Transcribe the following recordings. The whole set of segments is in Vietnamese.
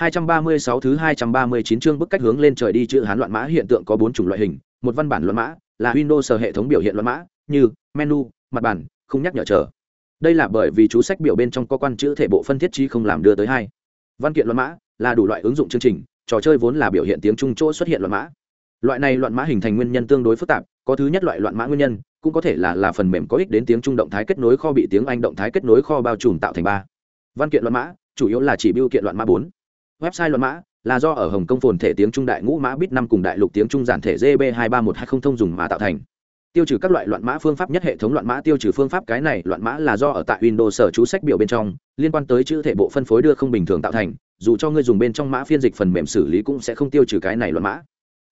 236 thứ 239 chương bức cách hướng lên trời đi chữ Hán loạn mã hiện tượng có bốn chủng loại hình, một văn bản loạn mã, là Windows hệ thống biểu hiện loạn mã, như menu, mặt bản, không nhắc nhở chờ. Đây là bởi vì chú sách biểu bên trong có quan chữ thể bộ phân thiết trí không làm đưa tới hai. Văn kiện loạn mã là đủ loại ứng dụng chương trình, trò chơi vốn là biểu hiện tiếng Trung chỗ xuất hiện loạn mã. Loại này loạn mã hình thành nguyên nhân tương đối phức tạp, có thứ nhất loại loạn mã nguyên nhân, cũng có thể là là phần mềm có ích đến tiếng Trung động thái kết nối kho bị tiếng Anh động thái kết nối kho bao trùm tạo thành ba. Văn kiện loạn mã, chủ yếu là chỉ biểu kiện loạn mã bốn website luận mã là do ở hồng kông phồn thể tiếng trung đại ngũ mã bit năm cùng đại lục tiếng trung giản thể gb hai ba một hai không thông dùng mà tạo thành. Tiêu trừ các loại loạn mã phương pháp nhất hệ thống loạn mã tiêu trừ phương pháp cái này loạn mã là do ở tại windows sở chú sách biểu bên trong, liên quan tới chữ thể bộ phân phối đưa không bình thường tạo thành, dù cho người dùng bên trong mã phiên dịch phần mềm xử lý cũng sẽ không tiêu trừ cái này loạn mã.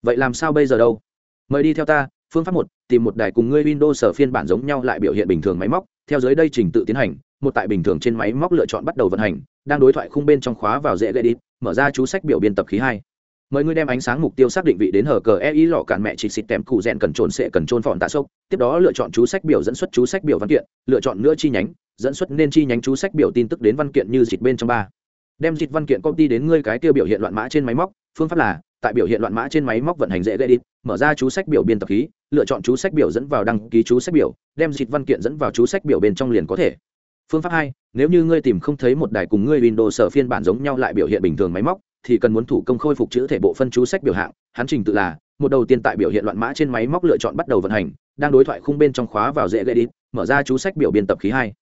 Vậy làm sao bây giờ đâu? Mời đi theo ta phương pháp một, tìm một đài cùng ngươi windows sở phiên bản giống nhau lại biểu hiện bình thường máy móc, theo dưới đây trình tự tiến hành, một tại bình thường trên máy móc lựa chọn bắt đầu vận hành, đang đối thoại khung bên trong khóa vào dễ gây đi mở ra chú sách biểu biên tập khí hai. Mời ngươi đem ánh sáng mục tiêu xác định vị đến hở cờ e ý lọ cản mẹ chỉ xịt tèm cụ rèn cần trồn sẽ cần trôn phòn tạ sốc, tiếp đó lựa chọn chú sách biểu dẫn xuất chú sách biểu văn kiện, lựa chọn nữa chi nhánh, dẫn xuất nên chi nhánh chú sách biểu tin tức đến văn kiện như dịch bên trong ba. Đem dịch văn kiện copy đến ngươi cái tiêu biểu hiện loạn mã trên máy móc, phương pháp là tại biểu hiện loạn mã trên máy móc vận hành dễ gây đi, mở ra chú sách biểu biên tập khí, lựa chọn chú sách biểu dẫn vào đăng ký chú sách biểu, đem dịch văn kiện dẫn vào chú sách biểu bên trong liền có thể. Phương pháp hai, nếu như ngươi tìm không thấy một đài cùng ngươi windows sở phiên bản giống nhau lại biểu hiện bình thường máy móc, thì cần muốn thủ công khôi phục chữ thể bộ phân chú sách biểu hạng. Hắn trình tự là, một đầu tiên tại biểu hiện loạn mã trên máy móc lựa chọn bắt đầu vận hành, đang đối thoại khung bên trong khóa vào dễ gây đi, mở ra chú sách biểu biên tập khí hai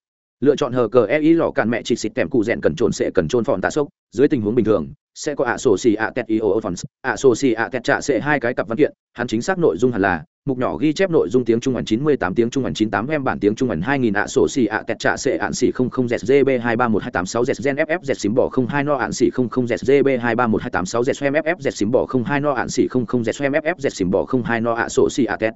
lựa chọn hờ cờ e ý lò cạn mẹ chỉ xịt tèm cụ rèn cần trồn sẽ cần trôn phòn tạ sốc. Dưới tình huống bình thường, sẽ có ạ sổ xì ạ tẹt ô phòn ạ sổ xì ạ tét trả sẽ hai cái cặp văn kiện, hắn chính xác nội dung hẳn là, mục nhỏ ghi chép nội dung tiếng trung ảnh 98 tiếng trung ảnh 98 em bản tiếng trung ảnh 2000 ạ sổ xì ạ tẹt trả sẽ ạn xì 00 zgb 231286 zgen ff z xím bỏ 02 no ạn xì 00 zgb 231286 z ff z xím bỏ 02 no ạn xì 00 z ff z xím bỏ 02 no ạ sổ xì ạ tẹt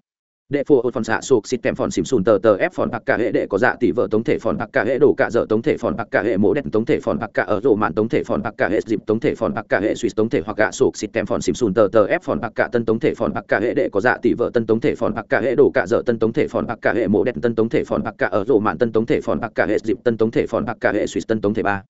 đệ phô ột phòn xạ sụp xịt kèm phòn xìm sùn tờ tờ ép phòn bạc cả hệ đệ có dạ tỷ vợ tống thể phòn bạc cả hệ đổ cả dở tống thể phòn bạc cả hệ mỗ đen tống thể phòn bạc cả ở rộ mạn tống thể phòn bạc cả hệ dịp tống thể phòn bạc cả hệ suy tống thể hoặc gạ sụp xịt kèm phòn xìm sùn tờ tờ ép phòn bạc cả tân tống thể phòn bạc cả hệ đệ có dạ tỷ vợ tân tống thể phòn bạc cả hệ đổ cả dở tân tống thể phòn bạc cả hệ mỗ đen tân tống thể phòn bạc cả ở rộ mạn tân tống thể phòn bạc cả hệ dịp tân tống thể phòn bạc cả hệ suy tân tống thể ba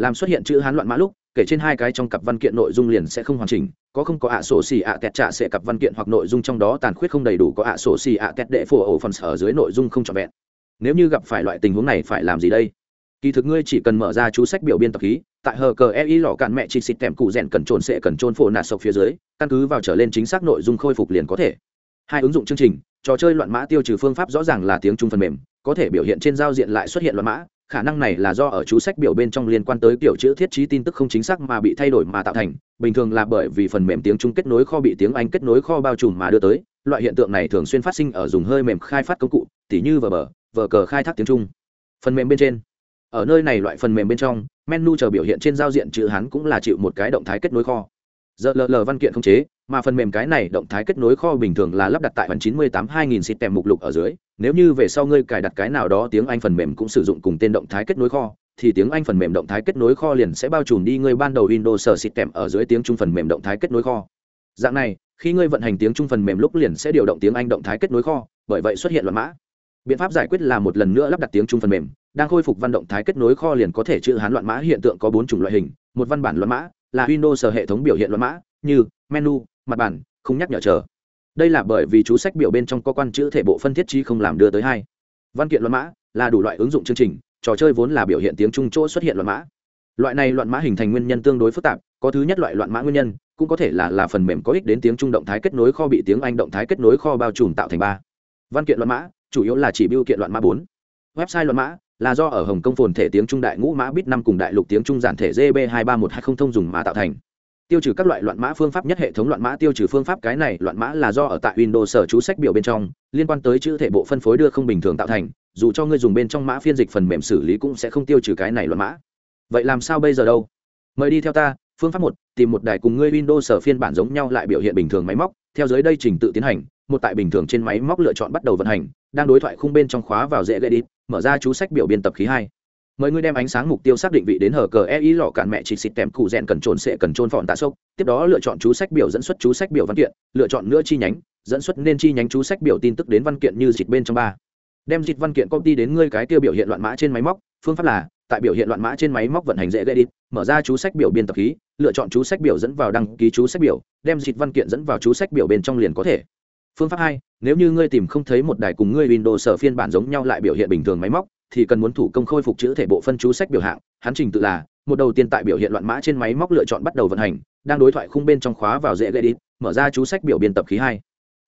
làm xuất hiện chữ hán loạn mã lúc, kể trên hai cái trong cặp văn kiện nội dung liền sẽ không hoàn chỉnh, có không có ạ sổ xì ạ kẹt trạ sẽ cặp văn kiện hoặc nội dung trong đó tàn khuyết không đầy đủ có ạ sổ xì ạ kẹt đệ phổ ổ phần sở dưới nội dung không trọn vẹn. Nếu như gặp phải loại tình huống này phải làm gì đây? Kỳ thực ngươi chỉ cần mở ra chú sách biểu biên tập khí, tại hờ cờ e y lò cạn mẹ chỉ xịt tèm cụ rèn cần trồn sẽ cần trôn phổ nạt sộc phía dưới, căn cứ vào trở lên chính xác nội dung khôi phục liền có thể. Hai ứng dụng chương trình, trò chơi loạn mã tiêu trừ phương pháp rõ ràng là tiếng trung phần mềm, có thể biểu hiện trên giao diện lại xuất hiện loạn mã khả năng này là do ở chú sách biểu bên trong liên quan tới kiểu chữ thiết trí tin tức không chính xác mà bị thay đổi mà tạo thành, bình thường là bởi vì phần mềm tiếng trung kết nối kho bị tiếng anh kết nối kho bao trùm mà đưa tới, loại hiện tượng này thường xuyên phát sinh ở dùng hơi mềm khai phát công cụ, tỉ như vờ bờ, vờ cờ khai thác tiếng trung. Phần mềm bên trên, ở nơi này loại phần mềm bên trong, menu chờ biểu hiện trên giao diện chữ hán cũng là chịu một cái động thái kết nối kho. Giờ lờ lờ văn kiện không chế mà phần mềm cái này động thái kết nối kho bình thường là lắp đặt tại phần 98 2000 xịt tèm mục lục ở dưới. Nếu như về sau ngươi cài đặt cái nào đó tiếng anh phần mềm cũng sử dụng cùng tên động thái kết nối kho, thì tiếng anh phần mềm động thái kết nối kho liền sẽ bao trùm đi ngươi ban đầu windows sở xịt tèm ở dưới tiếng trung phần mềm động thái kết nối kho. Dạng này, khi ngươi vận hành tiếng trung phần mềm lúc liền sẽ điều động tiếng anh động thái kết nối kho, bởi vậy xuất hiện loạn mã. Biện pháp giải quyết là một lần nữa lắp đặt tiếng trung phần mềm, đang khôi phục văn động thái kết nối kho liền có thể chữ hán loạn mã hiện tượng có bốn chủng loại hình, một văn bản loạn mã là windows hệ thống biểu hiện loạn mã, như menu mặt bản không nhắc nhở chờ. Đây là bởi vì chú sách biểu bên trong có quan chữ thể bộ phân thiết chi không làm đưa tới hai. Văn kiện loạn mã là đủ loại ứng dụng chương trình, trò chơi vốn là biểu hiện tiếng trung chỗ xuất hiện loạn mã. Loại này loạn mã hình thành nguyên nhân tương đối phức tạp, có thứ nhất loại loạn mã nguyên nhân, cũng có thể là là phần mềm có ích đến tiếng trung động thái kết nối kho bị tiếng anh động thái kết nối kho bao trùm tạo thành ba. Văn kiện loạn mã, chủ yếu là chỉ biểu kiện loạn mã bốn. Website loạn mã là do ở hồng kông phồn thể tiếng trung đại ngũ mã bit năm cùng đại lục tiếng trung giản thể gb hai ba một hai không thông dùng mà tạo thành tiêu trừ các loại loạn mã phương pháp nhất hệ thống loạn mã tiêu trừ phương pháp, cái này loạn mã là do ở tại windows sở chú sách biểu bên trong, liên quan tới chữ thể bộ phân phối đưa không bình thường tạo thành, dù cho ngươi dùng bên trong mã phiên dịch phần mềm xử lý cũng sẽ không tiêu trừ cái này loạn mã. Vậy làm sao bây giờ đâu? Mời đi theo ta, phương pháp một, tìm một đài cùng ngươi windows sở phiên bản giống nhau lại biểu hiện bình thường máy móc, theo dưới đây trình tự tiến hành, một tại bình thường trên máy móc lựa chọn bắt đầu vận hành, đang đối thoại khung bên trong khóa vào dễ gây đi mở ra chú sách biểu biên tập khí hai mời ngươi đem ánh sáng mục tiêu xác định vị đến hở cờ e ý lọ cạn mẹ chỉ xịt tém cụ rèn cần trồn sẽ cần trôn phòn tạ sốc. Tiếp đó lựa chọn chú sách biểu dẫn xuất chú sách biểu văn kiện, lựa chọn nữa chi nhánh, dẫn xuất nên chi nhánh chú sách biểu tin tức đến văn kiện như dịch bên trong ba. Đem dịch văn kiện công ty đến ngươi cái tiêu biểu hiện loạn mã trên máy móc, phương pháp là, tại biểu hiện loạn mã trên máy móc vận hành dễ gây đi mở ra chú sách biểu biên tập khí, lựa chọn chú sách biểu dẫn vào đăng ký chú sách biểu, đem dịch văn kiện dẫn vào chú sách biểu bên trong liền có thể. Phương pháp hai, nếu như ngươi tìm không thấy một đài cùng ngươi windows sở phiên bản giống nhau lại biểu hiện bình thường máy móc thì cần muốn thủ công khôi phục chữ thể bộ phân chú sách biểu hạng. Hắn trình tự là, một đầu tiên tại biểu hiện loạn mã trên máy móc lựa chọn bắt đầu vận hành, đang đối thoại khung bên trong khóa vào dễ gây đi mở ra chú sách biểu biên tập khí hai.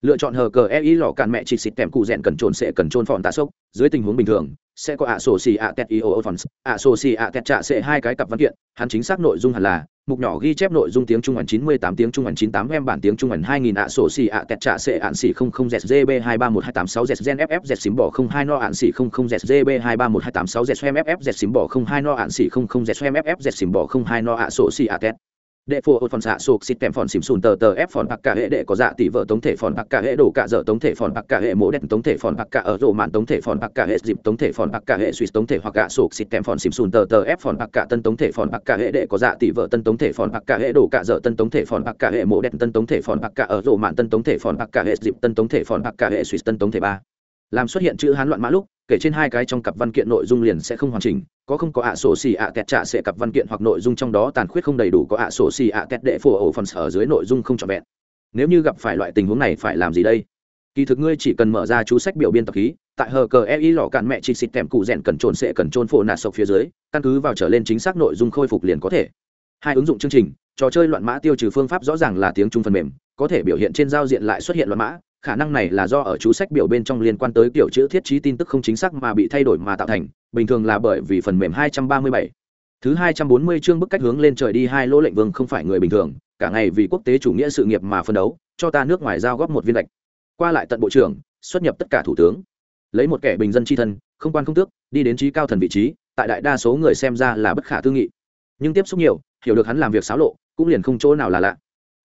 Lựa chọn hờ cờ e ý lò cạn mẹ chỉ xịt kèm cụ rèn cần trồn sẽ cần trôn phòn tạ sốc. Dưới tình huống bình thường, sẽ có ạ sổ xì ạ tẹt io phòn ạ sổ xì ạ tẹt trạ sẽ hai cái cặp văn kiện. Hắn chính xác nội dung hẳn là mục nhỏ ghi chép nội dung tiếng trung ảnh 98 tiếng trung ảnh 98 em bản tiếng trung ảnh 2000 ạ, sổ xì, ạ kẹt trả xệ ạn xì 00 zgb 231286 zgen ff z xím, bỏ 02 no, ạn xì 00 zgb 231286 z ff z xím, bỏ 02 no, ạn xì 00 z ff z xím, bỏ 02 no, ạ, sổ xì, ạ kẹt đệ phô ột phòn xạ sụp xịt kèm phòn xìm xùn tờ tờ ép phòn bạc cả hệ đệ có dạ tỷ vợ tống thể phòn bạc cả hệ đổ cả dở tống thể phòn bạc cả hệ mỗ đen tống thể phòn bạc cả ở rổ mạn tống thể phòn bạc cả hệ dịp tống thể phòn bạc cả hệ suy tống thể hoặc cả sụp xịt kèm phòn xìm xùn tờ tờ ép phòn bạc cả tân tống thể phòn bạc cả hệ đệ có dạ tỷ vợ tân tống thể phòn bạc cả hệ đổ cả dở tân tống thể phòn bạc cả hệ mỗ đen tân tống thể phòn bạc cả ở rổ mạn tân tống thể phòn bạc cả hệ dịp tân tống thể phòn bạc cả hệ suy tân tống thể ba làm xuất hiện chữ hán loạn mã lúc kể trên hai cái trong cặp văn kiện nội dung liền sẽ không hoàn chỉnh, có không có ạ sổ xì ạ kẹt trạ sẽ cặp văn kiện hoặc nội dung trong đó tàn khuyết không đầy đủ có ạ sổ xì ạ kẹt đệ phổ ổ phần ở dưới nội dung không trọn vẹn. Nếu như gặp phải loại tình huống này phải làm gì đây? Kỳ thực ngươi chỉ cần mở ra chú sách biểu biên tập khí tại hờ cờ e lò cạn mẹ chỉ xịt tèm cụ rèn cần trồn sẽ cần trôn phổ nạt sộc phía dưới, căn cứ vào trở lên chính xác nội dung khôi phục liền có thể. Hai ứng dụng chương trình, trò chơi loạn mã tiêu trừ phương pháp rõ ràng là tiếng trung phần mềm, có thể biểu hiện trên giao diện lại xuất hiện loạn mã khả năng này là do ở chú sách biểu bên trong liên quan tới kiểu chữ thiết trí tin tức không chính xác mà bị thay đổi mà tạo thành, bình thường là bởi vì phần mềm 237. thứ 240 chương bức cách hướng lên trời đi hai lỗ lệnh vương không phải người bình thường, cả ngày vì quốc tế chủ nghĩa sự nghiệp mà phân đấu, cho ta nước ngoài giao góp một viên lệch qua lại tận bộ trưởng, xuất nhập tất cả thủ tướng. Lấy một kẻ bình dân tri thân, không quan không tước, đi đến trí cao thần vị trí, tại đại đa số người xem ra là bất khả tư nghị. Nhưng tiếp xúc nhiều, hiểu được hắn làm việc xáo lộ, cũng liền không chỗ nào là lạ.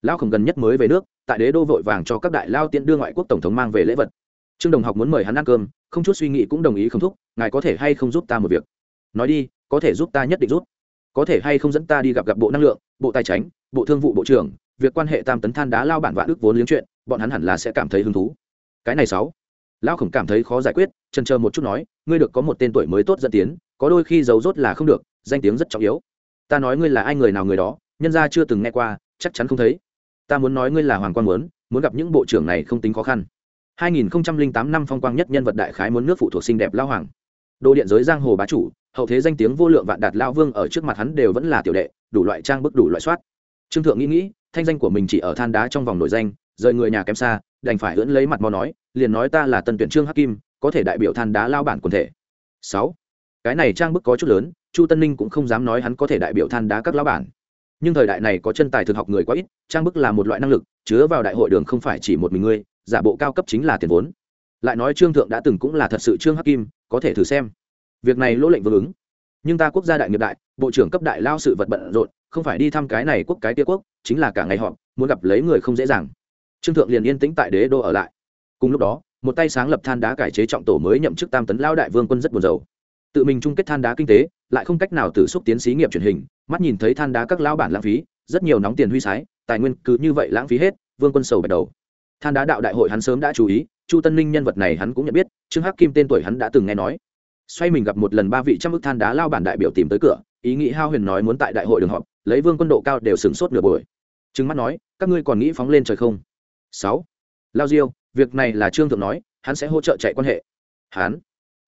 Lão khổng gần nhất mới về nước tại đế đô vội vàng cho các đại lao tiễn đưa ngoại quốc tổng thống mang về lễ vật. Trương đồng học muốn mời hắn ăn cơm, không chút suy nghĩ cũng đồng ý không thúc, ngài có thể hay không giúp ta một việc? Nói đi, có thể giúp ta nhất định giúp. Có thể hay không dẫn ta đi gặp gặp bộ năng lượng, bộ tài chính bộ thương vụ bộ trưởng, việc quan hệ tam tấn than đá lao bản vạn ước vốn liếng chuyện, bọn hắn hẳn là sẽ cảm thấy hứng thú. Cái này sáu. Lão khổng cảm thấy khó giải quyết chân chờ một chút nói, ngươi được có một tên tuổi mới tốt dẫn tiến, có đôi khi giấu rốt là không được, danh tiếng rất trọng yếu. Ta nói ngươi là ai người nào người đó, nhân ra chưa từng nghe qua, chắc chắn không thấy ta muốn nói ngươi là hoàng quan muốn muốn gặp những bộ trưởng này không tính khó khăn. 2008 năm phong quang nhất nhân vật đại khái muốn nước phụ thuộc xinh đẹp lao hoàng. Đồ điện giới giang hồ bá chủ, hậu thế danh tiếng vô lượng vạn đạt lao vương ở trước mặt hắn đều vẫn là tiểu đệ, đủ loại trang bức, đủ loại soát. Trương thượng nghĩ nghĩ, thanh danh của mình chỉ ở than đá trong vòng nổi danh, rời người nhà kém xa, đành phải ưỡn lấy mặt mò nói, liền nói ta là tân tuyển trương hắc kim, có thể đại biểu than đá lao bản quần thể. Sáu. Cái này trang bức có chút lớn, chu tân ninh cũng không dám nói hắn có thể đại biểu than đá các lao bản nhưng thời đại này có chân tài thực học người quá ít, trang bức là một loại năng lực, chứa vào đại hội đường không phải chỉ một mình ngươi, giả bộ cao cấp chính là tiền vốn. Lại nói trương thượng đã từng cũng là thật sự trương hắc kim, có thể thử xem. Việc này lỗ lệnh vương ứng. Nhưng ta quốc gia đại nghiệp đại, bộ trưởng cấp đại lao sự vật bận rộn, không phải đi thăm cái này quốc cái kia quốc, chính là cả ngày họ muốn gặp lấy người không dễ dàng. Trương thượng liền yên tĩnh tại đế đô ở lại. Cùng lúc đó, một tay sáng lập than đá cải chế trọng tổ mới nhậm chức tam tấn lao đại vương quân rất buồn rầu. Tự mình chung kết than đá kinh tế, lại không cách nào tự xúc tiến xí nghiệp truyền hình mắt nhìn thấy than đá các lao bản lãng phí, rất nhiều nóng tiền huy sái, tài nguyên cứ như vậy lãng phí hết, vương quân sầu bắt đầu. Than đá đạo đại hội hắn sớm đã chú ý, chu tân ninh nhân vật này hắn cũng nhận biết, trương hắc kim tên tuổi hắn đã từng nghe nói. Xoay mình gặp một lần ba vị trăm ức than đá lao bản đại biểu tìm tới cửa, ý nghĩ hao huyền nói muốn tại đại hội đường họp, lấy vương quân độ cao đều sửng sốt nửa buổi. Trừng mắt nói, các ngươi còn nghĩ phóng lên trời không? Sáu. Lao diêu, việc này là trương thượng nói, hắn sẽ hỗ trợ chạy quan hệ. Hắn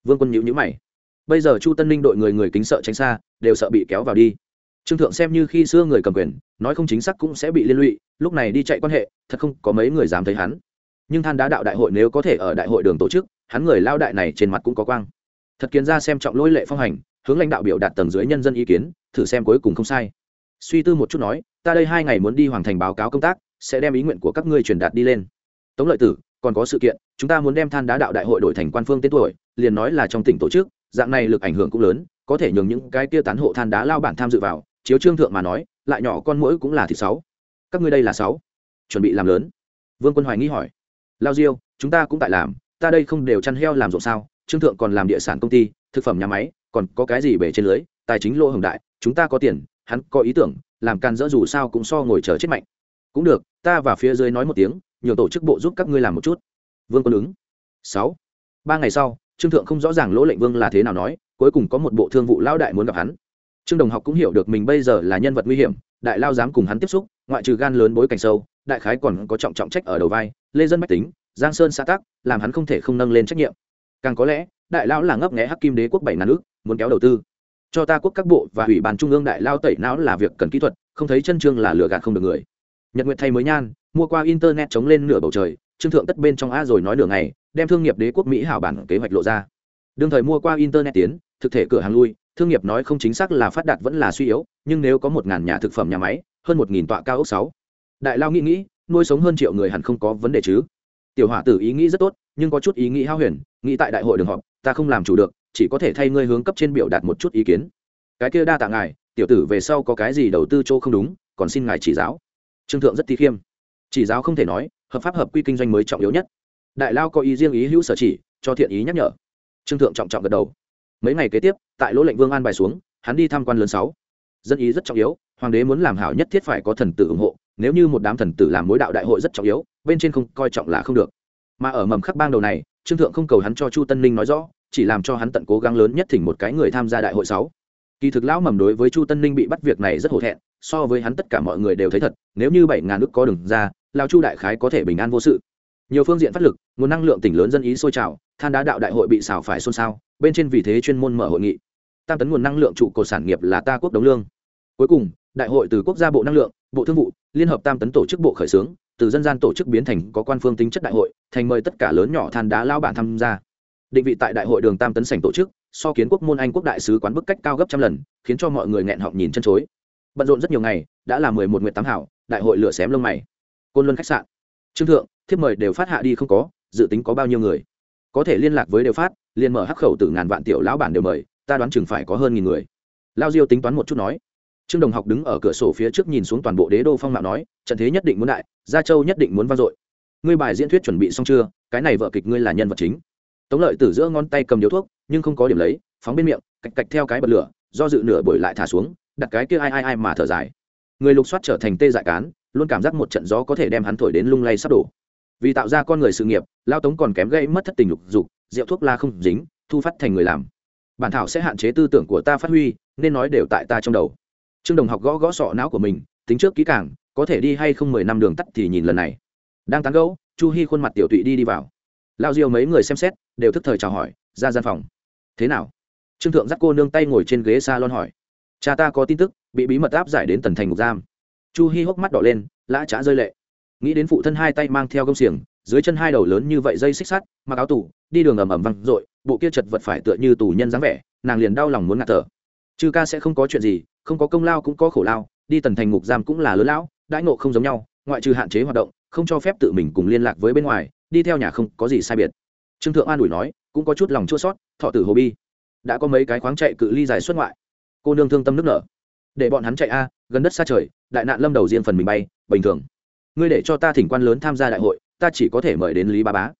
vương quân nhíu nhíu mày. Bây giờ chu tân ninh đội người người kính sợ tránh xa, đều sợ bị kéo vào đi trương thượng xem như khi xưa người cầm quyền, nói không chính xác cũng sẽ bị liên lụy, lúc này đi chạy quan hệ, thật không có mấy người dám thấy hắn. Nhưng than đá đạo đại hội nếu có thể ở đại hội đường tổ chức, hắn người lao đại này trên mặt cũng có quang. Thật kiến ra xem trọng lôi lệ phong hành, hướng lãnh đạo biểu đạt tầng dưới nhân dân ý kiến, thử xem cuối cùng không sai. Suy tư một chút nói, ta đây hai ngày muốn đi hoàn thành báo cáo công tác, sẽ đem ý nguyện của các ngươi truyền đạt đi lên. Tống lợi tử, còn có sự kiện, chúng ta muốn đem than đá đạo đại hội đổi thành quan phương tên tuổi, liền nói là trong tỉnh tổ chức, dạng này lực ảnh hưởng cũng lớn, có thể nhường những cái kia tán hộ than đá lao bản tham dự vào chiếu trương thượng mà nói, lại nhỏ con mũi cũng là thịt sáu. Các ngươi đây là sáu. Chuẩn bị làm lớn. Vương quân hoài nghi hỏi. Lao diêu, chúng ta cũng tại làm, ta đây không đều chăn heo làm ruộng sao? Trương thượng còn làm địa sản công ty, thực phẩm nhà máy, còn có cái gì bể trên lưới? Tài chính lô hồng đại, chúng ta có tiền, hắn có ý tưởng, làm can dỡ dù sao cũng so ngồi chờ chết mạnh. Cũng được, ta và phía dưới nói một tiếng nhiều tổ chức bộ giúp các ngươi làm một chút. Vương quân ứng. Sáu. Ba ngày sau, trương thượng không rõ ràng lỗ lệnh vương là thế nào nói, cuối cùng có một bộ thương vụ lao đại muốn gặp hắn trương đồng học cũng hiểu được mình bây giờ là nhân vật nguy hiểm đại lao dám cùng hắn tiếp xúc ngoại trừ gan lớn bối cảnh sâu đại khái còn có trọng trọng trách ở đầu vai lê dân bách tính giang sơn xã tắc, làm hắn không thể không nâng lên trách nhiệm. Càng có lẽ đại lão là ngấp nghé hắc kim đế quốc bảy ngàn nước muốn kéo đầu tư. Cho ta quốc các bộ và ủy ban trung ương đại lao tẩy não là việc cần kỹ thuật không thấy chân trương là lừa gạt không được người. Nhật nguyệt thay mới nhan mua qua internet chống lên nửa bầu trời trương thượng tất bên trong a rồi nói nửa ngày đem thương nghiệp đế quốc mỹ hảo bản kế hoạch lộ ra. Đương thời mua qua internet tiến thực thể cửa hàng lui thương nghiệp nói không chính xác là phát đạt vẫn là suy yếu, nhưng nếu có một ngàn nhà thực phẩm nhà máy, hơn một nghìn tọa cao ốc sáu. Đại lao nghĩ nghĩ, nuôi sống hơn triệu người hẳn không có vấn đề chứ. Tiểu hỏa tử ý nghĩ rất tốt, nhưng có chút ý nghĩ hao huyền, nghĩ tại đại hội đường họp, ta không làm chủ được, chỉ có thể thay ngươi hướng cấp trên biểu đạt một chút ý kiến. Cái kia đa tạ ngài, tiểu tử về sau có cái gì đầu tư chỗ không đúng, còn xin ngài chỉ giáo. Trương thượng rất thi khiêm. Chỉ giáo không thể nói, hợp pháp hợp quy kinh doanh mới trọng yếu nhất. Đại lao có ý riêng ý hữu sở chỉ, cho thiện ý nhắc nhở. Trương thượng trọng trọng gật đầu mấy ngày kế tiếp, tại lỗ lệnh vương an bài xuống, hắn đi tham quan lớn sáu. Dân ý rất trọng yếu, hoàng đế muốn làm hảo nhất thiết phải có thần tử ủng hộ, nếu như một đám thần tử làm mối đạo đại hội rất trọng yếu, bên trên không, coi trọng là không được. Mà ở mầm khắc bang đầu này, trương thượng không cầu hắn cho chu tân ninh nói rõ, chỉ làm cho hắn tận cố gắng lớn nhất thỉnh một cái người tham gia đại hội sáu. Kỳ thực lão mầm đối với chu tân ninh bị bắt việc này rất hổ thẹn, so với hắn tất cả mọi người đều thấy thật, nếu như bảy ngàn nước có đường ra lao chu đại khái có thể bình an vô sự nhiều phương diện phát lực, nguồn năng lượng tỉnh lớn dân ý sôi trào, than đá đạo đại hội bị xào phải xôn xao, bên trên vì thế chuyên môn mở hội nghị. Tam tấn nguồn năng lượng trụ cột sản nghiệp là ta quốc đống lương. Cuối cùng, đại hội từ quốc gia bộ năng lượng, bộ thương vụ, liên hợp tam tấn tổ chức bộ khởi xướng, từ dân gian tổ chức biến thành có quan phương tính chất đại hội, thành mời tất cả lớn nhỏ than đá lao bản tham gia. Định vị tại đại hội đường tam tấn sảnh tổ chức, so kiến quốc môn anh quốc đại sứ quán bức cách cao gấp trăm lần, khiến cho mọi người nghẹn họng nhìn chân chối. Bận rộn rất nhiều ngày, đã là mười một nguyện tám hảo, đại hội lửa xém lông mày. Côn luân khách sạn trương thượng, thiếp mời đều phát hạ đi không có, dự tính có bao nhiêu người? Có thể liên lạc với đều phát liên mở hắc khẩu từ ngàn vạn tiểu lão bản đều mời, ta đoán chừng phải có hơn nghìn người. Lao diêu tính toán một chút nói. Trương đồng học đứng ở cửa sổ phía trước nhìn xuống toàn bộ đế đô phong mạo nói, trận thế nhất định muốn đại, gia châu nhất định muốn vang dội. Ngươi bài diễn thuyết chuẩn bị xong chưa? Cái này vợ kịch ngươi là nhân vật chính. Tống lợi từ giữa ngón tay cầm điếu thuốc, nhưng không có điểm lấy, phóng bên miệng, cạch cạch theo cái bật lửa, do dự nửa buổi lại thả xuống, đặt cái kia ai ai ai mà thở dài. Người lục soát trở thành tê dại cán luôn cảm giác một trận gió có thể đem hắn thổi đến lung lay sắp đổ. Vì tạo ra con người sự nghiệp, lao tống còn kém gây mất thất tình lục dục, rượu thuốc la không dính, thu phát thành người làm. Bản thảo sẽ hạn chế tư tưởng của ta phát huy, nên nói đều tại ta trong đầu. Trương đồng học gõ gõ sọ não của mình, tính trước kỹ càng, có thể đi hay không mười năm đường tắt thì nhìn lần này. Đang tán gẫu, chu hy khuôn mặt tiểu tụy đi đi vào. Lao diêu mấy người xem xét, đều thức thời chào hỏi, ra gian phòng. Thế nào? Trương thượng dắt cô nương tay ngồi trên ghế s a lon hỏi. Cha ta có tin tức, bị bí mật áp giải đến tần thành ngục giam chu Hi hốc mắt đỏ lên, lã trá rơi lệ. Nghĩ đến phụ thân hai tay mang theo gông xiềng, dưới chân hai đầu lớn như vậy dây xích sắt, mặc áo tủ đi đường ầm ầm văng r ộ i bộ kia chật vật phải tựa như tù nhân dáng vẻ, nàng liền đau lòng muốn ngạt thở. Chư ca sẽ không có chuyện gì, không có công lao cũng có khổ lao, đi tần thành ngục giam cũng là lớn lão, đãi ngộ không giống nhau, ngoại trừ hạn chế hoạt động, không cho phép tự mình cùng liên lạc với bên ngoài, đi theo nhà không có gì sai biệt. Trương thượng an ủi nói, cũng có chút lòng chua sót thọ tử hồ bi. Đã có mấy cái khoáng chạy cự ly dài xuất ngoại. Cô nương thương tâm nước nở để bọn hắn chạy a, gần đất xa trời, đại nạn lâm đầu riêng phần mình bay, bình thường. Ngươi để cho ta thỉnh quan lớn tham gia đại hội, ta chỉ có thể mời đến lý ba bá.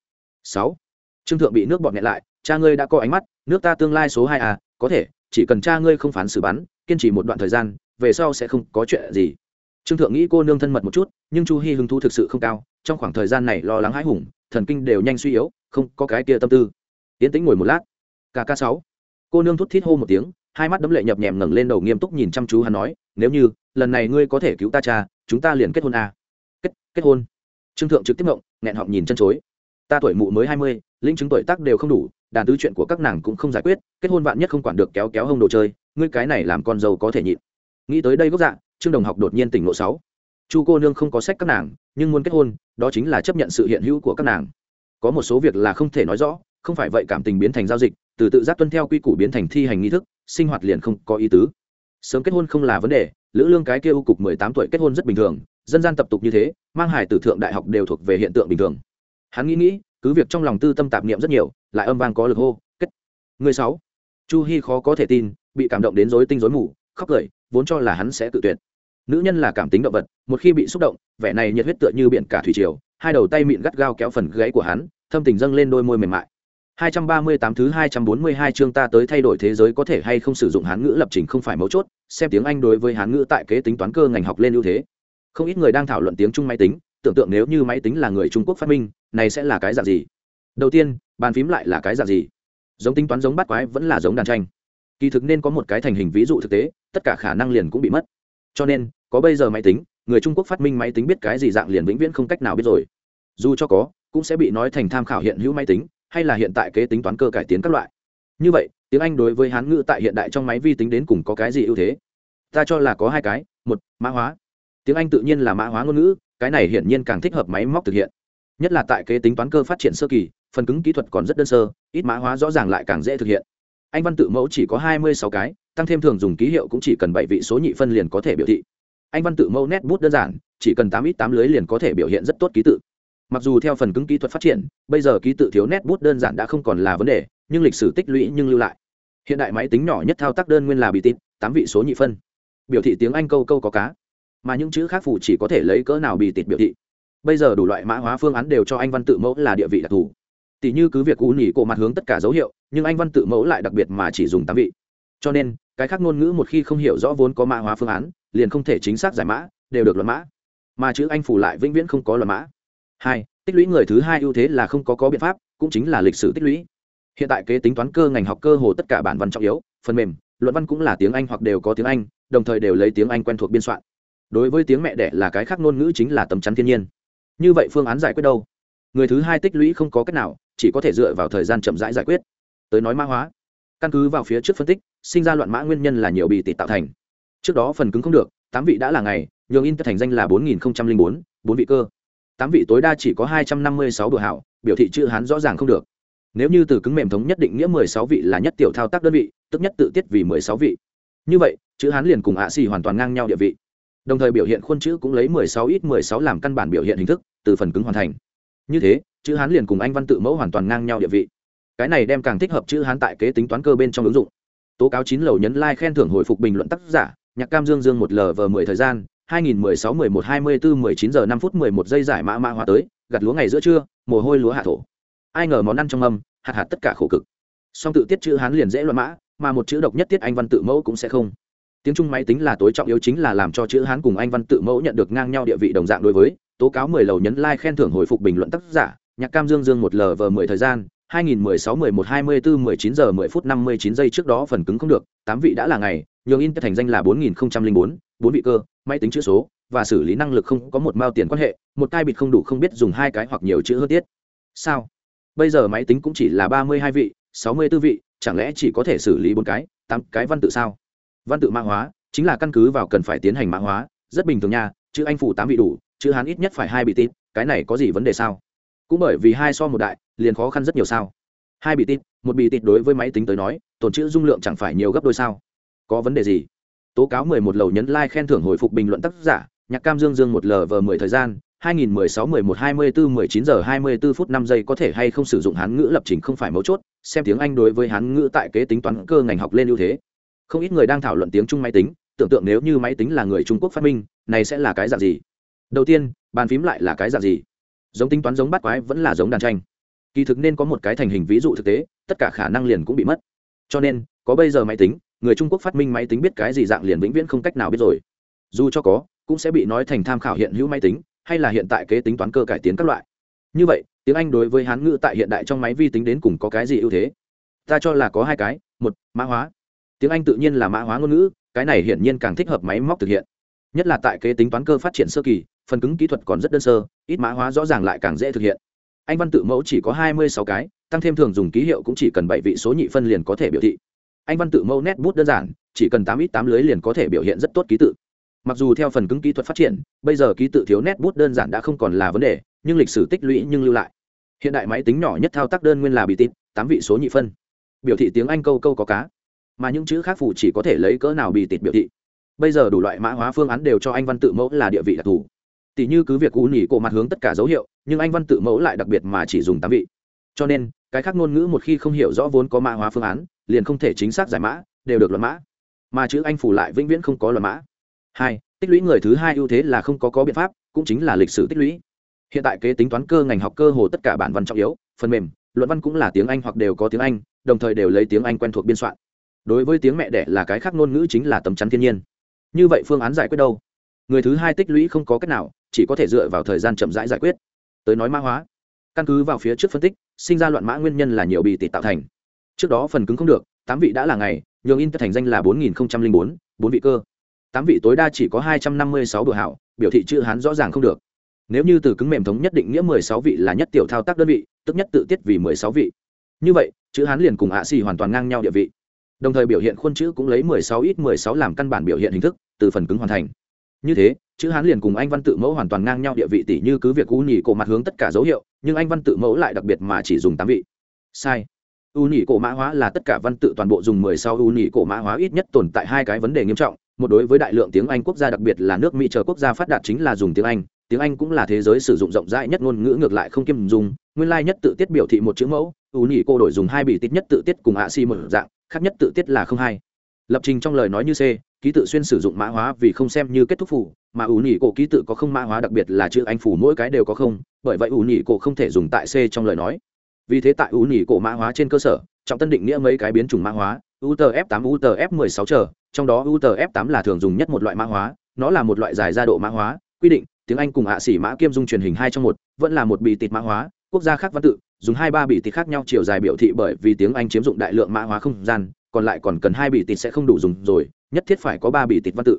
Sáu. Trương thượng bị nước bọt nghẹn lại, cha ngươi đã có ánh mắt, nước ta tương lai số hai a có thể, chỉ cần cha ngươi không phán xử bắn, kiên trì một đoạn thời gian, về sau sẽ không có chuyện gì. Trương thượng nghĩ cô nương thân mật một chút, nhưng chu hy hứng thú thực sự không cao, trong khoảng thời gian này lo lắng hãi hùng, thần kinh đều nhanh suy yếu, không có cái kia tâm tư. Yến tĩnh ngồi một lát. Kk sáu. Cô nương thút thít hô một tiếng hai mắt đấm lệ nhập nhèm ngẩng lên đầu nghiêm túc nhìn chăm chú hắn nói, nếu như, lần này ngươi có thể cứu ta cha, chúng ta liền kết hôn à. kết kết hôn? Trương thượng trực tiếp ngộng, nghẹn họng nhìn chân chối. Ta tuổi mụ mới hai mươi linh chứng tuổi tác đều không đủ, đàn tứ chuyện của các nàng cũng không giải quyết, kết hôn vạn nhất không quản được kéo kéo hông đồ chơi, ngươi cái này làm con dâu có thể nhịn. Nghĩ tới đây gốc dạ trương đồng học đột nhiên tỉnh lộ sáu. Chu cô nương không có sách các nàng, nhưng muốn kết hôn, đó chính là chấp nhận sự hiện hữu của các nàng. Có một số việc là không thể nói rõ, không phải vậy cảm tình biến thành giao dịch từ tự giác tuân theo quy củ biến thành thi hành nghi thức, sinh hoạt liền không có ý tứ. Sớm kết hôn không là vấn đề, lữ lương cái kia u cục mười tám tuổi kết hôn rất bình thường, dân gian tập tục như thế, mang hải tử thượng đại học đều thuộc về hiện tượng bình thường. Hắn nghĩ nghĩ, cứ việc trong lòng tư tâm tạp niệm rất nhiều, lại âm vang có lực hô, kết. Người sáu. Chu hy khó có thể tin, bị cảm động đến rối tinh rối mù, khóc cười, vốn cho là hắn sẽ tự tuyệt. Nữ nhân là cảm tính động vật, một khi bị xúc động, vẻ này nhiệt huyết tựa như biển cả thủy triều, hai đầu tay mịn gắt gao kéo phần gáy của hắn, thâm tình dâng lên đôi môi mềm mại. 238 thứ 242 chương ta tới thay đổi thế giới có thể hay không sử dụng hán ngữ lập trình không phải mấu chốt, xem tiếng Anh đối với hán ngữ tại kế tính toán cơ ngành học lên ưu thế. Không ít người đang thảo luận tiếng Trung máy tính, tưởng tượng nếu như máy tính là người Trung Quốc phát minh, này sẽ là cái dạng gì? Đầu tiên, bàn phím lại là cái dạng gì? giống tính toán giống bắt quái vẫn là giống đàn tranh kỳ thực nên có một cái thành hình ví dụ thực tế tất cả khả năng liền cũng bị mất cho nên có bây giờ máy tính người trung quốc phát minh máy tính biết cái gì dạng liền vĩnh viễn không cách nào biết rồi dù cho có cũng sẽ bị nói thành tham khảo hiện hữu máy tính hay là hiện tại kế tính toán cơ cải tiến các loại. Như vậy, tiếng anh đối với hán ngữ tại hiện đại trong máy vi tính đến cùng có cái gì ưu thế? Ta cho là có hai cái, một, mã hóa. Tiếng anh tự nhiên là mã hóa ngôn ngữ, cái này hiển nhiên càng thích hợp máy móc thực hiện. Nhất là tại kế tính toán cơ phát triển sơ kỳ, phần cứng kỹ thuật còn rất đơn sơ, ít mã hóa rõ ràng lại càng dễ thực hiện. Anh văn tự mẫu chỉ có hai mươi sáu cái, tăng thêm thường dùng ký hiệu cũng chỉ cần bảy vị số nhị phân liền có thể biểu thị. Anh văn tự mẫu nét bút đơn giản, chỉ cần tám ít tám lưới liền có thể biểu hiện rất tốt ký tự mặc dù theo phần cứng kỹ thuật phát triển, bây giờ ký tự thiếu nét bút đơn giản đã không còn là vấn đề, nhưng lịch sử tích lũy nhưng lưu lại. Hiện đại máy tính nhỏ nhất thao tác đơn nguyên là bị tít tám vị số nhị phân. Biểu thị tiếng anh câu câu có cá. Mà những chữ khác phủ chỉ có thể lấy cỡ nào bị tịt biểu thị. Bây giờ đủ loại mã hóa phương án đều cho anh văn tự mẫu là địa vị đặc thù. Tỷ như cứ việc u nhỉ cổ mặt hướng tất cả dấu hiệu, nhưng anh văn tự mẫu lại đặc biệt mà chỉ dùng tám vị. Cho nên, cái khác ngôn ngữ một khi không hiểu rõ vốn có mã hóa phương án, liền không thể chính xác giải mã, đều được luận mã. Mà chữ anh phủ lại vĩnh viễn không có luận mã hai, tích lũy người thứ hai ưu thế là không có có biện pháp, cũng chính là lịch sử tích lũy. Hiện tại kế tính toán cơ ngành học cơ hồ tất cả bản văn trọng yếu, phần mềm, luận văn cũng là tiếng anh hoặc đều có tiếng anh, đồng thời đều lấy tiếng anh quen thuộc biên soạn. Đối với tiếng mẹ đẻ là cái khác ngôn ngữ chính là tấm chắn thiên nhiên. Như vậy phương án giải quyết đâu? Người thứ hai tích lũy không có cách nào, chỉ có thể dựa vào thời gian chậm rãi giải quyết. Tới nói mã hóa. Căn cứ vào phía trước phân tích, sinh ra loạn mã nguyên nhân là nhiều bị tị tạo thành. Trước đó phần cứng không được, tám vị đã là ngày, nhường in thành danh là bốn nghìn bốn bốn vị cơ tám vị tối đa chỉ có hai trăm năm mươi sáu đồ hảo, biểu thị chữ hán rõ ràng không được. Nếu như từ cứng mềm thống nhất định nghĩa mười sáu vị là nhất tiểu thao tác đơn vị, tức nhất tự tiết vì mười sáu vị. Như vậy, chữ hán liền cùng ạ xì hoàn toàn ngang nhau địa vị. Đồng thời biểu hiện khuôn chữ cũng lấy mười sáu ít mười sáu làm căn bản biểu hiện hình thức, từ phần cứng hoàn thành. Như thế, chữ hán liền cùng anh văn tự mẫu hoàn toàn ngang nhau địa vị. Cái này đem càng thích hợp chữ hán tại kế tính toán cơ bên trong ứng dụng. Tố cáo chín lầu nhấn like khen thưởng hồi phục bình luận tác giả, nhạc cam dương dương một lờ vờ mười thời gian 2016 11 24 19 giờ 5 phút 11 giây giải mã mã hóa tới, gặt lúa ngày giữa trưa, mồ hôi lúa hạ thổ. Ai ngờ món ăn trong âm, hạt hạt tất cả khổ cực. Song tự tiết chữ hán liền dễ loạn mã, mà một chữ độc nhất tiết anh văn tự mẫu cũng sẽ không. Tiếng trung máy tính là tối trọng yếu chính là làm cho chữ hán cùng anh văn tự mẫu nhận được ngang nhau địa vị đồng dạng đối với, tố cáo mười lầu nhấn like khen thưởng hồi phục bình luận tác giả, nhạc cam dương dương một lờ vờ mười thời gian 2016 11 24 19 giờ 10 phút 59 giây trước đó phần cứng không được, tám vị đã là ngày, nhường in thành danh là 4004 bốn vị cơ máy tính chữ số và xử lý năng lực không có một mao tiền quan hệ, một tai bịt không đủ không biết dùng hai cái hoặc nhiều chữ hơn tiết. Sao? Bây giờ máy tính cũng chỉ là 32 vị 64 vị, chẳng lẽ chỉ có thể xử lý bốn cái, tám cái văn tự sao? Văn tự mã hóa, chính là căn cứ vào cần phải tiến hành mã hóa, rất bình thường nha, chữ anh phủ tám vị đủ, chữ hán ít nhất phải hai bị tít, cái này có gì vấn đề sao? Cũng bởi vì hai so một đại, liền khó khăn rất nhiều sao? Hai bị tít, một bị tít đối với máy tính tới nói tồn chữ dung lượng chẳng phải nhiều gấp đôi sao? Có vấn đề gì? Tố cáo mười một lầu nhấn like khen thưởng hồi phục bình luận tác giả nhạc cam dương dương một lờ vờ mười thời gian 2016 11 24 19 giờ 24 phút 5 giây có thể hay không sử dụng hán ngữ lập trình không phải mấu chốt, xem tiếng Anh đối với hán ngữ tại kế tính toán cơ ngành học lên ưu thế. Không ít người đang thảo luận tiếng Trung máy tính, tưởng tượng nếu như máy tính là người Trung Quốc phát minh, này sẽ là cái dạng gì? Đầu tiên, bàn phím lại là cái dạng gì? Giống tính toán giống bắt quái vẫn là giống đàn tranh. Kỳ thực nên có một cái thành hình ví dụ thực tế, tất cả khả năng liền cũng bị mất. Cho nên, có bây giờ máy tính, người trung quốc phát minh máy tính biết cái gì dạng liền vĩnh viễn không cách nào biết rồi. Dù cho có, cũng sẽ bị nói thành tham khảo hiện hữu máy tính, hay là hiện tại kế tính toán cơ cải tiến các loại. Như vậy, tiếng anh đối với hán ngữ tại hiện đại trong máy vi tính đến cùng có cái gì ưu thế? Ta cho là có hai cái, một, mã hóa. Tiếng anh tự nhiên là mã hóa ngôn ngữ, cái này hiển nhiên càng thích hợp máy móc thực hiện. Nhất là tại kế tính toán cơ phát triển sơ kỳ, phần cứng kỹ thuật còn rất đơn sơ, ít mã hóa rõ ràng lại càng dễ thực hiện. Anh văn tự mẫu chỉ có hai mươi sáu cái, tăng thêm thường dùng ký hiệu cũng chỉ cần bảy vị số nhị phân liền có thể biểu thị anh văn tự mâu nét bút đơn giản, chỉ cần tám ít tám lưới liền có thể biểu hiện rất tốt ký tự. Mặc dù theo phần cứng kỹ thuật phát triển, bây giờ ký tự thiếu nét bút đơn giản đã không còn là vấn đề, nhưng lịch sử tích lũy nhưng lưu lại. Hiện đại máy tính nhỏ nhất thao tác đơn nguyên là bị tít tám vị số nhị phân. Biểu thị tiếng anh câu câu có cá, mà những chữ khác phủ chỉ có thể lấy cỡ nào bị tịt biểu thị. Bây giờ đủ loại mã hóa phương án đều cho anh văn tự mẫu là địa vị đặc thù. Tỷ như cứ việc u nhỉ cổ mặt hướng tất cả dấu hiệu, nhưng anh văn tự mẫu lại đặc biệt mà chỉ dùng tám vị. Cho nên, cái khác ngôn ngữ một khi không hiểu rõ vốn có mã hóa phương án liền không thể chính xác giải mã, đều được luận mã. Mà chữ anh phủ lại vĩnh viễn không có luận mã. Hai, tích lũy người thứ hai ưu thế là không có có biện pháp, cũng chính là lịch sử tích lũy. Hiện tại kế tính toán cơ ngành học cơ hồ tất cả bản văn trọng yếu, phần mềm, luận văn cũng là tiếng anh hoặc đều có tiếng anh, đồng thời đều lấy tiếng anh quen thuộc biên soạn. Đối với tiếng mẹ đẻ là cái khác ngôn ngữ chính là tấm chắn thiên nhiên. Như vậy phương án giải quyết đâu? Người thứ hai tích lũy không có cách nào, chỉ có thể dựa vào thời gian chậm rãi giải quyết. Tới nói mã hóa. Căn cứ vào phía trước phân tích, sinh ra loạn mã nguyên nhân là nhiều bị tịt tạo thành trước đó phần cứng không được, tám vị đã là ngày, nhường in thành danh là bốn nghìn bốn bốn vị cơ. Tám vị tối đa chỉ có hai trăm năm mươi sáu bữa hảo, biểu thị chữ hán rõ ràng không được. Nếu như từ cứng mềm thống nhất định nghĩa mười sáu vị là nhất tiểu thao tác đơn vị, tức nhất tự tiết vì mười sáu vị. Như vậy, chữ hán liền cùng ạ xì hoàn toàn ngang nhau địa vị. Đồng thời biểu hiện khuôn chữ cũng lấy mười sáu ít mười sáu làm căn bản biểu hiện hình thức, từ phần cứng hoàn thành. Như thế, chữ hán liền cùng anh văn tự mẫu hoàn toàn ngang nhau địa vị tỷ như cứ việc u nhì cổ mặt hướng tất cả dấu hiệu, nhưng anh văn tự mẫu lại đặc biệt mà chỉ dùng tám vị. Sai u nhị cổ mã hóa là tất cả văn tự toàn bộ dùng mười sau u nhị cổ mã hóa ít nhất tồn tại hai cái vấn đề nghiêm trọng. Một đối với đại lượng tiếng anh quốc gia đặc biệt là nước mỹ chờ quốc gia phát đạt chính là dùng tiếng anh. Tiếng anh cũng là thế giới sử dụng rộng rãi nhất ngôn ngữ ngược lại không kiêm dùng. Nguyên lai nhất tự tiết biểu thị một chữ mẫu. U nhị cô đổi dùng hai bị tiết nhất tự tiết cùng ạ xi một dạng, khác nhất tự tiết là không hai. Lập trình trong lời nói như c, ký tự xuyên sử dụng mã hóa vì không xem như kết thúc phủ mà ủ nhị cổ ký tự có không mã hóa đặc biệt là chữ anh phủ mỗi cái đều có không, bởi vậy ủ nhị cổ không thể dùng tại c trong lời nói vì thế tại ủ nhị cổ mã hóa trên cơ sở, trọng tân định nghĩa mấy cái biến chủng mã hóa utf 8 utf 16 chờ, trong đó utf 8 là thường dùng nhất một loại mã hóa, nó là một loại dài gia độ mã hóa, quy định, tiếng anh cùng hạ sĩ mã kiêm dung truyền hình hai trong một, vẫn là một bị tịt mã hóa, quốc gia khác văn tự, dùng hai, ba bị tịt khác nhau chiều dài biểu thị bởi vì tiếng anh chiếm dụng đại lượng mã hóa không gian, còn lại còn cần hai bị tịt sẽ không đủ dùng rồi, nhất thiết phải có ba bị tịt văn tự.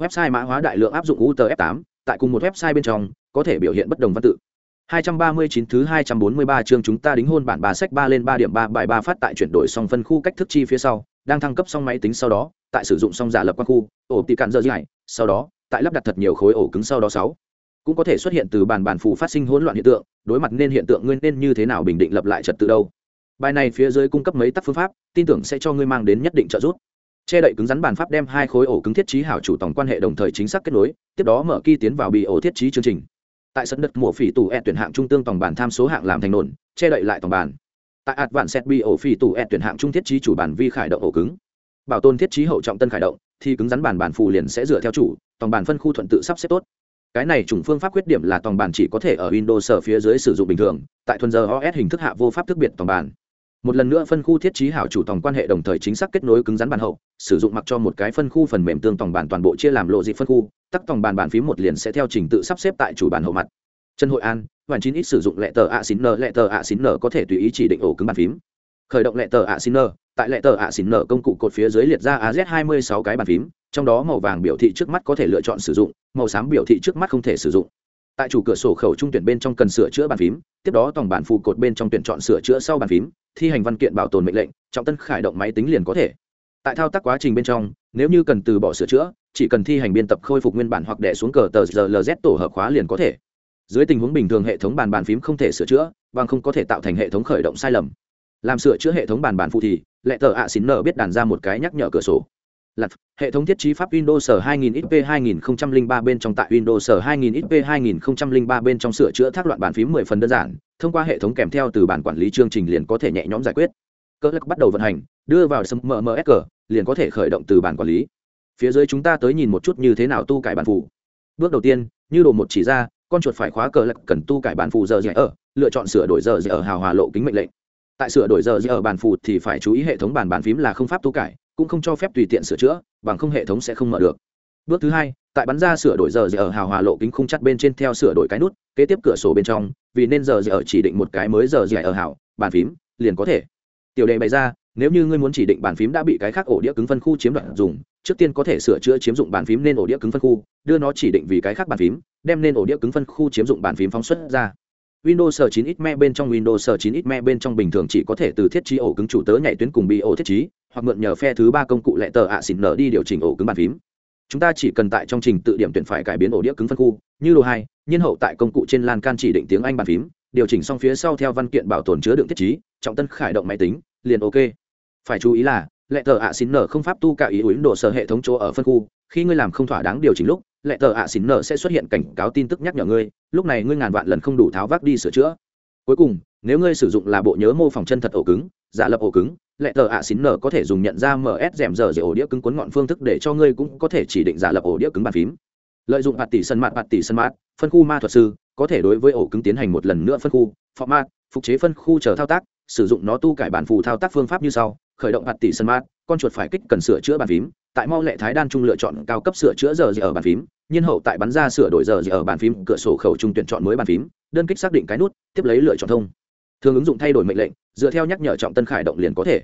Website mã hóa đại lượng áp dụng utf 8 tại cùng một website bên trong, có thể biểu hiện bất đồng văn tự. 239 thứ 243 chương chúng ta đính hôn bản bà sách 3 lên 3 điểm 3 bài 3 phát tại chuyển đổi xong phân khu cách thức chi phía sau, đang thăng cấp xong máy tính sau đó, tại sử dụng xong giả lập qua khu, ổ tỷ cản giờ dài, sau đó, tại lắp đặt thật nhiều khối ổ cứng sau đó 6. Cũng có thể xuất hiện từ bản bản phụ phát sinh hỗn loạn hiện tượng, đối mặt nên hiện tượng nguyên nên như thế nào bình định lập lại trật tự đâu. Bài này phía dưới cung cấp mấy tác phương pháp, tin tưởng sẽ cho ngươi mang đến nhất định trợ giúp. Che đậy cứng rắn bản pháp đem hai khối ổ cứng thiết trí hảo chủ tổng quan hệ đồng thời chính xác kết nối, tiếp đó mở kỳ tiến vào bị ổ thiết trí chương trình tại sân đất mùa phỉ tủ e tuyển hạng trung tương tổng bản tham số hạng làm thành nổn, che đậy lại tổng bản. Tại ạt vạn set bi ổ phỉ tủ e tuyển hạng trung thiết trí chủ bản vi khải động ổ cứng. Bảo tồn thiết trí hậu trọng tân khải động, thì cứng rắn bản bản phù liền sẽ dựa theo chủ tổng bản phân khu thuận tự sắp xếp tốt. Cái này chủng phương pháp khuyết điểm là tổng bản chỉ có thể ở windows sở phía dưới sử dụng bình thường, tại thuần giờ os hình thức hạ vô pháp thức biệt tổng bản một lần nữa phân khu thiết trí hảo chủ tổng quan hệ đồng thời chính xác kết nối cứng rắn bản hậu, sử dụng mặc cho một cái phân khu phần mềm tương tổng bản toàn bộ chia làm lộ dị phân khu, tắc tổng bản bản phím một liền sẽ theo trình tự sắp xếp tại chủ bản hậu mặt. Trần hội an, hoàn chín ít sử dụng lệ tờ ạ xín n, lệ tờ ạ xín n có thể tùy ý chỉ định ổ cứng bàn phím. Khởi động lệ tờ ạ xín n, tại lệ tờ ạ xín n công cụ cột phía dưới liệt ra az hai mươi sáu cái bàn phím, trong đó màu vàng biểu thị trước mắt có thể lựa chọn sử dụng, màu xám biểu thị trước mắt không thể sử dụng. Tại chủ cửa sổ khẩu trung tuyển bên trong cần sửa chữa bàn phím, tiếp đó tổng bản phụ cột bên trong tuyển chọn sửa chữa sau bàn phím thi hành văn kiện bảo tồn mệnh lệnh, trọng tân khởi động máy tính liền có thể. Tại thao tác quá trình bên trong, nếu như cần từ bỏ sửa chữa, chỉ cần thi hành biên tập khôi phục nguyên bản hoặc đẻ xuống cờ tờ rlz tổ hợp khóa liền có thể. Dưới tình huống bình thường hệ thống bàn bàn phím không thể sửa chữa và không có thể tạo thành hệ thống khởi động sai lầm. Làm sửa chữa hệ thống bàn bàn phụ thì, lệ tờ ạ xín nở biết đàn ra một cái nhắc nhở cửa sổ lặt hệ thống thiết trí pháp Windows 2000 XP 2003 bên trong tại Windows 2000 XP 2003 bên trong sửa chữa thác loạn bàn phím 10 phần đơn giản, thông qua hệ thống kèm theo từ bản quản lý chương trình liền có thể nhẹ nhõm giải quyết. Cơ lực bắt đầu vận hành, đưa vào SMMSG, liền có thể khởi động từ bản quản lý. Phía dưới chúng ta tới nhìn một chút như thế nào tu cải bản phụ. Bước đầu tiên, như đồ một chỉ ra, con chuột phải khóa cờ lật cần tu cải bản phụ giờ giải ở lựa chọn sửa đổi giờ giải ở hào hòa lộ kính mệnh lệnh tại sửa đổi giờ giải ở bản phụ thì phải chú ý hệ thống bản bàn phím là không pháp tu cải cũng không cho phép tùy tiện sửa chữa, bằng không hệ thống sẽ không mở được. Bước thứ hai, tại bắn ra sửa đổi giờ giờ ở hào hòa lộ kính khung chắt bên trên theo sửa đổi cái nút, kế tiếp cửa sổ bên trong, vì nên giờ giờ ở chỉ định một cái mới giờ giờ ở hào, bàn phím, liền có thể. Tiểu đề bày ra, nếu như ngươi muốn chỉ định bàn phím đã bị cái khác ổ đĩa cứng phân khu chiếm đoạt dùng, trước tiên có thể sửa chữa chiếm dụng bàn phím nên ổ đĩa cứng phân khu, đưa nó chỉ định vì cái khác bàn phím, đem nên ổ đĩa cứng phân khu chiếm dụng bàn phím phóng xuất ra. Windows 9 ít me bên trong Windows 9 ít me bên trong bình thường chỉ có thể từ thiết trí ổ cứng chủ tớ nhảy tuyến cùng bị ổ thiết trí, hoặc mượn nhờ phe thứ ba công cụ lệ tờ ạ xỉn nở đi điều chỉnh ổ cứng bàn phím. Chúng ta chỉ cần tại trong trình tự điểm tuyển phải cải biến ổ đĩa cứng phân khu, như đồ 2, nhiên hậu tại công cụ trên lan can chỉ định tiếng Anh bàn phím, điều chỉnh xong phía sau theo văn kiện bảo tồn chứa đựng thiết trí, trọng tân khởi động máy tính, liền ok. Phải chú ý là, lệ tờ ạ xỉn nở không pháp tu cả ý Windows độ sở hệ thống chỗ ở phân khu, khi ngươi làm không thỏa đáng điều chỉnh lúc, lệ tờ ạ xỉn nợ sẽ xuất hiện cảnh cáo tin tức nhắc nhở ngươi, lúc này ngươi ngàn vạn lần không đủ tháo vác đi sửa chữa cuối cùng, nếu ngươi sử dụng là bộ nhớ mô phỏng chân thật ổ cứng, giả lập ổ cứng, lệ tờ ạ xỉn nở có thể dùng nhận ra ms rèm giờ dễ ổ đĩa cứng cuốn ngọn phương thức để cho ngươi cũng có thể chỉ định giả lập ổ đĩa cứng bàn phím lợi dụng hạt tỷ sân mạt, hạt tỷ sân mạt, phân khu ma thuật sư, có thể đối với ổ cứng tiến hành một lần nữa phân khu, format, phục chế phân khu chờ thao tác, sử dụng nó tu cải bản phù thao tác phương pháp như sau, khởi động hạt tỷ sân mạt con chuột phải kích cần sửa chữa bàn phím, tại mau lệ thái đan trung lựa chọn cao cấp sửa chữa giờ gì ở bàn phím, nhiên hậu tại bắn ra sửa đổi giờ gì ở bàn phím, cửa sổ khẩu trung tuyển chọn mới bàn phím, đơn kích xác định cái nút, tiếp lấy lựa chọn thông. Thường ứng dụng thay đổi mệnh lệnh, dựa theo nhắc nhở trọng tân khải động liền có thể.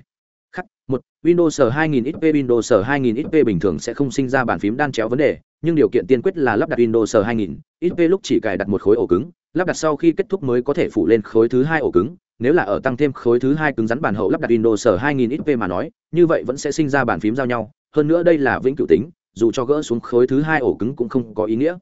Khắc, một, windows 2000 xp windows 2000 xp bình thường sẽ không sinh ra bàn phím đan chéo vấn đề, nhưng điều kiện tiên quyết là lắp đặt windows 2000 xp lúc chỉ cài đặt một khối ổ cứng, lắp đặt sau khi kết thúc mới có thể phủ lên khối thứ hai ổ cứng nếu là ở tăng thêm khối thứ hai cứng rắn bản hậu lắp đặt windows 2000 xp mà nói, như vậy vẫn sẽ sinh ra bàn phím giao nhau. Hơn nữa đây là vĩnh cửu tính, dù cho gỡ xuống khối thứ hai ổ cứng cũng không có ý nghĩa.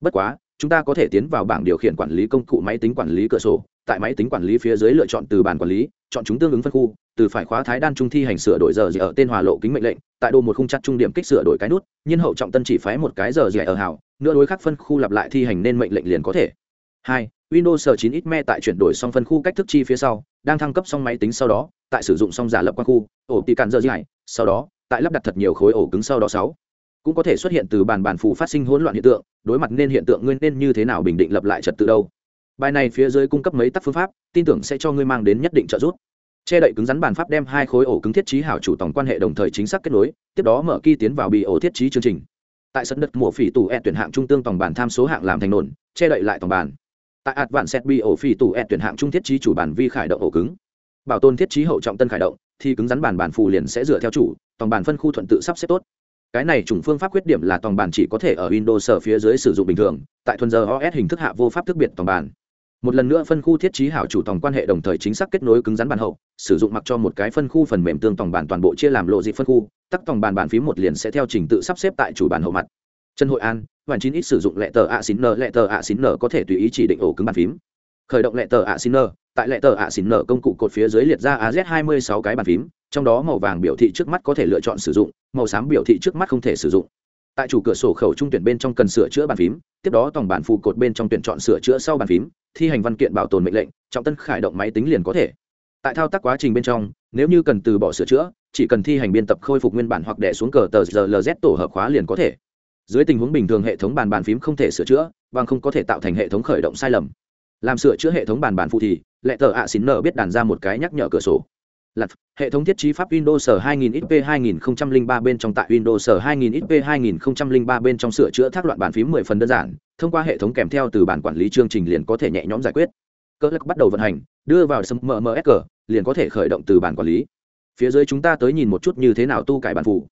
Bất quá, chúng ta có thể tiến vào bảng điều khiển quản lý công cụ máy tính quản lý cửa sổ. Tại máy tính quản lý phía dưới lựa chọn từ bàn quản lý, chọn chúng tương ứng phân khu, từ phải khóa thái đan trung thi hành sửa đổi giờ gì ở tên hòa lộ kính mệnh lệnh, tại đồ một khung chặt trung điểm kích sửa đổi cái nút nhân hậu trọng tân chỉ phái một cái giờ gì ở hảo nữa đối khắc phân khu lặp lại thi hành nên mệnh lệnh liền có thể. Hai windows 9 ít me tại chuyển đổi xong phân khu cách thức chi phía sau, đang thăng cấp xong máy tính sau đó, tại sử dụng xong giả lập quan khu, ổ tỷ cản giờ gì sau đó, tại lắp đặt thật nhiều khối ổ cứng sau đó sáu. Cũng có thể xuất hiện từ bàn bàn phù phát sinh hỗn loạn hiện tượng, đối mặt nên hiện tượng nguyên nên như thế nào bình định lập lại trật tự đâu. Bài này phía dưới cung cấp mấy tác phương pháp, tin tưởng sẽ cho ngươi mang đến nhất định trợ giúp. Che đậy cứng rắn bàn pháp đem hai khối ổ cứng thiết trí hảo chủ tổng quan hệ đồng thời chính xác kết nối, tiếp đó mở kỳ tiến vào bị ổ thiết trí chương trình. Tại sân đất mùa phỉ tủ e tuyển hạng trung tương tổng bản tham số hạng làm thành nổn, che đậy lại tổng bản tại ạt vạn set bị ổ phi tủ e tuyển hạng trung thiết trí chủ bản vi khải động ổ cứng. Bảo tồn thiết trí hậu trọng tân khải động, thì cứng rắn bản bản phù liền sẽ dựa theo chủ tòng bản phân khu thuận tự sắp xếp tốt. Cái này chủng phương pháp khuyết điểm là toàn bản chỉ có thể ở windows sở phía dưới sử dụng bình thường, tại thuần giờ os hình thức hạ vô pháp thức biệt toàn bản. Một lần nữa phân khu thiết trí hảo chủ tòng quan hệ đồng thời chính xác kết nối cứng rắn bàn hậu, sử dụng mặc cho một cái phân khu phần mềm tương tòng bản toàn bộ chia làm lộ dị phân khu, tắc tòng bản bàn phím một liền sẽ theo trình tự sắp xếp tại chủ bản hậu mặt. Trần hội an hoàn chín ít sử dụng lệ tờ ạ xín n lệ tờ ạ xín n có thể tùy ý chỉ định ổ cứng bàn phím. Khởi động lệ tờ ạ xín n tại lệ tờ ạ xín n công cụ cột phía dưới liệt ra az hai mươi sáu cái bàn phím, trong đó màu vàng biểu thị trước mắt có thể lựa chọn sử dụng, màu xám biểu thị trước mắt không thể sử dụng. Tại chủ cửa sổ khẩu trung tuyển bên trong cần sửa chữa bàn phím, tiếp đó tổng bản phụ cột bên trong tuyển chọn sửa chữa sau bàn phím, thi hành văn kiện bảo tồn mệnh lệnh, trọng tân khởi động máy tính liền có thể. Tại thao tác quá trình bên trong, nếu như cần từ bỏ sửa chữa, chỉ cần thi hành biên tập khôi phục nguyên bản hoặc đẻ xuống cờ tờ rlz tổ hợp khóa liền có thể dưới tình huống bình thường hệ thống bàn bàn phím không thể sửa chữa và không có thể tạo thành hệ thống khởi động sai lầm làm sửa chữa hệ thống bàn bàn phụ thì lệ tờ ạ xín nở biết đàn ra một cái nhắc nhở cửa sổ lặt hệ thống thiết trí pháp Windows 2000 XP 2003 bên trong tại Windows 2000 XP 2003 bên trong sửa chữa thác loạn bàn phím 10 phần đơn giản, thông qua hệ thống kèm theo từ bản quản lý chương trình liền có thể nhẹ nhõm giải quyết. Cơ lắc bắt đầu vận hành, đưa vào MMSG, liền có thể khởi động từ bản quản lý. Phía dưới chúng ta tới nhìn một chút như thế nào tu cải bản phụ.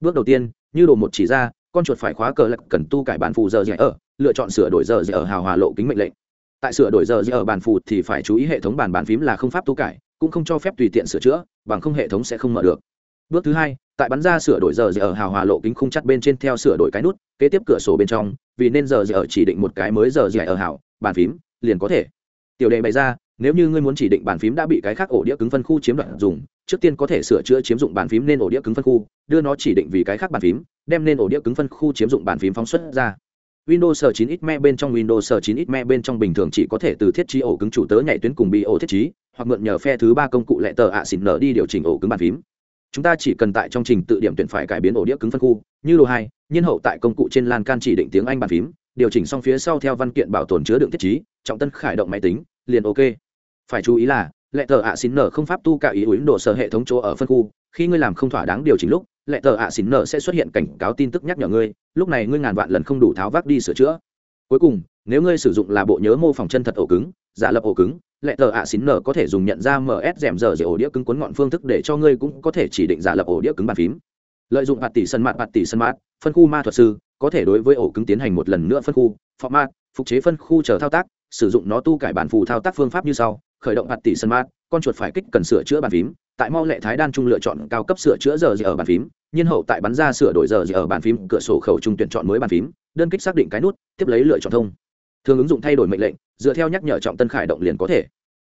Bước đầu tiên, như đồ một chỉ ra, con chuột phải khóa cờ lạc cần tu cải bản phụ giờ dễ ở, lựa chọn sửa đổi giờ dễ ở hào hòa lộ kính mệnh lệnh. Tại sửa đổi giờ dễ ở bản phụ thì phải chú ý hệ thống bản bàn phím là không pháp tu cải, cũng không cho phép tùy tiện sửa chữa bằng không hệ thống sẽ không mở được bước thứ hai tại bắn ra sửa đổi giờ dễ ở hào hòa lộ kính khung chặt bên trên theo sửa đổi cái nút kế tiếp cửa sổ bên trong vì nên giờ dễ ở chỉ định một cái mới giờ dễ ở hào bàn phím liền có thể tiểu đề bày ra nếu như ngươi muốn chỉ định bàn phím đã bị cái khác ổ đĩa cứng phân khu chiếm đoạt dùng trước tiên có thể sửa chữa chiếm dụng bàn phím nên ổ đĩa cứng phân khu đưa nó chỉ định vì cái khác bàn phím đem nên ổ đĩa cứng phân khu chiếm dụng bàn phím phóng xuất ra. Windows 9 ít me bên trong Windows 9 ít me bên trong bình thường chỉ có thể từ thiết trí ổ cứng chủ tớ nhảy tuyến cùng bị ổ thiết trí, hoặc mượn nhờ phe thứ ba công cụ lệ tờ ạ xỉn nở đi điều chỉnh ổ cứng bàn phím. Chúng ta chỉ cần tại trong trình tự điểm tuyển phải cải biến ổ đĩa cứng phân khu như đồ hai nhiên hậu tại công cụ trên lan can chỉ định tiếng anh bàn phím điều chỉnh xong phía sau theo văn kiện bảo tồn chứa đựng thiết trí trọng tân khởi động máy tính liền ok. Phải chú ý là lệ tờ ạ xin nở không pháp tu cả ý uốn độ sở hệ thống chỗ ở phân khu, khi ngươi làm không thỏa đáng điều chỉnh lúc, lệ tờ ạ xin nở sẽ xuất hiện cảnh cáo tin tức nhắc nhở ngươi, lúc này ngươi ngàn vạn lần không đủ tháo vác đi sửa chữa. Cuối cùng, nếu ngươi sử dụng là bộ nhớ mô phỏng chân thật ổ cứng, giả lập ổ cứng, lệ tờ ạ xín nở có thể dùng nhận ra ms rèm giờ dễ ổ đĩa cứng cuốn ngọn phương thức để cho ngươi cũng có thể chỉ định giả lập ổ đĩa cứng bàn phím. Lợi dụng bạt tỷ sân mạt bạt tỷ sân mạt, phân khu ma thuật sư có thể đối với ổ cứng tiến hành một lần nữa phân khu, format, phục chế phân khu chờ thao tác sử dụng nó tu cải bản phù thao tác phương pháp như sau khởi động hạt tỷ sân mát, con chuột phải kích cần sửa chữa bàn phím tại mau lệ thái đan trung lựa chọn cao cấp sửa chữa giờ gì ở bàn phím nhiên hậu tại bắn ra sửa đổi giờ gì ở bàn phím cửa sổ khẩu trung tuyển chọn mới bàn phím đơn kích xác định cái nút tiếp lấy lựa chọn thông. Thường ứng dụng thay đổi mệnh lệnh dựa theo nhắc nhở trọng tân khải động liền có thể.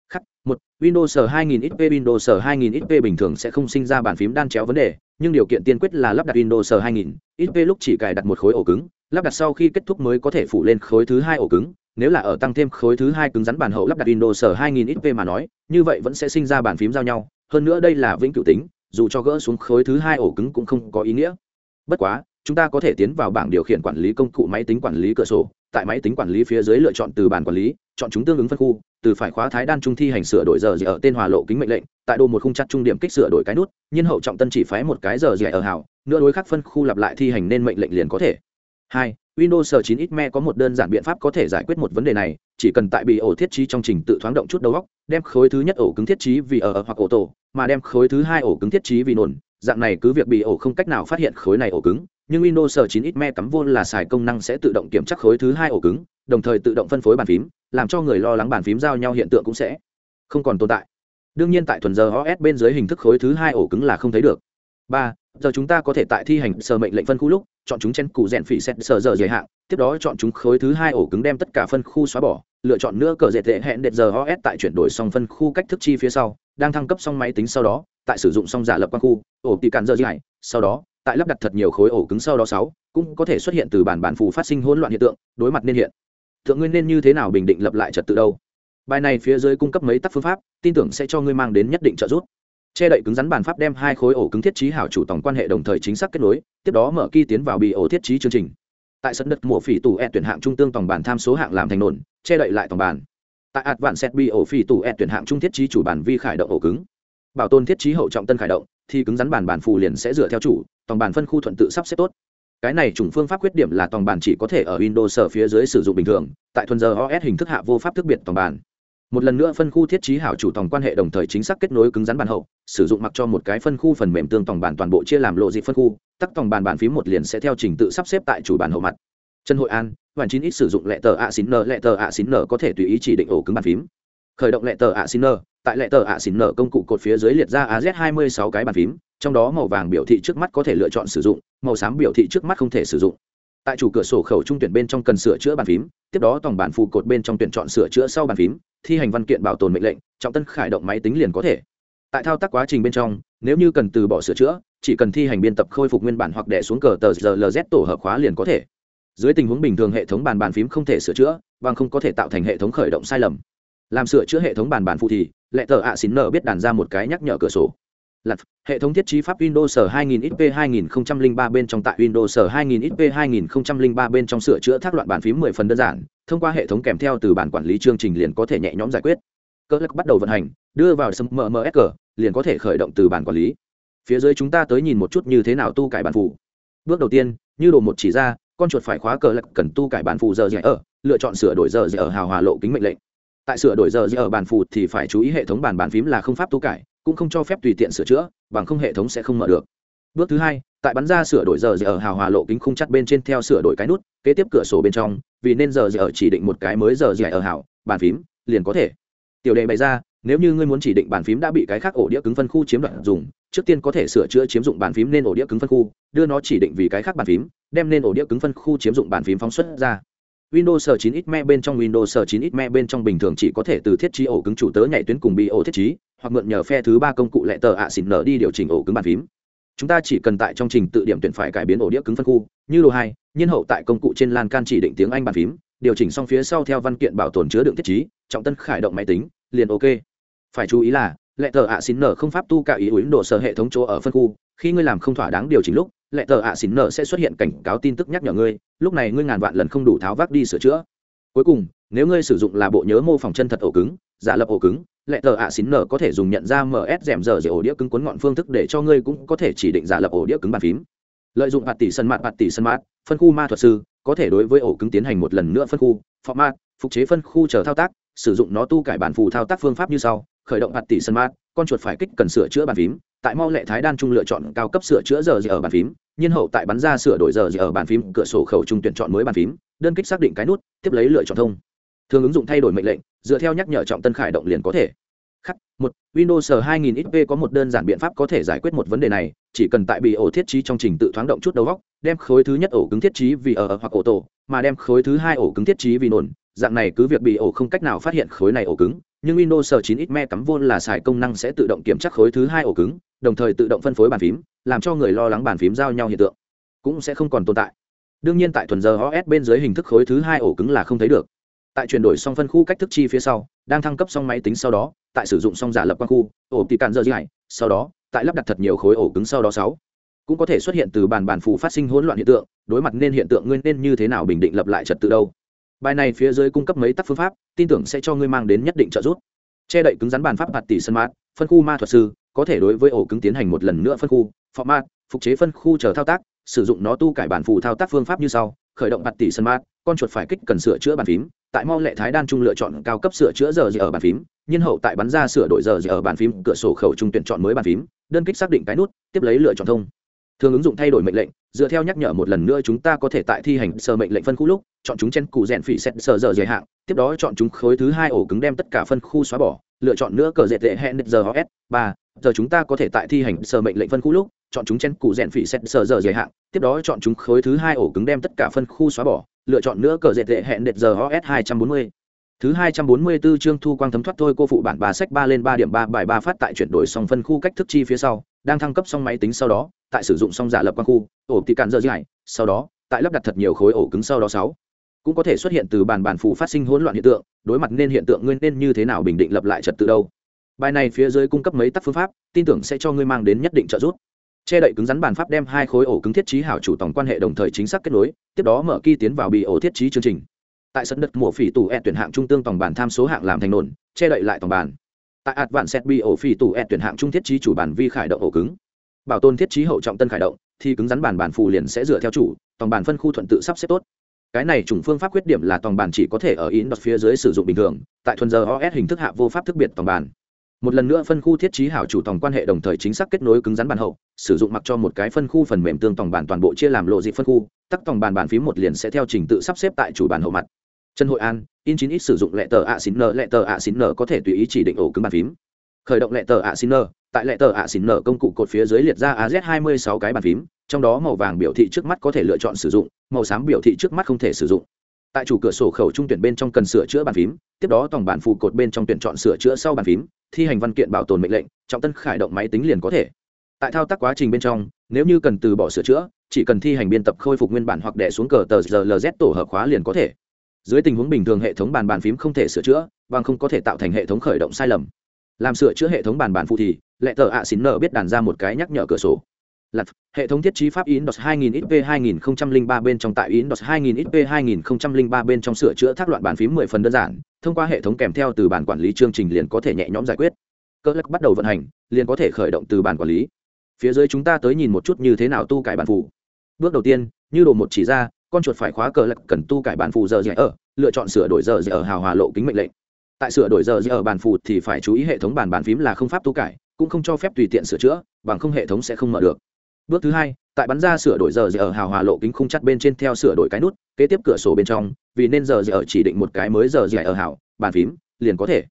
Khắc một windows 2000 xp windows 2000 xp bình thường sẽ không sinh ra bàn phím đan chéo vấn đề nhưng điều kiện tiên quyết là lắp đặt windows 2000 xp lúc chỉ cài đặt một khối ổ cứng lắp đặt sau khi kết thúc mới có thể phủ lên khối thứ hai ổ cứng nếu là ở tăng thêm khối thứ hai cứng rắn bản hậu lắp đặt windows 2000 xp mà nói, như vậy vẫn sẽ sinh ra bàn phím giao nhau. Hơn nữa đây là vĩnh cửu tính, dù cho gỡ xuống khối thứ hai ổ cứng cũng không có ý nghĩa. Bất quá, chúng ta có thể tiến vào bảng điều khiển quản lý công cụ máy tính quản lý cửa sổ. Tại máy tính quản lý phía dưới lựa chọn từ bàn quản lý, chọn chúng tương ứng phân khu, từ phải khóa thái đan trung thi hành sửa đổi giờ gì ở tên hòa lộ kính mệnh lệnh, tại đồ một khung chặt trung điểm kích sửa đổi cái nút nhân hậu trọng tân chỉ phái một cái giờ gì ở hảo nữa đối khắc phân khu lặp lại thi hành nên mệnh lệnh liền có thể. Hai Windows 9 XME có một đơn giản biện pháp có thể giải quyết một vấn đề này, chỉ cần tại bị ổ thiết trí trong trình tự thoáng động chút đầu óc, đem khối thứ nhất ổ cứng thiết trí vì ở hoặc ổ tổ, mà đem khối thứ hai ổ cứng thiết trí vì nổn, dạng này cứ việc bị ổ không cách nào phát hiện khối này ổ cứng, nhưng Windows 9 XME cắm vô là xài công năng sẽ tự động kiểm tra khối thứ hai ổ cứng, đồng thời tự động phân phối bàn phím, làm cho người lo lắng bàn phím giao nhau hiện tượng cũng sẽ không còn tồn tại. Đương nhiên tại thuần giờ OS bên dưới hình thức khối thứ hai ổ cứng là không thấy được. 3 giờ chúng ta có thể tại thi hành sở mệnh lệnh phân khu lúc, chọn chúng trên cụ rèn phỉ xét sở giờ dày hạn tiếp đó chọn chúng khối thứ hai ổ cứng đem tất cả phân khu xóa bỏ, lựa chọn nữa cờ dệt tệ hẹn đệt giờ os tại chuyển đổi xong phân khu cách thức chi phía sau, đang thăng cấp xong máy tính sau đó, tại sử dụng xong giả lập quan khu, ổ tị cản giờ dài sau đó, tại lắp đặt thật nhiều khối ổ cứng sau đó sáu, cũng có thể xuất hiện từ bản bản phù phát sinh hỗn loạn hiện tượng, đối mặt nên hiện. Thượng nguyên nên như thế nào bình định lập lại trật tự đâu? Bài này phía dưới cung cấp mấy tác phương pháp, tin tưởng sẽ cho ngươi mang đến nhất định trợ giúp che đậy cứng rắn bàn pháp đem hai khối ổ cứng thiết trí hảo chủ tổng quan hệ đồng thời chính xác kết nối, tiếp đó mở kỳ tiến vào bị ổ thiết trí chương trình. Tại sân đất mùa phỉ tủ e tuyển hạng trung tương tổng bàn tham số hạng làm thành nổn, che đậy lại tổng bàn tại ạt vạn set bị ổ phỉ tủ e tuyển hạng trung thiết trí chủ bản vi khải động ổ cứng. Bảo tồn thiết trí hậu trọng tân khải động, thì cứng rắn bàn bản phù liền sẽ dựa theo chủ, tổng bàn phân khu thuận tự sắp xếp tốt. Cái này chủng phương pháp khuyết điểm là tổng bàn chỉ có thể ở windows sở phía dưới sử dụng bình thường, tại thuần giờ os hình thức hạ vô pháp thức biệt tổng bàn một lần nữa phân khu thiết trí hảo chủ tòng quan hệ đồng thời chính xác kết nối cứng rắn bàn hậu, sử dụng mặc cho một cái phân khu phần mềm tương tòng bản toàn bộ chia làm lộ dị phân khu, tắc tòng bàn bản phím một liền sẽ theo trình tự sắp xếp tại chủ bàn hậu mặt. Trần hội an bản chín ít sử dụng lệ tờ a xin n, lệ tờ a xin n có thể tùy ý chỉ định ổ cứng bàn phím. Khởi động lệ tờ a xin n, tại lệ tờ a xin n công cụ cột phía dưới liệt ra az hai mươi sáu cái bàn phím, trong đó màu vàng biểu thị trước mắt có thể lựa chọn sử dụng, màu xám biểu thị trước mắt không thể sử dụng tại chủ cửa sổ khẩu trung tuyển bên trong cần sửa chữa bàn phím, tiếp đó tổng bản phụ cột bên trong tuyển chọn sửa chữa sau bàn phím, thi hành văn kiện bảo tồn mệnh lệnh, trọng tân khởi động máy tính liền có thể. Tại thao tác quá trình bên trong, nếu như cần từ bỏ sửa chữa, chỉ cần thi hành biên tập khôi phục nguyên bản hoặc đẻ xuống cờ tờ rlz tổ hợp khóa liền có thể. Dưới tình huống bình thường hệ thống bàn bàn phím không thể sửa chữa, bằng không có thể tạo thành hệ thống khởi động sai lầm. Làm sửa chữa hệ thống bàn bàn phụ thì, lệ tờ ạ xín nở biết đàn ra một cái nhắc nhở cửa sổ. Lật, hệ thống thiết trí pháp Windows 2000 XP 2003 bên trong tại Windows 2000 XP 2003 bên trong sửa chữa thác loạn bàn phím 10 phần đơn giản, thông qua hệ thống kèm theo từ bản quản lý chương trình liền có thể nhẹ nhõm giải quyết. Cơ lực bắt đầu vận hành, đưa vào sâm MMSG, liền có thể khởi động từ bản quản lý. Phía dưới chúng ta tới nhìn một chút như thế nào tu cải bản phụ. Bước đầu tiên, như đồ một chỉ ra, con chuột phải khóa cờ lực cần tu cải bản phụ giờ giải ở, lựa chọn sửa đổi giờ giải ở hào hòa lộ kính mệnh lệnh. Tại sửa đổi giờ giải ở bản phụ thì phải chú ý hệ thống bản bàn phím là không pháp tu cải, cũng không cho phép tùy tiện sửa chữa bằng không hệ thống sẽ không mở được. Bước thứ hai tại bắn ra sửa đổi giờ giờ ở hào hòa lộ kính khung chắt bên trên theo sửa đổi cái nút kế tiếp cửa sổ bên trong vì nên giờ giờ ở chỉ định một cái mới giờ giờ ở hào bàn phím liền có thể. Tiểu đề bày ra nếu như ngươi muốn chỉ định bàn phím đã bị cái khác ổ đĩa cứng phân khu chiếm đoạt dùng trước tiên có thể sửa chữa chiếm dụng bàn phím nên ổ đĩa cứng phân khu đưa nó chỉ định vì cái khác bàn phím đem nên ổ đĩa cứng phân khu chiếm dụng bàn phím phóng xuất ra. Windows 9 XME bên trong Windows 9 XME bên trong bình thường chỉ có thể từ thiết trí ổ cứng chủ tớ nhảy tuyến cùng bị ổ thiết trí, hoặc mượn nhờ phe thứ ba công cụ lệ tờ ạ xịn nở đi điều chỉnh ổ cứng bàn phím. Chúng ta chỉ cần tại trong trình tự điểm tuyển phải cải biến ổ đĩa cứng phân khu, như đồ hai, nhiên hậu tại công cụ trên lan can chỉ định tiếng anh bàn phím, điều chỉnh xong phía sau theo văn kiện bảo tồn chứa đựng thiết trí, trọng tân khởi động máy tính, liền ok. Phải chú ý là, lệ tờ ạ xịn nở không pháp tu cả ý ủi độ sở hệ thống chỗ ở phân khu, khi ngươi làm không thỏa đáng điều chỉnh lúc, lệ tờ ạ xịn nở sẽ xuất hiện cảnh cáo tin tức nhắc nhở ngươi, lúc này ngươi ngàn vạn lần không đủ tháo vác đi sửa chữa. Cuối cùng nếu ngươi sử dụng là bộ nhớ mô phỏng chân thật ổ cứng, giả lập ổ cứng lệ tờ ạ xín nở có thể dùng nhận ra ms rèm giờ dễ ổ đĩa cứng cuốn ngọn phương thức để cho ngươi cũng có thể chỉ định giả lập ổ đĩa cứng bàn phím. Lợi dụng bạt tỷ sân mạt, bạt tỷ sân mạt, phân khu ma thuật sư, có thể đối với ổ cứng tiến hành một lần nữa phân khu, format, phục chế phân khu chờ thao tác, sử dụng nó tu cải bản phù thao tác phương pháp như sau, khởi động bạt tỷ sân mạt, con chuột phải kích cần sửa chữa bàn phím, tại mau lệ thái đan trung lựa chọn cao cấp sửa chữa giờ gì ở bàn phím, nhiên hậu tại bắn ra sửa đổi giờ gì ở bàn phím, cửa sổ khẩu trung tuyển chọn mới bàn phím, đơn kích xác định cái nút, tiếp lấy lựa chọn thông thường ứng dụng thay đổi mệnh lệnh, dựa theo nhắc nhở trọng tân khải động liền có thể. Khắc, một, windows 2000 xp có một đơn giản biện pháp có thể giải quyết một vấn đề này, chỉ cần tại bị ổ thiết trí trong trình tự thoáng động chút đầu góc đem khối thứ nhất ổ cứng thiết trí vì ở hoặc ổ tổ, mà đem khối thứ hai ổ cứng thiết trí vì nổn. Dạng này cứ việc bị ổ không cách nào phát hiện khối này ổ cứng, nhưng windows 9 me cắm vô là xài công năng sẽ tự động kiểm tra khối thứ hai ổ cứng, đồng thời tự động phân phối bàn phím, làm cho người lo lắng bàn phím giao nhau hiện tượng. Cũng sẽ không còn tồn tại. Đương nhiên tại thuần giờ os bên dưới hình thức khối thứ hai ổ cứng là không thấy được tại chuyển đổi xong phân khu cách thức chi phía sau, đang thăng cấp xong máy tính sau đó, tại sử dụng xong giả lập quan khu, ổ tị cạn dơ dài sau đó, tại lắp đặt thật nhiều khối ổ cứng sau đó sáu. Cũng có thể xuất hiện từ bàn bàn phù phát sinh hỗn loạn hiện tượng, đối mặt nên hiện tượng nguyên nên như thế nào bình định lập lại trật tự đâu. Bài này phía dưới cung cấp mấy tác phương pháp, tin tưởng sẽ cho ngươi mang đến nhất định trợ giúp. Che đậy cứng rắn bàn pháp bạt tỷ sân mát, phân khu ma thuật sư, có thể đối với ổ cứng tiến hành một lần nữa phân khu, format, phục chế phân khu chờ thao tác, sử dụng nó tu cải bản phù thao tác phương pháp như sau khởi động bạt tỷ sân mát, con chuột phải kích cần sửa chữa bàn phím. Tại mau lệ thái đan trung lựa chọn cao cấp sửa chữa giờ gì ở bàn phím, nhiên hậu tại bắn ra sửa đổi giờ gì ở bàn phím, cửa sổ khẩu trung tuyển chọn mới bàn phím, đơn kích xác định cái nút, tiếp lấy lựa chọn thông. Thường ứng dụng thay đổi mệnh lệnh, dựa theo nhắc nhở một lần nữa chúng ta có thể tại thi hành sơ mệnh lệnh phân khu lúc, chọn chúng trên cụ rèn phỉ xét sơ giờ giới hạn tiếp đó chọn chúng khối thứ hai ổ cứng đem tất cả phân khu xóa bỏ, lựa chọn nữa cờ dệt tệ hẹn giờ os ba, giờ chúng ta có thể tại thi hành sơ mệnh lệnh phân khu lúc chọn chúng chen cụ rèn phỉ xét sờ giờ dày hạn tiếp đó chọn chúng khối thứ hai ổ cứng đem tất cả phân khu xóa bỏ lựa chọn nữa cờ dệt tệ hẹn giờ os hai trăm bốn mươi Thứ hai trăm bốn mươi bốn chương thu quang thấm thoát thôi cô phụ bản bà sách ba lên ba điểm ba bài ba phát tại chuyển đổi xong phân khu cách thức chi phía sau, đang thăng cấp xong máy tính sau đó, tại sử dụng xong giả lập quang khu, ổ thì cạn dơ dài, sau đó, tại lắp đặt thật nhiều khối ổ cứng sau đó sáu cũng có thể xuất hiện từ bàn bản phụ phát sinh hỗn loạn hiện tượng, đối mặt nên hiện tượng nguyên nên như thế nào bình định lập lại trật tự đâu. Bài này phía dưới cung cấp mấy tác phương pháp, tin tưởng sẽ cho ngươi mang đến nhất định trợ giúp. Che đậy cứng rắn bàn pháp đem hai khối ổ cứng thiết trí hảo chủ tổng quan hệ đồng thời chính xác kết nối, tiếp đó mở key tiến vào bị ổ thiết trí chương trình. Tại sân đất mùa phỉ tủ e tuyển hạng trung tương tổng bản tham số hạng làm thành nổn che đậy lại tổng bản. Tại ạt vạn set bị ổ phỉ tủ e tuyển hạng trung thiết trí chủ bản vi khải động ổ cứng. Bảo tồn thiết trí hậu trọng tân khải động thì cứng rắn bản bản phù liền sẽ dựa theo chủ tổng bản phân khu thuận tự sắp xếp tốt. Cái này chủng phương pháp khuyết điểm là tổng bản chỉ có thể ở in đọt phía dưới sử dụng bình thường tại thuần giờ os hình thức hạ vô pháp thức biệt tổng bản một lần nữa phân khu thiết trí hảo chủ tổng quan hệ đồng thời chính xác kết nối cứng rắn bản hậu, sử dụng mặc cho một cái phân khu phần mềm tương tổng bản toàn bộ chia làm lộ dị phân khu, tắc tổng bản bản phím một liền sẽ theo trình tự sắp xếp tại chủ bản hậu mặt. Trần hội an, in chín ít sử dụng lệ tờ ạ xin nợ lệ tờ ạ xin nợ có thể tùy ý chỉ định ổ cứng bàn phím. Khởi động lệ tờ ạ xin nợ tại lệ tờ ạ xin nợ công cụ cột phía dưới liệt ra az hai mươi sáu cái bàn phím, trong đó màu vàng biểu thị trước mắt có thể lựa chọn sử dụng, màu xám biểu thị trước mắt không thể sử dụng. Tại chủ cửa sổ khẩu trung tuyển bên trong cần sửa chữa bàn phím, tiếp đó tổng bản phụ cột bên trong tuyển chọn sửa chữa sau bàn phím thi hành văn kiện bảo tồn mệnh lệnh, trọng tân khải động máy tính liền có thể. Tại thao tác quá trình bên trong, nếu như cần từ bỏ sửa chữa, chỉ cần thi hành biên tập khôi phục nguyên bản hoặc đẻ xuống cờ tờ rlz tổ hợp khóa liền có thể. Dưới tình huống bình thường hệ thống bàn bàn phím không thể sửa chữa, bằng không có thể tạo thành hệ thống khởi động sai lầm. Làm sửa chữa hệ thống bàn bàn phụ thì, lệ tờ ạ xín nở biết đàn ra một cái nhắc nhở cửa sổ lặt hệ thống thiết trí pháp indos 2000 xp 2003 bên trong tại indos 2000 xp 2003 bên trong sửa chữa thác loạn bàn phím 10 phần đơn giản, thông qua hệ thống kèm theo từ bản quản lý chương trình liền có thể nhẹ nhõm giải quyết. Cơ lắc bắt đầu vận hành, liền có thể khởi động từ bản quản lý. Phía dưới chúng ta tới nhìn một chút như thế nào tu cải bản phụ bước đầu tiên, như đồ một chỉ ra, con chuột phải khóa cờ lật cần tu cải bản phù giờ dễ ở, lựa chọn sửa đổi giờ dễ ở hào hòa lộ kính mệnh lệnh. Tại sửa đổi giờ dễ ở bản phù thì phải chú ý hệ thống bản bàn phím là không pháp tu cải, cũng không cho phép tùy tiện sửa chữa, bằng không hệ thống sẽ không mở được bước thứ hai tại bắn ra sửa đổi giờ giờ ở hào hòa lộ kính khung chắt bên trên theo sửa đổi cái nút kế tiếp cửa sổ bên trong vì nên giờ giờ ở chỉ định một cái mới giờ giờ ở hào bàn phím liền có thể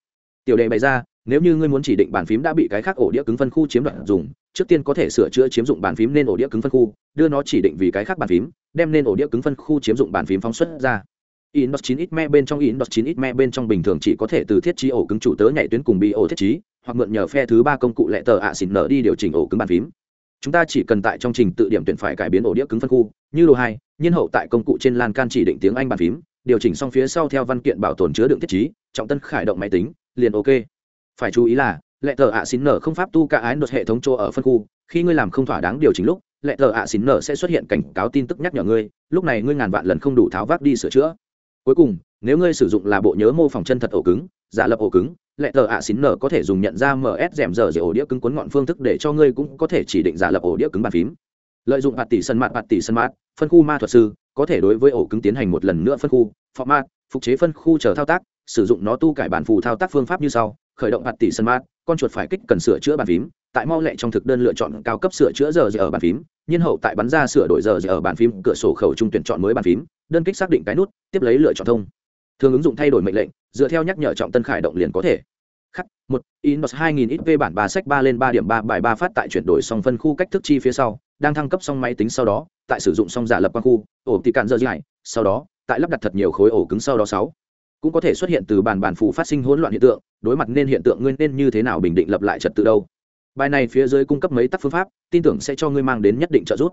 tiểu đề bày ra nếu như ngươi muốn chỉ định bàn phím đã bị cái khác ổ đĩa cứng phân khu chiếm đoạt dùng trước tiên có thể sửa chữa chiếm dụng bàn phím nên ổ đĩa cứng phân khu đưa nó chỉ định vì cái khác bàn phím đem nên ổ đĩa cứng phân khu chiếm dụng bàn phím phóng xuất ra Inbox 9 ít me bên trong Inbox 9 ít me bên trong bình thường chỉ có thể từ thiết trí ổ cứng chủ tớ nhảy tuyến cùng bị ổ thiết trí, hoặc mượn nhờ phe thứ ba công cụ lệ tờ ạ xỉn nở đi điều chỉnh ổ cứng bàn phím. Chúng ta chỉ cần tại trong trình tự điểm tuyển phải cải biến ổ đĩa cứng phân khu, như đồ hai nhiên hậu tại công cụ trên lan can chỉ định tiếng Anh bàn phím, điều chỉnh xong phía sau theo văn kiện bảo tồn chứa đựng thiết trí, trọng tân khải động máy tính, liền ok. Phải chú ý là, lệ tờ ạ xín nở không pháp tu cả ái đột hệ thống chỗ ở phân khu, khi ngươi làm không thỏa đáng điều chỉnh lúc, lệ tờ ạ xín nở sẽ xuất hiện cảnh cáo tin tức nhắc nhở ngươi, lúc này ngươi ngàn vạn lần không đủ tháo vác đi sửa chữa cuối cùng nếu ngươi sử dụng là bộ nhớ mô phỏng chân thật ổ cứng, giả lập ổ cứng lệ tờ ạ xín nở có thể dùng nhận ra ms rèm giờ dễ ổ đĩa cứng cuốn ngọn phương thức để cho ngươi cũng có thể chỉ định giả lập ổ đĩa cứng bàn phím. Lợi dụng bạt tỷ sân mạt, bạt tỷ sân mạt, phân khu ma thuật sư, có thể đối với ổ cứng tiến hành một lần nữa phân khu, format, phục chế phân khu chờ thao tác, sử dụng nó tu cải bản phù thao tác phương pháp như sau, khởi động bạt tỷ sân mạt, con chuột phải kích cần sửa chữa bàn phím, tại mau lệ trong thực đơn lựa chọn cao cấp sửa chữa giờ giờ ở bàn phím, nhiên hậu tại bắn ra sửa đổi giờ giờ ở bàn phím, cửa sổ khẩu trung tuyển chọn mới bàn phím, đơn kích xác định cái nút, tiếp lấy lựa chọn thông thường ứng dụng thay đổi mệnh lệnh, dựa theo nhắc nhở trọng tân khải động liền có thể. Khắc, một, inbox 2000 xp bản ba sách ba lên ba điểm ba, bài ba phát tại chuyển đổi xong phân khu cách thức chi phía sau, đang thăng cấp xong máy tính sau đó, tại sử dụng xong giả lập quang khu, ổ tị cạn dơ dài, sau đó, tại lắp đặt thật nhiều khối ổ cứng sau đó sáu. Cũng có thể xuất hiện từ bàn bàn phù phát sinh hỗn loạn hiện tượng, đối mặt nên hiện tượng nguyên nên như thế nào bình định lập lại trật tự đâu. Bài này phía dưới cung cấp mấy tác phương pháp, tin tưởng sẽ cho ngươi mang đến nhất định trợ giúp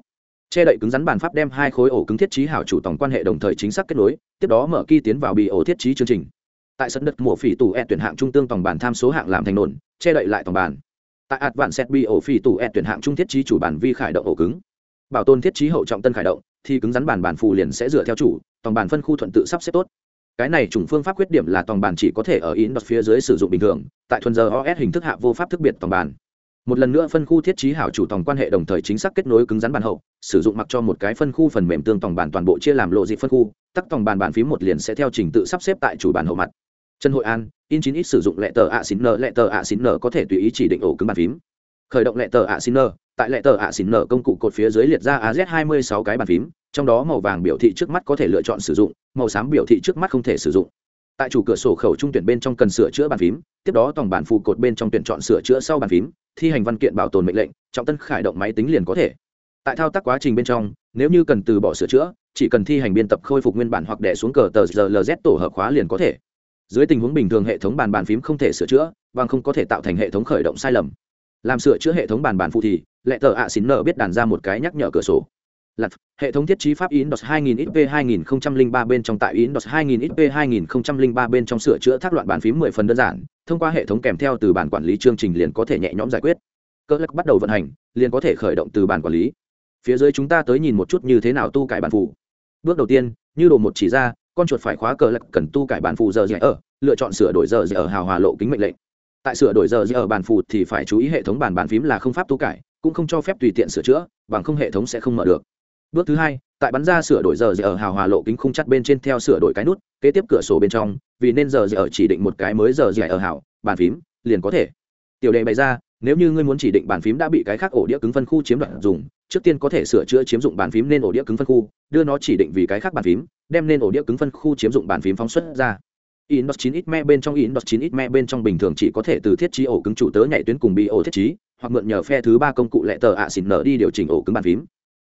che đậy cứng rắn bàn pháp đem hai khối ổ cứng thiết trí hảo chủ tổng quan hệ đồng thời chính xác kết nối, tiếp đó mở key tiến vào bị ổ thiết trí chương trình. Tại sân đất mùa phỉ tủ e tuyển hạng trung tương tổng bản tham số hạng làm thành nổn, che đậy lại tổng bản. Tại ạt vạn set bị ổ phỉ tủ e tuyển hạng trung thiết trí chủ bản vi khải động ổ cứng. Bảo tồn thiết trí hậu trọng tân khải động, thì cứng rắn bản bản phù liền sẽ dựa theo chủ, tổng bản phân khu thuận tự sắp xếp tốt. Cái này chủng phương pháp khuyết điểm là tổng bản chỉ có thể ở in đọt phía dưới sử dụng bình thường, tại thuần giờ os hình thức hạ vô pháp thức biệt tổng bản một lần nữa phân khu thiết trí hảo chủ tòng quan hệ đồng thời chính xác kết nối cứng rắn bàn hậu, sử dụng mặc cho một cái phân khu phần mềm tương tòng bàn toàn bộ chia làm lộ dị phân khu, tắc tòng bàn bàn phím một liền sẽ theo trình tự sắp xếp tại chủ bàn hậu mặt. Trần hội an, in chín ít sử dụng lệ tờ ạ xin n lệ tờ ạ xin n có thể tùy ý chỉ định ổ cứng bàn phím. Khởi động lệ tờ ạ xin n tại lệ tờ ạ xin n công cụ cột phía dưới liệt ra az hai mươi sáu cái bàn phím, trong đó màu vàng biểu thị trước mắt có thể lựa chọn sử dụng, màu xám biểu thị trước mắt không thể sử dụng. Tại chủ cửa sổ khẩu trung tuyển bên trong cần sửa chữa bàn phím, tiếp đó tổng bản phụ cột bên trong tuyển chọn sửa chữa sau bàn phím thi hành văn kiện bảo tồn mệnh lệnh, trọng tân khải động máy tính liền có thể. Tại thao tác quá trình bên trong, nếu như cần từ bỏ sửa chữa, chỉ cần thi hành biên tập khôi phục nguyên bản hoặc đẻ xuống cờ tờ rlz tổ hợp khóa liền có thể. Dưới tình huống bình thường hệ thống bàn bàn phím không thể sửa chữa và không có thể tạo thành hệ thống khởi động sai lầm. Làm sửa chữa hệ thống bàn bàn phụ thì, lệ tờ ạ xín nợ biết đàn ra một cái nhắc nhở cửa sổ lặt hệ thống thiết trí pháp Windows 2000 XP 2003 bên trong tại Windows 2000 XP 2003 bên trong sửa chữa thác loạn bàn phím 10 phần đơn giản, thông qua hệ thống kèm theo từ bản quản lý chương trình liền có thể nhẹ nhõm giải quyết. Cơ lắc bắt đầu vận hành, liền có thể khởi động từ bản quản lý. Phía dưới chúng ta tới nhìn một chút như thế nào tu cải bản phụ. Bước đầu tiên, như đồ một chỉ ra, con chuột phải khóa cờ lật cần tu cải bản phụ giờ gì ở, lựa chọn sửa đổi giờ gì ở hào hòa lộ kính mệnh lệnh. Tại sửa đổi giờ gì ở bản phụ thì phải chú ý hệ thống bản bàn phím là không pháp tu cải, cũng không cho phép tùy tiện sửa chữa, bằng không hệ thống sẽ không mở được bước thứ hai tại bắn ra sửa đổi giờ giờ ở hào hòa lộ kính khung chắt bên trên theo sửa đổi cái nút kế tiếp cửa sổ bên trong vì nên giờ giờ ở chỉ định một cái mới giờ giờ ở hào bàn phím liền có thể. Tiểu đề bày ra nếu như ngươi muốn chỉ định bàn phím đã bị cái khác ổ đĩa cứng phân khu chiếm đoạt dùng trước tiên có thể sửa chữa chiếm dụng bàn phím nên ổ đĩa cứng phân khu đưa nó chỉ định vì cái khác bàn phím đem nên ổ đĩa cứng phân khu chiếm dụng bàn phím phóng xuất ra. Inbox 9 ít me bên trong Inbox 9 ít me bên trong bình thường chỉ có thể từ thiết trí ổ cứng chủ tớ nhảy tuyến cùng bị ổ thiết trí, hoặc mượn nhờ phe thứ ba công cụ lệ tờ ạ xỉn nở đi điều chỉnh ổ cứng bàn phím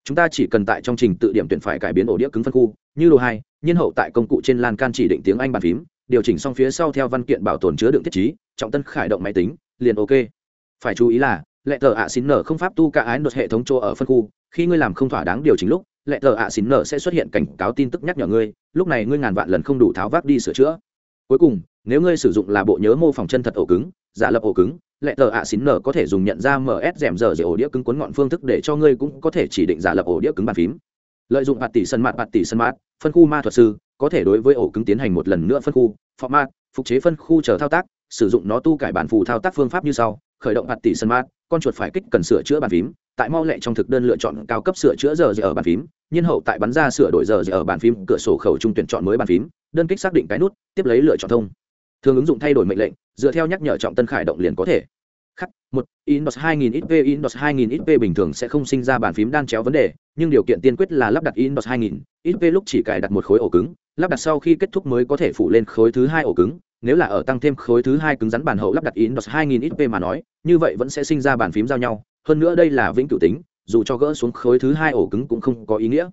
chúng ta chỉ cần tại trong trình tự điểm tuyển phải cải biến ổ đĩa cứng phân khu, như lô hai, nhiên hậu tại công cụ trên lan can chỉ định tiếng anh bàn phím, điều chỉnh xong phía sau theo văn kiện bảo tồn chứa đựng thiết chí trọng tân khải động máy tính, liền ok. Phải chú ý là, lệ tờ ạ xín nở không pháp tu cả ái nốt hệ thống chỗ ở phân khu, khi ngươi làm không thỏa đáng điều chỉnh lúc, lệ tờ ạ xín nở sẽ xuất hiện cảnh cáo tin tức nhắc nhở ngươi, lúc này ngươi ngàn vạn lần không đủ tháo vác đi sửa chữa. Cuối cùng nếu ngươi sử dụng là bộ nhớ mô phỏng chân thật ổ cứng, giả lập ổ cứng lệ tờ ạ xín nở có thể dùng nhận ra ms rèm giờ dễ ổ đĩa cứng cuốn ngọn phương thức để cho ngươi cũng có thể chỉ định giả lập ổ đĩa cứng bàn phím. Lợi dụng bạt tỷ sân mạt, bạt tỷ sân mạt, phân khu ma thuật sư, có thể đối với ổ cứng tiến hành một lần nữa phân khu, format, phục chế phân khu chờ thao tác, sử dụng nó tu cải bản phù thao tác phương pháp như sau, khởi động bạt tỷ sân mạt, con chuột phải kích cần sửa chữa bàn phím, tại mau lệ trong thực đơn lựa chọn cao cấp sửa chữa giờ giờ ở bàn phím, nhiên hậu tại bắn ra sửa đổi giờ giờ ở bàn phím, cửa sổ khẩu trung tuyển chọn mới bàn phím, đơn kích xác định cái nút, tiếp lấy lựa chọn thông thường ứng dụng thay đổi mệnh lệnh, dựa theo nhắc nhở trọng tân khải động liền có thể. Khắc, một inbox 2000 xp inbox 2000 xp bình thường sẽ không sinh ra bàn phím đan chéo vấn đề, nhưng điều kiện tiên quyết là lắp đặt inbox 2000 xp lúc chỉ cài đặt một khối ổ cứng, lắp đặt sau khi kết thúc mới có thể phụ lên khối thứ hai ổ cứng, nếu là ở tăng thêm khối thứ hai cứng rắn bàn hậu lắp đặt inbox 2000 xp mà nói, như vậy vẫn sẽ sinh ra bàn phím giao nhau, hơn nữa đây là vĩnh cửu tính, dù cho gỡ xuống khối thứ hai ổ cứng cũng không có ý nghĩa.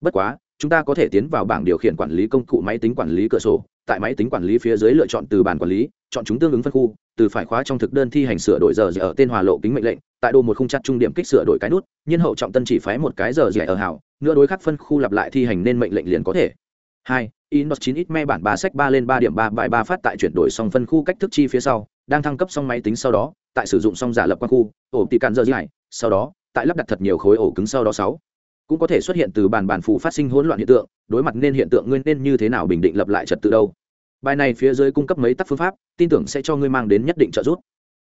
Bất quá, chúng ta có thể tiến vào bảng điều khiển quản lý công cụ máy tính quản lý cửa sổ tại máy tính quản lý phía dưới lựa chọn từ bàn quản lý chọn chúng tương ứng phân khu từ phải khóa trong thực đơn thi hành sửa đổi giờ giờ ở tên hòa lộ kính mệnh lệnh tại đồ một khung chặt trung điểm kích sửa đổi cái nút nhiên hậu trọng tân chỉ phái một cái giờ giờ ở hảo nữa đối khắc phân khu lặp lại thi hành nên mệnh lệnh liền có thể. Hai Inbox 9 ít me bản ba sách ba lên ba điểm ba bài ba phát tại chuyển đổi xong phân khu cách thức chi phía sau, đang thăng cấp xong máy tính sau đó, tại sử dụng xong giả lập quan khu, ổ tỉ cản giờ giải, sau đó, tại lắp đặt thật nhiều khối ổ cứng sau đó sáu cũng có thể xuất hiện từ bàn bàn phụ phát sinh hỗn loạn hiện tượng, đối mặt nên hiện tượng nguyên nên như thế nào bình định lập lại trật tự đâu? Bài này phía dưới cung cấp mấy tác phương pháp tin tưởng sẽ cho ngươi mang đến nhất định trợ giúp.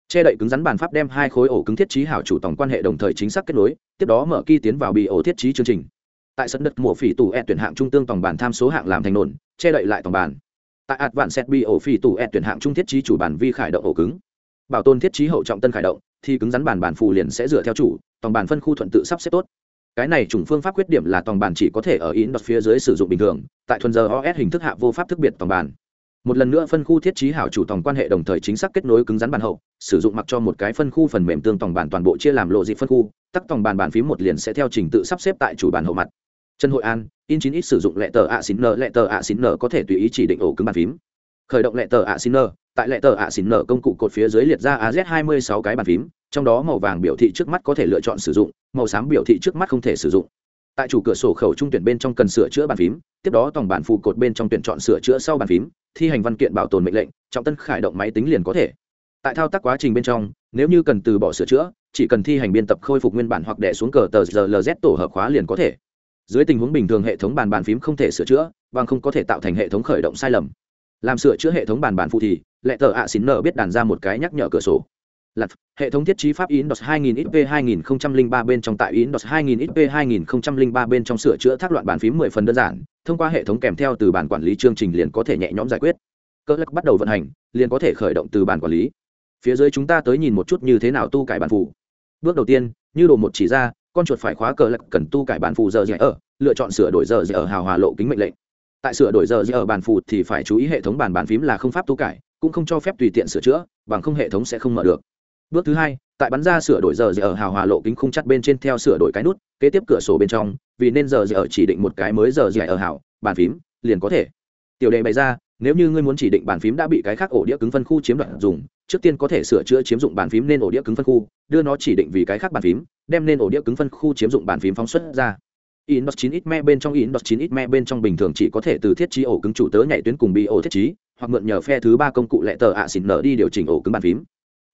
Che đậy cứng rắn bàn pháp đem hai khối ổ cứng thiết trí hảo chủ tổng quan hệ đồng thời chính xác kết nối tiếp đó mở kỳ tiến vào bị ổ thiết trí chương trình. Tại sân đất mùa phỉ tủ e tuyển hạng trung tương tổng bản tham số hạng làm thành nổn che đậy lại tổng bản. Tại ạt vạn set bị ổ phỉ tủ e tuyển hạng trung thiết trí chủ bản vi khải động ổ cứng. Bảo tồn thiết trí hậu trọng tân khải động thì cứng rắn bản bản phù liền sẽ dựa theo chủ tổng bản phân khu thuận tự sắp xếp tốt cái này chủng phương pháp khuyết điểm là tòng bàn chỉ có thể ở in đọt phía dưới sử dụng bình thường, tại thuần giờ os hình thức hạ vô pháp thức biệt tòng bàn. Một lần nữa phân khu thiết trí hảo chủ tòng quan hệ đồng thời chính xác kết nối cứng rắn bàn hậu, sử dụng mặc cho một cái phân khu phần mềm tương tòng bàn toàn bộ chia làm lộ dị phân khu, tắc tòng bàn bàn phím một liền sẽ theo trình tự sắp xếp tại chủ bàn hậu mặt. Trần hội an, in chín ít sử dụng lệ tờ ạ xín n lệ tờ ạ xín n có thể tùy ý chỉ định ổ cứng bàn phím. Khởi động lệ tờ ạ xín n tại lệ tờ ạ xín n công cụ cột phía dưới liệt ra az hai mươi sáu cái bàn phím trong đó màu vàng biểu thị trước mắt có thể lựa chọn sử dụng, màu xám biểu thị trước mắt không thể sử dụng. Tại chủ cửa sổ khẩu trung tuyển bên trong cần sửa chữa bàn phím, tiếp đó tổng bản phụ cột bên trong tuyển chọn sửa chữa sau bàn phím, thi hành văn kiện bảo tồn mệnh lệnh, trọng tân khởi động máy tính liền có thể. Tại thao tác quá trình bên trong, nếu như cần từ bỏ sửa chữa, chỉ cần thi hành biên tập khôi phục nguyên bản hoặc đẻ xuống cờ tờ rlz tổ hợp khóa liền có thể. Dưới tình huống bình thường hệ thống bàn bàn phím không thể sửa chữa và không có thể tạo thành hệ thống khởi động sai lầm. Làm sửa chữa hệ thống bàn bàn phụ thì, lệ tờ ạ xín nở biết đàn ra một cái nhắc nhở cửa sổ. Lật, hệ thống thiết trí pháp Indos 2000 XP 2003 bên trong tại Indos 2000 XP 2003 bên trong sửa chữa thác loạn bàn phím 10 phần đơn giản, thông qua hệ thống kèm theo từ bản quản lý chương trình liền có thể nhẹ nhõm giải quyết. Cơ lắc bắt đầu vận hành, liền có thể khởi động từ bản quản lý. Phía dưới chúng ta tới nhìn một chút như thế nào tu cải bản phù. Bước đầu tiên, như đồ một chỉ ra, con chuột phải khóa cờ lật cần tu cải bản phù giờ giải ở, lựa chọn sửa đổi giờ giải ở hào hòa lộ kính mệnh lệnh. Tại sửa đổi giờ giải ở bản phụ thì phải chú ý hệ thống bản bàn phím là không pháp tu cải, cũng không cho phép tùy tiện sửa chữa, bằng không hệ thống sẽ không mở được bước thứ hai tại bắn ra sửa đổi giờ giờ ở hào hòa lộ kính khung chắt bên trên theo sửa đổi cái nút kế tiếp cửa sổ bên trong vì nên giờ giờ ở chỉ định một cái mới giờ giờ ở hào bàn phím liền có thể. Tiểu đề bày ra nếu như ngươi muốn chỉ định bàn phím đã bị cái khác ổ đĩa cứng phân khu chiếm đoạt dùng trước tiên có thể sửa chữa chiếm dụng bàn phím nên ổ đĩa cứng phân khu đưa nó chỉ định vì cái khác bàn phím đem nên ổ đĩa cứng phân khu chiếm dụng bàn phím phóng xuất ra. Inbox 9 ít me bên trong Inbox 9 ít me bên trong bình thường chỉ có thể từ thiết trí ổ cứng chủ tớ nhảy tuyến cùng bị ổ thiết trí, hoặc mượn nhờ phe thứ ba công cụ lệ tờ ạ xỉn nở đi điều chỉnh ổ cứng bàn phím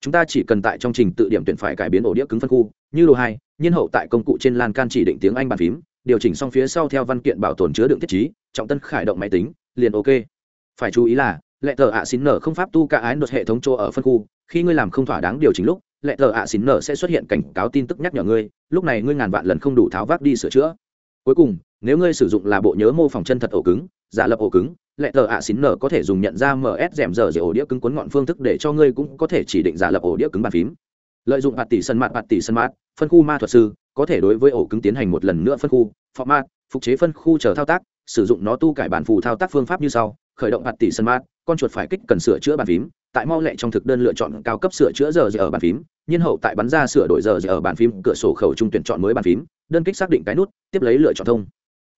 chúng ta chỉ cần tại trong trình tự điểm tuyển phải cải biến ổ đĩa cứng phân khu, như đồ hai, nhiên hậu tại công cụ trên lan can chỉ định tiếng anh bàn phím, điều chỉnh xong phía sau theo văn kiện bảo tồn chứa đựng thiết chí trọng tân khải động máy tính, liền ok. Phải chú ý là, lệ tờ ạ xín nở không pháp tu cả ái luật hệ thống chỗ ở phân khu, khi ngươi làm không thỏa đáng điều chỉnh lúc, lệ tờ ạ xín nở sẽ xuất hiện cảnh cáo tin tức nhắc nhở ngươi, lúc này ngươi ngàn vạn lần không đủ tháo vác đi sửa chữa. Cuối cùng, nếu ngươi sử dụng là bộ nhớ mô phỏng chân thật ổ cứng, giả lập ổ cứng lệ tờ ạ xín nở có thể dùng nhận ra ms rèm giờ dễ ổ đĩa cứng cuốn ngọn phương thức để cho ngươi cũng có thể chỉ định giả lập ổ đĩa cứng bàn phím. Lợi dụng hạt tỷ sân mạt, hạt tỷ sân mạt, phân khu ma thuật sư, có thể đối với ổ cứng tiến hành một lần nữa phân khu, format, phục chế phân khu chờ thao tác, sử dụng nó tu cải bản phù thao tác phương pháp như sau, khởi động hạt tỷ sân mạt, con chuột phải kích cần sửa chữa bàn phím, tại mau lệ trong thực đơn lựa chọn cao cấp sửa chữa giờ giờ ở bàn phím, nhiên hậu tại bắn ra sửa đổi giờ giờ ở bàn phím, cửa sổ khẩu trung tuyển chọn mới bàn phím, đơn kích xác định cái nút, tiếp lấy lựa chọn thông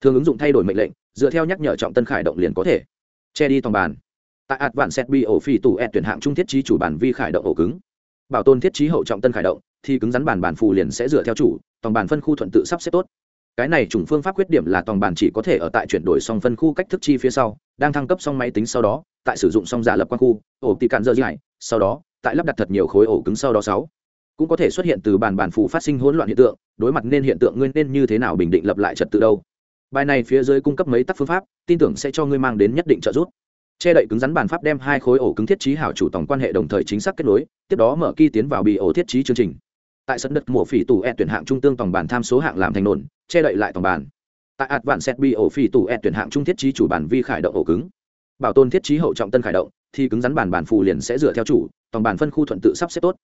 thường ứng dụng thay đổi mệnh lệnh, dựa theo nhắc nhở trọng tân khải động liền có thể. Che đi toàn bàn. Tại ạt vạn set bi ổ phi tủ ed tuyển hạng trung thiết trí chủ bản vi khải động ổ cứng. Bảo tồn thiết trí hậu trọng tân khải động, thì cứng rắn bản bản phù liền sẽ dựa theo chủ toàn bản phân khu thuận tự sắp xếp tốt. Cái này chủng phương pháp khuyết điểm là toàn bản chỉ có thể ở tại chuyển đổi xong phân khu cách thức chi phía sau, đang thăng cấp xong máy tính sau đó, tại sử dụng xong giả lập quan khu, ổ tị cạn dơ dài sau đó, tại lắp đặt thật nhiều khối ổ cứng sau đó sáu. Cũng có thể xuất hiện từ bản bản phù phát sinh hỗn loạn hiện tượng, đối mặt nên hiện tượng nguyên nên như thế nào bình định lập lại trật tự đâu bài này phía dưới cung cấp mấy tác phương pháp, tin tưởng sẽ cho ngươi mang đến nhất định trợ giúp. Che đậy cứng rắn bản pháp đem hai khối ổ cứng thiết trí hảo chủ tổng quan hệ đồng thời chính xác kết nối, tiếp đó mở key tiến vào bị ổ thiết trí chương trình. Tại sân đất mùa phỉ tủ e tuyển hạng trung tương tổng bản tham số hạng làm thành nổn, che đậy lại tổng bản. Tại ạt vạn set bị ổ phỉ tủ e tuyển hạng trung thiết trí chủ bản vi khải động ổ cứng. Bảo tồn thiết trí hậu trọng tân khải động, thì cứng rắn bản bản phù liền sẽ dựa theo chủ, tổng bản phân khu thuận tự sắp xếp tốt.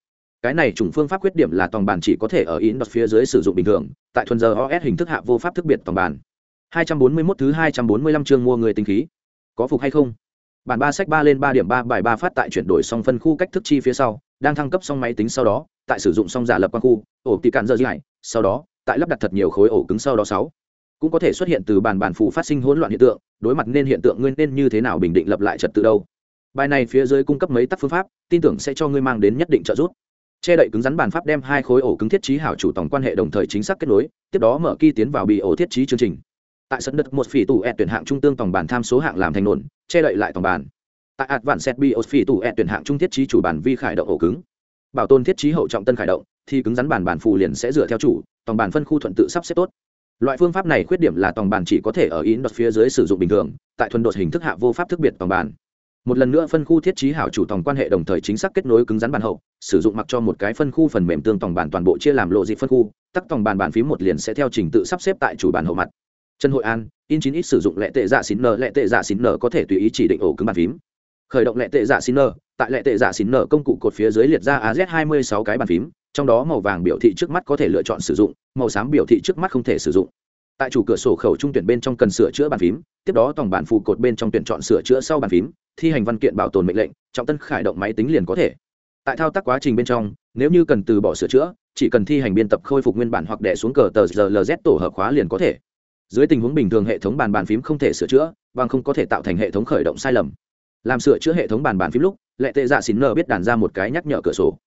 Cái này chủng phương pháp khuyết điểm là tổng bản chỉ có thể ở in đặt phía dưới sử dụng bình thường, tại thuần giờ os hình thức hạ vô pháp thức biệt tổng bản. 241 thứ 245 chương mua người tinh khí. Có phục hay không? Bản ba sách ba lên ba điểm ba bài ba phát tại chuyển đổi xong phân khu cách thức chi phía sau, đang thăng cấp xong máy tính sau đó, tại sử dụng xong giả lập quan khu, ổ tỉ cản giờ dài, sau đó, tại lắp đặt thật nhiều khối ổ cứng sau đó sáu cũng có thể xuất hiện từ bản bản phụ phát sinh hỗn loạn hiện tượng, đối mặt nên hiện tượng nguyên nên như thế nào bình định lập lại trật tự đâu. Bài này phía dưới cung cấp mấy tác phương pháp, tin tưởng sẽ cho ngươi mang đến nhất định trợ giúp che đậy cứng rắn bản pháp đem hai khối ổ cứng thiết trí hảo chủ tổng quan hệ đồng thời chính xác kết nối tiếp đó mở kỳ tiến vào bị ổ thiết trí chương trình tại sân đất một phỉ tủ ed tuyển hạng trung tương tổng bản tham số hạng làm thành nổn, che đậy lại tổng bản tại ạt vạn set bios phỉ tủ ed tuyển hạng trung thiết trí chủ bản vi khải động ổ cứng. Bảo tồn thiết trí hậu trọng tân khải động, thì cứng rắn bản bản phù liền sẽ dựa theo chủ tổng bản phân khu thuận tự sắp xếp tốt. Loại phương pháp này khuyết điểm là tổng bản chỉ có thể ở in đột phía dưới sử dụng bình thường, tại thuần đột hình thức hạ vô pháp thức biệt tổng bản một lần nữa phân khu thiết trí hảo chủ tổng quan hệ đồng thời chính xác kết nối cứng rắn bản hậu, sử dụng mặc cho một cái phân khu phần mềm tương tổng bản toàn bộ chia làm lộ dị phân khu, tắc tổng bản bản phím một liền sẽ theo trình tự sắp xếp tại chủ bản hậu mặt trần hội an, in chín ít sử dụng lệ tệ dạ xín nở lệ tệ dạ xín nở có thể tùy ý chỉ định ổ cứng bàn phím. Khởi động lệ tệ dạ xín nở tại lệ tệ dạ xín nở công cụ cột phía dưới liệt ra az hai mươi sáu cái bàn phím, trong đó màu vàng biểu thị trước mắt có thể lựa chọn sử dụng, màu xám biểu thị trước mắt không thể sử dụng. Tại chủ cửa sổ khẩu trung tuyển bên trong cần sửa chữa bàn phím, tiếp đó tổng bản phụ cột bên trong tuyển chọn sửa chữa sau bàn phím, thi hành văn kiện bảo tồn mệnh lệnh, trọng tân khởi động máy tính liền có thể. Tại thao tác quá trình bên trong, nếu như cần từ bỏ sửa chữa, chỉ cần thi hành biên tập khôi phục nguyên bản hoặc đẻ xuống cờ tờ rlz tổ hợp khóa liền có thể dưới tình huống bình thường hệ thống bàn bàn phím không thể sửa chữa và không có thể tạo thành hệ thống khởi động sai lầm làm sửa chữa hệ thống bàn bàn phím lúc lệ tệ dạ xin nờ biết đàn ra một cái nhắc nhở cửa sổ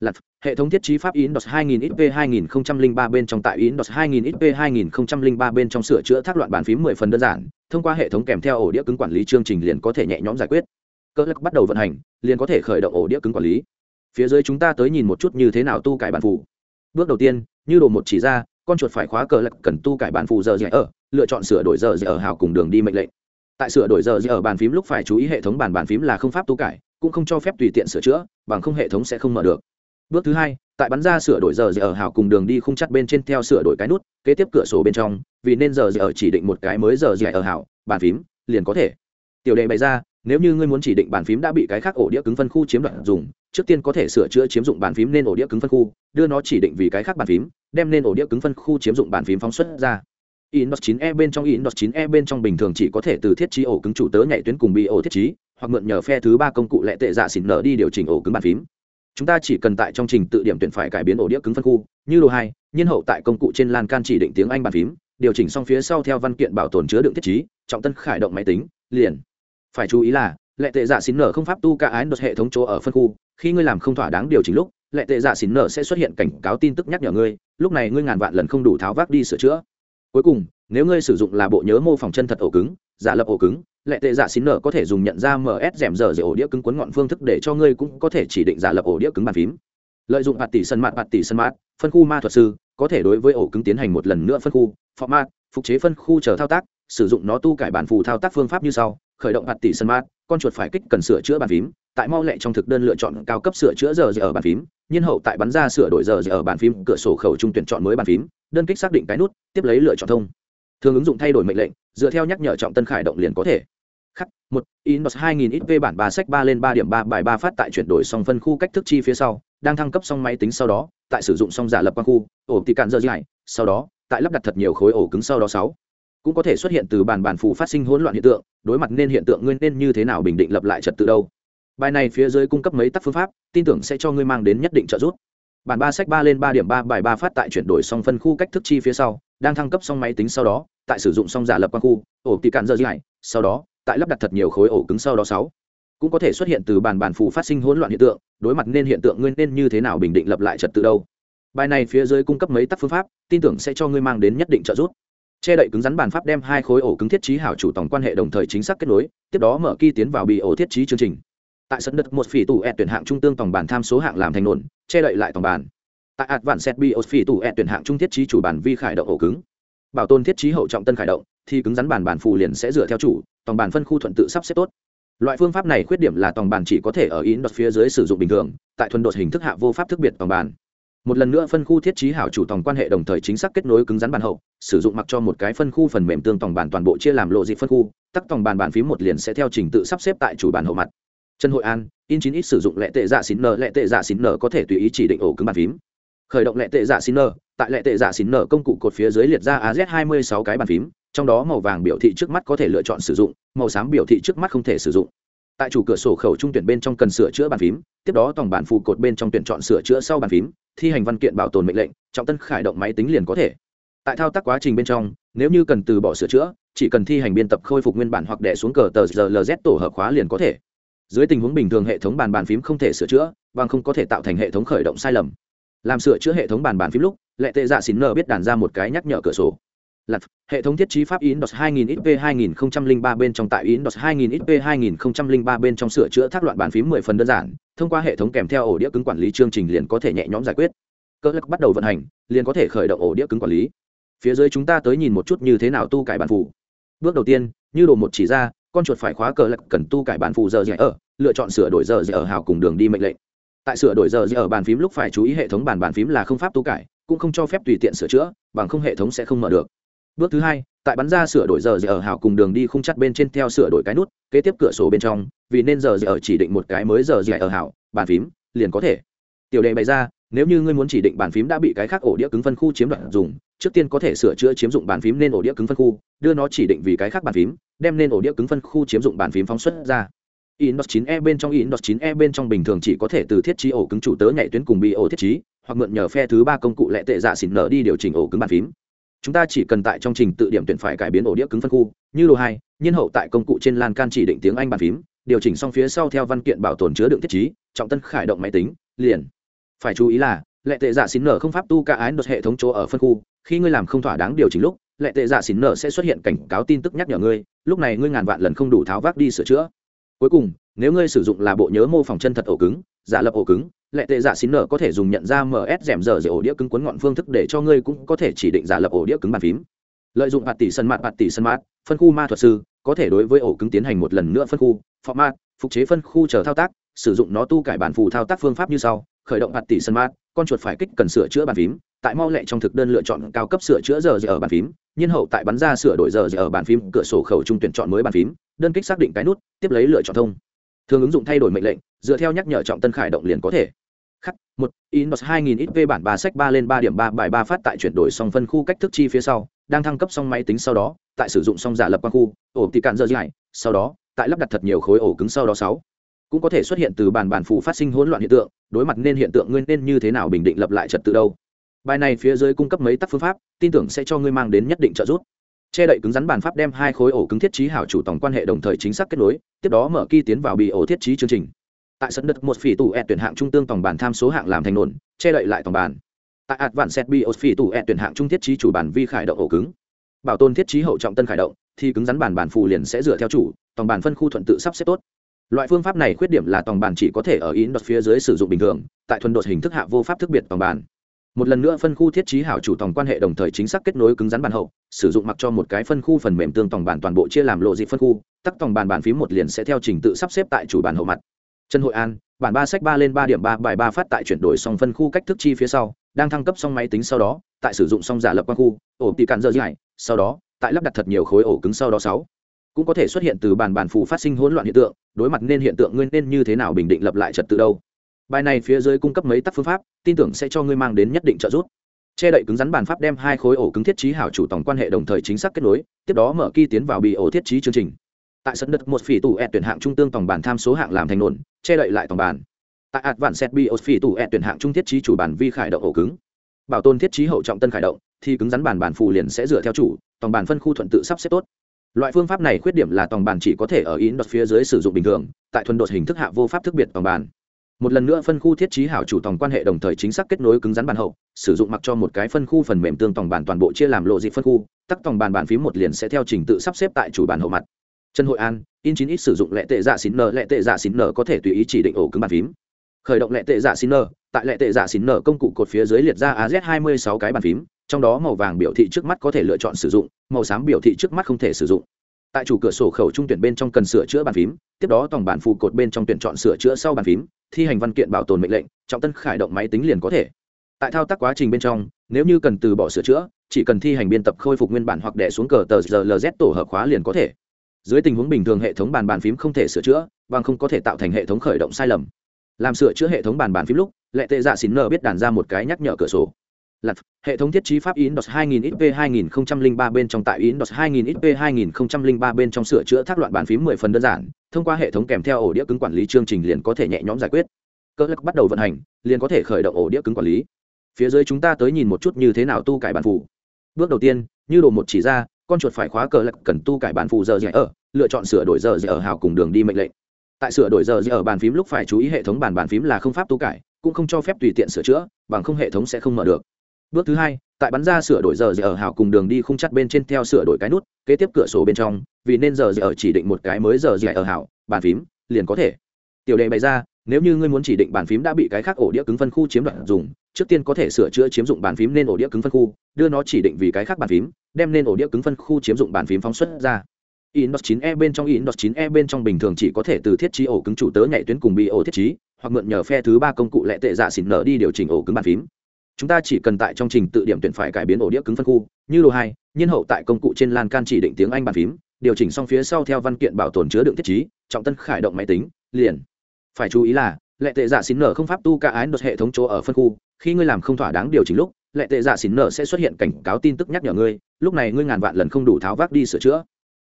lặt hệ thống thiết trí pháp Windows 2000 XP 2003 bên trong tại Windows 2000 XP 2003 bên trong sửa chữa thác loạn bàn phím 10 phần đơn giản, thông qua hệ thống kèm theo ổ đĩa cứng quản lý chương trình liền có thể nhẹ nhõm giải quyết. Cơ lắc bắt đầu vận hành, liền có thể khởi động ổ đĩa cứng quản lý. Phía dưới chúng ta tới nhìn một chút như thế nào tu cải bản phủ Bước đầu tiên, như đồ một chỉ ra, con chuột phải khóa cờ lật cần tu cải bản phù giờ dễ ở, lựa chọn sửa đổi giờ dễ ở hào cùng đường đi mệnh lệnh. Tại sửa đổi giờ dễ ở bàn phím lúc phải chú ý hệ thống bàn bàn phím là không pháp tu cải, cũng không cho phép tùy tiện sửa chữa, bằng không hệ thống sẽ không mở được bước thứ hai tại bắn ra sửa đổi giờ dễ ở hào cùng đường đi khung chắt bên trên theo sửa đổi cái nút kế tiếp cửa sổ bên trong vì nên giờ dễ ở chỉ định một cái mới giờ dễ ở hào bàn phím liền có thể tiểu đề bày ra nếu như ngươi muốn chỉ định bàn phím đã bị cái khác ổ đĩa cứng phân khu chiếm đoạt dùng trước tiên có thể sửa chữa chiếm dụng bàn phím nên ổ đĩa cứng phân khu đưa nó chỉ định vì cái khác bàn phím đem nên ổ đĩa cứng phân khu chiếm dụng bàn phím phóng xuất ra Indos 9E bên trong Indos 9E bên trong bình thường chỉ có thể từ thiết trí ổ cứng chủ tớ nhảy tuyến cùng bị ổ thiết trí, hoặc mượn nhờ phe thứ ba công cụ lệ tệ dạ xỉn nở đi điều chỉnh ổ cứng bàn phím. Chúng ta chỉ cần tại trong trình tự điểm tuyển phải cải biến ổ đĩa cứng phân khu, như đồ 2, nhiên hậu tại công cụ trên lan can chỉ định tiếng Anh bàn phím, điều chỉnh xong phía sau theo văn kiện bảo tồn chứa đựng thiết trí, trọng tân khởi động máy tính, liền. Phải chú ý là, lệ tệ dạ xỉn nở không pháp tu cả ái đột hệ thống chỗ ở phân khu, khi ngươi làm không thỏa đáng điều chỉnh lúc, lệ tệ dạ xỉn nở sẽ xuất hiện cảnh cáo tin tức nhắc nhở ngươi, lúc này ngươi ngàn vạn lần không đủ tháo vác đi sửa chữa. Cuối cùng, nếu ngươi sử dụng là bộ nhớ mô phỏng chân thật ổ cứng giả lập ổ cứng lệ tệ dạ giả xin nở có thể dùng nhận ra ms rèm giờ dễ ổ đĩa cứng quấn ngọn phương thức để cho ngươi cũng có thể chỉ định giả lập ổ đĩa cứng bàn phím. Lợi dụng hạt tỷ sân mạt hạt tỷ sân mạt phân khu ma thuật sư có thể đối với ổ cứng tiến hành một lần nữa phân khu format phục chế phân khu chờ thao tác sử dụng nó tu cải bản phù thao tác phương pháp như sau khởi động hạt tỷ sân mát, con chuột phải kích cần sửa chữa bàn phím, tại mau lẹ trong thực đơn lựa chọn cao cấp sửa chữa giờ giờ ở bàn phím, nhiên hậu tại bắn ra sửa đổi giờ giờ ở bàn phím, cửa sổ khẩu trung tuyển chọn mới bàn phím, đơn kích xác định cái nút, tiếp lấy lựa chọn thông. Thường ứng dụng thay đổi mệnh lệnh, dựa theo nhắc nhở trọng tân khải động liền có thể. Khắc, một, inbox 2000 xv bản ba sách ba lên ba điểm ba bài ba phát tại chuyển đổi xong phân khu cách thức chi phía sau, đang thăng cấp xong máy tính sau đó, tại sử dụng xong giả lập quan khu, ổ tị cạn giờ dài, sau đó, tại lắp đặt thật nhiều khối ổ cứng sau đó sáu cũng có thể xuất hiện từ bàn bàn phù phát sinh hỗn loạn hiện tượng, đối mặt nên hiện tượng nguyên nên như thế nào bình định lập lại trật tự đâu? Bài này phía dưới cung cấp mấy tác phương pháp, tin tưởng sẽ cho ngươi mang đến nhất định trợ giúp. Bản ba sách ba lên ba điểm ba, bài ba phát tại chuyển đổi xong phân khu cách thức chi phía sau, đang thăng cấp xong máy tính sau đó, tại sử dụng xong giả lập quan khu, ổ tị cạn dơ dài sau đó, tại lắp đặt thật nhiều khối ổ cứng sau đó sáu. Cũng có thể xuất hiện từ bàn bản phù phát sinh hỗn loạn hiện tượng, đối mặt nên hiện tượng nguyên nên như thế nào bình định lập lại trật tự đâu? Bài này phía dưới cung cấp mấy tác phương pháp, tin tưởng sẽ cho ngươi mang đến nhất định trợ giúp che đậy cứng rắn bàn pháp đem hai khối ổ cứng thiết trí hảo chủ tổng quan hệ đồng thời chính xác kết nối, tiếp đó mở kỳ tiến vào bị ổ thiết trí chương trình. Tại sân đất một phỉ tủ ẹt tuyển hạng trung tương tổng bản tham số hạng làm thành nổn, che đậy lại tổng bản. Tại ạt vạn set bị ổ phỉ tủ ẹt tuyển hạng trung thiết trí chủ bản vi khải động ổ cứng. Bảo tồn thiết trí hậu trọng tân khải động, thì cứng rắn bản bản phù liền sẽ dựa theo chủ, tổng bản phân khu thuận tự sắp xếp tốt. Loại phương pháp này khuyết điểm là tổng bản chỉ có thể ở in đột phía dưới sử dụng bình thường, tại thuần đột hình thức hạ vô pháp thức biệt tổng bản một lần nữa phân khu thiết trí hảo chủ tổng quan hệ đồng thời chính xác kết nối cứng rắn bản hậu, sử dụng mặc cho một cái phân khu phần mềm tương tổng bản toàn bộ chia làm lộ dị phân khu, tắc tổng bản bản phím một liền sẽ theo trình tự sắp xếp tại chủ bản hậu mặt. Trần hội an in chín ít sử dụng lệ tệ dạ xín nợ lệ tệ dạ xín nợ có thể tùy ý chỉ định ổ cứng bàn phím. Khởi động lệ tệ dạ xín nợ tại lệ tệ dạ xín nợ công cụ cột phía dưới liệt ra az hai mươi sáu cái bàn phím, trong đó màu vàng biểu thị trước mắt có thể lựa chọn sử dụng, màu xám biểu thị trước mắt không thể sử dụng tại chủ cửa sổ khẩu trung tuyển bên trong cần sửa chữa bàn phím, tiếp đó tổng bản phụ cột bên trong tuyển chọn sửa chữa sau bàn phím, thi hành văn kiện bảo tồn mệnh lệnh, trọng tân khải động máy tính liền có thể. Tại thao tác quá trình bên trong, nếu như cần từ bỏ sửa chữa, chỉ cần thi hành biên tập khôi phục nguyên bản hoặc đẻ xuống cờ tờ rlz tổ hợp khóa liền có thể. Dưới tình huống bình thường hệ thống bàn bàn phím không thể sửa chữa và không có thể tạo thành hệ thống khởi động sai lầm. Làm sửa chữa hệ thống bàn bàn phím lúc, lệ tệ dạ xín nờ biết đàn ra một cái nhắc nhở cửa sổ lặt hệ thống thiết trí pháp Indos 2000 XP 2003 bên trong tại Indos 2000 XP 2003 bên trong sửa chữa thác loạn bàn phím 10 phần đơn giản, thông qua hệ thống kèm theo ổ đĩa cứng quản lý chương trình liền có thể nhẹ nhõm giải quyết. Cơ lực bắt đầu vận hành, liền có thể khởi động ổ đĩa cứng quản lý. Phía dưới chúng ta tới nhìn một chút như thế nào tu cải bản phụ. Bước đầu tiên, như đồ một chỉ ra, con chuột phải khóa cờ lạc cần tu cải bản phụ giờ gì ở, lựa chọn sửa đổi giờ gì ở hào cùng đường đi mệnh lệnh. Tại sửa đổi giờ gì ở bàn phím lúc phải chú ý hệ thống bàn bàn phím là không pháp tu cải, cũng không cho phép tùy tiện sửa chữa, bằng không hệ thống sẽ không mở được bước thứ hai tại bắn ra sửa đổi giờ giờ ở hào cùng đường đi khung chắt bên trên theo sửa đổi cái nút kế tiếp cửa sổ bên trong vì nên giờ giờ ở chỉ định một cái mới giờ giờ ở hào bàn phím liền có thể. Tiểu đề bày ra nếu như ngươi muốn chỉ định bàn phím đã bị cái khác ổ đĩa cứng phân khu chiếm đoạt dùng trước tiên có thể sửa chữa chiếm dụng bàn phím nên ổ đĩa cứng phân khu đưa nó chỉ định vì cái khác bàn phím đem nên ổ đĩa cứng phân khu chiếm dụng bàn phím phóng xuất ra. Inbox 9E bên trong Inbox 9E bên trong bình thường chỉ có thể từ thiết trí ổ cứng chủ tớ nhảy tuyến cùng bị ổ thiết trí, hoặc mượn nhờ phe thứ ba công cụ lệ tệ dạ xỉn nở đi điều chỉnh ổ cứng bàn phím chúng ta chỉ cần tại trong trình tự điểm tuyển phải cải biến ổ đĩa cứng phân khu, như đồ hai, nhiên hậu tại công cụ trên lan can chỉ định tiếng anh bàn phím, điều chỉnh xong phía sau theo văn kiện bảo tồn chứa đựng thiết chí trọng tân khải động máy tính, liền. Phải chú ý là, lệ tệ dạ giả xín nở không pháp tu ca ái đột hệ thống chỗ ở phân khu, khi ngươi làm không thỏa đáng điều chỉnh lúc, lệ tệ dạ giả xín nở sẽ xuất hiện cảnh cáo tin tức nhắc nhở ngươi, lúc này ngươi ngàn vạn lần không đủ tháo vác đi sửa chữa. Cuối cùng, nếu ngươi sử dụng là bộ nhớ mô phỏng chân thật ổ cứng, giả lập ổ cứng lệ tệ giả xín nở có thể dùng nhận ra ms rèm giờ dễ ổ đĩa cứng cuốn ngọn phương thức để cho ngươi cũng có thể chỉ định giả lập ổ đĩa cứng bàn phím. Lợi dụng hạt tỷ sân mạt hạt tỷ sân mạt phân khu ma thuật sư, có thể đối với ổ cứng tiến hành một lần nữa phân khu format phục chế phân khu chờ thao tác, sử dụng nó tu cải bản phù thao tác phương pháp như sau, khởi động hạt tỷ sân mát, con chuột phải kích cần sửa chữa bàn phím, tại mau lẹ trong thực đơn lựa chọn cao cấp sửa chữa giờ giờ ở bàn phím, nhiên hậu tại bắn ra sửa đổi giờ giờ ở bàn phím, cửa sổ khẩu trung tuyển chọn mới bàn phím, đơn kích xác định cái nút, tiếp lấy lựa chọn thông. Thường ứng dụng thay đổi mệnh lệnh dựa theo nhắc nhở trọng tân khải động liền có thể. Khắc, một, inbox 2000 xp bản ba sách ba lên ba điểm ba, bài ba phát tại chuyển đổi xong phân khu cách thức chi phía sau, đang thăng cấp xong máy tính sau đó, tại sử dụng xong giả lập quang khu, ổ tị cạn dơ dài, sau đó, tại lắp đặt thật nhiều khối ổ cứng sau đó sáu. Cũng có thể xuất hiện từ bàn bản phụ phát sinh hỗn loạn hiện tượng, đối mặt nên hiện tượng nguyên nên như thế nào bình định lập lại trật tự đâu. Bài này phía dưới cung cấp mấy tác phương pháp, tin tưởng sẽ cho ngươi mang đến nhất định trợ giúp. Che đậy cứng rắn bàn pháp đem hai khối ổ cứng thiết trí hảo chủ tổng quan hệ đồng thời chính xác kết nối, tiếp đó mở kỳ tiến vào bị ổ thiết trí chương trình tại sân đất một phỉ tủ ẹt tuyển hạng trung tương tổng bản tham số hạng làm thành nổn, che đậy lại tổng bản. Tại ạt vạn set bi ổ phỉ tủ ẹt tuyển hạng trung thiết trí chủ bản vi khải động ổ cứng. Bảo tồn thiết trí hậu trọng tân khải động, thì cứng rắn bản bản phù liền sẽ dựa theo chủ, tổng bản phân khu thuận tự sắp xếp tốt. Loại phương pháp này khuyết điểm là tổng bản chỉ có thể ở in đột phía dưới sử dụng bình thường, tại thuần đột hình thức hạ vô pháp thức biệt tổng bản. Một lần nữa phân khu thiết trí hảo chủ tổng quan hệ đồng thời chính xác kết nối cứng rắn bản hậu, sử dụng mặc cho một cái phân khu phần mềm tương tổng bản toàn bộ chia làm lộ dị phân khu, tắc tổng bản bản phím một liền sẽ theo trình tự sắp xếp tại chủ bản hậu mặt trần hội an, bản ba sách ba lên ba điểm ba, bài ba phát tại chuyển đổi xong phân khu cách thức chi phía sau, đang thăng cấp xong máy tính sau đó, tại sử dụng xong giả lập quang khu, ổ tị cạn dơ dài sau đó, tại lắp đặt thật nhiều khối ổ cứng sau đó sáu. Cũng có thể xuất hiện từ bàn bản phù phát sinh hỗn loạn hiện tượng, đối mặt nên hiện tượng nguyên nên như thế nào bình định lập lại trật tự đâu. Bài này phía dưới cung cấp mấy tác phương pháp, tin tưởng sẽ cho ngươi mang đến nhất định trợ giúp. Che đậy cứng rắn bàn pháp đem hai khối ổ cứng thiết trí hảo chủ tổng quan hệ đồng thời chính xác kết nối, tiếp đó mở kỳ tiến vào bị ổ thiết trí chương trình. Tại sân đất một phỉ tủ e tuyển hạng trung tương tổng bản tham số hạng làm thành nổn che đậy lại tòng bản tại ạt vạn set bi ổ tù tủ e tuyển hạng trung thiết trí chủ bản vi khải động ổ cứng. Bảo tồn thiết trí hậu trọng tân khải động, thì cứng rắn bản bản phù liền sẽ dựa theo chủ, tòng bản phân khu thuận tự sắp xếp tốt. Loại phương pháp này khuyết điểm là tòng bản chỉ có thể ở in đột phía dưới sử dụng bình thường, tại thuần đột hình thức hạ vô pháp thức biệt tòng bản một lần nữa phân khu thiết trí hảo chủ tòng quan hệ đồng thời chính xác kết nối cứng rắn bản hậu, sử dụng mặc cho một cái phân khu phần mềm tương tòng bản toàn bộ chia làm lộ dị phân khu, tắc tòng bản bản phím một liền sẽ theo trình tự sắp xếp tại chủ bản hậu mặt. Trần hội an in chín ít sử dụng lệ tệ giả xín nợ lệ tệ giả xín nợ có thể tùy ý chỉ định ổ cứng bàn phím. Khởi động lệ tệ giả xín nợ tại lệ tệ giả xín nợ công cụ cột phía dưới liệt ra az hai mươi sáu cái bàn phím, trong đó màu vàng biểu thị trước mắt có thể lựa chọn sử dụng, màu xám biểu thị trước mắt không thể sử dụng. Tại chủ cửa sổ khẩu trung tuyển bên trong cần sửa chữa bàn phím, tiếp đó tổng bản phụ cột bên trong tuyển chọn sửa chữa sau bàn phím, thi hành văn kiện bảo tồn mệnh lệnh, trọng tân khởi động máy tính liền có thể. Tại thao tác quá trình bên trong, nếu như cần từ bỏ sửa chữa, chỉ cần thi hành biên tập khôi phục nguyên bản hoặc đẻ xuống cờ tờ rlz tổ hợp khóa liền có thể dưới tình huống bình thường hệ thống bàn bàn phím không thể sửa chữa bằng không có thể tạo thành hệ thống khởi động sai lầm làm sửa chữa hệ thống bàn bàn phím lúc lệ tệ dạ xín nờ biết đàn ra một cái nhắc nhở cửa sổ lặt hệ thống thiết trí pháp Windows 2000 XP 2003 bên trong tại Windows 2000 XP 2003 bên trong sửa chữa thác loạn bàn phím 10 phần đơn giản, thông qua hệ thống kèm theo ổ đĩa cứng quản lý chương trình liền có thể nhẹ nhõm giải quyết. Cơ lắc bắt đầu vận hành, liền có thể khởi động ổ đĩa cứng quản lý. Phía dưới chúng ta tới nhìn một chút như thế nào tu cải bản phủ. Bước đầu tiên, như đồ một chỉ ra, con chuột phải khóa cờ lạc cần tu cải bản phụ giờ gì ở, lựa chọn sửa đổi giờ gì ở hào cùng đường đi mệnh lệnh. Tại sửa đổi giờ gì ở bàn phím lúc phải chú ý hệ thống bàn bàn phím là không pháp tu cải, cũng không cho phép tùy tiện sửa chữa, bằng không hệ thống sẽ không mở được bước thứ hai tại bắn ra sửa đổi giờ giờ ở hào cùng đường đi không chắt bên trên theo sửa đổi cái nút kế tiếp cửa sổ bên trong vì nên giờ giờ ở chỉ định một cái mới giờ giờ ở hào bàn phím liền có thể tiểu đề bày ra nếu như ngươi muốn chỉ định bàn phím đã bị cái khác ổ đĩa cứng phân khu chiếm đoạt dùng trước tiên có thể sửa chữa chiếm dụng bàn phím nên ổ đĩa cứng phân khu đưa nó chỉ định vì cái khác bàn phím đem nên ổ đĩa cứng phân khu chiếm dụng bàn phím phóng xuất ra. Inbox 9E bên trong Inbox 9E bên trong bình thường chỉ có thể từ thiết trí ổ cứng chủ tớ nhảy tuyến cùng bị ổ thiết trí, hoặc mượn nhờ phe thứ ba công cụ lệ tệ dạ xỉn nở đi điều chỉnh ổ cứng bàn phím. Chúng ta chỉ cần tại trong trình tự điểm tuyển phải cải biến ổ đĩa cứng phân khu như đồ hai nhiên hậu tại công cụ trên lan can chỉ định tiếng anh bàn phím điều chỉnh xong phía sau theo văn kiện bảo tồn chứa đựng thiết trí, trọng tân khải động máy tính liền. Phải chú ý là lệ tệ dạ giả xin nở không pháp tu cả ái đột hệ thống chỗ ở phân khu, khi ngươi làm không thỏa đáng điều chỉnh lúc, lệ tệ dạ giả xin nở sẽ xuất hiện cảnh cáo tin tức nhắc nhở ngươi, lúc này ngươi ngàn vạn lần không đủ tháo vác đi sửa chữa.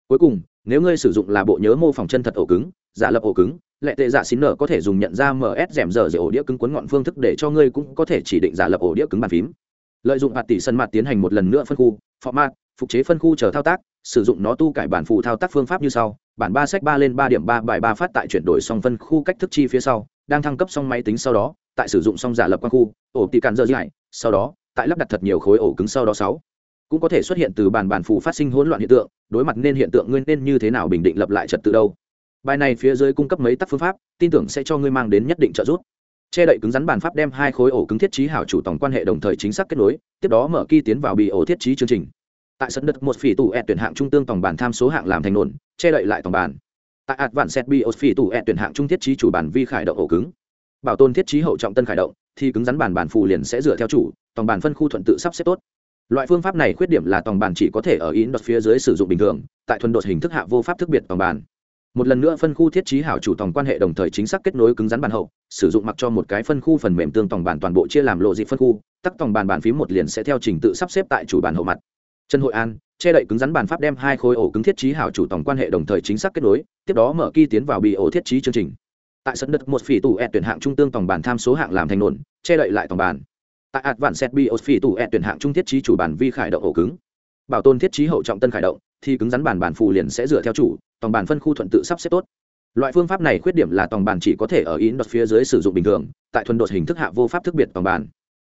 Cuối cùng, nếu ngươi sử dụng là bộ nhớ mô phỏng chân thật ổ cứng, giả lập ổ cứng, lệ tệ dạ giả xín nở có thể dùng nhận ra ms rèm giờ dễ ổ đĩa cứng cuốn ngọn phương thức để cho ngươi cũng có thể chỉ định giả lập ổ đĩa cứng bàn phím. Lợi dụng hạt tỷ sân mặt tiến hành một lần nữa phân khu, format, phục chế phân khu chờ thao tác, sử dụng nó tu cải bản phụ thao tác phương pháp như sau, bản ba sách ba lên ba điểm ba bài ba phát tại chuyển đổi song phân khu cách thức chi phía sau đang thăng cấp xong máy tính sau đó, tại sử dụng xong giả lập quan khu, ổ tị càn dơ dài sau đó, tại lắp đặt thật nhiều khối ổ cứng sau đó sáu. Cũng có thể xuất hiện từ bàn bàn phụ phát sinh hỗn loạn hiện tượng, đối mặt nên hiện tượng nguyên nên như thế nào bình định lập lại trật tự đâu. Bài này phía dưới cung cấp mấy tác phương pháp, tin tưởng sẽ cho ngươi mang đến nhất định trợ giúp. Che đậy cứng rắn bàn pháp đem hai khối ổ cứng thiết trí hảo chủ tổng quan hệ đồng thời chính xác kết nối, tiếp đó mở kỳ tiến vào bị ổ thiết trí chương trình. Tại sân đất một phỉ tủ e tuyển hạng trung tương tổng bản tham số hạng làm thành nổn, che đậy lại tổng bản tại ạt vạn set tủ e tuyển hạng trung thiết trí chủ bản vi khải động ổ cứng. Bảo tồn thiết trí hậu trọng tân khải động, thì cứng rắn bản bản phù liền sẽ dựa theo chủ tòng bản phân khu thuận tự sắp xếp tốt. Loại phương pháp này khuyết điểm là tòng bản chỉ có thể ở in đột phía dưới sử dụng bình thường, tại thuần đột hình thức hạ vô pháp thức biệt tòng bản. Một lần nữa phân khu thiết trí hảo chủ tòng quan hệ đồng thời chính xác kết nối cứng rắn bản hậu, sử dụng mặc cho một cái phân khu phần mềm tương tòng bản toàn bộ chia làm lộ dị phân khu, tắc tòng bản bản phím một liền sẽ theo trình tự sắp xếp tại chủ bản hậu mặt. Trần hội an che đậy cứng rắn bản pháp đem hai khối ổ cứng thiết trí hảo chủ tổng quan hệ đồng thời chính xác kết nối, tiếp đó mở kỳ tiến vào bị ổ thiết trí chương trình. Tại sân đất một phỉ tủ e tuyển hạng trung tương tổng bản tham số hạng làm thành nổn, che đậy lại tổng bản. Tại ạt vạn set bi ổ phỉ tủ e tuyển hạng trung thiết trí chủ bản vi khải động ổ cứng. Bảo tồn thiết trí hậu trọng tân khải động, thì cứng rắn bản bản phù liền sẽ dựa theo chủ, tổng bản phân khu thuận tự sắp xếp tốt. Loại phương pháp này khuyết điểm là tổng bản chỉ có thể ở in đột phía dưới sử dụng bình thường, tại thuần đột hình thức hạ vô pháp thức biệt tổng bản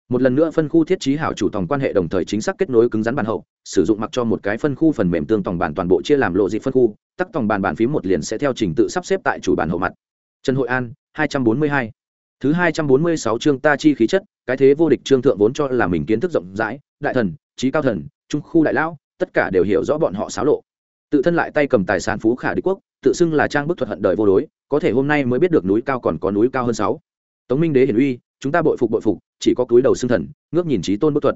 một lần nữa phân khu thiết trí hảo chủ tòng quan hệ đồng thời chính xác kết nối cứng rắn bản hậu, sử dụng mặc cho một cái phân khu phần mềm tương tòng bản toàn bộ chia làm lộ dị phân khu, tắc tòng bản bản phím một liền sẽ theo trình tự sắp xếp tại chủ bản hậu mặt. Trần hội an, hai trăm bốn mươi hai. Thứ hai trăm bốn mươi sáu chương ta chi khí chất, cái thế vô địch trương thượng vốn cho là mình kiến thức rộng rãi, đại thần, trí cao thần, trung khu đại lão, tất cả đều hiểu rõ bọn họ xáo lộ. Tự thân lại tay cầm tài sản phú khả đế quốc, tự xưng là trang bức thuật hận đời vô đối, có thể hôm nay mới biết được núi cao còn có núi cao hơn sáu. Tống minh đế hiển uy chúng ta bội phục bội phục, chỉ có túi đầu xưng thần, ngước nhìn trí tôn bất thuật.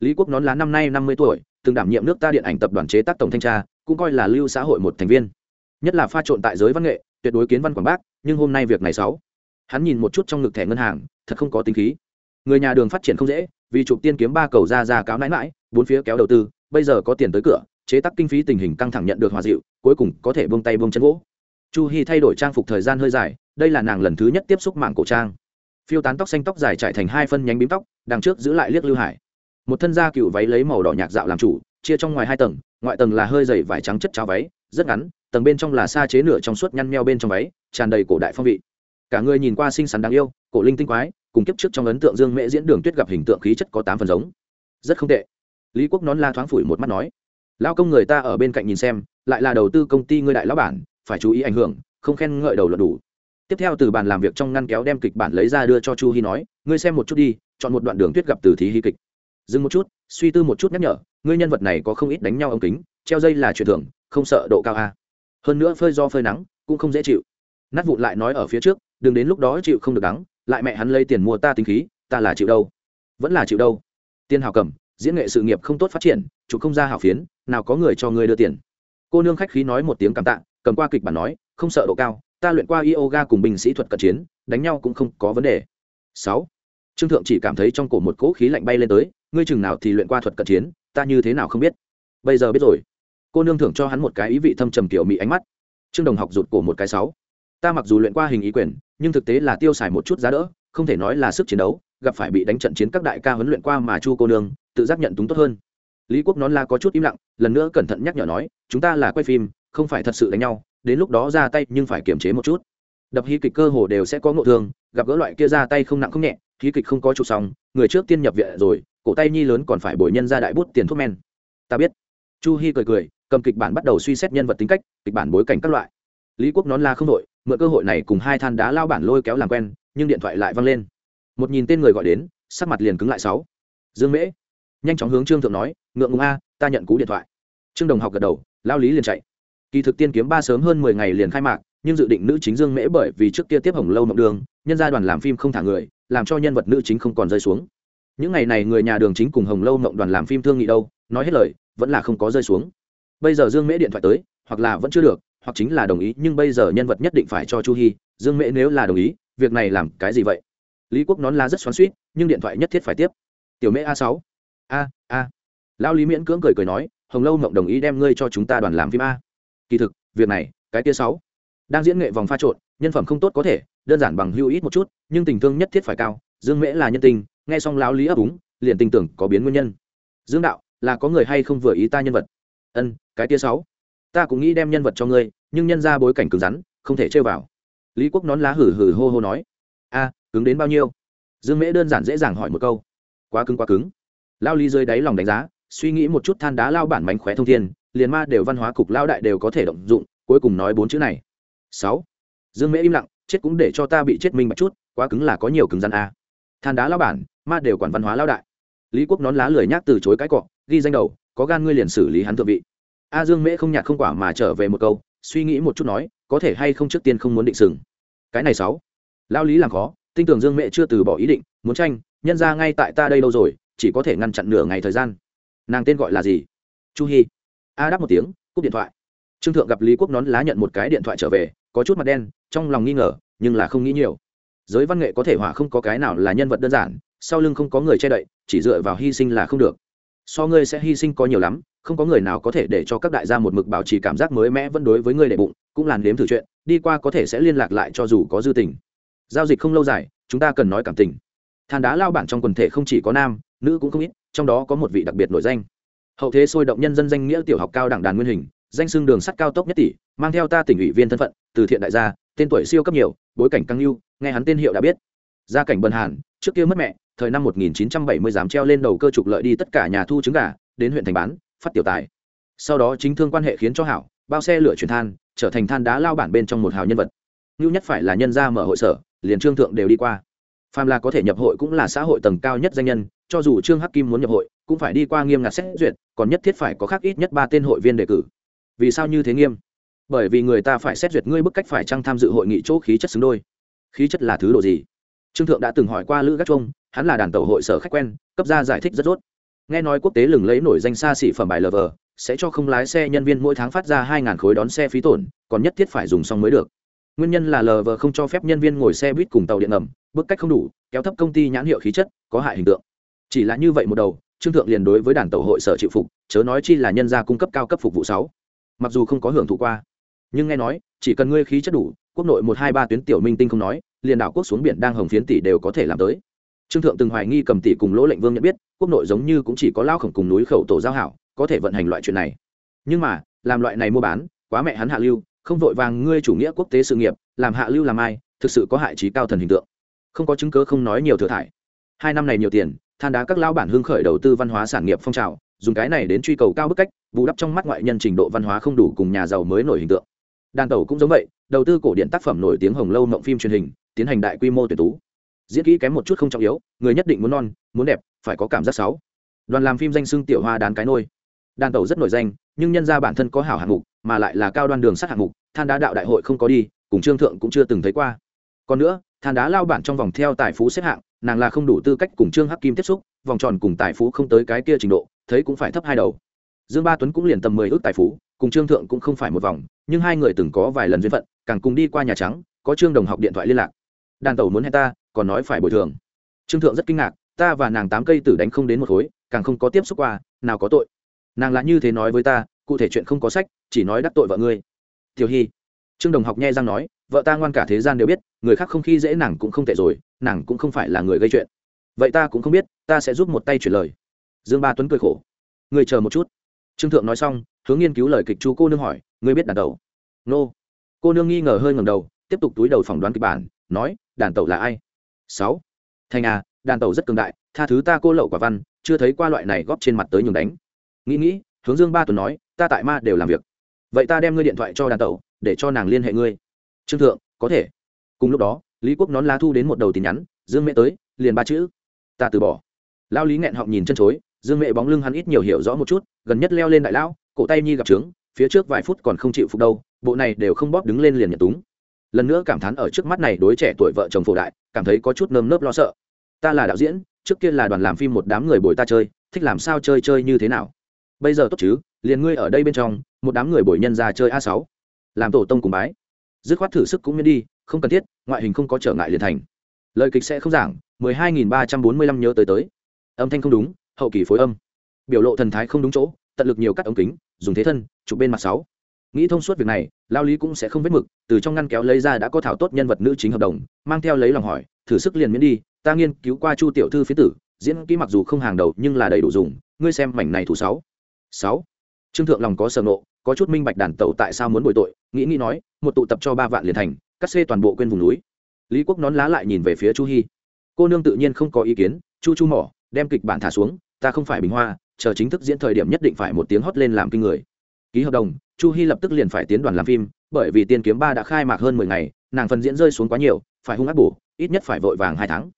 Lý quốc nón lá năm nay năm mươi tuổi, từng đảm nhiệm nước ta điện ảnh tập đoàn chế tác tổng thanh tra, cũng coi là lưu xã hội một thành viên. Nhất là pha trộn tại giới văn nghệ, tuyệt đối kiến văn quảng bác, nhưng hôm nay việc này sáu hắn nhìn một chút trong ngực thẻ ngân hàng, thật không có tính khí. Người nhà đường phát triển không dễ, vì chụp tiên kiếm ba cầu ra ra cáo nãi mãi bốn phía kéo đầu tư, bây giờ có tiền tới cửa, chế tác kinh phí tình hình căng thẳng nhận được hòa dịu, cuối cùng có thể bông tay bông chân gỗ. Chu hy thay đổi trang phục thời gian hơi dài, đây là nàng lần thứ nhất tiếp xúc mạng cổ trang phiêu tán tóc xanh tóc dài trải thành hai phân nhánh bím tóc, đằng trước giữ lại liếc lưu hải. Một thân da cựu váy lấy màu đỏ nhạc dạo làm chủ, chia trong ngoài hai tầng, ngoại tầng là hơi dày vải trắng chất cháo váy, rất ngắn, tầng bên trong là sa chế nửa trong suốt nhăn meo bên trong váy, tràn đầy cổ đại phong vị. Cả người nhìn qua xinh xắn đáng yêu, cổ linh tinh quái, cùng kiếp trước trong ấn tượng dương mễ diễn đường tuyết gặp hình tượng khí chất có tám phần giống. Rất không tệ. Lý quốc nón la thoáng phủi một mắt nói lao công người ta ở bên cạnh nhìn xem, lại là đầu tư công ty ngươi đại lão bản, phải chú ý ảnh hưởng, không khen ngợi đầu luận đủ tiếp theo từ bàn làm việc trong ngăn kéo đem kịch bản lấy ra đưa cho chu hy nói, ngươi xem một chút đi, chọn một đoạn đường tuyết gặp từ thí hy kịch. Dừng một chút, suy tư một chút nhắc nhở, ngươi nhân vật này có không ít đánh nhau ống kính, treo dây là chuyện thường, không sợ độ cao a. Hơn nữa phơi do phơi nắng, cũng không dễ chịu. Nát vụn lại nói ở phía trước, đừng đến lúc đó chịu không được đắng, lại mẹ hắn lấy tiền mua ta tính khí, ta là chịu đâu? Vẫn là chịu đâu. Tiên hào cầm, diễn nghệ sự nghiệp không tốt phát triển, chủ không ra hào phiến, nào có người cho ngươi đưa tiền. Cô nương khách khí nói một tiếng cảm tạ, cầm qua kịch bản nói, không sợ độ cao ta luyện qua yoga cùng binh sĩ thuật cận chiến, đánh nhau cũng không có vấn đề. Sáu, trương thượng chỉ cảm thấy trong cổ một cỗ khí lạnh bay lên tới, ngươi chừng nào thì luyện qua thuật cận chiến, ta như thế nào không biết. Bây giờ biết rồi. Cô nương thưởng cho hắn một cái ý vị thâm trầm kiểu mị ánh mắt. Trương đồng học rụt cổ một cái sáu. Ta mặc dù luyện qua hình ý quyền, nhưng thực tế là tiêu xài một chút giá đỡ, không thể nói là sức chiến đấu, gặp phải bị đánh trận chiến các đại ca huấn luyện qua mà chu cô nương, tự giác nhận túng tốt hơn. Lý quốc nón la có chút im lặng, lần nữa cẩn thận nhắc nhở nói, chúng ta là quay phim, không phải thật sự đánh nhau đến lúc đó ra tay nhưng phải kiềm chế một chút. Đập hí kịch cơ hồ đều sẽ có ngộ thương, gặp gỡ loại kia ra tay không nặng không nhẹ, hí kịch không có trụ xong, người trước tiên nhập viện rồi, cổ tay nhi lớn còn phải bồi nhân ra đại bút tiền thuốc men. Ta biết. Chu hy cười cười, cầm kịch bản bắt đầu suy xét nhân vật tính cách, kịch bản bối cảnh các loại. Lý quốc nón la không đội mượn cơ hội này cùng hai than đá lao bản lôi kéo làm quen, nhưng điện thoại lại văng lên. Một nhìn tên người gọi đến, sắc mặt liền cứng lại sáu. Dương mễ. Nhanh chóng hướng trương thượng nói, ngượng ngùng a, ta nhận cú điện thoại. Trương đồng học gật đầu, lao lý liền chạy kỳ thực tiên kiếm ba sớm hơn mười ngày liền khai mạc, nhưng dự định nữ chính dương mễ bởi vì trước kia tiếp hồng lâu mộng đường, nhân gia đoàn làm phim không thả người, làm cho nhân vật nữ chính không còn rơi xuống. Những ngày này người nhà đường chính cùng hồng lâu mộng đoàn làm phim thương nghị đâu, nói hết lời, vẫn là không có rơi xuống. Bây giờ dương mễ điện thoại tới, hoặc là vẫn chưa được, hoặc chính là đồng ý, nhưng bây giờ nhân vật nhất định phải cho chu hy dương mễ nếu là đồng ý, việc này làm cái gì vậy? Lý quốc nón lá rất xoắn suýt nhưng điện thoại nhất thiết phải tiếp. Tiểu mễ a sáu. A a. Lao lý miễn cưỡng cười cười nói, hồng lâu mộng đồng ý đem ngươi cho chúng ta đoàn làm phim a kỳ thực, việc này, cái tia sáu, đang diễn nghệ vòng pha trộn, nhân phẩm không tốt có thể, đơn giản bằng hưu ít một chút, nhưng tình thương nhất thiết phải cao, dương mễ là nhân tình, nghe xong lão lý ấp úng, liền tình tưởng có biến nguyên nhân. Dương đạo, là có người hay không vừa ý ta nhân vật? Ân, cái tia sáu, ta cũng nghĩ đem nhân vật cho ngươi, nhưng nhân ra bối cảnh cứng rắn, không thể chơi vào. Lý quốc nón lá hử hử hô hô nói. A, cứng đến bao nhiêu? Dương mễ đơn giản dễ dàng hỏi một câu. Quá cứng quá cứng. Lao lý rơi đáy lòng đánh giá, suy nghĩ một chút than đá lao bản mánh khóe thông thiên liền ma đều văn hóa cục lao đại đều có thể động dụng, cuối cùng nói bốn chữ này. Sáu. Dương mễ im lặng, chết cũng để cho ta bị chết minh bạch chút, quá cứng là có nhiều cứng rắn a. Than đá lao bản, ma đều quản văn hóa lao đại. Lý quốc nón lá lười nhác từ chối cái cọ, ghi danh đầu, có gan ngươi liền xử lý hắn thượng vị. A dương mễ không nhạt không quả mà trở về một câu, suy nghĩ một chút nói, có thể hay không trước tiên không muốn định sừng. Cái này sáu. Lao lý làm khó, tin tưởng dương mễ chưa từ bỏ ý định, muốn tranh, nhân ra ngay tại ta đây đâu rồi, chỉ có thể ngăn chặn nửa ngày thời gian. Nàng tên gọi là gì? Chu hy a đáp một tiếng, cúp điện thoại. Trương thượng gặp lý quốc nón lá nhận một cái điện thoại trở về, có chút mặt đen, trong lòng nghi ngờ, nhưng là không nghĩ nhiều. Giới văn nghệ có thể hỏa không có cái nào là nhân vật đơn giản, sau lưng không có người che đậy, chỉ dựa vào hy sinh là không được. So ngươi sẽ hy sinh có nhiều lắm, không có người nào có thể để cho các đại gia một mực bảo trì cảm giác mới mẽ vẫn đối với ngươi đệ bụng, cũng làn đếm thử chuyện, đi qua có thể sẽ liên lạc lại cho dù có dư tình. Giao dịch không lâu dài, chúng ta cần nói cảm tình. Than đá lao bản trong quần thể không chỉ có nam, nữ cũng không ít, trong đó có một vị đặc biệt nổi danh hậu thế sôi động nhân dân danh nghĩa tiểu học cao đẳng đàn nguyên hình, danh xưng đường sắt cao tốc nhất tỷ, mang theo ta tỉnh ủy viên thân phận, từ thiện đại gia, tên tuổi siêu cấp nhiều, bối cảnh căng lưu, nghe hắn tên hiệu đã biết. Gia cảnh bần hàn, trước kia mất mẹ, thời năm 1970 dám treo lên đầu cơ trục lợi đi tất cả nhà thu trứng gà, đến huyện thành bán, phát tiểu tài. Sau đó chính thương quan hệ khiến cho hảo, bao xe lửa chuyển than, trở thành than đá lao bản bên trong một hào nhân vật. Ngưu nhất phải là nhân gia mở hội sở, liền trương thượng đều đi qua. Phàm là có thể nhập hội cũng là xã hội tầng cao nhất danh nhân, cho dù trương hắc kim muốn nhập hội cũng phải đi qua nghiêm ngặt xét duyệt, còn nhất thiết phải có khác ít nhất ba tên hội viên đề cử. Vì sao như thế nghiêm? Bởi vì người ta phải xét duyệt ngươi bức cách phải chăng tham dự hội nghị chỗ khí chất xứng đôi. Khí chất là thứ độ gì? Trương thượng đã từng hỏi qua lữ gác trung, hắn là đàn tàu hội sở khách quen, cấp ra giải thích rất tốt nghe nói quốc tế lừng lấy nổi danh xa xỉ phẩm bài lờ vờ, sẽ cho không lái xe nhân viên mỗi tháng phát ra hai khối đón xe phí tổn, còn nhất thiết phải dùng xong mới được. Nguyên nhân là lờ vờ không cho phép nhân viên ngồi xe buýt cùng tàu điện ngầm, bức cách không đủ, kéo thấp công ty nhãn hiệu khí chất, có hại hình tượng. Chỉ là như vậy một đầu trương thượng liền đối với đàn tàu hội sở chịu phục, chớ nói chi là nhân gia cung cấp cao cấp phục vụ sáu. Mặc dù không có hưởng thụ qua, nhưng nghe nói, chỉ cần ngươi khí chất đủ, quốc nội một hai ba tuyến tiểu minh tinh không nói, liền đảo quốc xuống biển đang hồng phiến tỷ đều có thể làm tới. Trương thượng từng hoài nghi cầm tỷ cùng lỗ lệnh vương nhận biết, quốc nội giống như cũng chỉ có lao khổng cùng núi khẩu tổ giao hảo, có thể vận hành loại chuyện này. Nhưng mà, làm loại này mua bán, quá mẹ hắn hạ lưu, không vội vàng ngươi chủ nghĩa quốc tế sự nghiệp, làm hạ lưu làm ai, thực sự có hại trí cao thần hình tượng. Không có chứng cớ không nói nhiều thừa thải. Hai năm này nhiều tiền than đá các lao bản hưng khởi đầu tư văn hóa sản nghiệp phong trào, dùng cái này đến truy cầu cao bức cách, bù đắp trong mắt ngoại nhân trình độ văn hóa không đủ cùng nhà giàu mới nổi hình tượng. Đàn tàu cũng giống vậy, đầu tư cổ điện tác phẩm nổi tiếng hồng lâu mộng phim truyền hình, tiến hành đại quy mô tuyển tú. Diễn kỹ kém một chút không trọng yếu, người nhất định muốn non, muốn đẹp, phải có cảm giác sáu. đoàn làm phim danh xưng tiểu hoa đán cái nôi. Đàn tàu rất nổi danh, nhưng nhân ra bản thân có hảo hạng mục, mà lại là cao đoan đường sắt hạng mục, than đá đạo đại hội không có đi, cùng trương thượng cũng chưa từng thấy qua. Còn nữa, than đá lao bản trong vòng theo tài phú xếp hạng nàng là không đủ tư cách cùng trương hắc kim tiếp xúc, vòng tròn cùng tài phú không tới cái kia trình độ, thấy cũng phải thấp hai đầu. Dương ba tuấn cũng liền tầm mười ước tài phú, cùng trương thượng cũng không phải một vòng, nhưng hai người từng có vài lần duyên phận, càng cùng đi qua nhà trắng, có trương đồng học điện thoại liên lạc. Đàn tàu muốn hẹn ta, còn nói phải bồi thường. Trương thượng rất kinh ngạc, ta và nàng tám cây tử đánh không đến một khối, càng không có tiếp xúc qua, nào có tội. Nàng là như thế nói với ta, cụ thể chuyện không có sách, chỉ nói đắc tội vợ ngươi. Tiểu hy. Trương đồng học nghe răng nói vợ ta ngoan cả thế gian đều biết, người khác không khi dễ nàng cũng không tệ rồi, nàng cũng không phải là người gây chuyện. Vậy ta cũng không biết, ta sẽ giúp một tay chuyển lời. Dương ba tuấn cười khổ. Người chờ một chút. Trương thượng nói xong, hướng nghiên cứu lời kịch chú cô nương hỏi người biết đàn tàu nô. Cô nương nghi ngờ hơi ngầm đầu, tiếp tục túi đầu phỏng đoán kịch bản, nói, đàn tàu là ai? Sáu. Thành à đàn tàu rất cường đại, tha thứ ta cô lậu quả văn, chưa thấy qua loại này góp trên mặt tới nhường đánh. Nghĩ nghĩ, hướng dương ba tuần nói, ta tại ma đều làm việc. Vậy ta đem ngươi điện thoại cho đàn tàu để cho nàng liên hệ ngươi trương thượng, có thể. Cùng lúc đó, lý quốc nón lá thu đến một đầu tin nhắn, dương mẹ tới, liền ba chữ. Ta từ bỏ. Lao lý nghẹn họng nhìn chân chối, dương mẹ bóng lưng hắn ít nhiều hiểu rõ một chút, gần nhất leo lên đại lão, cổ tay nhi gặp trướng, phía trước vài phút còn không chịu phục đâu, bộ này đều không bóp đứng lên liền nhận túng. Lần nữa cảm thán ở trước mắt này đối trẻ tuổi vợ chồng phổ đại, cảm thấy có chút nơm nớp lo sợ. Ta là đạo diễn, trước kia là đoàn làm phim một đám người bồi ta chơi, thích làm sao chơi chơi như thế nào? Bây giờ tốt chứ, liền ngươi ở đây bên trong, một đám người bồi nhân ra chơi a sáu. Làm tổ tông cùng bái dứt khoát thử sức cũng miễn đi, không cần thiết, ngoại hình không có trở ngại liền thành. Lời kịch sẽ không giảng, mười hai nghìn ba trăm bốn mươi lăm nhớ tới tới. Âm thanh không đúng, hậu kỳ phối âm. Biểu lộ thần thái không đúng chỗ, tận lực nhiều cắt ống kính, dùng thế thân, chụp bên mặt sáu. Nghĩ thông suốt việc này, lao lý cũng sẽ không vết mực, từ trong ngăn kéo lấy ra đã có thảo tốt nhân vật nữ chính hợp đồng, mang theo lấy lòng hỏi, thử sức liền miễn đi, ta nghiên cứu qua chu tiểu thư phía tử, diễn kỹ mặc dù không hàng đầu nhưng là đầy đủ dùng, ngươi xem mảnh này thủ sáu. Sáu trương thượng lòng có sở nộ có chút minh bạch đàn tẩu tại sao muốn bồi tội, nghĩ nghĩ nói, một tụ tập cho ba vạn liền thành, cắt xê toàn bộ quên vùng núi. Lý quốc nón lá lại nhìn về phía chu hy cô nương tự nhiên không có ý kiến, chu chu mỏ, đem kịch bản thả xuống, ta không phải bình hoa, chờ chính thức diễn thời điểm nhất định phải một tiếng hót lên làm kinh người. Ký hợp đồng, chu hy lập tức liền phải tiến đoàn làm phim, bởi vì tiên kiếm ba đã khai mạc hơn mười ngày, nàng phần diễn rơi xuống quá nhiều, phải hung ác bổ, ít nhất phải vội vàng hai tháng.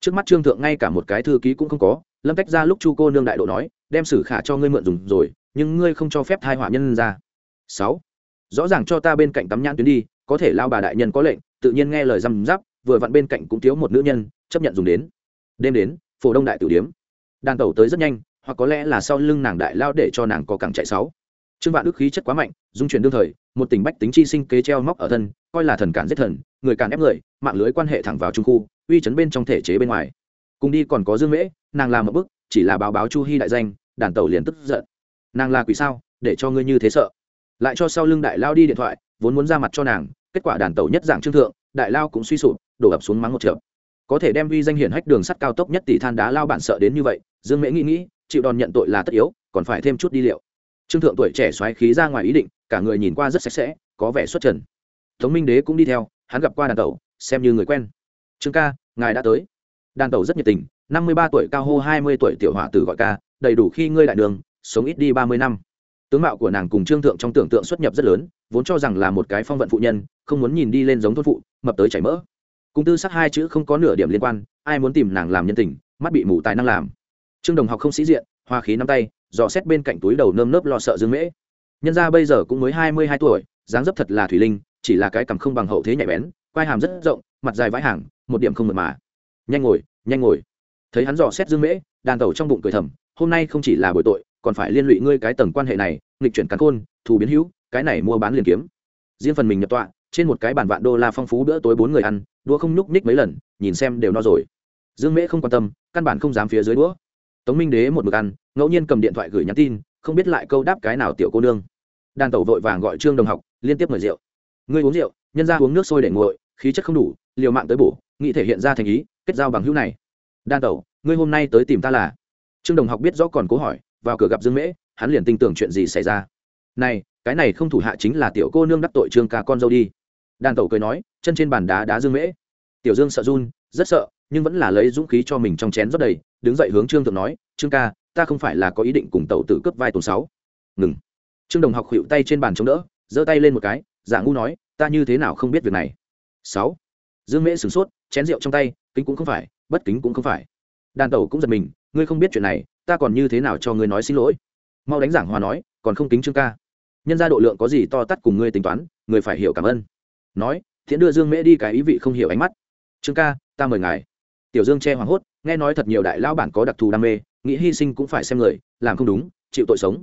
Trước mắt trương thượng ngay cả một cái thư ký cũng không có, lâm cách ra lúc chu cô nương đại độ nói, đem sử khả cho ngươi mượn dùng rồi nhưng ngươi không cho phép thai họa nhân ra. Sáu, rõ ràng cho ta bên cạnh tắm nhãn tuyến đi, có thể lao bà đại nhân có lệnh, tự nhiên nghe lời răm giáp vừa vặn bên cạnh cũng thiếu một nữ nhân, chấp nhận dùng đến. Đêm đến, phổ đông đại tử điếm. Đàn tẩu tới rất nhanh, hoặc có lẽ là sau lưng nàng đại lao để cho nàng có cẳng chạy sáu. Trương vạn đức khí chất quá mạnh, dung chuyển đương thời, một tình bách tính chi sinh kế treo móc ở thân, coi là thần cản giết thần, người cản ép người, mạng lưới quan hệ thẳng vào trung khu, uy chấn bên trong thể chế bên ngoài. Cùng đi còn có dương mễ, nàng làm một bức, chỉ là báo báo chu hy đại danh, đàn tẩu liền tức giận nàng là quỷ sao, để cho ngươi như thế sợ. Lại cho sau lưng đại lao đi điện thoại, vốn muốn ra mặt cho nàng, kết quả đàn tàu nhất dạng trương thượng, đại lao cũng suy sụp, đổ ập xuống mắng một trợ có thể đem vi danh hiển hách đường sắt cao tốc nhất tỷ than đá lao bản sợ đến như vậy, dương mễ nghĩ nghĩ, chịu đòn nhận tội là tất yếu, còn phải thêm chút đi liệu. Trương thượng tuổi trẻ xoáy khí ra ngoài ý định, cả người nhìn qua rất sạch sẽ, có vẻ xuất trần. Tống minh đế cũng đi theo, hắn gặp qua đàn tẩu, xem như người quen. Trương ca, ngài đã tới. Đàn tẩu rất nhiệt tình, năm mươi ba tuổi cao hô, hai mươi tuổi tiểu hỏa tử gọi ca, đầy đủ khi ngươi đại đường sống ít đi ba mươi năm. Tướng mạo của nàng cùng trương thượng trong tưởng tượng xuất nhập rất lớn, vốn cho rằng là một cái phong vận phụ nhân, không muốn nhìn đi lên giống thôn phụ, mập tới chảy mỡ. Cung tư sắc hai chữ không có nửa điểm liên quan, ai muốn tìm nàng làm nhân tình, mắt bị mù tài năng làm. Trương đồng học không sĩ diện, hoa khí nắm tay, dò xét bên cạnh túi đầu nơm nớp lo sợ dương mễ. Nhân ra bây giờ cũng mới hai mươi hai tuổi, dáng dấp thật là thủy linh, chỉ là cái cằm không bằng hậu thế nhạy bén, quai hàm rất rộng, mặt dài vãi hàng, một điểm không mượt mà. Nhanh ngồi nhanh ngồi. Thấy hắn dò xét dương mễ, đàn tẩu trong bụng cười thầm, hôm nay không chỉ là buổi tội còn phải liên lụy ngươi cái tầng quan hệ này, nghịch chuyển cắn khôn, thù biến hữu, cái này mua bán liền kiếm. Riêng phần mình nhập tọa, trên một cái bàn vạn đô la phong phú bữa tối bốn người ăn đũa không nhúc ních mấy lần, nhìn xem đều no rồi. Dương mễ không quan tâm, căn bản không dám phía dưới đũa tống minh đế một mực ăn, ngẫu nhiên cầm điện thoại gửi nhắn tin, không biết lại câu đáp cái nào tiểu cô nương. Đàn tẩu vội vàng gọi trương đồng học, liên tiếp mời rượu. Ngươi uống rượu, nhân ra uống nước sôi để nguội, khí chất không đủ, liều mạng tới bổ nghị thể hiện ra thành ý, kết giao bằng hữu này. Đan tẩu, ngươi hôm nay tới tìm ta là? Trương đồng học biết rõ còn cố hỏi vào cửa gặp dương mễ, hắn liền tin tưởng chuyện gì xảy ra. Này, cái này không thủ hạ chính là tiểu cô nương đắc tội trương ca con dâu đi. Đàn tẩu cười nói, chân trên bàn đá đá dương mễ. Tiểu dương sợ run, rất sợ, nhưng vẫn là lấy dũng khí cho mình trong chén rót đầy, đứng dậy hướng trương thượng nói, trương ca, ta không phải là có ý định cùng tẩu tử cướp vai tuần sáu. Ngừng. Trương đồng học khuỵu tay trên bàn chống đỡ, giơ tay lên một cái, giả ngu nói, ta như thế nào không biết việc này? Sáu. Dương mễ sửng sốt, chén rượu trong tay, kính cũng không phải, bất kính cũng không phải. Đàn tẩu cũng giật mình, ngươi không biết chuyện này ta còn như thế nào cho ngươi nói xin lỗi? Mau đánh giảng hòa nói còn không tính trương ca. Nhân ra độ lượng có gì to tắt cùng ngươi tính toán người phải hiểu cảm ơn. Nói thiện đưa dương mễ đi cái ý vị không hiểu ánh mắt. Trương ca ta mời ngài. Tiểu dương che hoảng hốt nghe nói thật nhiều đại lao bản có đặc thù đam mê nghĩ hy sinh cũng phải xem người làm không đúng chịu tội sống.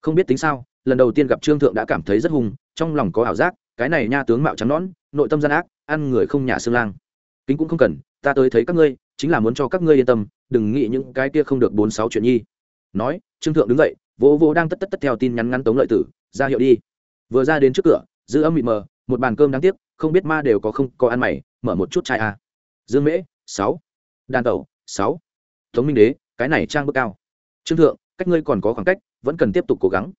Không biết tính sao lần đầu tiên gặp trương thượng đã cảm thấy rất hùng, trong lòng có ảo giác cái này nha tướng mạo trắng nõn nội tâm gian ác ăn người không nhà xương lang. Kính cũng không cần ta tới thấy các ngươi chính là muốn cho các ngươi yên tâm đừng nghĩ những cái kia không được bốn sáu chuyện nhi. Nói, trương thượng đứng dậy, vỗ vỗ đang tất tất tất theo tin nhắn ngắn tống lợi tử, ra hiệu đi. Vừa ra đến trước cửa, giữ âm mịt mờ, một bàn cơm đáng tiếc, không biết ma đều có không, có ăn mày, mở một chút chai a. Dương mễ, sáu. Đàn tẩu, sáu. Tống minh đế, cái này trang bước cao. Trương thượng, cách ngươi còn có khoảng cách, vẫn cần tiếp tục cố gắng.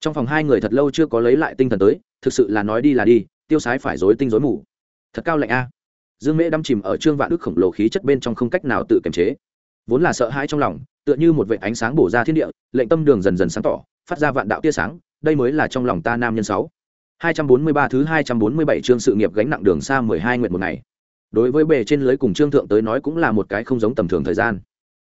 Trong phòng hai người thật lâu chưa có lấy lại tinh thần tới, thực sự là nói đi là đi, tiêu sái phải dối tinh dối mù. Thật cao lạnh a. Dương mễ đâm chìm ở trương vạn đức khổng lồ khí chất bên trong không cách nào tự kiềm chế vốn là sợ hãi trong lòng, tựa như một vệ ánh sáng bổ ra thiên địa, lệnh tâm đường dần dần sáng tỏ, phát ra vạn đạo tia sáng, đây mới là trong lòng ta nam nhân sáu. Hai trăm bốn mươi ba thứ hai trăm bốn mươi bảy chương sự nghiệp gánh nặng đường xa mười hai nguyện một ngày. Đối với bề trên lưới cùng trương thượng tới nói cũng là một cái không giống tầm thường thời gian.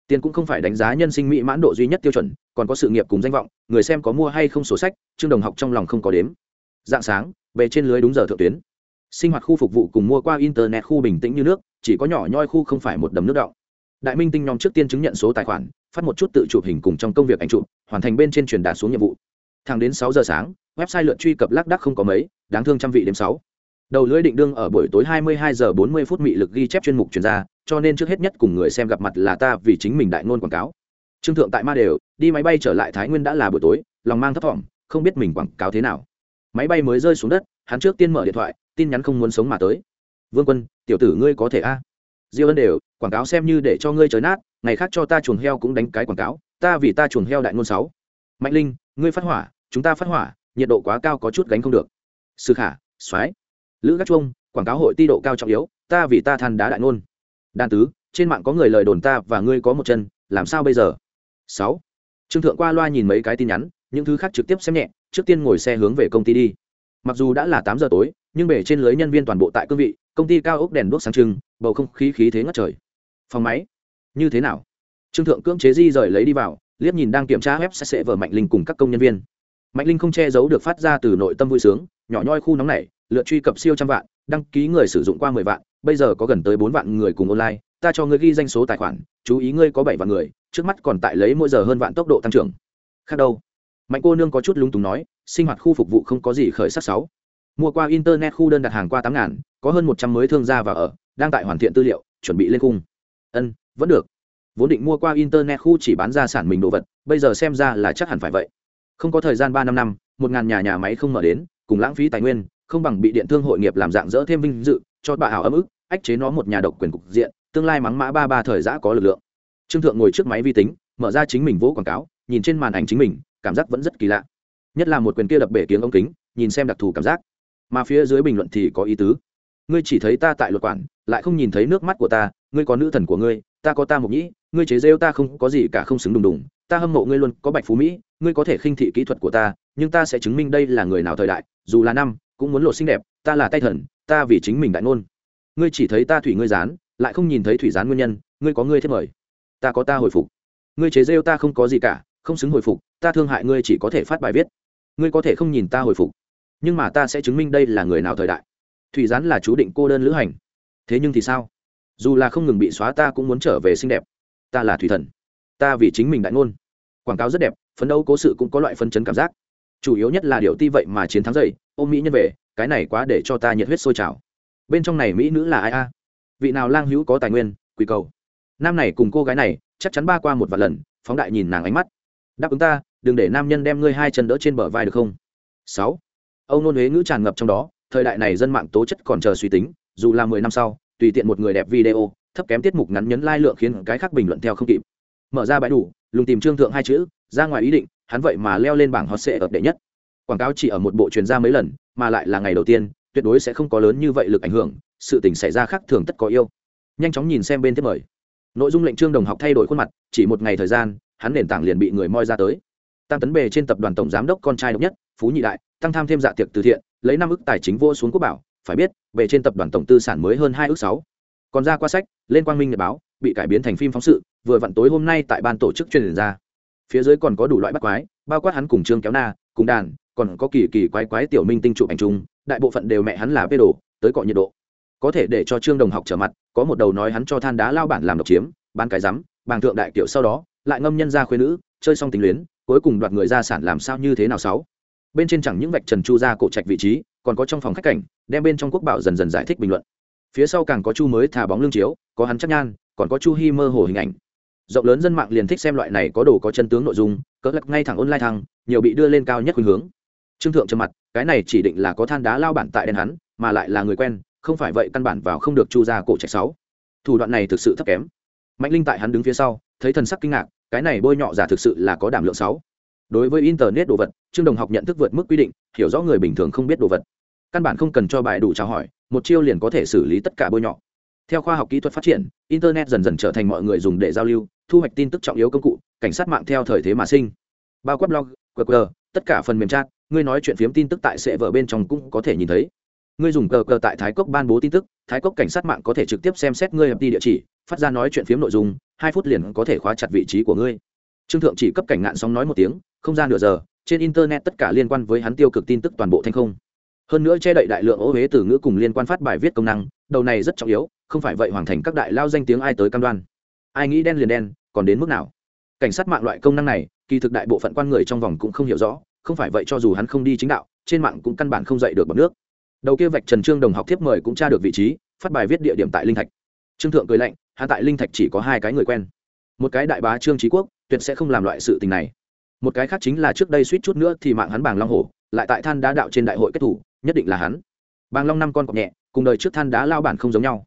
Tiền cũng không phải đánh giá nhân sinh mỹ mãn độ duy nhất tiêu chuẩn, còn có sự nghiệp cùng danh vọng, người xem có mua hay không sổ sách trương đồng học trong lòng không có đếm. Dạng sáng, bề trên lưới đúng giờ thượng tuyến. Sinh hoạt khu phục vụ cùng mua qua internet khu bình tĩnh như nước, chỉ có nhỏ nhoi khu không phải một đầm nước động đại minh tinh nhóm trước tiên chứng nhận số tài khoản, phát một chút tự chụp hình cùng trong công việc ảnh chụp, hoàn thành bên trên truyền đạt xuống nhiệm vụ. Thẳng đến sáu giờ sáng, website lượt truy cập lác đác không có mấy, đáng thương trăm vị đêm sáu. Đầu lưỡi định đương ở buổi tối 22 giờ 40 phút mị lực ghi chép chuyên mục truyền ra, cho nên trước hết nhất cùng người xem gặp mặt là ta vì chính mình đại ngôn quảng cáo. Trương thượng tại ma đều, đi máy bay trở lại thái nguyên đã là buổi tối, lòng mang thấp thỏm, không biết mình quảng cáo thế nào. Máy bay mới rơi xuống đất, hắn trước tiên mở điện thoại, tin nhắn không muốn sống mà tới. Vương quân, tiểu tử ngươi có thể a? Diêu ân đều, quảng cáo xem như để cho ngươi chới nát, ngày khác cho ta chuồng heo cũng đánh cái quảng cáo, ta vì ta chuồng heo đại ngôn sáu. Mạnh linh, ngươi phát hỏa, chúng ta phát hỏa, nhiệt độ quá cao có chút gánh không được. Sư khả, soái. Lữ gác chuông, quảng cáo hội ti độ cao trọng yếu, ta vì ta than đá đại ngôn. Đan tứ, trên mạng có người lời đồn ta và ngươi có một chân, làm sao bây giờ? Sáu. Trương thượng qua loa nhìn mấy cái tin nhắn, những thứ khác trực tiếp xem nhẹ, trước tiên ngồi xe hướng về công ty đi. Mặc dù đã là tám giờ tối, nhưng bể trên lưới nhân viên toàn bộ tại cương vị, công ty cao ốc đèn đuốc sáng trưng bầu không khí khí thế ngất trời. Phòng máy, như thế nào? Trương thượng cưỡng chế di rời lấy đi vào, liếc nhìn đang kiểm tra web sẽ sẽ vở mạnh linh cùng các công nhân viên. Mạnh linh không che giấu được phát ra từ nội tâm vui sướng, nhỏ nhoi khu nóng này, lượt truy cập siêu trăm vạn, đăng ký người sử dụng qua mười vạn, bây giờ có gần tới bốn vạn người cùng online, ta cho ngươi ghi danh số tài khoản, chú ý ngươi có bảy vạn người, trước mắt còn tại lấy mỗi giờ hơn vạn tốc độ tăng trưởng. Khác đâu? Mạnh cô nương có chút lúng túng nói, sinh hoạt khu phục vụ không có gì khởi sắc sáu. Mua qua internet khu đơn đặt hàng qua tám ngàn, có hơn một trăm mới thương gia và ở đang tại hoàn thiện tư liệu, chuẩn bị lên cung ân, vẫn được. Vốn định mua qua internet khu chỉ bán ra sản mình đồ vật, bây giờ xem ra là chắc hẳn phải vậy. Không có thời gian ba năm năm, một ngàn nhà nhà máy không mở đến, cùng lãng phí tài nguyên, không bằng bị điện thương hội nghiệp làm dạng dỡ thêm vinh dự, cho bà hảo ấm ức, ách chế nó một nhà độc quyền cục diện, tương lai mắng mã ba ba thời giã có lực lượng. Trương thượng ngồi trước máy vi tính, mở ra chính mình vỗ quảng cáo, nhìn trên màn ảnh chính mình, cảm giác vẫn rất kỳ lạ. Nhất là một quyền kia đập bể tiếng ống kính, nhìn xem đặc thù cảm giác. Mà phía dưới bình luận thì có ý tứ ngươi chỉ thấy ta tại luật quản, lại không nhìn thấy nước mắt của ta, ngươi có nữ thần của ngươi, ta có ta mục nhĩ, ngươi chế rêu ta không có gì cả không xứng đùng đùng, ta hâm mộ ngươi luôn, có bạch phú mỹ, ngươi có thể khinh thị kỹ thuật của ta, nhưng ta sẽ chứng minh đây là người nào thời đại, dù là năm, cũng muốn lộ xinh đẹp, ta là tay thần, ta vì chính mình đại ngôn. Ngươi chỉ thấy ta thủy ngươi dán lại không nhìn thấy thủy dán nguyên nhân, ngươi có ngươi thiết mời. Ta có ta hồi phục. Ngươi chế rêu ta không có gì cả, không xứng hồi phục, ta thương hại ngươi chỉ có thể phát bài viết. Ngươi có thể không nhìn ta hồi phục. Nhưng mà ta sẽ chứng minh đây là người nào thời đại thủy gián là chú định cô đơn lữ hành. Thế nhưng thì sao? Dù là không ngừng bị xóa ta cũng muốn trở về xinh đẹp. Ta là thủy thần. Ta vì chính mình đại ngôn. Quảng cáo rất đẹp, phấn đấu cố sự cũng có loại phân chấn cảm giác. Chủ yếu nhất là điều ti vậy mà chiến thắng dậy ôm mỹ nhân về, cái này quá để cho ta nhiệt huyết sôi trào. Bên trong này mỹ nữ là ai a? Vị nào lang hữu có tài nguyên, quỳ cầu. Nam này cùng cô gái này, chắc chắn ba qua một vài lần, phóng đại nhìn nàng ánh mắt. Đáp ứng ta, đừng để nam nhân đem ngươi hai chân đỡ trên bờ vai được không? Sáu. Âu nôn huế ngữ tràn ngập trong đó thời đại này dân mạng tố chất còn chờ suy tính, dù là mười năm sau, tùy tiện một người đẹp video, thấp kém tiết mục ngắn nhấn lai lượng khiến cái khác bình luận theo không kịp. Mở ra bãi đủ, lùng tìm trương thượng hai chữ, ra ngoài ý định, hắn vậy mà leo lên bảng hot sệ ập đệ nhất. Quảng cáo chỉ ở một bộ truyền ra mấy lần, mà lại là ngày đầu tiên, tuyệt đối sẽ không có lớn như vậy lực ảnh hưởng, sự tình xảy ra khác thường tất có yêu. Nhanh chóng nhìn xem bên tiếp mời. Nội dung lệnh trương đồng học thay đổi khuôn mặt, chỉ một ngày thời gian, hắn nền tảng liền bị người moi ra tới. Tam tấn bề trên tập đoàn tổng giám đốc con trai độc nhất, phú nhị đại, tăng tham thêm dạ tiệc từ thiện lấy năm ức tài chính vô xuống quốc bảo, phải biết về trên tập đoàn tổng tư sản mới hơn hai ước sáu. Còn ra qua sách, lên quang minh nhật báo, bị cải biến thành phim phóng sự, vừa vặn tối hôm nay tại ban tổ chức truyền ra. Phía dưới còn có đủ loại bắt quái, bao quát hắn cùng trương kéo na, cùng đàn, còn có kỳ kỳ quái quái tiểu minh tinh chụp ảnh chung, đại bộ phận đều mẹ hắn là bê đồ tới cọ nhiệt độ. Có thể để cho trương đồng học trở mặt, có một đầu nói hắn cho than đá lao bản làm độc chiếm, bán cái rắm, bàng thượng đại kiểu sau đó, lại ngâm nhân ra khuyên nữ, chơi xong tình luyến, cuối cùng đoạt người gia sản làm sao như thế nào sáu? Bên trên chẳng những vạch trần chu ra cổ trạch vị trí, còn có trong phòng khách cảnh, đem bên trong quốc bảo dần dần giải thích bình luận. Phía sau càng có chu mới thả bóng lương chiếu, có hắn chắc nhan, còn có chu hi mơ hồ hình ảnh. Rộng lớn dân mạng liền thích xem loại này có đồ có chân tướng nội dung, cỡ lật ngay thẳng online thăng, nhiều bị đưa lên cao nhất khuynh hướng. Trương thượng trầm mặt, cái này chỉ định là có than đá lao bản tại đen hắn, mà lại là người quen, không phải vậy căn bản vào không được chu ra cổ trạch sáu. Thủ đoạn này thực sự thấp kém. Mạnh linh tại hắn đứng phía sau, thấy thần sắc kinh ngạc, cái này bôi nhọ giả thực sự là có đảm lượng sáu đối với internet đồ vật, trương đồng học nhận thức vượt mức quy định, hiểu rõ người bình thường không biết đồ vật. Căn bản không cần cho bài đủ trao hỏi, một chiêu liền có thể xử lý tất cả bôi nhọ. Theo khoa học kỹ thuật phát triển, internet dần dần trở thành mọi người dùng để giao lưu, thu hoạch tin tức trọng yếu công cụ, cảnh sát mạng theo thời thế mà sinh. Bao quát blog qr tất cả phần mềm chat, ngươi nói chuyện phiếm tin tức tại sệ vở bên trong cũng có thể nhìn thấy. Ngươi dùng cờ cờ tại thái cốc ban bố tin tức, thái cốc cảnh sát mạng có thể trực tiếp xem xét ngươi hợp đi địa chỉ, phát ra nói chuyện phiếm nội dung, hai phút liền có thể khóa chặt vị trí của ngươi. Trương thượng chỉ cấp cảnh ngạn sóng nói một tiếng không gian nửa giờ, trên internet tất cả liên quan với hắn tiêu cực tin tức toàn bộ thành không. Hơn nữa che đậy đại lượng ô huế từ ngữ cùng liên quan phát bài viết công năng, đầu này rất trọng yếu, không phải vậy hoàn thành các đại lao danh tiếng ai tới cam đoan. Ai nghĩ đen liền đen, còn đến mức nào? Cảnh sát mạng loại công năng này, kỳ thực đại bộ phận quan người trong vòng cũng không hiểu rõ, không phải vậy cho dù hắn không đi chính đạo, trên mạng cũng căn bản không dạy được bằng nước. Đầu kia vạch trần trương đồng học tiếp mời cũng tra được vị trí, phát bài viết địa điểm tại linh thạch. Trương thượng cười lạnh hạ tại linh thạch chỉ có hai cái người quen. Một cái đại bá trương trí quốc, tuyệt sẽ không làm loại sự tình này một cái khác chính là trước đây suýt chút nữa thì mạng hắn bàng long hổ, lại tại than đá đạo trên đại hội kết thủ, nhất định là hắn. Bàng long năm con cọp nhẹ, cùng đời trước than đá lao bản không giống nhau.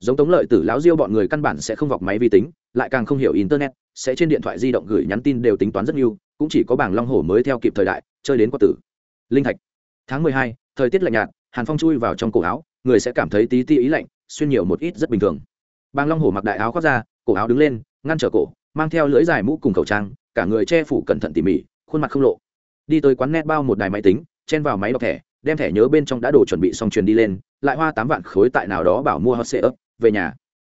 Giống tống lợi tử lão diêu bọn người căn bản sẽ không vọc máy vi tính, lại càng không hiểu internet, sẽ trên điện thoại di động gửi nhắn tin đều tính toán rất nhiều, cũng chỉ có bảng long hổ mới theo kịp thời đại, chơi đến quạt tử. Linh thạch. Tháng mười hai, thời tiết lạnh nhạt, hàn phong chui vào trong cổ áo, người sẽ cảm thấy tí ti ý lạnh, xuyên nhiều một ít rất bình thường. Bàng long hổ mặc đại áo khoác ra, cổ áo đứng lên, ngăn trở cổ, mang theo lưỡi dài mũ cùng khẩu trang cả người che phủ cẩn thận tỉ mỉ, khuôn mặt không lộ. Đi tới quán net bao một đài máy tính, chen vào máy đọc thẻ, đem thẻ nhớ bên trong đã đồ chuẩn bị xong truyền đi lên, lại hoa tám vạn khối tại nào đó bảo mua hot sale ấp về nhà.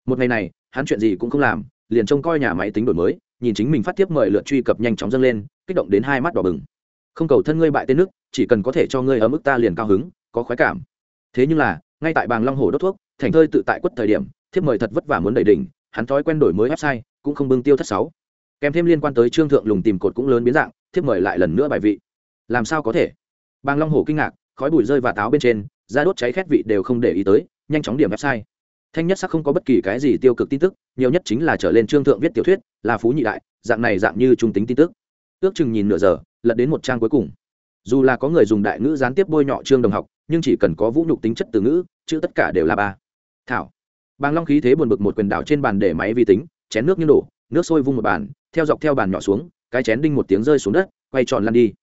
Một ngày này, hắn chuyện gì cũng không làm, liền trông coi nhà máy tính đổi mới, nhìn chính mình phát tiếp mời lượt truy cập nhanh chóng dâng lên, kích động đến hai mắt đỏ bừng. Không cầu thân ngươi bại tên nước, chỉ cần có thể cho ngươi ở mức ta liền cao hứng, có khoái cảm. Thế nhưng là, ngay tại bàng long hồ đốt thuốc, thành thơi tự tại quất thời điểm, thiếp mời thật vất vả muốn đẩy đỉnh, hắn thói quen đổi mới website, cũng không bưng tiêu thất sáu kèm thêm liên quan tới trương thượng lùng tìm cột cũng lớn biến dạng, thiếp mời lại lần nữa bài vị. Làm sao có thể? Bàng long hổ kinh ngạc, khói bụi rơi và táo bên trên, da đốt cháy khét vị đều không để ý tới, nhanh chóng điểm website. Thanh nhất sắc không có bất kỳ cái gì tiêu cực tin tức, nhiều nhất chính là trở lên trương thượng viết tiểu thuyết, là phú nhị đại, dạng này dạng như trung tính tin tức. Ước chừng nhìn nửa giờ, lật đến một trang cuối cùng. Dù là có người dùng đại ngữ gián tiếp bôi nhọ trương đồng học, nhưng chỉ cần có vũ nhục tính chất từ ngữ, chữ tất cả đều là ba. Thảo. Bàng long khí thế buồn bực một quyền đảo trên bàn để máy vi tính, chén nước như đổ nước sôi vung một bàn theo dọc theo bàn nhỏ xuống, cái chén đinh một tiếng rơi xuống đất, quay tròn lăn đi.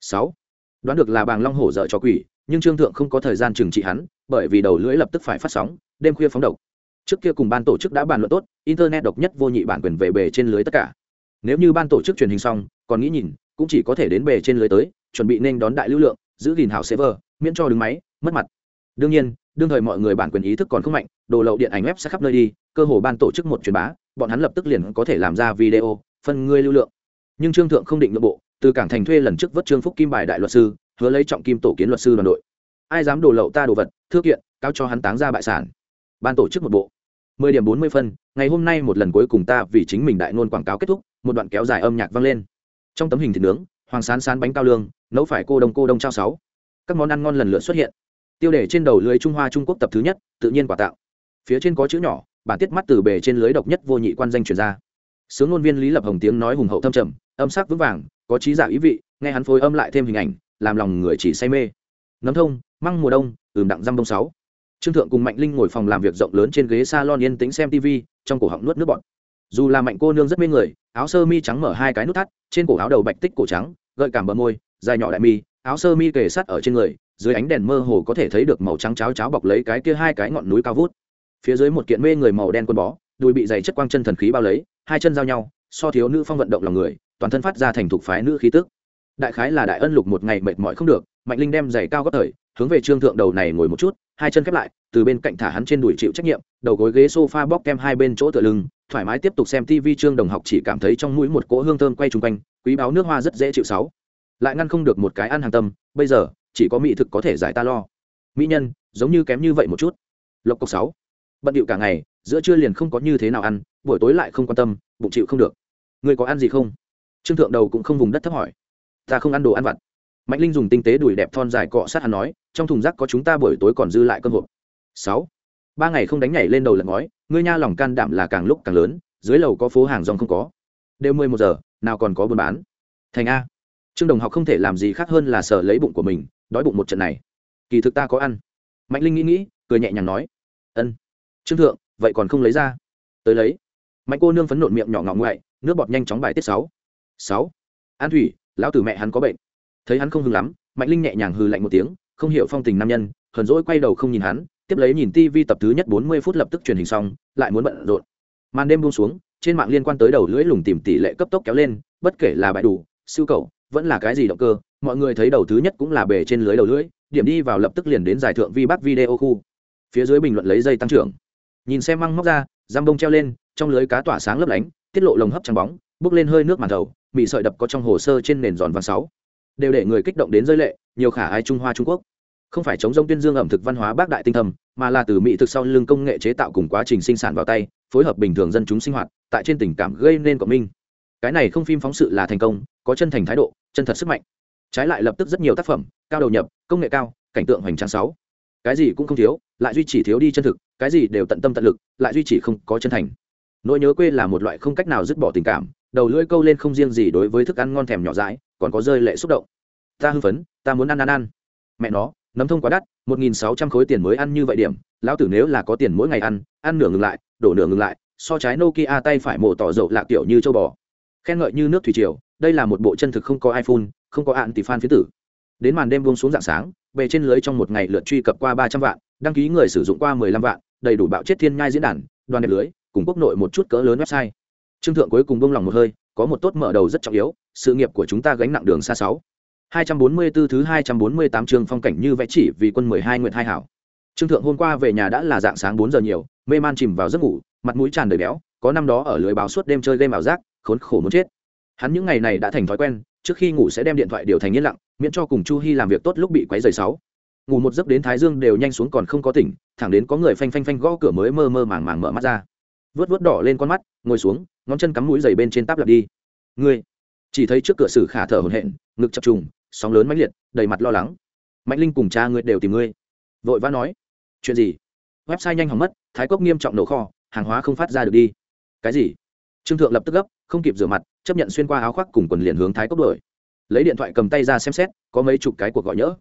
Sáu. Đoán được là bàng long hổ dở cho quỷ, nhưng trương thượng không có thời gian trừng trị hắn, bởi vì đầu lưỡi lập tức phải phát sóng, đêm khuya phóng độc. Trước kia cùng ban tổ chức đã bàn luận tốt, internet độc nhất vô nhị bản quyền về bề trên lưới tất cả. Nếu như ban tổ chức truyền hình xong, còn nghĩ nhìn, cũng chỉ có thể đến bề trên lưới tới, chuẩn bị nên đón đại lưu lượng, giữ gìn hảo server, miễn cho đứng máy, mất mặt. Đương nhiên, đương thời mọi người bản quyền ý thức còn không mạnh, đồ lậu điện ảnh web sẽ khắp nơi đi, cơ hồ ban tổ chức một truyền bá, bọn hắn lập tức liền có thể làm ra video phân ngươi lưu lượng. Nhưng trương thượng không định nội bộ, từ cảng thành thuê lần trước vớt trương phúc kim bài đại luật sư, hứa lấy trọng kim tổ kiến luật sư đoàn đội. Ai dám đổ lậu ta đồ vật, thư kiện cao cho hắn táng ra bại sản. Ban tổ chức một bộ. Mười điểm bốn mươi phân, ngày hôm nay một lần cuối cùng ta vì chính mình đại ngôn quảng cáo kết thúc, một đoạn kéo dài âm nhạc vang lên. Trong tấm hình thịt nướng, hoàng sán sán bánh cao lương, nấu phải cô đông cô đông trao sáu. Các món ăn ngon lần lượt xuất hiện. Tiêu đề trên đầu lưới trung hoa trung quốc tập thứ nhất, tự nhiên quả tạo. Phía trên có chữ nhỏ, bản tiết mắt từ bề trên lưới độc nhất vô nhị quan danh truyền ra sướng ngôn viên lý lập hồng tiếng nói hùng hậu thâm trầm, âm sắc vững vàng, có trí giả ý vị, nghe hắn phối âm lại thêm hình ảnh, làm lòng người chỉ say mê. Nấm thông, măng mùa đông, ừm đặng răm đông sáu. Trương thượng cùng mạnh linh ngồi phòng làm việc rộng lớn trên ghế salon yên tĩnh xem tv trong cổ họng nuốt nước bọt. Dù là mạnh cô nương rất mê người, áo sơ mi trắng mở hai cái nút thắt, trên cổ áo đầu bạch tích cổ trắng, gợi cảm bờ môi, dài nhỏ đại mi, áo sơ mi kề sát ở trên người, dưới ánh đèn mơ hồ có thể thấy được màu trắng cháo cháo bọc lấy cái kia hai cái ngọn núi cao vút. Phía dưới một kiện mê người màu đen quân bó, đùi bị dày chất quang chân thần khí bao lấy hai chân giao nhau, so thiếu nữ phong vận động lòng người, toàn thân phát ra thành thục phái nữ khí tức. Đại khái là đại ân lục một ngày mệt mỏi không được, mạnh linh đem giày cao gót thời, hướng về trương thượng đầu này ngồi một chút, hai chân khép lại, từ bên cạnh thả hắn trên đùi chịu trách nhiệm, đầu gối ghế sofa bóc kem hai bên chỗ tựa lưng, thoải mái tiếp tục xem tv trương đồng học chỉ cảm thấy trong mũi một cỗ hương thơm quay chung quanh, quý báo nước hoa rất dễ chịu sáu. Lại ngăn không được một cái ăn hàng tâm, bây giờ, chỉ có mỹ thực có thể giải ta lo. Mỹ nhân, giống như kém như vậy một chút. Lộc cộc sáu. Bận điệu cả ngày, giữa trưa liền không có như thế nào ăn buổi tối lại không quan tâm, bụng chịu không được. Người có ăn gì không? Trương thượng đầu cũng không vùng đất thấp hỏi. Ta không ăn đồ ăn vặt. Mạnh linh dùng tinh tế đùi đẹp thon dài cọ sát hắn nói, trong thùng rác có chúng ta buổi tối còn dư lại cơm hộp. Sáu. Ba ngày không đánh nhảy lên đầu lật ngói, ngươi nha lòng can đảm là càng lúc càng lớn, dưới lầu có phố hàng rong không có. Đều mười một giờ, nào còn có buôn bán. Thành a. Trương đồng học không thể làm gì khác hơn là sợ lấy bụng của mình, đói bụng một trận này. Kỳ thực ta có ăn. Mạnh linh nghĩ nghĩ, cười nhẹ nhàng nói. Ân. Trương thượng, vậy còn không lấy ra? Tới lấy mạnh cô nương phấn nộn miệng nhỏ ngọng ngoại, nước bọt nhanh chóng bài tiết sáu. Sáu. An thủy, lão tử mẹ hắn có bệnh. Thấy hắn không hưng lắm, mạnh linh nhẹ nhàng hừ lạnh một tiếng, không hiểu phong tình nam nhân, hờn dỗi quay đầu không nhìn hắn, tiếp lấy nhìn tv tập thứ nhất bốn mươi phút lập tức truyền hình xong, lại muốn bận rộn. Màn đêm buông xuống, trên mạng liên quan tới đầu lưỡi lùng tìm tỷ lệ cấp tốc kéo lên, bất kể là bãi đủ, siêu cầu, vẫn là cái gì động cơ, mọi người thấy đầu thứ nhất cũng là bề trên lưới đầu lưỡi, điểm đi vào lập tức liền đến giải thượng vi bắc video khu. Phía dưới bình luận lấy dây tăng trưởng. Nhìn xem măng móc ra, giam bông treo lên trong lưới cá tỏa sáng lấp lánh, tiết lộ lồng hấp trắng bóng, bước lên hơi nước màn thầu bị sợi đập có trong hồ sơ trên nền giòn vàng sáu. Đều để người kích động đến rơi lệ, nhiều khả ai trung hoa trung quốc. Không phải chống rông tuyên dương ẩm thực văn hóa bác đại tinh thầm, mà là từ mỹ thực sau lưng công nghệ chế tạo cùng quá trình sinh sản vào tay, phối hợp bình thường dân chúng sinh hoạt, tại trên tình cảm gây nên cộng minh. Cái này không phim phóng sự là thành công, có chân thành thái độ, chân thật sức mạnh. Trái lại lập tức rất nhiều tác phẩm, cao đầu nhập, công nghệ cao, cảnh tượng hoành tráng sáu. Cái gì cũng không thiếu, lại duy trì thiếu đi chân thực, cái gì đều tận tâm tận lực, lại duy trì không có chân thành nỗi nhớ quê là một loại không cách nào dứt bỏ tình cảm, đầu lưỡi câu lên không riêng gì đối với thức ăn ngon thèm nhỏ dãi, còn có rơi lệ xúc động. Ta hưng phấn, ta muốn ăn ăn ăn. Mẹ nó, nấm thông quá đắt, một nghìn sáu trăm khối tiền mới ăn như vậy điểm, lão tử nếu là có tiền mỗi ngày ăn ăn nửa ngừng lại, đổ nửa ngừng lại, so trái nokia tay phải mổ tỏ dầu lạc tiểu như châu bò. Khen ngợi như nước thủy triều, đây là một bộ chân thực không có iphone, không có ạn tỷ fan phía tử. Đến màn đêm buông xuống dạng sáng, bề trên lưới trong một ngày lượt truy cập qua ba trăm vạn, đăng ký người sử dụng qua mười lăm vạn, đầy đủ bạo chết thiên nhai diễn đàn, đoàn đẹp lưới cùng quốc nội một chút cỡ lớn website trương thượng cuối cùng bông lòng một hơi có một tốt mở đầu rất trọng yếu sự nghiệp của chúng ta gánh nặng đường xa sáu 244 thứ 248 trường phong cảnh như vẽ chỉ vì quân 12 nguyện hai hảo. Trương Thượng hôm qua về nhà đã là dạng sáng 4 giờ nhiều, mê man chìm vào giấc ngủ, mặt mũi tràn đầy béo, có năm đó ở lưới báo suốt đêm chơi game ảo giác, khốn khổ muốn chết. Hắn những ngày này đã thành thói quen, trước khi ngủ sẽ đem điện thoại điều thành yên lặng, miễn cho cùng Chu Hi làm việc tốt lúc bị quấy rầy sáu. Ngủ một giấc đến Thái Dương đều nhanh xuống còn không có tỉnh, thẳng đến có người phanh phanh phanh gõ cửa mới mơ mơ màng màng mở mắt ra vớt vớt đỏ lên con mắt, ngồi xuống, ngón chân cắm mũi giày bên trên táp lạp đi. Ngươi, chỉ thấy trước cửa sử khả thở hổn hển, ngực chập trùng, sóng lớn mãnh liệt, đầy mặt lo lắng. Mạnh linh cùng cha ngươi đều tìm ngươi. Vội vã nói, chuyện gì? Website nhanh hỏng mất, thái cốc nghiêm trọng nổ kho, hàng hóa không phát ra được đi. Cái gì? Trương thượng lập tức gấp, không kịp rửa mặt, chấp nhận xuyên qua áo khoác cùng quần liền hướng thái cốc đổi lấy điện thoại cầm tay ra xem xét, có mấy chục cái cuộc gọi nhỡ.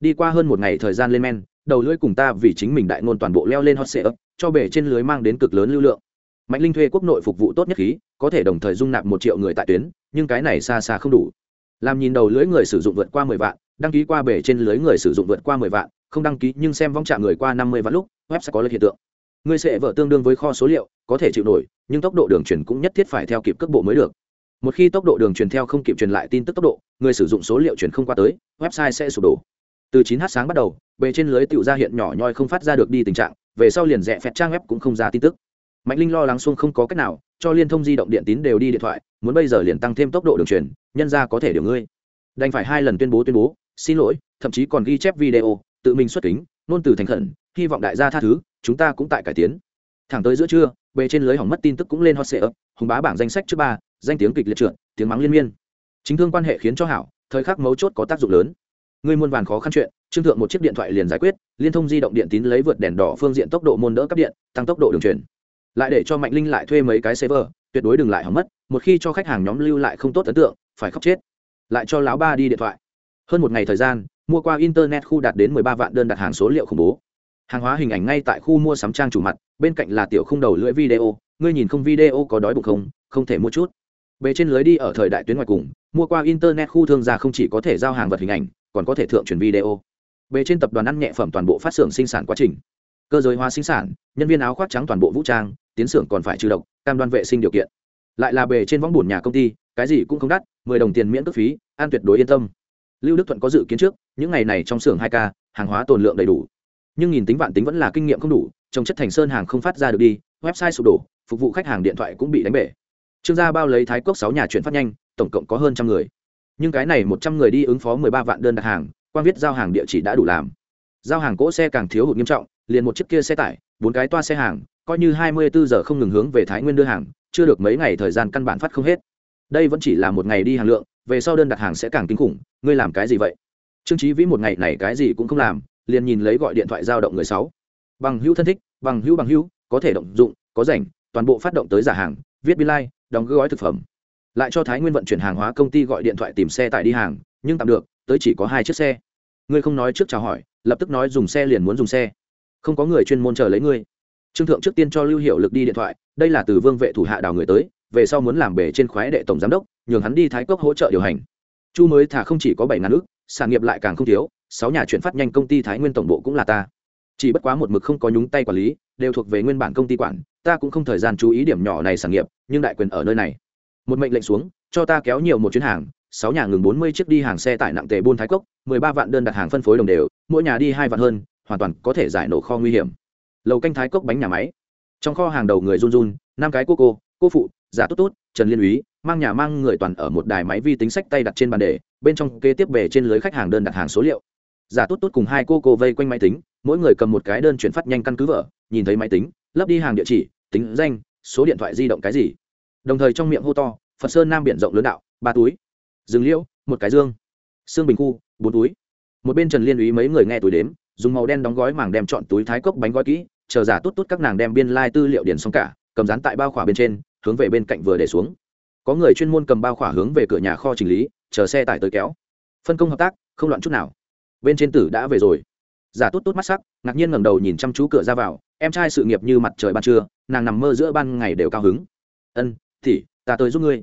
Đi qua hơn một ngày thời gian lên men, đầu lưỡi cùng ta vì chính mình đại ngôn toàn bộ leo lên hot sale cho bể trên lưới mang đến cực lớn lưu lượng mạnh linh thuê quốc nội phục vụ tốt nhất khí, có thể đồng thời dung nạp một triệu người tại tuyến, nhưng cái này xa xa không đủ. Làm nhìn đầu lưới người sử dụng vượt qua mười vạn, đăng ký qua bể trên lưới người sử dụng vượt qua mười vạn, không đăng ký nhưng xem vong trạng người qua năm mươi vạn lúc, web sẽ có lợi hiện tượng. Người sẽ vợ tương đương với kho số liệu, có thể chịu nổi, nhưng tốc độ đường truyền cũng nhất thiết phải theo kịp cước bộ mới được. Một khi tốc độ đường truyền theo không kịp truyền lại tin tức tốc độ, người sử dụng số liệu truyền không qua tới, website sẽ sụp đổ. Từ 9 h sáng bắt đầu, bề trên lưới tiểu ra hiện nhỏ nhoi không phát ra được đi tình trạng, về sau liền rẽ phẹt trang web cũng không ra tin tức mạnh linh lo lắng xuông không có cách nào, cho liên thông di động điện tín đều đi điện thoại, muốn bây giờ liền tăng thêm tốc độ đường truyền, nhân ra có thể điều ngươi. Đành phải hai lần tuyên bố tuyên bố, xin lỗi, thậm chí còn ghi chép video, tự mình xuất kính nôn từ thành khẩn, hy vọng đại gia tha thứ, chúng ta cũng tại cải tiến. Thẳng tới giữa trưa, bề trên lưới hỏng mất tin tức cũng lên hot sệ ấp hùng bá bảng danh sách trước ba, danh tiếng kịch liệt trượt, tiếng mắng liên miên. Chính thương quan hệ khiến cho hảo, thời khắc mấu chốt có tác dụng lớn. Ngươi muôn vàn khó khăn chuyện, trương thượng một chiếc điện thoại liền giải quyết, liên thông di động điện tín lấy vượt đèn đỏ phương diện tốc độ môn đỡ cấp điện, tăng tốc độ đường truyền lại để cho mạnh linh lại thuê mấy cái server, tuyệt đối đừng lại hỏng mất, một khi cho khách hàng nhóm lưu lại không tốt ấn tượng, phải khóc chết. Lại cho lão ba đi điện thoại. Hơn một ngày thời gian, mua qua internet khu đạt đến mười ba vạn đơn đặt hàng số liệu khủng bố. Hàng hóa hình ảnh ngay tại khu mua sắm trang chủ mặt, bên cạnh là tiểu khung đầu lưỡi video, ngươi nhìn không video có đói bụng không không thể mua chút. Bề trên lưới đi ở thời đại tuyến ngoài cùng, mua qua internet khu thương gia không chỉ có thể giao hàng vật hình ảnh, còn có thể thượng truyền video. Bề trên tập đoàn ăn nhẹ phẩm toàn bộ phát xưởng sinh sản quá trình. Cơ giới hóa sinh sản, nhân viên áo khoác trắng toàn bộ vũ trang tiến xưởng còn phải trừ độc, cam đoan vệ sinh điều kiện. Lại là bề trên võng bùn nhà công ty, cái gì cũng không đắt, mười đồng tiền miễn cước phí, an tuyệt đối yên tâm. Lưu đức thuận có dự kiến trước, những ngày này trong xưởng hai k hàng hóa tồn lượng đầy đủ. Nhưng nhìn tính vạn tính vẫn là kinh nghiệm không đủ, trồng chất thành sơn hàng không phát ra được đi, website sụp đổ, phục vụ khách hàng điện thoại cũng bị đánh bể. Trương gia bao lấy thái cốc sáu nhà chuyển phát nhanh, tổng cộng có hơn trăm người. Nhưng cái này một trăm người đi ứng phó mười ba vạn đơn đặt hàng, quan viết giao hàng địa chỉ đã đủ làm. Giao hàng cỗ xe càng thiếu hụt nghiêm trọng, liền một chiếc kia xe tải, bốn cái toa xe hàng coi như hai mươi bốn giờ không ngừng hướng về thái nguyên đưa hàng chưa được mấy ngày thời gian căn bản phát không hết. Đây vẫn chỉ là một ngày đi hàng lượng về sau đơn đặt hàng sẽ càng kinh khủng ngươi làm cái gì vậy? Trương trí vĩ một ngày này cái gì cũng không làm liền nhìn lấy gọi điện thoại giao động người sáu. Bằng hữu thân thích bằng hữu bằng hữu có thể động dụng có rảnh toàn bộ phát động tới giả hàng viết biên lai、like, đóng gói thực phẩm. Lại cho thái nguyên vận chuyển hàng hóa công ty gọi điện thoại tìm xe tải đi hàng nhưng tạm được tới chỉ có hai chiếc xe. Ngươi không nói trước chào hỏi lập tức nói dùng xe liền muốn dùng xe. Không có người chuyên môn chờ lấy ngươi trương thượng trước tiên cho lưu hiệu lực đi điện thoại, đây là từ vương vệ thủ hạ đào người tới, về sau muốn làm bể trên khoái đệ tổng giám đốc, nhường hắn đi thái cốc hỗ trợ điều hành. Chu mới thả không chỉ có bảy ngàn ước sản nghiệp lại càng không thiếu, sáu nhà chuyển phát nhanh công ty thái nguyên tổng bộ cũng là ta. Chỉ bất quá một mực không có nhúng tay quản lý, đều thuộc về nguyên bản công ty quản, ta cũng không thời gian chú ý điểm nhỏ này sản nghiệp, nhưng đại quyền ở nơi này. Một mệnh lệnh xuống, cho ta kéo nhiều một chuyến hàng, sáu nhà ngừng bốn mươi chiếc đi hàng xe tải nặng tề buôn thái cốc, mười ba vạn đơn đặt hàng phân phối đồng đều, mỗi nhà đi hai vạn hơn, hoàn toàn có thể giải nổ kho nguy hiểm lầu canh thái cốc bánh nhà máy. Trong kho hàng đầu người run run, năm cái cô cô cô phụ, giả tốt tốt, trần liên úy, mang nhà mang người toàn ở một đài máy vi tính sách tay đặt trên bàn đề bên trong kế tiếp về trên lưới khách hàng đơn đặt hàng số liệu. Giả tốt tốt cùng hai cô cô vây quanh máy tính, mỗi người cầm một cái đơn chuyển phát nhanh căn cứ vợ nhìn thấy máy tính, lấp đi hàng địa chỉ, tính danh, số điện thoại di động cái gì. Đồng thời trong miệng hô to, phật sơn nam biển rộng lớn đạo, ba túi. Rừng liễu, một cái dương. Xương bình khu, bốn túi. Một bên trần liên úy mấy người nghe túi đếm, dùng màu đen đóng gói màng đem chọn túi thái cốc bánh gói kỹ chờ giả tốt tốt các nàng đem biên lai tư liệu điển xong cả, cầm dán tại bao khỏa bên trên, hướng về bên cạnh vừa để xuống. Có người chuyên môn cầm bao khỏa hướng về cửa nhà kho chỉnh lý, chờ xe tải tới kéo. Phân công hợp tác, không loạn chút nào. Bên trên tử đã về rồi. Giả tốt tốt mắt sắc, ngạc nhiên ngẩng đầu nhìn chăm chú cửa ra vào, em trai sự nghiệp như mặt trời ban trưa, nàng nằm mơ giữa ban ngày đều cao hứng. Ân thì ta tới giúp ngươi.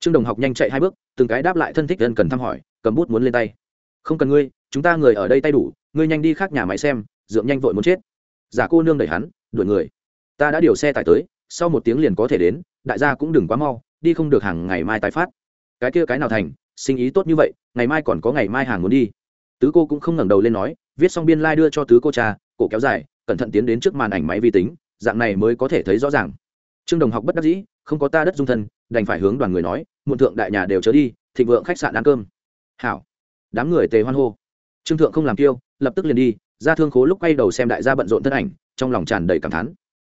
Trương đồng học nhanh chạy hai bước, từng cái đáp lại thân thích ân cần thăm hỏi, cầm bút muốn lên tay. Không cần ngươi, chúng ta người ở đây tay đủ, ngươi nhanh đi khác nhà máy xem, dượng nhanh vội muốn chết giả cô nương đẩy hắn, đuổi người. Ta đã điều xe tải tới, sau một tiếng liền có thể đến, đại gia cũng đừng quá mau, đi không được hàng ngày mai tái phát. Cái kia cái nào thành, sinh ý tốt như vậy, ngày mai còn có ngày mai hàng muốn đi. Tứ cô cũng không ngẩng đầu lên nói, viết xong biên lai、like、đưa cho tứ cô cha, cổ kéo dài, cẩn thận tiến đến trước màn ảnh máy vi tính, dạng này mới có thể thấy rõ ràng. Trương đồng học bất đắc dĩ, không có ta đất dung thân, đành phải hướng đoàn người nói, muộn thượng đại nhà đều chớ đi, thịnh vượng khách sạn ăn cơm. Hảo. Đám người tề hoan hô. Trương thượng không làm kiêu, lập tức liền đi ra thương khố lúc quay đầu xem đại gia bận rộn thân ảnh, trong lòng tràn đầy cảm thán.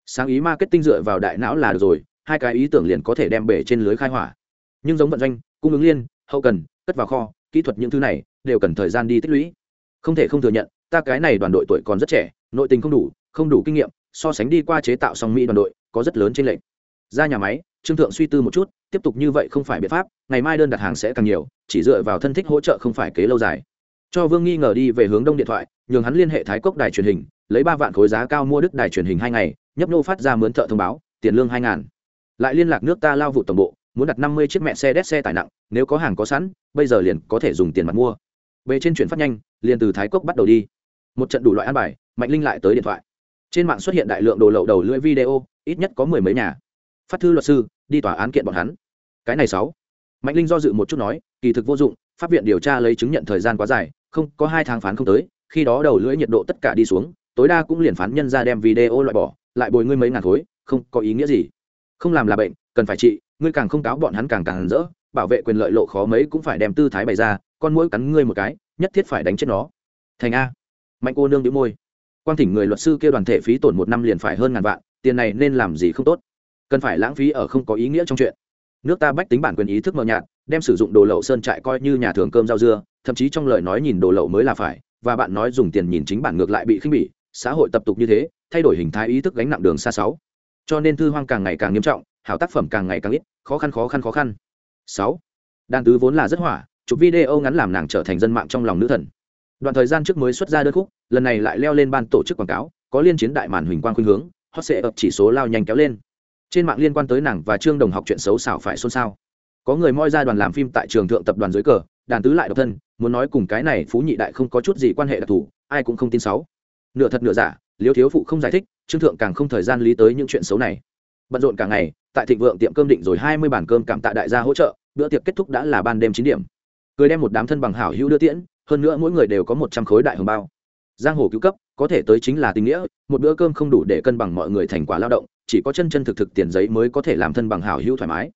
Sáng ý marketing dựa vào đại não là được rồi, hai cái ý tưởng liền có thể đem bể trên lưới khai hỏa. Nhưng giống vận doanh, cung ứng liên, hậu cần, cất vào kho, kỹ thuật những thứ này đều cần thời gian đi tích lũy. Không thể không thừa nhận, ta cái này đoàn đội tuổi còn rất trẻ, nội tình không đủ không đủ kinh nghiệm, so sánh đi qua chế tạo song mỹ đoàn đội, có rất lớn trên lệnh ra nhà máy, trương thượng suy tư một chút, tiếp tục như vậy không phải biện pháp, ngày mai đơn đặt hàng sẽ càng nhiều, chỉ dựa vào thân thích hỗ trợ không phải kế lâu dài cho vương nghi ngờ đi về hướng đông điện thoại, nhường hắn liên hệ thái cốc đài truyền hình, lấy ba vạn khối giá cao mua đức đài truyền hình hai ngày, nhấp nô phát ra mướn thợ thông báo, tiền lương hai ngàn. Lại liên lạc nước ta lao vụ tổng bộ, muốn đặt năm mươi chiếc mẹ xe đét xe tải nặng, nếu có hàng có sẵn, bây giờ liền có thể dùng tiền mặt mua. Về trên chuyển phát nhanh, liền từ thái cốc bắt đầu đi. Một trận đủ loại ăn bài, mạnh linh lại tới điện thoại. Trên mạng xuất hiện đại lượng đồ lậu đầu lưỡi video, ít nhất có mười mấy nhà. Phát thư luật sư, đi tòa án kiện bọn hắn. Cái này sáu. Mạnh linh do dự một chút nói, kỳ thực vô dụng pháp viện điều tra lấy chứng nhận thời gian quá dài, không, có hai tháng phán không tới, khi đó đầu lưỡi nhiệt độ tất cả đi xuống, tối đa cũng liền phán nhân ra đem video loại bỏ, lại bồi ngươi mấy ngàn khối, không, có ý nghĩa gì? Không làm là bệnh, cần phải trị, ngươi càng không cáo bọn hắn càng càng rỡ, bảo vệ quyền lợi lộ khó mấy cũng phải đem tư thái bày ra, con mũi cắn ngươi một cái, nhất thiết phải đánh chết nó. Thành a. Mạnh cô nương đĩu môi. Quan thỉnh người luật sư kêu đoàn thể phí tổn một năm liền phải hơn ngàn vạn, tiền này nên làm gì không tốt? Cần phải lãng phí ở không có ý nghĩa trong chuyện. Nước ta bách tính bản quyền ý thức mờ nhạt đem sử dụng đồ lậu sơn trại coi như nhà thường cơm rau dưa, thậm chí trong lời nói nhìn đồ lậu mới là phải, và bạn nói dùng tiền nhìn chính bản ngược lại bị khinh bỉ, xã hội tập tục như thế, thay đổi hình thái ý thức gánh nặng đường xa sáu. Cho nên thư hoang càng ngày càng nghiêm trọng, hảo tác phẩm càng ngày càng ít, khó khăn khó khăn khó khăn. Sáu. Đàn tứ vốn là rất hỏa, chụp video ngắn làm nàng trở thành dân mạng trong lòng nữ thần. Đoạn thời gian trước mới xuất ra đơn khúc, lần này lại leo lên ban tổ chức quảng cáo, có liên chiến đại màn huỳnh quang khuynh hướng, hot sẽ ập chỉ số lao nhanh kéo lên. Trên mạng liên quan tới nàng và trương đồng học chuyện xấu xảo phải xôn xao có người moi ra đoàn làm phim tại trường thượng tập đoàn dưới cờ, đàn tứ lại độc thân, muốn nói cùng cái này phú nhị đại không có chút gì quan hệ đặc thù, ai cũng không tin sáu. Nửa thật nửa giả, liêu thiếu phụ không giải thích, trương thượng càng không thời gian lý tới những chuyện xấu này. Bận rộn cả ngày, tại thịnh vượng tiệm cơm định rồi hai mươi bản cơm cảm tạ đại gia hỗ trợ, bữa tiệc kết thúc đã là ban đêm chín điểm. Cười đem một đám thân bằng hảo hữu đưa tiễn, hơn nữa mỗi người đều có một trăm khối đại hồng bao. Giang hồ cứu cấp, có thể tới chính là tình nghĩa, một bữa cơm không đủ để cân bằng mọi người thành quả lao động, chỉ có chân chân thực thực tiền giấy mới có thể làm thân bằng hảo hữu thoải mái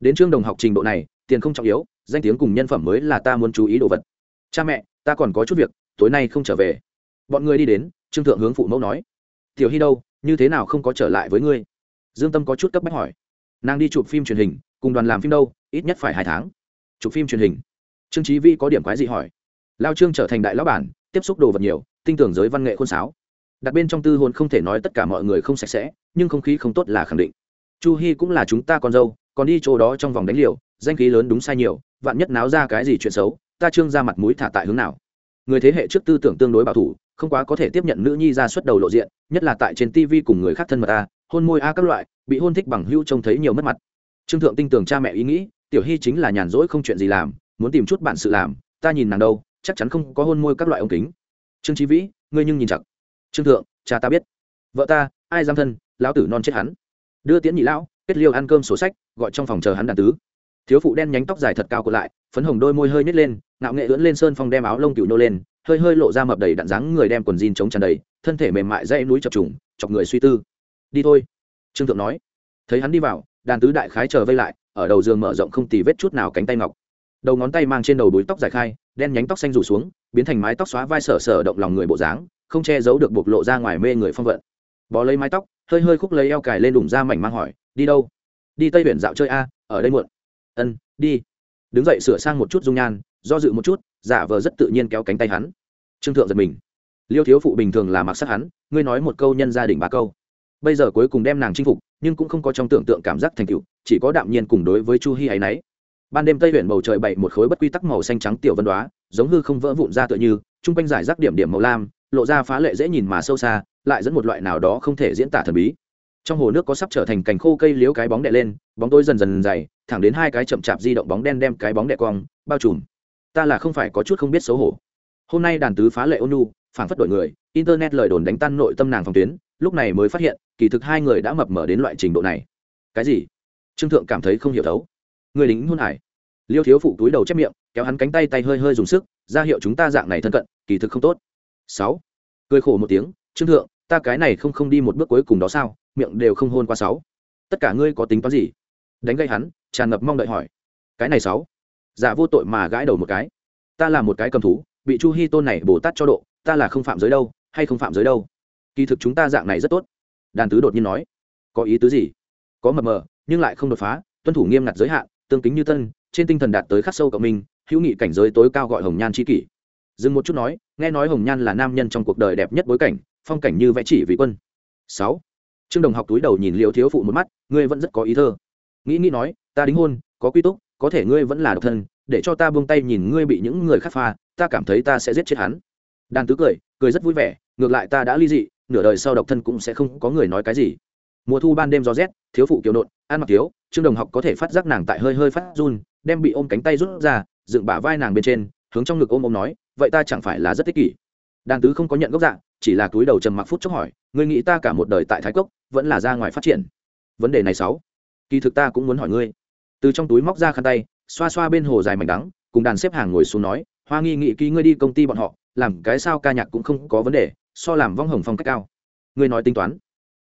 đến chương đồng học trình độ này, tiền không trọng yếu, danh tiếng cùng nhân phẩm mới là ta muốn chú ý đồ vật. Cha mẹ, ta còn có chút việc, tối nay không trở về. Bọn người đi đến, trương thượng hướng phụ mẫu nói. Tiểu hy đâu, như thế nào không có trở lại với ngươi? Dương tâm có chút cấp bách hỏi. Nàng đi chụp phim truyền hình, cùng đoàn làm phim đâu, ít nhất phải hai tháng. Chụp phim truyền hình. Trương trí vi có điểm quái gì hỏi. Lao trương trở thành đại lão bản, tiếp xúc đồ vật nhiều tinh tưởng giới văn nghệ khôn sáo. Đặt bên trong tư hồn không thể nói tất cả mọi người không sạch sẽ, nhưng không khí không tốt là khẳng định. Chu hy cũng là chúng ta con dâu còn đi chỗ đó trong vòng đánh liều, danh khí lớn đúng sai nhiều, vạn nhất náo ra cái gì chuyện xấu, ta trương ra mặt mũi thả tại hướng nào. Người thế hệ trước tư tưởng tương đối bảo thủ, không quá có thể tiếp nhận nữ nhi ra xuất đầu lộ diện, nhất là tại trên tv cùng người khác thân mật a, hôn môi a các loại, bị hôn thích bằng hữu trông thấy nhiều mất mặt. Trương thượng tinh tưởng cha mẹ ý nghĩ, tiểu hy chính là nhàn rỗi không chuyện gì làm, muốn tìm chút bạn sự làm, ta nhìn nàng đâu, chắc chắn không có hôn môi các loại ống kính. Trương trí vĩ, ngươi nhưng nhìn chặt. Trương thượng, cha ta biết. Vợ ta, ai dám thân, lão tử non chết hắn. Đưa tiễn nhị lão, kết liêu ăn cơm sổ sách gọi trong phòng chờ hắn đàn tứ. Thiếu phụ đen nhánh tóc dài thật cao cột lại, phấn hồng đôi môi hơi nhét lên, ngạo nghệ lưỡn lên sơn phong đem áo lông cựu nô lên, hơi hơi lộ ra mập đầy đạn dáng người đem quần jean chống tràn đầy, thân thể mềm mại dây núi chập trùng, chọc người suy tư. Đi thôi. Trương thượng nói. Thấy hắn đi vào, đàn tứ đại khái chờ vây lại, ở đầu giường mở rộng không tì vết chút nào cánh tay ngọc. Đầu ngón tay mang trên đầu đuối tóc dài khai, đen nhánh tóc xanh rủ xuống, biến thành mái tóc xóa vai sở sở động lòng người bộ dáng, không che giấu được bộc lộ ra ngoài mê người phong vận. Bó lấy mái tóc, hơi hơi khúc lấy eo cài lên đủng ra mảnh mang hỏi, đi đâu? Đi tây biển dạo chơi a, ở đây muộn. Ân, đi. Đứng dậy sửa sang một chút dung nhan, do dự một chút, giả vờ rất tự nhiên kéo cánh tay hắn. Trương thượng giật mình. Liêu thiếu phụ bình thường là mặc sắc hắn, ngươi nói một câu nhân gia đình ba câu. Bây giờ cuối cùng đem nàng chinh phục, nhưng cũng không có trong tưởng tượng cảm giác thành tựu, chỉ có đạm nhiên cùng đối với chu hy ấy nấy ban đêm tây huyện bầu trời bậy một khối bất quy tắc màu xanh trắng tiểu vân đoá, giống hư không vỡ vụn ra tựa như chung quanh giải rác điểm điểm màu lam, lộ ra phá lệ dễ nhìn mà sâu xa, lại dẫn một loại nào đó không thể diễn tả thần bí trong hồ nước có sắp trở thành cành khô cây liếu cái bóng đè lên, bóng tôi dần dần dày, thẳng đến hai cái chậm chạp di động bóng đen đem cái bóng đè quang bao trùm. Ta là không phải có chút không biết xấu hổ. Hôm nay đàn tứ phá lệ ôn nu phản phất đổi người, internet lời đồn đánh tan nội tâm nàng phòng tuyến, lúc này mới phát hiện, kỳ thực hai người đã mập mở đến loại trình độ này. Cái gì? Trương thượng cảm thấy không hiểu thấu. Người lính hôn hải. Liêu thiếu phụ túi đầu chép miệng, kéo hắn cánh tay tay hơi hơi dùng sức, ra hiệu chúng ta dạng này thân cận, kỳ thực không tốt. Sáu. Cười khổ một tiếng, trương thượng, ta cái này không không đi một bước cuối cùng đó sao? Miệng đều không hôn qua sáu. Tất cả ngươi có tính toán gì? Đánh gây hắn, tràn ngập mong đợi hỏi. Cái này sáu. Giả vô tội mà gãi đầu một cái. Ta là một cái cầm thú, bị chu hi tôn này bồ tát cho độ, ta là không phạm giới đâu, hay không phạm giới đâu? Kỳ thực chúng ta dạng này rất tốt. Đàn tứ đột nhiên nói. Có ý tứ gì? Có mập mờ, nhưng lại không đột phá, tuân thủ nghiêm ngặt giới hạn, tương kính như tân trên tinh thần đạt tới khắc sâu cộng minh, hữu nghị cảnh giới tối cao gọi hồng nhan c kỷ. Dừng một chút nói, nghe nói hồng nhan là nam nhân trong cuộc đời đẹp nhất bối cảnh, phong cảnh như vẽ chỉ vị quân. Sáu trương đồng học túi đầu nhìn liễu thiếu phụ một mắt, ngươi vẫn rất có ý thơ. Nghĩ nghĩ nói, ta đính hôn, có quy túc, có thể ngươi vẫn là độc thân, để cho ta buông tay nhìn ngươi bị những người khác pha, ta cảm thấy ta sẽ giết chết hắn. Đàn tứ cười cười rất vui vẻ, ngược lại ta đã ly dị, nửa đời sau độc thân cũng sẽ không có người nói cái gì. Mùa thu ban đêm gió rét, thiếu phụ kiểu nộn, ăn mặc thiếu, trương đồng học có thể phát giác nàng tại hơi hơi phát run, đem bị ôm cánh tay rút ra, dựng bả vai nàng bên trên, hướng trong ngực ôm ôm nói, vậy ta chẳng phải là rất tích kỷ đàn tứ không có nhận gốc dạng chỉ là túi đầu trầm mặc phút chốc hỏi, ngươi nghĩ ta cả một đời tại thái cốc, vẫn là ra ngoài phát triển? Vấn đề này sáu. Kỳ thực ta cũng muốn hỏi ngươi. Từ trong túi móc ra khăn tay, xoa xoa bên hồ dài mảnh đắng, cùng đàn xếp hàng ngồi xuống nói, hoa nghi nghĩ ký ngươi đi công ty bọn họ, làm cái sao ca nhạc cũng không có vấn đề, so làm vong hồng phong cách cao. Ngươi nói tính toán.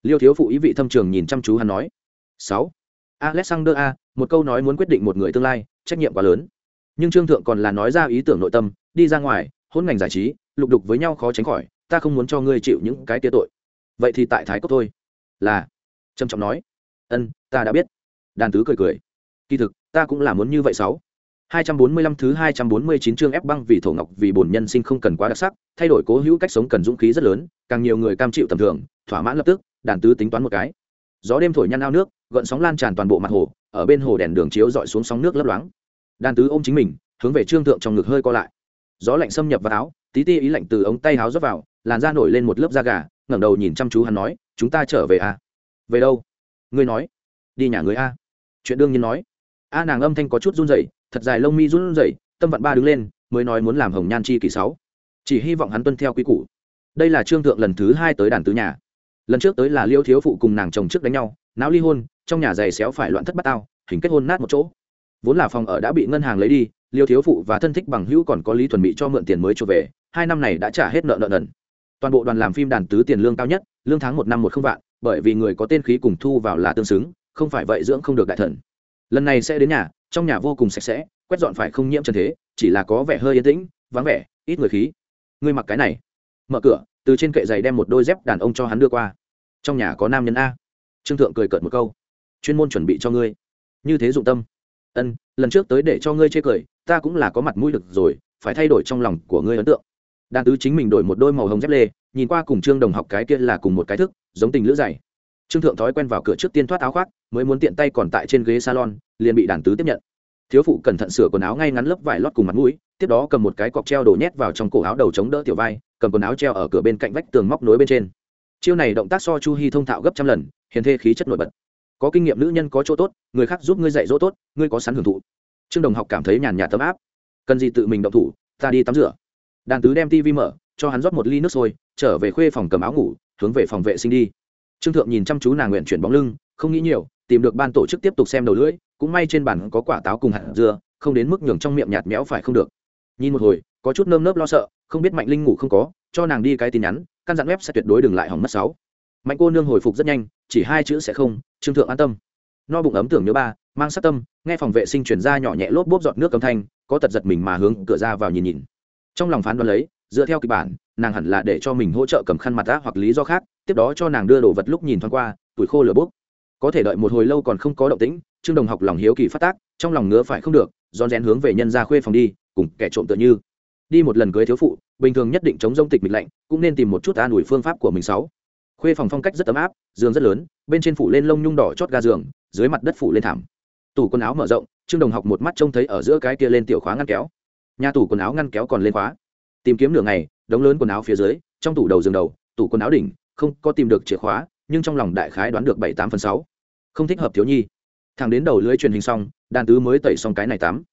Liêu thiếu phụ ý vị thâm trường nhìn chăm chú hắn nói, sáu. Alexander a, một câu nói muốn quyết định một người tương lai, trách nhiệm quá lớn. Nhưng trương thượng còn là nói ra ý tưởng nội tâm, đi ra ngoài, hôn ngành giải trí lục đục với nhau khó tránh khỏi ta không muốn cho ngươi chịu những cái tia tội. Vậy thì tại thái cốc thôi. Là. Trầm trọng nói. Ân ta đã biết. Đàn tứ cười cười. Kỳ thực ta cũng là muốn như vậy sáu. 245 thứ 249 chương ép băng vì thổ ngọc vì bổn nhân sinh không cần quá đặc sắc, thay đổi cố hữu cách sống cần dũng khí rất lớn, càng nhiều người cam chịu tầm thường, thỏa mãn lập tức, đàn tứ tính toán một cái. Gió đêm thổi nhăn ao nước, gợn sóng lan tràn toàn bộ mặt hồ, ở bên hồ đèn đường chiếu dọi xuống sóng nước lấp loáng. Đàn tứ ôm chính mình, hướng về trương thượng trong ngực hơi co lại. Gió lạnh xâm nhập vào áo, tí ti ý lạnh từ ống tay háo rớt vào, làn da nổi lên một lớp da gà, ngẩng đầu nhìn chăm chú hắn nói, "Chúng ta trở về à?" "Về đâu?" "Ngươi nói." "Đi nhà ngươi a." Chuyện đương nhiên nói. A nàng âm thanh có chút run rẩy, thật dài lông mi run rẩy tâm vận ba đứng lên mới nói muốn làm hồng nhan chi kỳ sáu chỉ hy vọng hắn tuân theo quy củ đây là trương thượng lần thứ hai tới đàn tứ nhà lần trước tới là liêu thiếu phụ cùng nàng chồng trước đánh nhau não ly hôn trong nhà giày xéo phải loạn thất bát tao hình kết hôn nát một chỗ vốn là phòng ở đã bị ngân hàng lấy đi liêu thiếu phụ và thân thích bằng hữu còn có lý thuần bị cho mượn tiền mới cho về hai năm này đã trả hết nợ nợ nần. Toàn bộ đoàn làm phim đàn tứ tiền lương cao nhất, lương tháng một năm một không vạn, bởi vì người có tên khí cùng thu vào là tương xứng, không phải vậy dưỡng không được đại thần. Lần này sẽ đến nhà, trong nhà vô cùng sạch sẽ, quét dọn phải không nhiễm trần thế, chỉ là có vẻ hơi yên tĩnh, vắng vẻ, ít người khí. Ngươi mặc cái này. Mở cửa, từ trên kệ giày đem một đôi dép đàn ông cho hắn đưa qua. Trong nhà có nam nhân a. Trương thượng cười cợt một câu. Chuyên môn chuẩn bị cho ngươi. Như thế dụng tâm. Ân, lần trước tới để cho ngươi chê cười, ta cũng là có mặt mũi được rồi, phải thay đổi trong lòng của ngươi ấn tượng đàn tứ chính mình đổi một đôi màu hồng dép lê, nhìn qua cùng trương đồng học cái kia là cùng một cái thức, giống tình lữ dày. Trương thượng thói quen vào cửa trước tiên thoát áo khoác, mới muốn tiện tay còn tại trên ghế salon, liền bị đàn tứ tiếp nhận. Thiếu phụ cẩn thận sửa quần áo ngay ngắn lớp vải lót cùng mặt mũi, tiếp đó cầm một cái cọc treo đổ nhét vào trong cổ áo đầu chống đỡ tiểu vai, cầm quần áo treo ở cửa bên cạnh vách tường móc nối bên trên. Chiêu này động tác so chu hy thông thạo gấp trăm lần, hiền thê khí chất nổi bật. Có kinh nghiệm nữ nhân có chỗ tốt, người khác giúp ngươi dạy dỗ tốt, ngươi có sẵn hưởng thụ. Trương đồng học cảm thấy nhàn nhạt tấm áp. Cần gì tự mình động thủ, ta đi tắm rửa đàn tứ đem tv mở, cho hắn rót một ly nước sôi, trở về khuê phòng cầm áo ngủ, hướng về phòng vệ sinh đi. Trương thượng nhìn chăm chú nàng nguyện chuyển bóng lưng, không nghĩ nhiều, tìm được ban tổ chức tiếp tục xem đầu lưỡi, cũng may trên bàn có quả táo cùng hạt dưa, không đến mức nhường trong miệng nhạt méo phải không được. Nhìn một hồi, có chút nơm nớp lo sợ, không biết mạnh linh ngủ không có, cho nàng đi cái tin nhắn, căn dặn web sẽ tuyệt đối đừng lại hỏng mất sáu. Mạnh cô nương hồi phục rất nhanh, chỉ hai chữ sẽ không, trương thượng an tâm. No bụng ấm tưởng nhớ ba, mang sát tâm, nghe phòng vệ sinh chuyển ra nhỏ nhẹ lốp bốp giọt nước âm thanh, có tật giật mình mà hướng cửa ra vào nhìn nhìn trong lòng phán đoán lấy, dựa theo kịch bản, nàng hẳn là để cho mình hỗ trợ cầm khăn mặt đã hoặc lý do khác, tiếp đó cho nàng đưa đồ vật lúc nhìn thoáng qua, tuổi khô lửa bốc. Có thể đợi một hồi lâu còn không có động tĩnh, trương đồng học lòng hiếu kỳ phát tác, trong lòng ngứa phải không được, rón rén hướng về nhân ra khuê phòng đi, cùng kẻ trộm tựa như. Đi một lần cưới thiếu phụ, bình thường nhất định chống rông tịch mịch lạnh, cũng nên tìm một chút an ủi phương pháp của mình sáu. Khuê phòng phong cách rất ấm áp, giường rất lớn, bên trên phủ lên lông nhung đỏ chót ga giường, dưới mặt đất phủ lên thảm. Tủ quần áo mở rộng, trương đồng học một mắt trông thấy ở giữa cái kia lên tiểu khóa ngăn kéo nhà tủ quần áo ngăn kéo còn lên khóa. Tìm kiếm nửa ngày, đống lớn quần áo phía dưới, trong tủ đầu giường đầu, tủ quần áo đỉnh, không có tìm được chìa khóa, nhưng trong lòng đại khái đoán được bảy tám phần sáu. Không thích hợp thiếu nhi. Thằng đến đầu lưới truyền hình xong, đàn tứ mới tẩy xong cái này tắm.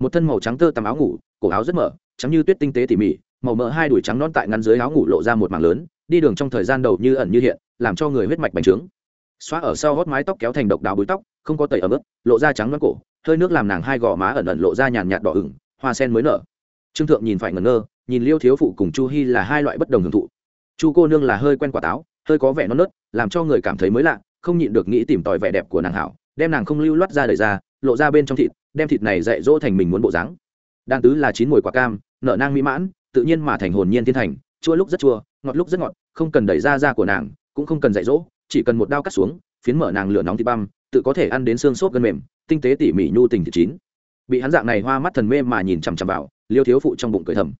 Một thân màu trắng tơ tằm áo ngủ, cổ áo rất mở, trắng như tuyết tinh tế tỉ mỉ, màu mỡ hai đùi trắng non tại ngăn dưới áo ngủ lộ ra một mảng lớn, đi đường trong thời gian đầu như ẩn như hiện, làm cho người huyết mạch bành trướng. Xóa ở sau hót mái tóc kéo thành độc đáo búi tóc, không có tẩy ở mức lộ ra trắng non cổ, hơi nước làm nàng hai gò má ẩn ẩn lộ ra nhàn nhạt đỏ ửng hoa sen mới nở. Trương thượng nhìn phải ngẩn ngơ, nhìn liêu thiếu phụ cùng chu hy là hai loại bất đồng hưởng thụ. Chu cô nương là hơi quen quả táo, hơi có vẻ non nớt, làm cho người cảm thấy mới lạ, không nhịn được nghĩ tìm tòi vẻ đẹp của nàng hảo, đem nàng không lưu loát ra đời ra, lộ ra bên trong thịt, đem thịt này dạy dỗ thành mình muốn bộ dáng. Đan tứ là chín mùi quả cam, nợ nang mỹ mãn, tự nhiên mà thành hồn nhiên thiên thành, chua lúc rất chua, ngọt lúc rất ngọt, không cần đẩy ra da của nàng, cũng không cần dạy dỗ, chỉ cần một đao cắt xuống, phiến mở nàng lửa nóng thịt băm, tự có thể ăn đến xương xốp gân mềm, tinh tế tỉ mỉ nhu tình thịt chín bị hắn dạng này hoa mắt thần mê mà nhìn chằm chằm vào, liêu thiếu phụ trong bụng cười thầm.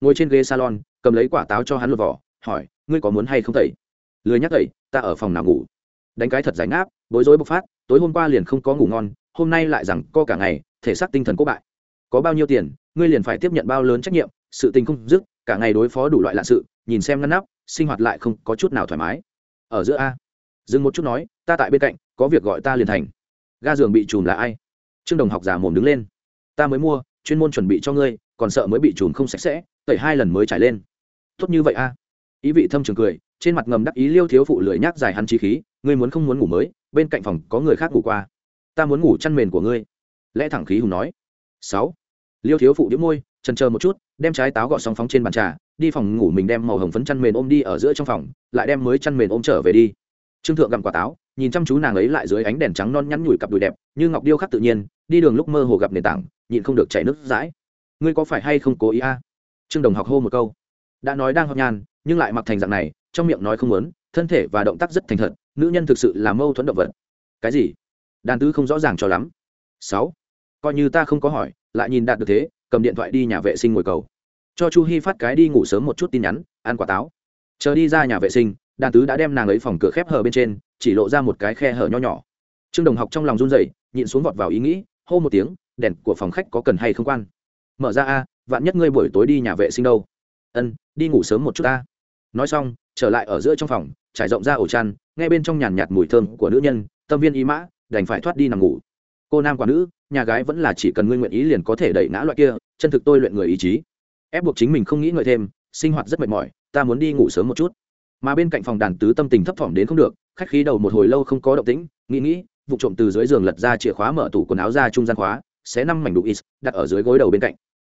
Ngồi trên ghế salon, cầm lấy quả táo cho hắn lột vỏ, hỏi, ngươi có muốn hay không tẩy? Lười nhắc tẩy, ta ở phòng nào ngủ? Đánh cái thật giải ngáp, bối rối bộc phát, tối hôm qua liền không có ngủ ngon, hôm nay lại rằng co cả ngày, thể xác tinh thần cố bại. Có bao nhiêu tiền, ngươi liền phải tiếp nhận bao lớn trách nhiệm, sự tình không dứt, cả ngày đối phó đủ loại lạ sự, nhìn xem ngăn nắp, sinh hoạt lại không có chút nào thoải mái. Ở giữa a. Dừng một chút nói, ta tại bên cạnh, có việc gọi ta liền thành. Ga giường bị chùm là ai? Trương đồng học giả mồm đứng lên ta mới mua, chuyên môn chuẩn bị cho ngươi, còn sợ mới bị trùn không sạch sẽ, tẩy hai lần mới trải lên. Tốt như vậy a. Ý vị thâm trường cười, trên mặt ngầm đắc ý liêu thiếu phụ lười nhác dài hắn trí khí, ngươi muốn không muốn ngủ mới, bên cạnh phòng có người khác ngủ qua. Ta muốn ngủ chăn mền của ngươi. Lẽ thẳng khí hùng nói. Sáu. Liêu thiếu phụ đĩu môi trần chờ một chút, đem trái táo gọt xong phóng trên bàn trà, đi phòng ngủ mình đem màu hồng phấn chăn mền ôm đi ở giữa trong phòng, lại đem mới chăn mền ôm trở về đi. Trương thượng gặm quả táo nhìn chăm chú nàng ấy lại dưới ánh đèn trắng non nhắn nhủi cặp đùi đẹp như ngọc điêu khắc tự nhiên đi đường lúc mơ hồ gặp nền tảng nhịn không được chảy nước dãi ngươi có phải hay không cố ý a? Trương đồng học hô một câu. Đã nói đang học nhàn, nhưng lại mặc thành dạng này trong miệng nói không muốn thân thể và động tác rất thành thật nữ nhân thực sự là mâu thuẫn động vật. Cái gì? Đàn tứ không rõ ràng cho lắm. Sáu. Coi như ta không có hỏi lại nhìn đạt được thế cầm điện thoại đi nhà vệ sinh ngồi cầu. Cho chu hy phát cái đi ngủ sớm một chút tin nhắn ăn quả táo. Chờ đi ra nhà vệ sinh đàn tứ đã đem nàng ấy phòng cửa khép hờ bên trên chỉ lộ ra một cái khe hở nho nhỏ. Trương đồng học trong lòng run rẩy, nhịn xuống vọt vào ý nghĩ, hô một tiếng, đèn của phòng khách có cần hay không quan? Mở ra a, vạn nhất ngươi buổi tối đi nhà vệ sinh đâu? Ân, đi ngủ sớm một chút ta. Nói xong, trở lại ở giữa trong phòng, trải rộng ra ổ chăn ngay bên trong nhàn nhạt mùi thơm của nữ nhân, tâm viên ý mã, đành phải thoát đi nằm ngủ. Cô nam quả nữ, nhà gái vẫn là chỉ cần ngươi nguyện ý liền có thể đẩy ngã loại kia, chân thực tôi luyện người ý chí. Ép buộc chính mình không nghĩ ngợi thêm, sinh hoạt rất mệt mỏi, ta muốn đi ngủ sớm một chút. Mà bên cạnh phòng đàn tứ tâm tình thấp thỏm đến không được khách khí đầu một hồi lâu không có động tĩnh, nghĩ nghĩ, vụ trộm từ dưới giường lật ra chìa khóa mở tủ quần áo ra trung gian khóa, xé năm mảnh đủ is, đặt ở dưới gối đầu bên cạnh.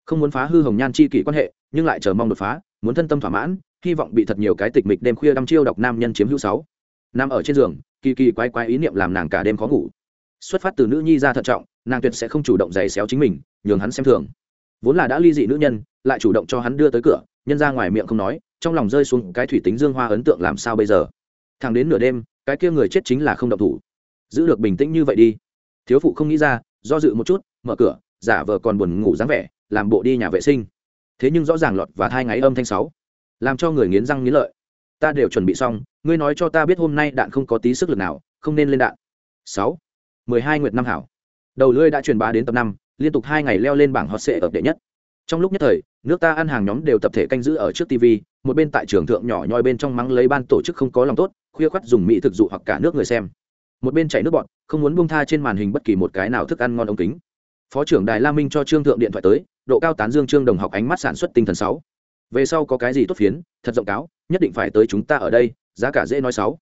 Không muốn phá hư hồng nhan chi kỷ quan hệ, nhưng lại chờ mong đột phá, muốn thân tâm thỏa mãn, hy vọng bị thật nhiều cái tịch mịch đêm khuya đăm chiêu đọc nam nhân chiếm hữu sáu. Nằm ở trên giường, kỳ kỳ quái quái ý niệm làm nàng cả đêm khó ngủ. Xuất phát từ nữ nhi ra thận trọng, nàng tuyệt sẽ không chủ động giày xéo chính mình, nhường hắn xem thường. Vốn là đã ly dị nữ nhân, lại chủ động cho hắn đưa tới cửa, nhân ra ngoài miệng không nói, trong lòng rơi xuống cái thủy tính dương hoa ấn tượng làm sao bây giờ? Thằng đến nửa đêm, cái kia người chết chính là không động thủ. Giữ được bình tĩnh như vậy đi. Thiếu phụ không nghĩ ra, do dự một chút, mở cửa, giả vờ còn buồn ngủ dáng vẻ, làm bộ đi nhà vệ sinh. Thế nhưng rõ ràng lọt và thai ngáy âm thanh sáu. Làm cho người nghiến răng nghiến lợi. Ta đều chuẩn bị xong, ngươi nói cho ta biết hôm nay đạn không có tí sức lực nào, không nên lên đạn. Sáu. Mười hai nguyệt năm hảo. Đầu lưỡi đã truyền bá đến tập năm, liên tục hai ngày leo lên bảng hot sệ ở đệ nhất. Trong lúc nhất thời, nước ta ăn hàng nhóm đều tập thể canh giữ ở trước tv một bên tại trường thượng nhỏ nhoi bên trong mắng lấy ban tổ chức không có lòng tốt khuya khoắt dùng mỹ thực dụ hoặc cả nước người xem. Một bên chảy nước bọn không muốn bông tha trên màn hình bất kỳ một cái nào thức ăn ngon ống kính. Phó trưởng đài la minh cho trương thượng điện thoại tới độ cao tán dương trương đồng học ánh mắt sản xuất tinh thần sáu. Về sau có cái gì tốt phiến thật rộng cáo nhất định phải tới chúng ta ở đây giá cả dễ nói sáu.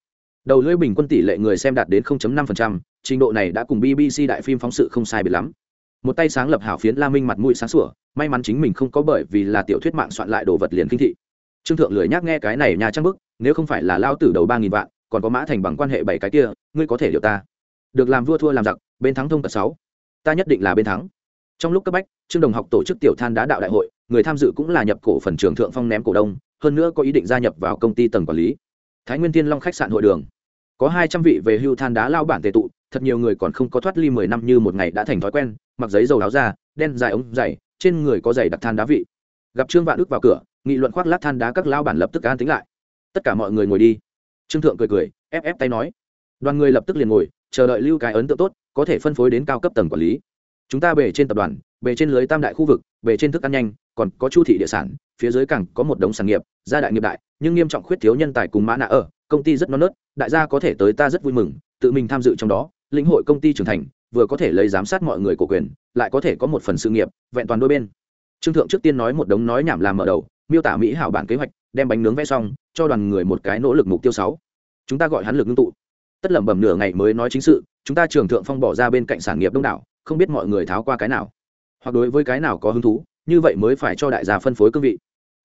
Đầu lưỡi bình quân tỷ lệ người xem đạt đến 0.5%, trình độ này đã cùng bbc đại phim phóng sự không sai biệt lắm. Một tay sáng lập hảo phiến la minh mặt mũi sáng sủa may mắn chính mình không có bởi vì là tiểu thuyết mạng soạn lại đồ vật liền kinh thị trương thượng lười nhắc nghe cái này nhà trang bức, nếu không phải là lao tử đầu ba nghìn vạn, còn có mã thành bằng quan hệ bảy cái kia, ngươi có thể điều ta. Được làm vua thua làm giặc, bên thắng thông tật sáu. Ta nhất định là bên thắng. Trong lúc cấp bách, trương đồng học tổ chức tiểu than đá đạo đại hội, người tham dự cũng là nhập cổ phần trường thượng phong ném cổ đông, hơn nữa có ý định gia nhập vào công ty tầng quản lý. Thái nguyên tiên long khách sạn hội đường. Có hai trăm vị về hưu than đá lao bản tệ tụ, thật nhiều người còn không có thoát ly mười năm như một ngày đã thành thói quen, mặc giấy dầu áo ra đen dài ống dày trên người có giày đặc than đá vị. Gặp trương vạn đức vào cửa nghị luận khoác lát than đá các lao bản lập tức an tính lại. Tất cả mọi người ngồi đi. Trương thượng cười cười, ép ép tay nói. Đoàn người lập tức liền ngồi, chờ đợi lưu cái ấn tượng tốt, có thể phân phối đến cao cấp tầng quản lý. Chúng ta bề trên tập đoàn, bề trên lưới tam đại khu vực, bề trên thức ăn nhanh, còn có chu thị địa sản, phía dưới cảng có một đống sản nghiệp, gia đại nghiệp đại, nhưng nghiêm trọng khuyết thiếu nhân tài cùng mã nạ ở, công ty rất non nớt, đại gia có thể tới ta rất vui mừng, tự mình tham dự trong đó, lĩnh hội công ty trưởng thành, vừa có thể lấy giám sát mọi người của quyền, lại có thể có một phần sự nghiệp, vẹn toàn đôi bên. Trương thượng trước tiên nói một đống nói nhảm làm mở đầu miêu tả mỹ hảo bản kế hoạch, đem bánh nướng vẽ xong, cho đoàn người một cái nỗ lực mục tiêu sáu. Chúng ta gọi hắn lực ngưng tụ. Tất lẩm bẩm nửa ngày mới nói chính sự, chúng ta trường thượng phong bỏ ra bên cạnh sản nghiệp đông đảo, không biết mọi người tháo qua cái nào. Hoặc đối với cái nào có hứng thú, như vậy mới phải cho đại gia phân phối cương vị.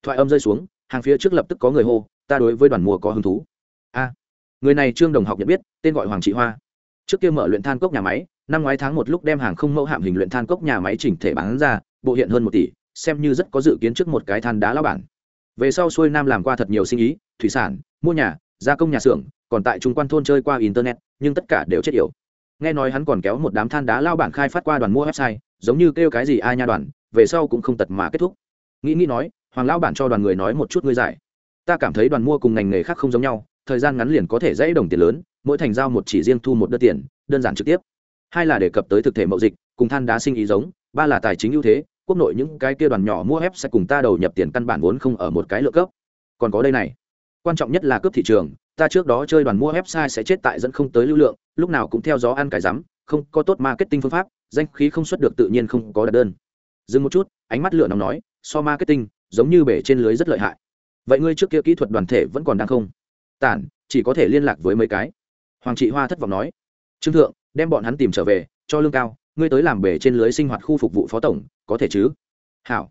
Thoại âm rơi xuống, hàng phía trước lập tức có người hô, ta đối với đoàn mùa có hứng thú. A. Người này trương đồng học nhận biết, tên gọi hoàng trị hoa. Trước kia mở luyện than cốc nhà máy, năm ngoái tháng một lúc đem hàng không mẫu hạm hình luyện than cốc nhà máy chỉnh thể bán ra, bộ hiện hơn một tỷ xem như rất có dự kiến trước một cái than đá lao bản. Về sau xuôi nam làm qua thật nhiều sinh ý, thủy sản, mua nhà, gia công nhà xưởng, còn tại trung quan thôn chơi qua internet, nhưng tất cả đều chết yểu. Nghe nói hắn còn kéo một đám than đá lao bản khai phát qua đoàn mua website, giống như kêu cái gì ai nha đoàn, về sau cũng không tật mà kết thúc. Nghĩ nghĩ nói, hoàng lão bản cho đoàn người nói một chút ngươi giải. Ta cảm thấy đoàn mua cùng ngành nghề khác không giống nhau, thời gian ngắn liền có thể dãy đồng tiền lớn, mỗi thành giao một chỉ riêng thu một đơn tiền, đơn giản trực tiếp. Hai là đề cập tới thực thể mậu dịch, cùng than đá sinh ý giống, ba là tài chính ưu thế quốc nội những cái kia đoàn nhỏ mua ép sẽ cùng ta đầu nhập tiền căn bản vốn không ở một cái lựa cấp. Còn có đây này. Quan trọng nhất là cướp thị trường, ta trước đó chơi đoàn mua website sẽ chết tại dẫn không tới lưu lượng, lúc nào cũng theo gió ăn cái rắm, không có tốt marketing phương pháp, danh khí không xuất được tự nhiên không có đặt đơn. Dừng một chút, ánh mắt lửa nóng nói, so marketing, giống như bể trên lưới rất lợi hại. Vậy ngươi trước kia kỹ thuật đoàn thể vẫn còn đang không? Tản, chỉ có thể liên lạc với mấy cái. Hoàng trị hoa thất vọng nói, trương thượng, đem bọn hắn tìm trở về, cho lương cao ngươi tới làm bể trên lưới sinh hoạt khu phục vụ phó tổng, có thể chứ? Hảo.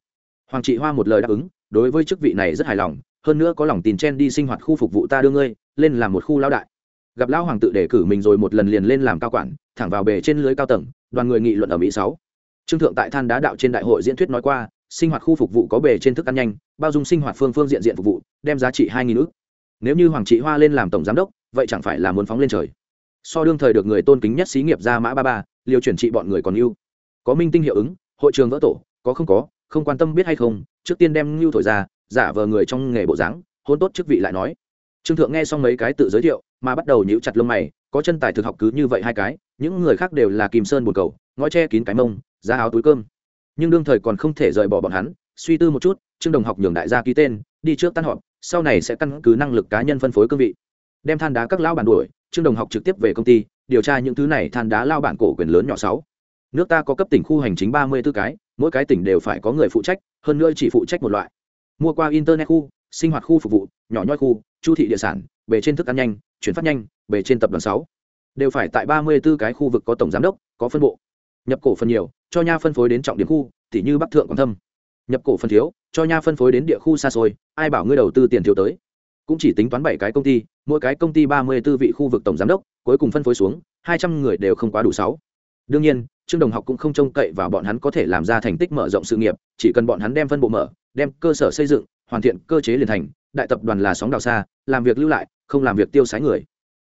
Hoàng trị hoa một lời đáp ứng, đối với chức vị này rất hài lòng, hơn nữa có lòng tin chen đi sinh hoạt khu phục vụ ta đưa ngươi, lên làm một khu lao đại. Gặp lão hoàng tự đề cử mình rồi một lần liền lên làm cao quản, thẳng vào bể trên lưới cao tầng, đoàn người nghị luận ở mỹ sáu. Trương thượng tại than đá đạo trên đại hội diễn thuyết nói qua, sinh hoạt khu phục vụ có bề trên thức ăn nhanh, bao dung sinh hoạt phương phương diện diện phục vụ, đem giá trị hai nghìn ước nếu như hoàng trị hoa lên làm tổng giám đốc, vậy chẳng phải là muốn phóng lên trời so đương thời được người tôn kính nhất xí nghiệp ra mã ba ba liều chuyển trị bọn người còn yêu có minh tinh hiệu ứng, hội trường vỡ tổ, có không có, không quan tâm biết hay không, trước tiên đem ngưu thổi ra, giả vờ người trong nghề bộ dáng, hôn tốt chức vị lại nói. Trương thượng nghe xong mấy cái tự giới thiệu, mà bắt đầu nhíu chặt lông mày, có chân tài thực học cứ như vậy hai cái, những người khác đều là kim sơn bồn cầu, ngõ che kín cái mông, giá áo túi cơm. Nhưng đương thời còn không thể rời bỏ bọn hắn, suy tư một chút, trương đồng học nhường đại gia ký tên, đi trước tan họp, sau này sẽ căn cứ năng lực cá nhân phân phối cương vị. Đem than đá các lão bản đuổi trương đồng học trực tiếp về công ty, điều tra những thứ này than đá lao bản cổ quyền lớn nhỏ sáu. Nước ta có cấp tỉnh khu hành chính ba mươi 34 cái, mỗi cái tỉnh đều phải có người phụ trách, hơn nữa chỉ phụ trách một loại. Mua qua internet khu, sinh hoạt khu phục vụ, nhỏ nhoi khu, chu thị địa sản, bề trên thức ăn nhanh, chuyển phát nhanh, bề trên tập đoàn sáu. Đều phải tại ba mươi 34 cái khu vực có tổng giám đốc, có phân bộ. Nhập cổ phần nhiều, cho nha phân phối đến trọng điểm khu, tỉ như bắc thượng quảng thâm. Nhập cổ phần thiếu, cho nha phân phối đến địa khu xa xôi, ai bảo ngươi đầu tư tiền thiếu tới? Cũng chỉ tính toán bảy cái công ty, mỗi cái công ty ba mươi b ố vị khu vực tổng giám đốc, cuối cùng phân phối xuống, hai trăm người đều không quá đủ sáu. Đương nhiên, trương đồng học cũng không trông cậy vào bọn hắn có thể làm ra thành tích mở rộng sự nghiệp, chỉ cần bọn hắn đem phân bộ mở, đem cơ sở xây dựng, hoàn thiện cơ chế liền thành, đại tập đoàn là sóng đào xa, làm việc lưu lại, không làm việc tiêu sái người.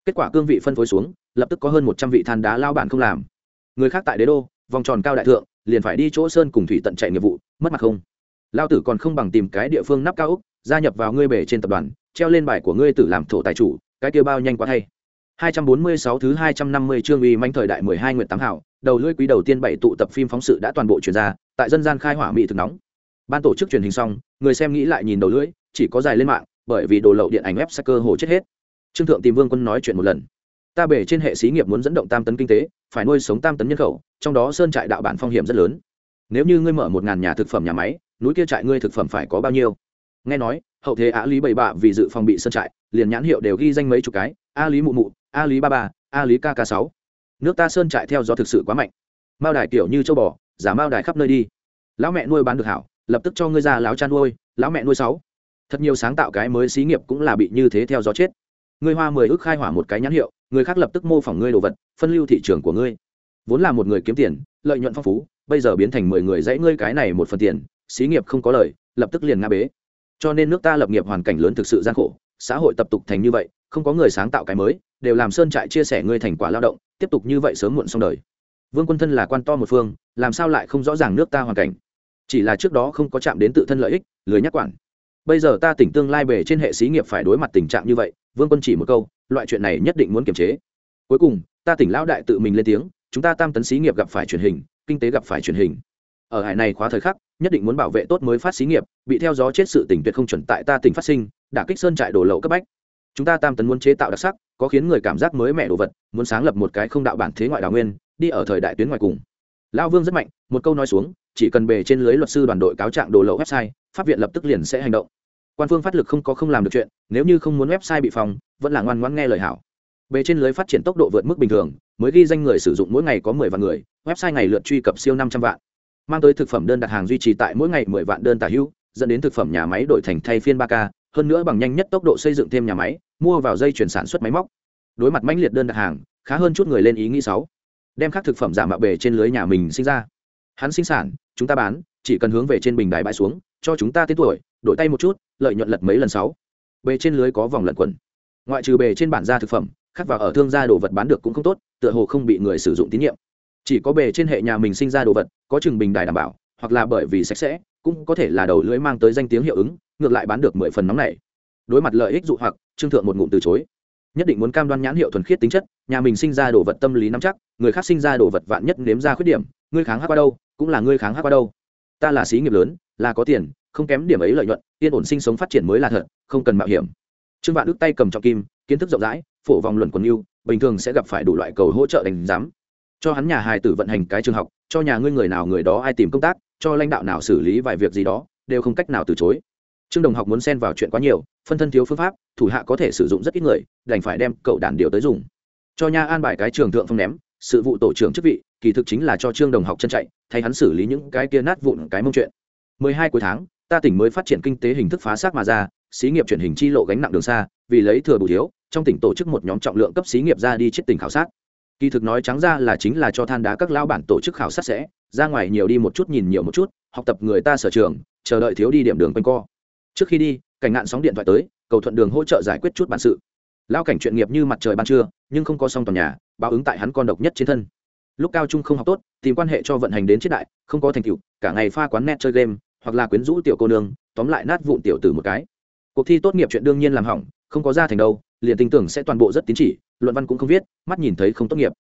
Kết quả cương vị phân phối xuống, lập tức có hơn một trăm vị than đá lao bản không làm. Người khác tại đế đô, vòng tròn cao đại thượng, liền phải đi chỗ sơn cùng thủy tận chạy nghiệp vụ, mất mặt không. Lao tử còn không bằng tìm cái địa phương nắp cao úc, gia nhập vào ngươi bể trên tập đoàn treo lên bài của ngươi tự làm thổ tài chủ, cái kia bao nhanh quá thay. 246 thứ 250 chương uy manh thời đại 12 nguyệt tám hảo, đầu lưỡi quý đầu tiên bảy tụ tập phim phóng sự đã toàn bộ truyền ra, tại dân gian khai hỏa mỹ thực nóng. Ban tổ chức truyền hình xong, người xem nghĩ lại nhìn đầu lưỡi, chỉ có dài lên mạng, bởi vì đồ lậu điện ảnh web sẽ cơ hồ chết hết. Trương thượng tìm vương quân nói chuyện một lần. Ta bể trên hệ xí nghiệp muốn dẫn động tam tấn kinh tế, phải nuôi sống tam tấn nhân khẩu, trong đó sơn trại đạo bản phong hiểm rất lớn. Nếu như ngươi mở một ngàn nhà thực phẩm nhà máy, núi kia trại ngươi thực phẩm phải có bao nhiêu? Nghe nói, hậu thế á lý bảy bạ vì dự phòng bị sơn trại, liền nhãn hiệu đều ghi danh mấy chục cái, a lý mụ mụ, a lý ba ba, a lý kk sáu. Nước ta sơn trại theo gió thực sự quá mạnh. Mao đài kiểu như châu bò, giả mao đài khắp nơi đi. Lão mẹ nuôi bán được hảo, lập tức cho ngươi ra láo chăn nuôi, lão mẹ nuôi sáu. Thật nhiều sáng tạo cái mới xí nghiệp cũng là bị như thế theo gió chết. Ngươi hoa mười ước khai hỏa một cái nhãn hiệu, người khác lập tức mô phỏng ngươi đồ vật, phân lưu thị trường của ngươi. Vốn là một người kiếm tiền, lợi nhuận phong phú, bây giờ biến thành mười người dãy ngươi cái này một phần tiền, xí nghiệp không có lời, lập tức liền nga bế cho nên nước ta lập nghiệp hoàn cảnh lớn thực sự gian khổ, xã hội tập tục thành như vậy, không có người sáng tạo cái mới, đều làm sơn trại chia sẻ ngươi thành quả lao động, tiếp tục như vậy sớm muộn xong đời. Vương quân thân là quan to một phương, làm sao lại không rõ ràng nước ta hoàn cảnh? Chỉ là trước đó không có chạm đến tự thân lợi ích, lười nhắc quản. Bây giờ ta tỉnh tương lai bề trên hệ xí nghiệp phải đối mặt tình trạng như vậy, vương quân chỉ một câu, loại chuyện này nhất định muốn kiềm chế. Cuối cùng, ta tỉnh lão đại tự mình lên tiếng, chúng ta tam tấn xí nghiệp gặp phải truyền hình, kinh tế gặp phải truyền hình ở hải này khóa thời khắc, nhất định muốn bảo vệ tốt mới phát xí nghiệp, bị theo gió chết sự tỉnh tuyệt không chuẩn tại ta tỉnh phát sinh, đả kích sơn trại đổ lậu cấp bách. Chúng ta tam tấn muốn chế tạo đặc sắc, có khiến người cảm giác mới mẻ đồ vật, muốn sáng lập một cái không đạo bản thế ngoại đào nguyên, đi ở thời đại tuyến ngoài cùng. Lão vương rất mạnh, một câu nói xuống, chỉ cần bề trên lưới luật sư đoàn đội cáo trạng đồ lậu website, pháp viện lập tức liền sẽ hành động. Quan phương phát lực không có không làm được chuyện, nếu như không muốn website bị phòng, vẫn là ngoan ngoãn nghe lời hảo. Bề trên lưới phát triển tốc độ vượt mức bình thường, mới ghi danh người sử dụng mỗi ngày có mười vạn người, website ngày lượt truy cập siêu năm trăm vạn mang tới thực phẩm đơn đặt hàng duy trì tại mỗi ngày mười vạn đơn tả hữu dẫn đến thực phẩm nhà máy đổi thành thay phiên ba k, hơn nữa bằng nhanh nhất tốc độ xây dựng thêm nhà máy, mua vào dây chuyển sản xuất máy móc. Đối mặt mãnh liệt đơn đặt hàng, khá hơn chút người lên ý nghĩ sáu đem các thực phẩm giả mạo bề trên lưới nhà mình sinh ra. Hắn sinh sản, chúng ta bán, chỉ cần hướng về trên bình đài bãi xuống, cho chúng ta tên tuổi, đổi tay một chút, lợi nhuận lật mấy lần sáu. Bề trên lưới có vòng lẩn quẩn. Ngoại trừ bề trên bản ra thực phẩm khắc vào ở thương gia đồ vật bán được cũng không tốt, tựa hồ không bị người sử dụng tín nhiệm chỉ có bề trên hệ nhà mình sinh ra đồ vật, có chừng bình đài đảm bảo, hoặc là bởi vì sạch sẽ, cũng có thể là đầu lưỡi mang tới danh tiếng hiệu ứng, ngược lại bán được mười phần nóng này đối mặt lợi ích dụ hoặc, trương thượng một ngụm từ chối. Nhất định muốn cam đoan nhãn hiệu thuần khiết tính chất, nhà mình sinh ra đồ vật tâm lý nắm chắc, người khác sinh ra đồ vật vạn nhất nếm ra khuyết điểm, ngươi kháng hát qua đâu, cũng là ngươi kháng hát qua đâu. Ta là xí nghiệp lớn, là có tiền, không kém điểm ấy lợi nhuận, yên ổn sinh sống phát triển mới là thật, không cần mạo hiểm. Trương vạn đức tay cầm trọng kim, kiến thức rộng rãi, phổ vòng luận quần yêu bình thường sẽ gặp phải đủ loại cầu hỗ trợ đánh giám cho hắn nhà hài tử vận hành cái trường học, cho nhà ngươi người nào người đó ai tìm công tác, cho lãnh đạo nào xử lý vài việc gì đó, đều không cách nào từ chối. Trương đồng học muốn xen vào chuyện quá nhiều, phân thân thiếu phương pháp, thủ hạ có thể sử dụng rất ít người, đành phải đem cậu đàn điều tới dùng. Cho nha an bài cái trường thượng phong ném, sự vụ tổ trưởng chức vị, kỳ thực chính là cho trương đồng học chân chạy, thay hắn xử lý những cái kia nát vụn cái mông chuyện. Mười hai cuối tháng, ta tỉnh mới phát triển kinh tế hình thức phá xác mà ra, xí nghiệp chuyển hình chi lộ gánh nặng đường xa, vì lấy thừa bù thiếu, trong tỉnh tổ chức một nhóm trọng lượng cấp xí nghiệp ra đi chết tỉnh khảo sát kỳ thực nói trắng ra là chính là cho than đá các lao bản tổ chức khảo sát sẽ, ra ngoài nhiều đi một chút nhìn nhiều một chút, học tập người ta sở trường, chờ đợi thiếu đi điểm đường quanh co. Trước khi đi, cảnh ngạn sóng điện thoại tới, cầu thuận đường hỗ trợ giải quyết chút bản sự. Lao cảnh chuyện nghiệp như mặt trời ban trưa, nhưng không có xong toàn nhà, báo ứng tại hắn con độc nhất trên thân. Lúc cao trung không học tốt, tìm quan hệ cho vận hành đến triết đại, không có thành tựu, cả ngày pha quán net chơi game, hoặc là quyến rũ tiểu cô nương, tóm lại nát vụn tiểu từ một cái. Cuộc thi tốt nghiệp chuyện đương nhiên làm hỏng, không có ra thành đâu liền tin tưởng sẽ toàn bộ rất tín chỉ, luận văn cũng không viết, mắt nhìn thấy không tốt nghiệp.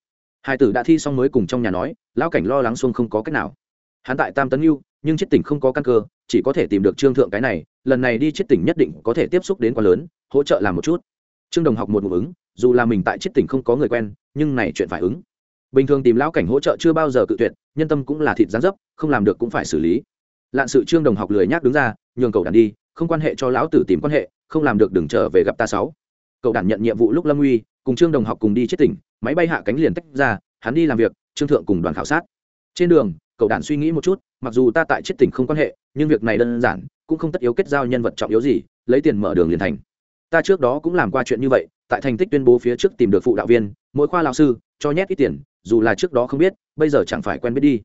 Hai tử đã thi xong mới cùng trong nhà nói, lão cảnh lo lắng xuông không có cách nào. Hắn tại tam tấn yêu nhưng chết tỉnh không có căn cơ, chỉ có thể tìm được trương thượng cái này, lần này đi chết tỉnh nhất định có thể tiếp xúc đến quá lớn, hỗ trợ làm một chút. Trương đồng học một ngụ ứng, dù là mình tại chết tỉnh không có người quen, nhưng này chuyện phải ứng. Bình thường tìm lão cảnh hỗ trợ chưa bao giờ cự tuyệt, nhân tâm cũng là thịt gián dấp, không làm được cũng phải xử lý. Lạn sự trương đồng học lười nhác đứng ra, nhường cầu đàn đi, không quan hệ cho lão tử tìm quan hệ, không làm được đừng trở về gặp ta sáu cậu đản nhận nhiệm vụ lúc lâm uy cùng trương đồng học cùng đi chết tỉnh, máy bay hạ cánh liền tách ra, hắn đi làm việc, trương thượng cùng đoàn khảo sát. Trên đường cậu đản suy nghĩ một chút, mặc dù ta tại chết tỉnh không quan hệ, nhưng việc này đơn giản, cũng không tất yếu kết giao nhân vật trọng yếu gì, lấy tiền mở đường liền thành. Ta trước đó cũng làm qua chuyện như vậy, tại thành tích tuyên bố phía trước tìm được phụ đạo viên, mỗi khoa lao sư cho nhét ít tiền, dù là trước đó không biết, bây giờ chẳng phải quen biết đi.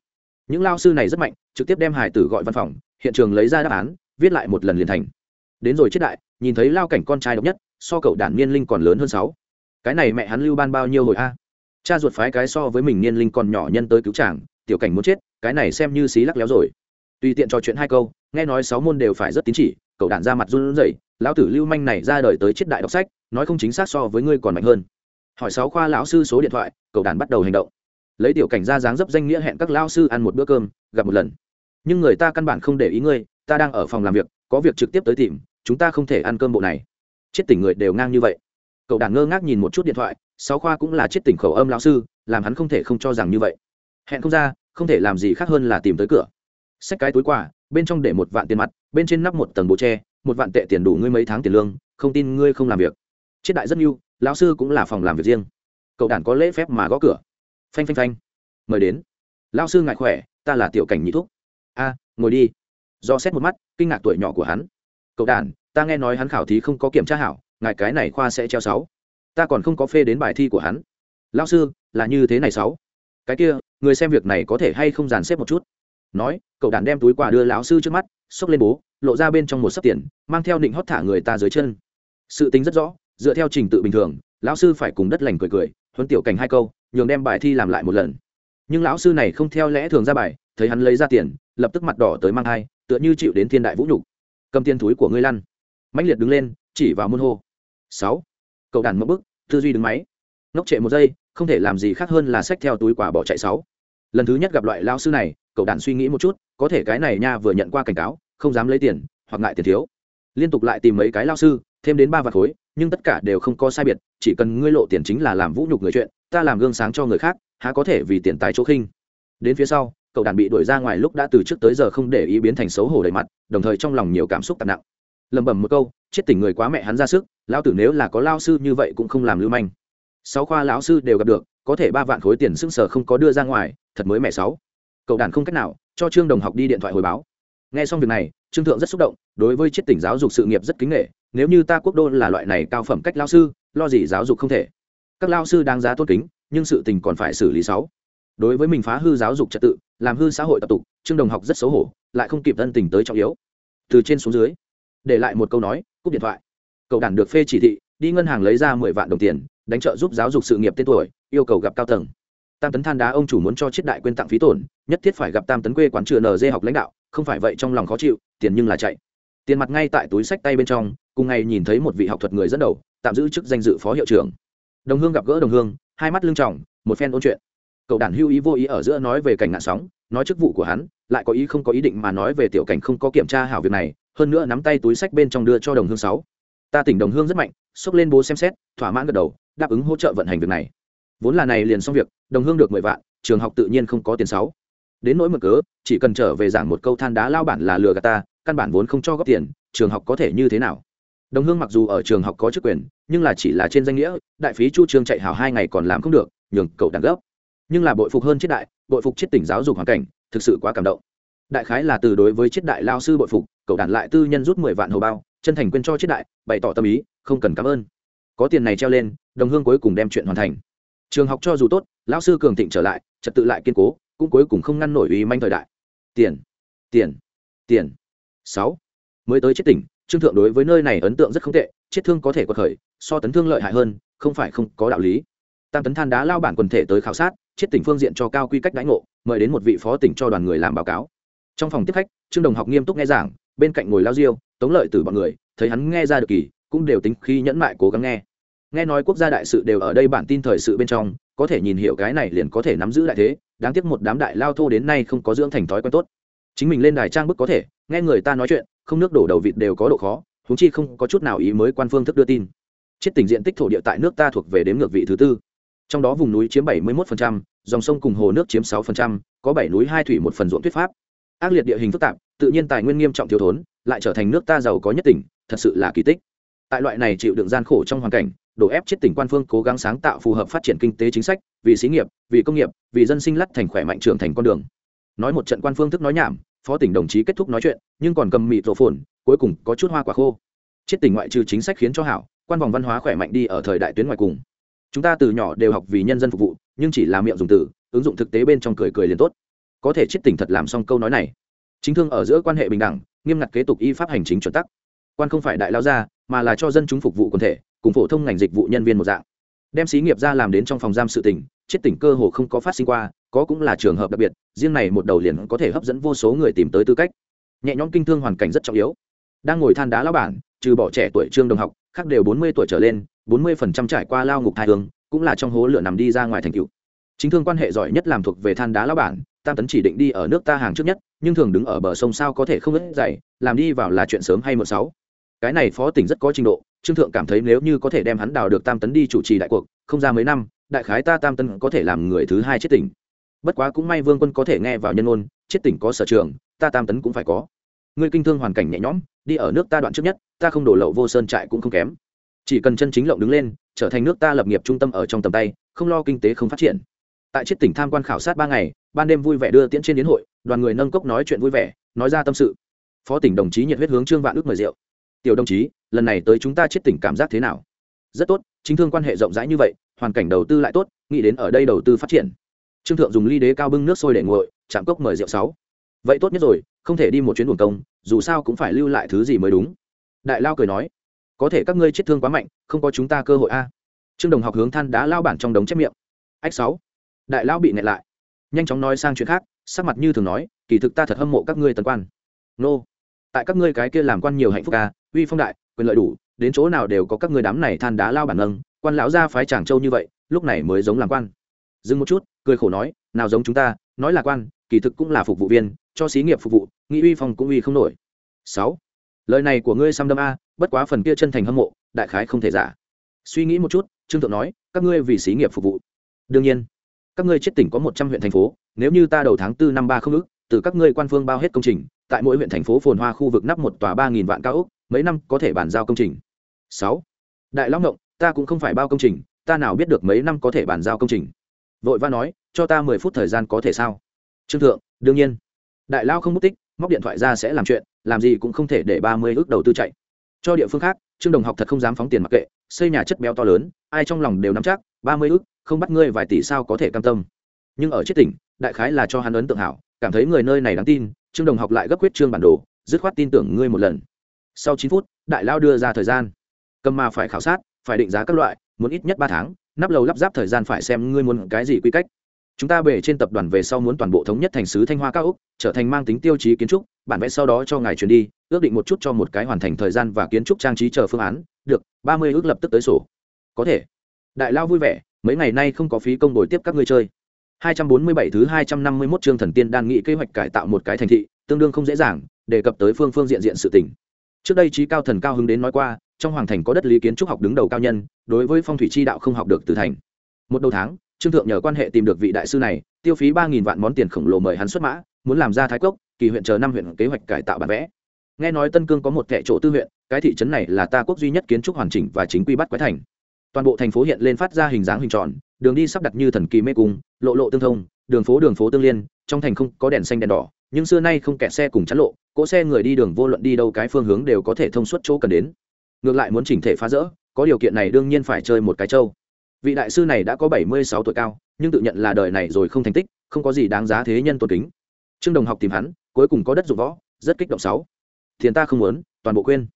Những lao sư này rất mạnh, trực tiếp đem hải tử gọi văn phòng, hiện trường lấy ra đáp án, viết lại một lần liền thành. Đến rồi chết đại, nhìn thấy lao cảnh con trai độc nhất so cậu đản niên linh còn lớn hơn sáu. Cái này mẹ hắn lưu ban bao nhiêu hồi a? Cha ruột phái cái so với mình niên linh còn nhỏ nhân tới cứu chàng, tiểu cảnh muốn chết, cái này xem như xí lắc léo rồi. Tùy tiện trò chuyện hai câu, nghe nói sáu môn đều phải rất tín chỉ, cậu đản ra mặt run rẩy, lão tử lưu manh này ra đời tới chết đại đọc sách, nói không chính xác so với ngươi còn mạnh hơn. Hỏi sáu khoa lão sư số điện thoại, cậu đản bắt đầu hành động. Lấy tiểu cảnh ra dáng dấp danh nghĩa hẹn các lão sư ăn một bữa cơm, gặp một lần. Nhưng người ta căn bản không để ý ngươi, ta đang ở phòng làm việc, có việc trực tiếp tới tìm, chúng ta không thể ăn cơm bộ này chết tỉnh người đều ngang như vậy. Cậu đàn ngơ ngác nhìn một chút điện thoại, sáu khoa cũng là chết tỉnh khẩu âm lão sư, làm hắn không thể không cho rằng như vậy. Hẹn không ra, không thể làm gì khác hơn là tìm tới cửa. Xách cái túi quà, bên trong để một vạn tiền mặt, bên trên nắp một tầng bố tre, một vạn tệ tiền đủ ngươi mấy tháng tiền lương, không tin ngươi không làm việc. Chết đại rất yêu lão sư cũng là phòng làm việc riêng. Cậu đàn có lễ phép mà gõ cửa. Phanh phanh phanh. Mời đến. Lão sư ngại khỏe, ta là tiểu cảnh nhị thúc. A, ngồi đi. Do xét một mắt, kinh ngạc tuổi nhỏ của hắn cậu đàn, ta nghe nói hắn khảo thí không có kiểm tra hảo, ngài cái này khoa sẽ treo sáu. Ta còn không có phê đến bài thi của hắn. Lao sư, là như thế này sáu. Cái kia, người xem việc này có thể hay không dàn xếp một chút? Nói, cậu đàn đem túi quà đưa lão sư trước mắt, xốc lên bố, lộ ra bên trong một sấp tiền, mang theo định hót thả người ta dưới chân. Sự tính rất rõ, dựa theo trình tự bình thường, lão sư phải cùng đất lành cười cười, huấn tiểu cảnh hai câu, nhường đem bài thi làm lại một lần. Nhưng lão sư này không theo lẽ thường ra bài, thấy hắn lấy ra tiền, lập tức mặt đỏ tới mang hai, tựa như chịu đến thiên đại vũ nhục cầm tiền túi của ngươi lăn. Mãnh liệt đứng lên, chỉ vào môn hô. Sáu. Cậu đàn mất bức, tư duy đứng máy. Ngốc trệ một giây, không thể làm gì khác hơn là xách theo túi quả bỏ chạy sáu. Lần thứ nhất gặp loại lao sư này, cậu đàn suy nghĩ một chút, có thể cái này nha vừa nhận qua cảnh cáo, không dám lấy tiền, hoặc ngại tiền thiếu. Liên tục lại tìm mấy cái lao sư, thêm đến ba vạt khối, nhưng tất cả đều không có sai biệt, chỉ cần ngươi lộ tiền chính là làm vũ nhục người chuyện, ta làm gương sáng cho người khác, há có thể vì tiền tài chỗ khinh. Đến phía sau cậu đàn bị đuổi ra ngoài lúc đã từ trước tới giờ không để ý biến thành xấu hổ đầy mặt, đồng thời trong lòng nhiều cảm xúc tàn nặng. Lẩm bẩm một câu, chết tỉnh người quá mẹ hắn ra sức, lão tử nếu là có lao sư như vậy cũng không làm lưu manh. Sáu khoa lão sư đều gặp được, có thể ba vạn khối tiền xưng sở không có đưa ra ngoài, thật mới mẹ sáu. Cậu đàn không cách nào, cho trương đồng học đi điện thoại hồi báo. Nghe xong việc này, trương thượng rất xúc động, đối với chết tỉnh giáo dục sự nghiệp rất kính nghệ nếu như ta quốc đô là loại này cao phẩm cách lao sư, lo gì giáo dục không thể. Các lao sư đáng giá tôn kính, nhưng sự tình còn phải xử lý sáu đối với mình phá hư giáo dục trật tự, làm hư xã hội tập tục, trương đồng học rất xấu hổ, lại không kịp thân tình tới trọng yếu. Từ trên xuống dưới, để lại một câu nói, cúp điện thoại. Cậu đản được phê chỉ thị, đi ngân hàng lấy ra mười vạn đồng tiền, đánh trợ giúp giáo dục sự nghiệp tên tuổi, yêu cầu gặp cao tầng. Tam tấn than đá ông chủ muốn cho chiết đại quên tặng phí tổn, nhất thiết phải gặp tam tấn quê quán trường nd học lãnh đạo, không phải vậy trong lòng khó chịu, tiền nhưng là chạy. Tiền mặt ngay tại túi sách tay bên trong, cùng ngày nhìn thấy một vị học thuật người dẫn đầu, tạm giữ chức danh dự phó hiệu trưởng. Đồng hương gặp gỡ đồng hương, hai mắt lưng trọng một phen ôn chuyện cậu đàn hưu ý vô ý ở giữa nói về cảnh ngạn sóng, nói chức vụ của hắn, lại có ý không có ý định mà nói về tiểu cảnh không có kiểm tra hảo việc này, hơn nữa nắm tay túi sách bên trong đưa cho đồng hương sáu. Ta tỉnh đồng hương rất mạnh, xốc lên bố xem xét, thỏa mãn gật đầu, đáp ứng hỗ trợ vận hành việc này. Vốn là này liền xong việc, đồng hương được mười vạn, trường học tự nhiên không có tiền sáu. Đến nỗi mực cớ, chỉ cần trở về giảng một câu than đá lao bản là lừa gạt ta, căn bản vốn không cho góp tiền, trường học có thể như thế nào? Đồng hương mặc dù ở trường học có chức quyền, nhưng là chỉ là trên danh nghĩa, đại phí chu trường chạy hảo hai ngày còn làm không được, nhường cậu đàn gấp nhưng là bội phục hơn chiết đại, bội phục chiết tỉnh giáo dục hoàn cảnh, thực sự quá cảm động. Đại khái là từ đối với chiết đại lao sư bội phục, cậu đản lại tư nhân rút mười vạn hồ bao, chân thành quên cho chiết đại, bày tỏ tâm ý, không cần cảm ơn. Có tiền này treo lên, đồng hương cuối cùng đem chuyện hoàn thành. Trường học cho dù tốt, lão sư cường thịnh trở lại, trật tự lại kiên cố, cũng cuối cùng không ngăn nổi uy manh thời đại. Tiền tiền tiền. Sáu. Mới tới chết tỉnh, trương thượng đối với nơi này ấn tượng rất không tệ chết thương có thể quật khởi, so tấn thương lợi hại hơn, không phải không có đạo lý. Tam tấn than đá lao bản quần thể tới khảo sát chết tỉnh phương diện cho cao quy cách đãi ngộ, mời đến một vị phó tỉnh cho đoàn người làm báo cáo. Trong phòng tiếp khách, trương đồng học nghiêm túc nghe giảng, bên cạnh ngồi lao diêu, tống lợi từ bọn người, thấy hắn nghe ra được kỳ, cũng đều tính khi nhẫn mại cố gắng nghe. Nghe nói quốc gia đại sự đều ở đây bản tin thời sự bên trong, có thể nhìn hiểu cái này liền có thể nắm giữ đại thế, đáng tiếc một đám đại lao thô đến nay không có dưỡng thành thói quen tốt. Chính mình lên đài trang bức có thể, nghe người ta nói chuyện, không nước đổ đầu vịt đều có độ khó húng chi không có chút nào ý mới quan phương thức đưa tin. Chết tỉnh diện tích thổ địa tại nước ta thuộc về đếm ngược vị thứ tư trong đó vùng núi chiếm 71%, dòng sông cùng hồ nước chiếm 6%, có bảy núi hai thủy một phần ruộng tuyết pháp. Ác liệt địa hình phức tạp tự nhiên tài nguyên nghiêm trọng thiếu thốn lại trở thành nước ta giàu có nhất tỉnh thật sự là kỳ tích. Tại loại này chịu đựng gian khổ trong hoàn cảnh đổ ép chết tỉnh quan phương cố gắng sáng tạo phù hợp phát triển kinh tế chính sách vì xí nghiệp vì công nghiệp vì dân sinh lắt thành khỏe mạnh trưởng thành con đường. Nói một trận quan phương thức nói nhảm phó tỉnh đồng chí kết thúc nói chuyện nhưng còn cầm mịt rổ phồn cuối cùng có chút hoa quả khô. Chết tỉnh ngoại trừ chính sách khiến cho hảo quan vòng văn hóa khỏe mạnh đi ở thời đại tuyến ngoài cùng chúng ta từ nhỏ đều học vì nhân dân phục vụ, nhưng chỉ là miệng dùng từ, ứng dụng thực tế bên trong cười cười liền tốt. Có thể chết tỉnh thật làm xong câu nói này. Chính thương ở giữa quan hệ bình đẳng, nghiêm ngặt kế tục y pháp hành chính chuẩn tắc. Quan không phải đại lao gia, mà là cho dân chúng phục vụ quần thể, cùng phổ thông ngành dịch vụ nhân viên một dạng. Đem xí nghiệp ra làm đến trong phòng giam sự tỉnh chết tỉnh cơ hồ không có phát sinh qua, có cũng là trường hợp đặc biệt, riêng này một đầu liền có thể hấp dẫn vô số người tìm tới tư cách. Nhẹ nhõm kinh thương hoàn cảnh rất trọng yếu. Đang ngồi than đá lao bản, trừ bỏ trẻ tuổi trương đồng học, khác đều bốn mươi tuổi trở lên bốn mươi phần trăm trải qua lao ngục thai hương, cũng là trong hố lửa nằm đi ra ngoài thành cựu. Chính thương quan hệ giỏi nhất làm thuộc về than đá lao bản, tam tấn chỉ định đi ở nước ta hàng trước nhất, nhưng thường đứng ở bờ sông sao có thể không ít dày làm đi vào là chuyện sớm hay một sáu. Cái này phó tỉnh rất có trình độ, trương thượng cảm thấy nếu như có thể đem hắn đào được tam tấn đi chủ trì đại cuộc, không ra mấy năm, đại khái ta tam tấn có thể làm người thứ hai chết tỉnh. Bất quá cũng may vương quân có thể nghe vào nhân ôn chết tỉnh có sở trường, ta tam tấn cũng phải có. Ngươi kinh thương hoàn cảnh nhẹ nhõm, đi ở nước ta đoạn trước nhất, ta không đổ lậu vô sơn trại cũng không kém chỉ cần chân chính lộng đứng lên, trở thành nước ta lập nghiệp trung tâm ở trong tầm tay, không lo kinh tế không phát triển. Tại chiếc tỉnh tham quan khảo sát ba ngày, ban đêm vui vẻ đưa tiễn trên đến hội, đoàn người nâng cốc nói chuyện vui vẻ, nói ra tâm sự. Phó tỉnh đồng chí nhiệt huyết hướng trương vạn ước mời rượu. Tiểu đồng chí, lần này tới chúng ta chiếc tỉnh cảm giác thế nào? Rất tốt, chính thương quan hệ rộng rãi như vậy, hoàn cảnh đầu tư lại tốt, nghĩ đến ở đây đầu tư phát triển. Trương thượng dùng ly đế cao bưng nước sôi để nguội, chạm cốc mời rượu sáu. Vậy tốt nhất rồi, không thể đi một chuyến buồng công, dù sao cũng phải lưu lại thứ gì mới đúng. Đại lao cười nói có thể các ngươi chết thương quá mạnh, không có chúng ta cơ hội a. Trương đồng học hướng than đá lao bản trong đống chép miệng. Ách sáu. Đại lao bị nẹt lại. Nhanh chóng nói sang chuyện khác, sắc mặt như thường nói, kỳ thực ta thật hâm mộ các ngươi tần quan. Nô. Tại các ngươi cái kia làm quan nhiều hạnh phúc ca uy phong đại, quyền lợi đủ, đến chỗ nào đều có các ngươi đám này than đá lao bản nâng, quan lão gia phái chàng châu như vậy, lúc này mới giống làm quan. Dừng một chút, cười khổ nói, nào giống chúng ta, nói là quan, kỳ thực cũng là phục vụ viên, cho xí nghiệp phục vụ, nghĩ uy phong cũng uy không nổi. Sáu lời này của ngươi xăm đâm a, bất quá phần kia chân thành hâm mộ, đại khái không thể giả. Suy nghĩ một chút, trương thượng nói, các ngươi vì xí nghiệp phục vụ. Đương nhiên, các ngươi chết tỉnh có một trăm huyện thành phố, nếu như ta đầu tháng tư năm ba không ước từ các ngươi quan phương bao hết công trình, tại mỗi huyện thành phố phồn hoa khu vực nắp một tòa ba nghìn vạn cao ốc, mấy năm có thể bàn giao công trình. Sáu, đại long động ta cũng không phải bao công trình, ta nào biết được mấy năm có thể bàn giao công trình. Vội va nói, cho ta mười phút thời gian có thể sao? Trương thượng, đương nhiên. Đại lao không mất tích, móc điện thoại ra sẽ làm chuyện làm gì cũng không thể để ba mươi ước đầu tư chạy. Cho địa phương khác, trương đồng học thật không dám phóng tiền mặc kệ, xây nhà chất béo to lớn, ai trong lòng đều nắm chắc, ba mươi ước, không bắt ngươi vài tỷ sao có thể cam tâm. Nhưng ở chết tỉnh, đại khái là cho hắn ấn tượng hảo, cảm thấy người nơi này đáng tin, trương đồng học lại gấp quyết trương bản đồ, dứt khoát tin tưởng ngươi một lần. Sau chín phút, đại lao đưa ra thời gian. Cầm mà phải khảo sát, phải định giá các loại, muốn ít nhất ba tháng, nắp lầu lắp ráp thời gian phải xem ngươi muốn cái gì quy cách chúng ta bể trên tập đoàn về sau muốn toàn bộ thống nhất thành sứ thanh hoa cao úc, trở thành mang tính tiêu chí kiến trúc, bản vẽ sau đó cho ngài chuyển đi, ước định một chút cho một cái hoàn thành thời gian và kiến trúc trang trí chờ phương án. Được, ba mươi ước lập tức tới sổ. Có thể. Đại lao vui vẻ, mấy ngày nay không có phí công đổi tiếp các ngươi chơi. 247 thứ 251 chương thần tiên đan nghị kế hoạch cải tạo một cái thành thị, tương đương không dễ dàng, đề cập tới phương phương diện diện sự tình. Trước đây trí cao thần cao hứng đến nói qua, trong hoàng thành có đất lý kiến trúc học đứng đầu cao nhân, đối với phong thủy chi đạo không học được từ thành. Một đầu tháng trương thượng nhờ quan hệ tìm được vị đại sư này, tiêu phí ba nghìn vạn món tiền khổng lồ mời hắn xuất mã, muốn làm ra thái cốc, kỳ huyện chờ năm huyện kế hoạch cải tạo bản vẽ. Nghe nói tân cương có một kẻ chỗ tư huyện, cái thị trấn này là ta quốc duy nhất kiến trúc hoàn chỉnh và chính quy bắt quái thành. Toàn bộ thành phố hiện lên phát ra hình dáng hình tròn, đường đi sắp đặt như thần kỳ mê cung, lộ lộ tương thông, đường phố đường phố tương liên, trong thành không có đèn xanh đèn đỏ, nhưng xưa nay không kẹt xe cùng chắn lộ, cỗ xe người đi đường vô luận đi đâu cái phương hướng đều có thể thông suốt chỗ cần đến. Ngược lại muốn chỉnh thể phá rỡ, có điều kiện này đương nhiên phải chơi một cái trâu vị đại sư này đã có bảy mươi sáu tuổi cao, nhưng tự nhận là đời này rồi không thành tích, không có gì đáng giá thế nhân tôn kính. Trương đồng học tìm hắn, cuối cùng có đất dụng võ, rất kích động sáu. Thiền ta không muốn, toàn bộ quên.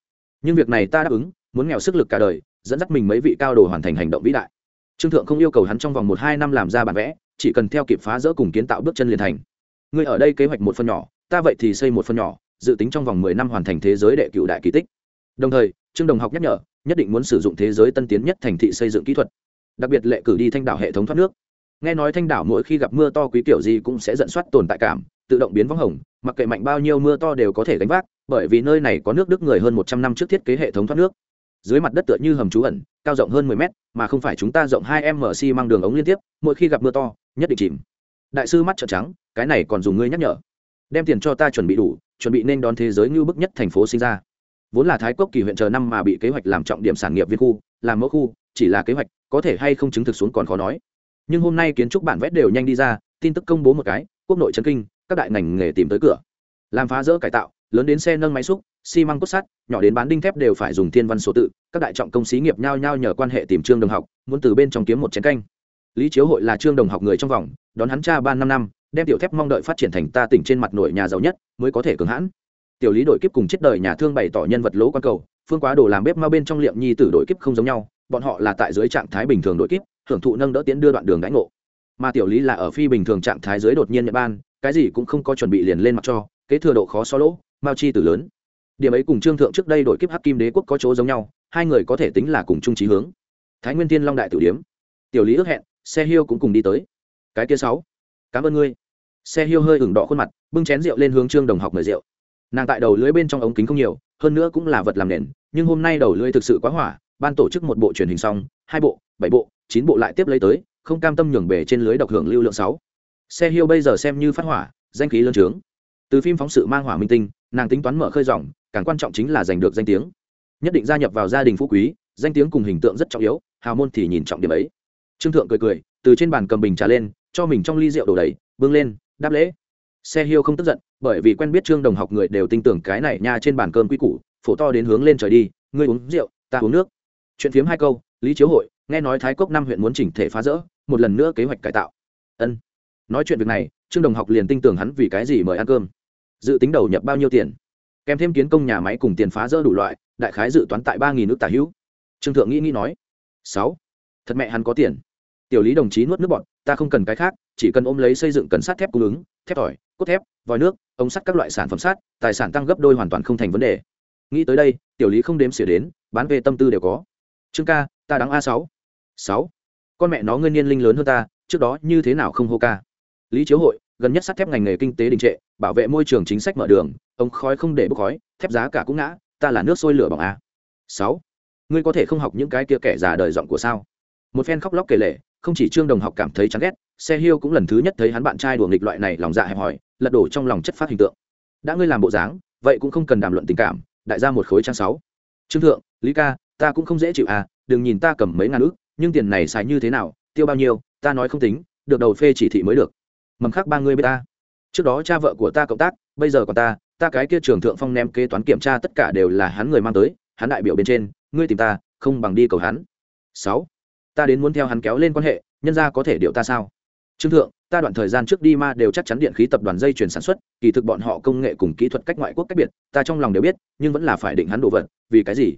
Nhưng việc này ta đáp ứng, muốn nghèo sức lực cả đời, dẫn dắt mình mấy vị cao đồ hoàn thành hành động vĩ đại. Trương thượng không yêu cầu hắn trong vòng một hai năm làm ra bản vẽ, chỉ cần theo kịp phá rỡ cùng kiến tạo bước chân liền thành. Ngươi ở đây kế hoạch một phần nhỏ, ta vậy thì xây một phần nhỏ, dự tính trong vòng mười năm hoàn thành thế giới đệ cựu đại kỳ tích. Đồng thời, trương đồng học nhắc nhở, nhất định muốn sử dụng thế giới tân tiến nhất thành thị xây dựng kỹ thuật đặc biệt lệ cử đi thanh đảo hệ thống thoát nước. Nghe nói thanh đảo mỗi khi gặp mưa to quý kiểu gì cũng sẽ dẫn soát tồn tại cảm, tự động biến vắng hồng, mặc kệ mạnh bao nhiêu mưa to đều có thể gánh vác, bởi vì nơi này có nước đức người hơn một trăm năm trước thiết kế hệ thống thoát nước. Dưới mặt đất tựa như hầm trú ẩn, cao rộng hơn mười mét, mà không phải chúng ta rộng hai m xi mang đường ống liên tiếp, mỗi khi gặp mưa to, nhất định chìm. Đại sư mắt trợn trắng, cái này còn dùng ngươi nhắc nhở. Đem tiền cho ta chuẩn bị đủ, chuẩn bị nên đón thế giới như bức nhất thành phố sinh ra. Vốn là thái cốc kỳ huyện chờ năm mà bị kế hoạch làm trọng điểm sản nghiệp viên khu, làm mẫu khu, chỉ là kế hoạch có thể hay không chứng thực xuống còn khó nói. Nhưng hôm nay kiến trúc bản vét đều nhanh đi ra, tin tức công bố một cái, quốc nội trấn kinh, các đại ngành nghề tìm tới cửa. Làm phá rỡ cải tạo, lớn đến xe nâng máy xúc, xi măng cốt sắt, nhỏ đến bán đinh thép đều phải dùng thiên văn số tự, các đại trọng công xí nghiệp nhao nhao nhờ quan hệ tìm trương đồng học, muốn từ bên trong kiếm một chén canh. Lý chiếu hội là trương đồng học người trong vòng, đón hắn cha ba năm năm, đem tiểu thép mong đợi phát triển thành ta tỉnh trên mặt nổi nhà giàu nhất, mới có thể cường hãn. Tiểu lý đội kiếp cùng chết đời nhà thương bày tỏ nhân vật lỗ quan cầu, phương quá đồ làm bếp mau bên trong liệm nhi tử đội kiếp không giống nhau bọn họ là tại dưới trạng thái bình thường đội kiếp hưởng thụ nâng đỡ tiến đưa đoạn đường đánh ngộ. Mà tiểu lý là ở phi bình thường trạng thái dưới đột nhiên nhật ban, cái gì cũng không có chuẩn bị liền lên mặt cho, kế thừa độ khó so lỗ, mao chi từ lớn. Điểm ấy cùng trương thượng trước đây đội kiếp hắc kim đế quốc có chỗ giống nhau, hai người có thể tính là cùng chung trí hướng. Thái nguyên tiên long đại tử điếm. Tiểu lý ước hẹn, xe hiêu cũng cùng đi tới. Cái kia sáu. Cảm ơn ngươi. Xe hiêu hơi ửng đỏ khuôn mặt, bưng chén rượu lên hướng trương đồng học mời rượu. Nàng tại đầu lưới bên trong ống kính không nhiều, hơn nữa cũng là vật làm nền, nhưng hôm nay đầu lưới thực sự quá hỏa ban tổ chức một bộ truyền hình xong, hai bộ, bảy bộ, chín bộ lại tiếp lấy tới, không cam tâm nhường bể trên lưới độc hưởng lưu lượng sáu. Xe hiêu bây giờ xem như phát hỏa, danh khí lớn trướng. Từ phim phóng sự mang hỏa minh tinh, nàng tính toán mở khơi dòng, càng quan trọng chính là giành được danh tiếng. Nhất định gia nhập vào gia đình phú quý, danh tiếng cùng hình tượng rất trọng yếu, hào môn thì nhìn trọng điểm ấy. Trương thượng cười cười, từ trên bàn cầm bình trà lên, cho mình trong ly rượu đổ đầy, bưng lên, đáp lễ. Xe hiêu không tức giận, bởi vì quen biết trương đồng học người đều tin tưởng cái này nha trên bàn cơm quy củ, phổ to đến hướng lên trời đi, ngươi uống rượu, ta uống nước chuyện phiếm hai câu, lý chiếu hội, nghe nói thái cốc năm huyện muốn chỉnh thể phá rỡ, một lần nữa kế hoạch cải tạo. Ân. Nói chuyện việc này, trương đồng học liền tin tưởng hắn vì cái gì mời ăn cơm. Dự tính đầu nhập bao nhiêu tiền? Kèm thêm kiến công nhà máy cùng tiền phá rỡ đủ loại, đại khái dự toán tại ba nghìn nước tả hữu. Trương thượng nghĩ nghĩ nói, sáu. Thật mẹ hắn có tiền. Tiểu lý đồng chí nuốt nước bọn ta không cần cái khác, chỉ cần ôm lấy xây dựng cần sắt thép cung ứng, thép tỏi, cốt thép, vòi nước, ống sắt các loại sản phẩm sắt, tài sản tăng gấp đôi hoàn toàn không thành vấn đề. Nghĩ tới đây, tiểu lý không đếm xỉa đến, bán về tâm tư đều có trương ca, ta đáng a sáu. Sáu. Con mẹ nó ngươi niên linh lớn hơn ta, trước đó như thế nào không hô ca? Lý chiếu hội, gần nhất sắt thép ngành nghề kinh tế đình trệ, bảo vệ môi trường chính sách mở đường ống khói không để bốc khói, thép giá cả cũng ngã, ta là nước sôi lửa bằng a. Sáu. Ngươi có thể không học những cái kia kẻ già đời giọng của sao? Một phen khóc lóc kể lể, không chỉ trương đồng học cảm thấy chán ghét, xe hiêu cũng lần thứ nhất thấy hắn bạn trai đùa nghịch loại này lòng dạ hẹp hòi, lật đổ trong lòng chất phát hình tượng. Đã ngươi làm bộ dáng, vậy cũng không cần đàm luận tình cảm, đại ra một khối trang sáu. Trương thượng, lý ca ta cũng không dễ chịu à đừng nhìn ta cầm mấy ngàn ước nhưng tiền này xài như thế nào, tiêu bao nhiêu, ta nói không tính, được đầu phê chỉ thị mới được. Mầm khác ba người b ta. Trước đó cha vợ của ta cộng tác, bây giờ còn ta ta cái kia trường thượng phong ném kế toán kiểm tra tất cả đều là hắn người mang tới, hắn đại biểu bên trên, ngươi tìm ta, không bằng đi cầu hắn. Sáu, ta đến muốn theo hắn kéo lên quan hệ, nhân ra có thể điệu ta sao? Trương thượng, ta đoạn thời gian trước đi ma đều chắc chắn điện khí tập đoàn dây chuyển sản xuất, kỳ thực bọn họ công nghệ cùng kỹ thuật cách ngoại quốc cách biệt, ta trong lòng đều biết, nhưng vẫn là phải định hắn đồ vật, vì cái gì?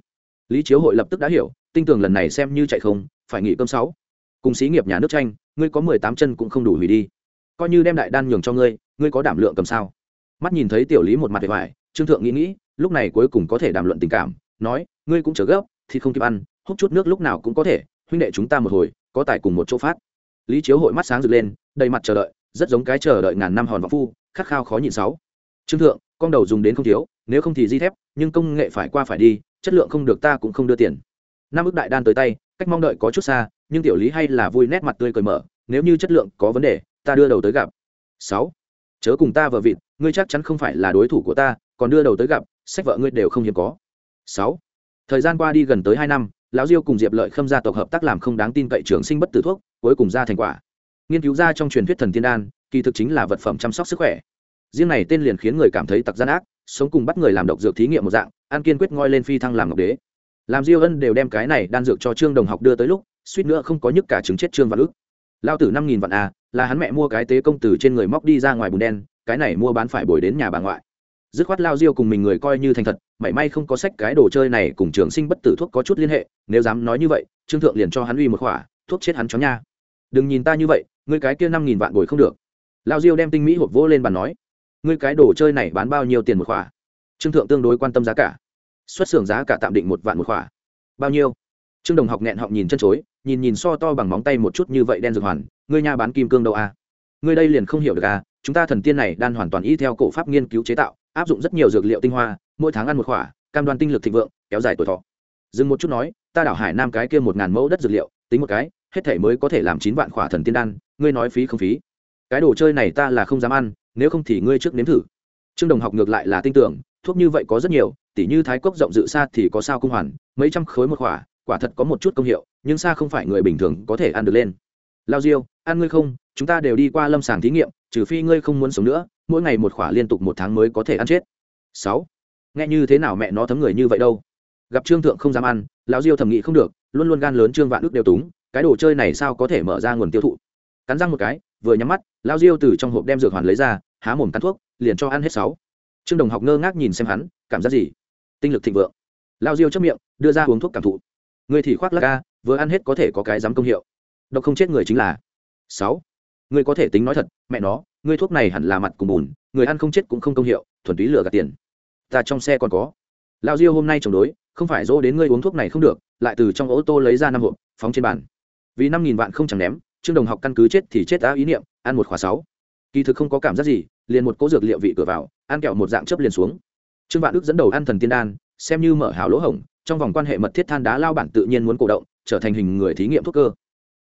Lý chiếu hội lập tức đã hiểu, tinh tường lần này xem như chạy không, phải nghỉ cơm sáu. Cùng xí nghiệp nhà nước tranh, ngươi có mười tám chân cũng không đủ hủy đi. Coi như đem đại đan nhường cho ngươi ngươi có đảm lượng cầm sao? Mắt nhìn thấy tiểu lý một mặt vẻ vải, trương thượng nghĩ nghĩ, lúc này cuối cùng có thể đàm luận tình cảm, nói, ngươi cũng chờ gấp, thì không kịp ăn, hút chút nước lúc nào cũng có thể, huynh đệ chúng ta một hồi, có tài cùng một chỗ phát. Lý chiếu hội mắt sáng rực lên, đầy mặt chờ đợi, rất giống cái chờ đợi ngàn năm hòn vọng phu, khát khao khó nhịn sáu. Trương thượng, con đầu dùng đến không thiếu, nếu không thì di thép, nhưng công nghệ phải qua phải đi chất lượng không được ta cũng không đưa tiền. Năm ước đại đan tới tay, cách mong đợi có chút xa, nhưng tiểu lý hay là vui nét mặt tươi cười mở, nếu như chất lượng có vấn đề, ta đưa đầu tới gặp. Sáu, chớ cùng ta vợ vịt, ngươi chắc chắn không phải là đối thủ của ta, còn đưa đầu tới gặp, sách vợ ngươi đều không hiếm có. Sáu, thời gian qua đi gần tới hai năm, lão diêu cùng diệp lợi khâm gia tộc hợp tác làm không đáng tin cậy trường sinh bất tử thuốc, cuối cùng ra thành quả. Nghiên cứu ra trong truyền thuyết thần tiên đan, kỳ thực chính là vật phẩm chăm sóc sức khỏe. Riêng này tên liền khiến người cảm thấy tặc gian ác sống cùng bắt người làm độc dược thí nghiệm một dạng an kiên quyết ngoi lên phi thăng làm ngọc đế. Làm diêu ân đều đem cái này đan dược cho trương đồng học đưa tới lúc, suýt nữa không có nhức cả chứng chết trương văn ức lao tử năm nghìn vạn à là hắn mẹ mua cái tế công tử trên người móc đi ra ngoài bùn đen, cái này mua bán phải bồi đến nhà bà ngoại. Dứt khoát lao diêu cùng mình người coi như thành thật, mảy may không có sách cái đồ chơi này cùng trường sinh bất tử thuốc có chút liên hệ, nếu dám nói như vậy, trương thượng liền cho hắn uy một khỏa, thuốc chết hắn chó nha. Đừng nhìn ta như vậy, ngươi cái kia năm nghìn vạn bồi không được. Lao diêu đem tinh mỹ hộp vỗ lên bàn nói ngươi cái đồ chơi này bán bao nhiêu tiền một khỏa? Trương thượng tương đối quan tâm giá cả. Xuất xưởng giá cả tạm định một vạn một khỏa. Bao nhiêu? Trương đồng học nghẹn họng nhìn chân chối, nhìn nhìn so to bằng móng tay một chút như vậy đen dược hoàn, ngươi nha bán kim cương đâu à? ngươi đây liền không hiểu được à chúng ta thần tiên này đan hoàn toàn y theo cổ pháp nghiên cứu chế tạo, áp dụng rất nhiều dược liệu tinh hoa, mỗi tháng ăn một khỏa, cam đoan tinh lực thịnh vượng, kéo dài tuổi thọ. Dừng một chút nói, ta đảo hải nam cái kia một ngàn mẫu đất dược liệu, tính một cái, hết thể mới có thể làm chín vạn khỏa thần tiên đan, ngươi nói phí không phí? Cái đồ chơi này ta là không dám ăn nếu không thì ngươi trước nếm thử. Trương đồng học ngược lại là tin tưởng, thuốc như vậy có rất nhiều, tỉ như thái cốc rộng dự xa thì có sao cung hoàn, mấy trăm khối một khỏa quả thật có một chút công hiệu, nhưng xa không phải người bình thường có thể ăn được lên. Lao diêu, ăn ngươi không, chúng ta đều đi qua lâm sàng thí nghiệm, trừ phi ngươi không muốn sống nữa, mỗi ngày một khỏa liên tục một tháng mới có thể ăn chết. Sáu. Nghe như thế nào mẹ nó thấm người như vậy đâu? Gặp trương thượng không dám ăn, lão diêu thầm nghĩ không được, luôn luôn gan lớn trương vạn đức đều túng, cái đồ chơi này sao có thể mở ra nguồn tiêu thụ? Cắn răng một cái vừa nhắm mắt lão diêu từ trong hộp đem dược hoàn lấy ra, há mồm cắn thuốc, liền cho ăn hết sáu. Trương đồng học ngơ ngác nhìn xem hắn, cảm giác gì? Tinh lực thịnh vượng. Lao diêu chấp miệng, đưa ra uống thuốc cảm thụ. Người thì khoác lắc ca, vừa ăn hết có thể có cái dám công hiệu. Độc không chết người chính là sáu. Người có thể tính nói thật, mẹ nó, người thuốc này hẳn là mặt cùng bùn, người ăn không chết cũng không công hiệu, thuần túy lừa gạt tiền. Ta trong xe còn có. Lao diêu hôm nay chống đối, không phải dỗ đến ngươi uống thuốc này không được, lại từ trong ô tô lấy ra năm hộp, phóng trên bàn. Vì năm nghìn vạn không chẳng ném trương đồng học căn cứ chết thì chết đã ý niệm, ăn một khóa sáu. Kỳ thực không có cảm giác gì, liền một cỗ dược liệu vị cửa vào, ăn kẹo một dạng chấp liền xuống. Trương vạn đức dẫn đầu ăn thần tiên đan, xem như mở hảo lỗ hổng, trong vòng quan hệ mật thiết than đá lao bản tự nhiên muốn cổ động, trở thành hình người thí nghiệm thuốc cơ.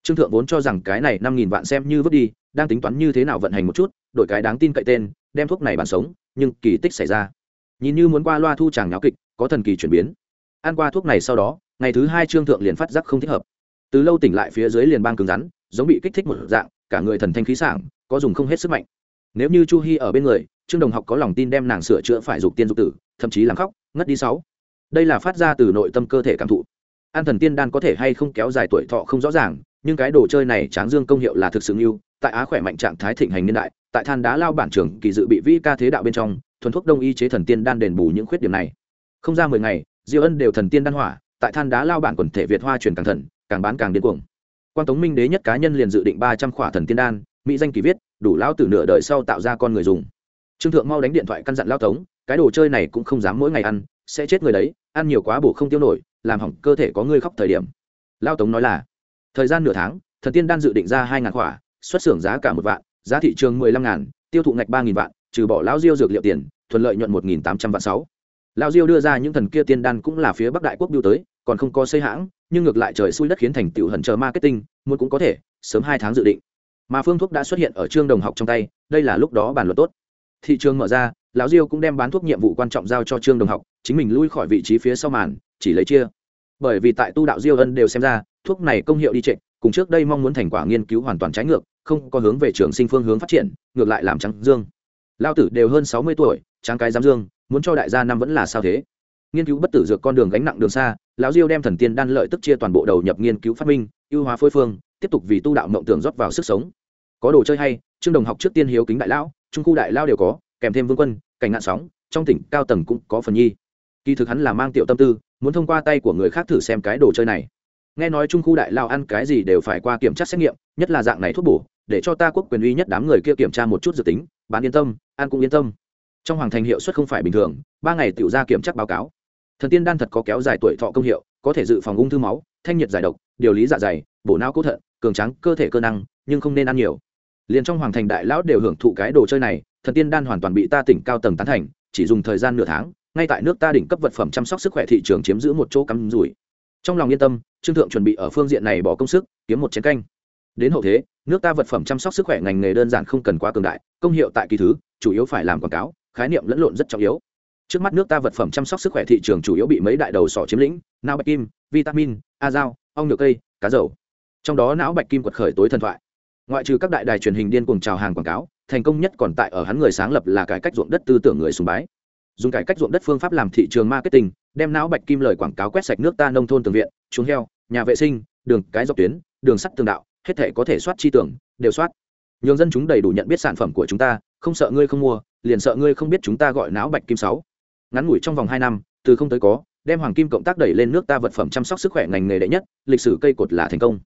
Trương thượng vốn cho rằng cái này năm nghìn vạn xem như vứt đi, đang tính toán như thế nào vận hành một chút, đổi cái đáng tin cậy tên, đem thuốc này bàn sống, nhưng kỳ tích xảy ra. Nhìn như muốn qua loa thu chàng nháo kịch, có thần kỳ chuyển biến. Ăn qua thuốc này sau đó, ngày thứ hai trương thượng liền phát giác không thích hợp. Từ lâu tỉnh lại phía dưới liền bang cứng rắn giống bị kích thích một dạng, cả người thần thanh khí sảng, có dùng không hết sức mạnh. Nếu như chu hy ở bên người, trương đồng học có lòng tin đem nàng sửa chữa phải dục tiên dục tử, thậm chí làm khóc, ngất đi sáu. Đây là phát ra từ nội tâm cơ thể cảm thụ. An thần tiên đan có thể hay không kéo dài tuổi thọ không rõ ràng, nhưng cái đồ chơi này tráng dương công hiệu là thực sự yêu, tại á khỏe mạnh trạng thái thịnh hành niên đại, tại than đá lao bản trường kỳ dự bị vĩ ca thế đạo bên trong, thuần thuốc đông y chế thần tiên đan đền bù những khuyết điểm này. Không ra mười ngày, Diêu ân đều thần tiên đan hỏa, tại than đá lao bản quần thể việt hoa truyền càng thần, càng bán càng điên cuồng quan tống minh đế nhất cá nhân liền dự định ba trăm khỏa thần tiên đan, mỹ danh kỳ viết, đủ lão từ nửa đời sau tạo ra con người dùng. Trương thượng mau đánh điện thoại căn dặn lao tống, cái đồ chơi này cũng không dám mỗi ngày ăn, sẽ chết người đấy, ăn nhiều quá bổ không tiêu nổi, làm hỏng cơ thể có người khóc thời điểm. Lao tống nói là, thời gian nửa tháng, thần tiên đan dự định ra hai ngàn khỏa, xuất xưởng giá cả một vạn, giá thị trường mười lăm ngàn, tiêu thụ ngạch ba nghìn vạn, trừ bỏ lão diêu dược liệu tiền, thuận lợi nhuận một nghìn tám trăm vạn sáu. Lão diêu đưa ra những thần kia tiên đan cũng là phía bắc đại quốc biêu tới còn không có xây hãng, nhưng ngược lại trời xui đất khiến thành tựu hận chờ marketing, muốn cũng có thể, sớm hai tháng dự định. Mà phương thuốc đã xuất hiện ở trương đồng học trong tay, đây là lúc đó bàn luận tốt. Thị trường mở ra, lão diêu cũng đem bán thuốc nhiệm vụ quan trọng giao cho trương đồng học, chính mình lui khỏi vị trí phía sau màn, chỉ lấy chia. Bởi vì tại tu đạo diêu ân đều xem ra, thuốc này công hiệu đi trệ, cùng trước đây mong muốn thành quả nghiên cứu hoàn toàn trái ngược, không có hướng về trường sinh phương hướng phát triển, ngược lại làm trắng dương. Lao tử đều hơn sáu mươi tuổi, tráng cái giám dương, muốn cho đại gia năm vẫn là sao thế? Nghiên cứu bất tử dược con đường gánh nặng đường xa lão diêu đem thần tiên đan lợi tức chia toàn bộ đầu nhập nghiên cứu phát minh, ưu hóa phôi phương, tiếp tục vì tu đạo mộng tưởng rót vào sức sống. Có đồ chơi hay, trương đồng học trước tiên hiếu kính đại lão, trung khu đại lao đều có, kèm thêm vương quân, cảnh ngạn sóng, trong tỉnh cao tầng cũng có phần nhi. Kỳ thực hắn là mang tiểu tâm tư, muốn thông qua tay của người khác thử xem cái đồ chơi này. Nghe nói trung khu đại lao ăn cái gì đều phải qua kiểm tra xét nghiệm, nhất là dạng này thuốc bổ, để cho ta quốc quyền uy nhất đám người kia kiểm tra một chút dự tính bán yên tâm, ăn cũng yên tâm. Trong hoàng thành hiệu suất không phải bình thường, ba ngày tiểu ra kiểm tra báo cáo thần tiên đan thật có kéo dài tuổi thọ công hiệu, có thể dự phòng ung thư máu, thanh nhiệt giải độc, điều lý dạ dày, bổ não cố thận, cường trắng cơ thể cơ năng, nhưng không nên ăn nhiều. Liền trong hoàng thành đại lão đều hưởng thụ cái đồ chơi này, thần tiên đan hoàn toàn bị ta tỉnh cao tầng tán thành, chỉ dùng thời gian nửa tháng, ngay tại nước ta đỉnh cấp vật phẩm chăm sóc sức khỏe thị trường chiếm giữ một chỗ cắm rủi. Trong lòng yên tâm, trương thượng chuẩn bị ở phương diện này bỏ công sức, kiếm một chén canh. Đến hậu thế, nước ta vật phẩm chăm sóc sức khỏe ngành nghề đơn giản không cần quá cường đại, công hiệu tại kỳ thứ, chủ yếu phải làm quảng cáo, khái niệm lẫn lộn rất trọng yếu trước mắt nước ta vật phẩm chăm sóc sức khỏe thị trường chủ yếu bị mấy đại đầu sỏ chiếm lĩnh, não bạch kim, vitamin, a dao, ong nhựa cây, cá dầu. Trong đó não bạch kim quật khởi tối thần thoại. Ngoại trừ các đại đài truyền hình điên cuồng chào hàng quảng cáo, thành công nhất còn tại ở hắn người sáng lập là cải cách ruộng đất tư tưởng người sùng bái. Dùng cải cách ruộng đất phương pháp làm thị trường marketing, đem não bạch kim lời quảng cáo quét sạch nước ta nông thôn tường viện, chuồng heo, nhà vệ sinh, đường, cái dọc tuyến, đường sắt tường đạo, hết thể có thể soát chi tưởng, đều soát. Nhường dân chúng đầy đủ nhận biết sản phẩm của chúng ta, không sợ ngươi không mua, liền sợ ngươi không biết chúng ta gọi não bạch kim sáu ngắn ngủi trong vòng hai năm, từ không tới có, đem hoàng kim cộng tác đẩy lên nước ta vật phẩm chăm sóc sức khỏe ngành nghề đệ nhất, lịch sử cây cột là thành công.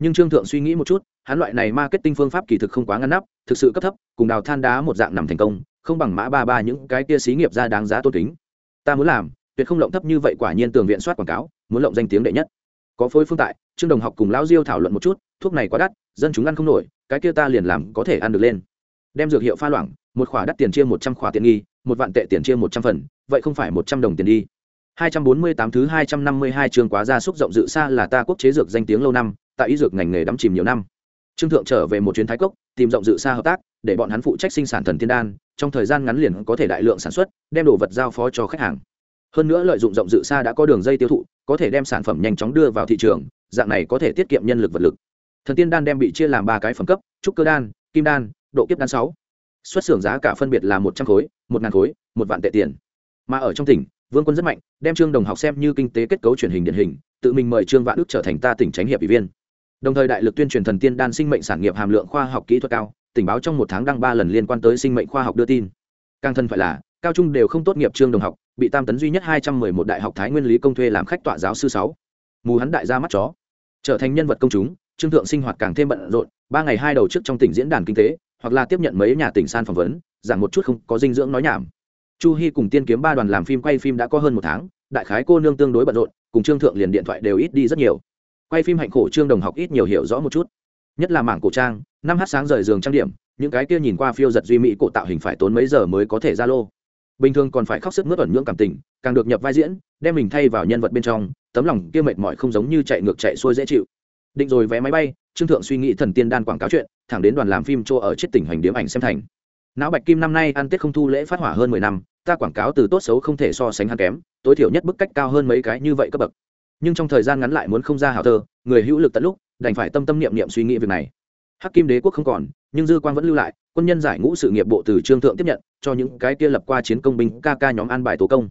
Nhưng trương thượng suy nghĩ một chút, hắn loại này marketing phương pháp kỳ thực không quá ngăn nắp, thực sự cấp thấp, cùng đào than đá một dạng nằm thành công, không bằng mã ba ba những cái kia xí nghiệp ra đáng giá tôn kính. Ta muốn làm, tuyệt không lộng thấp như vậy quả nhiên tường viện soát quảng cáo, muốn lộng danh tiếng đệ nhất. Có phối phương tại, trương đồng học cùng lão diêu thảo luận một chút, thuốc này quá đắt, dân chúng ăn không nổi, cái kia ta liền làm có thể ăn được lên. Đem dược hiệu pha loãng, một khỏa đắt tiền chia một trăm khỏa tiện nghi, một vạn tệ tiền chia một trăm phần vậy không phải một trăm đồng tiền đi. hai trăm bốn mươi tám thứ hai trăm năm mươi hai trường quá gia súc rộng dự xa là ta quốc chế dược danh tiếng lâu năm, tại y dược ngành nghề đắm chìm nhiều năm. Trương thượng trở về một chuyến thái cốc, tìm rộng dự xa hợp tác, để bọn hắn phụ trách sinh sản thần tiên đan, trong thời gian ngắn liền có thể đại lượng sản xuất, đem đồ vật giao phó cho khách hàng. Hơn nữa lợi dụng rộng dự xa đã có đường dây tiêu thụ, có thể đem sản phẩm nhanh chóng đưa vào thị trường, dạng này có thể tiết kiệm nhân lực vật lực. Thần tiên đan đem bị chia làm ba cái phẩm cấp, trúc cơ đan, kim đan, độ kiếp đan sáu. Xuất xưởng giá cả phân biệt là một trăm khối, một ngàn khối, một vạn tệ tiền mà ở trong tỉnh, vương quân rất mạnh, đem trương đồng học xem như kinh tế kết cấu truyền hình điển hình, tự mình mời trương vạn đức trở thành ta tỉnh tránh hiệp ủy viên. Đồng thời đại lực tuyên truyền thần tiên đan sinh mệnh sản nghiệp hàm lượng khoa học kỹ thuật cao tỉnh báo trong một tháng đăng ba lần liên quan tới sinh mệnh khoa học đưa tin. Càng thân phải là, cao trung đều không tốt nghiệp trương đồng học, bị tam tấn duy nhất hai trăm mười một đại học thái nguyên lý công thuê làm khách tọa giáo sư sáu. Mù hắn đại ra mắt chó. Trở thành nhân vật công chúng, trương thượng sinh hoạt càng thêm bận rộn, ba ngày hai đầu trước trong tỉnh diễn đàn kinh tế, hoặc là tiếp nhận mấy nhà tỉnh san phỏng vấn giảm một chút không có dinh dưỡng nói nhảm chu hy cùng tiên kiếm ba đoàn làm phim, quay phim đã có hơn một tháng, đại khái cô nương tương đối bận rộn, cùng trương thượng liền điện thoại đều ít đi rất nhiều. Quay phim hạnh khổ trương đồng học ít nhiều hiểu rõ một chút. Nhất là mảng cổ trang, năm h sáng rời giường trang điểm, những cái kia nhìn qua phiêu giật duy mỹ cổ tạo hình phải tốn mấy giờ mới có thể ra lô. Bình thường còn phải khóc sức mướt ẩn nhưỡng cảm tình, càng được nhập vai diễn, đem mình thay vào nhân vật bên trong, tấm lòng kia mệt mỏi không giống như chạy ngược chạy xuôi dễ chịu. Định rồi vé máy bay, trương thượng suy nghĩ thần tiên đan quảng cáo chuyện, thẳng đến đoàn làm phim chỗ ở chết tỉnh hoành điếm ảnh xem thành não bạch kim năm nay ăn tết không thu lễ phát hỏa hơn mười năm, ta quảng cáo từ tốt xấu không thể so sánh hắn kém, tối thiểu nhất bức cách cao hơn mấy cái như vậy cấp bậc. Nhưng trong thời gian ngắn lại muốn không ra hào thơ, người hữu lực tận lúc, đành phải tâm tâm niệm niệm suy nghĩ việc này. Hắc kim đế quốc không còn, nhưng dư quan vẫn lưu lại, quân nhân giải ngũ sự nghiệp bộ từ trương thượng tiếp nhận, cho những cái kia lập qua chiến công binh ca ca nhóm an bài tố công.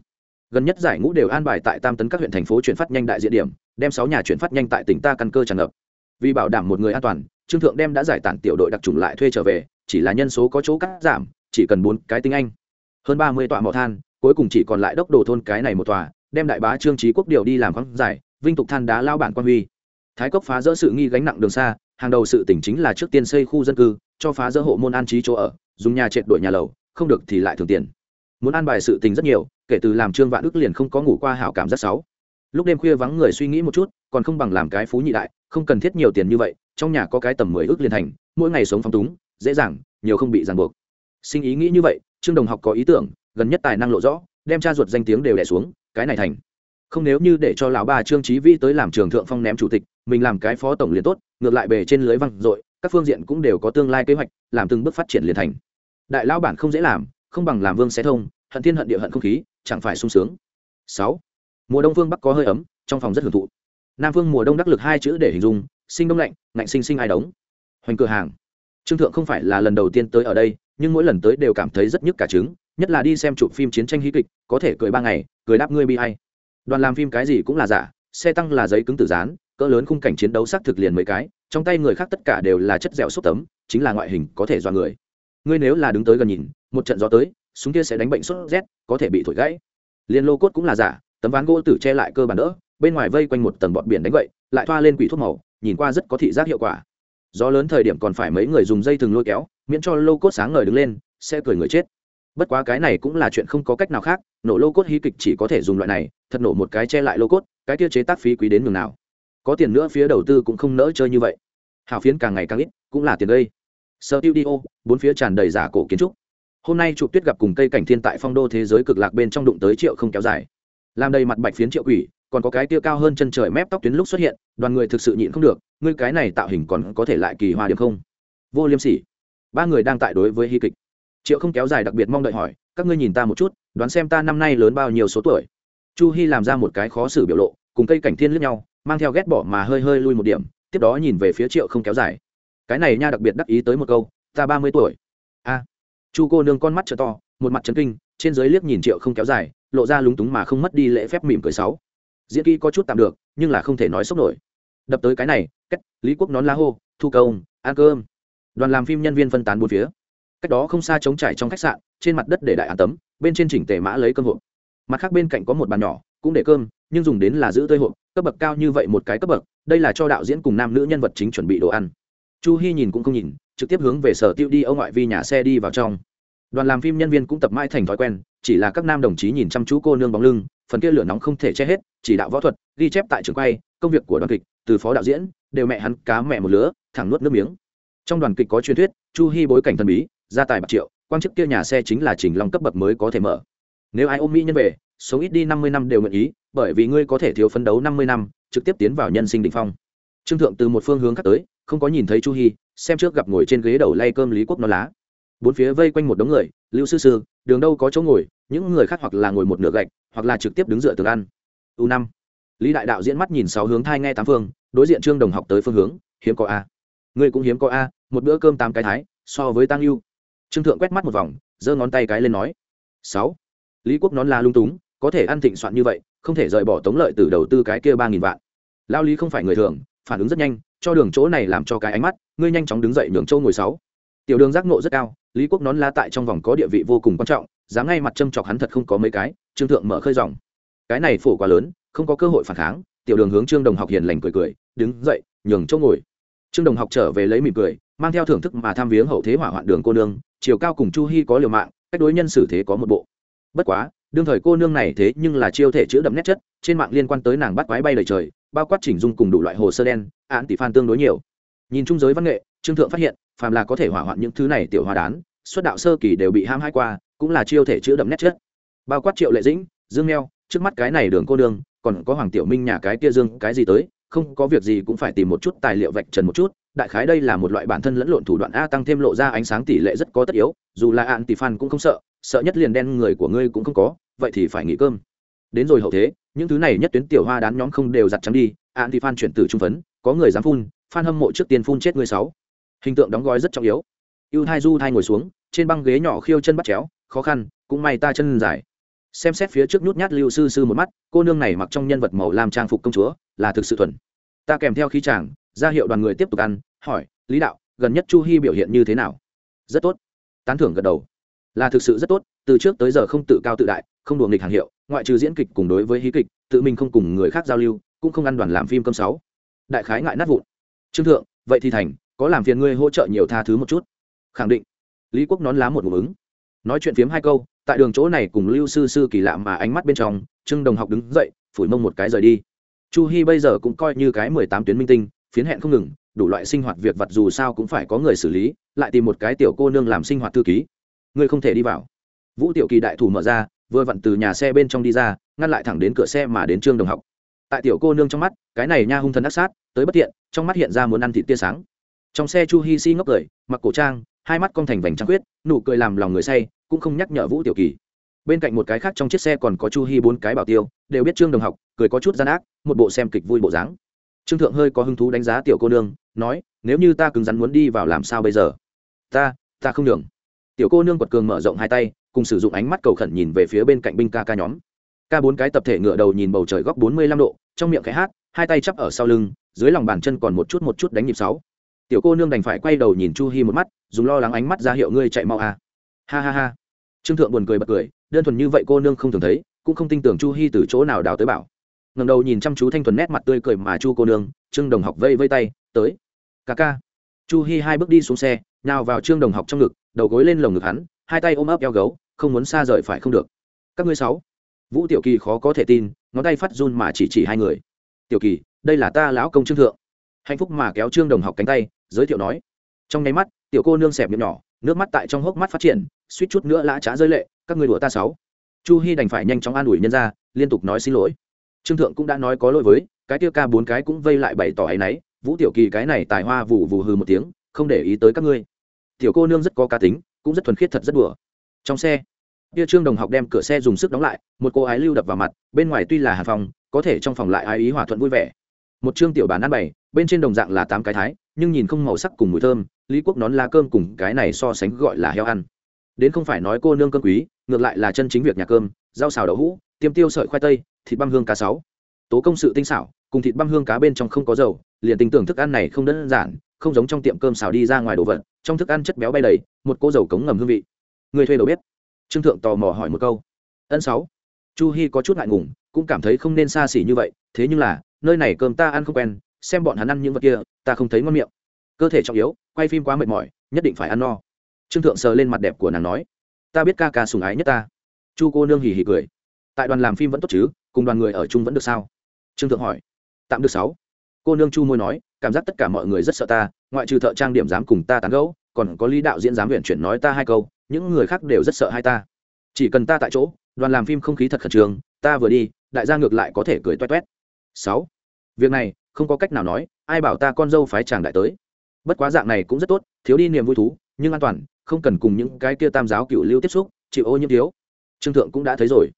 Gần nhất giải ngũ đều an bài tại tam tấn các huyện thành phố chuyển phát nhanh đại diện điểm, đem sáu nhà chuyển phát nhanh tại tỉnh ta căn cơ tràn ngập. Vì bảo đảm một người an toàn, trương thượng đem đã giải tản tiểu đội đặc trùng lại thuê trở về chỉ là nhân số có chỗ cắt giảm, chỉ cần bốn cái tinh anh. Hơn ba mươi tọa mỏ than, cuối cùng chỉ còn lại đốc đồ thôn cái này một tòa, đem đại bá trương trí quốc điều đi làm khoáng giải, vinh tục than đá lao bản quan huy. Thái cốc phá rỡ sự nghi gánh nặng đường xa, hàng đầu sự tỉnh chính là trước tiên xây khu dân cư, cho phá rỡ hộ môn an trí chỗ ở, dùng nhà trệt đổi nhà lầu, không được thì lại thường tiền. Muốn an bài sự tình rất nhiều, kể từ làm trương vạn ước liền không có ngủ qua hảo cảm rất xấu. Lúc đêm khuya vắng người suy nghĩ một chút, còn không bằng làm cái phú nhị đại, không cần thiết nhiều tiền như vậy, trong nhà có cái tầm mười ước liền thành, mỗi ngày sống phong túng dễ dàng, nhiều không bị ràng buộc. Sinh ý nghĩ như vậy, trương đồng học có ý tưởng, gần nhất tài năng lộ rõ, đem cha ruột danh tiếng đều đẻ xuống, cái này thành. Không nếu như để cho lão bà trương trí vĩ tới làm trường thượng phong ném chủ tịch, mình làm cái phó tổng liền tốt, ngược lại bề trên lưới văng dội, các phương diện cũng đều có tương lai kế hoạch, làm từng bước phát triển liền thành. Đại lão bản không dễ làm, không bằng làm vương xé thông, hận thiên hận địa hận không khí, chẳng phải sung sướng. Sáu, mùa đông phương bắc có hơi ấm, trong phòng rất hưởng thụ. Nam phương mùa đông đắc lực hai chữ để hình dung, sinh đông lạnh, ngạnh sinh sinh ai đóng. Hoành cửa hàng trương thượng không phải là lần đầu tiên tới ở đây, nhưng mỗi lần tới đều cảm thấy rất nhức cả trứng, nhất là đi xem chụp phim chiến tranh hí kịch, có thể cười ba ngày, cười đáp ngươi bi hay đoàn làm phim cái gì cũng là giả, xe tăng là giấy cứng tử dán, cỡ lớn khung cảnh chiến đấu xác thực liền mấy cái, trong tay người khác tất cả đều là chất dẻo xúc tấm, chính là ngoại hình có thể do người. Ngươi nếu là đứng tới gần nhìn, một trận gió tới, súng kia sẽ đánh bệnh sốt rét, có thể bị thổi gãy. Liên lô cốt cũng là giả, tấm ván gỗ tử che lại cơ bản đỡ, bên ngoài vây quanh một tầng bọt biển đánh vậy lại thoa lên quỷ thuốc màu, nhìn qua rất có thị giác hiệu quả gió lớn thời điểm còn phải mấy người dùng dây thừng lôi kéo, miễn cho lô cốt sáng ngời đứng lên, sẽ cười người chết. Bất quá cái này cũng là chuyện không có cách nào khác, nổ lô cốt hí kịch chỉ có thể dùng loại này, thật nổ một cái che lại lô cốt, cái kia chế tác phí quý đến nhường nào. Có tiền nữa phía đầu tư cũng không nỡ chơi như vậy. Hào phiến càng ngày càng ít, cũng là tiền gây. Sơ tiêu đi ô bốn phía tràn đầy giả cổ kiến trúc. Hôm nay chụp tuyết gặp cùng cây cảnh thiên tại phong đô thế giới cực lạc bên trong đụng tới triệu không kéo dài. Làm đầy mặt bạch phiến triệu quỷ còn có cái tia cao hơn chân trời mép tóc tuyến lúc xuất hiện, đoàn người thực sự nhịn không được, ngươi cái này tạo hình còn có thể lại kỳ hoa điểm không? Vô liêm sỉ. Ba người đang tại đối với hy kịch. Triệu không kéo dài đặc biệt mong đợi hỏi, các ngươi nhìn ta một chút, đoán xem ta năm nay lớn bao nhiêu số tuổi? Chu hy làm ra một cái khó xử biểu lộ, cùng cây cảnh thiên lướt nhau, mang theo ghét bỏ mà hơi hơi lui một điểm, tiếp đó nhìn về phía triệu không kéo dài. Cái này nha đặc biệt đắc ý tới một câu, ta ba mươi tuổi. A. Chu cô nương con mắt t to, một mặt trấn kinh, trên dưới liếc nhìn triệu không kéo dài, lộ ra lúng túng mà không mất đi lễ phép mỉm cười sáu diễn kỹ có chút tạm được, nhưng là không thể nói sốc nổi. Đập tới cái này, cách, lý quốc nón lá hô, thu công ăn cơm. Đoàn làm phim nhân viên phân tán bốn phía. Cách đó không xa trống trải trong khách sạn, trên mặt đất để đại án tấm, bên trên chỉnh tề mã lấy cơm hộp. Mặt khác bên cạnh có một bàn nhỏ, cũng để cơm, nhưng dùng đến là giữ tơi hộp, cấp bậc cao như vậy một cái cấp bậc, đây là cho đạo diễn cùng nam nữ nhân vật chính chuẩn bị đồ ăn. Chu hy nhìn cũng không nhìn, trực tiếp hướng về sở tiêu đi ông ngoại vi nhà xe đi vào trong. Đoàn làm phim nhân viên cũng tập mãi thành thói quen, chỉ là các nam đồng chí nhìn chăm chú cô nương bóng lưng phần kia lửa nóng không thể che hết, chỉ đạo võ thuật, ghi chép tại trường quay, công việc của đoàn kịch, từ phó đạo diễn, đều mẹ hắn cá mẹ một lứa, thẳng nuốt nước miếng. Trong đoàn kịch có truyền thuyết, chu hy bối cảnh thần bí, gia tài bạc triệu quan chức kia nhà xe chính là trình long cấp bậc mới có thể mở. Nếu ai ôm mỹ nhân về, sống ít đi năm mươi năm đều nguyện ý, bởi vì ngươi có thể thiếu phấn đấu năm mươi năm, trực tiếp tiến vào nhân sinh đ ỉ n h phong. Trương thượng từ một phương hướng khác tới, không có nhìn thấy chu hy xem trước gặp ngồi trên ghế đầu lay cơm lý quốc nó lá. Bốn phía vây quanh một đống người, lưu sư sư, đường đâu có chỗ ngồi, những người khác hoặc là ngồi một nửa gạch hoặc là trực tiếp đứng dựa tường ăn. U năm. Lý đại đạo diễn mắt nhìn sáu hướng thai nghe tám phương, đối diện trương đồng học tới phương hướng, hiếm có a. Ngươi cũng hiếm có a, một bữa cơm tám cái thái, so với tăng lưu trương thượng quét mắt một vòng, giơ ngón tay cái lên nói. Sáu. Lý quốc nón la lung túng, có thể ăn thịnh soạn như vậy, không thể rời bỏ tống lợi từ đầu tư cái kia ba nghìn vạn. Lao lý không phải người thường, phản ứng rất nhanh, cho đường chỗ này làm cho cái ánh mắt, ngươi nhanh chóng đứng dậy nhường châu ngồi sáu. Tiểu đường giác nộ rất cao, lý quốc nón la tại trong vòng có địa vị vô cùng quan trọng, dám ngay mặt châm chọc hắn thật không có mấy cái trương thượng mở khơi dòng. Cái này phổ quá lớn, không có cơ hội phản kháng, tiểu đường hướng trương đồng học hiền lành cười cười, đứng dậy, nhường châu ngồi. Trương đồng học trở về lấy mỉm cười, mang theo thưởng thức mà tham viếng hậu thế hỏa hoạn đường cô nương, chiều cao cùng chu hy có liều mạng, cách đối nhân xử thế có một bộ. Bất quá, đương thời cô nương này thế nhưng là chiêu thể chữ đậm nét chất, trên mạng liên quan tới nàng bắt quái bay lời trời, bao quát chỉnh dung cùng đủ loại hồ sơ đen, án tỷ phan tương đối nhiều. Nhìn trung giới văn nghệ, trương thượng phát hiện, phàm là có thể hỏa hoạn những thứ này tiểu hoa đán xuất đạo sơ kỳ đều bị ham hai qua, cũng là chiêu thể chữ đậm nét chất bao quát triệu lệ dĩnh, dương neo, trước mắt cái này đường cô đường còn có hoàng tiểu minh nhà cái kia dương, cái gì tới, không có việc gì cũng phải tìm một chút tài liệu vạch trần một chút, đại khái đây là một loại bản thân lẫn lộn thủ đoạn a tăng thêm lộ ra ánh sáng tỷ lệ rất có tất yếu, dù là ạn tỷ phan cũng không sợ sợ nhất liền đen người của ngươi cũng không có, vậy thì phải nghỉ cơm. Đến rồi hậu thế, những thứ này nhất tuyến tiểu hoa đán nhóm không đều giặt trắng đi ạn tỷ phan chuyển từ trung phấn, có người dám phun, phan hâm mộ trước tiên phun chết người sáu. Hình tượng đóng gói rất trọng yếu. Ưu thai du thai ngồi xuống, trên băng ghế nhỏ khiêu chân bắt chéo, khó khăn, cũng may ta chân dài xem xét phía trước nút nhát lưu sư sư một mắt, cô nương này mặc trong nhân vật màu làm trang phục công chúa, là thực sự thuần. Ta kèm theo khí chàng, ra hiệu đoàn người tiếp tục ăn, hỏi, lý đạo, gần nhất chu hy biểu hiện như thế nào? Rất tốt. Tán thưởng gật đầu. Là thực sự rất tốt, từ trước tới giờ không tự cao tự đại, không đùa nghịch hàng hiệu, ngoại trừ diễn kịch cùng đối với hí kịch, tự mình không cùng người khác giao lưu, cũng không ăn đoàn làm phim cơm sáu. Đại khái ngại nát vụn. Trương thượng, vậy thì thành, có làm phiền ngươi hỗ trợ nhiều tha thứ một chút. Khẳng định. Lý quốc nón lá một ngụm ứng. Nói chuyện phiếm hai câu tại đường chỗ này cùng lưu sư sư kỳ lạ mà ánh mắt bên trong, trương đồng học đứng dậy, phủi mông một cái rời đi. Chu hy bây giờ cũng coi như cái mười tám tuyến minh tinh, phiến hẹn không ngừng, đủ loại sinh hoạt việc vặt dù sao cũng phải có người xử lý, lại tìm một cái tiểu cô nương làm sinh hoạt thư ký. Ngươi không thể đi vào. Vũ tiểu kỳ đại thủ mở ra, vừa vặn từ nhà xe bên trong đi ra, ngăn lại thẳng đến cửa xe mà đến trương đồng học. Tại tiểu cô nương trong mắt, cái này nha hung thần ác sát, tới bất tiện, trong mắt hiện ra muốn ăn thịt tia sáng. Trong xe chu hi si ngốc cười, mặc cổ trang hai mắt cong thành vành trăng khuyết, nụ cười làm lòng người say, cũng không nhắc nhở vũ tiểu kỳ. Bên cạnh một cái khác trong chiếc xe còn có chu hi bốn cái bảo tiêu, đều biết trương đồng học, cười có chút gian ác, một bộ xem kịch vui bộ dáng. Trương thượng hơi có hứng thú đánh giá tiểu cô nương, nói, nếu như ta cứng rắn muốn đi vào làm sao bây giờ? Ta ta không đường tiểu cô nương quật cường mở rộng hai tay, cùng sử dụng ánh mắt cầu khẩn nhìn về phía bên cạnh binh ca ca nhóm. Ca bốn cái tập thể ngựa đầu nhìn bầu trời góc bốn mươi lăm độ, trong miệng cái hát, hai tay chắp ở sau lưng, dưới lòng bàn chân còn một chút một chút đánh nhịp sáu tiểu cô nương đành phải quay đầu nhìn chu hi một mắt, dùng lo lắng ánh mắt ra hiệu ngươi chạy mau à. ha ha ha. Trương thượng buồn cười bật cười, đơn thuần như vậy cô nương không thường thấy, cũng không tin tưởng chu hi từ chỗ nào đào tới bảo. Ngầm đầu nhìn chăm chú thanh thuần nét mặt tươi cười mà chu cô nương, trương đồng học vây vây tay, tới. Ca ca. Chu hi hai bước đi xuống xe nào vào trương đồng học trong ngực, đầu gối lên lồng ngực hắn, hai tay ôm ấp eo gấu, không muốn xa rời phải không được. Các ngươi sáu. Vũ tiểu kỳ khó có thể tin, ngón tay phát run mà chỉ chỉ hai người. Tiểu kỳ, đây là ta lão công trương thượng hạnh phúc mà kéo trương đồng học cánh tay, giới thiệu nói, trong nháy mắt, tiểu cô nương xẹp miệng nhỏ, nước mắt tại trong hốc mắt phát triển, suýt chút nữa lã trá rơi lệ, các người đùa ta sáu. Chu hy đành phải nhanh chóng an ủi nhân ra, liên tục nói xin lỗi. Trương thượng cũng đã nói có lỗi với, cái tiêu ca bốn cái cũng vây lại bày tỏ áy náy, vũ tiểu kỳ cái này tài hoa vụ vù hừ một tiếng, không để ý tới các ngươi. Tiểu cô nương rất có cá tính, cũng rất thuần khiết thật rất đùa. Trong xe tia trương đồng học đem cửa xe dùng sức đóng lại, một cô ái lưu đập vào mặt, bên ngoài tuy là Hà phòng, có thể trong phòng lại ái ý hòa thuận vui vẻ một chương tiểu bàn ăn bày, bên trên đồng dạng là tám cái thái, nhưng nhìn không màu sắc cùng mùi thơm, lý quốc nón lá cơm cùng cái này so sánh gọi là heo ăn. Đến không phải nói cô nương cơm quý, ngược lại là chân chính việc nhà cơm, rau xào đậu hũ, tiêm tiêu sợi khoai tây, thịt băm hương cá sáu. Tố công sự tinh xảo, cùng thịt băm hương cá bên trong không có dầu, liền tình tưởng thức ăn này không đơn giản, không giống trong tiệm cơm xào đi ra ngoài đồ vật, trong thức ăn chất béo bay đầy, một cô dầu cống ngầm hương vị. Người thuê đầu bếp trương thượng tò mò hỏi một câu. Ân sáu. Chu hi có chút ngại ngùng, cũng cảm thấy không nên xa xỉ như vậy, thế nhưng là nơi này cơm ta ăn không quen, xem bọn hắn ăn những vật kia, ta không thấy ngon miệng. Cơ thể trọng yếu, quay phim quá mệt mỏi, nhất định phải ăn no. Trương thượng sờ lên mặt đẹp của nàng nói, ta biết ca ca sùng ái nhất ta. Chu cô nương hì hì cười, tại đoàn làm phim vẫn tốt chứ, cùng đoàn người ở chung vẫn được sao? Trương thượng hỏi, tạm được sáu. Cô nương chu môi nói, cảm giác tất cả mọi người rất sợ ta, ngoại trừ thợ trang điểm dám cùng ta tán gẫu, còn có lý đạo diễn dám viện chuyển nói ta hai câu, những người khác đều rất sợ hai ta. Chỉ cần ta tại chỗ, đoàn làm phim không khí thật khẩn trương, ta vừa đi, đại gia ngược lại có thể cười toét toét sáu. Việc này, không có cách nào nói, ai bảo ta con dâu phái chàng đại tới. Bất quá dạng này cũng rất tốt, thiếu đi niềm vui thú, nhưng an toàn, không cần cùng những cái kia tam giáo cựu lưu tiếp xúc, chịu ô nhiễm thiếu. Trương thượng cũng đã thấy rồi.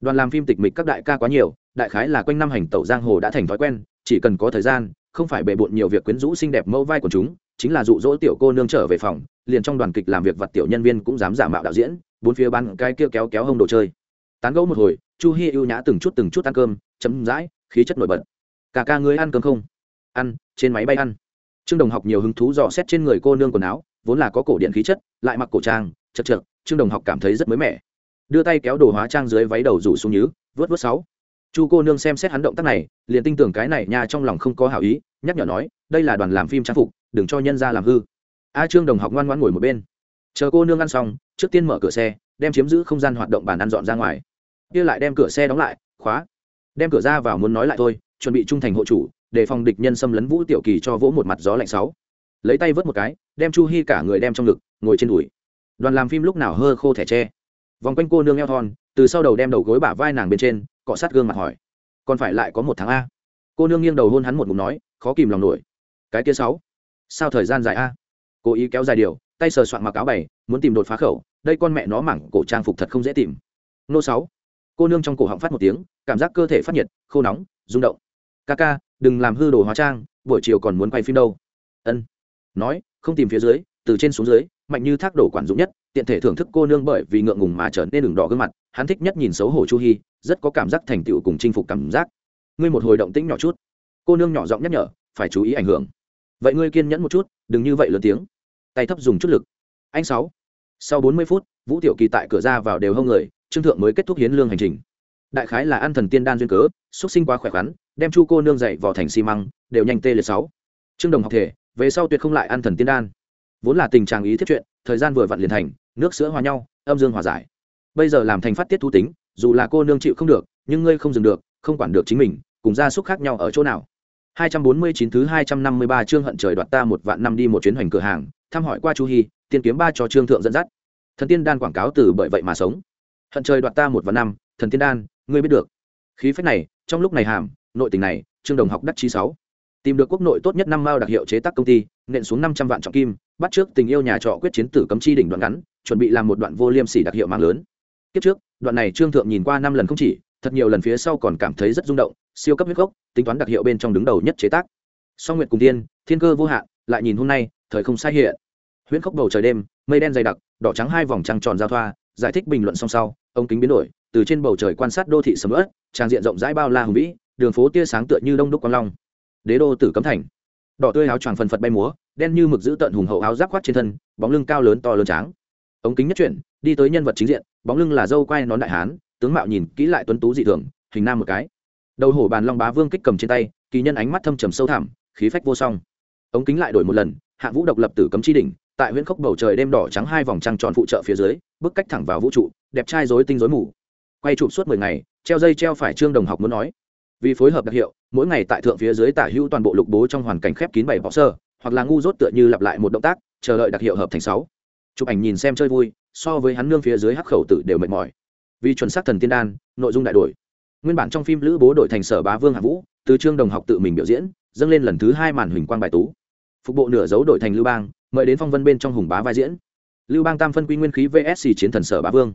Đoàn làm phim tịch mịch các đại ca quá nhiều, đại khái là quanh năm hành tẩu giang hồ đã thành thói quen, chỉ cần có thời gian, không phải bề bộn nhiều việc quyến rũ xinh đẹp mẫu vai của chúng, chính là dụ dỗ tiểu cô nương trở về phòng, liền trong đoàn kịch làm việc vật tiểu nhân viên cũng dám giả mạo đạo diễn, bốn phía bán cái kia kéo kéo hông đồ chơi. Tán gẫu một hồi, chu hi ưu nhã từng chút từng chút ăn cơm chấm dãi khí chất nổi bật. Cả ca ngươi ăn cơm không? Ăn, trên máy bay ăn. Trương đồng học nhiều hứng thú dò xét trên người cô nương quần áo, vốn là có cổ điện khí chất, lại mặc cổ trang, chật chật trương đồng học cảm thấy rất mới mẻ. Đưa tay kéo đồ hóa trang dưới váy đầu rủ xuống nhứ, vớt vớt sáu. Chu cô nương xem xét hắn động tác này, liền tin tưởng cái này nha trong lòng không có hảo ý, nhắc nhở nói, đây là đoàn làm phim trang phục, đừng cho nhân ra làm hư. A trương đồng học ngoan ngoan ngồi một bên. Chờ cô nương ăn xong, trước tiên mở cửa xe, đem chiếm giữ không gian hoạt động bàn ăn dọn ra ngoài. Kia lại đem cửa xe đóng lại, khóa đem cửa ra vào muốn nói lại thôi, chuẩn bị trung thành hộ chủ, để phòng địch nhân xâm lấn vũ tiểu kỳ cho vỗ một mặt gió lạnh sáu. Lấy tay vớt một cái, đem chu hi cả người đem trong ngực, ngồi trên đùi. Đoàn làm phim lúc nào hơ khô thẻ tre. Vòng quanh cô nương eo thon, từ sau đầu đem đầu gối bả vai nàng bên trên, cọ sát gương mặt hỏi, còn phải lại có một tháng a? Cô nương nghiêng đầu hôn hắn một ngụm nói, khó kìm lòng nổi. Cái kia sáu? Sao thời gian dài a? Cố ý kéo dài điều, tay sờ soạn mặc áo bày, muốn tìm đột phá khẩu, đây con mẹ nó mảng cổ trang phục thật không dễ tìm. Nô sáu? Cô nương trong cổ họng phát một tiếng, cảm giác cơ thể phát nhiệt, khô nóng, rung động. Ca ca, đừng làm hư đồ hóa trang, buổi chiều còn muốn quay phim đâu. Ân. Nói, không tìm phía dưới, từ trên xuống dưới, mạnh như thác đổ quản dụng nhất, tiện thể thưởng thức cô nương bởi vì ngượng ngùng mà trở nên đường đỏ gương mặt, hắn thích nhất nhìn xấu hổ chu hi, rất có cảm giác thành tựu cùng chinh phục cảm giác. Ngươi một hồi động tĩnh nhỏ chút. Cô nương nhỏ giọng nhắc nhở, phải chú ý ảnh hưởng. Vậy ngươi kiên nhẫn một chút, đừng như vậy lớn tiếng. Tay thấp dùng chút lực. Anh sáu. Sau bốn mươi phút, vũ tiểu kỳ tại cửa ra vào đều hông người trương thượng mới kết thúc hiến lương hành trình. Đại khái là ăn thần tiên đan duyên cớ, xuất sinh quá khỏe khoắn, đem chu cô nương dậy vào thành xi măng, đều nhanh tê liệt sáu. Trương đồng học thể, về sau tuyệt không lại ăn thần tiên đan. Vốn là tình trạng ý thiết chuyện, thời gian vừa vặn liền thành, nước sữa hòa nhau, âm dương hòa giải. Bây giờ làm thành phát tiết thu tính, dù là cô nương chịu không được, nhưng ngươi không dừng được, không quản được chính mình, cùng gia súc khác nhau ở chỗ nào. 249 thứ 253 chương hận trời đoạt ta một vạn năm đi một chuyến hoành cửa hàng, thăm hỏi qua chu hy tiên kiếm ba cho trương thượng dẫn dắt. Thần tiên đan quảng cáo từ bởi vậy mà sống hận trời đoạt ta một vạn năm, thần tiên đan, ngươi biết được. Khí phách này, trong lúc này hàm, nội tình này, trương đồng học đắc chi sáu. Tìm được quốc nội tốt nhất năm mao đặc hiệu chế tác công ty, nện xuống năm trăm vạn trọng kim, bắt trước tình yêu nhà trọ quyết chiến tử cấm chi đỉnh đoạn ngắn, chuẩn bị làm một đoạn vô liêm sỉ đặc hiệu mạng lớn. Kiếp trước, đoạn này trương thượng nhìn qua năm lần không chỉ, thật nhiều lần phía sau còn cảm thấy rất rung động, siêu cấp huyết gốc, tính toán đặc hiệu bên trong đứng đầu nhất chế tác. Song nguyệt cùng tiên, thiên cơ vô hạn, lại nhìn hôm nay, thời không sai hiện. Huyễn khốc bầu trời đêm, mây đen dày đặc, đỏ trắng hai vòng trăng tròn giao thoa giải thích bình luận song sau, ông kính biến đổi, từ trên bầu trời quan sát đô thị sầm ớt trang diện rộng rãi bao la hùng vĩ, đường phố tia sáng tựa như đông đúc quang long. Đế đô tử cấm thành. Đỏ tươi áo choàng phần phật bay múa, đen như mực giữ tận hùng hậu áo giáp khoác trên thân, bóng lưng cao lớn to lớn tráng. Ống kính nhất chuyển, đi tới nhân vật chính diện, bóng lưng là dâu quai nón đại hán, tướng mạo nhìn kỹ lại tuấn tú dị thường, hình nam một cái. Đầu hổ bàn long bá vương kích cầm trên tay, kỳ nhân ánh mắt thâm trầm sâu thẳm, khí phách vô song. Ống kính lại đổi một lần hạng vũ độc lập tử cấm chi đỉnh tại huyễn khốc bầu trời đêm đỏ trắng hai vòng trăng tròn phụ trợ phía dưới, bước cách thẳng vào vũ trụ, đẹp trai rối tinh rối mù. Quay chụp suốt mười ngày, treo dây treo phải trương đồng học muốn nói. Vì phối hợp đặc hiệu, mỗi ngày tại thượng phía dưới tả hữu toàn bộ lục bố trong hoàn cảnh khép kín bảy bỏ sơ, hoặc là ngu dốt tựa như lặp lại một động tác, chờ đợi đặc hiệu hợp thành sáu. Chụp ảnh nhìn xem chơi vui, so với hắn nương phía dưới hắc khẩu tử đều mệt mỏi. Vì chuẩn xác thần tiên đan, nội dung đại đổi. Nguyên bản trong phim lữ bố đổi thành sở bá vương hạ vũ, từ trương đồng học tự mình biểu diễn, dâng lên lần thứ hai màn huỳnh quang bài tú. Phục bộ nửa dấu đổi thành lưu bang mời đến phong vân bên trong hùng bá vai diễn. Lưu bang tam phân quy nguyên khí vsc chiến thần sở bá vương.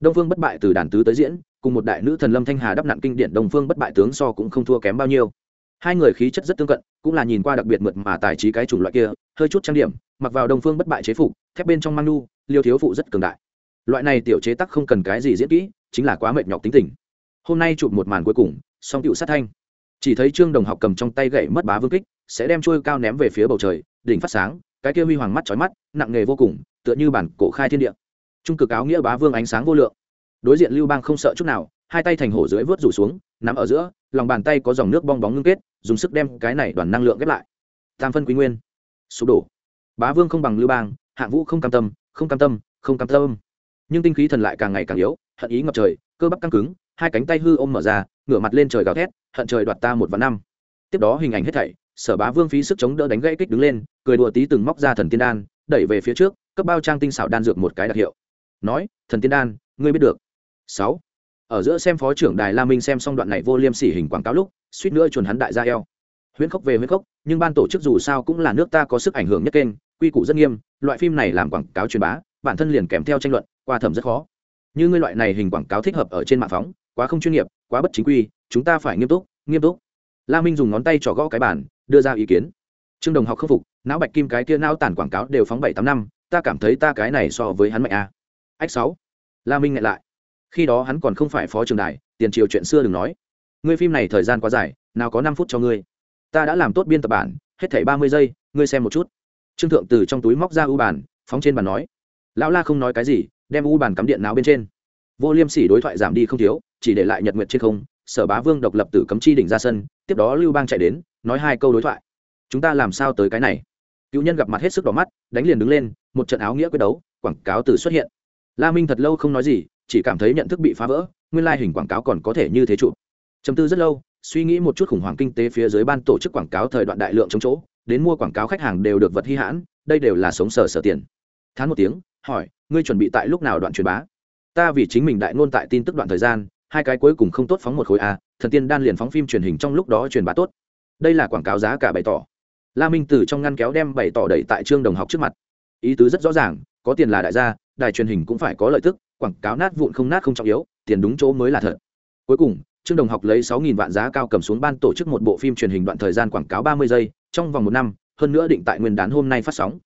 Đông phương bất bại từ đàn tứ tới diễn, cùng một đại nữ thần lâm thanh hà đắp nặn kinh điển đông phương bất bại tướng so cũng không thua kém bao nhiêu. Hai người khí chất rất tương cận, cũng là nhìn qua đặc biệt mượt mà tài trí cái chủng loại kia, hơi chút trang điểm, mặc vào đông phương bất bại chế phục, thép bên trong mang nu, liêu thiếu phụ rất cường đại. Loại này tiểu chế tắc không cần cái gì diễn kỹ, chính là quá mệt nhọc tính tình. Hôm nay chụp một màn cuối cùng, song tựu sát thanh. Chỉ thấy trương đồng học cầm trong tay gậy mất bá vương kích, sẽ đem trôi cao ném về phía bầu trời, đỉnh phát sáng cái kia huy hoàng mắt trói mắt, nặng nghề vô cùng, tựa như bản cổ khai thiên địa. Trung cực áo nghĩa bá vương ánh sáng vô lượng. Đối diện lưu bang không sợ chút nào, hai tay thành hổ dưới vớt rủ xuống, nắm ở giữa, lòng bàn tay có dòng nước bong bóng ngưng kết, dùng sức đem cái này đoàn năng lượng ghép lại. Tam phân quý nguyên. Sụp đổ. Bá vương không bằng lưu bang, hạng vũ không cam tâm, không cam tâm, không cam tâm. Nhưng tinh khí thần lại càng ngày càng yếu, hận ý ngập trời, cơ bắp căng cứng, hai cánh tay hư ôm mở ra, ngửa mặt lên trời gào thét, hận trời đoạt ta một vạn năm. Tiếp đó hình ảnh hết thảy sở bá vương phí sức chống đỡ đánh gãy kích đứng lên, cười đùa tí từng móc ra thần tiên đan, đẩy về phía trước, cấp bao trang tinh xảo đan dược một cái đặc hiệu. Nói, thần tiên đan, ngươi biết được. Sáu. Ở giữa xem phó trưởng đài la minh xem xong đoạn này vô liêm sỉ hình quảng cáo lúc, suýt nữa chuồn hắn đại ra eo. Huyễn khốc về huyễn khốc, nhưng ban tổ chức dù sao cũng là nước ta có sức ảnh hưởng nhất kênh, quy củ rất nghiêm, loại phim này làm quảng cáo truyền bá, bản thân liền kèm theo tranh luận, qua thẩm rất khó. Như ngươi loại này hình quảng cáo thích hợp ở trên mạng phóng, quá không chuyên nghiệp, quá bất chính quy, chúng ta phải nghiêm túc nghiêm túc. La minh dùng ngón tay trỏ gõ cái bản đưa ra ý kiến. Trương đồng học khắc phục, não bạch kim cái kia não tản quảng cáo đều phóng bảy tám năm, ta cảm thấy ta cái này so với hắn mạnh a ách sáu. La minh ngại lại. Khi đó hắn còn không phải phó trường đài, tiền triều chuyện xưa đừng nói. Ngươi phim này thời gian quá dài, nào có năm phút cho ngươi. Ta đã làm tốt biên tập bản, hết thảy ba mươi giây, ngươi xem một chút. Trương thượng từ trong túi móc ra u bản phóng trên bàn nói. Lão la không nói cái gì, đem u bản cắm điện não bên trên. Vô liêm sỉ đối thoại giảm đi không thiếu, chỉ để lại nhật nguyệt trên không, sở bá vương độc lập tử cấm chi đỉnh ra sân, tiếp đó lưu bang chạy đến nói hai câu đối thoại. Chúng ta làm sao tới cái này? Cựu nhân gặp mặt hết sức đỏ mắt, đánh liền đứng lên, một trận áo nghĩa quyết đấu, quảng cáo từ xuất hiện. La minh thật lâu không nói gì, chỉ cảm thấy nhận thức bị phá vỡ, nguyên lai hình quảng cáo còn có thể như thế chụp. Chấm tư rất lâu, suy nghĩ một chút khủng hoảng kinh tế phía dưới ban tổ chức quảng cáo thời đoạn đại lượng chống chỗ, đến mua quảng cáo khách hàng đều được vật hy hãn, đây đều là sống sở sở tiền. Thán một tiếng, hỏi, ngươi chuẩn bị tại lúc nào đoạn truyền bá? Ta vì chính mình đại ngôn tại tin tức đoạn thời gian, hai cái cuối cùng không tốt phóng một khối a, thần tiên đan liền phóng phim truyền hình trong lúc đó truyền bá tốt đây là quảng cáo giá cả bày tỏ. La minh từ trong ngăn kéo đem bày tỏ đẩy tại trương đồng học trước mặt. Ý tứ rất rõ ràng có tiền là đại gia đài truyền hình cũng phải có lợi tức quảng cáo nát vụn không nát không trọng yếu tiền đúng chỗ mới là thật. Cuối cùng trương đồng học lấy sáu nghìn vạn giá cao cầm xuống ban tổ chức một bộ phim truyền hình đoạn thời gian quảng cáo ba mươi giây trong vòng một năm hơn nữa định tại nguyên đán hôm nay phát sóng.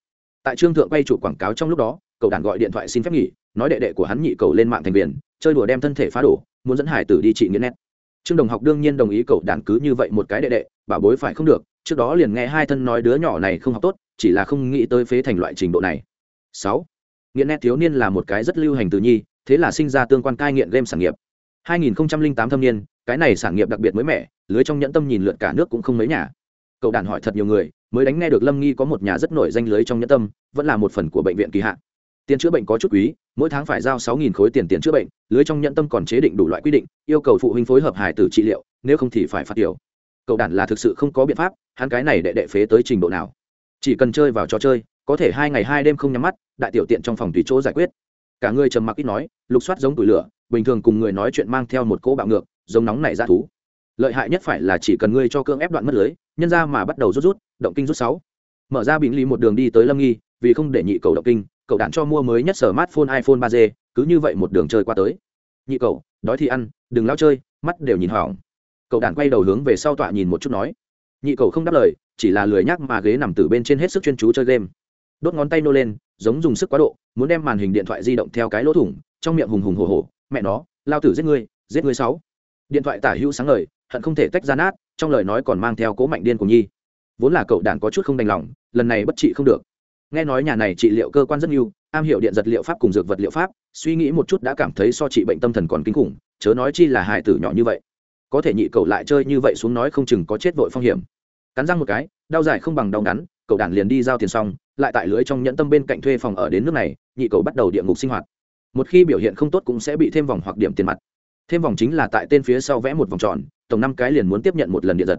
Tại trương thượng quay chủ quảng cáo trong lúc đó cậu đàn gọi điện thoại xin phép nghỉ nói đệ đệ của hắn nhị cầu lên mạng thành biển, chơi đùa đem thân thể phá đổ muốn dẫn hải tử đi trị nghiện nét trương đồng học đương nhiên đồng ý cậu đàn cứ như vậy một cái đệ đệ, bảo bối phải không được, trước đó liền nghe hai thân nói đứa nhỏ này không học tốt, chỉ là không nghĩ tới phế thành loại trình độ này. Sáu, nghiện nét thiếu niên là một cái rất lưu hành từ nhi, thế là sinh ra tương quan cai nghiện game sản nghiệp. 2008 thâm niên, cái này sản nghiệp đặc biệt mới mẻ, lưới trong nhẫn tâm nhìn lượt cả nước cũng không mấy nhà. Cậu đàn hỏi thật nhiều người, mới đánh nghe được lâm nghi có một nhà rất nổi danh lưới trong nhẫn tâm, vẫn là một phần của bệnh viện kỳ hạn tiền chữa bệnh có chút quý, mỗi tháng phải giao sáu nghìn khối tiền tiền chữa bệnh, lưới trong nhận tâm còn chế định đủ loại quy định, yêu cầu phụ huynh phối hợp hài tử trị liệu, nếu không thì phải phạt tiểu. Cậu đản là thực sự không có biện pháp, hắn cái này đệ đệ phế tới trình độ nào. Chỉ cần chơi vào trò chơi, có thể hai ngày hai đêm không nhắm mắt, đại tiểu tiện trong phòng tùy chỗ giải quyết. Cả người trầm mặc ít nói, lục soát giống tủi lửa, bình thường cùng người nói chuyện mang theo một cỗ bạo ngược, giống nóng này ra thú. Lợi hại nhất phải là chỉ cần ngươi cho cương ép đoạn mất lưới, nhân ra mà bắt đầu rút rút, động kinh rút sáu. Mở ra bình lý một đường đi tới lâm nghi, vì không để nhị cầu động kinh cậu đạn cho mua mới nhất sở smartphone iphone ba g, cứ như vậy một đường chơi qua tới. Nhị cậu, đói thì ăn, đừng lao chơi, mắt đều nhìn hỏng. Cậu đạn quay đầu hướng về sau tọa nhìn một chút nói. Nhị cậu không đáp lời, chỉ là lười nhắc mà ghế nằm từ bên trên hết sức chuyên chú chơi game. Đốt ngón tay nô lên, giống dùng sức quá độ, muốn đem màn hình điện thoại di động theo cái lỗ thủng, trong miệng hùng hùng hồ hồ mẹ nó, lao tử giết ngươi giết ngươi sáu. Điện thoại tả hữu sáng ngời, hận không thể tách ra nát, trong lời nói còn mang theo cố mạnh điên của nhi. Vốn là cậu đàn có chút không đành lòng, lần này bất trị không được nghe nói nhà này trị liệu cơ quan rất nhiều, am hiểu điện giật liệu pháp cùng dược vật liệu pháp, suy nghĩ một chút đã cảm thấy so trị bệnh tâm thần còn kinh khủng, chớ nói chi là hài tử nhỏ như vậy. Có thể nhị cầu lại chơi như vậy xuống nói không chừng có chết vội phong hiểm. Cắn răng một cái, đau dài không bằng đau ngắn, cậu đàn liền đi giao tiền xong, lại tại lưới trong nhẫn tâm bên cạnh thuê phòng ở đến nước này, nhị cầu bắt đầu địa ngục sinh hoạt. Một khi biểu hiện không tốt cũng sẽ bị thêm vòng hoặc điểm tiền mặt. Thêm vòng chính là tại tên phía sau vẽ một vòng tròn, tổng năm cái liền muốn tiếp nhận một lần điện giật.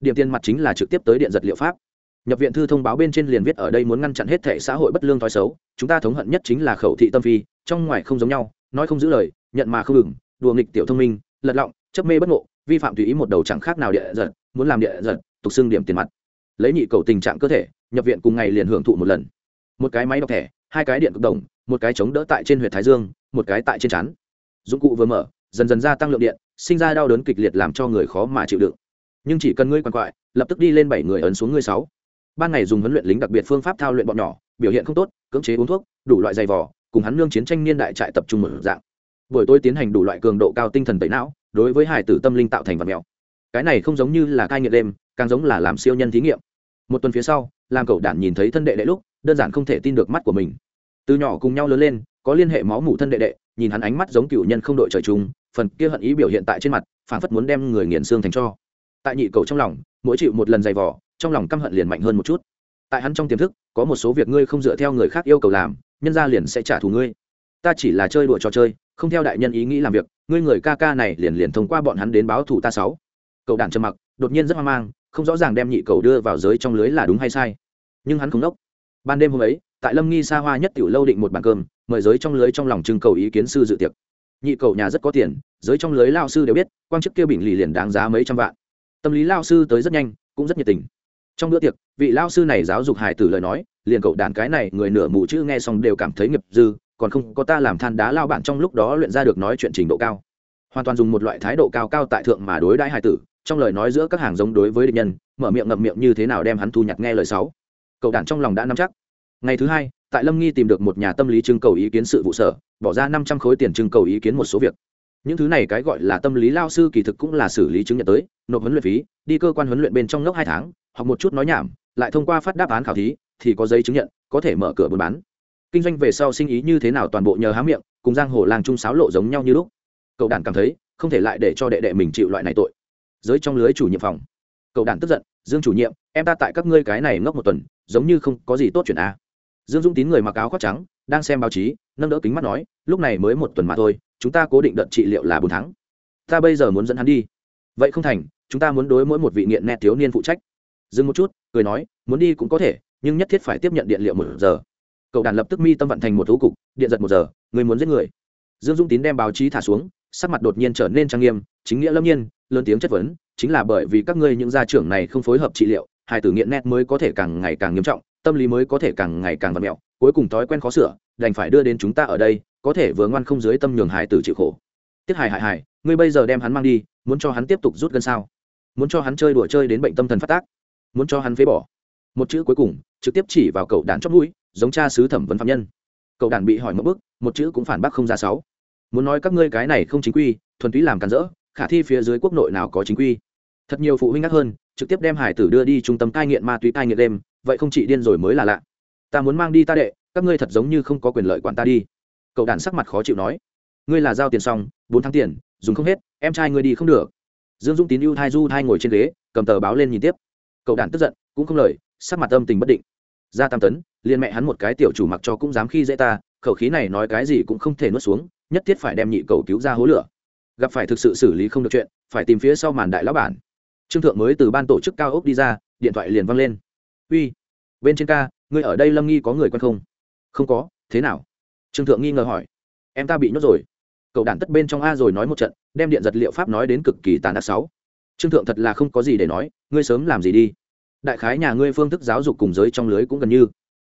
Điểm tiền mặt chính là trực tiếp tới điện giật liệu pháp nhập viện thư thông báo bên trên liền viết ở đây muốn ngăn chặn hết thể xã hội bất lương thói xấu, chúng ta thống hận nhất chính là khẩu thị tâm phi, trong ngoài không giống nhau, nói không giữ lời, nhận mà không ngừng đùa nghịch tiểu thông minh, lật lọng, chấp mê bất ngộ, vi phạm tùy ý một đầu chẳng khác nào địa giật, muốn làm địa giật, tục xưng điểm tiền mặt. Lấy nhị cầu tình trạng cơ thể, nhập viện cùng ngày liền hưởng thụ một lần. Một cái máy đọc thẻ, hai cái điện cực đồng, một cái chống đỡ tại trên huyện thái dương, một cái tại trên chắn dụng cụ vừa mở, dần dần gia tăng lượng điện, sinh ra đau đớn kịch liệt làm cho người khó mà chịu đựng. Nhưng chỉ cần ngươi quằn quại, lập tức đi lên bảy người ấn xuống ngươi sáu ban ngày dùng huấn luyện lính đặc biệt phương pháp thao luyện bọn nhỏ, biểu hiện không tốt, cưỡng chế uống thuốc, đủ loại dày vỏ cùng hắn nương chiến tranh niên đại trại tập trung một dạng. Buổi tôi tiến hành đủ loại cường độ cao tinh thần tẩy não, đối với hải tử tâm linh tạo thành vật mèo. Cái này không giống như là cai nghiện đêm, càng giống là làm siêu nhân thí nghiệm. Một tuần phía sau, làm cậu đản nhìn thấy thân đệ đệ lúc, đơn giản không thể tin được mắt của mình. Từ nhỏ cùng nhau lớn lên, có liên hệ máu mủ thân đệ đệ, nhìn hắn ánh mắt giống cựu nhân không đội trời chung, phần kia hận ý biểu hiện tại trên mặt phản phất muốn đem người nghiền xương thành cho. Tại nhị cầu trong lòng, mỗi chịu một lần dày vò trong lòng căm hận liền mạnh hơn một chút. Tại hắn trong tiềm thức, có một số việc ngươi không dựa theo người khác yêu cầu làm, nhân ra liền sẽ trả thù ngươi. Ta chỉ là chơi đùa trò chơi, không theo đại nhân ý nghĩ làm việc, ngươi người ca ca này liền liền thông qua bọn hắn đến báo thù ta sáu. Cậu đàn trầm mặc, đột nhiên rất hoang mang, không rõ ràng đem nhị cầu đưa vào giới trong lưới là đúng hay sai. Nhưng hắn không đốc. Ban đêm hôm ấy, tại lâm nghi xa hoa nhất tiểu lâu định một bàn cơm, mời giới trong lưới trong lòng trưng cầu ý kiến sư dự tiệc. Nhị cầu nhà rất có tiền, giới trong lưới lao sư đều biết quan chức kia bình lì liền đáng giá mấy trăm vạn. Tâm lý lao sư tới rất nhanh, cũng rất nhiệt tình trong bữa tiệc, vị lao sư này giáo dục hải tử lời nói, liền cậu đàn cái này người nửa mù chữ nghe xong đều cảm thấy nghiệp dư, còn không có ta làm than đá lao bạn trong lúc đó luyện ra được nói chuyện trình độ cao. Hoàn toàn dùng một loại thái độ cao cao tại thượng mà đối đãi hải tử, trong lời nói giữa các hàng giống đối với địch nhân, mở miệng ngậm miệng như thế nào đem hắn thu nhặt nghe lời sáu. Cậu đàn trong lòng đã nắm chắc. Ngày thứ hai, tại lâm nghi tìm được một nhà tâm lý trưng cầu ý kiến sự vụ sở, bỏ ra năm trăm khối tiền trưng cầu ý kiến một số việc những thứ này cái gọi là tâm lý lao sư kỳ thực cũng là xử lý chứng nhận tới, nộp huấn luyện phí, đi cơ quan huấn luyện bên trong ngốc hai tháng hoặc một chút nói nhảm, lại thông qua phát đáp án khảo thí, thì có giấy chứng nhận, có thể mở cửa buôn bán. Kinh doanh về sau sinh ý như thế nào toàn bộ nhờ há miệng, cùng giang hồ làng trung sáo lộ giống nhau như lúc. Cậu đàn cảm thấy, không thể lại để cho đệ đệ mình chịu loại này tội. Giới trong lưới chủ nhiệm phòng. Cậu đàn tức giận, dương chủ nhiệm, em ta tại các ngươi cái này ngốc một tuần, giống như không có gì tốt chuyện a dương dũng tín người mặc áo khoác trắng, đang xem báo chí, nâng đỡ kính mắt nói, lúc này mới một tuần mà thôi chúng ta cố định đợt trị liệu là bốn tháng. Ta bây giờ muốn dẫn hắn đi. Vậy không thành, chúng ta muốn đối mỗi một vị nghiện nét thiếu niên phụ trách. Dừng một chút, cười nói, muốn đi cũng có thể, nhưng nhất thiết phải tiếp nhận điện liệu một giờ. Cậu đàn lập tức mi tâm vận thành một thú cục, điện giật một giờ, người muốn giết người. Dương dung tín đem báo chí thả xuống, sắc mặt đột nhiên trở nên trang nghiêm, chính nghĩa lâm nhiên, lớn tiếng chất vấn, chính là bởi vì các ngươi những gia trưởng này không phối hợp trị liệu, hai tử nghiện nét mới có thể càng ngày càng nghiêm trọng, tâm lý mới có thể càng ngày càng vặt mẹo, cuối cùng thói quen khó sửa, đành phải đưa đến chúng ta ở đây có thể vừa ngoan không dưới tâm nhường hải tử chịu khổ. Tiếc hài hải hài, ngươi bây giờ đem hắn mang đi, muốn cho hắn tiếp tục rút gân sao? Muốn cho hắn chơi đùa chơi đến bệnh tâm thần phát tác. Muốn cho hắn phế bỏ. Một chữ cuối cùng, trực tiếp chỉ vào cậu đàn chót mũi, giống cha sứ thẩm vấn phạm nhân. Cậu đàn bị hỏi một bức một chữ cũng phản bác không ra sáu. Muốn nói các ngươi cái này không chính quy, thuần túy làm cản rỡ, khả thi phía dưới quốc nội nào có chính quy. Thật nhiều phụ huynh ngắt hơn, trực tiếp đem hải tử đưa đi trung tâm cai nghiện ma túy cai nghiện đêm, vậy không chị điên rồi mới là lạ. Ta muốn mang đi ta đệ, các ngươi thật giống như không có quyền lợi quản ta đi cậu đàn sắc mặt khó chịu nói, ngươi là giao tiền xong, bốn tháng tiền, dùng không hết, em trai ngươi đi không được. Dương dũng tín ưu thai du thai ngồi trên ghế, cầm tờ báo lên nhìn tiếp. Cậu đàn tức giận, cũng không lời, sắc mặt âm tình bất định. Ra tam tấn, liền mẹ hắn một cái tiểu chủ mặc cho cũng dám khi dễ ta, khẩu khí này nói cái gì cũng không thể nuốt xuống, nhất thiết phải đem nhị cầu cứu ra hố lửa. Gặp phải thực sự xử lý không được chuyện, phải tìm phía sau màn đại lão bản. Trương thượng mới từ ban tổ chức cao ốc đi ra, điện thoại liền văng lên. Uy, bên trên ca, ngươi ở đây lâm nghi có người quen không? Không có, thế nào? Trương thượng nghi ngờ hỏi, em ta bị nhốt rồi. Cậu đàn tất bên trong a rồi nói một trận, đem điện giật liệu pháp nói đến cực kỳ tàn ác sáu. Trương thượng thật là không có gì để nói, ngươi sớm làm gì đi? Đại khái nhà ngươi phương thức giáo dục cùng giới trong lưới cũng gần như.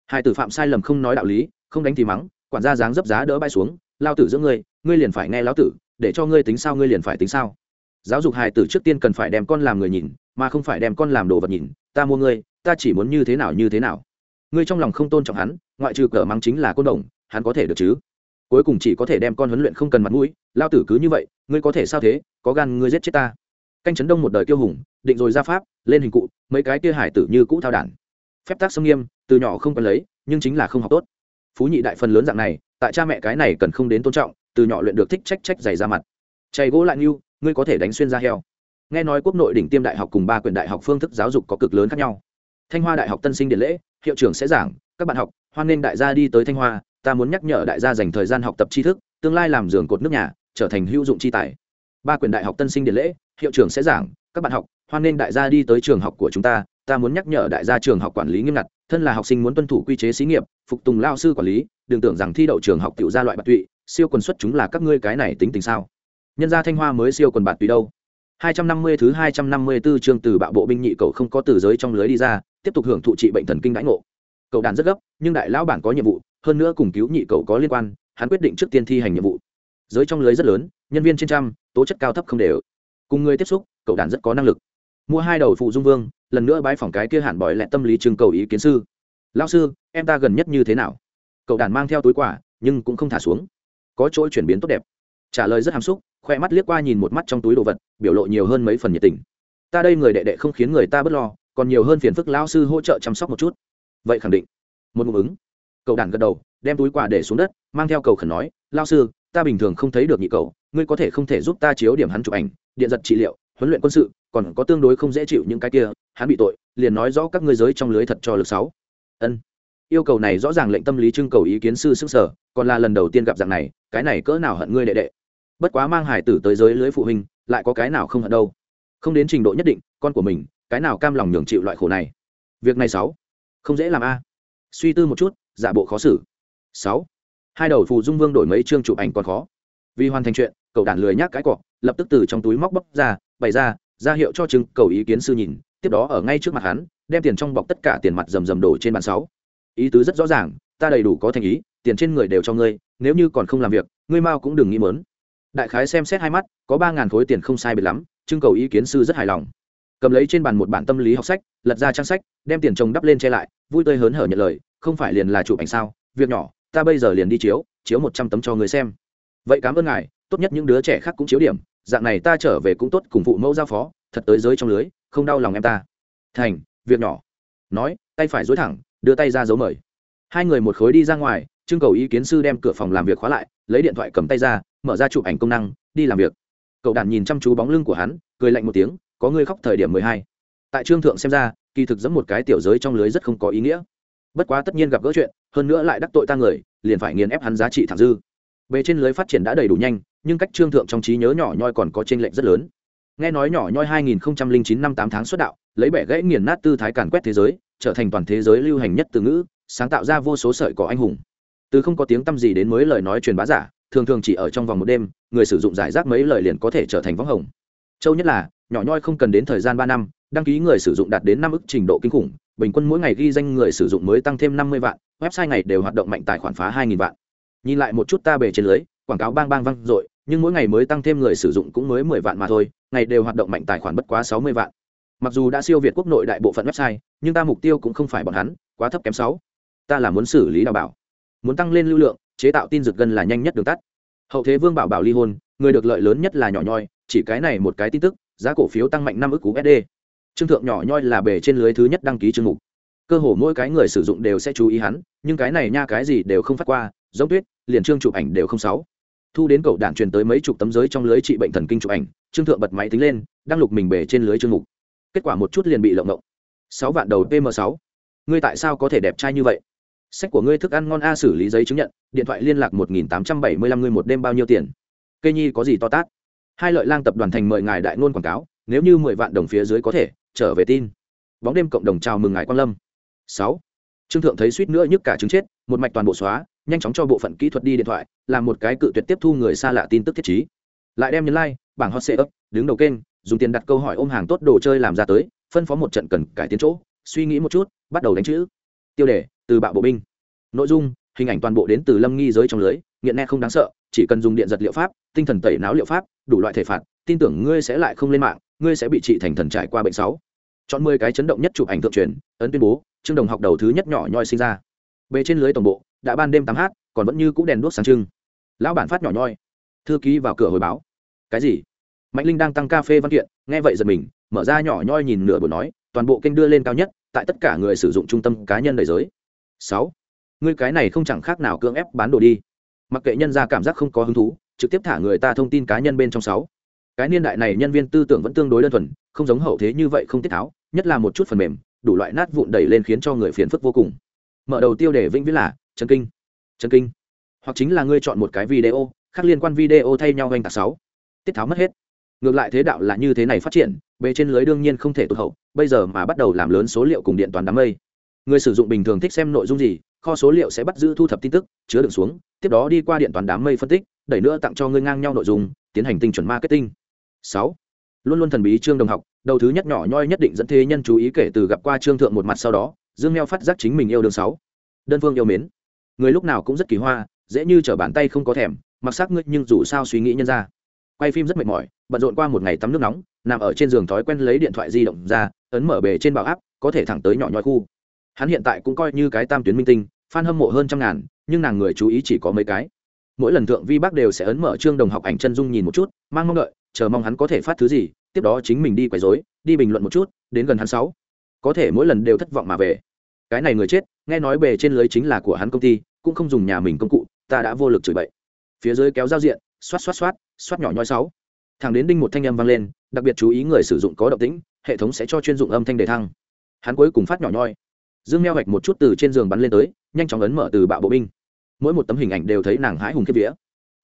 Hai tử phạm sai lầm không nói đạo lý, không đánh thì mắng, quản gia dáng dấp giá đỡ bay xuống, lao tử giữa ngươi ngươi liền phải nghe lão tử, để cho ngươi tính sao ngươi liền phải tính sao. Giáo dục hài tử trước tiên cần phải đem con làm người nhìn, mà không phải đem con làm đồ vật nhìn, ta mua ngươi, ta chỉ muốn như thế nào, như thế nào. Ngươi trong lòng không tôn trọng hắn, ngoại trừ cờ mắng chính là côn đồng hắn có thể được chứ? Cuối cùng chỉ có thể đem con huấn luyện không cần mặt mũi, lao tử cứ như vậy, ngươi có thể sao thế? Có gan ngươi giết chết ta. Canh chấn đông một đời kiêu hùng, định rồi ra pháp, lên hình cụ, mấy cái kia hải tử như cũ thao đản. Phép tác sông nghiêm, từ nhỏ không cần lấy, nhưng chính là không học tốt. Phú nhị đại phần lớn dạng này, tại cha mẹ cái này cần không đến tôn trọng, từ nhỏ luyện được thích trách trách dày ra mặt. Chày gỗ lại như, ngươi có thể đánh xuyên ra heo. Nghe nói quốc nội đỉnh tiêm đại học cùng ba quyền đại học phương thức giáo dục có cực lớn khác nhau. Thanh hoa đại học tân sinh điện lễ, hiệu trưởng sẽ giảng, các bạn học, hoan nghênh đại gia đi tới thanh hoa ta muốn nhắc nhở đại gia dành thời gian học tập tri thức, tương lai làm giường cột nước nhà, trở thành hữu dụng chi tài. Ba quyền đại học tân sinh điện lễ, hiệu trưởng sẽ giảng, các bạn học, hoan nghênh đại gia đi tới trường học của chúng ta ta muốn nhắc nhở đại gia trường học quản lý nghiêm ngặt, thân là học sinh muốn tuân thủ quy chế xí nghiệp, phục tùng lao sư quản lý, đừng tưởng rằng thi đậu trường học tự ra loại bạc tụy, siêu quần xuất chúng là các ngươi cái này tính tình sao? Nhân gia thanh hoa mới siêu quần bạc tụy đâu? 250 thứ 254 chương từ bạo bộ binh nhị cậu không có từ giới trong lưới đi ra, tiếp tục hưởng thụ trị bệnh thần kinh đãi ngộ. Cậu đàn rất gấp, nhưng đại lão bản có nhiệm vụ hơn nữa cùng cứu nhị cậu có liên quan, hắn quyết định trước tiên thi hành nhiệm vụ. Giới trong lưới rất lớn, nhân viên trên trăm, tố chất cao thấp không đều. Cùng người tiếp xúc, cậu đàn rất có năng lực. Mua hai đầu phụ dung vương, lần nữa bãi phòng cái kia hạn bỏi lẹ tâm lý trưng cầu ý kiến sư. Lao sư, em ta gần nhất như thế nào? Cậu đàn mang theo túi quả nhưng cũng không thả xuống. Có chỗ chuyển biến tốt đẹp. Trả lời rất hàm xúc, khoe mắt liếc qua nhìn một mắt trong túi đồ vật, biểu lộ nhiều hơn mấy phần nhiệt tình. Ta đây người đệ đệ không khiến người ta bớt lo, còn nhiều hơn phiền phức lao sư hỗ trợ chăm sóc một chút. Vậy khẳng định. Một ngụm ứng cậu đàn gật đầu, đem túi quà để xuống đất, mang theo cầu khẩn nói, lao sư, ta bình thường không thấy được nhị cầu ngươi có thể không thể giúp ta chiếu điểm hắn chụp ảnh, điện giật trị liệu, huấn luyện quân sự, còn có tương đối không dễ chịu những cái kia, hắn bị tội, liền nói rõ các ngươi giới trong lưới thật cho lực sáu. Ân. Yêu cầu này rõ ràng lệnh tâm lý trưng cầu ý kiến sư sức sở, còn là lần đầu tiên gặp dạng này, cái này cỡ nào hận ngươi đệ đệ. Bất quá mang hải tử tới giới lưới phụ huynh, lại có cái nào không hận đâu. Không đến trình độ nhất định, con của mình, cái nào cam lòng nhường chịu loại khổ này. Việc này sáu. Không dễ làm a. Suy tư một chút giả bộ khó xử. Sáu. Hai đầu phù dung vương đổi mấy chương chụp ảnh còn khó. Vì hoàn thành chuyện, cậu đàn lười nhác cái cọ, lập tức từ trong túi móc bóc ra, bày ra ra hiệu cho trưng cầu ý kiến sư nhìn, tiếp đó ở ngay trước mặt hắn, đem tiền trong bọc tất cả tiền mặt rầm rầm đổ trên bàn sáu. Ý tứ rất rõ ràng, ta đầy đủ có thành ý, tiền trên người đều cho ngươi, nếu như còn không làm việc, ngươi mau cũng đừng nghĩ mớn đại khái xem xét hai mắt, có ba ngàn khối tiền không sai biệt lắm trưng cầu ý kiến sư rất hài lòng. Cầm lấy trên bàn một bản tâm lý học sách, lật ra trang sách, đem tiền chồng đắp lên che lại, vui tươi hớn hở nhận lời không phải liền là chụp ảnh sao? Việc nhỏ, ta bây giờ liền đi chiếu chiếu một trăm tấm cho người xem. Vậy cảm ơn ngài, tốt nhất những đứa trẻ khác cũng chiếu điểm, dạng này ta trở về cũng tốt cùng phụ mẫu giao phó, thật tới giới trong lưới, không đau lòng em ta. Thành, việc nhỏ. Nói, tay phải dối thẳng, đưa tay ra dấu mời. Hai người một khối đi ra ngoài trưng cầu ý kiến sư đem cửa phòng làm việc khóa lại, lấy điện thoại cầm tay ra, mở ra chụp ảnh công năng, đi làm việc. Cậu đàn nhìn chăm chú bóng lưng của hắn, cười lạnh một tiếng, có người khóc thời điểm mười hai. Tại trương thượng xem ra, kỳ thực dẫn một cái tiểu giới trong lưới rất không có ý nghĩa bất quá tất nhiên gặp gỡ chuyện, hơn nữa lại đắc tội ta người, liền phải nghiền ép hắn giá trị thẳng dư. Bề trên lưới phát triển đã đầy đủ nhanh, nhưng cách trương thượng trong trí nhớ nhỏ nhoi còn có tranh lệch rất lớn. Nghe nói nhỏ nhoi 2009 năm 8 tháng xuất đạo, lấy bẻ gãy nghiền nát tư thái càn quét thế giới, trở thành toàn thế giới lưu hành nhất từ ngữ, sáng tạo ra vô số sợi cỏ anh hùng. Từ không có tiếng tăm gì đến mới lời nói truyền bá giả, thường thường chỉ ở trong vòng một đêm, người sử dụng giải rác mấy lời liền có thể trở thành võng hồng. Châu nhất là, nhỏ nhoi không cần đến thời gian ba năm, đăng ký người sử dụng đạt đến năm ức trình độ kinh khủng bình quân mỗi ngày ghi danh người sử dụng mới tăng thêm năm mươi vạn, website ngày đều hoạt động mạnh tài khoản phá hai nghìn vạn. Nhìn lại một chút ta bề trên lưới, quảng cáo bang bang văng rồi nhưng mỗi ngày mới tăng thêm người sử dụng cũng mới mười vạn mà thôi, ngày đều hoạt động mạnh tài khoản bất quá sáu mươi vạn. Mặc dù đã siêu việt quốc nội đại bộ phận website, nhưng ta mục tiêu cũng không phải bọn hắn, quá thấp kém sáu. Ta là muốn xử lý đào bảo. Muốn tăng lên lưu lượng, chế tạo tin rực gần là nhanh nhất đường tắt. Hậu thế vương bảo bảo ly hôn, người được lợi lớn nhất là nhỏ nhoi, chỉ cái này một cái tin tức, giá cổ phiếu tăng mạnh năm ức cú sd trương thượng nhỏ nhoi là bề trên lưới thứ nhất đăng ký chương mục. Cơ hồ mỗi cái người sử dụng đều sẽ chú ý hắn, nhưng cái này nha cái gì đều không phát qua, giống tuyết, liền trương chụp ảnh đều không sáu. Thu đến cậu đạn truyền tới mấy chục tấm giới trong lưới trị bệnh thần kinh chụp ảnh, trương thượng bật máy tính lên, đăng lục mình bề trên lưới chương mục. Kết quả một chút liền bị lộng động. Sáu vạn đầu pm sáu. Ngươi tại sao có thể đẹp trai như vậy? Sách của ngươi thức ăn ngon a, xử lý giấy chứng nhận, điện thoại liên lạc một nghìn tám trăm bảy mươi lăm ngươi một đêm bao nhiêu tiền? Cây nhi có gì to tát? Hai lợi lang tập đoàn thành mời ngài đại ngôn quảng cáo nếu như mười vạn đồng phía dưới có thể, trở về tin. Bóng đêm cộng đồng chào mừng ngài quan lâm. Sáu. Trương thượng thấy suýt nữa nhức cả chứng chết, một mạch toàn bộ xóa, nhanh chóng cho bộ phận kỹ thuật đi điện thoại, làm một cái cự tuyệt tiếp thu người xa lạ tin tức thiết trí. Lại đem nhấn like, bảng hot setup đứng đầu kênh, dùng tiền đặt câu hỏi ôm hàng tốt đồ chơi làm ra tới, phân phó một trận cần cải tiến chỗ, suy nghĩ một chút, bắt đầu đánh chữ. Tiêu đề, từ bạo bộ binh. Nội dung, hình ảnh toàn bộ đến từ lâm nghi giới trong lưới, nghiện nghe không đáng sợ, chỉ cần dùng điện giật liệu pháp, tinh thần tẩy não liệu pháp, đủ loại thể phạt, tin tưởng ngươi sẽ lại không lên mạng ngươi sẽ bị trị thành thần trải qua bệnh sáu. Chọn mười cái chấn động nhất chụp ảnh thượng truyền, ấn tuyên bố, trương đồng học đầu thứ nhất nhỏ nhoi sinh ra. Bề trên lưới tổng bộ, đã ban đêm tám h còn vẫn như cũ đèn đuốc sáng trưng. Lão bản phát nhỏ nhoi. Thư ký vào cửa hồi báo. Cái gì? Mạnh linh đang tăng cà phê văn kiện, nghe vậy giật mình, mở ra nhỏ nhoi nhìn nửa buổi nói, toàn bộ kênh đưa lên cao nhất, tại tất cả người sử dụng trung tâm cá nhân đời giới. Sáu. Ngươi cái này không chẳng khác nào cưỡng ép bán đồ đi. Mặc kệ nhân ra cảm giác không có hứng thú, trực tiếp thả người ta thông tin cá nhân bên trong sáu cái niên đại này nhân viên tư tưởng vẫn tương đối đơn thuần, không giống hậu thế như vậy không tiết tháo, nhất là một chút phần mềm, đủ loại nát vụn đẩy lên khiến cho người phiền phức vô cùng. Mở đầu tiêu đề vĩnh viễn là chân kinh. Chân kinh. Hoặc chính là ngươi chọn một cái video, khác liên quan video thay nhau anh tạc sáu. Tiết tháo mất hết. Ngược lại thế đạo là như thế này phát triển, bề trên lưới đương nhiên không thể tụt hậu, bây giờ mà bắt đầu làm lớn số liệu cùng điện toán đám mây. Người sử dụng bình thường thích xem nội dung gì, kho số liệu sẽ bắt giữ thu thập tin tức, chứa đựng xuống, tiếp đó đi qua điện toán đám mây phân tích, đẩy nữa tặng cho ngươi ngang nhau nội dung, tiến hành tinh chuẩn marketing sáu. Luôn luôn thần bí trương đồng học, đầu thứ nhất nhỏ nhoi nhất định dẫn thế nhân chú ý kể từ gặp qua trương thượng một mặt sau đó, dương meo phát giác chính mình yêu đường sáu. Đơn phương yêu mến. Người lúc nào cũng rất kỳ hoa, dễ như trở bàn tay không có thèm, mặc sắc ngươi nhưng dù sao suy nghĩ nhân ra. Quay phim rất mệt mỏi, bận rộn qua một ngày tắm nước nóng, nằm ở trên giường thói quen lấy điện thoại di động ra, ấn mở bề trên bảo áp có thể thẳng tới nhỏ nhoi khu. Hắn hiện tại cũng coi như cái tam tuyến minh tinh, fan hâm mộ hơn trăm ngàn, nhưng nàng người chú ý chỉ có mấy cái. Mỗi lần thượng vi bác đều sẽ ấn mở trương đồng học ảnh chân dung nhìn một chút, mang mong đợi chờ mong hắn có thể phát thứ gì, tiếp đó chính mình đi quấy rối, đi bình luận một chút, đến gần hắn sáu. Có thể mỗi lần đều thất vọng mà về. Cái này người chết, nghe nói bề trên lưới chính là của hắn công ty, cũng không dùng nhà mình công cụ, ta đã vô lực chửi bậy. Phía dưới kéo giao diện, xoát xoát xoát xoát nhỏ nhoi sáu. Thằng đến đinh một thanh âm vang lên, đặc biệt chú ý người sử dụng có động tĩnh, hệ thống sẽ cho chuyên dụng âm thanh đề thăng. Hắn cuối cùng phát nhỏ nhoi. Dương meo hoạch một chút từ trên giường bắn lên tới, nhanh chóng ấn mở từ bạo bộ binh. Mỗi một tấm hình ảnh đều thấy nàng hãi hùng kiếp vía.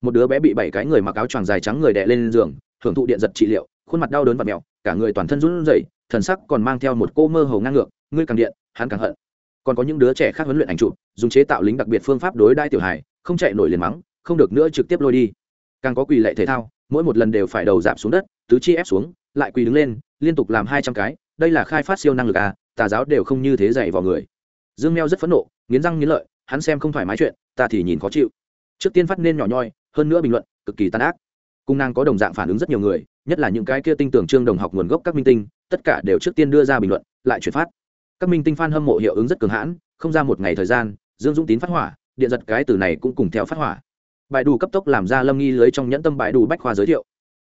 Một đứa bé bị bảy cái người mặc áo choàng dài trắng người đè lên giường hưởng thụ điện giật trị liệu, khuôn mặt đau đớn và mèo cả người toàn thân run rẩy, thần sắc còn mang theo một cô mơ hồ ngang ngược, ngươi càng điện, hắn càng hận. Còn có những đứa trẻ khác huấn luyện ảnh chụp, dùng chế tạo lính đặc biệt phương pháp đối đai tiểu hài, không chạy nổi liền mắng, không được nữa trực tiếp lôi đi. Càng có quỳ lệ thể thao, mỗi một lần đều phải đầu giảm xuống đất, tứ chi ép xuống, lại quỳ đứng lên, liên tục làm hai trăm cái, đây là khai phát siêu năng lực à tà giáo đều không như thế dạy vào người. Dương meo rất phẫn nộ, nghiến răng nghiến lợi, hắn xem không thoải mái chuyện, ta thì nhìn khó chịu. Trước tiên phát nên nhỏ nhoi, hơn nữa bình luận, cực kỳ tàn ác cung năng có đồng dạng phản ứng rất nhiều người, nhất là những cái kia tinh tưởng trương đồng học nguồn gốc các minh tinh, tất cả đều trước tiên đưa ra bình luận, lại chuyển phát. Các minh tinh f a n hâm mộ hiệu ứng rất cường hãn, không ra một ngày thời gian, dương dũng tín phát hỏa, điện giật cái từ này cũng cùng theo phát hỏa. Bài đủ cấp tốc làm ra lâm nghi lưới trong nhẫn tâm bài đủ bách khoa giới thiệu.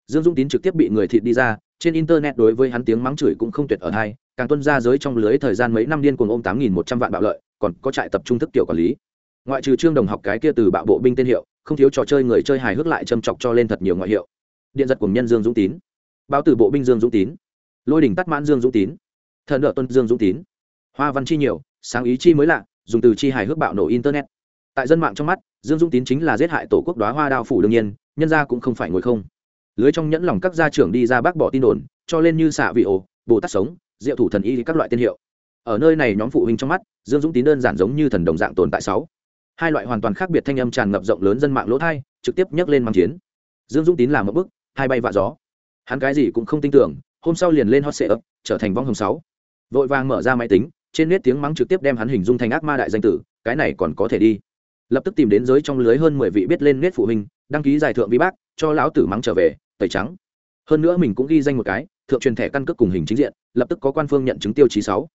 Dương dũng tín trực tiếp bị người thịt đi ra, trên internet đối với hắn tiếng mắng chửi cũng không tuyệt ở hai, càng tuân ra giới trong lưới thời gian mấy năm điên cuồng ôm tám nghìn một trăm vạn bạo lợi, còn có trại tập trung thức tiểu quản lý. Ngoại trừ trương đồng học cái kia từ bạo bộ binh tên hiệu không thiếu trò chơi người chơi hài hước lại châm chọc cho lên thật nhiều ngoại hiệu. Điện giật cùng nhân dương dũng tín. Báo tử bộ binh dương dũng tín. Lôi đỉnh tắt mãn dương dũng tín. Thần đỡ tuân dương dũng tín. Hoa văn chi nhiều, sáng ý chi mới lạ, dùng từ chi hài hước bạo nổ internet. Tại dân mạng trong mắt, dương dũng tín chính là giết hại tổ quốc đoá hoa đao phủ đương nhiên, nhân ra cũng không phải ngồi không. Lưới trong nhẫn lòng các gia trưởng đi ra bác bỏ tin đồn, cho lên như xạ vị ổ bồ tát sống, diệu thủ thần y các loại tên hiệu. Ở nơi này nhóm phụ huynh trong mắt, dương dũng tín đơn giản giống như thần đồng dạng tồn tại sáu hai loại hoàn toàn khác biệt thanh âm tràn ngập rộng lớn dân mạng lỗ thai, trực tiếp nhấc lên mang chiến. Dương dũng tín làm một bức, hai bay vạ gió. Hắn cái gì cũng không tin tưởng, hôm sau liền lên hot sệ ấp trở thành vong hồng sáu. Vội vàng mở ra máy tính, trên nét tiếng mắng trực tiếp đem hắn hình dung thành ác ma đại danh tử, cái này còn có thể đi. Lập tức tìm đến giới trong lưới hơn mười vị biết lên nét phụ huynh, đăng ký giải thượng vi bác, cho lão tử mắng trở về, tẩy trắng. Hơn nữa mình cũng ghi danh một cái, thượng truyền thẻ căn cước cùng hình chính diện, lập tức có quan phương nhận chứng tiêu chí sáu.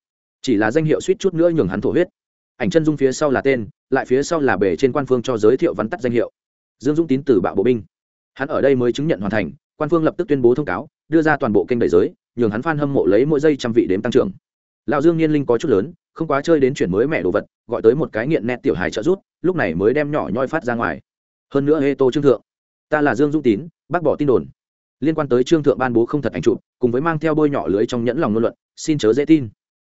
Chỉ là danh hiệu suýt chút nữa nhường hắn thổ huyết ảnh chân dung phía sau là tên, lại phía sau là bề trên quan phương cho giới thiệu vắn tắt danh hiệu. Dương dũng tín từ bạo bộ binh. Hắn ở đây mới chứng nhận hoàn thành, quan phương lập tức tuyên bố thông cáo, đưa ra toàn bộ kênh đầy giới, nhường hắn phan hâm mộ lấy mỗi giây trăm vị đếm tăng trưởng. Lão dương niên linh có chút lớn, không quá chơi đến chuyển mới mẹ đồ vật, gọi tới một cái nghiện nét tiểu hài trợ rút lúc này mới đem nhỏ nhoi phát ra ngoài. Hơn nữa hê tô trương thượng, ta là dương dũng tín, bác bỏ tin đồn. Liên quan tới trương thượng ban bố không thật ảnh chụp, cùng với mang theo bôi nhỏ lưới trong nhẫn lòng ngôn luận, xin chớ dễ tin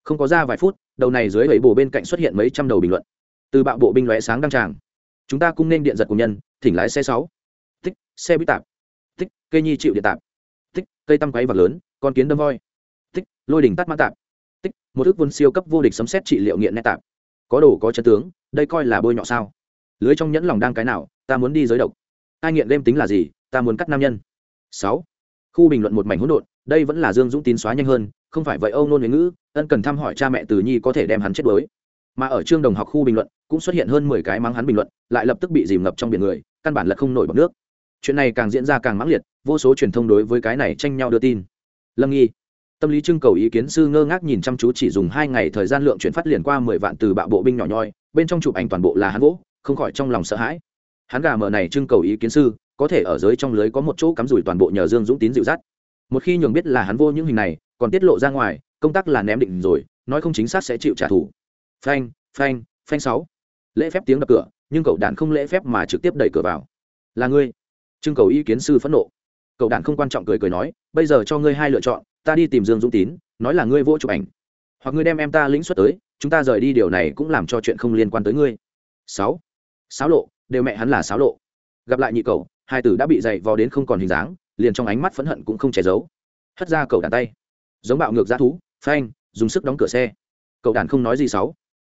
không có ra vài phút, đầu này dưới bảy bộ bên cạnh xuất hiện mấy trăm đầu bình luận. Từ bạo bộ binh lóe sáng đăng tràng. Chúng ta cũng nên điện giật cùng nhân, thỉnh lái xe sáu. Tích, xe bít tạp. Tích, cây nhi chịu điện tạp. Tích, cây tăm quáy vật lớn, con kiến đâm voi. Tích, lôi đỉnh tắt mã tạp. Tích, một ước vốn siêu cấp vô địch sấm xét trị liệu nghiện nét tạp. Có đồ có chân tướng, đây coi là bôi nhọ sao? Lưới trong nhẫn lòng đang cái nào, ta muốn đi giới độc. Ai nghiện game tính là gì, ta muốn cắt nam nhân. Sáu. Khu bình luận một mảnh hỗn độn, đây vẫn là dương dũng tín xóa nhanh hơn không phải vậy âu nôn huế ngữ ân cần thăm hỏi cha mẹ từ nhi có thể đem hắn chết đuối. Mà ở trương đồng học khu bình luận, cũng xuất hiện hơn mười cái mắng hắn bình luận, lại lập tức bị dìm ngập trong biển người, căn bản là không nổi bọc nước. Chuyện này càng diễn ra càng mãng liệt, vô số truyền thông đối với cái này tranh nhau đưa tin. Lâm nghi, tâm lý trưng cầu ý kiến sư ngơ ngác nhìn chăm chú chỉ dùng hai ngày thời gian lượng chuyển phát liền qua mười vạn từ bạo bộ binh nhỏ nhoi, bên trong chụp ảnh toàn bộ là hắn vỗ, không khỏi trong lòng sợ hãi. Hắn gà mờ này trưng cầu ý kiến sư, có thể ở dưới trong lưới có một chỗ cắm rủi toàn bộ nhờ dương dũng tín dịu dắt. Một khi nhường biết là hắn vô những hình này còn tiết lộ ra ngoài, công tác là ném định rồi, nói không chính xác sẽ chịu trả thù. Phanh phanh phanh sáu. Lễ phép tiếng đập cửa, nhưng cậu đàn không lễ phép mà trực tiếp đẩy cửa vào. Là ngươi. Trưng cầu ý kiến sư phẫn nộ. Cậu đàn không quan trọng cười cười nói, bây giờ cho ngươi hai lựa chọn, ta đi tìm dương dũng tín, nói là ngươi vô chụp ảnh. Hoặc ngươi đem em ta lĩnh xuất tới, chúng ta rời đi điều này cũng làm cho chuyện không liên quan tới ngươi. Sáu. Sáo lộ, đều mẹ hắn là sáo lộ. Gặp lại nhị cậu, hai tử đã bị dày vò đến không còn hình dáng, liền trong ánh mắt phẫn hận cũng không che giấu. Hất ra cậu đàn tay giống bạo ngược g thú, phanh, dùng sức đóng cửa xe. Cậu đàn không nói gì sáu.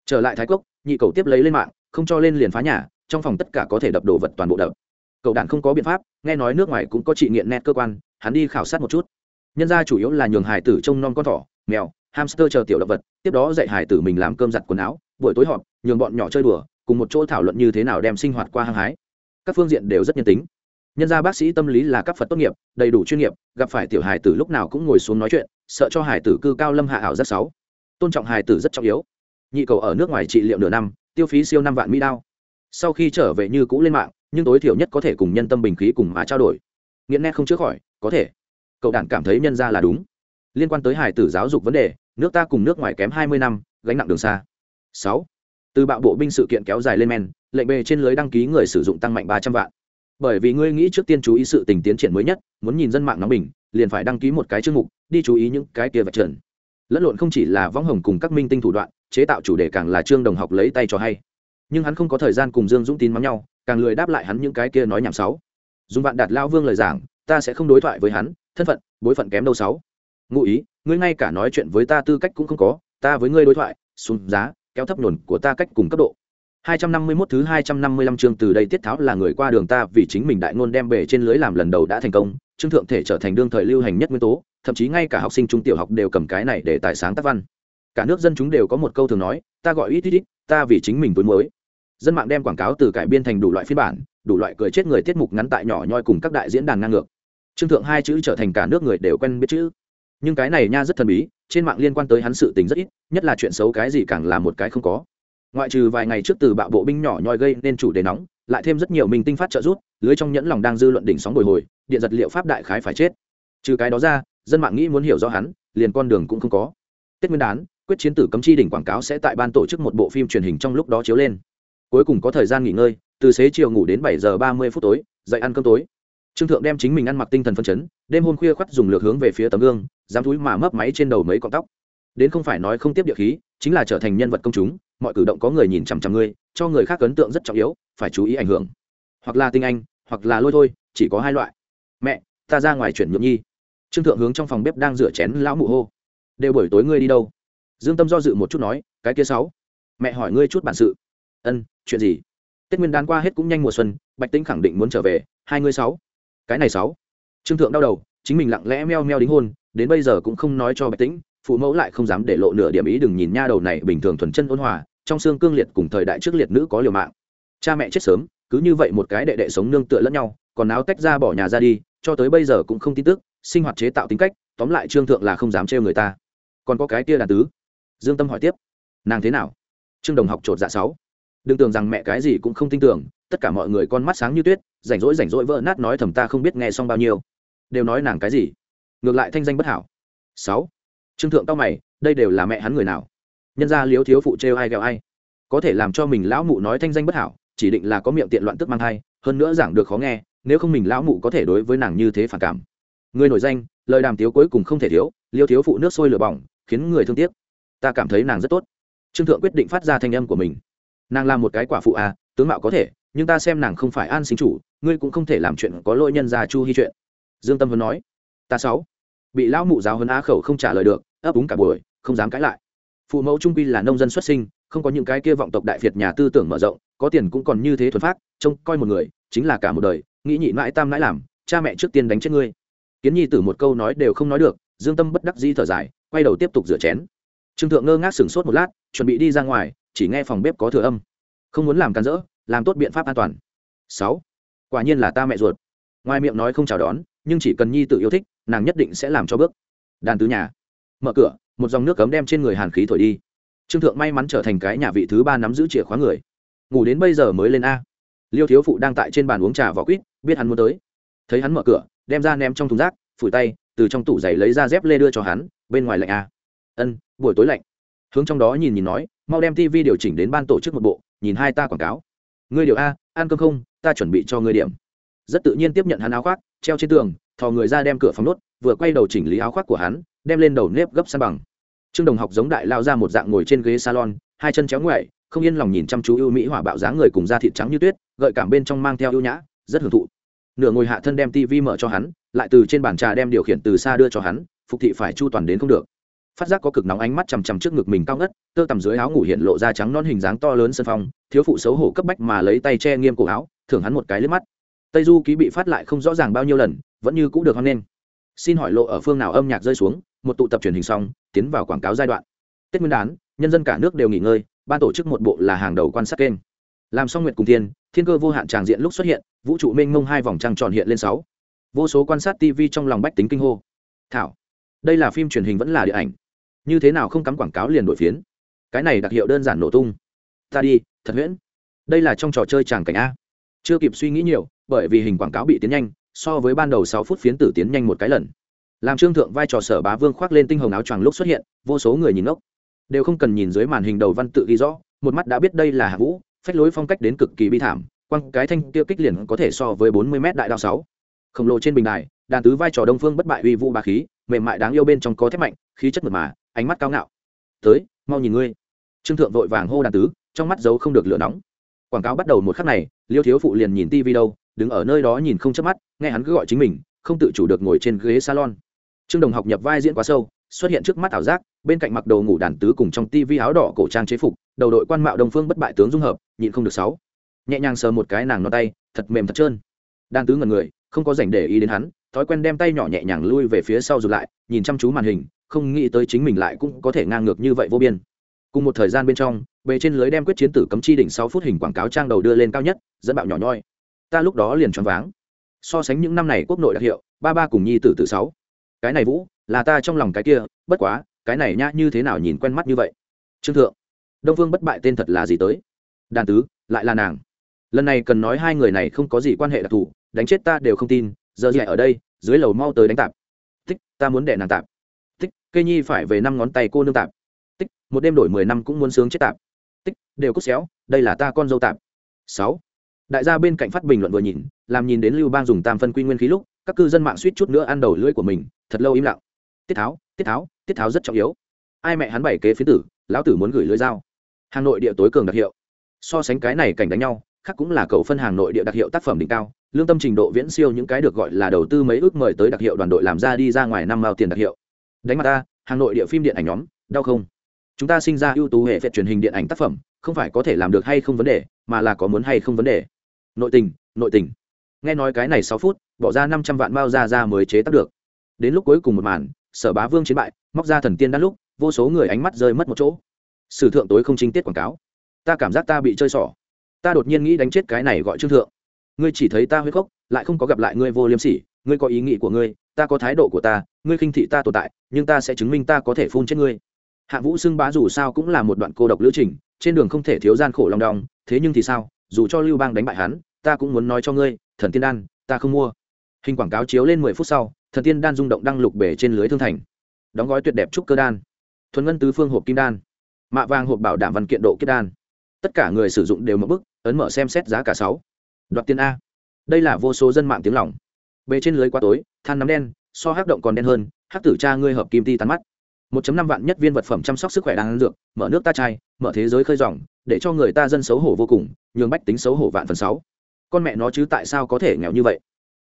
Trở lại thái cốc, nhị cậu tiếp lấy lên mạng, không cho lên liền phá nhà, trong phòng tất cả có thể đập đồ vật toàn bộ đập. Cậu đàn không có biện pháp, nghe nói nước ngoài cũng có trị nghiện nét cơ quan, hắn đi khảo sát một chút. Nhân ra chủ yếu là nhường hải tử trông non con thỏ, mèo, hamster chờ tiểu động vật, tiếp đó dạy hải tử mình làm cơm giặt quần áo, buổi tối họp, nhường bọn nhỏ chơi đùa, cùng một chỗ thảo luận như thế nào đem sinh hoạt qua hăng hái. Các phương diện đều rất nhân tính. Nhân ra bác sĩ tâm lý là các phật tốt nghiệp, đầy đủ chuyên nghiệp, gặp phải tiểu hài tử lúc nào cũng ngồi xuống nói chuyện sợ cho hải tử cư cao lâm hạ ảo rất sáu. Tôn trọng hải tử rất trọng yếu. Nhị cầu ở nước ngoài trị liệu nửa năm, tiêu phí siêu năm vạn mỹ đao. Sau khi trở về như cũ lên mạng, nhưng tối thiểu nhất có thể cùng nhân tâm bình khí cùng mà trao đổi. Nghiện nét không chữa khỏi, có thể. Cậu đản cảm thấy nhân ra là đúng. Liên quan tới hải tử giáo dục vấn đề, nước ta cùng nước ngoài kém hai mươi năm, gánh nặng đường xa. Sáu. Từ bạo bộ binh sự kiện kéo dài lên men, lệnh bề trên lưới đăng ký người sử dụng tăng mạnh ba trăm vạn. Bởi vì ngươi nghĩ trước tiên chú ý sự tình tiến triển mới nhất, muốn nhìn dân mạng nóng bình liền phải đăng ký một cái chương mục đi chú ý những cái kia vật trần. Lẫn lộn không chỉ là võng hồng cùng các minh tinh thủ đoạn chế tạo chủ đề càng là trương đồng học lấy tay cho hay. Nhưng hắn không có thời gian cùng dương dũng tín mắng nhau càng lười đáp lại hắn những cái kia nói nhảm sáu. Dùng vạn đạt lao vương lời giảng ta sẽ không đối thoại với hắn thân phận bối phận kém đâu sáu. Ngụ ý ngươi ngay cả nói chuyện với ta tư cách cũng không có ta với ngươi đối thoại xuống giá kéo thấp nhuần của ta cách cùng cấp độ. 251 thứ 255 chương từ đây tiết tháo là người qua đường ta vì chính mình đại ngôn đem bể trên lưới làm lần đầu đã thành công, Trương thượng thể trở thành đương thời lưu hành nhất nguyên tố, thậm chí ngay cả học sinh trung tiểu học đều cầm cái này để tài sáng tác văn. Cả nước dân chúng đều có một câu thường nói, ta gọi ít ít ít, ta vì chính mình tối mới. Dân mạng đem quảng cáo từ cải biên thành đủ loại phiên bản, đủ loại cười chết người tiết mục ngắn tại nhỏ nhoi cùng các đại diễn đàn ngang ngược. Trương thượng hai chữ trở thành cả nước người đều quen biết chữ. Nhưng cái này nha rất thần bí, trên mạng liên quan tới hắn sự tình rất ít, nhất là chuyện xấu cái gì càng là một cái không có ngoại trừ vài ngày trước từ bạo bộ binh nhỏ nhoi gây nên chủ đề nóng lại thêm rất nhiều minh tinh phát trợ rút lưới trong nhẫn lòng đang dư luận đỉnh sóng bồi hồi, điện giật liệu pháp đại khái phải chết. Trừ cái đó ra, dân mạng nghĩ muốn hiểu rõ hắn, liền con đường cũng không có. Tết nguyên đán, quyết chiến tử cấm chi đỉnh quảng cáo sẽ tại ban tổ chức một bộ phim truyền hình trong lúc đó chiếu lên. Cuối cùng có thời gian nghỉ ngơi, từ xế chiều ngủ đến bảy giờ ba mươi phút tối, dậy ăn cơm tối. Trương thượng đem chính mình ăn mặc tinh thần phân chấn, đêm hôm khuya khoắt dùng lược hướng về phía tấm gương, dám túi mà mấp máy trên đầu mấy con tóc. Đến không phải nói không tiếp địa khí, chính là trở thành nhân vật công chúng, mọi cử động có người nhìn chằm chằm ngươi, cho người khác ấn tượng rất trọng yếu, phải chú ý ảnh hưởng. Hoặc là tinh anh hoặc là lôi thôi, chỉ có hai loại. Mẹ, ta ra ngoài chuyển nhượng nhi. Trương thượng hướng trong phòng bếp đang rửa chén lão mụ hô. Đều buổi tối ngươi đi đâu? Dương tâm do dự một chút nói, cái kia sáu. Mẹ hỏi ngươi chút bản sự. Ân, chuyện gì? Tết nguyên đán qua hết cũng nhanh mùa xuân, bạch tĩnh khẳng định muốn trở về, hai ngươi sáu. Cái này sáu. Trương thượng đau đầu, chính mình lặng lẽ meo meo đính hôn, đến bây giờ cũng không nói cho bạch tĩnh, phụ mẫu lại không dám để lộ nửa điểm ý đừng nhìn nha đầu này bình thường thuần chân ôn hòa, trong xương cương liệt cùng thời đại trước liệt nữ có liều mạng. Cha mẹ chết sớm cứ như vậy một cái đệ đệ sống nương tựa lẫn nhau, còn áo tách ra bỏ nhà ra đi, cho tới bây giờ cũng không tin tức, sinh hoạt chế tạo tính cách, tóm lại trương thượng là không dám trêu người ta. Còn có cái kia đàn tứ. Dương tâm hỏi tiếp, nàng thế nào? Trương đồng học trột dạ sáu. Đừng tưởng rằng mẹ cái gì cũng không tin tưởng, tất cả mọi người con mắt sáng như tuyết, rảnh rỗi rảnh rỗi vỡ nát nói thầm ta không biết nghe xong bao nhiêu. Đều nói nàng cái gì? Ngược lại thanh danh bất hảo. Sáu. Trương thượng cao mày, đây đều là mẹ hắn người nào? Nhân ra liếu thiếu phụ trêu ai ghẹo ai? Có thể làm cho mình lão mụ nói thanh danh bất hảo chỉ định là có miệng tiện loạn tức mang thai, hơn nữa giảng được khó nghe, nếu không mình lão mụ có thể đối với nàng như thế phản cảm. Người nổi danh, lời đàm tiếu cuối cùng không thể thiếu, liêu thiếu phụ nước sôi lửa bỏng, khiến người thương tiếc. Ta cảm thấy nàng rất tốt. Trương thượng quyết định phát ra thanh âm của mình. Nàng là một cái quả phụ à tướng mạo có thể, nhưng ta xem nàng không phải an sinh chủ, ngươi cũng không thể làm chuyện có lỗi nhân ra chu hy chuyện. Dương tâm huấn nói. Ta sáu. Bị lão mụ giáo huấn á khẩu không trả lời được, ấp úng cả buổi, không dám cãi lại. Phụ mẫu trung quy là nông dân xuất sinh, không có những cái kia vọng tộc đại việt nhà tư tưởng mở rộng có tiền cũng còn như thế thuần phát trông coi một người, chính là cả một đời, nghĩ nhị mãi tam mãi làm, cha mẹ trước tiên đánh chết ngươi. Kiến nhi tử một câu nói đều không nói được, dương tâm bất đắc dĩ thở dài, quay đầu tiếp tục rửa chén. Trương thượng ngơ ngác sửng sốt một lát, chuẩn bị đi ra ngoài, chỉ nghe phòng bếp có thừa âm. Không muốn làm can rỡ, làm tốt biện pháp an toàn. Sáu. Quả nhiên là ta mẹ ruột. Ngoài miệng nói không chào đón, nhưng chỉ cần nhi tự yêu thích, nàng nhất định sẽ làm cho bước. Đàn tứ nhà. Mở cửa, một dòng nước cấm đem trên người hàn khí thổi đi. Trương thượng may mắn trở thành cái nhà vị thứ ba nắm giữ chìa khóa người ngủ đến bây giờ mới lên a. Liêu thiếu phụ đang tại trên bàn uống trà vỏ quýt, biết hắn muốn tới. Thấy hắn mở cửa, đem ra ném trong thùng rác, phủi tay, từ trong tủ giày lấy ra dép lê đưa cho hắn, bên ngoài lạnh a. Ân, buổi tối lạnh. Hướng trong đó nhìn nhìn nói, mau đem tv điều chỉnh đến ban tổ chức một bộ, nhìn hai ta quảng cáo. Ngươi điều a, ăn cơm không, ta chuẩn bị cho ngươi điểm. Rất tự nhiên tiếp nhận hắn áo khoác, treo trên tường, thò người ra đem cửa phòng nốt, vừa quay đầu chỉnh lý áo khoác của hắn, đem lên đầu nếp gấp san bằng. Trương đồng học giống đại lao ra một dạng ngồi trên ghế salon, hai chân chéo ngoại không yên lòng nhìn chăm chú ưu mỹ hỏa bạo dáng người cùng da thịt trắng như tuyết, gợi cảm bên trong mang theo ưu nhã, rất hưởng thụ. Nửa ngồi hạ thân đem tivi mở cho hắn, lại từ trên bàn trà đem điều khiển từ xa đưa cho hắn, phục thị phải chu toàn đến không được. Phát giác có cực nóng ánh mắt chằm chằm trước ngực mình cao ngất, tơ tằm dưới áo ngủ hiện lộ ra trắng non hình dáng to lớn sân phong, thiếu phụ xấu hổ cấp bách mà lấy tay che nghiêm cổ áo, thưởng hắn một cái lướt mắt. Tây du ký bị phát lại không rõ ràng bao nhiêu lần, vẫn như cũng được hoan nghênh. Xin hỏi lộ ở phương nào âm nhạc rơi xuống, một tụ tập truyền hình xong, tiến vào quảng cáo giai đoạn. Tết nguyên đán, nhân dân cả nước đều nghỉ ngơi ban tổ chức một bộ là hàng đầu quan sát kênh. Làm xong Nguyệt cùng thiên thiên cơ vô hạn tràng diện lúc xuất hiện, vũ trụ mênh mông hai vòng trăng tròn hiện lên sáu. Vô số quan sát tv trong lòng bách tính kinh hô. Thảo, đây là phim truyền hình vẫn là điện ảnh. Như thế nào không cắm quảng cáo liền đổi phiến? Cái này đặc hiệu đơn giản nổ tung. Ta đi, thật huyễn. Đây là trong trò chơi tràng cảnh a. Chưa kịp suy nghĩ nhiều, bởi vì hình quảng cáo bị tiến nhanh, so với ban đầu sáu phút phiến tử tiến nhanh một cái lần. Làm trương thượng vai trò sở bá vương khoác lên tinh hồng áo choàng lúc xuất hiện, vô số người nhìn ngốc đều không cần nhìn dưới màn hình đầu văn tự ghi rõ, một mắt đã biết đây là hạ vũ, phách lối phong cách đến cực kỳ bi thảm, quăng cái thanh tiêu kích liền có thể so với bốn mươi m đại đao sáu. Khổng lồ trên bình đài, đàn tứ vai trò đông phương bất bại uy vũ bà khí, mềm mại đáng yêu bên trong có thép mạnh, khí chất mượt mà, ánh mắt cao ngạo. Tới, mau nhìn ngươi. Trương thượng vội vàng hô đàn tứ, trong mắt giấu không được lửa nóng. Quảng cáo bắt đầu một khắc này, liêu thiếu phụ liền nhìn tivi đâu, đứng ở nơi đó nhìn không chớp mắt, nghe hắn cứ gọi chính mình, không tự chủ được ngồi trên ghế salon. Trương đồng học nhập vai diễn quá sâu xuất hiện trước mắt ảo giác, bên cạnh mặc đồ ngủ đàn tứ cùng trong tivi áo đỏ cổ trang chế phục, đầu đội quan mạo đồng phương bất bại tướng dung hợp, nhịn không được sáu. Nhẹ nhàng sờ một cái nàng nó tay, thật mềm thật trơn. Đàn tứ ngần người, không có rảnh để ý đến hắn, thói quen đem tay nhỏ nhẹ nhàng lui về phía sau rụt lại, nhìn chăm chú màn hình, không nghĩ tới chính mình lại cũng có thể ngang ngược như vậy vô biên. Cùng một thời gian bên trong, bề trên lưới đem quyết chiến tử cấm chi đỉnh sáu phút hình quảng cáo trang đầu đưa lên cao nhất, dẫn bạo nhỏ nhoi. Ta lúc đó liền choáng váng. So sánh những năm này quốc nội đặc hiệu, ba ba cùng nhi tử tử sáu. Cái này vũ là ta trong lòng cái kia, bất quá, cái này nhá như thế nào nhìn quen mắt như vậy? Trương thượng, đông phương bất bại tên thật là gì tới? Đàn tứ, lại là nàng. Lần này cần nói hai người này không có gì quan hệ đặc thù, đánh chết ta đều không tin, giờ dạy ở đây, dưới lầu mau tới đánh tạp. Tích, ta muốn đẻ nàng tạp. Tích, cây nhi phải về năm ngón tay cô nương tạp. Tích, một đêm đổi mười năm cũng muốn sướng chết tạp. Tích, đều cút xéo, đây là ta con dâu tạp. Sáu, đại gia bên cạnh phát bình luận vừa nhìn, làm nhìn đến lưu bang dùng tam phân quy nguyên khí lúc, các cư dân mạng suýt chút nữa ăn đầu lưỡi của mình, thật lâu im lặng tiết tháo tiết tháo tiết tháo rất trọng yếu. Ai mẹ hắn bảy kế phiến tử, lão tử muốn gửi lưới dao. Hà nội địa tối cường đặc hiệu. So sánh cái này cảnh đánh nhau, khác cũng là cầu phân hàng nội địa đặc hiệu tác phẩm đỉnh cao. Lương tâm trình độ viễn siêu những cái được gọi là đầu tư mấy ước mời tới đặc hiệu đoàn đội làm ra đi ra ngoài năm mao tiền đặc hiệu. Đánh mặt ta hà nội địa phim điện ảnh nhóm, đau không? Chúng ta sinh ra ưu tú hệ phệt truyền hình điện ảnh tác phẩm, không phải có thể làm được hay không vấn đề, mà là có muốn hay không vấn đề. Nội tình nội tình. Nghe nói cái này sáu phút, bỏ ra năm trăm vạn bao ra ra mới chế tác được. Đến lúc cuối cùng một màn sở bá vương chiến bại, móc ra thần tiên đan lúc, vô số người ánh mắt rơi mất một chỗ. Sử thượng tối không chính tiết quảng cáo. Ta cảm giác ta bị chơi xỏ. Ta đột nhiên nghĩ đánh chết cái này gọi trương thượng. Ngươi chỉ thấy ta huyết khốc, lại không có gặp lại ngươi vô liêm sỉ, ngươi có ý nghĩ của ngươi, ta có thái độ của ta, ngươi khinh thị ta tồn tại, nhưng ta sẽ chứng minh ta có thể phun chết ngươi. Hạ vũ xưng bá dù sao cũng là một đoạn cô độc lữ trình, trên đường không thể thiếu gian khổ lòng đong, thế nhưng thì sao, dù cho lưu bang đánh bại hắn, ta cũng muốn nói cho ngươi, thần tiên đan, ta không mua hình quảng cáo chiếu lên mười phút sau, thần tiên đan rung động đăng lục bể trên lưới thương thành. Đóng gói tuyệt đẹp trúc cơ đan. Thuần ngân tứ phương hộp kim đan. Mạ vàng hộp bảo đảm văn kiện độ kết đan. Tất cả người sử dụng đều mở bức, ấn mở xem xét giá cả sáu. Đoạt tiền a. Đây là vô số dân mạng tiếng lòng. Bề trên lưới quá tối, than nắm đen, so hắc động còn đen hơn, hắc tử cha ngươi hợp kim ti tắn mắt. 1.5 vạn nhất viên vật phẩm chăm sóc sức khỏe đang dược, mở nước ta chai, mở thế giới khơi dòng, để cho người ta dân xấu hổ vô cùng, nhường bách tính xấu hổ vạn phần sáu. Con mẹ nó chứ tại sao có thể nghèo như vậy?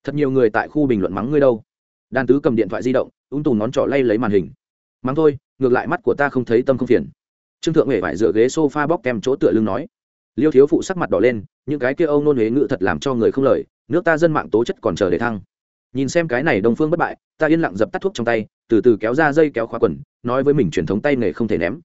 Thật nhiều người tại khu bình luận mắng ngươi đâu. Đan tứ cầm điện thoại di động, ung tùng ngón trỏ lay lấy màn hình. Mắng thôi, ngược lại mắt của ta không thấy tâm không phiền. Trương thượng huệ phải dựa ghế sofa bóc kem chỗ tựa lưng nói. Liêu thiếu phụ sắc mặt đỏ lên, những cái kia âu nôn huế ngự thật làm cho người không lời, nước ta dân mạng tố chất còn chờ để thăng. Nhìn xem cái này đông phương bất bại, ta yên lặng dập tắt thuốc trong tay, từ từ kéo ra dây kéo khóa quần, nói với mình truyền thống tay nghề không thể ném.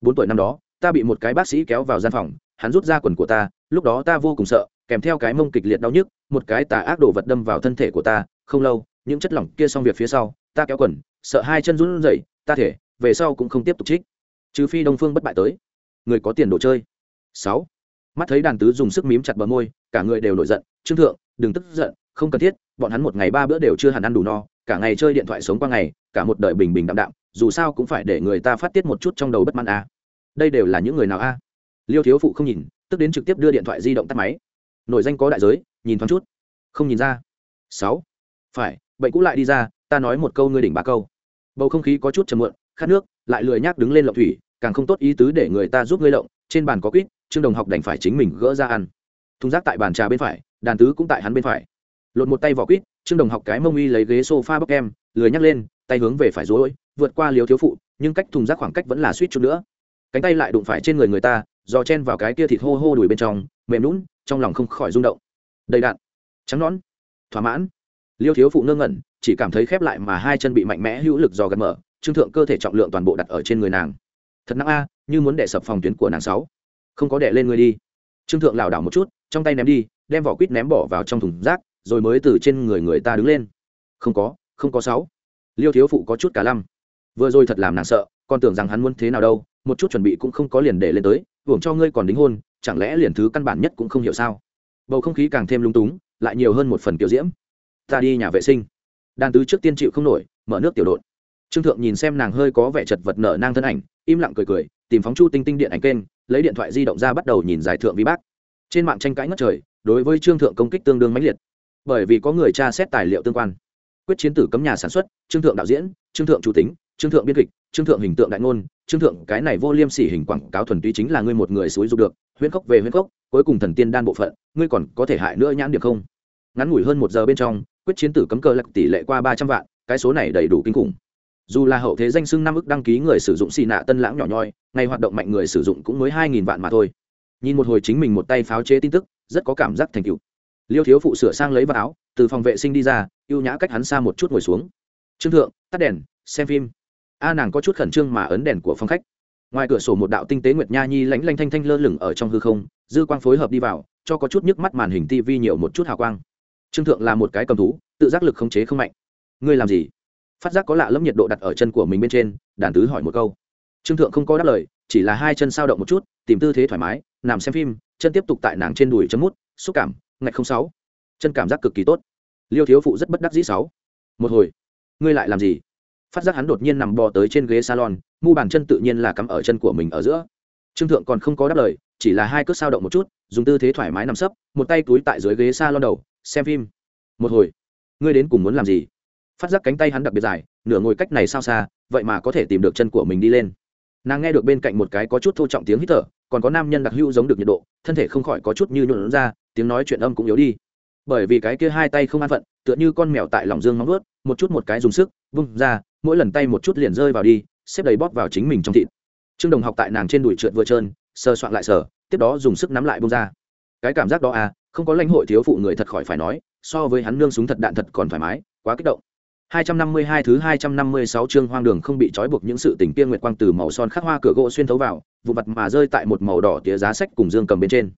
Bốn tuổi năm đó, ta bị một cái bác sĩ kéo vào gian phòng, hắn rút ra quần của ta, lúc đó ta vô cùng sợ kèm theo cái mông kịch liệt đau nhức, một cái tà ác đồ vật đâm vào thân thể của ta, không lâu, những chất lỏng kia xong việc phía sau, ta kéo quần, sợ hai chân run rẩy, ta thể, về sau cũng không tiếp tục trích. Trừ phi đông phương bất bại tới. Người có tiền đồ chơi. Sáu. Mắt thấy đàn tứ dùng sức mím chặt bờ môi, cả người đều nổi giận, trương thượng, đừng tức giận, không cần thiết, bọn hắn một ngày ba bữa đều chưa hẳn ăn đủ no, cả ngày chơi điện thoại sống qua ngày, cả một đời bình bình đạm đạm, dù sao cũng phải để người ta phát tiết một chút trong đầu bất mãn a. Đây đều là những người nào a? Liêu thiếu phụ không nhìn, tức đến trực tiếp đưa điện thoại di động tắt máy nổi danh có đại giới, nhìn thoáng chút. Không nhìn ra. Sáu. Phải bệnh cũ lại đi ra, ta nói một câu ngươi đỉnh ba câu. Bầu không khí có chút chầm muộn, khát nước, lại lười nhác đứng lên lộng thủy, càng không tốt ý tứ để người ta giúp ngươi lộng, trên bàn có quýt, trương đồng học đành phải chính mình gỡ ra ăn. Thùng rác tại bàn trà bên phải, đàn tứ cũng tại hắn bên phải. Lột một tay vỏ quýt, trương đồng học cái mông uy lấy ghế s o f a bóc em, lười nhắc lên, tay hướng về phải rối, vượt qua liều thiếu phụ, nhưng cách thùng rác khoảng cách vẫn là suýt chút nữa. Cánh tay lại đụng phải trên người người ta, do chen vào cái kia thịt hô hô đùi bên trong, mềm lún trong lòng không khỏi rung động. Đầy đạn, trắng nón thỏa mãn. Liêu thiếu phụ ngơ ngẩn, chỉ cảm thấy khép lại mà hai chân bị mạnh mẽ hữu lực do gật mở, trương thượng cơ thể trọng lượng toàn bộ đặt ở trên người nàng. Thật nặng a, như muốn đẻ sập phòng tuyến của nàng sáu. Không có đẻ lên người đi. Trương thượng lảo đảo một chút, trong tay ném đi, đem vỏ quýt ném bỏ vào trong thùng rác, rồi mới từ trên người người ta đứng lên. Không có không có sáu. Liêu thiếu phụ có chút cả lăm. Vừa rồi thật làm nàng sợ, còn tưởng rằng hắn muốn thế nào đâu, một chút chuẩn bị cũng không có liền để lên tới, hưởng cho ngươi còn đính hôn chẳng lẽ liền thứ căn bản nhất cũng không hiểu sao? Bầu không khí càng thêm lung túng, lại nhiều hơn một phần kiểu diễm. Ta đi nhà vệ sinh. Đàn tứ trước tiên chịu không nổi, mở nước tiểu đột trương thượng nhìn xem nàng hơi có vẻ chật vật nở nang thân ảnh, im lặng cười cười, tìm phóng chu tinh tinh điện ảnh kênh, lấy điện thoại di động ra bắt đầu nhìn giải thượng vi bác. Trên mạng tranh cãi ngất trời, đối với trương thượng công kích tương đương mãnh liệt. Bởi vì có người tra xét tài liệu tương quan. Quyết chiến tử cấm nhà sản xuất, trương thượng đạo diễn, trương thượng chủ tính, trương thượng biên kịch, trương thượng hình tượng đại ngôn, trương thượng cái này vô liêm sỉ hình quảng cáo thuần túy chính là ngươi một người xúi dục được huyễn cốc về huyễn cốc cuối cùng thần tiên đan bộ phận, ngươi còn có thể hại nữa nhãn điểm không? Ngắn ngủi hơn một giờ bên trong, quyết chiến tử cấm cơ lạc tỷ lệ qua ba trăm vạn, cái số này đầy đủ kinh khủng. Dù là hậu thế danh xưng năm ức đăng ký người sử dụng xì nạ tân lãng nhỏ nhoi, ngày hoạt động mạnh người sử dụng cũng mới hai nghìn vạn mà thôi. Nhìn một hồi chính mình một tay pháo chế tin tức, rất có cảm giác thành tựu. Liêu thiếu phụ sửa sang lấy vào áo, từ phòng vệ sinh đi ra, ưu nhã cách hắn xa một chút ngồi xuống. Trương thượng, tắt đèn, xem phim. A nàng có chút khẩn trương mà ấn đèn của phòng khách ngoài cửa sổ một đạo tinh tế nguyệt nha nhi lánh lanh thanh thanh lơ lửng ở trong hư không, dư quang phối hợp đi vào, cho có chút nhức mắt màn hình tv nhiều một chút hào quang. Trương thượng là một cái cầm thú, tự giác lực khống chế không mạnh. Ngươi làm gì? Phát giác có lạ lẫm nhiệt độ đặt ở chân của mình bên trên, đàn tứ hỏi một câu. Trương thượng không có đáp lời, chỉ là hai chân sao động một chút, tìm tư thế thoải mái, nằm xem phim, chân tiếp tục tại nàng trên đùi chấm mút, xúc cảm, ngạch không sáu. Chân cảm giác cực kỳ tốt. Liêu thiếu phụ rất bất đắc dĩ sáu. Một hồi, ngươi lại làm gì? Phát giác hắn đột nhiên nằm bò tới trên ghế salon, mu bàn chân tự nhiên là cắm ở chân của mình ở giữa. Trương thượng còn không có đáp lời, chỉ là hai cước sao động một chút, dùng tư thế thoải mái nằm sấp, một tay túi tại dưới ghế salon đầu, xem phim. Một hồi, ngươi đến cùng muốn làm gì? Phát giác cánh tay hắn đặc biệt dài, nửa ngồi cách này sao xa, vậy mà có thể tìm được chân của mình đi lên. Nàng nghe được bên cạnh một cái có chút thô trọng tiếng hít thở, còn có nam nhân đặc hữu giống được nhiệt độ, thân thể không khỏi có chút như nhuộn ra, tiếng nói chuyện âm cũng yếu đi. Bởi vì cái kia hai tay không an phận, tựa như con mèo tại lòng dương nóng vớt một chút một cái dùng sức, vung ra mỗi lần tay một chút liền rơi vào đi xếp đầy bóp vào chính mình trong thịt trương đồng học tại nàng trên đùi trượt vừa trơn sơ soạn lại sờ tiếp đó dùng sức nắm lại bông ra cái cảm giác đó à không có lãnh hội thiếu phụ người thật khỏi phải nói so với hắn nương súng thật đạn thật còn thoải mái quá kích động 252 thứ 256 chương hoang đường không bị trói buộc những sự tình kia nguyệt quang từ màu son khắc hoa cửa gỗ xuyên thấu vào, vụ mặt mà rơi tại một màu đỏ tía giá sách cùng dương cầm bên trên.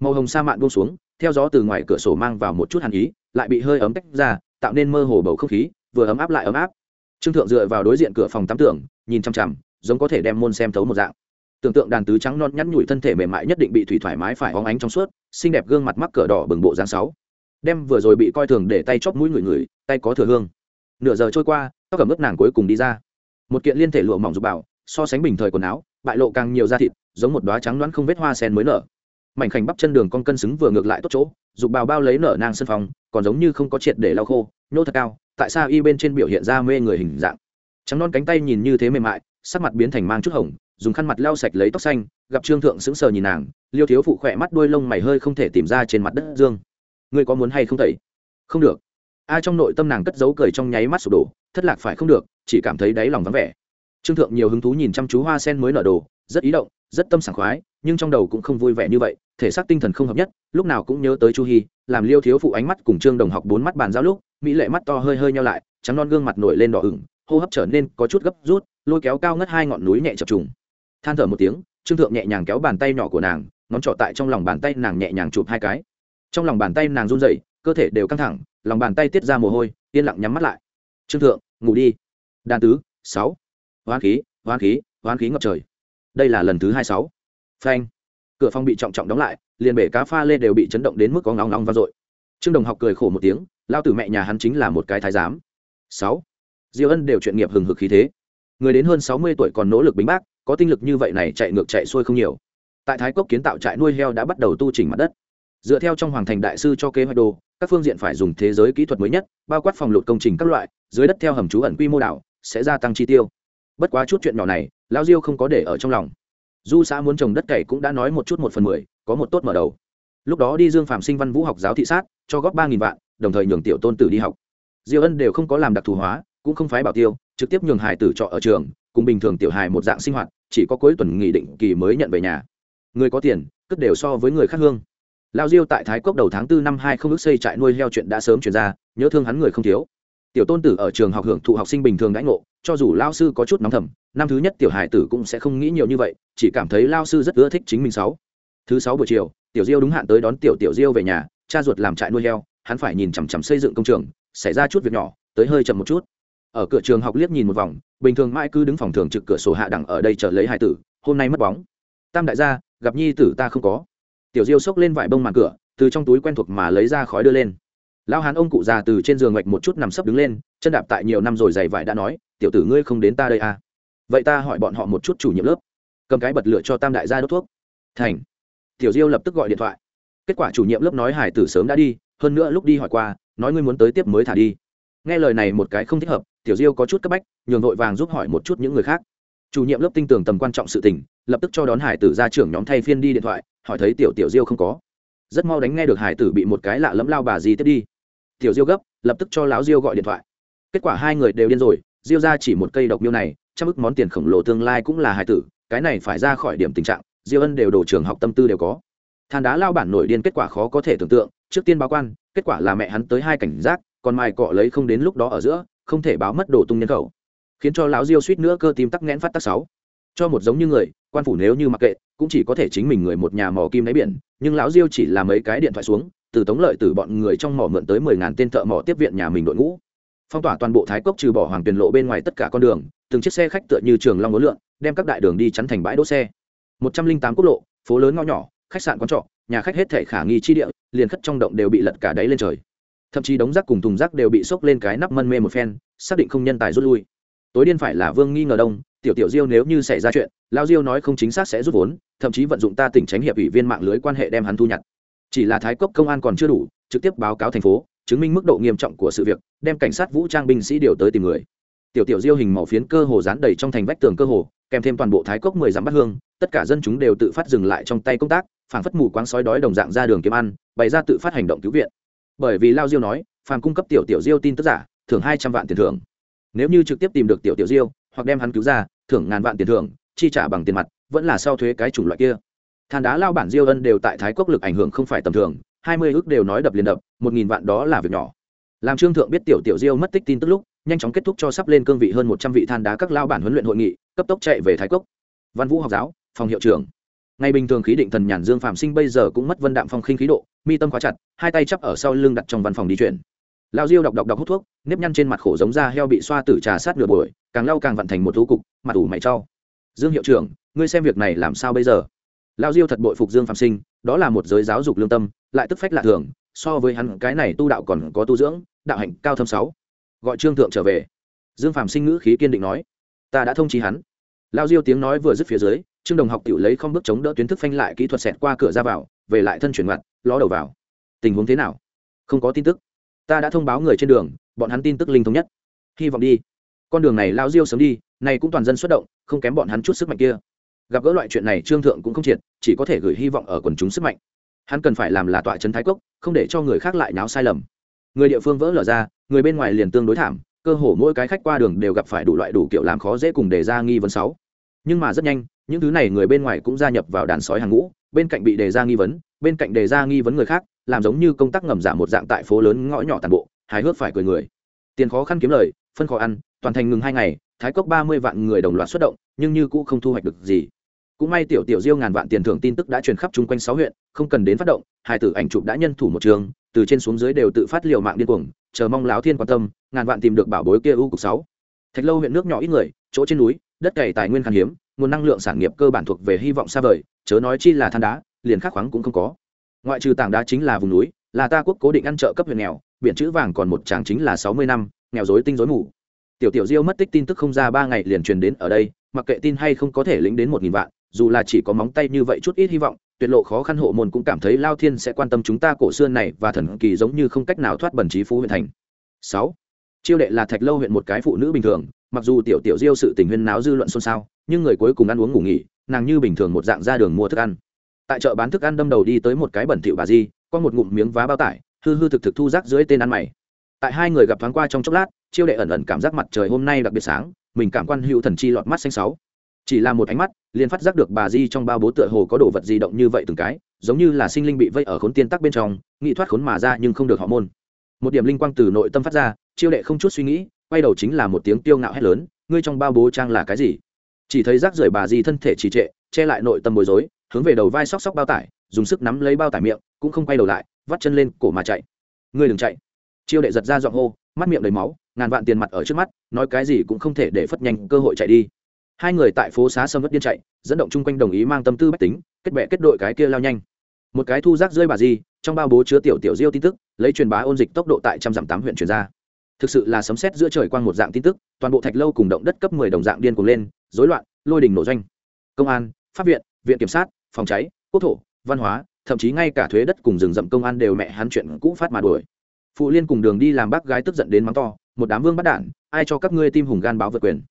Màu hồng sa mạn buông xuống, theo gió từ ngoài cửa sổ mang vào một chút hàn ý, lại bị hơi ấm tách ra, tạo nên mơ hồ bầu không khí, vừa ấm áp lại ấm áp. Trương Thượng dựa vào đối diện cửa phòng tắm tưởng, nhìn chằm chằm, giống có thể đem môn xem thấu một dạng. Tưởng tượng đàn tứ trắng non nhắn nhủi thân thể mềm mại nhất định bị thủy thoải mái phải óng ánh trong suốt, xinh đẹp gương mặt mắc cỡ đỏ bừng bộ dáng sáu. Đem vừa rồi bị coi thường để tay chóp mũi người người, tay có thừa hương nửa giờ trôi qua tóc cầm ướp nàng cuối cùng đi ra một kiện liên thể lụa mỏng dục bảo so sánh bình thời quần áo bại lộ càng nhiều da thịt giống một đóa trắng loãng không vết hoa sen mới nở mảnh khảnh bắp chân đường con cân xứng vừa ngược lại tốt chỗ dục bào bao lấy nở nang sân phòng còn giống như không có triệt để lau khô nhô thật cao, tại sao y bên trên biểu hiện ra mê người hình dạng? Trắng non cánh tay nhìn như thế mềm mại, sắc mặt biến thành mang chút hồng, dùng khăn mặt lau sạch lấy tóc xanh, gặp trương thượng sững sờ nhìn nàng, liêu thiếu phụ khỏe mắt đuôi lông mày hơi không thể tìm ra trên mặt đất dương. Ngươi có muốn hay không tẩy không được. A trong nội tâm nàng cất giấu cười trong nháy mắt sụp đổ, thất lạc phải không được, chỉ cảm thấy đáy lòng vắng vẻ. Trương thượng nhiều hứng thú nhìn chăm chú hoa sen mới nở đồ, rất ý động, rất tâm sảng khoái, nhưng trong đầu cũng không vui vẻ như vậy, thể xác tinh thần không hợp nhất, lúc nào cũng nhớ tới chu hy làm liêu thiếu phụ ánh mắt cùng trương đồng học bốn mắt bàn giao lúc mỹ lệ mắt to hơi hơi nhau lại, trắng non gương mặt nổi lên đỏ ửng, hô hấp trở nên có chút gấp rút, lôi kéo cao ngất hai ngọn núi nhẹ chập trùng. Than thở một tiếng, trương thượng nhẹ nhàng kéo bàn tay nhỏ của nàng, ngón trỏ tại trong lòng bàn tay nàng nhẹ nhàng chụp hai cái. Trong lòng bàn tay nàng run rẩy, cơ thể đều căng thẳng, lòng bàn tay tiết ra mồ hôi, yên lặng nhắm mắt lại. Trương thượng, ngủ đi. Đàn tứ, sáu. Hoán khí hoán khí hoán khí ngập trời. Đây là lần thứ hai sáu. Phanh. Cửa phòng bị trọng trọng đóng lại, liền bể cá pha lê đều bị chấn động đến mức có ngóng ngóng vang dội trương đồng học cười khổ một tiếng, lao tử mẹ nhà hắn chính là một cái thái giám. Sáu. Diêu ân đều chuyện nghiệp hừng hực khí thế. Người đến hơn sáu mươi tuổi còn nỗ lực bính bác, có tinh lực như vậy này chạy ngược chạy xuôi không nhiều. Tại thái cốc kiến tạo trại nuôi heo đã bắt đầu tu chỉnh mặt đất. Dựa theo trong hoàng thành đại sư cho kế hoạch đồ, các phương diện phải dùng thế giới kỹ thuật mới nhất, bao quát phòng lụt công trình các loại, dưới đất theo hầm trú ẩn quy mô đảo, sẽ gia tăng chi tiêu. Bất quá chút chuyện nhỏ này lao diêu không có để ở trong lòng. Du xã muốn trồng đất cày cũng đã nói một chút một phần mười, có một tốt mở đầu. Lúc đó đi dương phạm sinh văn vũ học giáo thị sát cho góp ba nghìn vạn, đồng thời nhường tiểu tôn tử đi học. Diêu ân đều không có làm đặc thù hóa, cũng không phái bảo tiêu, trực tiếp nhường hải tử trọ ở trường, cùng bình thường tiểu hài một dạng sinh hoạt, chỉ có cuối tuần nghỉ định kỳ mới nhận về nhà. Người có tiền, cất đều so với người khác hương. Lao diêu tại thái cốc đầu tháng tư năm hai không ước xây trại nuôi heo chuyện đã sớm chuyển ra, nhớ thương hắn người không thiếu. Tiểu tôn tử ở trường học hưởng thụ học sinh bình thường đãi ngộ, cho dù lao sư có chút nóng thầm, năm thứ nhất tiểu hải tử cũng sẽ không nghĩ nhiều như vậy, chỉ cảm thấy lao sư rất ưa thích chính mình sáu. Thứ sáu buổi chiều, tiểu diêu đúng hạn tới đón tiểu tiểu diêu về nhà cha ruột làm trại nuôi heo, hắn phải nhìn chằm chằm xây dựng công trường, xảy ra chút việc nhỏ, tới hơi chậm một chút. Ở cửa trường học liếc nhìn một vòng, bình thường mãi cứ đứng phòng thường trực cửa sổ hạ đẳng ở đây chờ lấy hải tử, hôm nay mất bóng. Tam đại gia, gặp nhi tử ta không có. Tiểu diêu xốc lên vải bông màn cửa, từ trong túi quen thuộc mà lấy ra khói đưa lên. Lão hán ông cụ già từ trên giường ngạch một chút nằm sấp đứng lên, chân đạp tại nhiều năm rồi giày vải đã nói, tiểu tử ngươi không đến ta đây à? Vậy ta hỏi bọn họ một chút chủ nhiệm lớp. Cầm cái bật lửa cho tam đại gia đốt thuốc. Thành. Tiểu diêu lập tức gọi điện thoại kết quả chủ nhiệm lớp nói hải tử sớm đã đi, hơn nữa lúc đi hỏi qua, nói ngươi muốn tới tiếp mới thả đi. Nghe lời này một cái không thích hợp, tiểu diêu có chút cấp bách, nhường vội vàng giúp hỏi một chút những người khác. Chủ nhiệm lớp tinh tưởng tầm quan trọng sự tình, lập tức cho đón hải tử ra trưởng nhóm thay phiên đi điện thoại, hỏi thấy tiểu tiểu diêu không có. Rất mau đánh nghe được hải tử bị một cái lạ lẫm lao bà gì tiếp đi. Tiểu diêu gấp, lập tức cho lão diêu gọi điện thoại. Kết quả hai người đều điên rồi, diêu ra chỉ một cây độc miêu này, trăm ức món tiền khổng lồ tương lai cũng là hải tử, cái này phải ra khỏi điểm tình trạng, diêu ân đều đổ trường học tâm tư đều có than đá lao bản nổi điên kết quả khó có thể tưởng tượng, trước tiên báo quan, kết quả là mẹ hắn tới hai cảnh giác, còn mai cọ lấy không đến lúc đó ở giữa, không thể báo mất đồ tung nhân khẩu. Khiến cho lão diêu suýt nữa cơ tim tắc nghẽn phát tắc sáu. Cho một giống như người, quan phủ nếu như mặc kệ, cũng chỉ có thể chính mình người một nhà mỏ kim đáy biển, nhưng lão diêu chỉ là mấy cái điện thoại xuống, từ tống lợi từ bọn người trong mỏ mượn tới mười ngàn tên thợ mỏ tiếp viện nhà mình đội ngũ. Phong tỏa toàn bộ thái cốc trừ bỏ hoàng tuyền lộ bên ngoài tất cả con đường, từng chiếc xe khách tựa như trường long ngối lượng đem các đại đường đi chắn thành bãi đỗ xe. Một trăm linh tám quốc lộ, phố lớn ngõ nhỏ khách sạn quán trọ, nhà khách hết thể khả nghi chi địa, liền khất trong động đều bị lật cả đáy lên trời. Thậm chí đống rác cùng thùng rác đều bị sốc lên cái nắp mân mê một phen, xác định không nhân tài rút lui. Tối điên phải là vương nghi ngờ đông, tiểu tiểu diêu nếu như xảy ra chuyện lao diêu nói không chính xác sẽ rút vốn, thậm chí vận dụng ta tỉnh tránh hiệp ủy viên mạng lưới quan hệ đem hắn thu nhặt. Chỉ là thái cốc công an còn chưa đủ, trực tiếp báo cáo thành phố, chứng minh mức độ nghiêm trọng của sự việc, đem cảnh sát vũ trang binh sĩ điều tới tìm người. Tiểu tiểu diêu hình màu phiến cơ hồ dán đầy trong thành vách tường cơ hồ, kèm thêm toàn bộ thái cốc mười dặm bắt hương, tất cả dân chúng đều tự phát dừng lại trong tay công tác phản phất mù quáng sói đói đồng dạng ra đường kiếm ăn, bày ra tự phát hành động cứu viện. Bởi vì lao diêu nói, phàm cung cấp tiểu tiểu diêu tin tức giả, thưởng hai trăm vạn tiền thưởng. Nếu như trực tiếp tìm được tiểu tiểu diêu, hoặc đem hắn cứu ra, thưởng ngàn vạn tiền thưởng, chi trả bằng tiền mặt, vẫn là sau thuế cái chủng loại kia. Than đá lao bản diêu ân đều tại thái quốc lực ảnh hưởng không phải tầm thường, hai mươi ước đều nói đập liền đập, một nghìn vạn đó là việc nhỏ. Làm trương thượng biết tiểu tiểu diêu mất tích tin tức lúc, nhanh chóng kết thúc cho sắp lên cương vị hơn một trăm vị than đá các lao bản huấn luyện hội nghị, cấp tốc chạy về thái quốc. Văn vũ học giáo, phòng hiệu trưởng ngày bình thường khí định thần nhàn dương phạm sinh bây giờ cũng mất vân đạm phong khinh khí độ, mi tâm khóa chặt, hai tay chắp ở sau lưng đặt trong văn phòng đi chuyển. Lao diêu đọc đọc đọc hút thuốc, nếp nhăn trên mặt khổ giống da heo bị xoa tử trà sát nửa buổi, càng lau càng vận thành một thú cục, mặt ủ mày trau dương hiệu trưởng, ngươi xem việc này làm sao bây giờ? Lao diêu thật bội phục dương phạm sinh, đó là một giới giáo dục lương tâm, lại tức phách lạ thường, so với hắn cái này tu đạo còn có tu dưỡng, đạo hạnh cao thâm sáu. Gọi trương thượng trở về. Dương phạm sinh ngữ khí kiên định nói, ta đã thông trí hắn. Lao diêu tiếng nói vừa dứt phía dưới trương đồng học tự lấy không bước chống đỡ tuyến thức phanh lại kỹ thuật xẹt qua cửa ra vào, về lại thân chuyển mặt, ló đầu vào. Tình huống thế nào? Không có tin tức. Ta đã thông báo người trên đường, bọn hắn tin tức linh thống nhất. Hy vọng đi. Con đường này lao diêu sớm đi này cũng toàn dân xuất động, không kém bọn hắn chút sức mạnh kia. Gặp gỡ loại chuyện này trương thượng cũng không triệt, chỉ có thể gửi hy vọng ở quần chúng sức mạnh. Hắn cần phải làm là tọa trấn thái cốc, không để cho người khác lại náo sai lầm. Người địa phương vỡ lở ra, người bên ngoài liền tương đối thảm, cơ hồ mỗi cái khách qua đường đều gặp phải đủ loại đủ kiểu làm khó dễ cùng đề ra nghi vấn sáu. Nhưng mà rất nhanh những thứ này người bên ngoài cũng gia nhập vào đàn sói hàng ngũ, bên cạnh bị đề ra nghi vấn, bên cạnh đề ra nghi vấn người khác, làm giống như công tác ngầm giả một dạng tại phố lớn ngõ nhỏ toàn bộ, hài hước phải cười người. Tiền khó khăn kiếm lời, phân khó ăn, toàn thành ngừng hai ngày, thái cốc ba mươi vạn người đồng loạt xuất động, nhưng như cũng không thu hoạch được gì. Cũng may tiểu tiểu diêu ngàn vạn tiền thưởng tin tức đã truyền khắp chung quanh sáu huyện, không cần đến phát động, hai tử ảnh chụp đã nhân thủ một trường, từ trên xuống dưới đều tự phát liều mạng điên cuồng, chờ mong láo thiên quan tâm, ngàn vạn tìm được bảo bối kia u cục sáu. Thạch lâu huyện nước nhỏ ít người, chỗ trên núi, đất cày tài nguyên khan hiếm nguồn năng lượng sản nghiệp cơ bản thuộc về hy vọng xa vời, chớ nói chi là than đá, liền khắc khoáng cũng không có. Ngoại trừ tảng đá chính là vùng núi, là ta quốc cố định ăn trợ cấp huyện nghèo, biển chữ vàng còn một tràng chính là sáu mươi năm, nghèo dối tinh dối mù. Tiểu tiểu diêu mất tích tin tức không ra ba ngày liền truyền đến ở đây, mặc kệ tin hay không có thể lĩnh đến một nghìn vạn, dù là chỉ có móng tay như vậy chút ít hy vọng, tuyệt lộ khó khăn hộ môn cũng cảm thấy lao thiên sẽ quan tâm chúng ta cổ xưa này và thần kỳ giống như không cách nào thoát bẩn trí phú huyện thành. Sáu, chiêu đệ là thạch lâu huyện một cái phụ nữ bình thường mặc dù tiểu tiểu diêu sự tình huyên náo dư luận xôn xao, nhưng người cuối cùng ăn uống ngủ nghỉ, nàng như bình thường một dạng ra đường mua thức ăn. Tại chợ bán thức ăn đâm đầu đi tới một cái bẩn thỉu bà di, có một ngụm miếng vá bao tải, hư hư thực thực thu rác dưới tên ăn mày. Tại hai người gặp thoáng qua trong chốc lát, chiêu đệ ẩn ẩn cảm giác mặt trời hôm nay đặc biệt sáng, mình cảm quan hữu thần chi lọt mắt xanh sáu. Chỉ là một ánh mắt, liền phát giác được bà di trong bao bố tựa hồ có đồ vật di động như vậy từng cái, giống như là sinh linh bị vây ở khốn tiên tắc bên trong nghĩ thoát khốn mà ra nhưng không được họ môn. Một điểm linh quang từ nội tâm phát ra, chiêu đệ không chút suy nghĩ quay đầu chính là một tiếng tiêu ngạo hét lớn, ngươi trong bao bố trang là cái gì? Chỉ thấy rác rưởi bà di thân thể trì trệ, che lại nội tâm bối rối, hướng về đầu vai sóc sóc bao tải, dùng sức nắm lấy bao tải miệng, cũng không quay đầu lại, vắt chân lên cổ mà chạy. Ngươi đừng chạy. Chiêu đệ giật ra giọng hô, mắt miệng đầy máu, ngàn vạn tiền mặt ở trước mắt, nói cái gì cũng không thể để phất nhanh cơ hội chạy đi. Hai người tại phố xá sâm vất điên chạy, dẫn động chung quanh đồng ý mang tâm tư bách tính, kết bệ kết đội cái kia lao nhanh. Một cái thu rác rơi bà di, trong bao bố chứa tiểu tiểu diêu tin tức, lấy truyền bá ôn dịch tốc độ tại trăm dặm tám huyện truyền ra thực sự là sấm sét giữa trời quang một dạng tin tức, toàn bộ thạch lâu cùng động đất cấp mười đồng dạng điên cuồng lên, rối loạn, lôi đình nổ doanh. Công an, pháp viện viện kiểm sát, phòng cháy, quốc thổ, văn hóa, thậm chí ngay cả thuế đất cùng rừng rậm công an đều mẹ hắn chuyện cũ phát mà đuổi. Phụ liên cùng đường đi làm bác gái tức giận đến mắng to, một đám vương bắt đản, ai cho các ngươi tim hùng gan báo vượt quyền?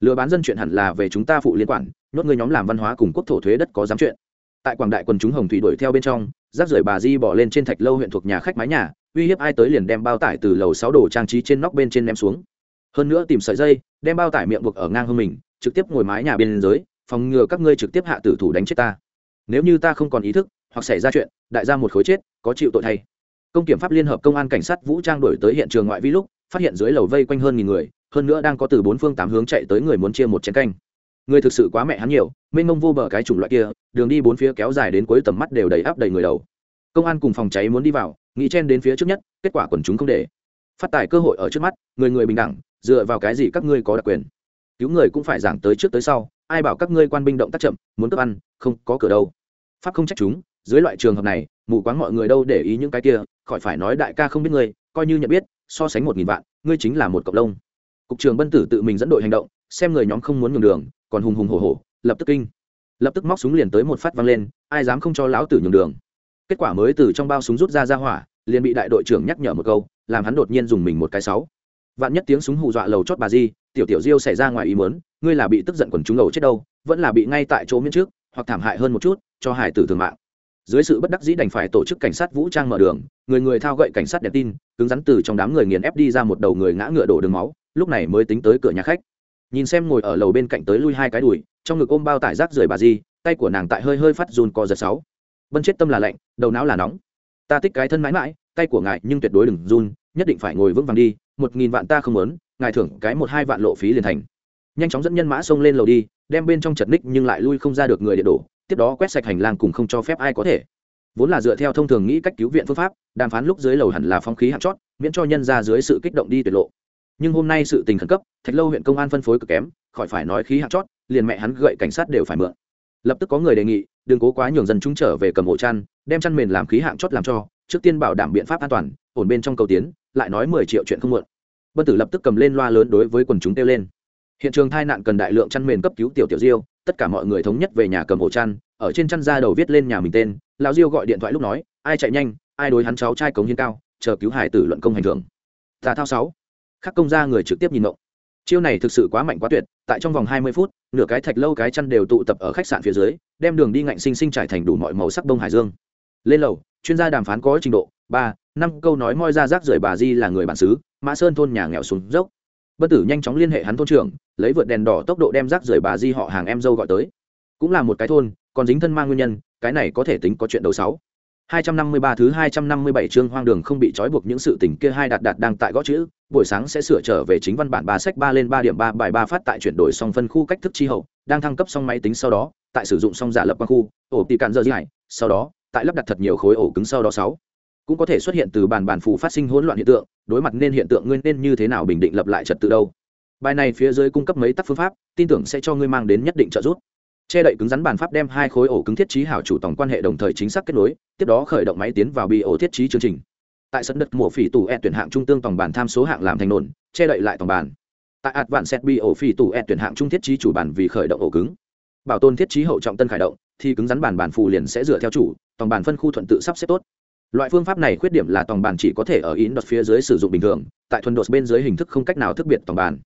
Lừa bán dân chuyện hẳn là về chúng ta phụ liên quản, nhốt ngươi nhóm làm văn hóa cùng quốc thổ thuế đất có dám chuyện. Tại quảng đại quần chúng hồng thủy đuổi theo bên trong, rác rưởi bà di bỏ lên trên thạch lâu huyện thuộc nhà khách mái nhà uy hiếp ai tới liền đem bao tải từ lầu sáu đồ trang trí trên nóc bên trên ném xuống. Hơn nữa tìm sợi dây, đem bao tải miệng buộc ở ngang hơn mình, trực tiếp ngồi mái nhà bên dưới, phòng ngừa các ngươi trực tiếp hạ tử thủ đánh chết ta. Nếu như ta không còn ý thức, hoặc xảy ra chuyện, đại ra một khối chết, có chịu tội thay. Công kiểm pháp liên hợp công an cảnh sát vũ trang đổi tới hiện trường ngoại vi lúc, phát hiện dưới lầu vây quanh hơn nghìn người, hơn nữa đang có từ bốn phương tám hướng chạy tới người muốn chia một chén canh. Người thực sự quá mẹ hắn nhiều, mênh mông vô bờ cái chủng loại kia, đường đi bốn phía kéo dài đến cuối tầm mắt đều đầy áp đầy người đầu. Công an cùng phòng cháy muốn đi vào nghĩ chen đến phía trước nhất, kết quả quần chúng không để. Phát tài cơ hội ở trước mắt, người người bình đẳng, dựa vào cái gì các ngươi có đặc quyền? Cứu người cũng phải giảng tới trước tới sau, ai bảo các ngươi quan binh động tác chậm, muốn cướp ăn, không có cửa đâu. Pháp không trách chúng, dưới loại trường hợp này, mù quáng mọi người đâu để ý những cái kia, khỏi phải nói đại ca không biết ngươi, coi như nhận biết, so sánh một nghìn vạn, ngươi chính là một cộng lông cục trường bân tử tự mình dẫn đội hành động, xem người nhóm không muốn nhường đường, còn hùng hùng hổ hổ, lập tức kinh. Lập tức móc súng liền tới một phát văng lên, ai dám không cho lão tử nhường đường kết quả mới từ trong bao súng rút ra ra hỏa, liền bị đại đội trưởng nhắc nhở một câu, làm hắn đột nhiên dùng mình một cái sáu. Vạn nhất tiếng súng hù dọa lầu chót bà di, tiểu tiểu diêu xảy ra ngoài ý mớn ngươi là bị tức giận quần chúng ẩu chết đâu, vẫn là bị ngay tại chỗ miễn trước, hoặc thảm hại hơn một chút, cho hải tử thường mạng. Dưới sự bất đắc dĩ đành phải tổ chức cảnh sát vũ trang mở đường, người người thao gậy cảnh sát đèn tin, cứng rắn từ trong đám người nghiền ép đi ra một đầu người ngã ngựa đổ đường máu, lúc này mới tính tới cửa nhà khách. Nhìn xem ngồi ở lầu bên cạnh tới lui hai cái đùi, trong ngực ôm bao tải rác rời bà di, tay của nàng tại hơi hơi phát run co giật sáu bân chết tâm là lạnh, đầu não là nóng. Ta thích cái thân mãi mãi, tay của ngài nhưng tuyệt đối đừng run, nhất định phải ngồi vững vàng đi, một nghìn vạn ta không muốn, ngài thưởng cái một hai vạn lộ phí liền thành. Nhanh chóng dẫn nhân mã xông lên lầu đi, đem bên trong chật ních nhưng lại lui không ra được người để đổ, tiếp đó quét sạch hành lang cùng không cho phép ai có thể. Vốn là dựa theo thông thường nghĩ cách cứu viện phương pháp, đàm phán lúc dưới lầu hẳn là phong khí hạt chót, miễn cho nhân ra dưới sự kích động đi tuyệt lộ. Nhưng hôm nay sự tình khẩn cấp, thạch lâu huyện công an phân phối cực kém, khỏi phải nói khí hạt chót, liền mẹ hắn gậy cảnh sát đều phải mượn. Lập tức có người đề nghị đừng cố quá nhường dân chúng trở về cầm ổ chăn, đem chăn mền làm khí hạng chót làm cho, trước tiên bảo đảm biện pháp an toàn, ổn bên trong cầu tiến, lại nói mười triệu chuyện không muộn. Bân tử lập tức cầm lên loa lớn đối với quần chúng kêu lên. Hiện trường tai nạn cần đại lượng chăn mền cấp cứu tiểu tiểu diêu, tất cả mọi người thống nhất về nhà cầm ổ chăn, ở trên chăn ra đầu viết lên nhà mình tên, lão diêu gọi điện thoại lúc nói, ai chạy nhanh, ai đối hắn cháu trai cống hiến cao, chờ cứu hải tử luận công hành thường tà thao sáu. Khắc công ra người trực tiếp nhìn động chiêu này thực sự quá mạnh quá tuyệt tại trong vòng hai mươi phút, nửa cái thạch lâu cái chăn đều tụ tập ở khách sạn phía dưới, đem đường đi ngạnh sinh sinh trải thành đủ mọi màu sắc đông hải dương. Lên lầu, chuyên gia đàm phán có trình độ, ba, năm câu nói moi ra rác rưởi bà di là người bản xứ, mã sơn thôn nhà nghèo xuống dốc. Bất tử nhanh chóng liên hệ hắn thôn trưởng, lấy vượt đèn đỏ tốc độ đem rác rưởi bà di họ hàng em dâu gọi tới. Cũng là một cái thôn, còn dính thân mang nguyên nhân, cái này có thể tính có chuyện đầu sáu. 253 thứ 257 chương hoang đường không bị trói buộc những sự tình kia hai đạt đạt đang tại gõ chữ, buổi sáng sẽ sửa trở về chính văn bản ba sách ba lên 3 điểm 3 bài 3 phát tại chuyển đổi xong phân khu cách thức chi hậu, đang thăng cấp xong máy tính sau đó, tại sử dụng xong giả lập quan khu, ổ tỷ cạn giờ dài, sau đó, tại lắp đặt thật nhiều khối ổ cứng sau đó 6. Cũng có thể xuất hiện từ bản bản phù phát sinh hỗn loạn hiện tượng, đối mặt nên hiện tượng nguyên nên như thế nào bình định lập lại trật tự đâu. Bài này phía dưới cung cấp mấy tác phương pháp, tin tưởng sẽ cho ngươi mang đến nhất định trợ giúp che đậy cứng rắn bàn pháp đem hai khối ổ cứng thiết trí hảo chủ tổng quan hệ đồng thời chính xác kết nối, tiếp đó khởi động máy tiến vào bị ổ thiết trí chương trình. Tại sân đất mùa phỉ tủ e tuyển hạng trung tương tổng bàn tham số hạng làm thành nổn, che đậy lại tổng bàn tại ạt vạn set bị ổ phỉ tủ e tuyển hạng trung thiết trí chủ bàn vì khởi động ổ cứng. Bảo tồn thiết trí hậu trọng tân khởi động, thì cứng rắn bản bản phù liền sẽ dựa theo chủ, Tổng bản phân khu thuận tự sắp xếp tốt. Loại phương pháp này khuyết điểm là tổng bản chỉ có thể ở in đột phía dưới sử dụng bình thường, tại thuần đột bên dưới hình thức không cách nào thức biệt tổng bản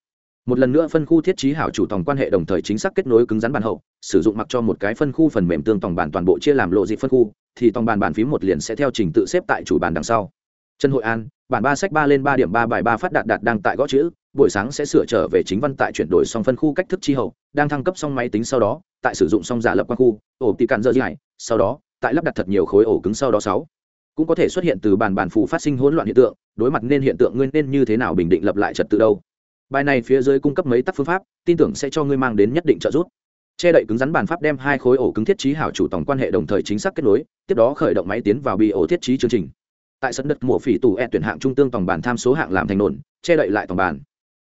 một lần nữa phân khu thiết trí hảo chủ tòng quan hệ đồng thời chính xác kết nối cứng rắn bản hậu, sử dụng mặc cho một cái phân khu phần mềm tương tòng bản toàn bộ chia làm lộ dị phân khu, thì tòng bản bản phím một liền sẽ theo trình tự xếp tại chủ bản đằng sau. Trần hội an, bản ba sách ba lên ba điểm ba bài ba phát đạt đạt đang tại gõ chữ, buổi sáng sẽ sửa trở về chính văn tại chuyển đổi xong phân khu cách thức chi hậu, đang thăng cấp xong máy tính sau đó, tại sử dụng xong giả lập qua khu, ổ tị cạn dơ dài sau đó, tại lắp đặt thật nhiều khối ổ cứng sau đó sáu. Cũng có thể xuất hiện từ bàn bản phù phát sinh hỗn loạn hiện tượng, đối mặt nên hiện tượng nguyên nên như thế nào bình định lập lại trật tự đâu? Bài này phía dưới cung cấp mấy tác phương pháp, tin tưởng sẽ cho ngươi mang đến nhất định trợ giúp. Che đậy cứng rắn bàn pháp đem hai khối ổ cứng thiết trí hảo chủ tổng quan hệ đồng thời chính xác kết nối, tiếp đó khởi động máy tiến vào bị ổ thiết trí chương trình. Tại sân đất mùa phỉ tủ e tuyển hạng trung tương tổng bản tham số hạng làm thành nổn, che đậy lại tổng bản.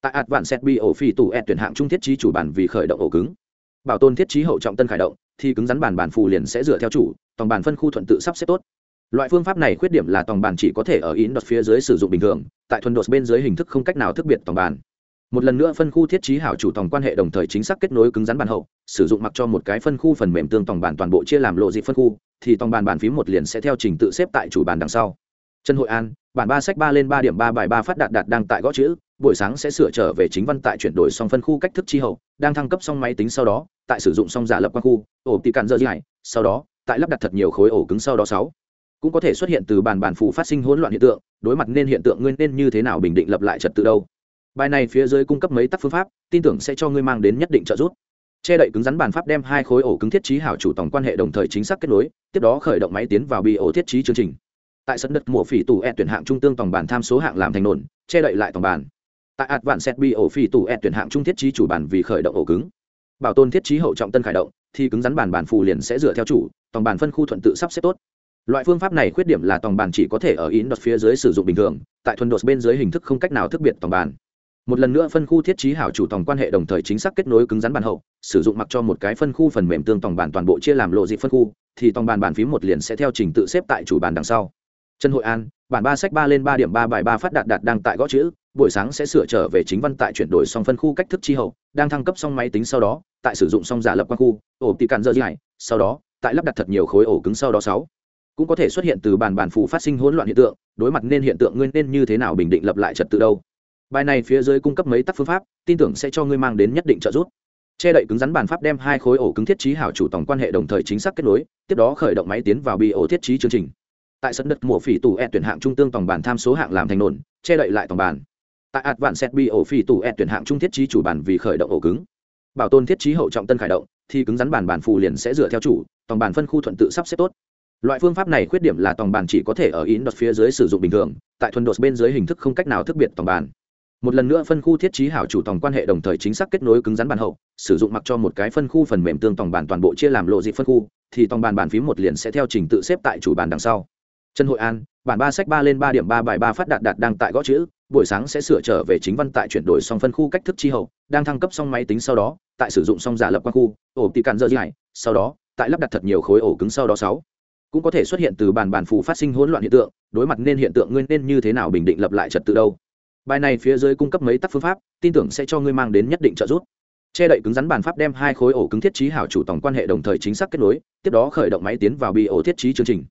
Tại ạt vạn set bị ổ phỉ tủ e tuyển hạng trung thiết trí chủ bản vì khởi động ổ cứng. Bảo tồn thiết trí hậu trọng tân khởi động, thì cứng rắn bản bản phù liền sẽ dựa theo chủ, tổng bản phân khu thuận tự sắp xếp tốt. Loại phương pháp này khuyết điểm là tổng bản chỉ có thể ở in đột phía dưới sử dụng bình thường, tại thuần đột bên dưới hình thức không cách nào thức biệt tổng bản một lần nữa phân khu thiết trí hảo chủ tổng quan hệ đồng thời chính xác kết nối cứng rắn bản hậu, sử dụng mặc cho một cái phân khu phần mềm tương tổng bản toàn bộ chia làm lộ dị phân khu, thì tổng bản bản phím một liền sẽ theo trình tự xếp tại chủ bản đằng sau. Trần hội an, bản ba sách ba lên ba điểm ba bài ba phát đạt đạt đang tại gõ chữ, buổi sáng sẽ sửa trở về chính văn tại chuyển đổi xong phân khu cách thức chi hậu, đang thăng cấp xong máy tính sau đó, tại sử dụng xong giả lập quan khu, ổ tị cạn dơ dài, sau đó, tại lắp đặt thật nhiều khối ổ cứng sau đó sáu. Cũng có thể xuất hiện từ bàn bản phụ phát sinh hỗn loạn hiện tượng, đối mặt nên hiện tượng nguyên nên như thế nào bình định lập lại trật tự đâu bài này phía dưới cung cấp mấy tác phương pháp, tin tưởng sẽ cho ngươi mang đến nhất định trợ giúp. Che đậy cứng rắn bàn pháp đem hai khối ổ cứng thiết trí hảo chủ tổng quan hệ đồng thời chính xác kết nối, tiếp đó khởi động máy tiến vào bị ổ thiết trí chương trình. Tại sân đất mùa phỉ tủ e tuyển hạng trung tương tổng bản tham số hạng làm thành nổn, che đậy lại tổng bản. Tại ạt vạn set bị ổ phỉ tủ e tuyển hạng trung thiết trí chủ bản vì khởi động ổ cứng. Bảo tồn thiết trí hậu trọng tân khởi động, thì cứng rắn bản bản phù liền sẽ dựa theo chủ, tổng bản phân khu thuận tự sắp xếp tốt. Loại phương pháp này khuyết điểm là tổng bản chỉ có thể ở in đột phía dưới sử dụng bình thường, tại thuần đột bên dưới hình thức không cách nào thức biệt tổng bản một lần nữa phân khu thiết trí hảo chủ tổng quan hệ đồng thời chính xác kết nối cứng rắn bản hậu, sử dụng mặc cho một cái phân khu phần mềm tương tổng bản toàn bộ chia làm lộ dị phân khu, thì tổng bản bản phím một liền sẽ theo trình tự xếp tại chủ bản đằng sau. Trần hội an, bản ba sách ba lên ba điểm ba bài ba phát đạt đạt đang tại gõ chữ, buổi sáng sẽ sửa trở về chính văn tại chuyển đổi xong phân khu cách thức chi hậu, đang thăng cấp xong máy tính sau đó, tại sử dụng xong giả lập qua khu, ổ tị cạn dơ dài, sau đó, tại lắp đặt thật nhiều khối ổ cứng sau đó sáu. Cũng có thể xuất hiện từ bàn bản phù phát sinh hỗn loạn hiện tượng, đối mặt nên hiện tượng nguyên nên như thế nào bình định lập lại trật tự đâu? Bài này phía dưới cung cấp mấy tác phương pháp, tin tưởng sẽ cho ngươi mang đến nhất định trợ giúp. Che đậy cứng rắn bàn pháp đem hai khối ổ cứng thiết trí hảo chủ tổng quan hệ đồng thời chính xác kết nối, tiếp đó khởi động máy tiến vào bị ổ thiết trí chương trình. Tại sân đất mùa phỉ tủ e tuyển hạng trung tương tổng bản tham số hạng làm thành nổn, che đậy lại tổng bản. Tại ạt vạn set bị ổ phỉ tủ e tuyển hạng trung thiết trí chủ bản vì khởi động ổ cứng. Bảo tồn thiết trí hậu trọng tân khởi động, thì cứng rắn bản bản phù liền sẽ dựa theo chủ, tổng bản phân khu thuận tự sắp xếp tốt. Loại phương pháp này khuyết điểm là tổng bản chỉ có thể ở in đột phía dưới sử dụng bình thường, tại thuần đột bên dưới hình thức không cách nào thức biệt tổng bản một lần nữa phân khu thiết trí hảo chủ tổng quan hệ đồng thời chính xác kết nối cứng rắn bản hậu, sử dụng mặc cho một cái phân khu phần mềm tương tổng bản toàn bộ chia làm lộ dị phân khu, thì tổng bản bản phím một liền sẽ theo trình tự xếp tại chủ bản đằng sau. Trần hội an, bản ba sách ba lên ba điểm ba bài ba phát đạt đạt đang tại gõ chữ, buổi sáng sẽ sửa trở về chính văn tại chuyển đổi xong phân khu cách thức chi hậu, đang thăng cấp xong máy tính sau đó, tại sử dụng xong giả lập quan khu, ổ tị cạn dơ dài, sau đó, tại lắp đặt thật nhiều khối ổ cứng sau đó sáu. Cũng có thể xuất hiện từ bàn bản phù phát sinh hỗn loạn hiện tượng, đối mặt nên hiện tượng nguyên nên như thế nào bình định lập lại trật tự đâu? Bài này phía dưới cung cấp mấy tác phương pháp, tin tưởng sẽ cho ngươi mang đến nhất định trợ giúp. Che đậy cứng rắn bàn pháp đem hai khối ổ cứng thiết trí hảo chủ tổng quan hệ đồng thời chính xác kết nối, tiếp đó khởi động máy tiến vào bị ổ thiết trí chương trình.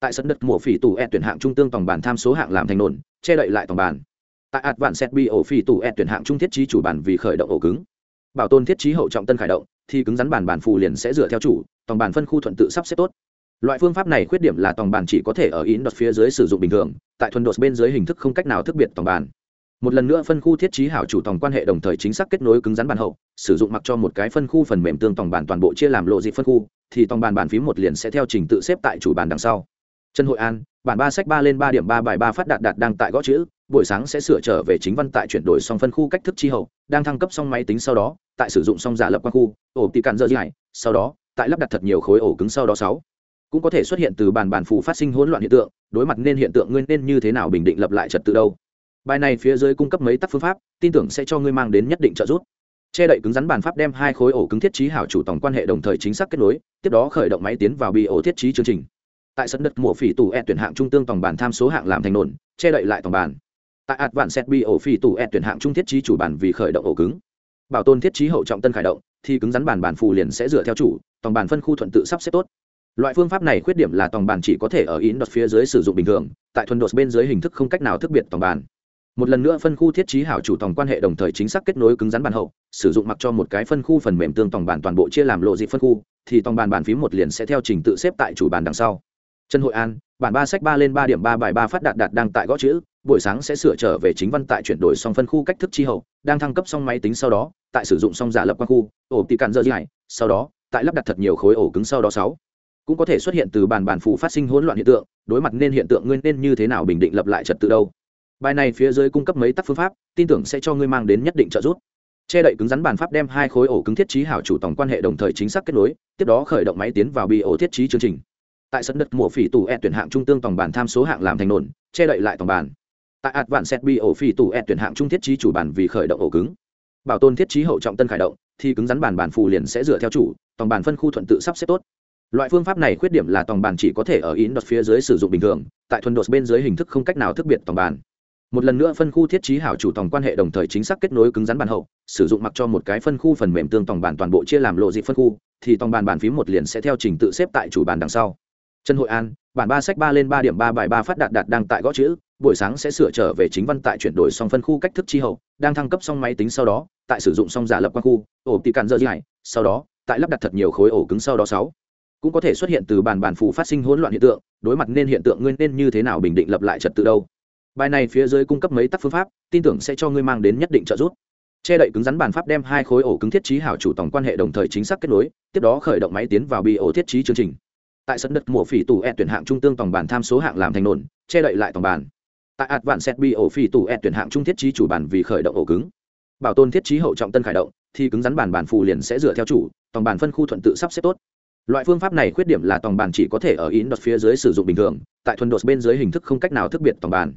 Tại sân đất mùa phỉ tủ e tuyển hạng trung tương tổng bản tham số hạng làm thành nổn, che đậy lại tổng bản. Tại ạt vạn set bị ổ phỉ tủ e tuyển hạng trung thiết trí chủ bản vì khởi động ổ cứng. Bảo tồn thiết trí hậu trọng tân khởi động, thì cứng rắn bản bản phù liền sẽ dựa theo chủ, tổng bản phân khu thuận tự sắp xếp tốt. Loại phương pháp này khuyết điểm là tổng bản chỉ có thể ở in đột phía dưới sử dụng bình thường, tại thuần đột bên dưới hình thức không cách nào thức biệt tổng bản một lần nữa phân khu thiết trí hảo chủ tổng quan hệ đồng thời chính xác kết nối cứng rắn bản hậu, sử dụng mặc cho một cái phân khu phần mềm tương tổng bản toàn bộ chia làm lộ dị phân khu, thì tổng bản bản phím một liền sẽ theo trình tự xếp tại chủ bản đằng sau. Trần hội an, bản ba sách ba lên ba điểm ba bài ba phát đạt đạt đang tại gõ chữ, buổi sáng sẽ sửa trở về chính văn tại chuyển đổi xong phân khu cách thức chi hậu, đang thăng cấp xong máy tính sau đó, tại sử dụng xong giả lập qua khu, ổ tị cạn dơ dài sau đó, tại lắp đặt thật nhiều khối ổ cứng sau đó sáu. Cũng có thể xuất hiện từ bàn bản phù phát sinh hỗn loạn hiện tượng, đối mặt nên hiện tượng nguyên nên như thế nào bình định lập lại trật tự đâu? Bài này phía dưới cung cấp mấy tác phương pháp, tin tưởng sẽ cho ngươi mang đến nhất định trợ giúp. Che đậy cứng rắn bàn pháp đem hai khối ổ cứng thiết trí hảo chủ tổng quan hệ đồng thời chính xác kết nối, tiếp đó khởi động máy tiến vào bị ổ thiết trí chương trình. Tại sân đất mùa phỉ tù e tuyển hạng trung tương tổng bản tham số hạng làm thành nổn, che đậy lại tổng bản. Tại ạt vạn set bị ổ phỉ tù e tuyển hạng trung thiết trí chủ bản vì khởi động ổ cứng. Bảo tồn thiết trí hậu trọng tân khởi động, thì cứng rắn bản bản phù liền sẽ dựa theo chủ, tổng bàn phân khu thuận tự sắp xếp tốt. Loại phương pháp này khuyết điểm là tổng bàn chỉ có thể ở in đột phía dưới sử dụng bình thường, tại thuần đột bên dưới hình thức không cách nào thức biệt tổng bàn một lần nữa phân khu thiết trí hảo chủ tòng quan hệ đồng thời chính xác kết nối cứng rắn bàn hậu, sử dụng mặc cho một cái phân khu phần mềm tương tòng bàn toàn bộ chia làm lộ dị phân khu, thì tòng bàn bàn phím một liền sẽ theo trình tự xếp tại chủ bàn đằng sau. Trần hội an, bản ba sách ba lên ba điểm ba bài ba phát đạt đạt đang tại gõ chữ, buổi sáng sẽ sửa trở về chính văn tại chuyển đổi xong phân khu cách thức chi hậu, đang thăng cấp xong máy tính sau đó, tại sử dụng xong giả lập quan khu, ổ tị cạn dơ dài sau đó, tại lắp đặt thật nhiều khối ổ cứng sau đó sáu. Cũng có thể xuất hiện từ bàn bàn phụ phát sinh hỗn loạn hiện tượng, đối mặt nên hiện tượng nguyên nên như thế nào bình định lập lại trật tự đâu bài này phía dưới cung cấp mấy tác phương pháp, tin tưởng sẽ cho ngươi mang đến nhất định trợ giúp. Che đậy cứng rắn bàn pháp đem hai khối ổ cứng thiết trí hảo chủ tổng quan hệ đồng thời chính xác kết nối, tiếp đó khởi động máy tiến vào bị ổ thiết trí chương trình. Tại sân đất mùa phỉ tủ e tuyển hạng trung tương tổng bàn tham số hạng làm thành nổn, che đậy lại tổng bàn tại ạt vạn set bị ổ phỉ tủ e tuyển hạng trung thiết trí chủ bàn vì khởi động ổ cứng. Bảo tồn thiết trí hậu trọng tân khởi động, thì cứng rắn bàn bàn phù liền sẽ dựa theo chủ, tổng bàn phân khu thuận tự sắp xếp tốt. Loại phương pháp này khuyết điểm là tổng bàn chỉ có thể ở in đột phía dưới sử dụng bình thường, tại thuần đột bên dưới hình thức không cách nào thức biệt tổng bàn một lần nữa phân khu thiết trí hảo chủ tổng quan hệ đồng thời chính xác kết nối cứng rắn bàn hậu, sử dụng mặc cho một cái phân khu phần mềm tương tổng bàn toàn bộ chia làm lộ dị phân khu, thì tổng bàn bàn phím một liền sẽ theo trình tự xếp tại chủ bàn đằng sau. Trần hội an, bản ba sách ba lên ba điểm ba bài ba phát đạt đạt đang tại gõ chữ, buổi sáng sẽ sửa trở về chính văn tại chuyển đổi xong phân khu cách thức chi hậu, đang thăng cấp xong máy tính sau đó, tại sử dụng xong giả lập quan khu, ổ tị cạn dơ dài, sau đó, tại lắp đặt thật nhiều khối ổ cứng sau đó sáu. Cũng có thể xuất hiện từ bàn bàn phụ phát sinh hỗn loạn hiện tượng, đối mặt nên hiện tượng nguyên nên như thế nào bình định lập lại trật tự đâu? Bài này phía dưới cung cấp mấy tác phương pháp, tin tưởng sẽ cho ngươi mang đến nhất định trợ giúp. Che đậy cứng rắn bàn pháp đem hai khối ổ cứng thiết trí hảo chủ tổng quan hệ đồng thời chính xác kết nối, tiếp đó khởi động máy tiến vào bị ổ thiết trí chương trình. Tại sân đất mùa phỉ tủ e tuyển hạng trung tương tổng bàn tham số hạng làm thành nổn, che đậy lại tổng bàn tại ạt vạn set bị ổ phỉ tủ e tuyển hạng trung thiết trí chủ bàn vì khởi động ổ cứng. Bảo tồn thiết trí hậu trọng tân khởi động, thì cứng rắn bàn bàn phù liền sẽ dựa theo chủ, tổng bàn phân khu thuận tự sắp xếp tốt. Loại phương pháp này khuyết điểm là tổng bàn chỉ có thể ở in đột phía dưới sử dụng bình thường, tại thuần đột bên dưới hình thức không cách nào thức biệt tổng bàn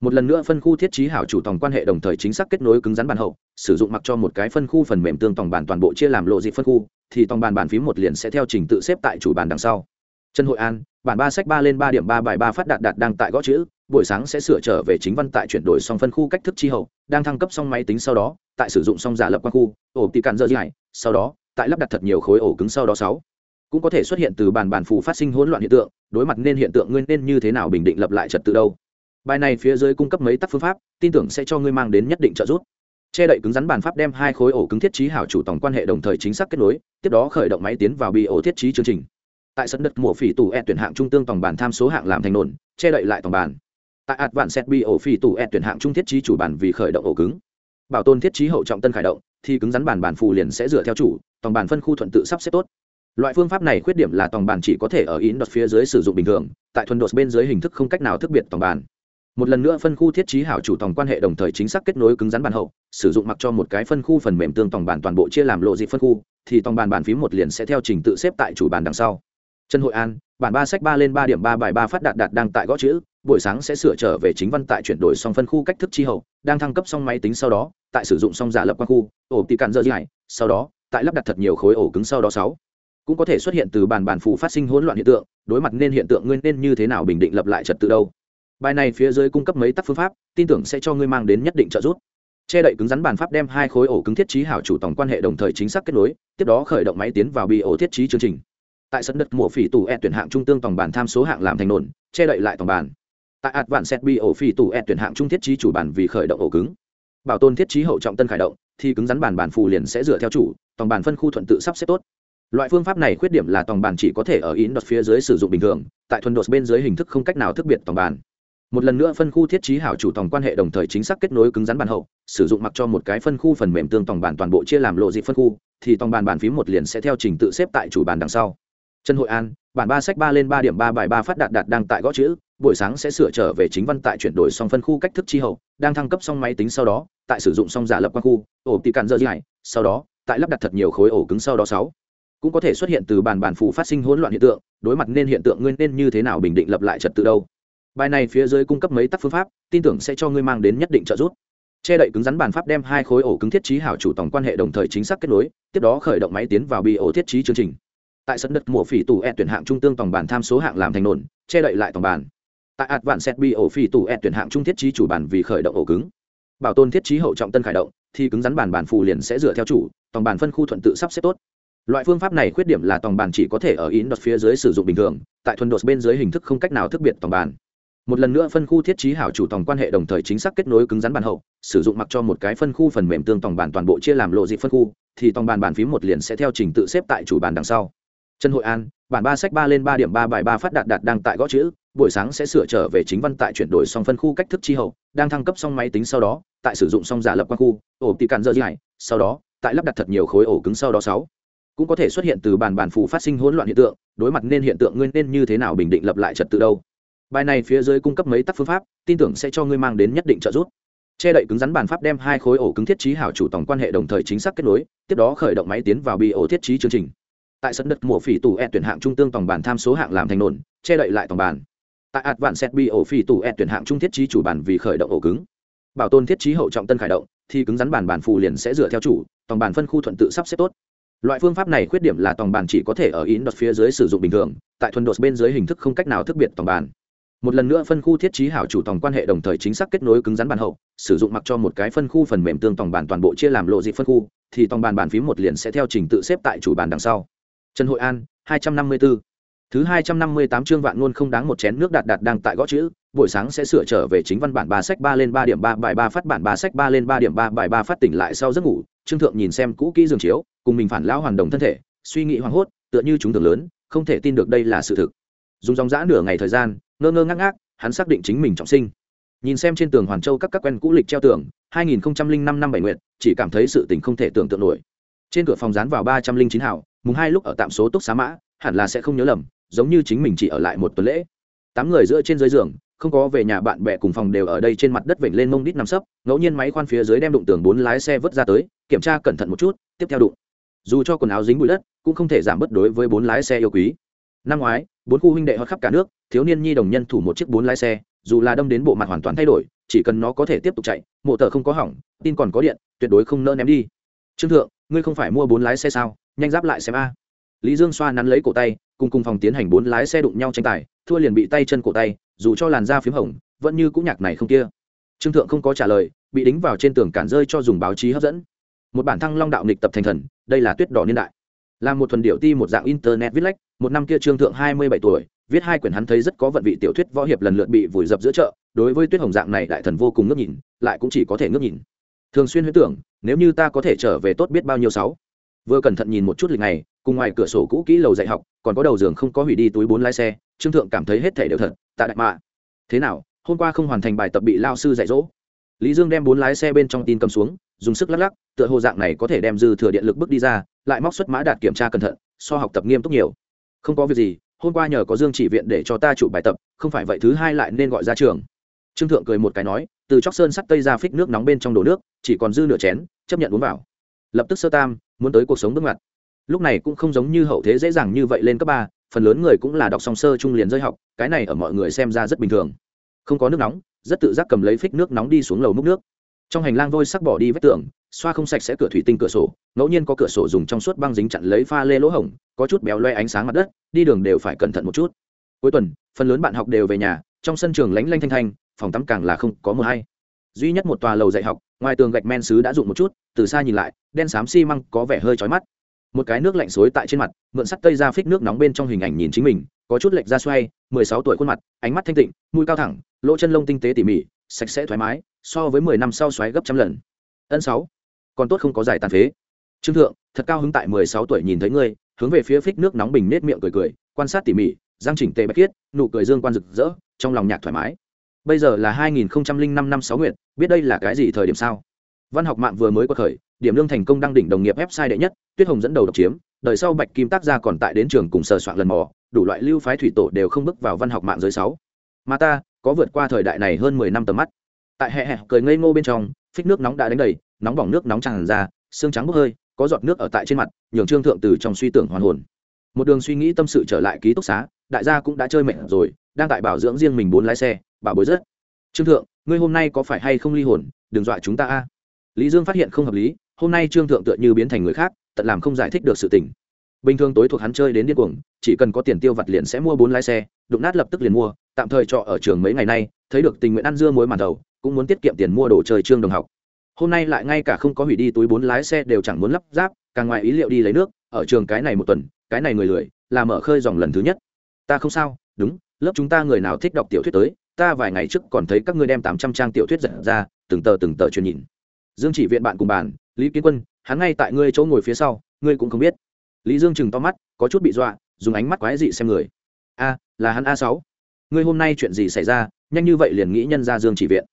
một lần nữa phân khu thiết trí hảo chủ tòng quan hệ đồng thời chính xác kết nối cứng rắn bàn hậu, sử dụng mặc cho một cái phân khu phần mềm tương tòng bàn toàn bộ chia làm lộ dị phân khu, thì tòng bàn bàn phím một liền sẽ theo trình tự xếp tại chủ bàn đằng sau. Trần hội an, bản ba sách ba lên ba điểm ba bài ba phát đạt đạt đang tại gõ chữ, buổi sáng sẽ sửa trở về chính văn tại chuyển đổi xong phân khu cách thức chi hậu, đang thăng cấp xong máy tính sau đó, tại sử dụng xong giả lập quan khu, ổ tị cạn dơ dài sau đó, tại lắp đặt thật nhiều khối ổ cứng sau đó sáu. Cũng có thể xuất hiện từ bàn bàn phù phát sinh hỗn loạn hiện tượng, đối mặt nên hiện tượng nguyên nên như thế nào bình định lập lại trật tự đâu? Bài này phía dưới cung cấp mấy tác phương pháp, tin tưởng sẽ cho ngươi mang đến nhất định trợ giúp. Che đậy cứng rắn bàn pháp đem hai khối ổ cứng thiết trí hảo chủ tổng quan hệ đồng thời chính xác kết nối, tiếp đó khởi động máy tiến vào bị ổ thiết trí chương trình. Tại sân đất mùa phỉ tù e tuyển hạng trung tương tổng bàn tham số hạng làm thành nổn, che đậy lại tổng bàn tại ạt vạn set bị ổ phỉ tù e tuyển hạng trung thiết trí chủ bàn vì khởi động ổ cứng. Bảo tồn thiết trí hậu trọng tân khởi động, thì cứng rắn bàn bàn phù liền sẽ dựa theo chủ, tổng bàn phân khu thuận tự sắp xếp tốt. Loại phương pháp này khuyết điểm là tổng bàn chỉ có thể ở in đột phía dưới sử dụng bình thường, tại thuần đột bên dưới hình thức không cách nào thức biệt tổng bàn một lần nữa phân khu thiết trí hảo chủ tổng quan hệ đồng thời chính xác kết nối cứng rắn bàn hậu, sử dụng mặc cho một cái phân khu phần mềm tương tổng bàn toàn bộ chia làm lộ dị phân khu, thì tổng bàn bàn phím một liền sẽ theo trình tự xếp tại chủ bàn đằng sau. Trần hội an, bản ba sách ba lên ba điểm ba bài ba phát đạt đạt đang tại gõ chữ, buổi sáng sẽ sửa trở về chính văn tại chuyển đổi xong phân khu cách thức chi hậu, đang thăng cấp xong máy tính sau đó, tại sử dụng xong giả lập quan khu, ổ tị cạn dơ dài sau đó, tại lắp đặt thật nhiều khối ổ cứng sau đó sáu. Cũng có thể xuất hiện từ bàn bàn phụ phát sinh hỗn loạn hiện tượng, đối mặt nên hiện tượng nguyên nên như thế nào bình định lập lại trật tự đâu? Bài này phía dưới cung cấp mấy tác phương pháp, tin tưởng sẽ cho ngươi mang đến nhất định trợ giúp. Che đậy cứng rắn bàn pháp đem hai khối ổ cứng thiết trí hảo chủ tổng quan hệ đồng thời chính xác kết nối, tiếp đó khởi động máy tiến vào bị ổ thiết trí chương trình. Tại sân đất mùa phỉ tủ e tuyển hạng trung tương tổng bàn tham số hạng làm thành nổn che đậy lại tổng bàn tại ạt vạn set bị ổ phỉ tủ e tuyển hạng trung thiết trí chủ bàn vì khởi động ổ cứng. Bảo tồn thiết trí hậu trọng tân khởi động, thì cứng rắn bàn bàn phù liền sẽ dựa theo chủ, tổng bàn phân khu thuận tự sắp xếp tốt. Loại phương pháp này khuyết điểm là tổng bàn chỉ có thể ở in đột phía dưới sử dụng bình thường, tại thuần đột bên dưới hình thức không cách nào thức biệt tổng bàn một lần nữa phân khu thiết trí hảo chủ tòng quan hệ đồng thời chính xác kết nối cứng rắn bàn hậu, sử dụng mặc cho một cái phân khu phần mềm tương tòng bàn toàn bộ chia làm lộ dị phân khu, thì tòng bàn bàn phím một liền sẽ theo trình tự xếp tại chủ bàn đằng sau. Trần hội an, bản ba sách ba lên ba điểm ba bài ba phát đạt đạt đang tại gõ chữ, buổi sáng sẽ sửa trở về chính văn tại chuyển đổi xong phân khu cách thức chi hậu, đang thăng cấp xong máy tính sau đó, tại sử dụng xong giả lập quan khu, ổ tị cạn dơ dài sau đó, tại lắp đặt thật nhiều khối ổ cứng sau đó sáu. Cũng có thể xuất hiện từ bàn bàn phụ phát sinh hỗn loạn hiện tượng, đối mặt nên hiện tượng nguyên nên như thế nào bình định lập lại trật tự đâu? Bài này phía dưới cung cấp mấy tác phương pháp, tin tưởng sẽ cho ngươi mang đến nhất định trợ giúp. Che đậy cứng rắn bàn pháp đem hai khối ổ cứng thiết trí hảo chủ tổng quan hệ đồng thời chính xác kết nối, tiếp đó khởi động máy tiến vào bị ổ thiết trí chương trình. Tại sân đất mùa phỉ tủ e tuyển hạng trung tương tổng bàn tham số hạng làm thành nổn, che đậy lại tổng bàn tại ạt vạn set bị ổ phỉ tủ e tuyển hạng trung thiết trí chủ bàn vì khởi động ổ cứng. Bảo tồn thiết trí hậu trọng tân khởi động, thì cứng rắn bàn bàn phù liền sẽ dựa theo chủ, tổng bàn phân khu thuận tự sắp xếp tốt. Loại phương pháp này khuyết điểm là tổng bàn chỉ có thể ở in đột phía dưới sử dụng bình thường, tại thuần đột bên dưới hình thức không cách nào thức biệt tổng bàn một lần nữa phân khu thiết trí hảo chủ tòng quan hệ đồng thời chính xác kết nối cứng rắn bàn hậu, sử dụng mặc cho một cái phân khu phần mềm tương tòng bàn toàn bộ chia làm lộ dịp phân khu, thì tòng bàn bàn phím một liền sẽ theo trình tự xếp tại chủ bàn đằng sau. Trần hội an, bản ba sách ba lên ba điểm ba bài ba phát đạt đạt đang tại gõ chữ, buổi sáng sẽ sửa trở về chính văn tại chuyển đổi xong phân khu cách thức chi hậu, đang thăng cấp xong máy tính sau đó, tại sử dụng xong giả lập quan khu, ổ tị cạn dơ dài sau đó, tại lắp đặt thật nhiều khối ổ cứng sau đó sáu. Cũng có thể xuất hiện từ bàn bàn phù phát sinh hỗn loạn hiện tượng, đối mặt nên hiện tượng nguyên nên như thế nào bình định lập lại trật tự đâu? Bài này phía dưới cung cấp mấy tác phương pháp, tin tưởng sẽ cho ngươi mang đến nhất định trợ giúp. Che đậy cứng rắn bàn pháp đem hai khối ổ cứng thiết trí hảo chủ tổng quan hệ đồng thời chính xác kết nối, tiếp đó khởi động máy tiến vào bị ổ thiết trí chương trình. Tại sân đất mùa phỉ tủ e tuyển hạng trung tương tổng bàn tham số hạng làm thành nổn, che đậy lại tổng bàn tại ạt vạn set bị ổ phỉ tủ e tuyển hạng trung thiết trí chủ bàn vì khởi động ổ cứng. Bảo tồn thiết trí hậu trọng tân khởi động, thì cứng rắn bàn bàn phù liền sẽ dựa theo chủ, tổng bàn phân khu thuận tự sắp xếp tốt. Loại phương pháp này khuyết điểm là tổng bàn chỉ có thể ở in đột phía dưới sử dụng bình thường, tại thuần đột bên dưới hình thức không cách nào thức biệt tổng bàn một lần nữa phân khu thiết trí hảo chủ tòng quan hệ đồng thời chính xác kết nối cứng rắn bàn hậu, sử dụng mặc cho một cái phân khu phần mềm tương tòng bàn toàn bộ chia làm lộ dịp phân khu, thì tòng bàn bàn phím một liền sẽ theo trình tự xếp tại chủ bàn đằng sau trần hội an 254. thứ 258 chương vạn ngôn không đáng một chén nước đạt đạt đang tại gõ chữ, buổi sáng sẽ sửa trở về chính văn bản ba sách ba lên ba điểm ba bài ba phát bản ba sách ba lên ba điểm ba bài ba phát tỉnh lại sau giấc ngủ, trương thượng nhìn xem cũ kỹ giường chiếu, cùng mình phản lão hoàn đồng thân thể, suy nghĩ hoảng hốt, tựa như chúng tưởng lớn, không thể tin được đây là sự thực dùng dòng dã nửa ngày thời gian ngơ ngơ ngác ngác, hắn xác định chính mình trọng sinh. Nhìn xem trên tường hoàn châu các các quen cũ lịch treo tường 2005 năm bảy nguyện chỉ cảm thấy sự tình không thể tưởng tượng nổi. Trên cửa phòng dán vào ba trăm linh chín hảo mùng hai lúc ở tạm số túc xá mã, hẳn là sẽ không nhớ lầm, giống như chính mình chỉ ở lại một tuần lễ. Tám người giữa trên dưới giường, không có về nhà bạn bè cùng phòng đều ở đây trên mặt đất vểnh lên mông đít nằm sấp, ngẫu nhiên máy khoan phía dưới đem đụng tường bốn lái xe vớt ra tới, kiểm tra cẩn thận một chút, tiếp theo đụng. Dù cho quần áo dính bụi đất, cũng không thể giảm bớt đối với bốn lái xe yêu quý năm ngoái, bốn khu huynh đệ hót khắp cả nước, thiếu niên nhi đồng nhân thủ một chiếc bốn lái xe, dù là đâm đến bộ mặt hoàn toàn thay đổi, chỉ cần nó có thể tiếp tục chạy, mộ tờ không có hỏng, tin còn có điện, tuyệt đối không nỡ ném đi. Trương thượng, ngươi không phải mua bốn lái xe sao? Nhanh giáp lại xem a. Lý dương xoa nắn lấy cổ tay, cùng cùng phòng tiến hành bốn lái xe đụng nhau tranh tài, thua liền bị tay chân cổ tay, dù cho làn da p h í m hồng, vẫn như cũng nhạc này không kia. Trương thượng không có trả lời, bị đính vào trên tường cản rơi cho dùng báo chí hấp dẫn. Một bản thăng long đạo nịch tập thành thần, đây là tuyết đỏ niên đại là một thuần điệu ti, một dạng internet viết lách, một năm kia trương thượng hai mươi bảy tuổi, viết hai quyển hắn thấy rất có vận vị tiểu thuyết võ hiệp lần lượt bị vùi dập giữa chợ, đối với tuyết hồng dạng này đại thần vô cùng ngước nhìn, lại cũng chỉ có thể ngước nhìn. Thường xuyên huyết tưởng, nếu như ta có thể trở về tốt biết bao nhiêu sáu. Vừa cẩn thận nhìn một chút lịch này cùng ngoài cửa sổ cũ kỹ lầu dạy học, còn có đầu giường không có hủy đi túi bốn lái xe, trương thượng cảm thấy hết thể đều thật, tạ đại mạ. Thế nào, hôm qua không hoàn thành bài tập bị lao sư dạy dỗ? Lý dương đem bốn lái xe bên trong tin cầm xuống, dùng sức lắc lắc, tựa hồ dạng này có thể đem dư thừa điện lực bước đi ra, lại móc xuất mã đạt kiểm tra cẩn thận, so học tập nghiêm túc nhiều. Không có việc gì, hôm qua nhờ có dương chỉ viện để cho ta chụp bài tập, không phải vậy thứ hai lại nên gọi ra trường. Trương thượng cười một cái nói, từ chóc sơn sắt tây ra phích nước nóng bên trong đổ nước, chỉ còn dư nửa chén, chấp nhận uống vào. Lập tức sơ tam, muốn tới cuộc sống bước ngoặt. Lúc này cũng không giống như hậu thế dễ dàng như vậy lên cấp ba, phần lớn người cũng là đọc song sơ trung liền rơi học, cái này ở mọi người xem ra rất bình thường. Không có nước nóng rất tự giác cầm lấy phích nước nóng đi xuống lầu múc nước. Trong hành lang vôi sắc bỏ đi vết tường, xoa không sạch sẽ cửa thủy tinh cửa sổ, ngẫu nhiên có cửa sổ dùng trong suốt băng dính chặn lấy pha lê lỗ hổng, có chút béo loe ánh sáng mặt đất, đi đường đều phải cẩn thận một chút. Cuối tuần, phần lớn bạn học đều về nhà, trong sân trường lánh lanh thanh thanh, phòng tắm càng là không có mưa hay. Duy nhất một tòa lầu dạy học, ngoài tường gạch men xứ đã dụng một chút, từ xa nhìn lại, đen xám xi măng có vẻ hơi chói mắt. Một cái nước lạnh xối tại trên mặt, mượn sắt tây ra phích nước nóng bên trong hình ảnh nhìn chính mình có chút lệch ra xoay, mười sáu tuổi khuôn mặt, ánh mắt thanh tịnh, mũi cao thẳng, lỗ chân lông tinh tế tỉ mỉ, sạch sẽ thoải mái, so với mười năm sau xoáy gấp trăm lần. Ân sáu, còn tốt không có giải tàn phế. Trương thượng, thật cao hứng tại mười sáu tuổi nhìn thấy ngươi, hướng về phía phích nước nóng bình nết miệng cười cười, quan sát tỉ mỉ, giang chỉnh tề bạch khiết, nụ cười dương quan rực rỡ, trong lòng nhạc thoải mái. Bây giờ là hai nghìn năm năm sáu nguyệt, biết đây là cái gì thời điểm sao? Văn học mạng vừa mới qua khởi, điểm lương thành công đăng đỉnh đồng nghiệp website đệ nhất, tuyết hồng dẫn đầu độc chiếm, đời sau bạch kim tác gia còn tại đến trường cùng sờ soạn lần mò đủ loại lưu phái thủy tổ đều không bước vào văn học mạng giới sáu. Mà ta, có vượt qua thời đại này hơn mười năm tầm mắt. Tại hệ hệ cười ngây ngô bên trong, phích nước nóng đã đánh đầy, nóng bỏng nước nóng tràn ra, xương trắng bốc hơi, có giọt nước ở tại trên mặt, nhường trương thượng từ trong suy tưởng hoàn hồn. Một đường suy nghĩ tâm sự trở lại ký túc xá, đại gia cũng đã chơi mệt rồi, đang tại bảo dưỡng riêng mình bốn lái xe, bảo bối rất trương thượng, ngươi hôm nay có phải hay không ly hồn, đừng dọa chúng ta a? Lý dương phát hiện không hợp lý, hôm nay trương thượng tựa như biến thành người khác, tận làm không giải thích được sự tình bình thường tối thuộc hắn chơi đến điên cuồng, chỉ cần có tiền tiêu vặt liền sẽ mua bốn lái xe, đụng nát lập tức liền mua, tạm thời trọ ở trường mấy ngày nay, thấy được tình nguyện ăn dưa muối màn đầu, cũng muốn tiết kiệm tiền mua đồ chơi trương đồng học. Hôm nay lại ngay cả không có hủy đi túi bốn lái xe đều chẳng muốn lắp ráp, càng ngoài ý liệu đi lấy nước, ở trường cái này một tuần, cái này người lười, là mở khơi dòng lần thứ nhất. Ta không sao, đúng, lớp chúng ta người nào thích đọc tiểu thuyết tới, ta vài ngày trước còn thấy các ngươi đem tám trăm trang tiểu thuyết dẫn ra, từng tờ từng tờ truyền nhìn dương chỉ viện bạn cùng bàn, lý kiến quân, hắn ngay tại ngươi chỗ ngồi phía sau, ngươi cũng không biết lý dương chừng to mắt, có chút bị dọa, dùng ánh mắt quái dị xem người. A, là hắn a sáu. Ngươi hôm nay chuyện gì xảy ra? Nhanh như vậy liền nghĩ nhân ra dương chỉ viện.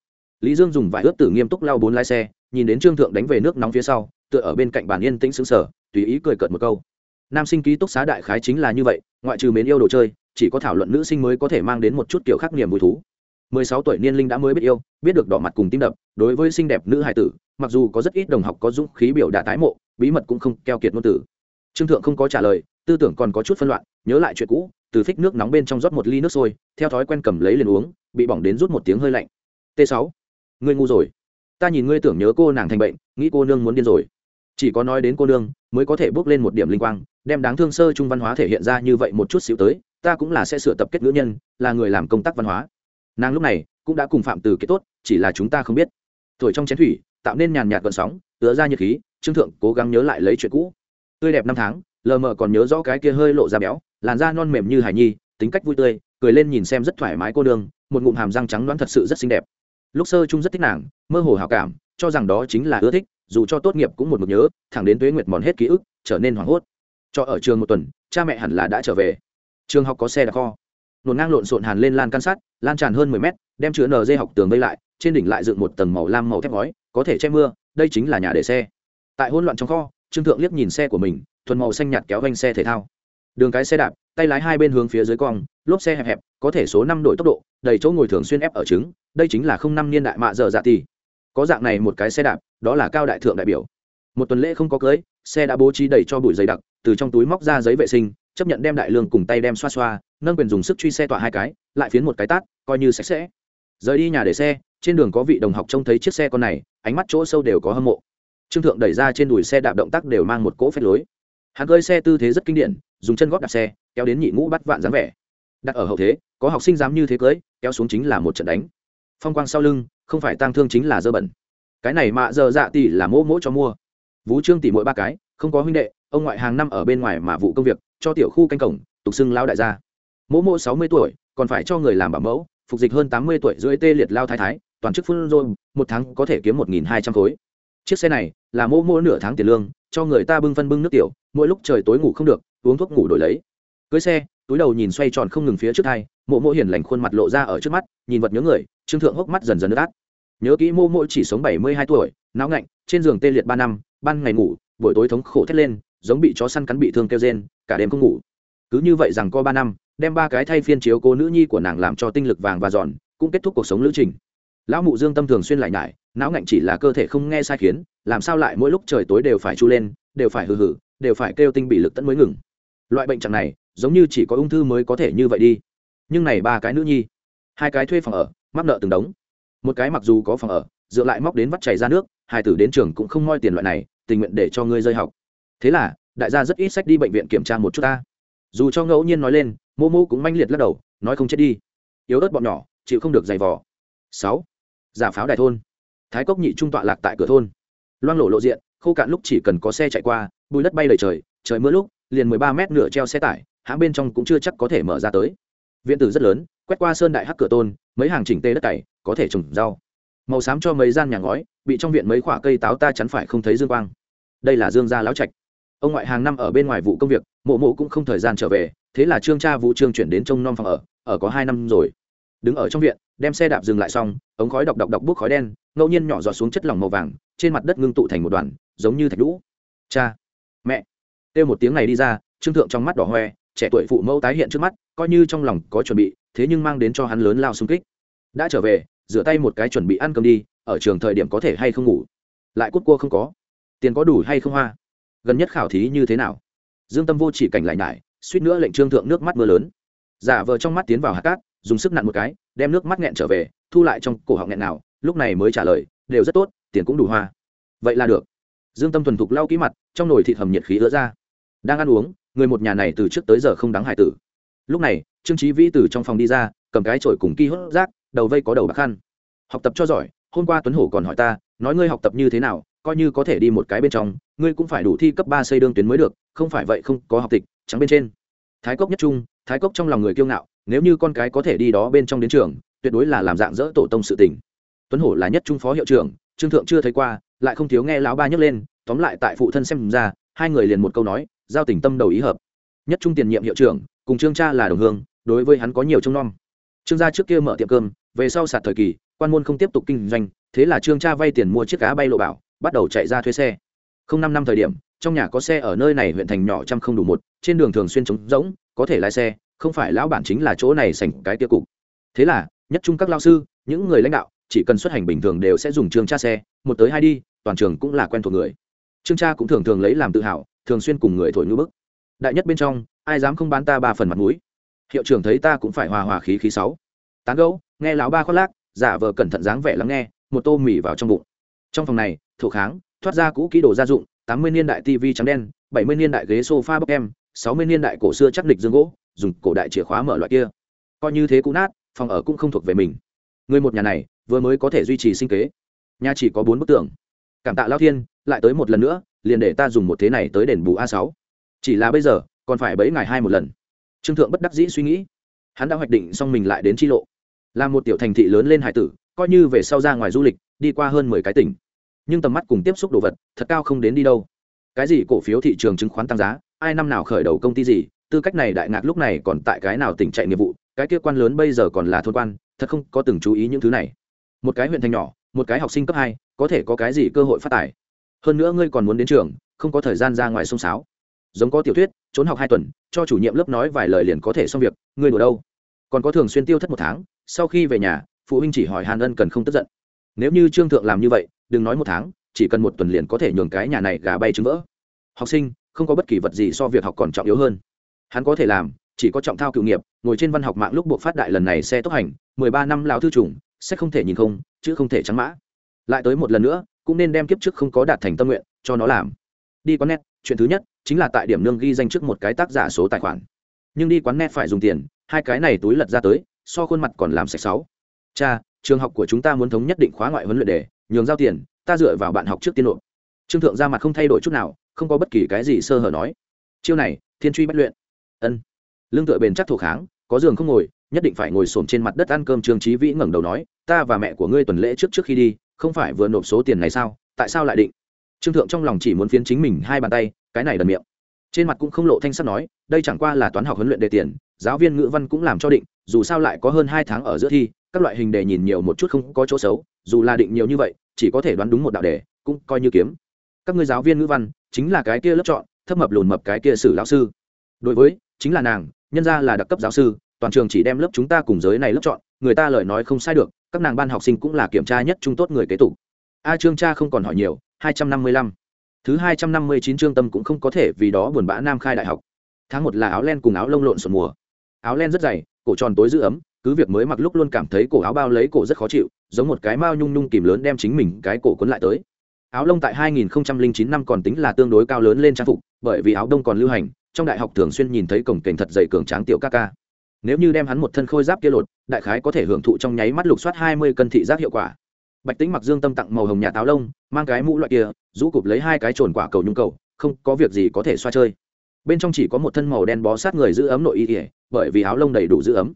Lý dương dùng vải ướt tử nghiêm túc lao bốn lái xe, nhìn đến trương thượng đánh về nước nóng phía sau, tựa ở bên cạnh bàn yên tĩnh xứng sở tùy ý cười cợt một câu. Nam sinh ký túc xá đại khái chính là như vậy, ngoại trừ mến yêu đồ chơi, chỉ có thảo luận nữ sinh mới có thể mang đến một chút kiểu khác niềm vui thú. 16 tuổi niên linh đã mới biết yêu, biết được đỏ mặt cùng tim đập, đối với xinh đẹp nữ hài tử, mặc dù có rất ít đồng học có dũng khí biểu đả tái mộ, bí mật cũng không keo kiệt ngôn tử trương thượng không có trả lời, tư tưởng còn có chút phân loạn, nhớ lại chuyện cũ, từ phích nước nóng bên trong rót một ly nước sôi, theo thói quen cầm lấy liền uống, bị bỏng đến rút một tiếng hơi lạnh. T 6 ngươi ngu rồi. Ta nhìn ngươi tưởng nhớ cô nàng thành bệnh, nghĩ cô nương muốn điên rồi. Chỉ có nói đến cô nương, mới có thể bước lên một điểm linh quang, đem đáng thương sơ trung văn hóa thể hiện ra như vậy một chút xíu tới, ta cũng là sẽ sửa tập kết nữ nhân, là người làm công tác văn hóa. Nàng lúc này, cũng đã cùng phạm từ kết tốt, chỉ là chúng ta không biết. Thổi trong chén thủy, tạo nên nhàn nhạt gợn sóng tựa ra nhiệt khí, trương thượng cố gắng nhớ lại lấy chuyện cũ tươi đẹp năm tháng, lờ mờ còn nhớ rõ cái kia hơi lộ ra béo, làn da non mềm như hải nhi, tính cách vui tươi, cười lên nhìn xem rất thoải mái cô đương một ngụm hàm răng trắng đoán thật sự rất xinh đẹp. Lúc sơ trung rất thích nàng, mơ hồ hào cảm, cho rằng đó chính là ưa thích, dù cho tốt nghiệp cũng một mực nhớ, thẳng đến tuế nguyệt mòn hết ký ức, trở nên hoảng hốt. Cho ở trường một tuần, cha mẹ hẳn là đã trở về. Trường học có xe đạp kho. Nổn ngang lộn xộn hàn lên lan can sắt, lan tràn hơn mười mét, đem chứa nd học tường vây lại, trên đỉnh lại dựng một tầng màu lam màu thép ngói, có thể che mưa, đây chính là nhà để xe. Tại hỗn loạn trong kho trương thượng liếc nhìn xe của mình, thuần màu xanh nhạt kéo vanh xe thể thao. Đường cái xe đạp, tay lái hai bên hướng phía dưới cong, lốp xe hẹp hẹp, có thể số năm đổi tốc độ, đầy chỗ ngồi thường xuyên ép ở trứng, đây chính là không năm niên đại mạ giờ dạ tỷ có dạng này một cái xe đạp, đó là cao đại thượng đại biểu. Một tuần lễ không có cưới, xe đã bố trí đầy cho bụi dày đặc, từ trong túi móc ra giấy vệ sinh, chấp nhận đem đại lương cùng tay đem xoa xoa, nâng quyền dùng sức truy xe tỏa hai cái, lại phiến một cái tát, coi như sạch sẽ. Rời đi nhà để xe, trên đường có vị đồng học trông thấy chiếc xe con này, ánh mắt chỗ sâu đều có hâm mộ trương thượng đẩy ra trên đùi xe đạp động tác đều mang một cỗ phép lối. Hắn cơi xe tư thế rất kinh điển, dùng chân góp đạp xe, kéo đến nhị ngũ bắt vạn dáng vẻ. Đặt ở hậu thế, có học sinh dám như thế cưới, kéo xuống chính là một trận đánh. Phong quang sau lưng, không phải tang thương chính là dơ bẩn. Cái này mạ giờ dạ tỷ là mỗ mỗ cho mua. Vũ trương tỷ mỗi ba cái, không có huynh đệ, ông ngoại hàng năm ở bên ngoài mà vụ công việc, cho tiểu khu canh cổng, tục xưng lao đại gia. Mỗ mỗ sáu mươi tuổi, còn phải cho người làm bảo mẫu, phục dịch hơn tám mươi tuổi rưỡi tê liệt lao thái thái, toàn chức phun rồi một tháng có thể kiếm một nghìn hai trăm khối chiếc xe này là mỗ mỗ nửa tháng tiền lương, cho người ta bưng phân bưng nước tiểu, mỗi lúc trời tối ngủ không được, uống thuốc ngủ đổi lấy. Cưới xe, túi đầu nhìn xoay tròn không ngừng phía trước hai, mộ mộ hiền lành khuôn mặt lộ ra ở trước mắt, nhìn vật nhớ người, trương thượng hốc mắt dần dần nước át. Nhớ kỹ mô mộ chỉ sống bảy mươi hai tuổi, não ngạnh, trên giường tê liệt ba năm, ban ngày ngủ, buổi tối thống khổ thét lên, giống bị chó săn cắn bị thương kêu rên, cả đêm không ngủ. Cứ như vậy rằng co ba năm, đem ba cái thay phiên chiếu cô nữ nhi của nàng làm cho tinh lực vàng và giòn, cũng kết thúc cuộc sống lữ trình lão mụ dương tâm thường xuyên lại nhải, não ngạnh chỉ là cơ thể không nghe sai khiến, làm sao lại mỗi lúc trời tối đều phải chu lên, đều phải hừ hừ, đều phải kêu tinh bị lực tẫn mới ngừng. Loại bệnh trạng này, giống như chỉ có ung thư mới có thể như vậy đi. Nhưng này ba cái nữ nhi, hai cái thuê phòng ở, mắc nợ từng đống. Một cái mặc dù có phòng ở, dựa lại móc đến vắt chảy ra nước, hai tử đến trường cũng không moi tiền loại này, tình nguyện để cho ngươi rơi học. Thế là, đại gia rất ít sách đi bệnh viện kiểm tra một chút ta. Dù cho ngẫu nhiên nói lên, mô mô cũng manh liệt lắc đầu, nói không chết đi. Yếu ớt bọn nhỏ, chịu không được giày vò. Sáu giả pháo đài thôn. Thái cốc nhị trung tọa lạc tại cửa thôn. Loang lộ lộ diện, khô cạn lúc chỉ cần có xe chạy qua, bùi đất bay lời trời trời mưa lúc, liền mười ba mét nửa treo xe tải, hãng bên trong cũng chưa chắc có thể mở ra tới. Viện tử rất lớn, quét qua sơn đại hắc cửa tôn, mấy hàng chỉnh tê đất cày, có thể trồng rau. Màu xám cho mấy gian nhà ngói, bị trong viện mấy khoả cây táo ta chắn phải không thấy dương quang. Đây là dương gia lão trạch. Ông ngoại hàng năm ở bên ngoài vụ công việc, mộ mộ cũng không thời gian trở về, thế là trương cha vũ trương chuyển đến trông non phòng ở ở có hai năm rồi. Đứng ở trong viện đem xe đạp dừng lại xong, ống khói đọc đọc đọc bút khói đen, ngẫu nhiên nhỏ giọt xuống chất lỏng màu vàng, trên mặt đất ngưng tụ thành một đoàn, giống như thạch lũ cha! Mẹ! Kêu một tiếng này đi ra, trương thượng trong mắt đỏ hoe, trẻ tuổi phụ mẫu tái hiện trước mắt, coi như trong lòng có chuẩn bị, thế nhưng mang đến cho hắn lớn lao xung kích. Đã trở về, rửa tay một cái chuẩn bị ăn cơm đi, ở trường thời điểm có thể hay không ngủ. Lại cút cua không có. Tiền có đủ hay không hoa? Gần nhất khảo thí như thế nào? Dương tâm vô chỉ cảnh lại nhải, suýt nữa lệnh trương thượng nước mắt mưa lớn. Giả vờ trong mắt tiến vào hạt cát, dùng sức nặn một cái đem nước mắt nghẹn trở về, thu lại trong cổ họng nghẹn nào, lúc này mới trả lời, đều rất tốt, tiền cũng đủ hoa. Vậy là được. Dương tâm thuần thục lau ký mặt, trong nồi thịt hầm nhiệt khí ứa ra. Đang ăn uống, người một nhà này từ trước tới giờ không đáng hại tử. Lúc này, trương trí vĩ từ trong phòng đi ra, cầm cái chổi cùng ki hốt rác, đầu vây có đầu bạc khăn. Học tập cho giỏi, hôm qua tuấn hổ còn hỏi ta, nói ngươi học tập như thế nào, coi như có thể đi một cái bên trong, ngươi cũng phải đủ thi cấp ba xây đương tuyến mới được, không phải vậy không có học tịch, trắng bên trên. Thái cốc nhất trung, thái cốc trong lòng người kiêu ngạo nếu như con cái có thể đi đó bên trong đến trường, tuyệt đối là làm dạng dỡ tổ tông sự tình. Tuấn hổ là nhất trung phó hiệu trưởng, trương thượng chưa thấy qua, lại không thiếu nghe lão ba nhấc lên, tóm lại tại phụ thân xem ra, hai người liền một câu nói, giao tình tâm đầu ý hợp. Nhất trung tiền nhiệm hiệu trưởng, cùng trương cha là đồng hương, đối với hắn có nhiều trông nom. Trương gia trước kia mở tiệm cơm, về sau sạt thời kỳ, quan môn không tiếp tục kinh doanh, thế là trương cha vay tiền mua chiếc cá bay lộ bảo, bắt đầu chạy ra thuê xe. Không năm năm thời điểm, trong nhà có xe ở nơi này huyện thành nhỏ trăm không đủ một, trên đường thường xuyên trống rỗng, có thể lái xe không phải lão bản chính là chỗ này sành cái tiêu cục. Thế là, nhất trung các lao sư, những người lãnh đạo, chỉ cần xuất hành bình thường đều sẽ dùng trường cha xe, một tới hai đi, toàn trường cũng là quen thuộc người. Trương cha cũng thường thường lấy làm tự hào, thường xuyên cùng người thổi ngữ bức. Đại nhất bên trong, ai dám không bán ta ba phần mặt mũi? Hiệu trưởng thấy ta cũng phải hòa hòa khí khí sáu. Tán gấu nghe lão ba khoác lác, giả vờ cẩn thận dáng vẻ lắng nghe, một tô mì vào trong bụng. Trong phòng này, thổ kháng, thoát ra cũ kỹ đồ gia dụng, tám mươi niên đại tv trắng đen, bảy mươi niên đại ghế sofa bọc em, sáu mươi niên đại cổ xưa chắc địch dương gỗ dùng cổ đại chìa khóa mở loại kia. Coi như thế cũ nát, phòng ở cũng không thuộc về mình. Người một nhà này, vừa mới có thể duy trì sinh kế. Nhà chỉ có bốn bức tường. Cảm tạ lao thiên, lại tới một lần nữa, liền để ta dùng một thế này tới đền bù a sáu. Chỉ là bây giờ, còn phải bấy ngày hai một lần. Trương thượng bất đắc dĩ suy nghĩ. Hắn đã hoạch định xong mình lại đến chi lộ. Là một tiểu thành thị lớn lên hải tử, coi như về sau ra ngoài du lịch, đi qua hơn mười cái tỉnh. Nhưng tầm mắt cùng tiếp xúc đồ vật, thật cao không đến đi đâu. Cái gì cổ phiếu thị trường chứng khoán tăng giá, ai năm nào khởi đầu công ty gì tư cách này đại ngạc lúc này còn tại cái nào tỉnh chạy nghiệp vụ, cái kia quan lớn bây giờ còn là thôn quan, thật không có từng chú ý những thứ này. Một cái huyện thành nhỏ, một cái học sinh cấp hai, có thể có cái gì cơ hội phát tài? Hơn nữa ngươi còn muốn đến trường, không có thời gian ra ngoài sông sáo. Giống có tiểu thuyết, trốn học hai tuần, cho chủ nhiệm lớp nói vài lời liền có thể xong việc, ngươi đùa đâu? Còn có thường xuyên tiêu thất một tháng, sau khi về nhà, phụ huynh chỉ hỏi hàn ân cần không tức giận. Nếu như trương thượng làm như vậy, đừng nói một tháng, chỉ cần một tuần liền có thể nhường cái nhà này gà bay trứng vỡ. Học sinh, không có bất kỳ vật gì so việc học còn trọng yếu hơn hắn có thể làm, chỉ có trọng thao cựu nghiệp, ngồi trên văn học mạng lúc buộc phát đại lần này xe tốc hành, mười ba năm lão thư trùng, sẽ không thể nhìn không, chứ không thể trắng mã. Lại tới một lần nữa, cũng nên đem kiếp trước không có đạt thành tâm nguyện, cho nó làm. Đi quán net, chuyện thứ nhất chính là tại điểm nương ghi danh trước một cái tác giả số tài khoản. Nhưng đi quán net phải dùng tiền, hai cái này túi lật ra tới, so khuôn mặt còn làm sạch sáu. Cha, trường học của chúng ta muốn thống nhất định khóa ngoại huấn luyện đề, nhường giao tiền, ta dựa vào bạn học trước tiên nộp trương thượng ra mặt không thay đổi chút nào, không có bất kỳ cái gì sơ hở nói. Chiêu này, thiên truy bất luyện ân. Lương tựa bền chắc thổ kháng, có giường không ngồi, nhất định phải ngồi xổm trên mặt đất ăn cơm trương trí vĩ ngẩng đầu nói, ta và mẹ của ngươi tuần lễ trước trước khi đi, không phải vừa nộp số tiền này sao? Tại sao lại định? Trương thượng trong lòng chỉ muốn phiến chính mình hai bàn tay, cái này đần miệng. Trên mặt cũng không lộ thanh sắt nói, đây chẳng qua là toán học huấn luyện đề tiền, giáo viên ngữ văn cũng làm cho định, dù sao lại có hơn hai tháng ở giữa thi, các loại hình đề nhìn nhiều một chút không có chỗ xấu, dù là định nhiều như vậy, chỉ có thể đoán đúng một đạo đề, cũng coi như kiếm. Các ngươi giáo viên ngữ văn, chính là cái kia lớp chọn, thấp mập lùn mập cái kia sử lão sư. Đối với chính là nàng, nhân ra là đặc cấp giáo sư, toàn trường chỉ đem lớp chúng ta cùng giới này lớp chọn, người ta lời nói không sai được, các nàng ban học sinh cũng là kiểm tra nhất trung tốt người kế tục. A trương cha không còn hỏi nhiều, hai trăm năm mươi lăm. Thứ hai trăm năm mươi chín trương tâm cũng không có thể vì đó buồn bã nam khai đại học. Tháng một là áo len cùng áo lông lộn sột mùa. Áo len rất dày, cổ tròn tối giữ ấm, cứ việc mới mặc lúc luôn cảm thấy cổ áo bao lấy cổ rất khó chịu, giống một cái mao nhung nhung kìm lớn đem chính mình cái cổ cuốn lại tới. Áo lông tại 2009 năm còn tính là tương đối cao lớn lên trang phục, bởi vì áo đông còn lưu hành trong đại học thường xuyên nhìn thấy cổng kềnh thật dày cường tráng tiểu ca ca. Nếu như đem hắn một thân khôi giáp kia lột, đại khái có thể hưởng thụ trong nháy mắt lục soát 20 cân thị giác hiệu quả. Bạch tính mặc dương tâm tặng màu hồng nhà táo lông, mang cái mũ loại kia, rũ cụp lấy hai cái trồn quả cầu nhung cầu, không có việc gì có thể xoa chơi. Bên trong chỉ có một thân màu đen bó sát người giữ ấm nội y ỉa bởi vì áo lông đầy đủ giữ ấm.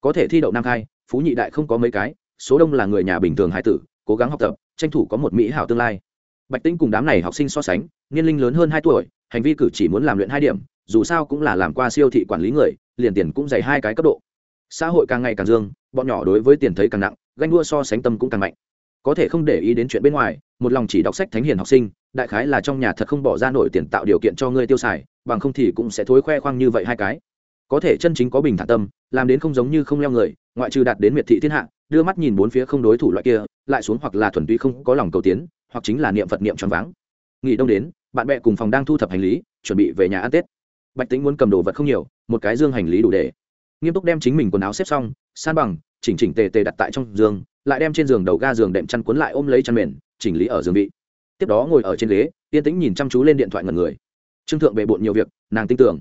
Có thể thi đậu nam khai phú nhị đại không có mấy cái, số đông là người nhà bình thường hải tử, cố gắng học tập, tranh thủ có một mỹ hảo tương lai. Bạch tĩnh cùng đám này học sinh so sánh, niên linh lớn hơn hai tuổi, hành vi cử chỉ muốn làm luyện hai điểm dù sao cũng là làm qua siêu thị quản lý người, liền tiền cũng dày hai cái cấp độ. Xã hội càng ngày càng dương, bọn nhỏ đối với tiền thấy càng nặng, ganh đua so sánh tâm cũng càng mạnh. Có thể không để ý đến chuyện bên ngoài, một lòng chỉ đọc sách thánh hiền học sinh, đại khái là trong nhà thật không bỏ ra nổi tiền tạo điều kiện cho ngươi tiêu xài, bằng không thì cũng sẽ thối khoe khoang như vậy hai cái. Có thể chân chính có bình thản tâm, làm đến không giống như không leo người, ngoại trừ đạt đến miệt thị thiên hạ, đưa mắt nhìn bốn phía không đối thủ loại kia, lại xuống hoặc là thuần túy không có lòng cầu tiến, hoặc chính là niệm phật niệm choáng váng. Nghỉ đông đến, bạn bè cùng phòng đang thu thập hành lý, chuẩn bị về nhà ăn tết bạch tính muốn cầm đồ vật không nhiều, một cái dương hành lý đủ để. Nghiêm túc đem chính mình quần áo xếp xong, san bằng, chỉnh chỉnh tề tề đặt tại trong giường, lại đem trên giường đầu ga giường đệm chăn cuốn lại ôm lấy chăn mền, chỉnh lý ở giường vị. Tiếp đó ngồi ở trên ghế, yên tĩnh nhìn chăm chú lên điện thoại ngần người. Trương thượng bề bộn nhiều việc, nàng tin tưởng.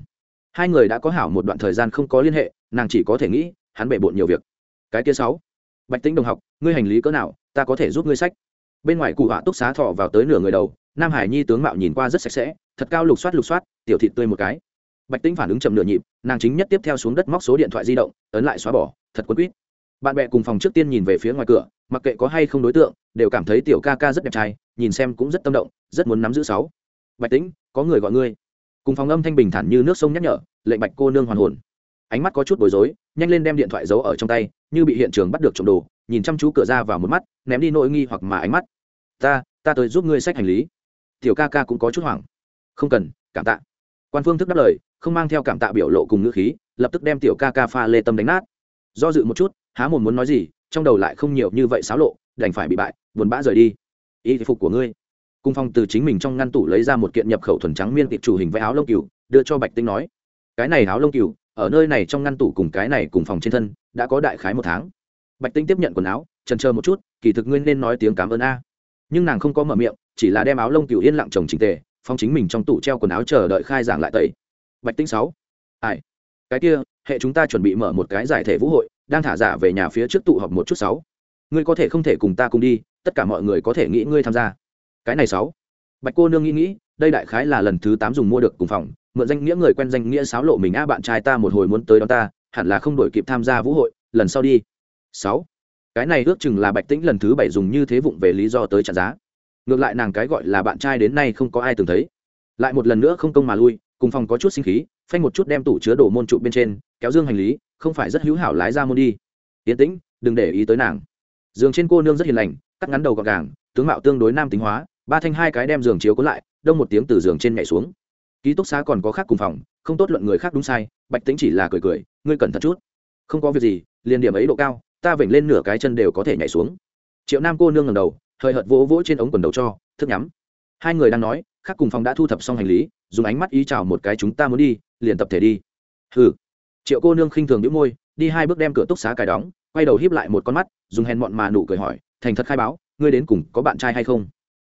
Hai người đã có hảo một đoạn thời gian không có liên hệ, nàng chỉ có thể nghĩ, hắn bề bộn nhiều việc. Cái kia sáu. Bạch tính đồng học, ngươi hành lý cỡ nào, ta có thể giúp ngươi sách. Bên ngoài cụ họa túc xá thọ vào tới nửa người đầu, nam hải nhi tướng mạo nhìn qua rất sạch sẽ, thật cao lục soát lục soát, tiểu thị tươi một cái bạch tĩnh phản ứng chậm nửa nhịp, nàng chính nhất tiếp theo xuống đất móc số điện thoại di động, ấn lại xóa bỏ, thật quấn quýt. Bạn bè cùng phòng trước tiên nhìn về phía ngoài cửa, mặc kệ có hay không đối tượng, đều cảm thấy tiểu ca ca rất đẹp trai, nhìn xem cũng rất tâm động, rất muốn nắm giữ sáu. Bạch tĩnh, có người gọi ngươi. Cùng phòng âm thanh bình thản như nước sông nhắc nhở, lệnh bạch cô nương hoàn hồn. Ánh mắt có chút bối rối, nhanh lên đem điện thoại giấu ở trong tay, như bị hiện trường bắt được trộm đồ, nhìn chăm chú cửa ra vào một mắt, ném đi nỗi nghi hoặc mà ánh mắt. Ta ta tới giúp ngươi xách hành lý. Tiểu ca ca cũng có chút hoảng. Không cần, cảm tạ. Quan phương thức đáp lời không mang theo cảm tạ biểu lộ cùng ngữ khí, lập tức đem tiểu ca ca pha lê tâm đánh nát. Do dự một chút, há mồm muốn nói gì, trong đầu lại không nhiều như vậy xáo lộ, đành phải bị bại, buồn bã rời đi. Y phục của ngươi. Cung phong từ chính mình trong ngăn tủ lấy ra một kiện nhập khẩu thuần trắng miên tiệp chủ hình vẽ áo lông cừu, đưa cho bạch tinh nói. Cái này áo lông cừu, ở nơi này trong ngăn tủ cùng cái này cùng phòng trên thân, đã có đại khái một tháng. Bạch tinh tiếp nhận quần áo trần chờ một chút, kỳ thực nguyên nên nói tiếng cảm ơn a. Nhưng nàng không có mở miệng, chỉ là đem áo lông cừu yên lặng chồng trình tề, phong chính mình trong tủ treo quần áo chờ đợi khai giảng lại tẩy bạch tinh sáu. Ai? Cái kia, hệ chúng ta chuẩn bị mở một cái giải thể vũ hội, đang thả giả về nhà phía trước tụ họp một chút sáu. Ngươi có thể không thể cùng ta cùng đi, tất cả mọi người có thể nghĩ ngươi tham gia. Cái này sáu. Bạch cô nương nghĩ nghĩ, đây đại khái là lần thứ tám dùng mua được cùng phòng, mượn danh nghĩa người quen danh nghĩa sáo lộ mình a bạn trai ta một hồi muốn tới đó ta, hẳn là không đổi kịp tham gia vũ hội, lần sau đi. Sáu. Cái này ước chừng là bạch tĩnh lần thứ bảy dùng như thế vụng về lý do tới trả giá. Ngược lại nàng cái gọi là bạn trai đến nay không có ai từng thấy. Lại một lần nữa không công mà lui cùng phòng có chút sinh khí, phanh một chút đem tủ chứa đồ môn trụ bên trên, kéo dương hành lý, không phải rất hữu hảo lái ra môn đi. Tiến tĩnh, đừng để ý tới nàng. Giường trên cô nương rất hiền lành, cắt ngắn đầu gọn gàng, tướng mạo tương đối nam tính hóa, ba thanh hai cái đem giường chiếu có lại, đông một tiếng từ giường trên nhảy xuống. Ký túc xá còn có khác cùng phòng, không tốt luận người khác đúng sai, bạch tính chỉ là cười cười, ngươi cẩn thận chút. Không có việc gì, liền điểm ấy độ cao, ta vểnh lên nửa cái chân đều có thể nhảy xuống. Triệu nam cô nương ngầm đầu, hơi hợt vỗ vỗ trên ống quần đầu cho, thức nhắm. Hai người đang nói khác cùng phòng đã thu thập xong hành lý, dùng ánh mắt ý chào một cái chúng ta muốn đi, liền tập thể đi. Hừ. Triệu cô nương khinh thường những môi, đi hai bước đem cửa túc xá cài đóng, quay đầu híp lại một con mắt, dùng hèn mọn mà nụ cười hỏi, thành thật khai báo, ngươi đến cùng có bạn trai hay không?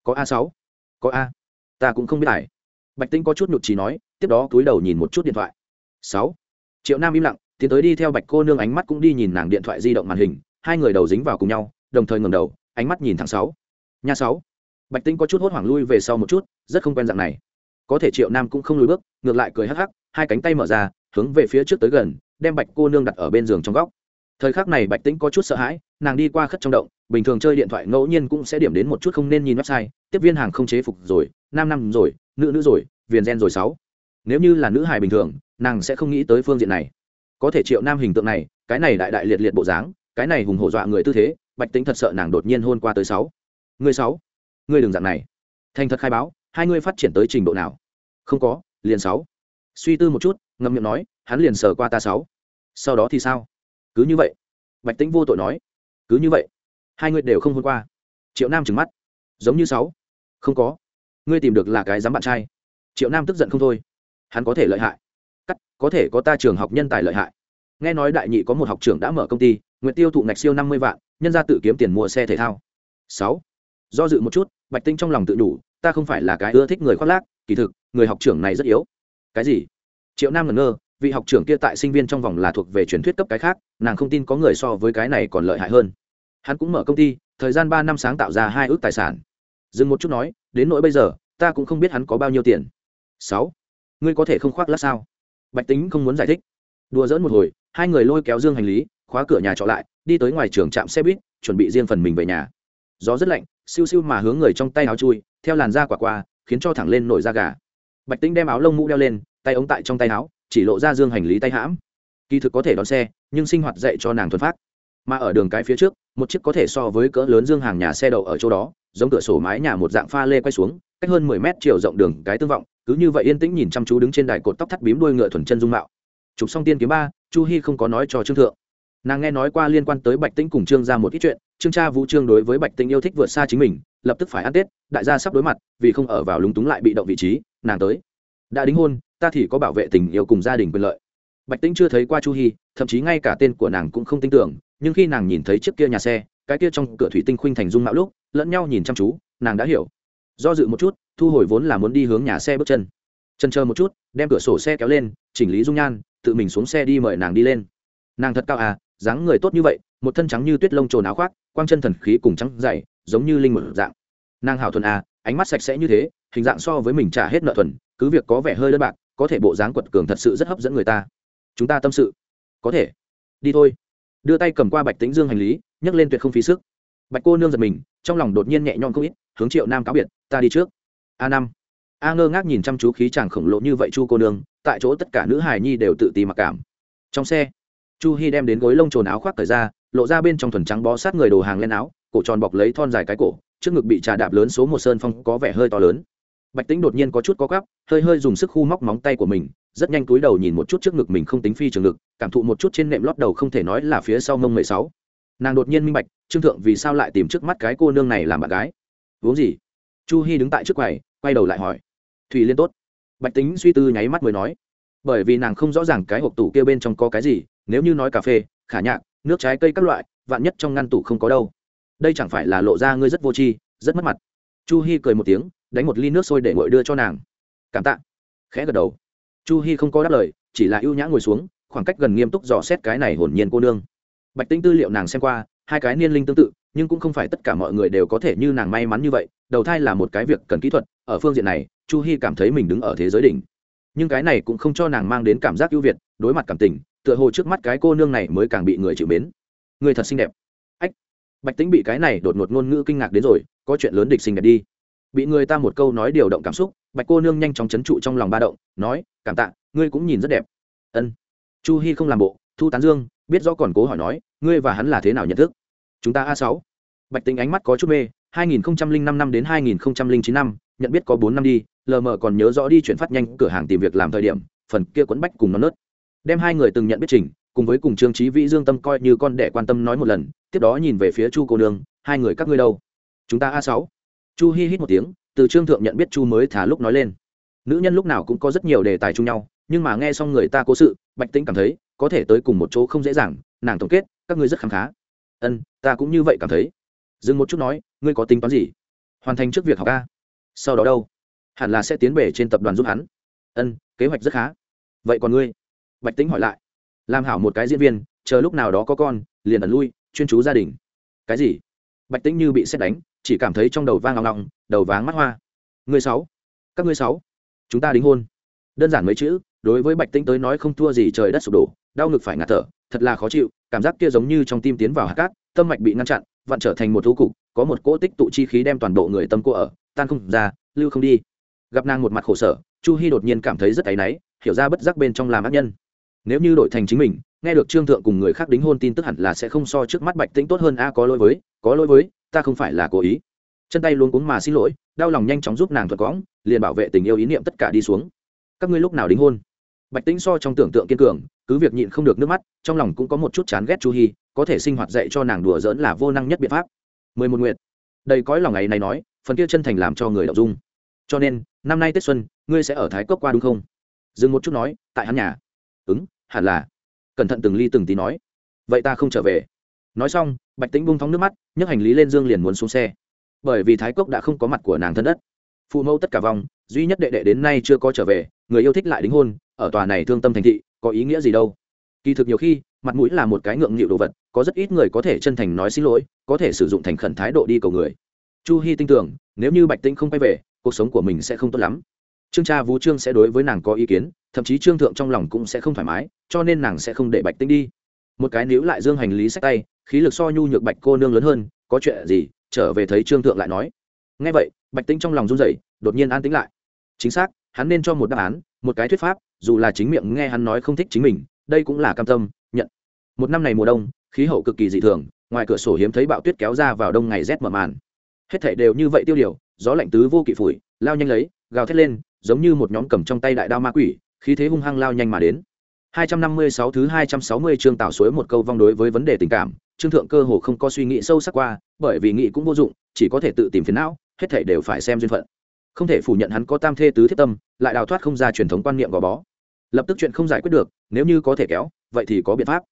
Có a sáu. Có a. Ta cũng không biết lại bạch tinh có chút nhụt trí nói, tiếp đó túi đầu nhìn một chút điện thoại. Sáu. Triệu nam im lặng, tiến tới đi theo bạch cô nương ánh mắt cũng đi nhìn nàng điện thoại di động màn hình, hai người đầu dính vào cùng nhau, đồng thời ngầm đầu, ánh mắt nhìn thẳng sáu. Nha sáu bạch tinh có chút hốt hoảng lui về sau một chút, rất không quen dạng này. Có thể triệu nam cũng không lùi bước, ngược lại cười hắc hắc, hai cánh tay mở ra, hướng về phía trước tới gần, đem bạch cô nương đặt ở bên giường trong góc. Thời khắc này bạch tĩnh có chút sợ hãi, nàng đi qua khất trong động, bình thường chơi điện thoại ngẫu nhiên cũng sẽ điểm đến một chút không nên nhìn website, tiếp viên hàng không chế phục rồi, nam năm rồi, nữ nữ rồi, viền gen rồi sáu. Nếu như là nữ hài bình thường, nàng sẽ không nghĩ tới phương diện này. Có thể triệu nam hình tượng này, cái này đại đại liệt liệt bộ dáng, cái này hùng hổ dọa người tư thế, bạch tính thật sợ nàng đột nhiên hôn qua tới sáu. Người sáu ngươi đừng dạng này. Thành thật khai báo, hai ngươi phát triển tới trình độ nào? Không có, liền sáu. Suy tư một chút, ngậm miệng nói, hắn liền sờ qua ta sáu. Sau đó thì sao? Cứ như vậy. Bạch tĩnh vô tội nói. Cứ như vậy. Hai ngươi đều không hôn qua. Triệu nam trừng mắt. Giống như sáu. Không có. Ngươi tìm được là cái dám bạn trai. Triệu nam tức giận không thôi. Hắn có thể lợi hại. Cắt, có thể có ta trường học nhân tài lợi hại. Nghe nói đại nhị có một học trưởng đã mở công ty, nguyện tiêu thụ ngạch siêu năm mươi vạn, nhân ra tự kiếm tiền mua xe thể thao. Sáu do dự một chút, bạch tinh trong lòng tự đủ ta không phải là cái ưa thích người khoác lác, kỳ thực, người học trưởng này rất yếu. Cái gì? Triệu nam ngẩn ngơ, vị học trưởng kia tại sinh viên trong vòng là thuộc về truyền thuyết cấp cái khác, nàng không tin có người so với cái này còn lợi hại hơn. Hắn cũng mở công ty, thời gian ba năm sáng tạo ra hai ước tài sản. Dừng một chút nói, đến nỗi bây giờ, ta cũng không biết hắn có bao nhiêu tiền. Sáu. Ngươi có thể không khoác lát sao? Bạch tính không muốn giải thích. Đùa dỡn một hồi, hai người lôi kéo dương hành lý, khóa cửa nhà trọ lại, đi tới ngoài trường trạm xe buýt, chuẩn bị riêng phần mình về nhà gió rất lạnh, siêu siêu mà hướng người trong tay áo chui, theo làn da quả qua, khiến cho thẳng lên nổi da gà. Bạch tính đem áo lông mũ đeo lên, tay ống tại trong tay áo, chỉ lộ ra dương hành lý tay hãm. Kỳ thực có thể đón xe, nhưng sinh hoạt dạy cho nàng thuần phát. Mà ở đường cái phía trước, một chiếc có thể so với cỡ lớn dương hàng nhà xe đậu ở chỗ đó, giống cửa sổ mái nhà một dạng pha lê quay xuống, cách hơn mười mét chiều rộng đường, cái tương vọng, cứ như vậy yên tĩnh nhìn chăm chú đứng trên đài cột tóc thắt bím đuôi ngựa thuần chân dung mạo. Chụp xong tiên kiếm ba, chu hy không có nói cho trương thượng. Nàng nghe nói qua liên quan tới bạch tĩnh cùng trương ra một ít chuyện trương cha vũ trương đối với bạch tĩnh yêu thích vượt xa chính mình, lập tức phải ăn tết, đại gia sắp đối mặt, vì không ở vào lúng túng lại bị động vị trí, nàng tới. Đã đính hôn, ta thì có bảo vệ tình yêu cùng gia đình quyền lợi. Bạch tĩnh chưa thấy qua chu hy thậm chí ngay cả tên của nàng cũng không tin tưởng, nhưng khi nàng nhìn thấy chiếc kia nhà xe, cái kia trong cửa thủy tinh khuynh thành dung mạo lúc, lẫn nhau nhìn chăm chú, nàng đã hiểu. Do dự một chút, thu hồi vốn là muốn đi hướng nhà xe bước chân. Chân chờ một chút, đem cửa sổ xe kéo lên, chỉnh lý dung nhan, tự mình xuống xe đi mời nàng đi lên. Nàng thật cao à dáng người tốt như vậy một thân trắng như tuyết lông trồn áo khoác, quang chân thần khí cùng trắng dày, giống như linh một dạng. Nàng hảo thuần à ánh mắt sạch sẽ như thế, hình dạng so với mình trả hết nợ thuần, cứ việc có vẻ hơi đơn bạc, có thể bộ dáng quật cường thật sự rất hấp dẫn người ta. Chúng ta tâm sự. Có thể. Đi thôi. Đưa tay cầm qua bạch tĩnh dương hành lý, nhấc lên tuyệt không phí sức. Bạch cô nương giật mình, trong lòng đột nhiên nhẹ nhõm không ít, hướng triệu nam cáo biệt, ta đi trước. A năm. A ngơ ngác nhìn chăm chú khí chàng khổng lồ như vậy chu cô nương, tại chỗ tất cả nữ hài nhi đều tự ti mặc cảm. Trong xe, chu hy đem đến gối lông trồn áo khoác thời ra lộ ra bên trong thuần trắng bó sát người đồ hàng lên áo, cổ tròn bọc lấy thon dài cái cổ, trước ngực bị trà đạp lớn số một sơn phong có vẻ hơi to lớn. Bạch tính đột nhiên có chút có gắp, hơi hơi dùng sức khu móc móng tay của mình, rất nhanh túi đầu nhìn một chút trước ngực mình không tính phi trường ngực, cảm thụ một chút trên nệm lót đầu không thể nói là phía sau mông mười sáu. Nàng đột nhiên minh bạch, trương thượng vì sao lại tìm trước mắt cái cô nương này làm bạn gái. Uống gì? Chu hy đứng tại trước quầy, quay đầu lại hỏi. Thùy liên tốt. Bạch tính suy tư nháy mắt mới nói. Bởi vì nàng không rõ ràng cái hộp tủ kia bên trong có cái gì, nếu như nói cà phê, khả nhạc nước trái cây các loại, vạn nhất trong ngăn tủ không có đâu. Đây chẳng phải là lộ ra ngươi rất vô tri, rất mất mặt. Chu hy cười một tiếng, đánh một ly nước sôi để ngồi đưa cho nàng. Cảm tạ. Khẽ gật đầu. Chu hy không có đáp lời, chỉ là ưu nhã ngồi xuống, khoảng cách gần nghiêm túc dò xét cái này hồn nhiên cô nương. Bạch tinh tư liệu nàng xem qua, hai cái niên linh tương tự, nhưng cũng không phải tất cả mọi người đều có thể như nàng may mắn như vậy, đầu thai là một cái việc cần kỹ thuật, ở phương diện này, chu hy cảm thấy mình đứng ở thế giới đỉnh. Nhưng cái này cũng không cho nàng mang đến cảm giác ưu việt, đối mặt cảm tình tựa hồ trước mắt cái cô nương này mới càng bị người chịu mến. Người thật xinh đẹp. Ách, bạch tính bị cái này đột ngột ngôn ngữ kinh ngạc đến rồi, có chuyện lớn địch xinh đẹp đi. Bị người ta một câu nói điều động cảm xúc, bạch cô nương nhanh chóng chấn trụ trong lòng ba động, nói, cảm tạ, ngươi cũng nhìn rất đẹp. Ân. Chu hy không làm bộ, thu tán dương, biết rõ còn cố hỏi nói, ngươi và hắn là thế nào nhận thức? Chúng ta a sáu. Bạch tính ánh mắt có chút mê 2005 năm đến 2009 năm, nhận biết có bốn năm đi, lờ mờ còn nhớ rõ đi chuyển phát nhanh cửa hàng tìm việc làm thời điểm, phần kia quấn bách cùng nó nớt đem hai người từng nhận biết trình, cùng với cùng trương trí vĩ dương tâm coi như con đẻ quan tâm nói một lần, tiếp đó nhìn về phía chu cô nương, hai người các ngươi đâu? Chúng ta a sáu. Chu hi hít một tiếng, từ trương thượng nhận biết chu mới thả lúc nói lên. Nữ nhân lúc nào cũng có rất nhiều đề tài chung nhau, nhưng mà nghe xong người ta cố sự, bạch tĩnh cảm thấy, có thể tới cùng một chỗ không dễ dàng, nàng tổng kết, các ngươi rất khám khá. Ân, ta cũng như vậy cảm thấy. Dừng một chút nói, ngươi có tính toán gì? Hoàn thành trước việc học ca sau đó đâu? Hẳn là sẽ tiến về trên tập đoàn giúp hắn. Ân, kế hoạch rất khá. Vậy còn ngươi? Bạch tính hỏi lại. Làm hảo một cái diễn viên, chờ lúc nào đó có con, liền ẩn lui, chuyên chú gia đình. Cái gì? Bạch tính như bị xét đánh, chỉ cảm thấy trong đầu vang ngọng ngọng đầu váng mắt hoa. Người sáu. Các ngươi sáu. Chúng ta đính hôn. Đơn giản mấy chữ, đối với bạch tính tới nói không thua gì trời đất sụp đổ, đau ngực phải ngạt thở, thật là khó chịu, cảm giác kia giống như trong tim tiến vào hạt cát, tâm mạch bị ngăn chặn, vặn trở thành một thú cục, có một cỗ tích tụ chi khí đem toàn bộ người tâm cô ở, tan không ra, lưu không đi. Gặp nàng một mặt khổ sở, chu hy đột nhiên cảm thấy rất áy náy, hiểu ra bất giác bên trong làm ác nhân nếu như đổi thành chính mình, nghe được trương thượng cùng người khác đính hôn tin tức hẳn là sẽ không so trước mắt bạch tĩnh tốt hơn. A, có lỗi với, có lỗi với, ta không phải là cố ý. Chân tay luôn cuống mà xin lỗi, đau lòng nhanh chóng giúp nàng thuật cõng, liền bảo vệ tình yêu ý niệm tất cả đi xuống. Các ngươi lúc nào đính hôn? Bạch tĩnh so trong tưởng tượng kiên cường, cứ việc nhịn không được nước mắt, trong lòng cũng có một chút chán ghét chu hy có thể sinh hoạt dạy cho nàng đùa dỡn là vô năng nhất biện pháp. Mười một nguyện đầy cõi lòng ngày này nói, phần kia chân thành làm cho người đọc dung. Cho nên, năm nay tết xuân, ngươi sẽ ở thái cốc qua đúng không? Dừng một chút nói, tại hắn nhà. Ứng hẳn là. Cẩn thận từng ly từng tí nói. Vậy ta không trở về. Nói xong, bạch tĩnh bung thóng nước mắt, nhấc hành lý lên dương liền muốn xuống xe. Bởi vì thái cốc đã không có mặt của nàng thân đất. Phụ mẫu tất cả vòng duy nhất đệ đệ đến nay chưa có trở về, người yêu thích lại đính hôn, ở tòa này thương tâm thành thị, có ý nghĩa gì đâu? Kỳ thực nhiều khi, mặt mũi là một cái ngượng nghịu đồ vật, có rất ít người có thể chân thành nói xin lỗi, có thể sử dụng thành khẩn thái độ đi cầu người. Chu hy tin tưởng, nếu như bạch tĩnh không quay về, cuộc sống của mình sẽ không tốt lắm trương cha vũ trương sẽ đối với nàng có ý kiến, thậm chí trương thượng trong lòng cũng sẽ không thoải mái, cho nên nàng sẽ không để bạch tĩnh đi. Một cái níu lại dương hành lý sách tay, khí lực so nhu nhược bạch cô nương lớn hơn, có chuyện gì? Trở về thấy trương thượng lại nói. Ngay vậy, bạch tĩnh trong lòng run rẩy, đột nhiên an tĩnh lại. Chính xác, hắn nên cho một đáp án, một cái thuyết pháp, dù là chính miệng nghe hắn nói không thích chính mình, đây cũng là cam tâm, nhận. Một năm này mùa đông, khí hậu cực kỳ dị thường, ngoài cửa sổ hiếm thấy bão tuyết kéo ra vào đông ngày rét mở màn. Hết thảy đều như vậy tiêu điều, gió lạnh tứ vô kỵ phủi, lao nhanh lấy, gào thét lên giống như một nhóm cầm trong tay đại đao ma quỷ, khí thế hung hăng lao nhanh mà đến. 256 thứ 260 chương tạo suối một câu vong đối với vấn đề tình cảm, trương thượng cơ hồ không có suy nghĩ sâu sắc qua, bởi vì nghĩ cũng vô dụng, chỉ có thể tự tìm phiền não, hết thảy đều phải xem duyên phận. Không thể phủ nhận hắn có tam thê tứ thiết tâm, lại đào thoát không ra truyền thống quan niệm gò bó. Lập tức chuyện không giải quyết được, nếu như có thể kéo, vậy thì có biện pháp.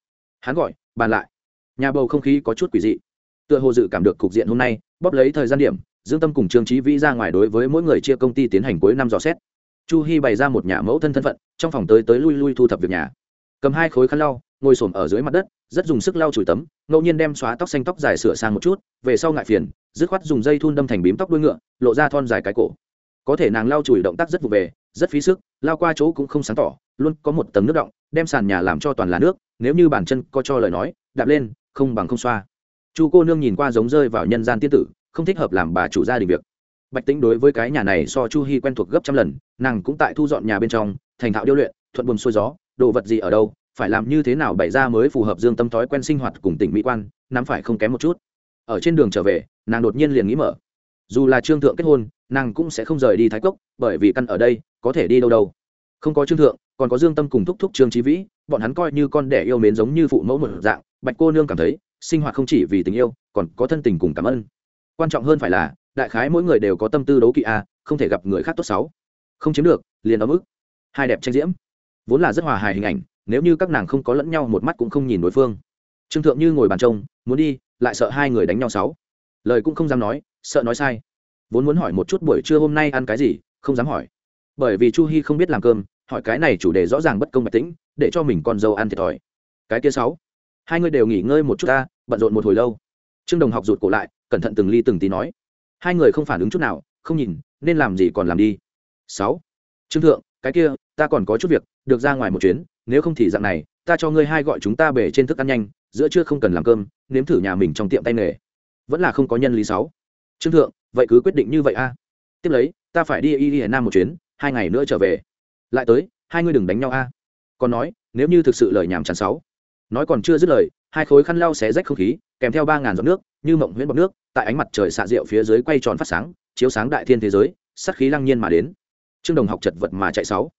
Hắn gọi, bàn lại. Nhà bầu không khí có chút quỷ dị. Tựa hồ dự cảm được cục diện hôm nay, bóp lấy thời gian điểm dương tâm cùng trương trí vĩ ra ngoài đối với mỗi người chia công ty tiến hành cuối năm dò xét. Chu hy bày ra một nhà mẫu thân thân phận, trong phòng tới tới lui lui thu thập việc nhà. Cầm hai khối khăn lau, ngồi xổm ở dưới mặt đất, rất dùng sức lau chùi tấm, ngẫu nhiên đem xóa tóc xanh tóc dài sửa sang một chút, về sau ngại phiền, dứt khoát dùng dây thun đâm thành bím tóc đuôi ngựa, lộ ra thon dài cái cổ. Có thể nàng lau chùi động tác rất vụ về, rất phí sức lao qua chỗ cũng không sáng tỏ, luôn có một tầng nước động, đem sàn nhà làm cho toàn là nước, nếu như bàn chân có cho lời nói, đạp lên, không bằng không xoa. Chu cô nương nhìn qua giống rơi vào nhân gian tiên tử không thích hợp làm bà chủ gia đình việc. Bạch tĩnh đối với cái nhà này so chu hy quen thuộc gấp trăm lần, nàng cũng tại thu dọn nhà bên trong, thành thạo điêu luyện, thuận buồm xuôi gió, đồ vật gì ở đâu, phải làm như thế nào bày ra mới phù hợp dương tâm thói quen sinh hoạt cùng tỉnh mỹ quan, nắm phải không kém một chút. Ở trên đường trở về, nàng đột nhiên liền nghĩ mở. Dù là trương thượng kết hôn, nàng cũng sẽ không rời đi thái cốc, bởi vì căn ở đây, có thể đi đâu đâu. Không có trương thượng, còn có dương tâm cùng thúc thúc trương trí vĩ, bọn hắn coi như con đẻ yêu mến giống như phụ mẫu một dạng, bạch cô nương cảm thấy, sinh hoạt không chỉ vì tình yêu, còn có thân tình cùng cảm ơn quan trọng hơn phải là, đại khái mỗi người đều có tâm tư đấu kỵ a, không thể gặp người khác tốt xấu. Không chiếm được, liền ấm ức. Hai đẹp tranh diễm. Vốn là rất hòa hài hình ảnh, nếu như các nàng không có lẫn nhau một mắt cũng không nhìn đối phương. Trương thượng như ngồi bàn trông, muốn đi, lại sợ hai người đánh nhau sáu. Lời cũng không dám nói, sợ nói sai. Vốn muốn hỏi một chút buổi trưa hôm nay ăn cái gì, không dám hỏi. Bởi vì chu hy không biết làm cơm, hỏi cái này chủ đề rõ ràng bất công bạch tĩnh, để cho mình con dâu ăn thiệt thòi. Cái kia sáu. Hai người đều nghỉ ngơi một chút ta, bận rộn một hồi lâu. Trương đồng học rụt cổ lại cẩn thận từng ly từng tí nói. Hai người không phản ứng chút nào, không nhìn, nên làm gì còn làm đi. Sáu. Trương thượng, cái kia, ta còn có chút việc, được ra ngoài một chuyến, nếu không thì dạng này, ta cho ngươi hai gọi chúng ta bể trên thức ăn nhanh, giữa trưa không cần làm cơm, nếm thử nhà mình trong tiệm tay nghề. Vẫn là không có nhân lý sáu. Trương thượng, vậy cứ quyết định như vậy a. Tiếp lấy, ta phải đi y y nam một chuyến, hai ngày nữa trở về. Lại tới, hai ngươi đừng đánh nhau a. Còn nói, nếu như thực sự lời nhảm chán sáu nói còn chưa dứt lời, hai khối khăn lau xé rách không khí, kèm theo ba ngàn giọt nước, như mộng huyễn bọc nước, tại ánh mặt trời xạ rượu phía dưới quay tròn phát sáng, chiếu sáng đại thiên thế giới sắc khí lăng nhiên mà đến. Trương đồng học chật vật mà chạy sáu.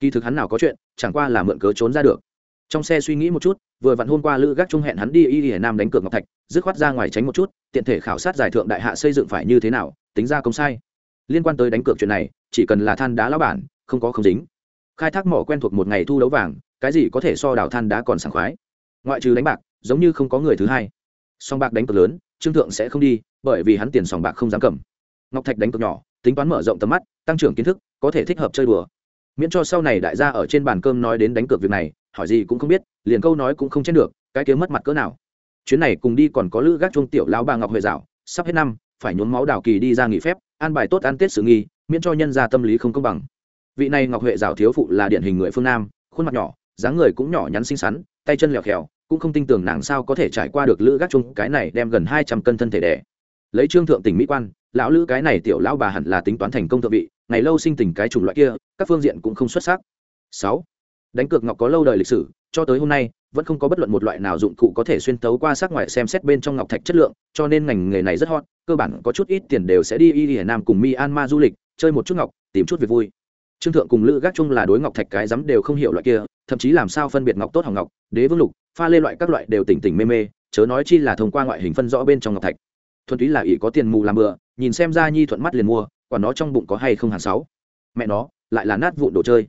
Kỳ thực hắn nào có chuyện, chẳng qua là mượn cớ trốn ra được. Trong xe suy nghĩ một chút, vừa vặn hôm qua lữ gác trung hẹn hắn đi y y nam đánh cược ngọc thạch, dứt khoát ra ngoài tránh một chút, tiện thể khảo sát giải thượng đại hạ xây dựng phải như thế nào, tính ra công sai. Liên quan tới đánh cược chuyện này, chỉ cần là than đá lão bản, không có không dính. Khai thác mỏ quen thuộc một ngày thu đấu vàng, cái gì có thể so đào than đá còn sảng khoái ngoại trừ đánh bạc, giống như không có người thứ hai. Song bạc đánh cược lớn, trương thượng sẽ không đi, bởi vì hắn tiền sòng bạc không dám cầm. Ngọc thạch đánh cược nhỏ, tính toán mở rộng tầm mắt, tăng trưởng kiến thức, có thể thích hợp chơi đùa. Miễn cho sau này đại gia ở trên bàn cơm nói đến đánh cược việc này, hỏi gì cũng không biết, liền câu nói cũng không chết được, cái kiếm mất mặt cỡ nào. Chuyến này cùng đi còn có lữ gác chuông tiểu lão bà ngọc huệ dạo, sắp hết năm, phải nhuốm máu đào kỳ đi ra nghỉ phép, an bài tốt ăn tết sự nghi, miễn cho nhân gia tâm lý không công bằng. Vị này ngọc huệ dạo thiếu phụ là điển hình người phương nam, khuôn mặt nhỏ dáng người cũng nhỏ nhắn xinh xắn, tay chân lèo khèo cũng không tin tưởng nàng sao có thể trải qua được lữ gác chung, cái này đem gần hai trăm cân thân thể đẻ. Lấy trương thượng tỉnh mỹ quan, lão lữ cái này tiểu lão bà hẳn là tính toán thành công thượng vị, ngày lâu sinh tình cái chủng loại kia, các phương diện cũng không xuất sắc. Sáu, đánh cược ngọc có lâu đời lịch sử, cho tới hôm nay, vẫn không có bất luận một loại nào dụng cụ có thể xuyên tấu qua sắc ngoài xem xét bên trong ngọc thạch chất lượng, cho nên ngành nghề này rất hot, cơ bản có chút ít tiền đều sẽ đi y hải nam cùng myanmar du lịch, chơi một chút ngọc, tìm chút việc vui trương thượng cùng lữ gác chung là đối ngọc thạch cái rắm đều không hiểu loại kia, thậm chí làm sao phân biệt ngọc tốt hỏng ngọc, đế vương lục, pha lê loại các loại đều tỉnh tỉnh mê mê, chớ nói chi là thông qua ngoại hình phân rõ bên trong ngọc thạch. Thuần túy là ỷ có tiền mù làm bừa, nhìn xem ra nhi thuận mắt liền mua còn nó trong bụng có hay không hàng sáu. Mẹ nó, lại là nát vụn đồ chơi.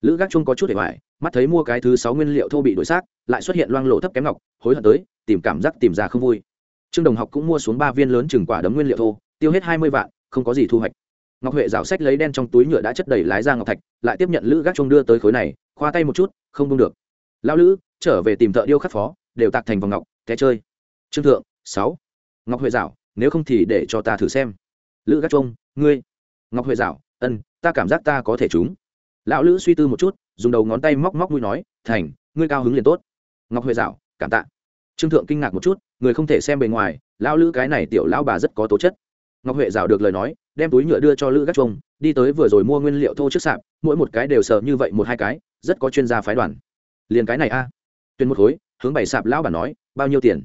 Lữ gác chung có chút để hoài, mắt thấy mua cái thứ sáu nguyên liệu thô bị đổi xác, lại xuất hiện loang lộ thấp kém ngọc, hối hận tới, tìm cảm giác tìm ra không vui. Trương đồng học cũng mua xuống ba viên lớn chừng quả đấm nguyên liệu thô, tiêu hết hai mươi vạn, không có gì thu hoạch ngọc huệ rảo sách lấy đen trong túi nhựa đã chất đầy lái ra ngọc thạch lại tiếp nhận lữ gác trông đưa tới khối này khoa tay một chút không bung được. Lao lữ trở về tìm thợ điêu khắc phó đều tạc thành vòng ngọc té chơi. Trương thượng sáu. Ngọc huệ rảo, nếu không thì để cho ta thử xem. Lữ gác trông ngươi. Ngọc huệ rảo, ân ta cảm giác ta có thể trúng. Lão lữ suy tư một chút dùng đầu ngón tay móc móc mũi nói thành ngươi cao hứng liền tốt. Ngọc huệ dạo cảm tạ. Trương thượng kinh ngạc một chút người không thể xem bề ngoài lão lữ cái này tiểu lão bà rất có tố chất. Ngọc huệ dạo được lời nói đem túi nhựa đưa cho lữ gác trung đi tới vừa rồi mua nguyên liệu thô trước sạp, mỗi một cái đều sợ như vậy một hai cái, rất có chuyên gia phái đoàn. Liền cái này a. À. tuyên một khối, hướng bày sạp lão bản nói, bao nhiêu tiền?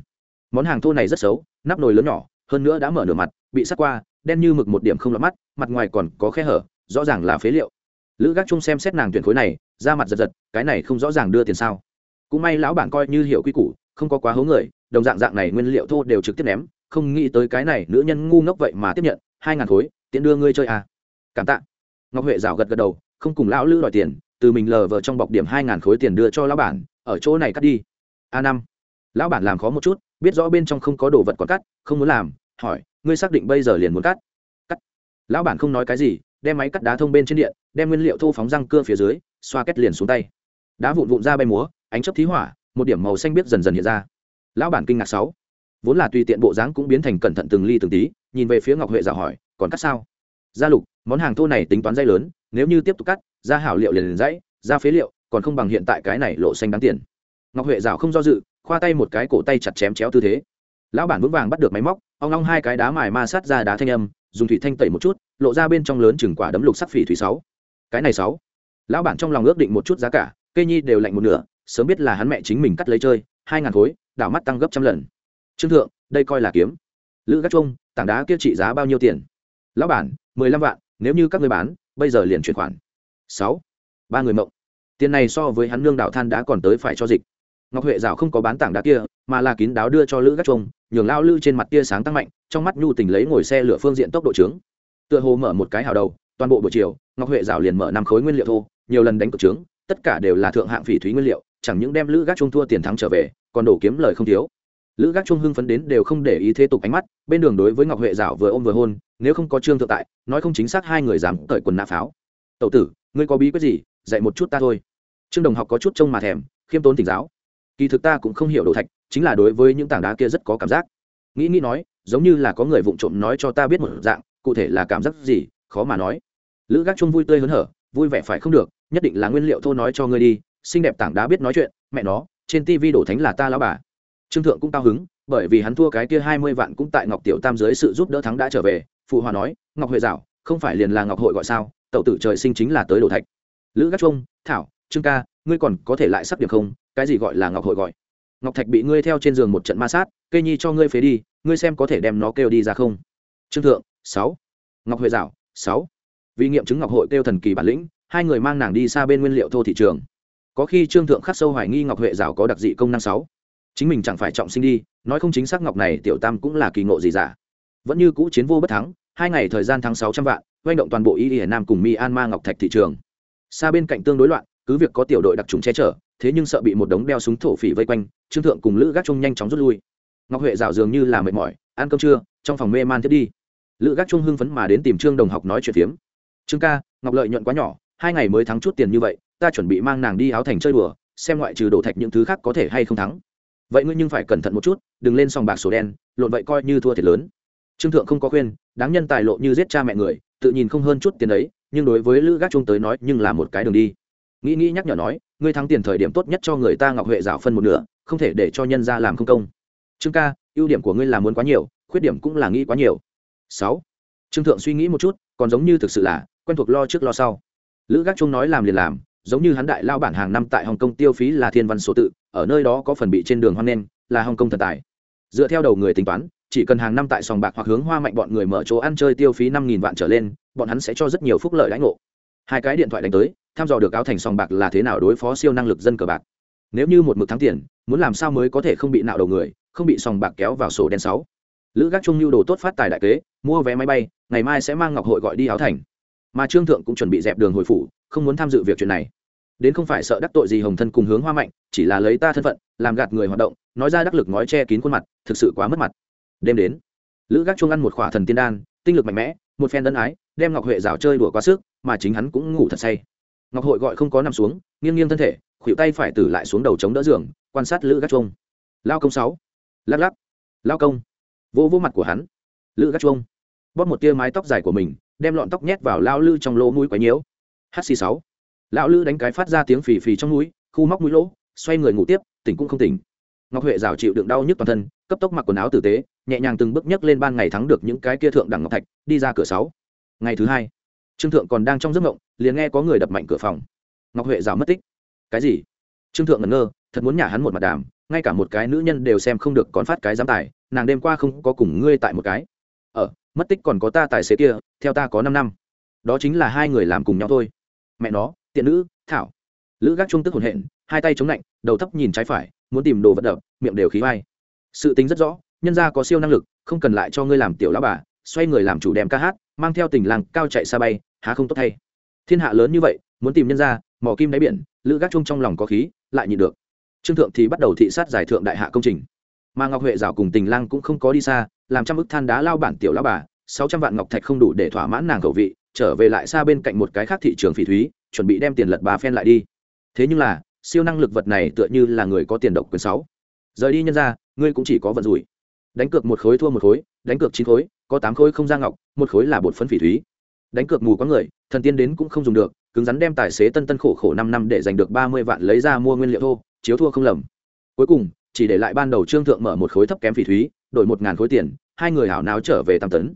Món hàng thô này rất xấu, nắp nồi lớn nhỏ, hơn nữa đã mở nửa mặt, bị sắc qua, đen như mực một điểm không lọt mắt, mặt ngoài còn có khe hở, rõ ràng là phế liệu. Lữ gác trung xem xét nàng tuyển khối này ra mặt giật giật, cái này không rõ ràng đưa tiền sao. Cũng may lão bản coi như hiểu quy củ, không có quá hố người, đồng dạng dạng này nguyên liệu thô đều trực tiếp ném, không nghĩ tới cái này nữ nhân ngu ngốc vậy mà tiếp nhận, hai ngàn khối tiện đưa ngươi chơi à. cảm tạ. Ngọc huệ rào gật gật đầu, không cùng lão lữ đòi tiền, từ mình lờ vờ trong bọc điểm hai ngàn khối tiền đưa cho lão bản, ở chỗ này cắt đi. A năm. Lão bản làm khó một chút, biết rõ bên trong không có đồ vật còn cắt, không muốn làm, hỏi, ngươi xác định bây giờ liền muốn cắt? Cắt. Lão bản không nói cái gì, đem máy cắt đá thông bên trên điện, đem nguyên liệu thô phóng răng cưa phía dưới, xoa kết liền xuống tay. Đá vụn vụn ra bay múa, ánh chấp thí hỏa, một điểm màu xanh biết dần dần hiện ra. Lão bản kinh ngạc sáu. Vốn là tùy tiện bộ dáng cũng biến thành cẩn thận từng ly từng tí, nhìn về phía ngọc huệ dạo hỏi còn cắt sao? Gia lục, món hàng thô này tính toán dây lớn, nếu như tiếp tục cắt ra hảo liệu liền liền dãy ra phế liệu, còn không bằng hiện tại cái này lộ xanh đáng tiền. Ngọc huệ rào không do dự, khoa tay một cái cổ tay chặt chém chéo tư thế. Lão bản vững vàng bắt được máy móc ông long hai cái đá mài ma sát ra đá thanh âm, dùng thủy thanh tẩy một chút, lộ ra bên trong lớn chừng quả đấm lục sắc phỉ thủy sáu. Cái này sáu. Lão bản trong lòng ước định một chút giá cả, cây nhi đều lạnh một nửa, sớm biết là hắn mẹ chính mình cắt lấy chơi, hai ngàn khối, đảo mắt tăng gấp trăm lần. Trương thượng, đây coi là kiếm. Lữ gác trung, tảng đá kia trị giá bao nhiêu tiền? Lão bản, mười lăm vạn, nếu như các người bán, bây giờ liền chuyển khoản. Sáu. Ba người mộng. Tiền này so với hắn nương đảo than đã còn tới phải cho dịch. Ngọc huệ rào không có bán tảng đá kia, mà là kín đáo đưa cho lữ gác trông nhường lao lư trên mặt tia sáng tăng mạnh, trong mắt nhu tình lấy ngồi xe lửa phương diện tốc độ trướng. Tựa hồ mở một cái hào đầu, toàn bộ buổi chiều, ngọc huệ rào liền mở năm khối nguyên liệu thô, nhiều lần đánh cực trướng, tất cả đều là thượng hạng phỉ thúy nguyên liệu, chẳng những đem lữ gác trung thua tiền thắng trở về, còn đổ kiếm lời không thiếu lữ gác trung hưng phấn đến đều không để ý thế tục ánh mắt, bên đường đối với ngọc huệ Dạo vừa ôm vừa hôn, nếu không có trương thượng tại, nói không chính xác hai người dám cởi quần nạ pháo. Tậu tử, ngươi có bí quyết gì? Dạy một chút ta thôi. Trương đồng học có chút trông mà thèm, khiêm tốn tỉnh giáo. Kỳ thực ta cũng không hiểu đồ thạch, chính là đối với những tảng đá kia rất có cảm giác. Nghĩ nghĩ nói, giống như là có người vụng trộm nói cho ta biết một dạng, cụ thể là cảm giác gì, khó mà nói. Lữ gác chung vui tươi hớn hở, vui vẻ phải không được, nhất định là nguyên liệu thô nói cho ngươi đi, xinh đẹp tảng đá biết nói chuyện, mẹ nó, trên tivi đổ thánh là ta lão bà trương thượng cũng cao hứng, bởi vì hắn thua cái kia hai mươi vạn cũng tại ngọc tiểu tam dưới sự giúp đỡ thắng đã trở về, phụ hòa nói, ngọc huệ dạo không phải liền là ngọc hội gọi sao tậu tử trời sinh chính là tới đổ thạch. Lữ gác trung, thảo, trương ca, ngươi còn có thể lại sắp điểm không, cái gì gọi là ngọc hội gọi? Ngọc thạch bị ngươi theo trên giường một trận ma sát cây nhi cho ngươi phế đi, ngươi xem có thể đem nó kêu đi ra không? Trương thượng, sáu. Ngọc huệ dạo sáu. Vì nghiệm chứng ngọc hội kêu thần kỳ bản lĩnh, hai người mang nàng đi xa bên nguyên liệu thô thị trường. Có khi trương thượng khắc sâu hoài nghi ngọc huệ dạo có đặc dị công năng sáu chính mình chẳng phải trọng sinh đi, nói không chính xác ngọc này tiểu tam cũng là kỳ ngộ gì giả. Vẫn như cũ chiến vô bất thắng, hai ngày thời gian tháng sáu trăm vạn doanh động toàn bộ y hiển nam cùng myanmar ngọc thạch thị trường. Xa bên cạnh tương đối loạn, cứ việc có tiểu đội đặc trùng che chở, thế nhưng sợ bị một đống đeo súng thổ phỉ vây quanh, trương thượng cùng lữ gác trung nhanh chóng rút lui. Ngọc huệ rảo dường như là mệt mỏi, ăn cơm trưa, trong phòng mê man thiết đi. Lữ gác trung hưng phấn mà đến tìm trương đồng học nói chuyện phiếm. Trương ca, ngọc lợi nhuận quá nhỏ, hai ngày mới thắng chút tiền như vậy, ta chuẩn bị mang nàng đi áo thành chơi đùa, xem ngoại trừ đổ thạch những thứ khác có thể hay không thắng vậy ngươi nhưng phải cẩn thận một chút, đừng lên sòng bạc sổ đen, lộn vậy coi như thua thiệt lớn. Trương thượng không có khuyên, đáng nhân tài lộ như giết cha mẹ người, tự nhìn không hơn chút tiền đấy, nhưng đối với lữ gác trung tới nói, nhưng là một cái đường đi. Nghĩ nghĩ nhắc nhở nói, ngươi thắng tiền thời điểm tốt nhất cho người ta ngọc huệ rào phân một nửa, không thể để cho nhân ra làm không công. Trương ca, ưu điểm của ngươi là muốn quá nhiều, khuyết điểm cũng là nghĩ quá nhiều. Sáu. Trương thượng suy nghĩ một chút, còn giống như thực sự là, quen thuộc lo trước lo sau. Lữ gác trung nói làm liền làm giống như hắn đại lao bản hàng năm tại hồng kông tiêu phí là thiên văn số tự, ở nơi đó có phần bị trên đường hoan nen là hồng kông thần tài. Dựa theo đầu người tính toán, chỉ cần hàng năm tại sòng bạc hoặc hướng hoa mạnh bọn người mở chỗ ăn chơi tiêu phí năm nghìn vạn trở lên, bọn hắn sẽ cho rất nhiều phúc lợi đãi ngộ. Hai cái điện thoại đánh tới thăm dò được áo thành sòng bạc là thế nào đối phó siêu năng lực dân cờ bạc. Nếu như một mực thắng tiền, muốn làm sao mới có thể không bị nạo đầu người, không bị sòng bạc kéo vào sổ đen sáu. Lữ gác trung lưu đồ tốt phát tài đại kế, mua vé máy bay, ngày mai sẽ mang ngọc hội gọi đi áo thành. Mà trương thượng cũng chuẩn bị dẹp đường hồi phủ không muốn tham dự việc chuyện này. Đến không phải sợ đắc tội gì hồng thân cùng hướng hoa mạnh, chỉ là lấy ta thân phận, làm gạt người hoạt động, nói ra đắc lực nói che kín khuôn mặt, thực sự quá mất mặt. Đêm đến, lữ gác chuông ăn một khỏa thần tiên đan, tinh lực mạnh mẽ, một phen tân ái, đem ngọc huệ rào chơi đùa quá sức, mà chính hắn cũng ngủ thật say. Ngọc hội gọi không có nằm xuống, nghiêng nghiêng thân thể khuỵu tay phải tử lại xuống đầu chống đỡ giường, quan sát lữ gác chuông. Lao công sáu. Lắc lắc. Lao công. Vỗ vỗ mặt của hắn. Lữ gác chuông. Bóp một tia mái tóc dài của mình, đem lọn tóc nhét vào lao lư trong lỗ mũi quấy nhiễu hc sáu. Lão lữ đánh cái phát ra tiếng phì phì trong núi, khu móc mũi lỗ xoay người ngủ tiếp tỉnh cũng không tỉnh. Ngọc huệ rào chịu đựng đau nhức toàn thân cấp tốc mặc quần áo tử tế nhẹ nhàng từng bước nhấc lên ban ngày thắng được những cái kia thượng đẳng ngọc thạch đi ra cửa sáu. Ngày thứ hai trương thượng còn đang trong giấc mộng liền nghe có người đập mạnh cửa phòng. Ngọc huệ rào mất tích. Cái gì? Trương thượng ngẩn ngơ thật muốn nhả hắn một mặt đàm ngay cả một cái nữ nhân đều xem không được còn phát cái giám tài nàng đêm qua không có cùng ngươi tại một cái. Ở mất tích còn có ta tài xế kia theo ta có năm năm. Đó chính là hai người làm cùng nhau thôi mẹ nó, tiện nữ, thảo. Lữ gác trung tức hồn hện, hai tay chống lạnh, đầu thấp nhìn trái phải, muốn tìm đồ vật đập, miệng đều khí vai. Sự tính rất rõ, nhân gia có siêu năng lực, không cần lại cho ngươi làm tiểu lão bà, xoay người làm chủ đem ca hát, mang theo tình làng cao chạy xa bay, há không tốt thay. Thiên hạ lớn như vậy, muốn tìm nhân gia mỏ kim đáy biển, lữ gác chung trong lòng có khí, lại nhịn được. Trương thượng thì bắt đầu thị sát giải thượng đại hạ công trình. Mà ngọc huệ rào cùng tình lang cũng không có đi xa, làm trăm ức than đá lao bản tiểu lão bà, sáu trăm vạn ngọc thạch không đủ để thỏa mãn nàng khẩu vị trở về lại xa bên cạnh một cái khác thị trường phỉ thúy, chuẩn bị đem tiền lật bà phen lại đi. Thế nhưng là, siêu năng lực vật này tựa như là người có tiền độc quyền sáu. Rời đi nhân ra ngươi cũng chỉ có vận rủi. Đánh cược một khối thua một khối, đánh cược chín khối, có tám khối không ra ngọc, một khối là bột phấn phỉ thúy. Đánh cược mù có người, thần tiên đến cũng không dùng được, cứng rắn đem tài xế tân tân khổ khổ năm năm để giành được ba mươi vạn lấy ra mua nguyên liệu thô, chiếu thua không lầm. Cuối cùng, chỉ để lại ban đầu trương thượng mở một khối thấp kém phỉ thúy, đổi một ngàn khối tiền, hai người hảo náo trở về tam tấn.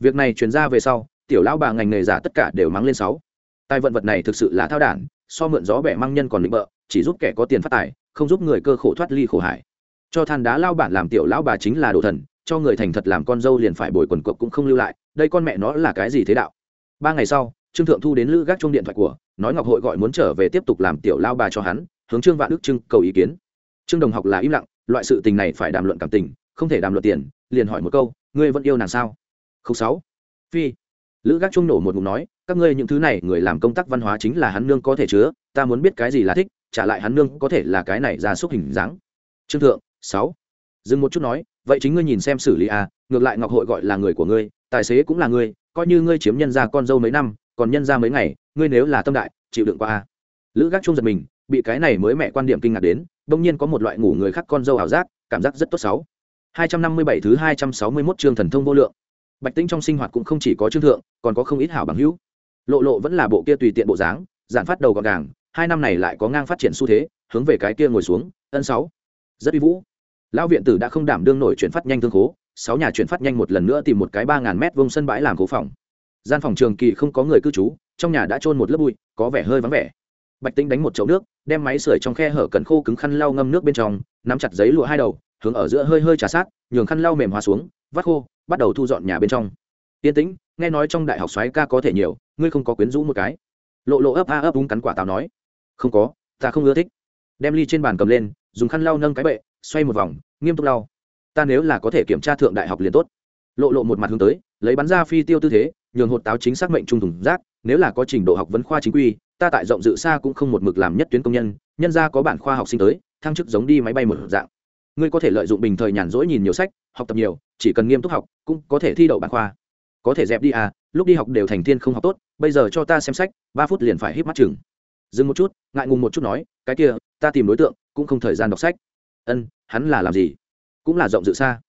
Việc này chuyển ra về sau tiểu lão bà ngành nghề giả tất cả đều mắng lên sáu. Tài vận vật này thực sự là thao đản, so mượn gió bẻ măng nhân còn định bợ, chỉ giúp kẻ có tiền phát tài, không giúp người cơ khổ thoát ly khổ hải cho than đá lao bản làm tiểu lão bà chính là đồ thần, cho người thành thật làm con dâu liền phải bồi quần cộc cũng không lưu lại, đây con mẹ nó là cái gì thế đạo? Ba ngày sau, trương thượng thu đến lữ gác chung điện thoại của, nói ngọc hội gọi muốn trở về tiếp tục làm tiểu lao bà cho hắn, hướng trương vạn đức trưng cầu ý kiến. Trương đồng học là im lặng, loại sự tình này phải đàm luận cảm tình, không thể đàm luận tiền, liền hỏi một câu, ngươi vẫn yêu nàng sao? Không sáu. Phi lữ gác trung nổ một ngụm nói, các ngươi những thứ này, người làm công tác văn hóa chính là hắn nương có thể chứa, ta muốn biết cái gì là thích, trả lại hắn nương có thể là cái này ra xúc hình dáng. Trương thượng, sáu. Dừng một chút nói, vậy chính ngươi nhìn xem xử lý à ngược lại ngọc hội gọi là người của ngươi, tài xế cũng là ngươi, coi như ngươi chiếm nhân ra con dâu mấy năm, còn nhân ra mấy ngày, ngươi nếu là tâm đại, chịu đựng qua à. Lữ gác trung giật mình, bị cái này mới mẹ quan điểm kinh ngạc đến, bỗng nhiên có một loại ngủ người khác con dâu ảo giác, cảm giác rất tốt sáu. 257 thứ 261 chương thần thông vô lượng bạch tĩnh trong sinh hoạt cũng không chỉ có trương thượng, còn có không ít hảo bằng hữu. Lộ lộ vẫn là bộ kia tùy tiện bộ dáng, giản phát đầu gọn gàng, hai năm này lại có ngang phát triển xu thế, hướng về cái kia ngồi xuống, ân sáu. Rất uy vũ. Lão viện tử đã không đảm đương nổi chuyển phát nhanh thương khố, sáu nhà chuyển phát nhanh một lần nữa tìm một cái ba ngàn mét vuông sân bãi làm cố phòng. Gian phòng trường kỳ không có người cư trú, trong nhà đã trôn một lớp bụi, có vẻ hơi vắng vẻ. Bạch tĩnh đánh một chậu nước, đem máy sưởi trong khe hở cần khô cứng khăn lau ngâm nước bên trong, nắm chặt giấy lụa hai đầu, hướng ở giữa hơi hơi trà sát, nhường khăn lau mềm hóa xuống, vắt khô bắt đầu thu dọn nhà bên trong. Yên tĩnh, nghe nói trong đại học xoáy ca có thể nhiều, ngươi không có quyến rũ một cái. Lộ lộ ấp a ấp úng cắn quả táo nói, không có, ta không ưa thích. Đem ly trên bàn cầm lên, dùng khăn lau nâng cái bệ, xoay một vòng, nghiêm túc lau. Ta nếu là có thể kiểm tra thượng đại học liền tốt. Lộ lộ một mặt hướng tới, lấy bắn ra phi tiêu tư thế, nhường hột táo chính xác mệnh trung thùng rác, nếu là có trình độ học vấn khoa chính quy, ta tại rộng dự xa cũng không một mực làm nhất tuyến công nhân nhân ra có bản khoa học sinh tới, thăng chức giống đi máy bay một dạng. Ngươi có thể lợi dụng bình thời nhàn rỗi nhìn nhiều sách, học tập nhiều chỉ cần nghiêm túc học, cũng có thể thi đậu bản khoa. Có thể dẹp đi à lúc đi học đều thành thiên không học tốt, bây giờ cho ta xem sách, ba phút liền phải hít mắt chừng. Dừng một chút, ngại ngùng một chút nói, cái kia, ta tìm đối tượng, cũng không thời gian đọc sách. Ân, hắn là làm gì? Cũng là rộng dự xa.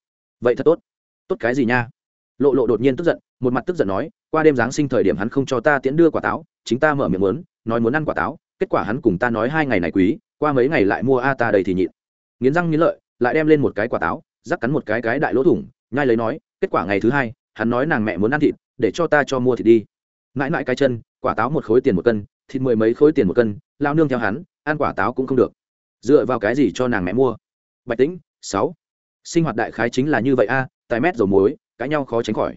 Vậy thật tốt. Tốt cái gì nha? Lộ lộ đột nhiên tức giận, một mặt tức giận nói, qua đêm giáng sinh thời điểm hắn không cho ta tiễn đưa quả táo, chính ta mở miệng muốn, nói muốn ăn quả táo, kết quả hắn cùng ta nói hai ngày này quý, qua mấy ngày lại mua a ta đầy thì nhịn. Nghiến răng nghiến lợi, lại đem lên một cái quả táo, rắc cắn một cái cái đại lỗ thủng nhai lấy nói, kết quả ngày thứ hai, hắn nói nàng mẹ muốn ăn thịt, để cho ta cho mua thịt đi. Mãi mãi cái chân, quả táo một khối tiền một cân, thịt mười mấy khối tiền một cân, lao nương theo hắn, ăn quả táo cũng không được. Dựa vào cái gì cho nàng mẹ mua? Bạch tĩnh, sáu. Sinh hoạt đại khái chính là như vậy a, tài mét dầu muối, cãi nhau khó tránh khỏi.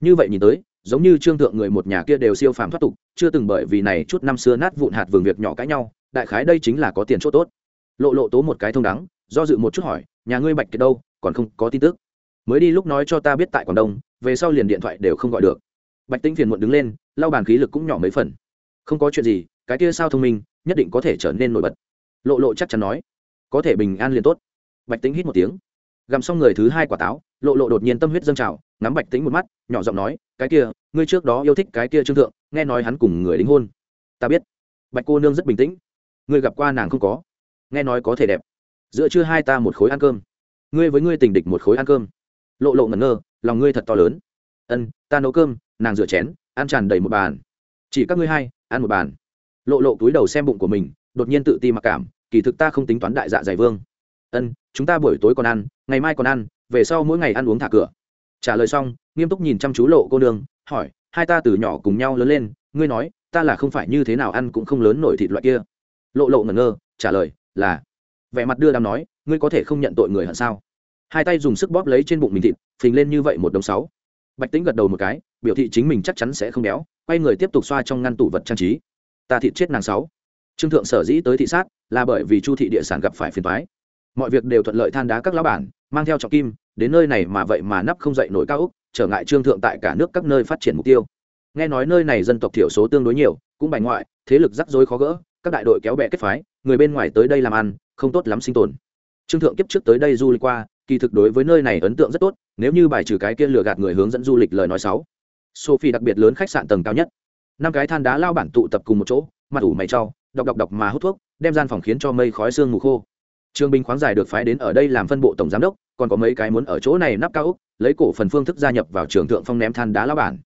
Như vậy nhìn tới, giống như trương thượng người một nhà kia đều siêu phàm thoát tục, chưa từng bởi vì này chút năm xưa nát vụn hạt vườn việc nhỏ cãi nhau, đại khái đây chính là có tiền chỗ tốt. Lộ lộ tố một cái thông đắng, do dự một chút hỏi, nhà ngươi bạch kiệt đâu, còn không có tin tức? Mới đi lúc nói cho ta biết tại quảng đông, về sau liền điện thoại đều không gọi được. Bạch Tĩnh phiền muộn đứng lên, lau bàn khí lực cũng nhỏ mấy phần. Không có chuyện gì, cái kia sao thông minh, nhất định có thể trở nên nổi bật. Lộ lộ chắc chắn nói. Có thể bình an liền tốt. Bạch Tĩnh hít một tiếng. Gặm xong người thứ hai quả táo, lộ lộ đột nhiên tâm huyết dâng trào, ngắm bạch Tĩnh một mắt, nhỏ giọng nói, cái kia, ngươi trước đó yêu thích cái kia trương thượng, nghe nói hắn cùng người đính hôn. Ta biết. Bạch cô nương rất bình tĩnh. Ngươi gặp qua nàng không có? Nghe nói có thể đẹp. Giữa trưa hai ta một khối ăn cơm. Ngươi với ngươi tình địch một khối ăn cơm lộ lộ ngẩn ngơ, lòng ngươi thật to lớn. Ân, ta nấu cơm, nàng rửa chén, ăn tràn đầy một bàn. Chỉ các ngươi hai, ăn một bàn. Lộ lộ túi đầu xem bụng của mình, đột nhiên tự ti mặc cảm, kỳ thực ta không tính toán đại dạ dày vương. Ân, chúng ta buổi tối còn ăn, ngày mai còn ăn, về sau mỗi ngày ăn uống thả cửa. Trả lời xong, nghiêm túc nhìn chăm chú lộ cô nương, hỏi, hai ta từ nhỏ cùng nhau lớn lên, ngươi nói, ta là không phải như thế nào ăn cũng không lớn nổi thịt loại kia. Lộ lộ ngẩn ngơ, trả lời, là, vẻ mặt đưa đàm nói, ngươi có thể không nhận tội người hận sao? Hai tay dùng sức bóp lấy trên bụng mình thịt, phình lên như vậy một đồng sáu. Bạch tính gật đầu một cái, biểu thị chính mình chắc chắn sẽ không béo, quay người tiếp tục xoa trong ngăn tủ vật trang trí. Ta thịt chết nàng sáu. Trương thượng sở dĩ tới thị sát là bởi vì chu thị địa sản gặp phải phiền toái. Mọi việc đều thuận lợi than đá các lão bản, mang theo trọng kim, đến nơi này mà vậy mà nắp không dậy nổi cao úc, trở ngại trương thượng tại cả nước các nơi phát triển mục tiêu. Nghe nói nơi này dân tộc thiểu số tương đối nhiều, cũng bài ngoại, thế lực rắc rối khó gỡ, các đại đội kéo bè kết phái, người bên ngoài tới đây làm ăn, không tốt lắm sinh tồn. Trương thượng kiếp trước tới đây du lịch qua kỳ thực đối với nơi này ấn tượng rất tốt, nếu như bài trừ cái kia lừa gạt người hướng dẫn du lịch lời nói sáu sophie đặc biệt lớn khách sạn tầng cao nhất. Năm cái than đá lao bản tụ tập cùng một chỗ, mặt ủ mày trau đọc đọc đọc mà hút thuốc, đem gian phòng khiến cho mây khói sương mù khô. Trương binh khoáng giải được phái đến ở đây làm phân bộ tổng giám đốc, còn có mấy cái muốn ở chỗ này nắp cao úc lấy cổ phần phương thức gia nhập vào trường thượng phong ném than đá lao bản.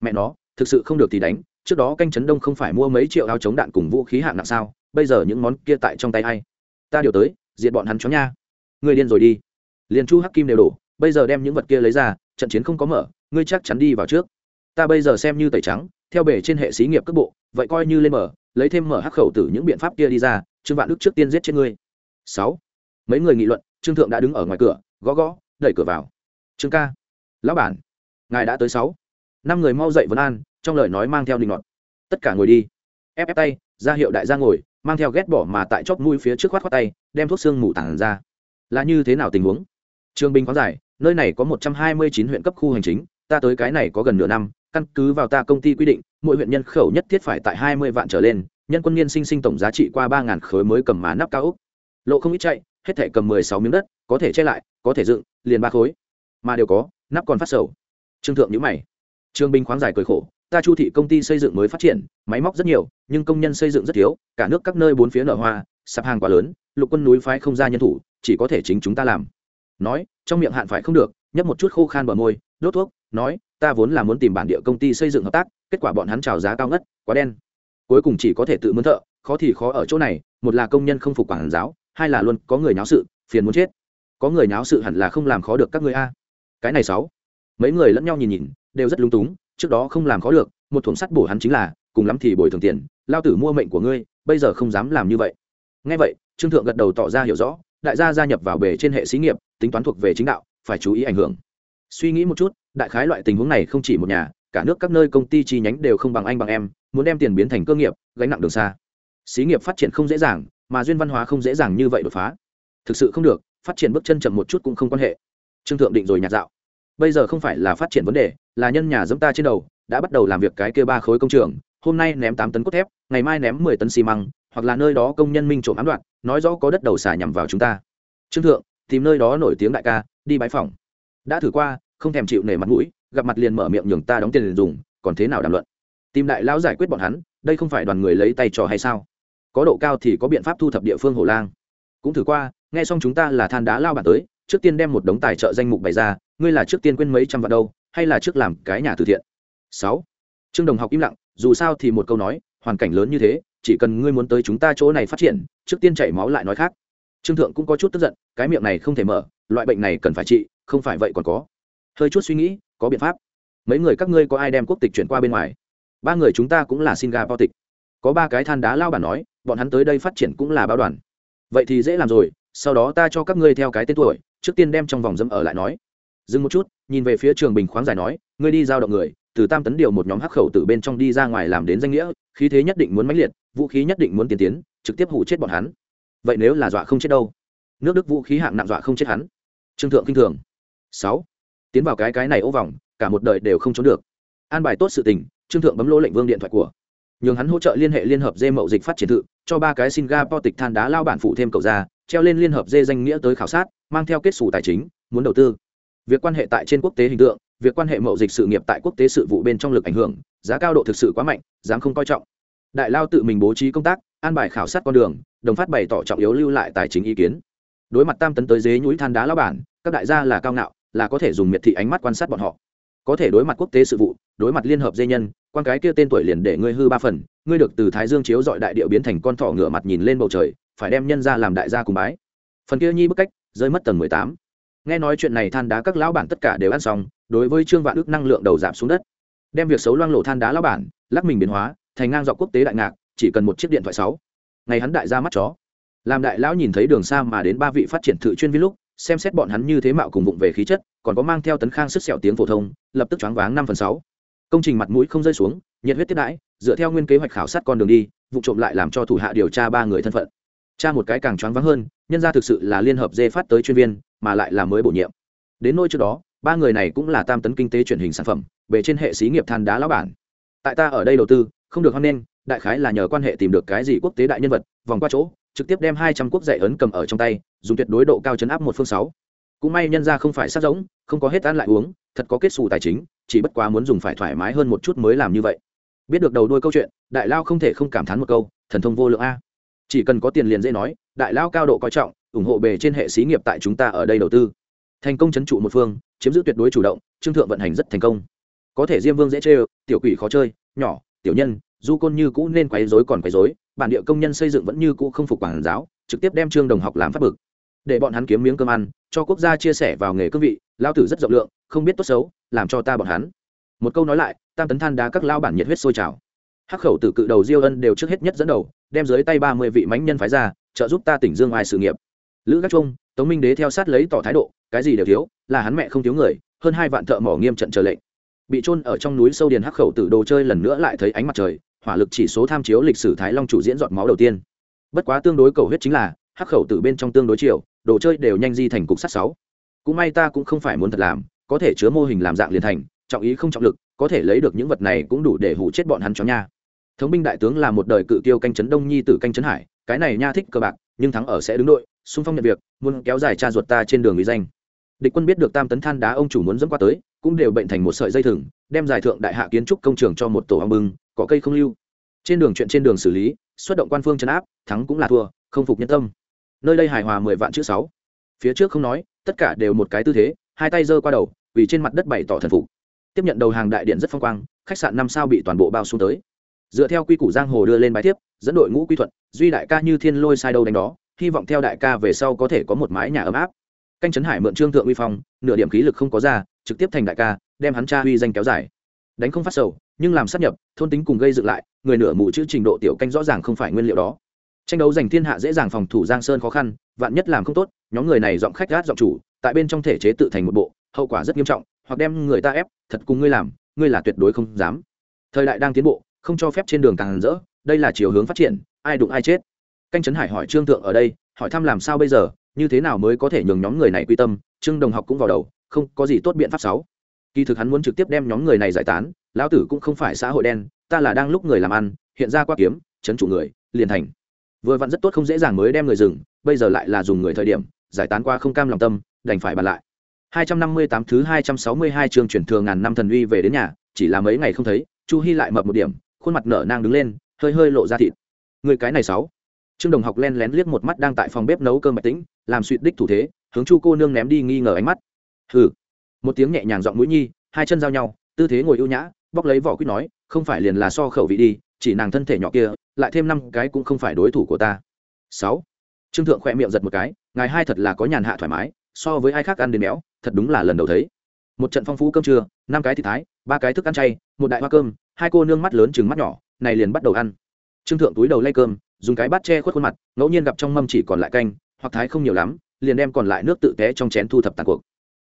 Mẹ nó, thực sự không được thì đánh, trước đó canh chấn đông không phải mua mấy triệu áo chống đạn cùng vũ khí hạng nặng sao, bây giờ những món kia tại trong tay ai? Ta điều tới diện bọn hắn chó nha. Người điên rồi đi liền chu hắc kim đều đổ, bây giờ đem những vật kia lấy ra, trận chiến không có mở, ngươi chắc chắn đi vào trước. Ta bây giờ xem như tẩy trắng, theo bể trên hệ xí nghiệp cấp bộ, vậy coi như lên mở, lấy thêm mở hắc khẩu tử những biện pháp kia đi ra, trương vạn đức trước tiên giết chết ngươi. Sáu. Mấy người nghị luận, trương thượng đã đứng ở ngoài cửa, gõ gõ, đẩy cửa vào. Trương ca. Lão bản. Ngài đã tới sáu. Năm người mau dậy vấn an, trong lời nói mang theo đình ngọt tất cả ngồi đi. Ép ép tay, ra hiệu đại gia ngồi, mang theo ghét bỏ mà tại chóp mũi phía trước khoát khoát tay, đem thuốc xương mù tản ra. Là như thế nào tình huống? Trường bình khoáng giải, nơi này có một trăm hai mươi chín huyện cấp khu hành chính, ta tới cái này có gần nửa năm, căn cứ vào ta công ty quy định, mỗi huyện nhân khẩu nhất thiết phải tại hai mươi vạn trở lên, nhân quân niên sinh sinh tổng giá trị qua ba ngàn khối mới cầm má nắp cao úc lộ không ít chạy, hết thể cầm mười sáu miếng đất, có thể che lại, có thể dựng, liền ba khối. Mà đều có, nắp còn phát sầu. Trương thượng nhữ mày. Trương binh khoáng giải cười khổ, ta chu thị công ty xây dựng mới phát triển, máy móc rất nhiều, nhưng công nhân xây dựng rất thiếu, cả nước các nơi bốn phía nở hoa, sạp hàng quá lớn, lục quân núi phái không ra nhân thủ, chỉ có thể chính chúng ta làm nói, trong miệng hạn phải không được, nhấp một chút khô khan bờ môi, đốt thuốc, nói, ta vốn là muốn tìm bản địa công ty xây dựng hợp tác, kết quả bọn hắn trào giá cao ngất, quá đen. Cuối cùng chỉ có thể tự mướn thợ, khó thì khó ở chỗ này, một là công nhân không phục quản giáo, hai là luôn có người nháo sự, phiền muốn chết. Có người nháo sự hẳn là không làm khó được các người a. Cái này sáu. Mấy người lẫn nhau nhìn nhìn, đều rất lung túng, trước đó không làm khó được, một thùng sắt bổ hắn chính là, cùng lắm thì bồi thường tiền, lao tử mua mệnh của ngươi, bây giờ không dám làm như vậy. Ngay vậy, trương thượng gật đầu tỏ ra hiểu rõ đại gia gia nhập vào bề trên hệ xí nghiệp, tính toán thuộc về chính đạo, phải chú ý ảnh hưởng. Suy nghĩ một chút, đại khái loại tình huống này không chỉ một nhà, cả nước các nơi công ty chi nhánh đều không bằng anh bằng em, muốn đem tiền biến thành cơ nghiệp, gánh nặng đường xa. Xí nghiệp phát triển không dễ dàng, mà duyên văn hóa không dễ dàng như vậy đột phá. Thực sự không được, phát triển bước chân chậm một chút cũng không quan hệ. Trương thượng định rồi nhạt dạo. Bây giờ không phải là phát triển vấn đề, là nhân nhà dẫm ta trên đầu, đã bắt đầu làm việc cái kia ba khối công trường, hôm nay ném tám tấn cốt thép, ngày mai ném mười tấn xi măng, hoặc là nơi đó công nhân minh trộm ám đoạn nói rõ có đất đầu xả nhằm vào chúng ta. Trương thượng, tìm nơi đó nổi tiếng đại ca, đi bãi phòng đã thử qua, không thèm chịu nể mặt mũi, gặp mặt liền mở miệng nhường ta đóng tiền liền dùng, còn thế nào đàm luận? Tìm đại lão giải quyết bọn hắn, đây không phải đoàn người lấy tay trò hay sao? Có độ cao thì có biện pháp thu thập địa phương hồ lang. Cũng thử qua, nghe xong chúng ta là than đá lao bản tới, trước tiên đem một đống tài trợ danh mục bày ra, ngươi là trước tiên quên mấy trăm vạn đâu, hay là trước làm cái nhà từ thiện? Sáu. Trương đồng học im lặng, dù sao thì một câu nói hoàn cảnh lớn như thế, chỉ cần ngươi muốn tới chúng ta chỗ này phát triển, trước tiên chảy máu lại nói khác. Trương thượng cũng có chút tức giận, cái miệng này không thể mở, loại bệnh này cần phải trị, không phải vậy còn có. Hơi chút suy nghĩ, có biện pháp. Mấy người các ngươi có ai đem quốc tịch chuyển qua bên ngoài? Ba người chúng ta cũng là singapore tịch. Có ba cái than đá lao bản nói, bọn hắn tới đây phát triển cũng là báo đoàn. Vậy thì dễ làm rồi, sau đó ta cho các ngươi theo cái tên tuổi, trước tiên đem trong vòng dâm ở lại nói. Dừng một chút, nhìn về phía trường bình khoáng giải nói, ngươi đi giao động người, từ tam tấn điều một nhóm hắc khẩu từ bên trong đi ra ngoài làm đến danh nghĩa khí thế nhất định muốn mãnh liệt, vũ khí nhất định muốn tiến tiến, trực tiếp hủ chết bọn hắn. Vậy nếu là dọa không chết đâu? Nước đức vũ khí hạng nặng dọa không chết hắn. Trương thượng kinh thường. Sáu. Tiến vào cái cái này ô vòng, cả một đời đều không trốn được. An bài tốt sự tình, trương thượng bấm lỗ lệnh vương điện thoại của. Nhường hắn hỗ trợ liên hệ liên hợp dê mậu dịch phát triển thự cho ba cái singapore tịch than đá lao bản phụ thêm cậu ra, treo lên liên hợp dê danh nghĩa tới khảo sát, mang theo kết xù tài chính, muốn đầu tư. Việc quan hệ tại trên quốc tế hình tượng việc quan hệ mậu dịch sự nghiệp tại quốc tế sự vụ bên trong lực ảnh hưởng, giá cao độ thực sự quá mạnh, dám không coi trọng. Đại lao tự mình bố trí công tác, an bài khảo sát con đường, đồng phát bày tỏ trọng yếu lưu lại tài chính ý kiến. Đối mặt tam tấn tới dế nhúi than đá lao bản, các đại gia là cao ngạo, là có thể dùng miệt thị ánh mắt quan sát bọn họ. Có thể đối mặt quốc tế sự vụ, đối mặt liên hợp dây nhân, quan cái kia tên tuổi liền để ngươi hư ba phần, ngươi được từ thái dương chiếu dọi đại điệu biến thành con thỏ ngửa mặt nhìn lên bầu trời, phải đem nhân ra làm đại gia cùng bái. Phần kia nhi bức cách, rơi mất tầng mười tám. Nghe nói chuyện này than đá các lão bản tất cả đều ăn xong đối với trương vạn ước năng lượng đầu giảm xuống đất. Đem việc xấu loang lộ than đá lão bản, lắc mình biến hóa, thành ngang dọc quốc tế đại ngạc, chỉ cần một chiếc điện thoại sáu. Ngày hắn đại ra mắt chó. Làm đại lão nhìn thấy đường xa mà đến ba vị phát triển thự chuyên viên lúc, xem xét bọn hắn như thế mạo cùng vụng về khí chất, còn có mang theo tấn khang sức sẹo tiếng phổ thông, lập tức choáng váng năm phần sáu. Công trình mặt mũi không rơi xuống, nhiệt huyết tiết đãi, dựa theo nguyên kế hoạch khảo sát con đường đi, vụ trộm lại làm cho thủ hạ điều tra ba người thân phận. Tra một cái càng choáng váng hơn, nhân ra thực sự là liên hợp dê phát tới chuyên viên, mà lại là mới bổ nhiệm. Đến nôi trước đó ba người này cũng là tam tấn kinh tế truyền hình sản phẩm về trên hệ xí nghiệp than đá lão bản. Tại ta ở đây đầu tư, không được hoan nghênh, đại khái là nhờ quan hệ tìm được cái gì quốc tế đại nhân vật, vòng qua chỗ, trực tiếp đem hai trăm quốc dạy ấn cầm ở trong tay, dùng tuyệt đối độ cao chấn áp một phương sáu. Cũng may nhân ra không phải sát giống, không có hết ăn lại uống, thật có kết xù tài chính, chỉ bất quá muốn dùng phải thoải mái hơn một chút mới làm như vậy. Biết được đầu đuôi câu chuyện, đại lao không thể không cảm thán một câu, thần thông vô lượng a. Chỉ cần có tiền liền dễ nói, đại lao cao độ coi trọng, ủng hộ bề trên hệ xí nghiệp tại chúng ta ở đây đầu tư. Thành công chấn trụ một phương chiếm giữ tuyệt đối chủ động, trương thượng vận hành rất thành công. Có thể diêm vương dễ chơi tiểu quỷ khó chơi, nhỏ, tiểu nhân, du côn như cũ nên quấy rối còn quấy rối, bản địa công nhân xây dựng vẫn như cũ không phục quản giáo, trực tiếp đem trương đồng học làm pháp bực. Để bọn hắn kiếm miếng cơm ăn, cho quốc gia chia sẻ vào nghề cương vị, lao tử rất rộng lượng, không biết tốt xấu, làm cho ta bọn hắn. Một câu nói lại, tam tấn than đá các lao bản nhiệt huyết sôi trào. Hắc khẩu từ cự đầu diêu ân đều trước hết nhất dẫn đầu, đem dưới tay ba mươi vị mãnh nhân phái ra, trợ giúp ta tỉnh dương ai sự nghiệp. Lữ gác trung, tống minh đế theo sát lấy tỏ thái độ cái gì đều thiếu, là hắn mẹ không thiếu người, hơn hai vạn thợ mỏ nghiêm trận chờ lệnh. Bị trôn ở trong núi sâu điền hắc khẩu tử đồ chơi lần nữa lại thấy ánh mặt trời, hỏa lực chỉ số tham chiếu lịch sử thái long chủ diễn dọn máu đầu tiên. Bất quá tương đối cầu huyết chính là, hắc khẩu tử bên trong tương đối chiều, đồ chơi đều nhanh di thành cục sắt sáu. Cũng may ta cũng không phải muốn thật làm, có thể chứa mô hình làm dạng liền thành, trọng ý không trọng lực, có thể lấy được những vật này cũng đủ để hủ chết bọn hắn chó nha. Thống binh đại tướng là một đời cự tiêu canh chấn đông nhi tử canh chấn hải, cái này nha thích cờ bạc, nhưng thắng ở sẽ đứng đội, xung phong nhận việc, muốn kéo dài cha ruột ta trên đường lý danh địch quân biết được tam tấn than đá ông chủ muốn dẫn qua tới, cũng đều bệnh thành một sợi dây thừng, đem giải thượng đại hạ kiến trúc công trường cho một tổ ong bưng, cỏ cây không lưu. Trên đường chuyện trên đường xử lý, xuất động quan phương chấn áp, thắng cũng là thua, không phục nhân tâm. Nơi đây hài hòa mười vạn chữ sáu. Phía trước không nói, tất cả đều một cái tư thế, hai tay giơ qua đầu, vì trên mặt đất bày tỏ thần phục. Tiếp nhận đầu hàng đại điện rất phong quang, khách sạn năm sao bị toàn bộ bao xuống tới. Dựa theo quy củ giang hồ đưa lên bài tiếp dẫn đội ngũ quy thuận, duy đại ca như thiên lôi sai đâu đánh đó, hy vọng theo đại ca về sau có thể có một mái nhà ấm áp canh trấn hải mượn trương thượng uy phong, nửa điểm khí lực không có ra, trực tiếp thành đại ca, đem hắn cha uy danh kéo dài. Đánh không phát sầu, nhưng làm sát nhập, thôn tính cùng gây dựng lại, người nửa mù chữ trình độ tiểu canh rõ ràng không phải nguyên liệu đó. Tranh đấu giành thiên hạ dễ dàng phòng thủ giang sơn khó khăn, vạn nhất làm không tốt, nhóm người này giọng khách gát giọng chủ, tại bên trong thể chế tự thành một bộ, hậu quả rất nghiêm trọng, hoặc đem người ta ép, thật cùng ngươi làm, ngươi là tuyệt đối không dám. Thời đại đang tiến bộ, không cho phép trên đường càng rỡ, đây là chiều hướng phát triển, ai đụng ai chết. Canh trấn hải hỏi trương thượng ở đây, hỏi thăm làm sao bây giờ như thế nào mới có thể nhường nhóm người này quy tâm, trương đồng học cũng vào đầu, không có gì tốt biện pháp sáu. Kỳ thực hắn muốn trực tiếp đem nhóm người này giải tán, lão tử cũng không phải xã hội đen, ta là đang lúc người làm ăn, hiện ra qua kiếm, chấn chủ người, liền thành. Vừa vặn rất tốt không dễ dàng mới đem người dừng, bây giờ lại là dùng người thời điểm, giải tán qua không cam lòng tâm, đành phải bàn lại. 258 thứ 262 chương chuyển thường ngàn năm thần uy về đến nhà, chỉ là mấy ngày không thấy, chu hy lại mập một điểm, khuôn mặt nở nang đứng lên, hơi hơi lộ ra thịt. Người cái này sáu trương đồng học len lén liếc một mắt đang tại phòng bếp nấu cơm mạch tĩnh, làm suỵt đích thủ thế, hướng chu cô nương ném đi nghi ngờ ánh mắt. Hừ. Một tiếng nhẹ nhàng giọng mũi nhi, hai chân giao nhau, tư thế ngồi ưu nhã, bóc lấy vỏ quýt nói, không phải liền là so khẩu vị đi, chỉ nàng thân thể nhỏ kia, lại thêm năm cái cũng không phải đối thủ của ta. Sáu. Trương thượng khỏe miệng giật một cái, ngài hai thật là có nhàn hạ thoải mái, so với ai khác ăn đến béo, thật đúng là lần đầu thấy. Một trận phong phú cơm trưa, năm cái thịt thái, ba cái thức ăn chay, một đại hoa cơm, hai cô nương mắt lớn chừng mắt nhỏ, này liền bắt đầu ăn. Trương thượng túi đầu lay cơm dùng cái bát che khuất khuôn mặt, ngẫu nhiên gặp trong mâm chỉ còn lại canh, hoặc thái không nhiều lắm, liền đem còn lại nước tự té trong chén thu thập tàn cuộc.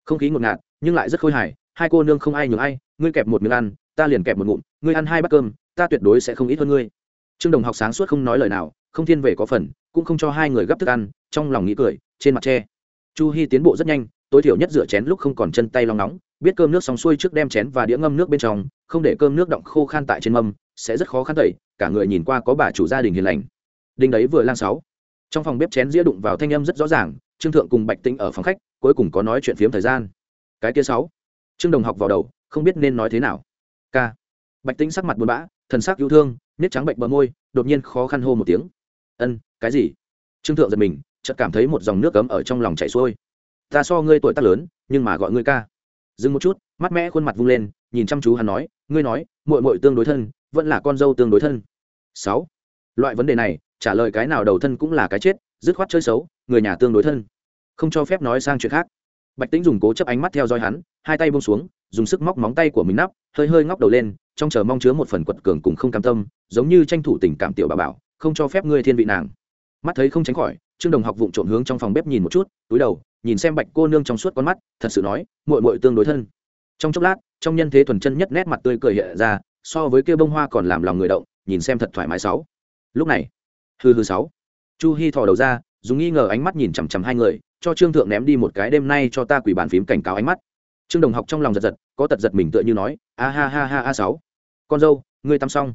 Không khí ngột ngạt, nhưng lại rất khôi hài, hai cô nương không ai nhường ai, ngươi kẹp một miếng ăn, ta liền kẹp một ngụm, ngươi ăn hai bát cơm, ta tuyệt đối sẽ không ít hơn ngươi. Trương đồng học sáng suốt không nói lời nào, không thiên về có phần, cũng không cho hai người gấp thức ăn, trong lòng nghĩ cười, trên mặt tre chu hy tiến bộ rất nhanh, tối thiểu nhất rửa chén lúc không còn chân tay lòng nóng, biết cơm nước xong xuôi trước đem chén và đĩa ngâm nước bên trong, không để cơm nước động khô khan tại trên mâm, sẽ rất khó khăn tẩy, cả người nhìn qua có bà chủ gia đình hiền lành đinh đấy vừa lang sáu. Trong phòng bếp chén dĩa đụng vào thanh âm rất rõ ràng, trương thượng cùng bạch tĩnh ở phòng khách, cuối cùng có nói chuyện phiếm thời gian. Cái kia sáu. Trương đồng học vào đầu, không biết nên nói thế nào. K. Bạch tĩnh sắc mặt buồn bã, thần sắc yêu thương nếp trắng bệnh bờ môi, đột nhiên khó khăn hô một tiếng. Ân, cái gì? Trương thượng giật mình, chợt cảm thấy một dòng nước cấm ở trong lòng chảy xuôi. Ta so ngươi tuổi tác lớn, nhưng mà gọi ngươi ca. Dừng một chút, mắt mẽ khuôn mặt vung lên, nhìn chăm chú hắn nói, ngươi nói, muội muội tương đối thân, vẫn là con dâu tương đối thân. Sáu loại vấn đề này, trả lời cái nào đầu thân cũng là cái chết, dứt khoát chơi xấu, người nhà tương đối thân. Không cho phép nói sang chuyện khác. Bạch tĩnh dùng cố chấp ánh mắt theo dõi hắn, hai tay buông xuống, dùng sức móc móng tay của mình nắp, hơi hơi ngóc đầu lên, trong chờ mong chứa một phần quật cường cùng không cam tâm, giống như tranh thủ tình cảm tiểu bà bảo, không cho phép ngươi thiên vị nàng. Mắt thấy không tránh khỏi, trương đồng học vụng trộn hướng trong phòng bếp nhìn một chút, túi đầu, nhìn xem bạch cô nương trong suốt con mắt, thật sự nói mội mội tương đối thân. Trong chốc lát, trong nhân thế thuần chân nhất nét mặt tươi cười hiện ra, so với kia bông hoa còn làm lòng người động, nhìn xem thật thoải mái sáu lúc này hư hư sáu. Chu hi thò đầu ra, dùng nghi ngờ ánh mắt nhìn chằm chằm hai người, cho trương thượng ném đi một cái đêm nay cho ta quỷ bàn phím cảnh cáo ánh mắt. Trương đồng học trong lòng giật giật, có tật giật mình tựa như nói, a ha ha ha a sáu. Con dâu, ngươi tắm xong.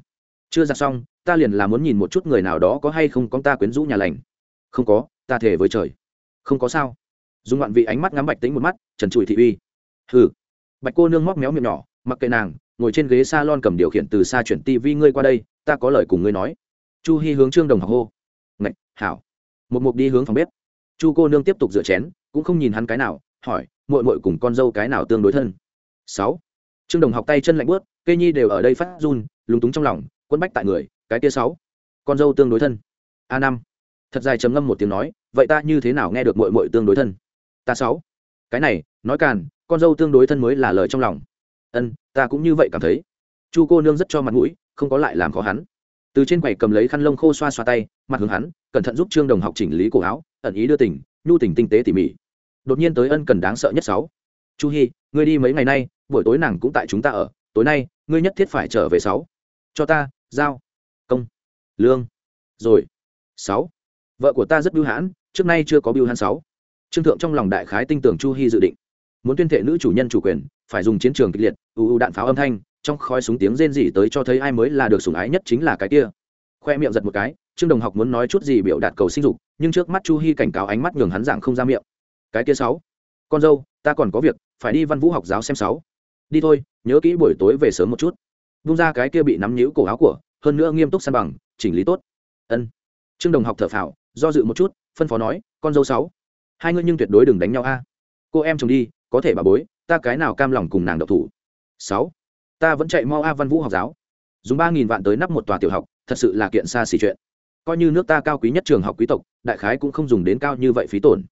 Chưa giặt xong, ta liền là muốn nhìn một chút người nào đó có hay không con ta quyến rũ nhà lành. Không có, ta thể với trời. Không có sao. Dùng ngoạn vị ánh mắt ngắm bạch tính một mắt, trần trụi thị uy. Hừ. Bạch cô nương móc méo miệng nhỏ, mặc kệ nàng, ngồi trên ghế s a lon cầm điều khiển từ xa chuyển tivi, ngươi qua đây, ta có lời cùng ngươi nói chu hy hướng trương đồng học hô. Ngạch, hảo. Một mục đi hướng phòng bếp. Chu cô nương tiếp tục rửa chén, cũng không nhìn hắn cái nào, hỏi, muội muội cùng con dâu cái nào tương đối thân? Sáu. Trương đồng học tay chân lạnh bớt cây nhi đều ở đây phát run, lúng túng trong lòng quân bách tại người, cái kia sáu, con dâu tương đối thân? A năm. Thật dài trầm ngâm một tiếng nói, vậy ta như thế nào nghe được muội muội tương đối thân? Ta sáu. Cái này, nói càn, con dâu tương đối thân mới là lời trong lòng. Ân, ta cũng như vậy cảm thấy. Chu cô nương rất cho mặt mũi, không có lại làm khó hắn từ trên quầy cầm lấy khăn lông khô xoa xoa tay, mặt hướng hắn, cẩn thận giúp trương đồng học chỉnh lý cổ áo, ẩn ý đưa tỉnh nhu tình tinh tế tỉ mỉ. Đột nhiên tới ân cần đáng sợ nhất sáu. Chu hi, ngươi đi mấy ngày nay, buổi tối nàng cũng tại chúng ta ở, tối nay, ngươi nhất thiết phải trở về sáu. Cho ta, giao. Công. Lương. Rồi. Sáu. Vợ của ta rất biêu hãn, trước nay chưa có biêu hãn sáu. Trương thượng trong lòng đại khái tinh tưởng chu hi dự định. Muốn tuyên thệ nữ chủ nhân chủ quyền, phải dùng chiến trường kịch liệt ưu ưu đạn pháo âm thanh trong khói súng tiếng rên rỉ tới cho thấy ai mới là được sủng ái nhất chính là cái kia. Khoe miệng giật một cái, trương đồng học muốn nói chút gì biểu đạt cầu sinh dục, nhưng trước mắt chu hi cảnh cáo ánh mắt nhường hắn dạng không ra miệng. Cái kia sáu. Con dâu, ta còn có việc, phải đi văn vũ học giáo xem sáu. Đi thôi, nhớ kỹ buổi tối về sớm một chút. Vung ra cái kia bị nắm nhíu cổ áo của, hơn nữa nghiêm túc san bằng, chỉnh lý tốt. Ân. Trương đồng học thở phào, do dự một chút, phân phó nói, con dâu sáu, hai ngươi nhưng tuyệt đối đừng đánh nhau a. Cô em chồng đi, có thể bà bối, ta cái nào cam lòng cùng nàng độc thủ. Sáu ta vẫn chạy mau a văn vũ học giáo. Dùng ba nghìn vạn tới nắp một tòa tiểu học, thật sự là kiện xa xỉ chuyện. Coi như nước ta cao quý nhất trường học quý tộc, đại khái cũng không dùng đến cao như vậy phí tổn.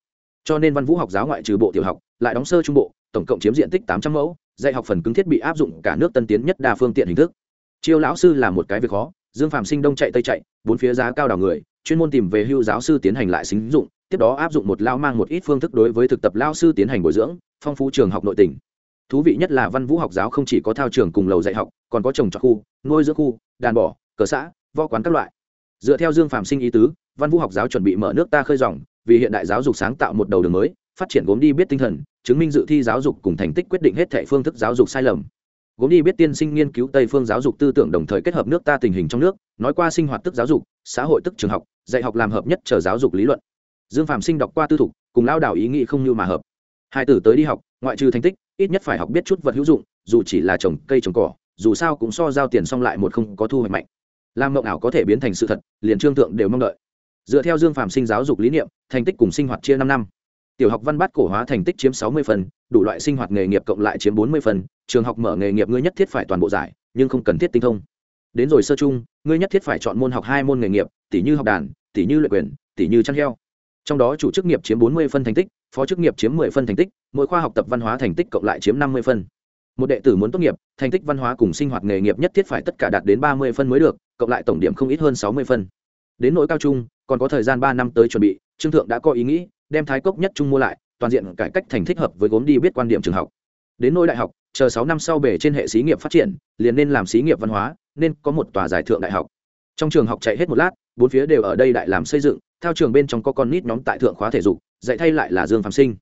Cho nên văn vũ học giáo ngoại trừ bộ tiểu học, lại đóng sơ trung bộ, tổng cộng chiếm diện tích tám trăm mẫu, dạy học phần cứng thiết bị áp dụng cả nước tân tiến nhất đa phương tiện hình thức. Chiêu lão sư là một cái việc khó, dương phạm sinh đông chạy tây chạy, bốn phía giá cao đào người, chuyên môn tìm về hưu giáo sư tiến hành lại xính dụng, tiếp đó áp dụng một lao mang một ít phương thức đối với thực tập lao sư tiến hành bồi dưỡng, phong phú trường học nội tỉnh thú vị nhất là văn vũ học giáo không chỉ có thao trường cùng lầu dạy học còn có trồng trọt khu nuôi dưỡng khu đàn bò, cờ xã võ quán các loại. Dựa theo dương phạm sinh ý tứ văn vũ học giáo chuẩn bị mở nước ta khơi dòng vì hiện đại giáo dục sáng tạo một đầu đường mới phát triển gốm đi biết tinh thần chứng minh dự thi giáo dục cùng thành tích quyết định hết thệ phương thức giáo dục sai lầm. Gốm đi biết tiên sinh nghiên cứu tây phương giáo dục tư tưởng đồng thời kết hợp nước ta tình hình trong nước nói qua sinh hoạt tức giáo dục xã hội tức trường học dạy học làm hợp nhất chờ giáo dục lý luận. Dương phạm sinh đọc qua tư thục cùng lao đảo ý nghĩ không như mà hợp. Hai tử tới đi học ngoại trừ thành tích ít nhất phải học biết chút vật hữu dụng, dù chỉ là trồng cây trồng cỏ, dù sao cũng so giao tiền xong lại một không có thu hoạch mạnh. Làm mộng ảo có thể biến thành sự thật, liền trương thượng đều mong đợi. Dựa theo dương phạm sinh giáo dục lý niệm, thành tích cùng sinh hoạt chia năm năm. Tiểu học văn bát cổ hóa thành tích chiếm sáu mươi phần, đủ loại sinh hoạt nghề nghiệp cộng lại chiếm bốn mươi phần, trường học mở nghề nghiệp ngươi nhất thiết phải toàn bộ giải, nhưng không cần thiết tinh thông. Đến rồi sơ chung ngươi nhất thiết phải chọn môn học hai môn nghề nghiệp tỷ như học đàn tỷ như luyện quyền tỷ như chăn heo trong đó chủ chức nghiệp chiếm bốn mươi phân thành tích, phó chức nghiệp chiếm 10 phân thành tích, mỗi khoa học tập văn hóa thành tích cộng lại chiếm 50 phân. Một đệ tử muốn tốt nghiệp, thành tích văn hóa cùng sinh hoạt nghề nghiệp nhất thiết phải tất cả đạt đến 30 phân mới được, cộng lại tổng điểm không ít hơn 60 phân. Đến nỗi cao trung, còn có thời gian ba năm tới chuẩn bị, trương thượng đã có ý nghĩ, đem thái cốc nhất trung mua lại, toàn diện cải cách thành thích hợp với gốm đi biết quan điểm trường học. Đến nỗi đại học, chờ sáu năm sau bể trên hệ xí nghiệp phát triển, liền nên làm xí nghiệp văn hóa, nên có một tòa giải thượng đại học. Trong trường học chạy hết một lát, bốn phía đều ở đây đại làm xây dựng thao trường bên trong có con nít nhóm tại thượng khóa thể dục, dạy thay lại là dương phạm sinh.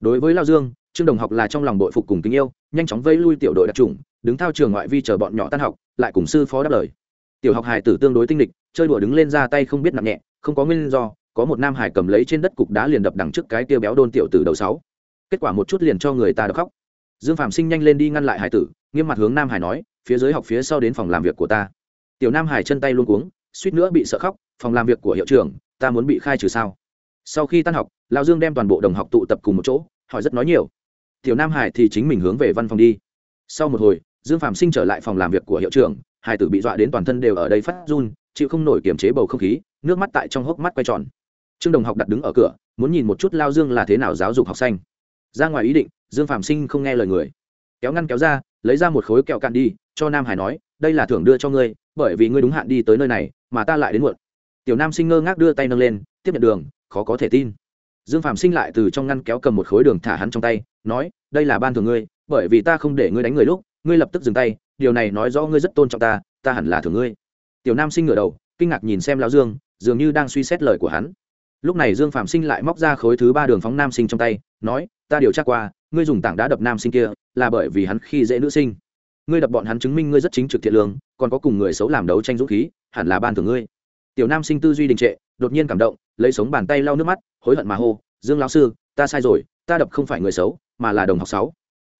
Đối với lao dương, trương đồng học là trong lòng đội phục cùng tình yêu, nhanh chóng vây lui tiểu đội đặc trùng, đứng thao trường ngoại vi chờ bọn nhỏ tan học, lại cùng sư phó đáp lời. Tiểu học hải tử tương đối tinh lịch, chơi đùa đứng lên ra tay không biết nặng nhẹ, không có nguyên do, có một nam hải cầm lấy trên đất cục đá liền đập đằng trước cái tiêu béo đôn tiểu từ đầu sáu. Kết quả một chút liền cho người ta đập khóc. Dương phạm sinh nhanh lên đi ngăn lại hải tử, nghiêm mặt hướng nam hải nói, phía dưới học phía sau đến phòng làm việc của ta. Tiểu nam hải chân tay luôn cuống, suýt nữa bị sợ khóc, phòng làm việc của hiệu trưởng ta muốn bị khai trừ sao? Sau khi tan học, lão dương đem toàn bộ đồng học tụ tập cùng một chỗ, hỏi rất nói nhiều. Tiểu nam hải thì chính mình hướng về văn phòng đi. Sau một hồi, dương phạm sinh trở lại phòng làm việc của hiệu trưởng hải tử bị dọa đến toàn thân đều ở đây phát run, chịu không nổi kiềm chế bầu không khí, nước mắt tại trong hốc mắt quay tròn. Trương đồng học đặt đứng ở cửa, muốn nhìn một chút lao dương là thế nào giáo dục học sinh. Ra ngoài ý định, dương phạm sinh không nghe lời người. Kéo ngăn kéo ra, lấy ra một khối kẹo cạn đi, cho nam hải nói, đây là thưởng đưa cho ngươi, bởi vì ngươi đúng hạn đi tới nơi này, mà ta lại đến muộn tiểu nam sinh ngơ ngác đưa tay nâng lên, tiếp nhận đường, khó có thể tin. Dương phạm sinh lại từ trong ngăn kéo cầm một khối đường thả hắn trong tay, nói, đây là ban thường ngươi, bởi vì ta không để ngươi đánh người lúc, ngươi lập tức dừng tay, điều này nói rõ ngươi rất tôn trọng ta ta hẳn là thường ngươi. Tiểu nam sinh ngửa đầu, kinh ngạc nhìn xem lao dương, dường như đang suy xét lời của hắn. Lúc này dương phạm sinh lại móc ra khối thứ ba đường phóng nam sinh trong tay, nói, ta điều tra qua, ngươi dùng tảng đá đập nam sinh kia, là bởi vì hắn khi dễ nữ sinh. Ngươi đập bọn hắn chứng minh ngươi rất chính trực thiện lương, còn có cùng người xấu làm đấu tranh dũng khí, hẳn là ban thường ngươi tiểu nam sinh tư duy đình trệ, đột nhiên cảm động, lấy sống bàn tay lau nước mắt, hối hận mà hô, dương lão sư, ta sai rồi, ta đập không phải người xấu, mà là đồng học sáu.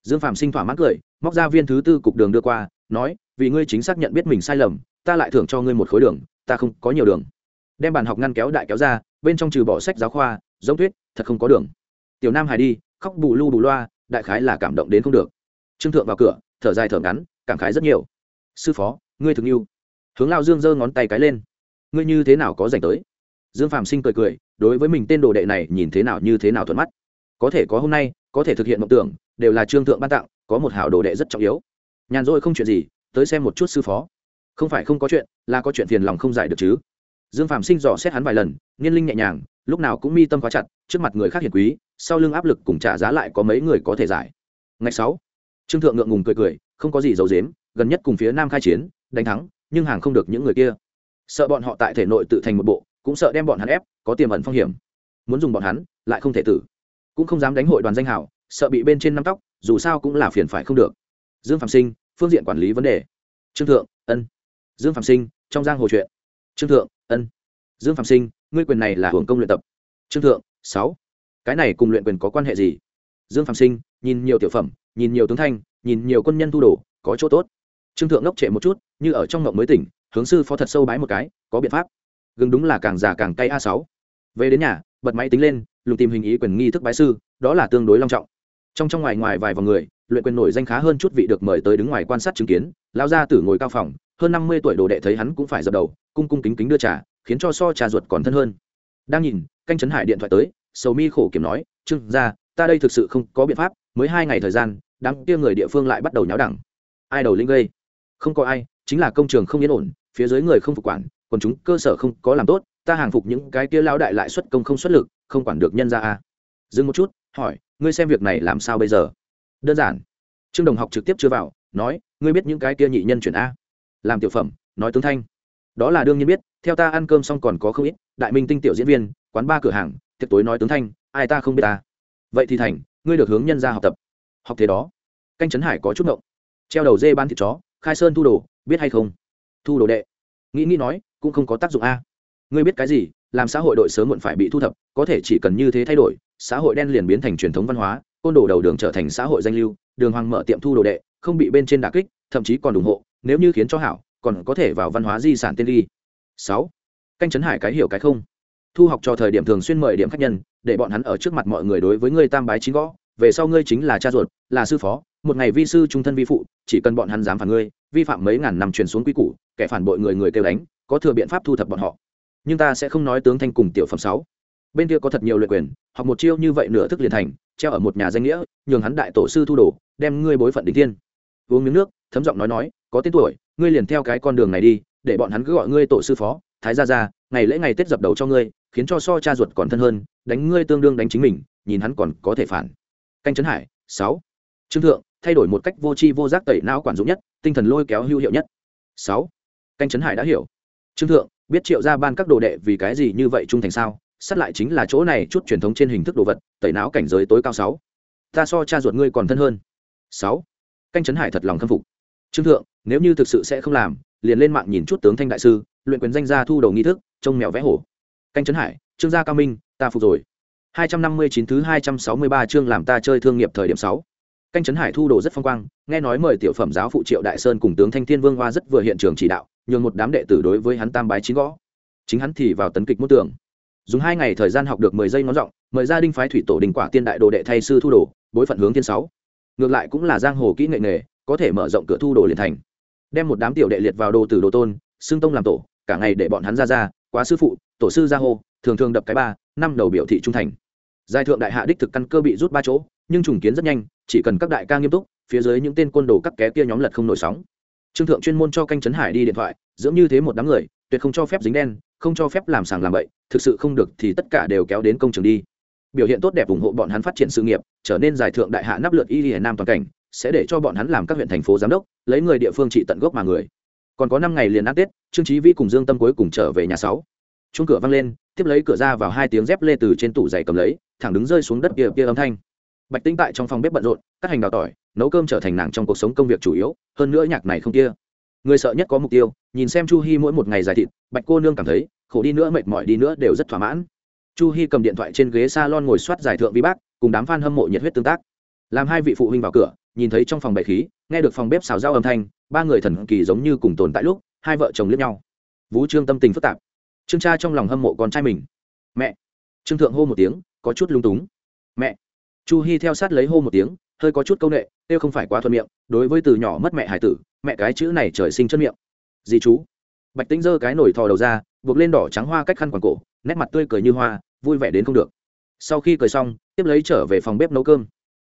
Dương phạm sinh thỏa mãn cười, móc ra viên thứ tư cục đường đưa qua, nói, vì ngươi chính xác nhận biết mình sai lầm, ta lại thưởng cho ngươi một khối đường, ta không có nhiều đường. Đem bàn học ngăn kéo đại kéo ra, bên trong trừ bỏ sách giáo khoa, giống thuyết thật không có đường. Tiểu nam hải đi, khóc bù lu bù loa, đại khái là cảm động đến không được. Trương thượng vào cửa, thở dài thở ngắn, cảm khái rất nhiều. Sư phó, ngươi thực yêu hướng lao dương giơ ngón tay cái lên ngươi như thế nào có dành tới? Dương phạm sinh cười cười, đối với mình tên đồ đệ này nhìn thế nào như thế nào thuận mắt. Có thể có hôm nay, có thể thực hiện mộng tưởng, đều là trương thượng ban tặng, có một hảo đồ đệ rất trọng yếu. Nhàn rỗi không chuyện gì, tới xem một chút sư phó. Không phải không có chuyện, là có chuyện phiền lòng không giải được chứ. Dương phạm sinh dò xét hắn vài lần niên linh nhẹ nhàng, lúc nào cũng mi tâm quá chặt, trước mặt người khác hiền quý, sau lưng áp lực cùng trả giá lại có mấy người có thể giải. Ngày sáu, trương thượng ngượng ngùng cười cười, không có gì giấu dếm gần nhất cùng phía nam khai chiến, đánh thắng, nhưng hàng không được những người kia sợ bọn họ tại thể nội tự thành một bộ, cũng sợ đem bọn hắn ép, có tiềm ẩn phong hiểm. Muốn dùng bọn hắn, lại không thể tử. Cũng không dám đánh hội đoàn danh hảo sợ bị bên trên năm tóc, dù sao cũng là phiền phải không được. Dương phạm sinh, phương diện quản lý vấn đề. Trương thượng, ân. Dương phạm sinh, trong giang hồ chuyện. Trương thượng, ân. Dương phạm sinh, ngươi quyền này là hưởng công luyện tập. Trương thượng, sáu. Cái này cùng luyện quyền có quan hệ gì? Dương phạm sinh, nhìn nhiều tiểu phẩm, nhìn nhiều tướng thanh, nhìn nhiều quân nhân thu đồ, có chỗ tốt. Trương thượng ngốc trệ một chút, như ở trong ngộng mới tỉnh hướng sư phó thật sâu bái một cái, có biện pháp. Gừng đúng là càng già càng cay a sáu. Về đến nhà, bật máy tính lên, lùng tìm hình ý quyền nghi thức bái sư, đó là tương đối long trọng. Trong trong ngoài ngoài vài vòng người, luyện quyền nổi danh khá hơn chút vị được mời tới đứng ngoài quan sát chứng kiến lao ra tử ngồi cao phòng, hơn năm mươi tuổi đồ đệ thấy hắn cũng phải dập đầu, cung cung kính kính đưa trà, khiến cho so trà ruột còn thân hơn. Đang nhìn, canh trấn hải điện thoại tới, sầu mi khổ kiểm nói, trương ra ta đây thực sự không có biện pháp, mới hai ngày thời gian, đám kia người địa phương lại bắt đầu nháo đẳng. Ai đầu linh gây? Không có ai, chính là công trường không yên ổn phía dưới người không phục quản, còn chúng cơ sở không có làm tốt, ta hàng phục những cái kia lao đại lại xuất công không xuất lực, không quản được nhân ra a. Dừng một chút, hỏi, ngươi xem việc này làm sao bây giờ? Đơn giản. Trương đồng học trực tiếp chưa vào, nói, ngươi biết những cái kia nhị nhân chuyển a. Làm tiểu phẩm, nói tướng thanh. Đó là đương nhiên biết, theo ta ăn cơm xong còn có không ít, đại minh tinh tiểu diễn viên, quán ba cửa hàng, tiệc tối nói tướng thanh, ai ta không biết ta. Vậy thì thành, ngươi được hướng nhân ra học tập. Học thế đó. Canh trấn hải có chút ngộng. Treo đầu dê ban thịt chó, khai sơn thu đồ, biết hay không? Thu đồ đệ. Nghĩ nghĩ nói, cũng không có tác dụng a. Ngươi biết cái gì, làm xã hội đội sớm muộn phải bị thu thập, có thể chỉ cần như thế thay đổi, xã hội đen liền biến thành truyền thống văn hóa, côn đồ đầu đường trở thành xã hội danh lưu, đường hoàng mở tiệm thu đồ đệ, không bị bên trên đà kích, thậm chí còn ủng hộ, nếu như khiến cho hảo, còn có thể vào văn hóa di sản tiên đi sáu, canh chấn hải cái hiểu cái không. Thu học cho thời điểm thường xuyên mời điểm khách nhân, để bọn hắn ở trước mặt mọi người đối với ngươi tam bái chín gõ, về sau ngươi chính là cha ruột, là sư phó một ngày vi sư trung thân vi phụ, chỉ cần bọn hắn dám phản ngươi, vi phạm mấy ngàn năm truyền xuống quy củ, kẻ phản bội người người kêu đánh, có thừa biện pháp thu thập bọn họ. Nhưng ta sẽ không nói tướng thanh cùng tiểu phẩm sáu. Bên kia có thật nhiều luyện quyền hoặc một chiêu như vậy nửa thức liền thành, treo ở một nhà danh nghĩa, nhường hắn đại tổ sư thu đồ, đem ngươi bối phận đỉnh tiên uống miếng nước, thấm giọng nói nói, có tên tuổi, ngươi liền theo cái con đường này đi, để bọn hắn cứ gọi ngươi tổ sư phó, thái gia gia, ngày lễ ngày tết dập đầu cho ngươi, khiến cho so cha ruột còn thân hơn, đánh ngươi tương đương đánh chính mình, nhìn hắn còn có thể phản. Canh trấn hải, sáu. Trương thượng thay đổi một cách vô tri vô giác tẩy não quản dụng nhất, tinh thần lôi kéo hữu hiệu nhất. Sáu, canh trấn hải đã hiểu. Trương thượng, biết triệu ra ban các đồ đệ vì cái gì như vậy trung thành sao? Sát lại chính là chỗ này chút truyền thống trên hình thức đồ vật, tẩy não cảnh giới tối cao sáu. Ta so cha ruột ngươi còn thân hơn. Sáu, canh trấn hải thật lòng khâm phục. Trương thượng, nếu như thực sự sẽ không làm, liền lên mạng nhìn chút tướng thanh đại sư, luyện quyền danh gia thu đầu nghi thức, trông mèo vẽ hổ. Canh trấn hải, trương gia cao minh, ta phục rồi. 259 thứ 263 chương làm ta chơi thương nghiệp thời điểm 6. Canh trấn hải thu đồ rất phong quang, nghe nói mời tiểu phẩm giáo phụ Triệu Đại Sơn cùng tướng Thanh Thiên Vương Hoa rất vừa hiện trường chỉ đạo, nhường một đám đệ tử đối với hắn tam bái chín gõ. Chính hắn thì vào tấn kịch mốt tường, Dùng hai ngày thời gian học được 10 giây ngón giọng, mời gia đình phái thủy tổ đình quả tiên đại đồ đệ thay sư thu đồ, bối phận hướng thiên sáu. Ngược lại cũng là giang hồ kỹ nghệ nghề, có thể mở rộng cửa thu đồ liền thành. Đem một đám tiểu đệ liệt vào đồ từ đồ tôn, xưng tông làm tổ, cả ngày để bọn hắn ra ra, quá sư phụ, tổ sư gia hô, thường thường đập cái ba, năm đầu biểu thị trung thành giai thượng đại hạ đích thực căn cơ bị rút ba chỗ nhưng trùng kiến rất nhanh, chỉ cần các đại ca nghiêm túc, phía dưới những tên côn đồ các ké kia nhóm lật không nổi sóng. Trương thượng chuyên môn cho canh trấn hải đi điện thoại, dưỡng như thế một đám người, tuyệt không cho phép dính đen, không cho phép làm sàng làm bậy, thực sự không được thì tất cả đều kéo đến công trường đi. Biểu hiện tốt đẹp ủng hộ bọn hắn phát triển sự nghiệp, trở nên giải thượng đại hạ nắp lượt y hiển nam toàn cảnh, sẽ để cho bọn hắn làm các huyện thành phố giám đốc, lấy người địa phương trị tận gốc mà người. Còn có năm ngày liền ăn tết, trương trí vi cùng dương tâm cuối cùng trở về nhà sáu. Chuông cửa văng lên, tiếp lấy cửa ra vào hai tiếng dép lê từ trên tủ giày cầm lấy, thẳng đứng rơi xuống đất kia kia âm thanh bạch Tĩnh tại trong phòng bếp bận rộn, cắt hành đào tỏi, nấu cơm trở thành nàng trong cuộc sống công việc chủ yếu, hơn nữa nhạc này không kia. Người sợ nhất có mục tiêu, nhìn xem chu hi mỗi một ngày dài thịt, bạch cô nương cảm thấy, khổ đi nữa, mệt mỏi đi nữa đều rất thỏa mãn. Chu hi cầm điện thoại trên ghế salon ngồi soát giải thượng vi bác, cùng đám fan hâm mộ nhiệt huyết tương tác. Làm hai vị phụ huynh vào cửa, nhìn thấy trong phòng bệ khí, nghe được phòng bếp xào rau âm thanh, ba người thần kỳ giống như cùng tồn tại lúc, hai vợ chồng liếc nhau. Vũ trương tâm tình phức tạp. Trương cha trong lòng hâm mộ con trai mình. Mẹ. Trương thượng hô một tiếng, có chút lung túng. Mẹ chu hi theo sát lấy hô một tiếng, hơi có chút câu nệ tiêu không phải quá thuận miệng, đối với từ nhỏ mất mẹ hải tử, mẹ cái chữ này trời sinh chân miệng. Dì chú? Bạch tĩnh giơ cái nổi thò đầu ra, buộc lên đỏ trắng hoa cách khăn quàng cổ, nét mặt tươi cười như hoa, vui vẻ đến không được. Sau khi cười xong, tiếp lấy trở về phòng bếp nấu cơm.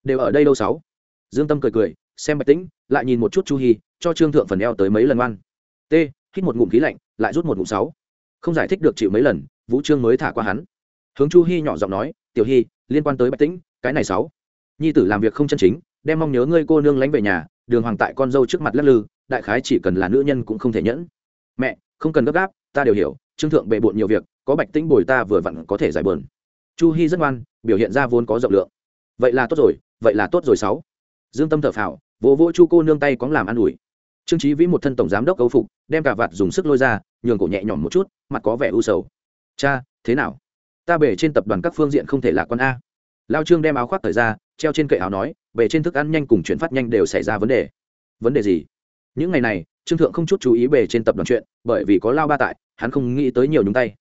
Đều ở đây đâu sáu? Dương tâm cười cười, xem bạch tĩnh, lại nhìn một chút chu hi, cho trương thượng phần eo tới mấy lần ăn. t hít một ngụm khí lạnh, lại rút một ngụm sáu. Không giải thích được chịu mấy lần, vũ trương mới thả qua hắn. Hướng chu hi nhỏ giọng nói, tiểu hi, liên quan tới bạch tĩnh cái này sáu. Nhi tử làm việc không chân chính, đem mong nhớ ngươi cô nương lánh về nhà, đường hoàng tại con dâu trước mặt lắc lư, đại khái chỉ cần là nữ nhân cũng không thể nhẫn. Mẹ, không cần gấp gáp, ta đều hiểu, trương thượng bệ bộn nhiều việc, có bạch tĩnh bồi ta vừa vặn có thể giải bờn. Chu hi rất ngoan, biểu hiện ra vốn có rộng lượng. Vậy là tốt rồi, vậy là tốt rồi sáu. Dương tâm thở phào, vỗ vỗ chu cô nương tay cóng làm ăn ủi. Trương trí vĩ một thân tổng giám đốc cấu phục, đem cả vạt dùng sức lôi ra, nhường cổ nhẹ nhõm một chút, mặt có vẻ u sầu. Cha, thế nào? Ta bể trên tập đoàn các phương diện không thể lạc con a lao trương đem áo khoác thời ra, treo trên cậy áo nói về trên thức ăn nhanh cùng chuyển phát nhanh đều xảy ra vấn đề. Vấn đề gì? Những ngày này, trương thượng không chút chú ý về trên tập đoàn chuyện, bởi vì có lao ba tại, hắn không nghĩ tới nhiều nhúng tay.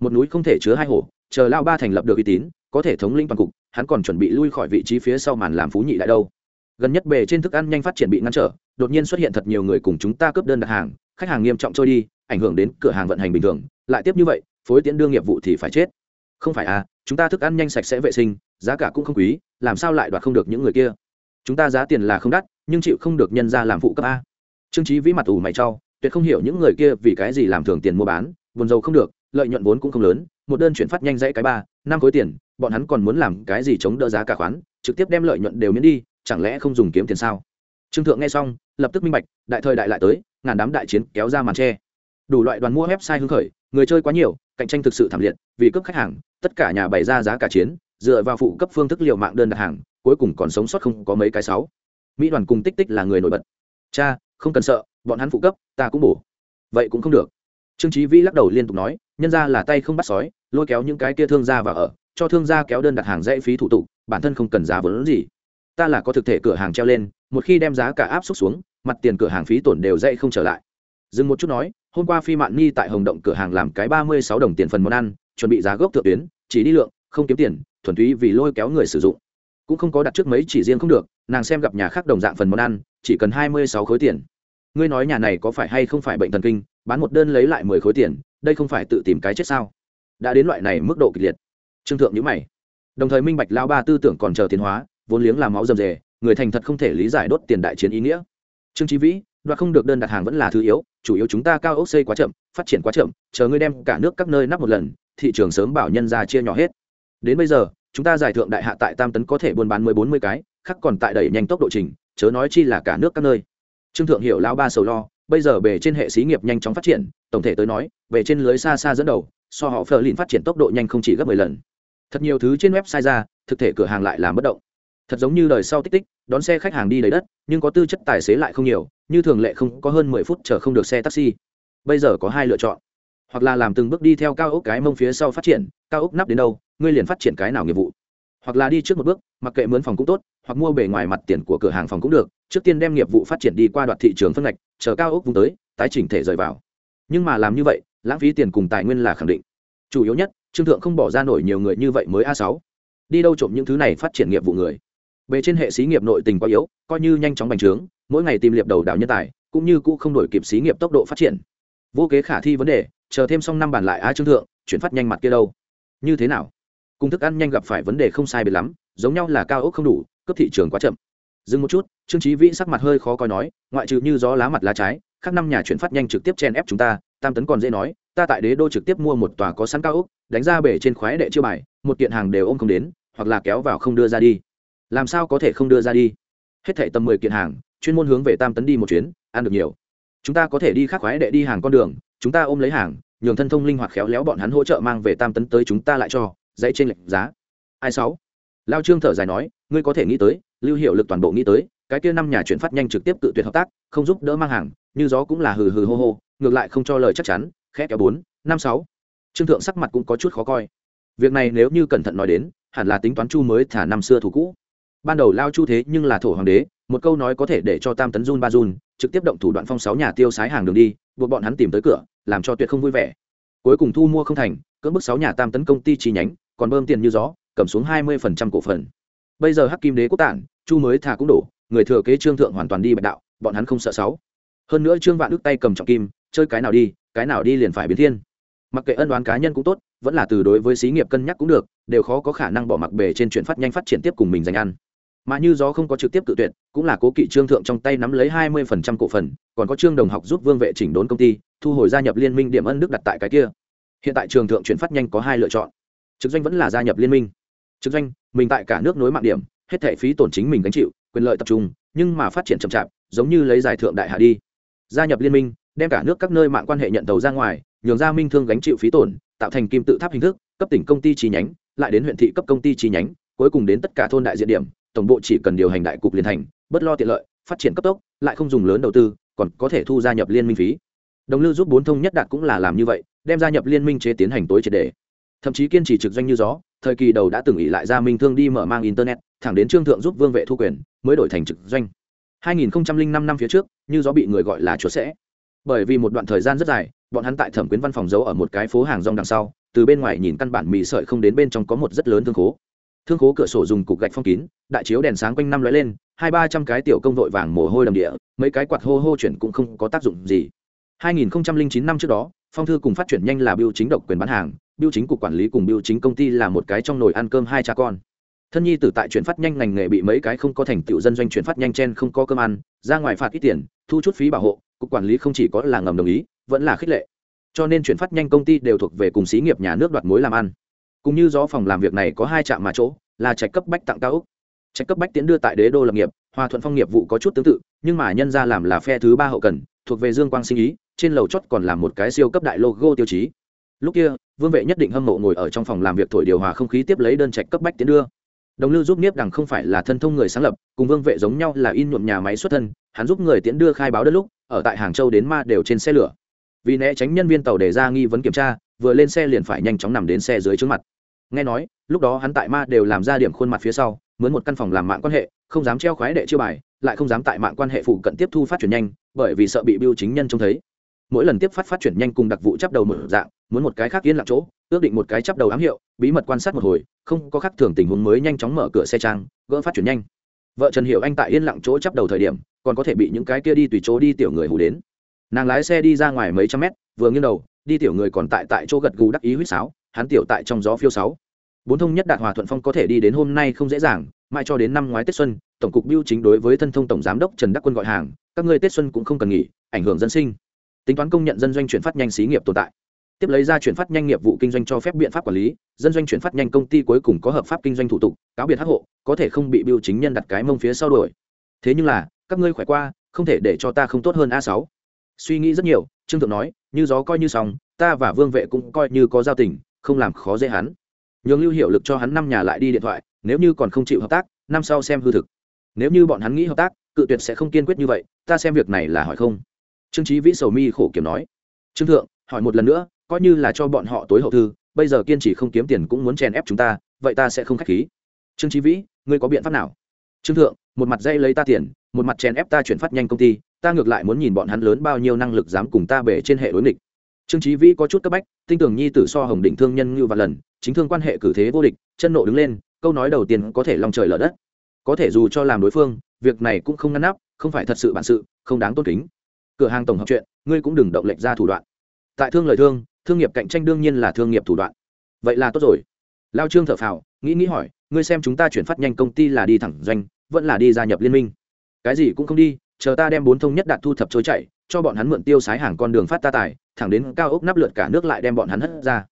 Một núi không thể chứa hai hổ, chờ lao ba thành lập được uy tín, có thể thống lĩnh toàn cục, hắn còn chuẩn bị lui khỏi vị trí phía sau màn làm phú nhị đại đâu. Gần nhất bề trên thức ăn nhanh phát triển bị ngăn trở, đột nhiên xuất hiện thật nhiều người cùng chúng ta cướp đơn đặt hàng, khách hàng nghiêm trọng trôi đi, ảnh hưởng đến cửa hàng vận hành bình thường, lại tiếp như vậy, phối tiễn đương nghiệp vụ thì phải chết. Không phải à chúng ta thức ăn nhanh sạch sẽ vệ sinh giá cả cũng không quý, làm sao lại đoạt không được những người kia? Chúng ta giá tiền là không đắt, nhưng chịu không được nhân ra làm phụ cấp a. Trương trí vĩ mặt ủ mày trau tuyệt không hiểu những người kia vì cái gì làm thường tiền mua bán, buồn dầu không được, lợi nhuận vốn cũng không lớn, một đơn chuyển phát nhanh dãy cái ba, năm khối tiền, bọn hắn còn muốn làm cái gì chống đỡ giá cả khoán, trực tiếp đem lợi nhuận đều miễn đi, chẳng lẽ không dùng kiếm tiền sao? Trương thượng nghe xong, lập tức minh bạch, đại thời đại lại tới, ngàn đám đại chiến kéo ra màn tre. Đủ loại đoàn mua website hưng khởi, người chơi quá nhiều, cạnh tranh thực sự thảm liệt, vì cướp khách hàng, tất cả nhà bày ra giá cả chiến dựa vào phụ cấp phương thức liệu mạng đơn đặt hàng, cuối cùng còn sống sót không có mấy cái sáu. Mỹ đoàn cùng tích tích là người nổi bật. Cha, không cần sợ, bọn hắn phụ cấp, ta cũng bổ. Vậy cũng không được. Trương trí vĩ lắc đầu liên tục nói, nhân ra là tay không bắt sói, lôi kéo những cái kia thương gia và ở, cho thương gia kéo đơn đặt hàng dễ phí thủ tục, bản thân không cần giá vốn gì. Ta là có thực thể cửa hàng treo lên, một khi đem giá cả áp suất xuống, mặt tiền cửa hàng phí tổn đều dễ không trở lại. Dừng một chút nói, hôm qua phi mạn ni tại hồng động cửa hàng làm cái ba mươi sáu đồng tiền phần món ăn, chuẩn bị giá gốc thượng tuyến, chỉ đi lượng, không kiếm tiền thuần túy vì lôi kéo người sử dụng. Cũng không có đặt trước mấy chỉ riêng không được, nàng xem gặp nhà khác đồng dạng phần món ăn, chỉ cần hai mươi sáu khối tiền. Ngươi nói nhà này có phải hay không phải bệnh thần kinh, bán một đơn lấy lại mười khối tiền, đây không phải tự tìm cái chết sao? Đã đến loại này mức độ kịch liệt. Trương thượng nhữ mày. Đồng thời minh bạch lao ba tư tưởng còn chờ tiến hóa, vốn liếng làm máu dầm dề, người thành thật không thể lý giải đốt tiền đại chiến ý nghĩa. Trương trí vĩ, đoạt không được đơn đặt hàng vẫn là thứ yếu, chủ yếu chúng ta cao ốc xây quá chậm, phát triển quá chậm, chờ ngươi đem cả nước các nơi nắp một lần, thị trường sớm bảo nhân ra chia nhỏ hết đến bây giờ, chúng ta giải thượng đại hạ tại tam tấn có thể buôn bán mười bốn mươi cái khác còn tại đẩy nhanh tốc độ trình, chớ nói chi là cả nước các nơi. Trương thượng hiểu lao ba sầu lo, bây giờ về trên hệ xí nghiệp nhanh chóng phát triển, tổng thể tới nói về trên lưới xa xa dẫn đầu, so họ phờ lìn phát triển tốc độ nhanh không chỉ gấp mười lần. Thật nhiều thứ trên website ra, thực thể cửa hàng lại làm bất động. Thật giống như đời sau tích tích, đón xe khách hàng đi đầy đất, nhưng có tư chất tài xế lại không nhiều, như thường lệ không có hơn mười phút chờ không được xe taxi. Bây giờ có hai lựa chọn, hoặc là làm từng bước đi theo cao ốc cái mông phía sau phát triển, cao ốc nắp đến đâu ngươi liền phát triển cái nào nghiệp vụ? Hoặc là đi trước một bước, mặc kệ mướn phòng cũng tốt, hoặc mua bề ngoài mặt tiền của cửa hàng phòng cũng được, trước tiên đem nghiệp vụ phát triển đi qua đoạn thị trường phân ngạch, chờ cao ốc vùng tới, tái chỉnh thể rời vào. Nhưng mà làm như vậy, lãng phí tiền cùng tài nguyên là khẳng định. Chủ yếu nhất, trương thượng không bỏ ra nổi nhiều người như vậy mới a sáu. Đi đâu trộm những thứ này phát triển nghiệp vụ người? Về trên hệ xí nghiệp nội tình quá yếu, coi như nhanh chóng bành trướng, mỗi ngày tìm liệp đầu đảo nhân tài, cũng như cũ không đổi kịp xí nghiệp tốc độ phát triển. Vô kế khả thi vấn đề, chờ thêm xong năm bản lại a trương thượng, chuyển phát nhanh mặt kia đâu? Như thế nào? Cung thức ăn nhanh gặp phải vấn đề không sai biệt lắm, giống nhau là cao ốc không đủ cấp thị trường quá chậm. Dừng một chút, trương trí vĩ sắc mặt hơi khó coi nói, ngoại trừ như gió lá mặt lá trái, khác năm nhà chuyển phát nhanh trực tiếp chen ép chúng ta, tam tấn còn dễ nói, ta tại đế đô trực tiếp mua một tòa có sẵn cao ốc, đánh ra bể trên khoái đệ chiêu bài, một kiện hàng đều ôm không đến, hoặc là kéo vào không đưa ra đi. Làm sao có thể không đưa ra đi? Hết thảy tầm mười kiện hàng, chuyên môn hướng về tam tấn đi một chuyến, ăn được nhiều. Chúng ta có thể đi khác khoái đệ đi hàng con đường, chúng ta ôm lấy hàng, nhường thân thông linh hoạt khéo léo bọn hắn hỗ trợ mang về tam tấn tới chúng ta lại cho dãy trên lệnh giá. Ai sáu? Lao trương thở dài nói, ngươi có thể nghĩ tới, lưu hiệu lực toàn bộ nghĩ tới, cái kia năm nhà chuyển phát nhanh trực tiếp tự tuyệt hợp tác, không giúp đỡ mang hàng, như gió cũng là hừ hừ hô hô, ngược lại không cho lời chắc chắn, khẽ kéo bốn, năm sáu. Trương thượng sắc mặt cũng có chút khó coi. Việc này nếu như cẩn thận nói đến, hẳn là tính toán chu mới thả năm xưa thủ cũ. Ban đầu lao chu thế nhưng là thổ hoàng đế, một câu nói có thể để cho tam tấn run ba run, trực tiếp động thủ đoạn phong sáu nhà tiêu sái hàng đường đi, buộc bọn hắn tìm tới cửa, làm cho tuyệt không vui vẻ. Cuối cùng thu mua không thành, cưỡng bức sáu nhà tam tấn công ty chi nhánh còn bơm tiền như gió, cầm xuống hai mươi cổ phần. Bây giờ hắc kim đế quốc tản, chu mới thà cũng đổ, người thừa kế trương thượng hoàn toàn đi bạch đạo, bọn hắn không sợ sáu. Hơn nữa trương vạn đức tay cầm trọng kim, chơi cái nào đi, cái nào đi liền phải biến thiên. Mặc kệ ân đoán cá nhân cũng tốt, vẫn là từ đối với xí nghiệp cân nhắc cũng được, đều khó có khả năng bỏ mặc bề trên chuyện phát nhanh phát triển tiếp cùng mình dành ăn. Mà như gió không có trực tiếp cự tuyệt, cũng là cố kỵ trương thượng trong tay nắm lấy hai mươi phần trăm cổ phần, còn có trương đồng học giúp vương vệ chỉnh đốn công ty, thu hồi gia nhập liên minh điểm ân đức đặt tại cái kia. Hiện tại trường thượng chuyển phát nhanh có hai lựa chọn trực doanh vẫn là gia nhập liên minh. Trực doanh, mình tại cả nước nối mạng điểm, hết thẻ phí tổn chính mình gánh chịu, quyền lợi tập trung, nhưng mà phát triển chậm chạp, giống như lấy giải thượng đại hạ đi. Gia nhập liên minh, đem cả nước các nơi mạng quan hệ nhận tàu ra ngoài, nhường ra minh thương gánh chịu phí tổn, tạo thành kim tự tháp hình thức, cấp tỉnh công ty chi nhánh, lại đến huyện thị cấp công ty chi nhánh, cuối cùng đến tất cả thôn đại diện điểm, tổng bộ chỉ cần điều hành đại cục liên thành bất lo tiện lợi, phát triển cấp tốc, lại không dùng lớn đầu tư, còn có thể thu gia nhập liên minh phí. Đồng lưu giúp bốn thông nhất đạt cũng là làm như vậy, đem gia nhập liên minh chế tiến hành tối triệt đề thậm chí kiên trì trực doanh như gió, thời kỳ đầu đã từng ỉ lại ra minh thương đi mở mang internet, thẳng đến trương thượng giúp vương vệ thu quyền, mới đổi thành trực doanh. 2005 năm phía trước, như gió bị người gọi là chúa sẽ. Bởi vì một đoạn thời gian rất dài, bọn hắn tại thẩm quyến văn phòng giấu ở một cái phố hàng rong đằng sau, từ bên ngoài nhìn căn bản mì sợi không đến bên trong có một rất lớn thương khố. Thương khố cửa sổ dùng cục gạch phong kín, đại chiếu đèn sáng quanh năm lóe lên, hai ba trăm cái tiểu công vội vàng mồ hôi đầm địa, mấy cái quạt hô hô chuyển cũng không có tác dụng gì. 2009 năm trước đó phong thư cùng phát triển nhanh là biêu chính độc quyền bán hàng, biêu chính cục quản lý cùng biêu chính công ty là một cái trong nồi ăn cơm hai cha con. Thân nhi tử tại chuyển phát nhanh ngành nghề bị mấy cái không có thành tựu dân doanh chuyển phát nhanh trên không có cơm ăn, ra ngoài phạt ít tiền, thu chút phí bảo hộ, cục quản lý không chỉ có là ngầm đồng ý, vẫn là khích lệ. Cho nên chuyển phát nhanh công ty đều thuộc về cùng xí nghiệp nhà nước đoạt mối làm ăn. Cũng như do phòng làm việc này có hai trạm mà chỗ, là trạch cấp bách tặng cao úc trạch cấp bách tiến đưa tại đế đô lập nghiệp, hòa thuận phong nghiệp vụ có chút tương tự, nhưng mà nhân ra làm là phe thứ ba hậu cần, thuộc về dương quang sinh ý trên lầu chót còn là một cái siêu cấp đại logo tiêu chí. Lúc kia, vương vệ nhất định hâm mộ ngồi ở trong phòng làm việc thổi điều hòa không khí tiếp lấy đơn trạch cấp bách tiến đưa. Đồng lưu giúp niếp đằng không phải là thân thông người sáng lập, cùng vương vệ giống nhau là in nhuộm nhà máy xuất thân, hắn giúp người tiễn đưa khai báo đất lúc, ở tại hàng châu đến ma đều trên xe lửa. Vì né tránh nhân viên tàu để ra nghi vấn kiểm tra, vừa lên xe liền phải nhanh chóng nằm đến xe dưới trước mặt. Nghe nói, lúc đó hắn tại ma đều làm ra điểm khuôn mặt phía sau, mướn một căn phòng làm mạng quan hệ, không dám treo khoái đệ chiêu bài, lại không dám tại mạng quan hệ phụ cận tiếp thu phát triển nhanh, bởi vì sợ bị biêu chính nhân trông thấy mỗi lần tiếp phát phát triển nhanh cùng đặc vụ chấp đầu một dạng, muốn một cái khác yên lặng chỗ, ước định một cái chấp đầu ám hiệu, bí mật quan sát một hồi, không có khác thường tình huống mới nhanh chóng mở cửa xe trang, gỡ phát triển nhanh. Vợ trần hiệu anh tại yên lặng chỗ chấp đầu thời điểm, còn có thể bị những cái kia đi tùy chỗ đi tiểu người hù đến. Nàng lái xe đi ra ngoài mấy trăm mét, vừa nghiêng đầu, đi tiểu người còn tại tại chỗ gật gù đắc ý huýt sáo, hắn tiểu tại trong gió phiêu sáu. Bốn thông nhất đạt hòa thuận phong có thể đi đến hôm nay không dễ dàng, mãi cho đến năm ngoái tết xuân, tổng cục biêu chính đối với thân thông tổng giám đốc trần đắc quân gọi hàng, các ngươi tết xuân cũng không cần nghỉ, ảnh hưởng dân sinh tính toán công nhận dân doanh chuyển phát nhanh xí nghiệp tồn tại. Tiếp lấy ra chuyển phát nhanh nghiệp vụ kinh doanh cho phép biện pháp quản lý, dân doanh chuyển phát nhanh công ty cuối cùng có hợp pháp kinh doanh thủ tục, cáo biệt hắc hộ, có thể không bị biêu chính nhân đặt cái mông phía sau đuổi. Thế nhưng là, các ngươi khỏe qua, không thể để cho ta không tốt hơn a sáu. Suy nghĩ rất nhiều, trương thượng nói, như gió coi như xong ta và vương vệ cũng coi như có giao tình, không làm khó dễ hắn. Nhường lưu hiệu lực cho hắn năm nhà lại đi điện thoại, nếu như còn không chịu hợp tác, năm sau xem hư thực. Nếu như bọn hắn nghĩ hợp tác, cự tuyệt sẽ không kiên quyết như vậy, ta xem việc này là hỏi không trương trí vĩ sầu mi khổ kiểm nói, trương thượng, hỏi một lần nữa, coi như là cho bọn họ tối hậu thư, bây giờ kiên trì không kiếm tiền cũng muốn chèn ép chúng ta, vậy ta sẽ không k h á c h khí. Trương trí vĩ, ngươi có biện pháp nào? Trương thượng, một mặt dây lấy ta tiền, một mặt chèn ép ta chuyển phát nhanh công ty, ta ngược lại muốn nhìn bọn hắn lớn bao nhiêu năng lực dám cùng ta bể trên hệ đối nghịch. Trương trí vĩ có chút cấp bách tinh tưởng nhi tử so hồng định thương nhân như và lần, chính thương quan hệ cử thế vô địch, chân nộ đứng lên, câu nói đầu tiên có thể lòng trời lở đất. Có thể dù cho làm đối phương, việc này cũng không ngăn nắp, không phải thật sự bản sự, không đáng tôn kính cửa hàng tổng hợp chuyện, ngươi cũng đừng động lệnh ra thủ đoạn. Tại thương lời thương thương nghiệp cạnh tranh đương nhiên là thương nghiệp thủ đoạn. Vậy là tốt rồi. Lao trương thở phào, nghĩ nghĩ hỏi, ngươi xem chúng ta chuyển phát nhanh công ty là đi thẳng doanh, vẫn là đi gia nhập liên minh? Cái gì cũng không đi, chờ ta đem bốn thông nhất đạt thu thập trôi chạy cho bọn hắn mượn tiêu sái hàng con đường phát ta tài, thẳng đến cao ốc nắp lượt cả nước lại đem bọn hắn hất ra.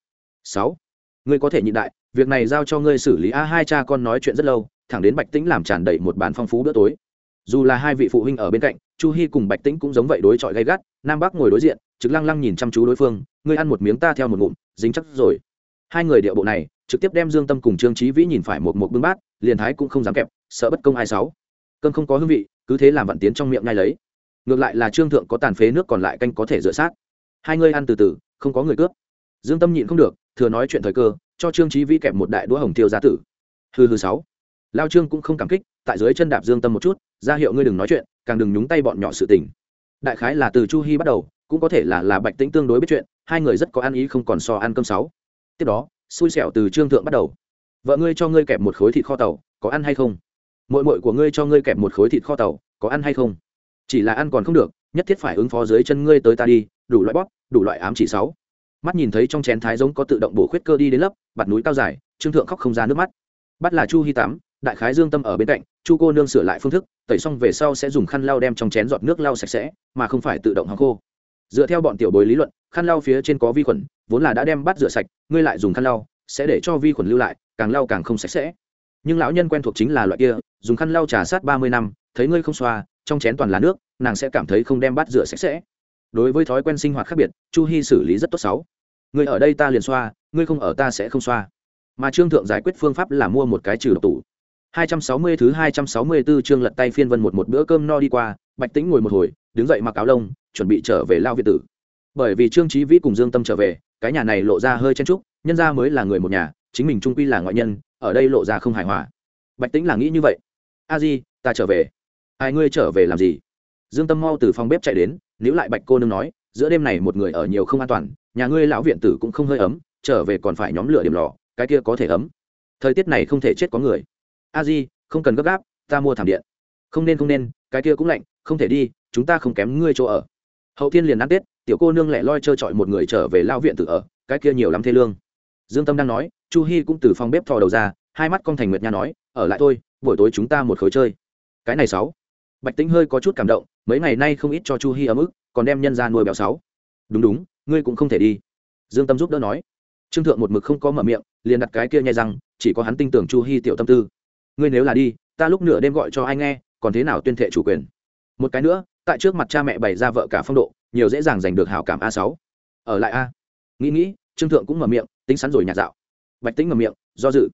Sáu. Ngươi có thể nhịn đại, việc này giao cho ngươi xử lý a hai cha con nói chuyện rất lâu, thẳng đến bạch tĩnh làm tràn đầy một bàn phong phú bữa tối. Dù là hai vị phụ huynh ở bên cạnh chu hy cùng bạch tĩnh cũng giống vậy đối chọi gay gắt, nam bắc ngồi đối diện, trực lăng lăng nhìn chăm chú đối phương, ngươi ăn một miếng ta theo một ngụm, dính chắc rồi. Hai người điệu bộ này, trực tiếp đem dương tâm cùng trương trí vĩ nhìn phải một một bưng bát, liền thái cũng không dám kẹp, sợ bất công ai sáu. Cơn không có hương vị, cứ thế làm vặn tiến trong miệng ngay lấy. Ngược lại là trương thượng có tàn phế nước còn lại canh có thể rửa sát. Hai ngươi ăn từ từ, không có người cướp. Dương tâm nhịn không được, thừa nói chuyện thời cơ, cho trương trí vĩ kẹp một đại đũa hồng tiêu giá tử. Hư hư sáu. Lao trương cũng không cảm kích, tại dưới chân đạp dương tâm một chút ra hiệu ngươi đừng nói chuyện càng đừng nhúng tay bọn nhỏ sự tình. Đại khái là từ chu hy bắt đầu cũng có thể là là bạch tĩnh tương đối biết chuyện hai người rất có ăn ý không còn so ăn cơm sáu. Tiếp đó xui xẻo từ trương thượng bắt đầu. Vợ ngươi cho ngươi kẹp một khối thịt kho tàu có ăn hay không? Mội mội của ngươi cho ngươi kẹp một khối thịt kho tàu có ăn hay không? Chỉ là ăn còn không được nhất thiết phải ứng phó dưới chân ngươi tới ta đi đủ loại bóp đủ loại ám chỉ sáu. Mắt nhìn thấy trong chén thái giống có tự động bổ khuyết cơ đi đến lấp, bạt núi cao dài trương thượng khóc không ra nước mắt. Bắt là chu hy tắm đại khái dương tâm ở bên cạnh, chu cô nương sửa lại phương thức, tẩy xong về sau sẽ dùng khăn lau đem trong chén giọt nước lau sạch sẽ, mà không phải tự động hàng khô. Dựa theo bọn tiểu bối lý luận, khăn lau phía trên có vi khuẩn, vốn là đã đem bát rửa sạch, ngươi lại dùng khăn lau, sẽ để cho vi khuẩn lưu lại, càng lau càng không sạch sẽ. Nhưng lão nhân quen thuộc chính là loại kia, dùng khăn lau trà sát ba mươi năm, thấy ngươi không xoa, trong chén toàn là nước, nàng sẽ cảm thấy không đem bát rửa sạch sẽ. Đối với thói quen sinh hoạt khác biệt, chu hy xử lý rất tốt sáu. Ngươi ở đây ta liền xoa, ngươi không ở ta sẽ không xoa. Mà trương thượng giải quyết phương pháp là mua một cái trừ độc tủ. 260 thứ 264 chương lật tay phiên vân một một bữa cơm no đi qua, bạch tĩnh ngồi một hồi, đứng dậy mặc áo lông, chuẩn bị trở về lao viện tử. Bởi vì trương trí vĩ cùng dương tâm trở về, cái nhà này lộ ra hơi chen chúc, nhân gia mới là người một nhà, chính mình trung quy là ngoại nhân, ở đây lộ ra không hài hòa. Bạch tĩnh là nghĩ như vậy. A di, ta trở về. Ai, ngươi trở về làm gì? Dương tâm mau từ phòng bếp chạy đến nếu lại bạch cô nương nói, giữa đêm này một người ở nhiều không an toàn, nhà ngươi lão viện tử cũng không hơi ấm, trở về còn phải nhóm lửa điểm lò, cái kia có thể ấm. Thời tiết này không thể chết có người a di không cần gấp gáp ta mua thảm điện. Không nên không nên cái kia cũng lạnh không thể đi chúng ta không kém ngươi chỗ ở. Hậu thiên liền ăn tết tiểu cô nương lẻ loi trơ trọi một người trở về lao viện tự ở cái kia nhiều lắm thê lương. Dương tâm đang nói chu hy cũng từ phòng bếp thò đầu ra hai mắt con thành nguyệt nha nói ở lại thôi buổi tối chúng ta một khối chơi. Cái này sáu. Bạch tính hơi có chút cảm động mấy ngày nay không ít cho chu hy ấm ức còn đem nhân ra nuôi béo sáu. Đúng đúng ngươi cũng không thể đi. Dương tâm giúp đỡ nói. Trương thượng một mực không có mở miệng liền đặt cái kia nhai rằng, chỉ có hắn tin tưởng chu hy tiểu tâm tư ngươi nếu là đi, ta lúc nửa đêm gọi cho ai nghe, còn thế nào tuyên thệ chủ quyền? Một cái nữa, tại trước mặt cha mẹ bày ra vợ cả phong độ, nhiều dễ dàng giành được hảo cảm a sáu. Ở lại a. Nghĩ nghĩ, trương thượng cũng mở miệng, tính sẵn rồi nhạt dạo. Bạch tính mở miệng, do dự.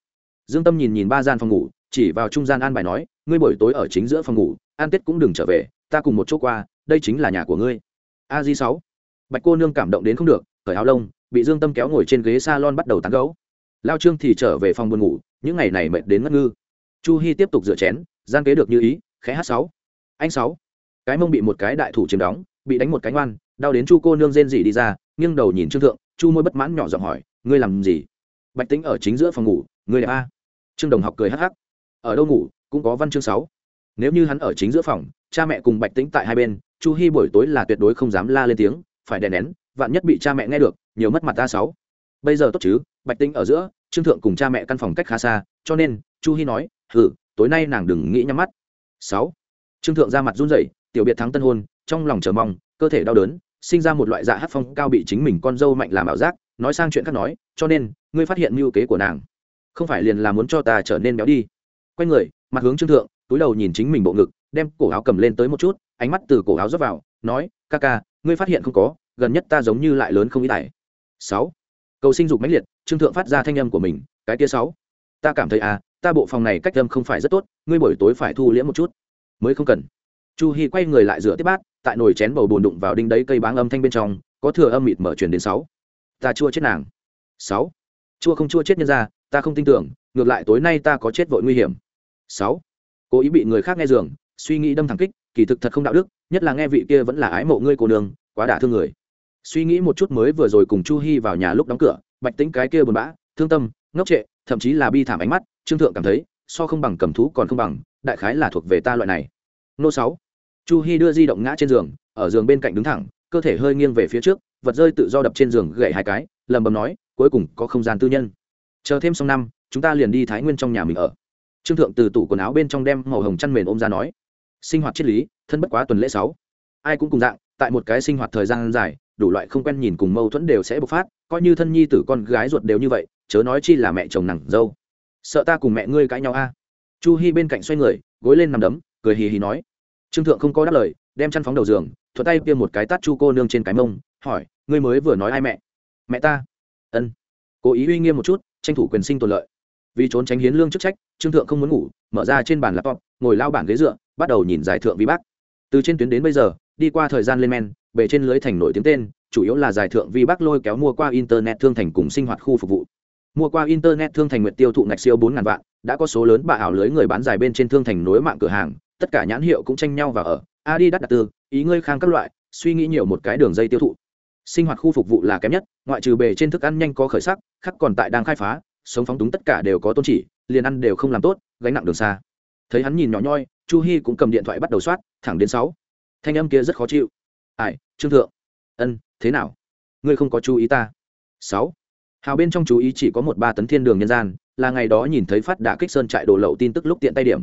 Dương tâm nhìn nhìn ba gian phòng ngủ, chỉ vào trung gian an bài nói, ngươi buổi tối ở chính giữa phòng ngủ, an tết cũng đừng trở về, ta cùng một chỗ qua, đây chính là nhà của ngươi. A di sáu. Bạch cô nương cảm động đến không được, cởi áo lông, bị dương tâm kéo ngồi trên ghế salon bắt đầu tán gấu lao trương thì trở về phòng buồn ngủ, những ngày này mệt đến ngất ngư chu hy tiếp tục rửa chén, gian kế được như ý, khẽ hát sáu. Anh sáu. Cái mông bị một cái đại thủ chiếm đóng, bị đánh một cánh oan đau đến chu cô nương rên rỉ đi ra, nghiêng đầu nhìn trương thượng, chu môi bất mãn nhỏ giọng hỏi, ngươi làm gì? Bạch tính ở chính giữa phòng ngủ, ngươi đẹp a. Trương đồng học cười hắc hắc. Ở đâu ngủ, cũng có văn chương sáu. Nếu như hắn ở chính giữa phòng, cha mẹ cùng bạch tính tại hai bên, chu hy buổi tối là tuyệt đối không dám la lên tiếng, phải đè nén, vạn nhất bị cha mẹ nghe được, nhiều mất mặt ta sáu. Bây giờ tốt chứ, bạch tính ở giữa, trương thượng cùng cha mẹ căn phòng cách khá xa, cho nên chu hy nói hử tối nay nàng đừng nghĩ nhắm mắt. Sáu. Trương thượng ra mặt run rẩy, tiểu biệt thắng tân hôn, trong lòng chờ mong, cơ thể đau đớn, sinh ra một loại dạ hát phong cao bị chính mình con dâu mạnh làm ảo giác, nói sang chuyện khác nói, cho nên, ngươi phát hiện mưu kế của nàng. Không phải liền là muốn cho ta trở nên béo đi. Quay người, mặt hướng trương thượng, túi đầu nhìn chính mình bộ ngực, đem cổ áo cầm lên tới một chút, ánh mắt từ cổ áo rớt vào, nói, ca ca, ngươi phát hiện không có, gần nhất ta giống như lại lớn không ý tải sáu. Cầu sinh dục mãnh liệt, trương thượng phát ra thanh âm của mình, cái kia sáu. Ta cảm thấy à ta bộ phòng này cách âm không phải rất tốt, ngươi buổi tối phải thu liễm một chút. Mới không cần. Chu hy quay người lại rửa tiếp bát, tại nồi chén bầu bồn đụng vào đinh đấy cây báng âm thanh bên trong, có thừa âm mịt mở truyền đến sáu. Ta chua chết nàng. Sáu. Chua không chua chết nhân ra ta không tin tưởng, ngược lại tối nay ta có chết vội nguy hiểm. Sáu. Cố ý bị người khác nghe giường, suy nghĩ đâm thẳng kích, kỳ thực thật không đạo đức, nhất là nghe vị kia vẫn là ái mộ ngươi cô đường quá đả thương người. Suy nghĩ một chút mới vừa rồi cùng chu hy vào nhà lúc đóng cửa, bạch tính cái kia buồn bã, thương tâm, ngốc trệ thậm chí là bi thảm ánh mắt, trương thượng cảm thấy, so không bằng cầm thú còn không bằng, đại khái là thuộc về ta loại này. Nô sáu. Chu hy đưa di động ngã trên giường, ở giường bên cạnh đứng thẳng, cơ thể hơi nghiêng về phía trước, vật rơi tự do đập trên giường gậy hai cái lầm bầm nói, cuối cùng có không gian tư nhân. Chờ thêm xong năm, chúng ta liền đi thái nguyên trong nhà mình ở. Trương thượng từ tủ quần áo bên trong đem màu hồng chăn mền ôm ra nói, sinh hoạt triết lý, thân bất quá tuần lễ sáu. Ai cũng cùng dạng, tại một cái sinh hoạt thời gian dài, đủ loại không quen nhìn cùng mâu thuẫn đều sẽ bộc phát, coi như thân nhi tử con gái ruột đều như vậy chớ nói chi là mẹ chồng nặng dâu. Sợ ta cùng mẹ ngươi cãi nhau a. Chu hi bên cạnh xoay người, gối lên nằm đấm, cười hì hì nói. Trương thượng không có đáp lời, đem chăn phóng đầu giường thuật tay tiêm một cái tát chu cô nương trên cái mông, hỏi, ngươi mới vừa nói ai mẹ? Mẹ ta. Ân. Cố ý uy nghiêm một chút, tranh thủ quyền sinh tồn lợi. Vì trốn tránh hiến lương chức trách, trương thượng không muốn ngủ, mở ra trên bàn laptop, ngồi lao bản ghế dựa, bắt đầu nhìn giải thượng vi bác. Từ trên tuyến đến bây giờ, đi qua thời gian lên men, bề trên lưới thành nổi tiếng tên, chủ yếu là giải thượng vi bác lôi kéo mua qua internet thương thành cùng sinh hoạt khu phục vụ mua qua internet thương thành nguyện tiêu thụ ngạch siêu bốn ngàn vạn, đã có số lớn bà ảo lưới người bán dài bên trên thương thành nối mạng cửa hàng, tất cả nhãn hiệu cũng tranh nhau và ở. Adi đắt đặt tư ý ngươi khang các loại, suy nghĩ nhiều một cái đường dây tiêu thụ. Sinh hoạt khu phục vụ là kém nhất, ngoại trừ bề trên thức ăn nhanh có khởi sắc khắc còn tại đang khai phá, sống phóng túng tất cả đều có tôn chỉ, liền ăn đều không làm tốt, gánh nặng đường xa. Thấy hắn nhìn nhỏ nhoi, chu hi cũng cầm điện thoại bắt đầu soát, thẳng đến sáu. Thanh âm kia rất khó chịu. Ai, trương thượng. Ân, thế nào? Ngươi không có chú ý ta. Sáu hào bên trong chú ý chỉ có một ba tấn thiên đường nhân gian, là ngày đó nhìn thấy phát đã kích sơn trại đồ lậu tin tức lúc tiện tay điểm.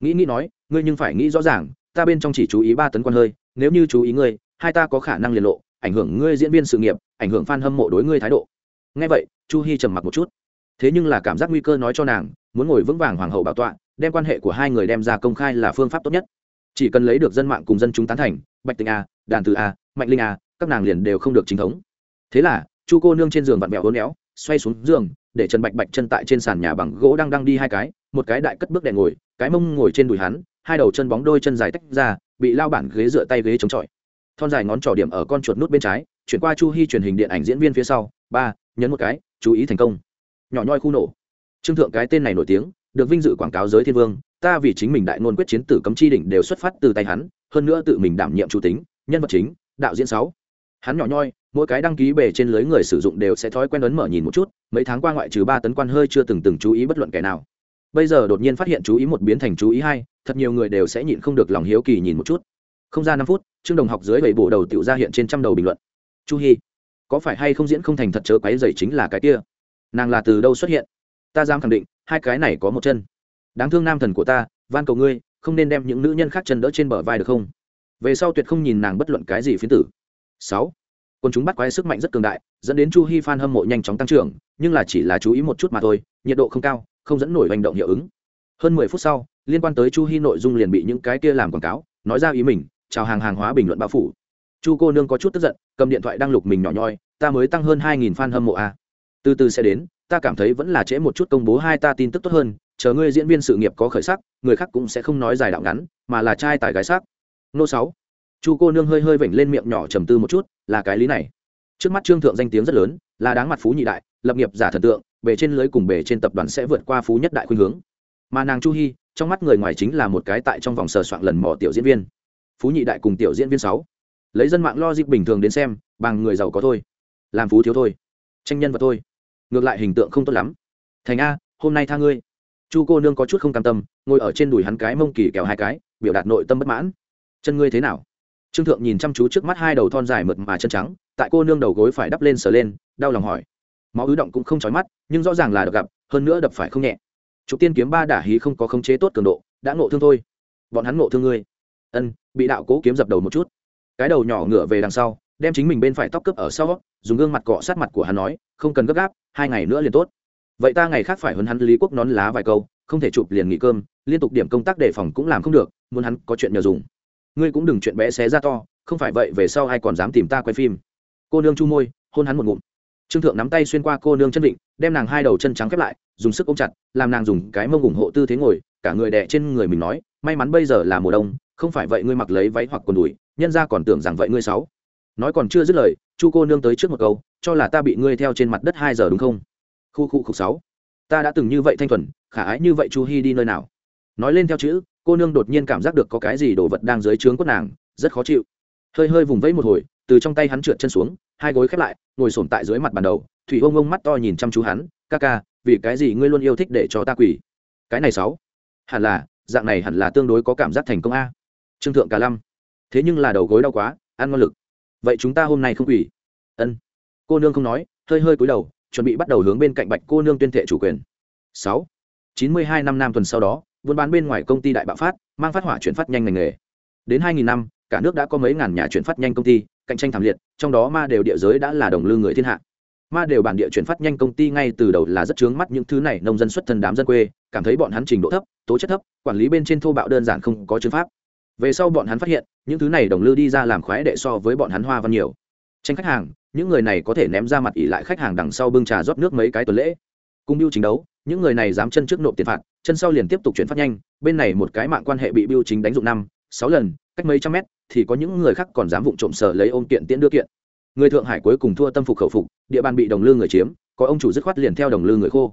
Nghĩ nghĩ nói, ngươi nhưng phải nghĩ rõ ràng, ta bên trong chỉ chú ý ba tấn quan hơi, nếu như chú ý ngươi, hai ta có khả năng liền lộ, ảnh hưởng ngươi diễn viên sự nghiệp, ảnh hưởng f a n hâm mộ đối ngươi thái độ. Ngay vậy, chu hy trầm mặc một chút. Thế nhưng là cảm giác nguy cơ nói cho nàng, muốn ngồi vững vàng hoàng hậu bảo tọa, đem quan hệ của hai người đem ra công khai là phương pháp tốt nhất. Chỉ cần lấy được dân mạng cùng dân chúng tán thành, bạch tình a, đàn từ a, mạnh linh a, các nàng liền đều không được chính thống. Thế là chu cô nương trên giường vặn vẹo hôn éo, xoay xuống giường, để trần bạch bạch chân tại trên sàn nhà bằng gỗ đang đang đi hai cái, một cái đại cất bước đèn ngồi, cái mông ngồi trên đùi hắn, hai đầu chân bóng đôi chân dài tách ra, bị lao bản ghế dựa tay ghế chống chọi. Thon dài ngón trỏ điểm ở con chuột nút bên trái, chuyển qua chu hy truyền hình điện ảnh diễn viên phía sau, ba, nhấn một cái, chú ý thành công. Nhỏ nhoi khu nổ. Trương thượng cái tên này nổi tiếng, được vinh dự quảng cáo giới thiên vương, ta vì chính mình đại ngôn quyết chiến tử cấm chi đỉnh đều xuất phát từ tay hắn, hơn nữa tự mình đảm nhiệm chủ tính, nhân vật chính, đạo diễn sáu hắn nhỏ nhoi, mỗi cái đăng ký bề trên lưới người sử dụng đều sẽ thói quen ấn mở nhìn một chút, mấy tháng qua ngoại trừ ba tấn quan hơi chưa từng từng chú ý bất luận kẻ nào. Bây giờ đột nhiên phát hiện chú ý một biến thành chú ý hai, thật nhiều người đều sẽ nhịn không được lòng hiếu kỳ nhìn một chút. Không ra năm phút, trương đồng học dưới bảy bộ đầu tiểu ra hiện trên trăm đầu bình luận. Chu hy có phải hay không diễn không thành thật chớ quấy dày chính là cái kia? Nàng là từ đâu xuất hiện? Ta dám khẳng định, hai cái này có một chân. Đáng thương nam thần của ta, van cầu ngươi, không nên đem những nữ nhân khác chân đỡ trên bờ vai được không? Về sau tuyệt không nhìn nàng bất luận cái gì phiến tử sáu. Quân chúng bắt quái sức mạnh rất cường đại, dẫn đến chu hi phan hâm mộ nhanh chóng tăng trưởng, nhưng là chỉ là chú ý một chút mà thôi, nhiệt độ không cao, không dẫn nổi hành động hiệu ứng. Hơn mười phút sau, liên quan tới chu hi nội dung liền bị những cái kia làm quảng cáo, nói ra ý mình, chào hàng hàng hóa bình luận bao phủ. Chu cô nương có chút tức giận, cầm điện thoại đang lục mình nhỏ nhoi, ta mới tăng hơn hai nghìn fan hâm mộ a à. từ từ sẽ đến, ta cảm thấy vẫn là trễ một chút công bố hai ta tin tức tốt hơn, chờ ngươi diễn viên sự nghiệp có khởi sắc, người khác cũng sẽ không nói dài đạo ngắn, mà là trai tài gái sắc. Nô sáu chu cô nương hơi hơi vểnh lên miệng nhỏ trầm tư một chút, là cái lý này. Trước mắt trương thượng danh tiếng rất lớn, là đáng mặt phú nhị đại, lập nghiệp giả thần tượng, bề trên lưới cùng bề trên tập đoàn sẽ vượt qua phú nhất đại khuynh hướng. Mà nàng chu hy trong mắt người ngoài chính là một cái tại trong vòng sờ soạn lần mò tiểu diễn viên. Phú nhị đại cùng tiểu diễn viên sáu. Lấy dân mạng lo dịp bình thường đến xem, bằng người giàu có thôi. Làm phú thiếu thôi. Tranh nhân vật thôi. Ngược lại hình tượng không tốt lắm. Thành a, hôm nay tha ngươi. Chu cô nương có chút không cam tâm, ngồi ở trên đùi hắn cái mông kỳ kèo hai cái, biểu đạt nội tâm bất mãn. Chân ngươi thế nào? Trương thượng nhìn chăm chú trước mắt hai đầu thon dài mượt mà chân trắng, tại cô nương đầu gối phải đắp lên sờ lên, đau lòng hỏi. Máu ứ động cũng không trói mắt, nhưng rõ ràng là được gặp, hơn nữa đập phải không nhẹ. Trục tiên kiếm ba đả hí không có khống chế tốt cường độ, đã ngộ thương thôi. Bọn hắn ngộ thương ngươi. Ân, bị đạo cố kiếm dập đầu một chút. Cái đầu nhỏ ngửa về đằng sau, đem chính mình bên phải tóc cướp ở sau, dùng gương mặt cọ sát mặt của hắn nói, không cần gấp gáp, hai ngày nữa liền tốt. Vậy ta ngày khác phải huấn hắn lý quốc nón lá vài câu, không thể chụp liền nghỉ cơm, liên tục điểm công tác đề phòng cũng làm không được, muốn hắn có chuyện nhờ dùng ngươi cũng đừng chuyện bé xé ra to, không phải vậy về sau ai còn dám tìm ta quay phim. Cô nương chu môi, hôn hắn một ngụm. Trương thượng nắm tay xuyên qua cô nương chân định đem nàng hai đầu chân trắng khép lại, dùng sức ôm chặt, làm nàng dùng cái mông ủng hộ tư thế ngồi, cả người đẻ trên người mình nói, may mắn bây giờ là mùa đông, không phải vậy ngươi mặc lấy váy hoặc quần đùi, nhân ra còn tưởng rằng vậy ngươi sáu. Nói còn chưa dứt lời, chu cô nương tới trước một câu, cho là ta bị ngươi theo trên mặt đất hai giờ đúng không? Khu khu khu sáu. Ta đã từng như vậy thanh thuần, khả ái như vậy chu hy đi nơi nào? Nói lên theo chữ cô nương đột nhiên cảm giác được có cái gì đồ vật đang dưới trướng quất nàng, rất khó chịu. Hơi hơi vùng vẫy một hồi, từ trong tay hắn trượt chân xuống, hai gối khép lại, ngồi sổm tại dưới mặt bàn đầu, thủy ông ông mắt to nhìn chăm chú hắn, ca ca, vì cái gì ngươi luôn yêu thích để cho ta quỳ? cái này sáu. Hẳn là, dạng này hẳn là tương đối có cảm giác thành công a. Trương thượng cả lâm, thế nhưng là đầu gối đau quá, ăn ngon lực. Vậy chúng ta hôm nay không quỳ. ân. Cô nương không nói, hơi hơi cúi đầu, chuẩn bị bắt đầu hướng bên cạnh bạch cô nương tuyên thệ chủ quyền. Sáu. Chín mươi hai năm nam tuần sau đó buôn bán bên ngoài công ty đại bạo phát, mang phát hỏa chuyển phát nhanh ngành nghề. Đến hai nghìn năm, cả nước đã có mấy ngàn nhà chuyển phát nhanh công ty, cạnh tranh thảm liệt, trong đó ma đều địa giới đã là đồng lương người thiên hạ. Ma đều bản địa chuyển phát nhanh công ty ngay từ đầu là rất chướng mắt những thứ này, nông dân xuất thân đám dân quê, cảm thấy bọn hắn trình độ thấp, tố chất thấp, quản lý bên trên thô bạo đơn giản không có chứng pháp. Về sau bọn hắn phát hiện, những thứ này đồng lư đi ra làm khoái đệ so với bọn hắn hoa văn nhiều. Tranh khách hàng, những người này có thể ném ra mặt ỉ lại khách hàng đằng sau bưng trà rót nước mấy cái tuần lễ cùng biêu chính đấu, những người này dám chân trước nộp tiền phạt, chân sau liền tiếp tục chuyển phát nhanh, bên này một cái mạng quan hệ bị biêu chính đánh dụng năm, sáu lần, cách mấy trăm mét, thì có những người khác còn dám vụng trộm sở lấy ôm kiện tiễn đưa kiện. Người thượng hải cuối cùng thua tâm phục khẩu phục, địa bàn bị đồng lương người chiếm, có ông chủ dứt khoát liền theo đồng lương người khô.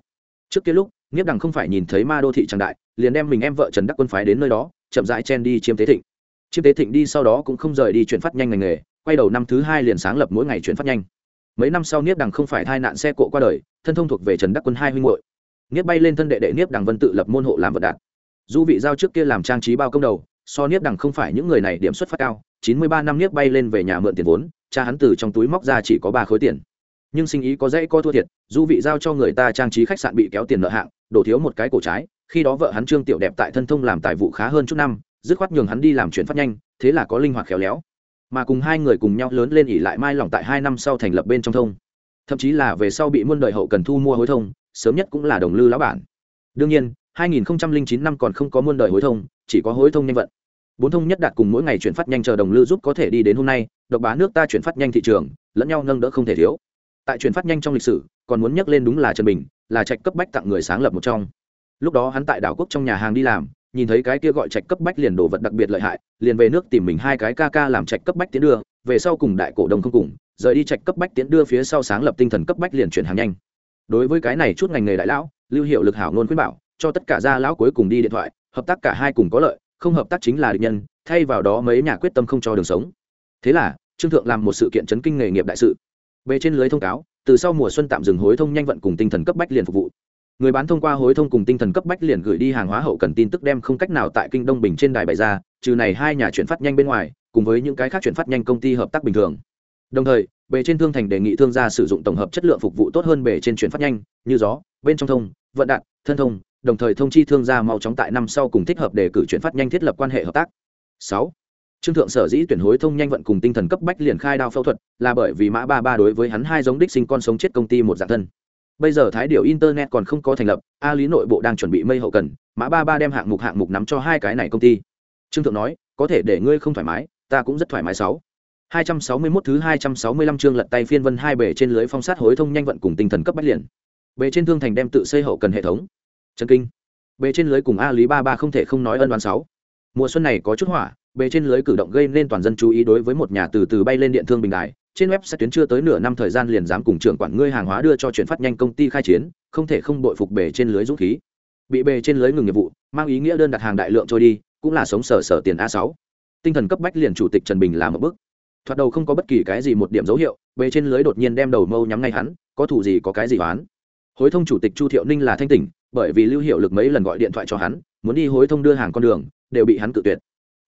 Trước kia lúc, nghiếp đằng không phải nhìn thấy ma đô thị tràng đại, liền đem mình em vợ trần đắc quân phái đến nơi đó, chậm rãi chen đi chiếm tế thịnh. Chiếm tế thịnh đi sau đó cũng không rời đi chuyển phát nhanh ngành nghề, quay đầu năm thứ hai liền sáng lập mỗi ngày chuyển phát nhanh mấy năm sau niết đằng không phải thai nạn xe cộ qua đời, thân thông thuộc về trần đắc quân hai huynh hội Niết bay lên thân đệ đệ niếp đằng vân tự lập môn hộ làm vật đạt. Du vị giao trước kia làm trang trí bao công đầu, so niếp đằng không phải những người này điểm xuất phát cao. Chín mươi ba năm niếp bay lên về nhà mượn tiền vốn, cha hắn từ trong túi móc ra chỉ có ba khối tiền. Nhưng sinh ý có dễ có thua thiệt du vị giao cho người ta trang trí khách sạn bị kéo tiền nợ hạng, đổ thiếu một cái cổ trái, khi đó vợ hắn trương tiểu đẹp tại thân thông làm tài vụ khá hơn chút năm, dứt khoát nhường hắn đi làm chuyển phát nhanh, thế là có linh hoạt khéo léo mà cùng hai người cùng nhau lớn lên ỉ lại mai lòng tại hai năm sau thành lập bên trong thông. Thậm chí là về sau bị muôn đời hậu cần thu mua hối thông, sớm nhất cũng là đồng lư lão bản. Đương nhiên 2009 năm còn không có muôn đời hối thông, chỉ có hối thông nhanh vận. Bốn thông nhất đạt cùng mỗi ngày chuyển phát nhanh chờ đồng lư giúp có thể đi đến hôm nay, độc bá nước ta chuyển phát nhanh thị trường, lẫn nhau nâng đỡ không thể thiếu. Tại chuyển phát nhanh trong lịch sử, còn muốn nhắc lên đúng là trần bình, là trạch cấp bách tặng người sáng lập một trong. Lúc đó hắn tại đảo quốc trong nhà hàng đi làm nhìn thấy cái kia gọi trạch cấp bách liền đồ vật đặc biệt lợi hại, liền về nước tìm mình hai cái ca ca làm trạch cấp bách tiến đưa, về sau cùng đại cổ đông không cùng, rời đi trạch cấp bách tiến đưa phía sau sáng lập tinh thần cấp bách liền chuyển hàng nhanh. Đối với cái này chút ngành nghề đại lão, lưu hiệu lực hảo ngôn khuyên bảo, cho tất cả gia lão cuối cùng đi điện thoại, hợp tác cả hai cùng có lợi, không hợp tác chính là địch nhân, thay vào đó mấy nhà quyết tâm không cho đường sống. Thế là, trương thượng làm một sự kiện chấn kinh nghề nghiệp đại sự. Về trên lưới thông cáo, từ sau mùa xuân tạm dừng hối thông nhanh vận cùng tinh thần cấp bách liền phục vụ người bán thông qua hối thông cùng tinh thần cấp bách liền gửi đi hàng hóa hậu cần tin tức đem không cách nào tại kinh đông bình trên đài bày ra, trừ này hai nhà chuyển phát nhanh bên ngoài, cùng với những cái khác chuyển phát nhanh công ty hợp tác bình thường. Đồng thời, bề trên thương thành đề nghị thương gia sử dụng tổng hợp chất lượng phục vụ tốt hơn bề trên chuyển phát nhanh, như gió, bên trong thông, vận đạn, thân thông, đồng thời thông chi thương gia mau chóng tại năm sau cùng thích hợp để cử chuyển phát nhanh thiết lập quan hệ hợp tác. Sáu, trương thượng sở dĩ tuyển hối thông nhanh vận cùng tinh thần cấp bách liền khai đao phẫu thuật, là bởi vì mã ba ba đối với hắn hai giống đích sinh con sống chết công ty một dạng thân bây giờ thái điều internet còn không có thành lập a lý nội bộ đang chuẩn bị mây hậu cần mã ba ba đem hạng mục hạng mục nắm cho hai cái này công ty trương thượng nói có thể để ngươi không thoải mái ta cũng rất thoải mái sáu 261 thứ 265 chương lật tay phiên vân hai bể trên lưới phong sát hối thông nhanh vận cùng tinh thần cấp bách liền. Bề trên thương thành đem tự xây hậu cần hệ thống. Chân kinh. Bề trên lưới cùng A Lý Ba Ba không thể không nói ân đoán sáu. Mùa xuân này có chút hỏa, bề trên lưới cử động gây nên toàn dân chú ý đối với một nhà từ từ bay lên điện thương bình đài. Trên web sẽ tuyến chưa tới nửa năm thời gian liền dám cùng trưởng quản ngươi hàng hóa đưa cho chuyển phát nhanh công ty khai chiến, không thể không bội phục bề trên lưới dũng khí. Bị bề trên lưới ngừng nghiệp vụ, mang ý nghĩa đơn đặt hàng đại lượng trôi đi, cũng là sống sở sở tiền a sáu. Tinh thần cấp bách liền chủ tịch Trần Bình làm một bước thoạt đầu không có bất kỳ cái gì một điểm dấu hiệu bề trên lưới đột nhiên đem đầu mâu nhắm ngay hắn có thủ gì có cái gì oán hối thông chủ tịch chu thiệu ninh là thanh tỉnh bởi vì lưu hiệu lực mấy lần gọi điện thoại cho hắn muốn đi hối thông đưa hàng con đường đều bị hắn cự tuyệt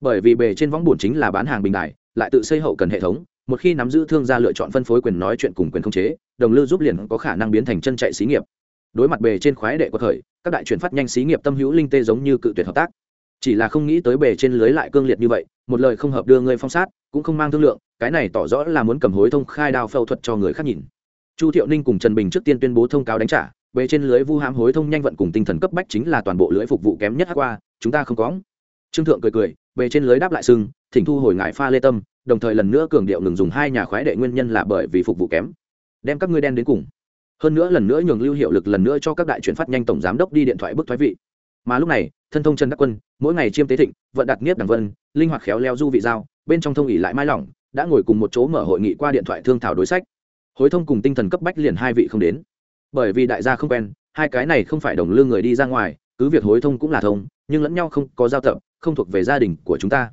bởi vì bề trên võng bổn chính là bán hàng bình đại, lại tự xây hậu cần hệ thống, một khi nắm giữ thương gia lựa chọn phân phối quyền nói chuyện cùng quyền khống chế, đồng lưu giúp liền có khả năng biến thành chân chạy xí nghiệp. Đối mặt bề trên khoái đệ của thời, các đại chuyển phát nhanh xí nghiệp tâm hữu linh tê giống như cự tuyệt hợp tác. Chỉ là không nghĩ tới bề trên lưới lại cương liệt như vậy, một lời không hợp đưa ngươi phong sát, cũng không mang thương lượng, cái này tỏ rõ là muốn cầm hối thông khai đao phẫu thuật cho người khác nhìn. Chu thiệu ninh cùng trần bình trước tiên tuyên bố thông cáo đánh trả, bề trên lưới vu hãm hối thông nhanh vận cùng tinh thần cấp bách chính là toàn bộ lưới phục vụ kém nhất hát qua, chúng ta không có. Trương thượng cười cười về trên lưới đáp lại sưng, thỉnh thu hồi ngại pha lê tâm, đồng thời lần nữa cường điệu ngừng dùng hai nhà khoái đệ nguyên nhân là bởi vì phục vụ kém. Đem các ngươi đen đến cùng. Hơn nữa lần nữa nhường lưu hiệu lực lần nữa cho các đại chuyển phát nhanh tổng giám đốc đi điện thoại bức thoái vị. Mà lúc này, thân thông trần đắc quân, mỗi ngày chiêm tế thịnh, vận đặt nghiếp đằng vân, linh hoạt khéo leo du vị giao, bên trong thông ỉ lại mai lỏng, đã ngồi cùng một chỗ mở hội nghị qua điện thoại thương thảo đối sách. Hối thông cùng tinh thần cấp bách liền hai vị không đến. Bởi vì đại gia không quen, hai cái này không phải đồng lương người đi ra ngoài, cứ việc hối thông cũng là thông nhưng lẫn nhau không có giao tập, không thuộc về gia đình của chúng ta.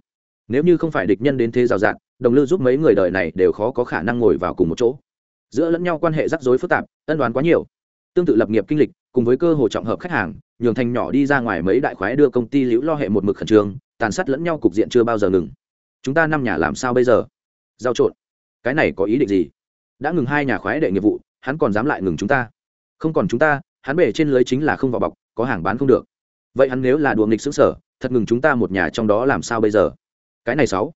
Nếu như không phải địch nhân đến thế rào rạt, đồng lư giúp mấy người đời này đều khó có khả năng ngồi vào cùng một chỗ. Giữa lẫn nhau quan hệ rắc rối phức tạp, ân đoán quá nhiều. Tương tự lập nghiệp kinh lịch, cùng với cơ hồ trọng hợp khách hàng, nhường thành nhỏ đi ra ngoài mấy đại khoái đưa công ty liễu lo hệ một mực khẩn trương, tàn sát lẫn nhau cục diện chưa bao giờ ngừng. Chúng ta năm nhà làm sao bây giờ? Giao trộn. Cái này có ý định gì? Đã ngừng hai nhà khoái đệ nghiệp vụ, hắn còn dám lại ngừng chúng ta. Không còn chúng ta, hắn bể trên lưới chính là không vào bọc, có hàng bán không được vậy hắn nếu là đùa nghịch xứng sở, thật ngừng chúng ta một nhà trong đó làm sao bây giờ? Cái này sáu.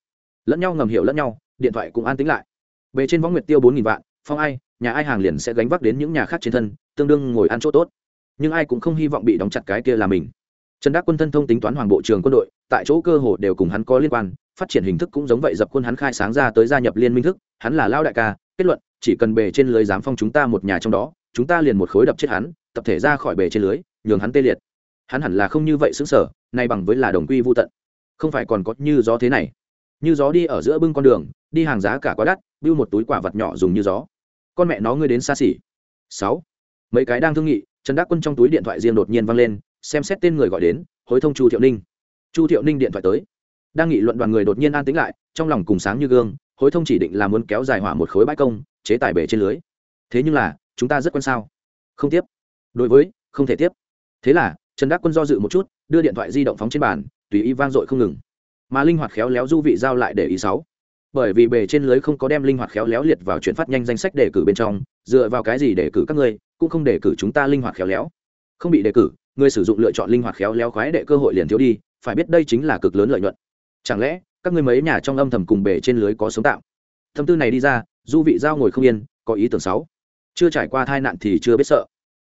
Lẫn nhau ngầm hiểu lẫn nhau, điện thoại cũng an tính lại. Về trên võng nguyệt tiêu bốn nghìn vạn, phong ai, nhà ai hàng liền sẽ gánh vác đến những nhà khác trên thân, tương đương ngồi ăn chỗ tốt. Nhưng ai cũng không hy vọng bị đóng chặt cái kia là mình. Trần đắc quân thân thông tính toán hoàng bộ trường quân đội, tại chỗ cơ hồ đều cùng hắn có liên quan, phát triển hình thức cũng giống vậy dập quân hắn khai sáng ra tới gia nhập liên minh thức, hắn là lao đại ca, kết luận, chỉ cần bề trên lưới giám phong chúng ta một nhà trong đó, chúng ta liền một khối đập chết hắn, tập thể ra khỏi bề trên lưới, nhường hắn tê liệt hắn hẳn là không như vậy xứng sở, nay bằng với là đồng quy vô tận. Không phải còn có như gió thế này. Như gió đi ở giữa bưng con đường, đi hàng giá cả quá đắt, bưu một túi quả vật nhỏ dùng như gió. Con mẹ nó ngươi đến xa xỉ. Sáu. Mấy cái đang thương nghị, trần đắc quân trong túi điện thoại riêng đột nhiên văng lên, xem xét tên người gọi đến, hối thông chu thiệu ninh. Chu thiệu ninh điện thoại tới. Đang nghị luận đoàn người đột nhiên an tĩnh lại, trong lòng cùng sáng như gương, hối thông chỉ định là muốn kéo dài hỏa một khối bãi công, chế tài bể trên lưới. Thế nhưng là, chúng ta rất quan sao? Không tiếp. Đối với, không thể tiếp. Thế là trần đắc quân do dự một chút, đưa điện thoại di động phóng trên bàn, tùy ý vang dội không ngừng. Mà linh hoạt khéo léo du vị giao lại để ý sáu. Bởi vì bề trên lưới không có đem linh hoạt khéo léo liệt vào chuyển phát nhanh danh sách đề cử bên trong, dựa vào cái gì đề cử các ngươi, cũng không đề cử chúng ta linh hoạt khéo léo. Không bị đề cử, người sử dụng lựa chọn linh hoạt khéo léo khoái đệ cơ hội liền thiếu đi, phải biết đây chính là cực lớn lợi nhuận. Chẳng lẽ, các ngươi mấy nhà trong âm thầm cùng bề trên lưới có sống tạo? Thâm tư này đi ra, du vị giao ngồi không yên, có ý tưởng sáu. Chưa trải qua tai nạn thì chưa biết sợ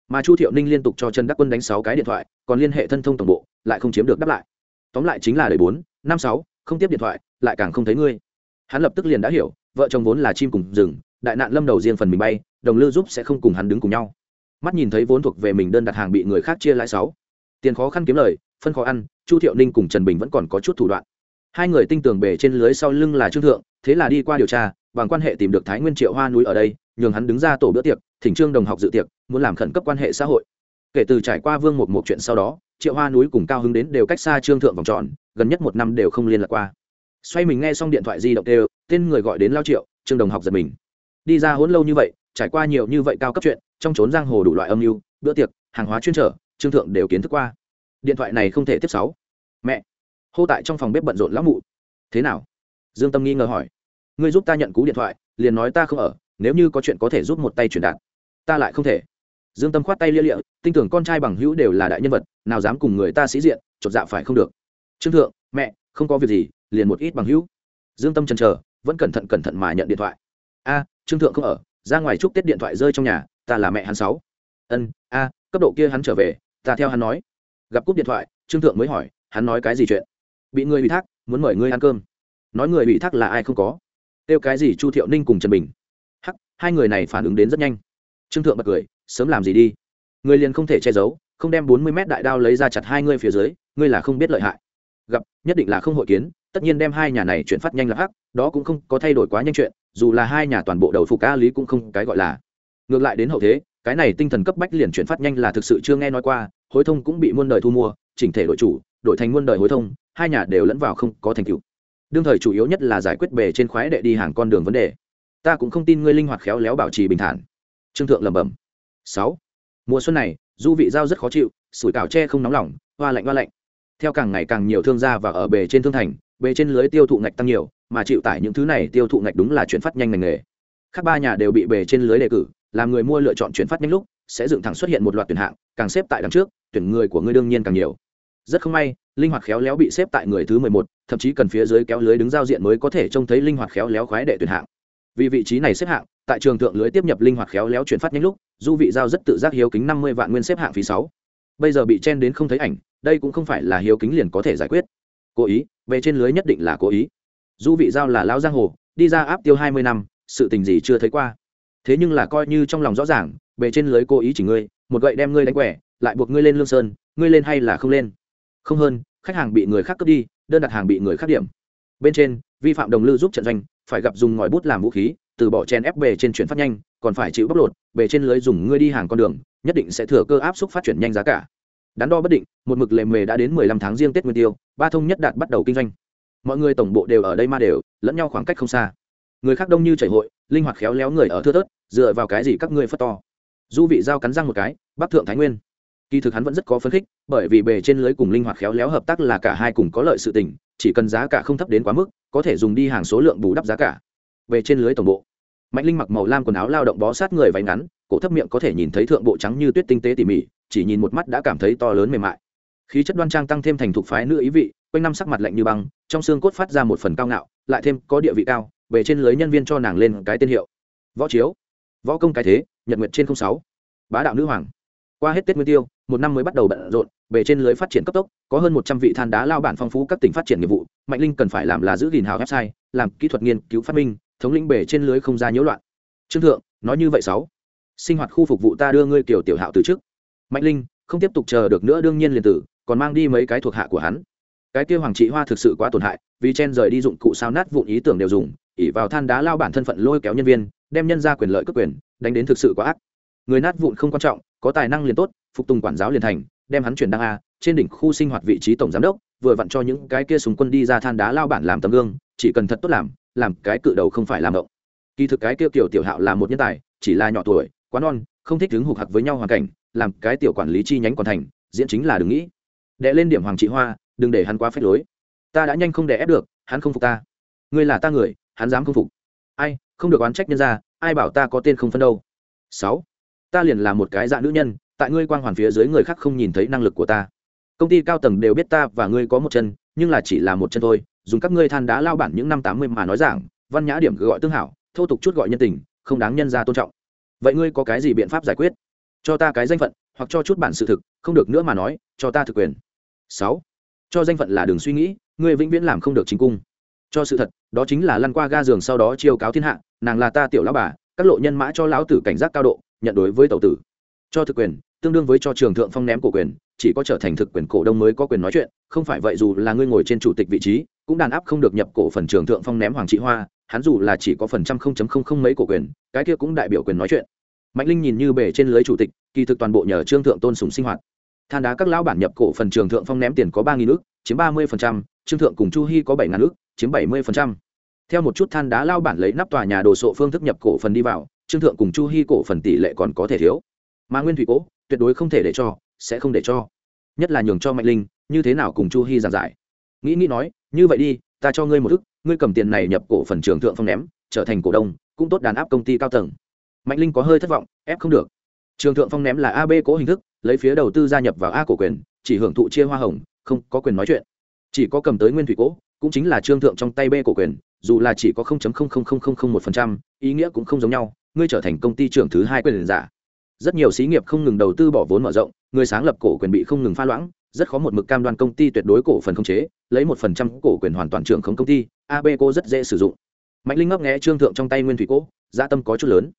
mà chu thiệu ninh liên tục cho trần đắc quân đánh sáu cái điện thoại, còn liên hệ thân thông tổng bộ, lại không chiếm được đáp lại. Tóm lại chính là đời bốn, năm sáu, không tiếp điện thoại, lại càng không thấy ngươi. Hắn lập tức liền đã hiểu, vợ chồng vốn là chim cùng rừng, đại nạn lâm đầu riêng phần mình bay, đồng lư giúp sẽ không cùng hắn đứng cùng nhau. Mắt nhìn thấy vốn thuộc về mình đơn đặt hàng bị người khác chia lãi sáu. Tiền khó khăn kiếm lời, phân khó ăn, chu thiệu ninh cùng trần bình vẫn còn có chút thủ đoạn. Hai người tinh tường bề trên lưới sau lưng là trương thượng, thế là đi qua điều tra, bằng quan hệ tìm được thái nguyên triệu hoa núi ở đây, nhường hắn đứng ra tổ bữa tiệc, thỉnh trương đồng học dự tiệc muốn làm khẩn cấp quan hệ xã hội. Kể từ trải qua vương một một chuyện sau đó, triệu hoa núi cùng cao hứng đến đều cách xa trương thượng vòng tròn, gần nhất một năm đều không liên lạc qua. Xoay mình nghe xong điện thoại di động đều, tên người gọi đến lao triệu, trương đồng học giật mình. Đi ra hỗn lâu như vậy, trải qua nhiều như vậy cao cấp chuyện, trong trốn giang hồ đủ loại âm mưu, bữa tiệc, hàng hóa chuyên trở, trương thượng đều kiến thức qua. Điện thoại này không thể tiếp sáu. Mẹ! Hô tại trong phòng bếp bận rộn lão mụ. Thế nào? Dương tâm nghi ngờ hỏi. Ngươi giúp ta nhận cú điện thoại, liền nói ta không ở, nếu như có chuyện có thể giúp một tay truyền đạt. Ta lại không thể dương tâm khoát tay lia lịa, tin tưởng con trai bằng hữu đều là đại nhân vật, nào dám cùng người ta sĩ diện, chột dạ phải không được. Trương thượng, mẹ, không có việc gì, liền một ít bằng hữu. Dương tâm chần chờ, vẫn cẩn thận cẩn thận mà nhận điện thoại. A, trương thượng không ở, ra ngoài chúc tết điện thoại rơi trong nhà, ta là mẹ hắn sáu. Ân, a, cấp độ kia hắn trở về, ta theo hắn nói. Gặp cúp điện thoại, trương thượng mới hỏi, hắn nói cái gì chuyện? Bị người ủy thác, muốn mời ngươi ăn cơm. Nói người ủy thác là ai không có. Kêu cái gì chu thiệu ninh cùng trần bình. Hắc, hai người này phản ứng đến rất nhanh. Trương thượng bật cười sớm làm gì đi. Người liền không thể che giấu, không đem bốn mươi mét đại đao lấy ra chặt hai ngươi phía dưới, ngươi là không biết lợi hại. Gặp, nhất định là không hội kiến, tất nhiên đem hai nhà này chuyển phát nhanh là hắc, đó cũng không có thay đổi quá nhanh chuyện, dù là hai nhà toàn bộ đầu phục ca lý cũng không cái gọi là. Ngược lại đến hậu thế, cái này tinh thần cấp bách liền chuyển phát nhanh là thực sự chưa nghe nói qua, hối thông cũng bị muôn đời thu mua, chỉnh thể đội chủ, đổi thành muôn đời hối thông, hai nhà đều lẫn vào không có thành tựu. Đương thời chủ yếu nhất là giải quyết bề trên khoái đệ đi hàng con đường vấn đề. Ta cũng không tin ngươi linh hoạt khéo léo bảo trì bình thản. Trương thượng lẩm bẩm sáu. Mùa xuân này, du vị giao rất khó chịu, sủi cảo tre không nóng lỏng hoa lạnh hoa lạnh. Theo càng ngày càng nhiều thương gia và ở bề trên thương thành, bề trên lưới tiêu thụ ngạch tăng nhiều, mà chịu tải những thứ này tiêu thụ ngạch đúng là chuyển phát nhanh ngành nghề. Các ba nhà đều bị bề trên lưới đề cử, làm người mua lựa chọn chuyển phát nhanh lúc, sẽ dựng thẳng xuất hiện một loạt tuyển hạng, càng xếp tại đằng trước, tuyển người của ngươi đương nhiên càng nhiều. Rất không may, linh hoạt khéo léo bị xếp tại người thứ mười một, thậm chí cần phía dưới kéo lưới đứng giao diện mới có thể trông thấy linh hoạt khéo léo khoái đệ tuyển hạng. Vì vị trí này xếp hạng tại trường thượng lưới tiếp nhập linh hoạt khéo léo chuyển phát nhanh lúc, du vị giao rất tự giác hiếu kính năm mươi vạn nguyên xếp hạng phí sáu. Bây giờ bị chen đến không thấy ảnh, đây cũng không phải là hiếu kính liền có thể giải quyết. Cố ý, về trên lưới nhất định là cố ý. Du vị giao là lao giang hồ, đi ra áp tiêu hai mươi năm, sự tình gì chưa thấy qua. Thế nhưng là coi như trong lòng rõ ràng bề trên lưới cố ý chỉ ngươi, một gậy đem ngươi đánh quẻ, lại buộc ngươi lên lương sơn, ngươi lên hay là không lên? Không hơn, khách hàng bị người khác cướp đi, đơn đặt hàng bị người khác điểm. Bên trên, vi phạm đồng lư giúp trận doanh, phải gặp dùng ngòi bút làm vũ khí từ bỏ chen ép bề trên chuyển phát nhanh, còn phải chịu bóc lột, bề trên lưới dùng ngươi đi hàng con đường, nhất định sẽ thừa cơ áp suất phát triển nhanh giá cả. Đắn đo bất định, một mực lề mề đã đến mười lăm tháng riêng tết nguyên tiêu, ba thông nhất đạt bắt đầu kinh doanh. Mọi người tổng bộ đều ở đây ma đều, lẫn nhau khoảng cách không xa. Người khác đông như chảy hội, linh hoạt khéo léo người ở thưa thớt, dựa vào cái gì các ngươi phất to. Du vị giao cắn răng một cái bắc thượng thái nguyên. Kỳ thực hắn vẫn rất có phấn khích, bởi vì bề trên lưới cùng linh hoạt khéo léo hợp tác là cả hai cùng có lợi sự tình, chỉ cần giá cả không thấp đến quá mức, có thể dùng đi hàng số lượng bù đắp giá cả về trên lưới tổng bộ. Mạnh linh mặc màu lam quần áo lao động bó sát người váy ngắn, cổ thấp miệng có thể nhìn thấy thượng bộ trắng như tuyết tinh tế tỉ mỉ, chỉ nhìn một mắt đã cảm thấy to lớn mềm mại. Khí chất đoan trang tăng thêm thành thục phái nữ ý vị, quanh năm sắc mặt lạnh như băng, trong xương cốt phát ra một phần cao ngạo, lại thêm có địa vị cao, về trên lưới nhân viên cho nàng lên cái tên hiệu. Võ chiếu. Võ công cái thế, nhật nguyệt trên sáu. Bá đạo nữ hoàng. Qua hết tết nguyên tiêu, một năm mới bắt đầu bận rộn, về trên lưới phát triển cấp tốc, có hơn một trăm vị than đá lao bản phong phú các tỉnh phát triển nghiệp vụ, mạnh linh cần phải làm là giữ gìn hào website, làm kỹ thuật nghiên cứu phát minh thống lĩnh bể trên lưới không ra nhiễu loạn. Trương thượng, nói như vậy sáu. Sinh hoạt khu phục vụ ta đưa ngươi kiểu tiểu hạo từ trước. Mạnh linh, không tiếp tục chờ được nữa đương nhiên liền tử, còn mang đi mấy cái thuộc hạ của hắn. Cái kia hoàng trị hoa thực sự quá tổn hại, vì chen rời đi dụng cụ sao nát vụn ý tưởng đều dùng ỉ vào than đá lao bản thân phận lôi kéo nhân viên, đem nhân ra quyền lợi cấp quyền, đánh đến thực sự quá ác. Người nát vụn không quan trọng, có tài năng liền tốt, phục tùng quản giáo liền thành, đem hắn chuyển đăng a, trên đỉnh khu sinh hoạt vị trí tổng giám đốc vừa vặn cho những cái kia súng quân đi ra than đá lao bản làm tấm gương, chỉ cần thật tốt làm làm cái cự đầu không phải làm động. Kỳ thực cái kia kiểu tiểu hạo là một nhân tài, chỉ là nhỏ tuổi, quá non, không thích đứng hụt hặc với nhau hoàn cảnh, làm cái tiểu quản lý chi nhánh còn thành, diễn chính là đừng nghĩ. Đệ lên điểm hoàng trị hoa, đừng để hắn quá phép lối. Ta đã nhanh không để ép được, hắn không phục ta. Ngươi là ta người, hắn dám không phục. Ai, không được oán trách nhân ra ai bảo ta có tên không phân đâu. Sáu, ta liền là một cái dạ nữ nhân, tại ngươi quang hoàn phía dưới người khác không nhìn thấy năng lực của ta công ty cao tầng đều biết ta và ngươi có một chân, nhưng là chỉ là một chân thôi, dùng các ngươi than đá lao bản những năm tám mươi mà nói rằng văn nhã điểm gọi tương hảo, thô tục chút gọi nhân tình, không đáng nhân ra tôn trọng. Vậy ngươi có cái gì biện pháp giải quyết? Cho ta cái danh phận, hoặc cho chút bản sự thực, không được nữa mà nói, cho ta thực quyền. Sáu. Cho danh phận là đường suy nghĩ, ngươi vĩnh viễn làm không được chính cung. Cho sự thật, đó chính là lăn qua ga giường sau đó chiêu cáo thiên hạ, nàng là ta tiểu lão bà, các lộ nhân mã cho lão tử cảnh giác cao độ, nhận đối với tàu tử. Cho thực quyền tương đương với cho trường thượng phong ném cổ quyền, chỉ có trở thành thực quyền cổ đông mới có quyền nói chuyện, không phải vậy dù là ngươi ngồi trên chủ tịch vị trí, cũng đàn áp không được nhập cổ phần trường thượng phong ném hoàng trị hoa, hắn dù là chỉ có phần trăm không chấm không không mấy cổ quyền, cái kia cũng đại biểu quyền nói chuyện. Mạnh linh nhìn như bể trên lưới chủ tịch, kỳ thực toàn bộ nhờ trương thượng tôn sùng sinh hoạt. Than đá các lão bản nhập cổ phần trường thượng phong ném tiền có ba nghìn ước chiếm ba mươi phần trăm, trương thượng cùng chu hy có bảy ngàn ước chiếm bảy mươi phần trăm. Theo một chút than đá lao bản lấy nắp tòa nhà đồ sộ phương thức nhập cổ phần đi vào, trương thượng cùng chu hy cổ phần tỷ lệ còn có thể thiếu. Mà nguyên thủy cố tuyệt đối không thể để cho, sẽ không để cho. Nhất là nhường cho mạnh linh, như thế nào cùng chu hy giảng giải. Nghĩ nghĩ nói, như vậy đi, ta cho ngươi một thức, ngươi cầm tiền này nhập cổ phần trường thượng phong ném, trở thành cổ đông, cũng tốt đàn áp công ty cao tầng. Mạnh linh có hơi thất vọng, ép không được. Trường thượng phong ném là ab cố hình thức, lấy phía đầu tư gia nhập vào a cổ quyền, chỉ hưởng thụ chia hoa hồng, không có quyền nói chuyện. Chỉ có cầm tới nguyên thủy cố, cũng chính là trương thượng trong tay b cổ quyền, dù là chỉ có một phần trăm, ý nghĩa cũng không giống nhau, ngươi trở thành công ty trưởng thứ hai quyền giả rất nhiều xí nghiệp không ngừng đầu tư bỏ vốn mở rộng, người sáng lập cổ quyền bị không ngừng pha loãng, rất khó một mực cam đoan công ty tuyệt đối cổ phần không chế, lấy một phần trăm cổ quyền hoàn toàn trưởng không công ty ab cô rất dễ sử dụng. Mạnh linh ngấp nghẽ trương thượng trong tay nguyên thủy cố gia dạ tâm có chút lớn.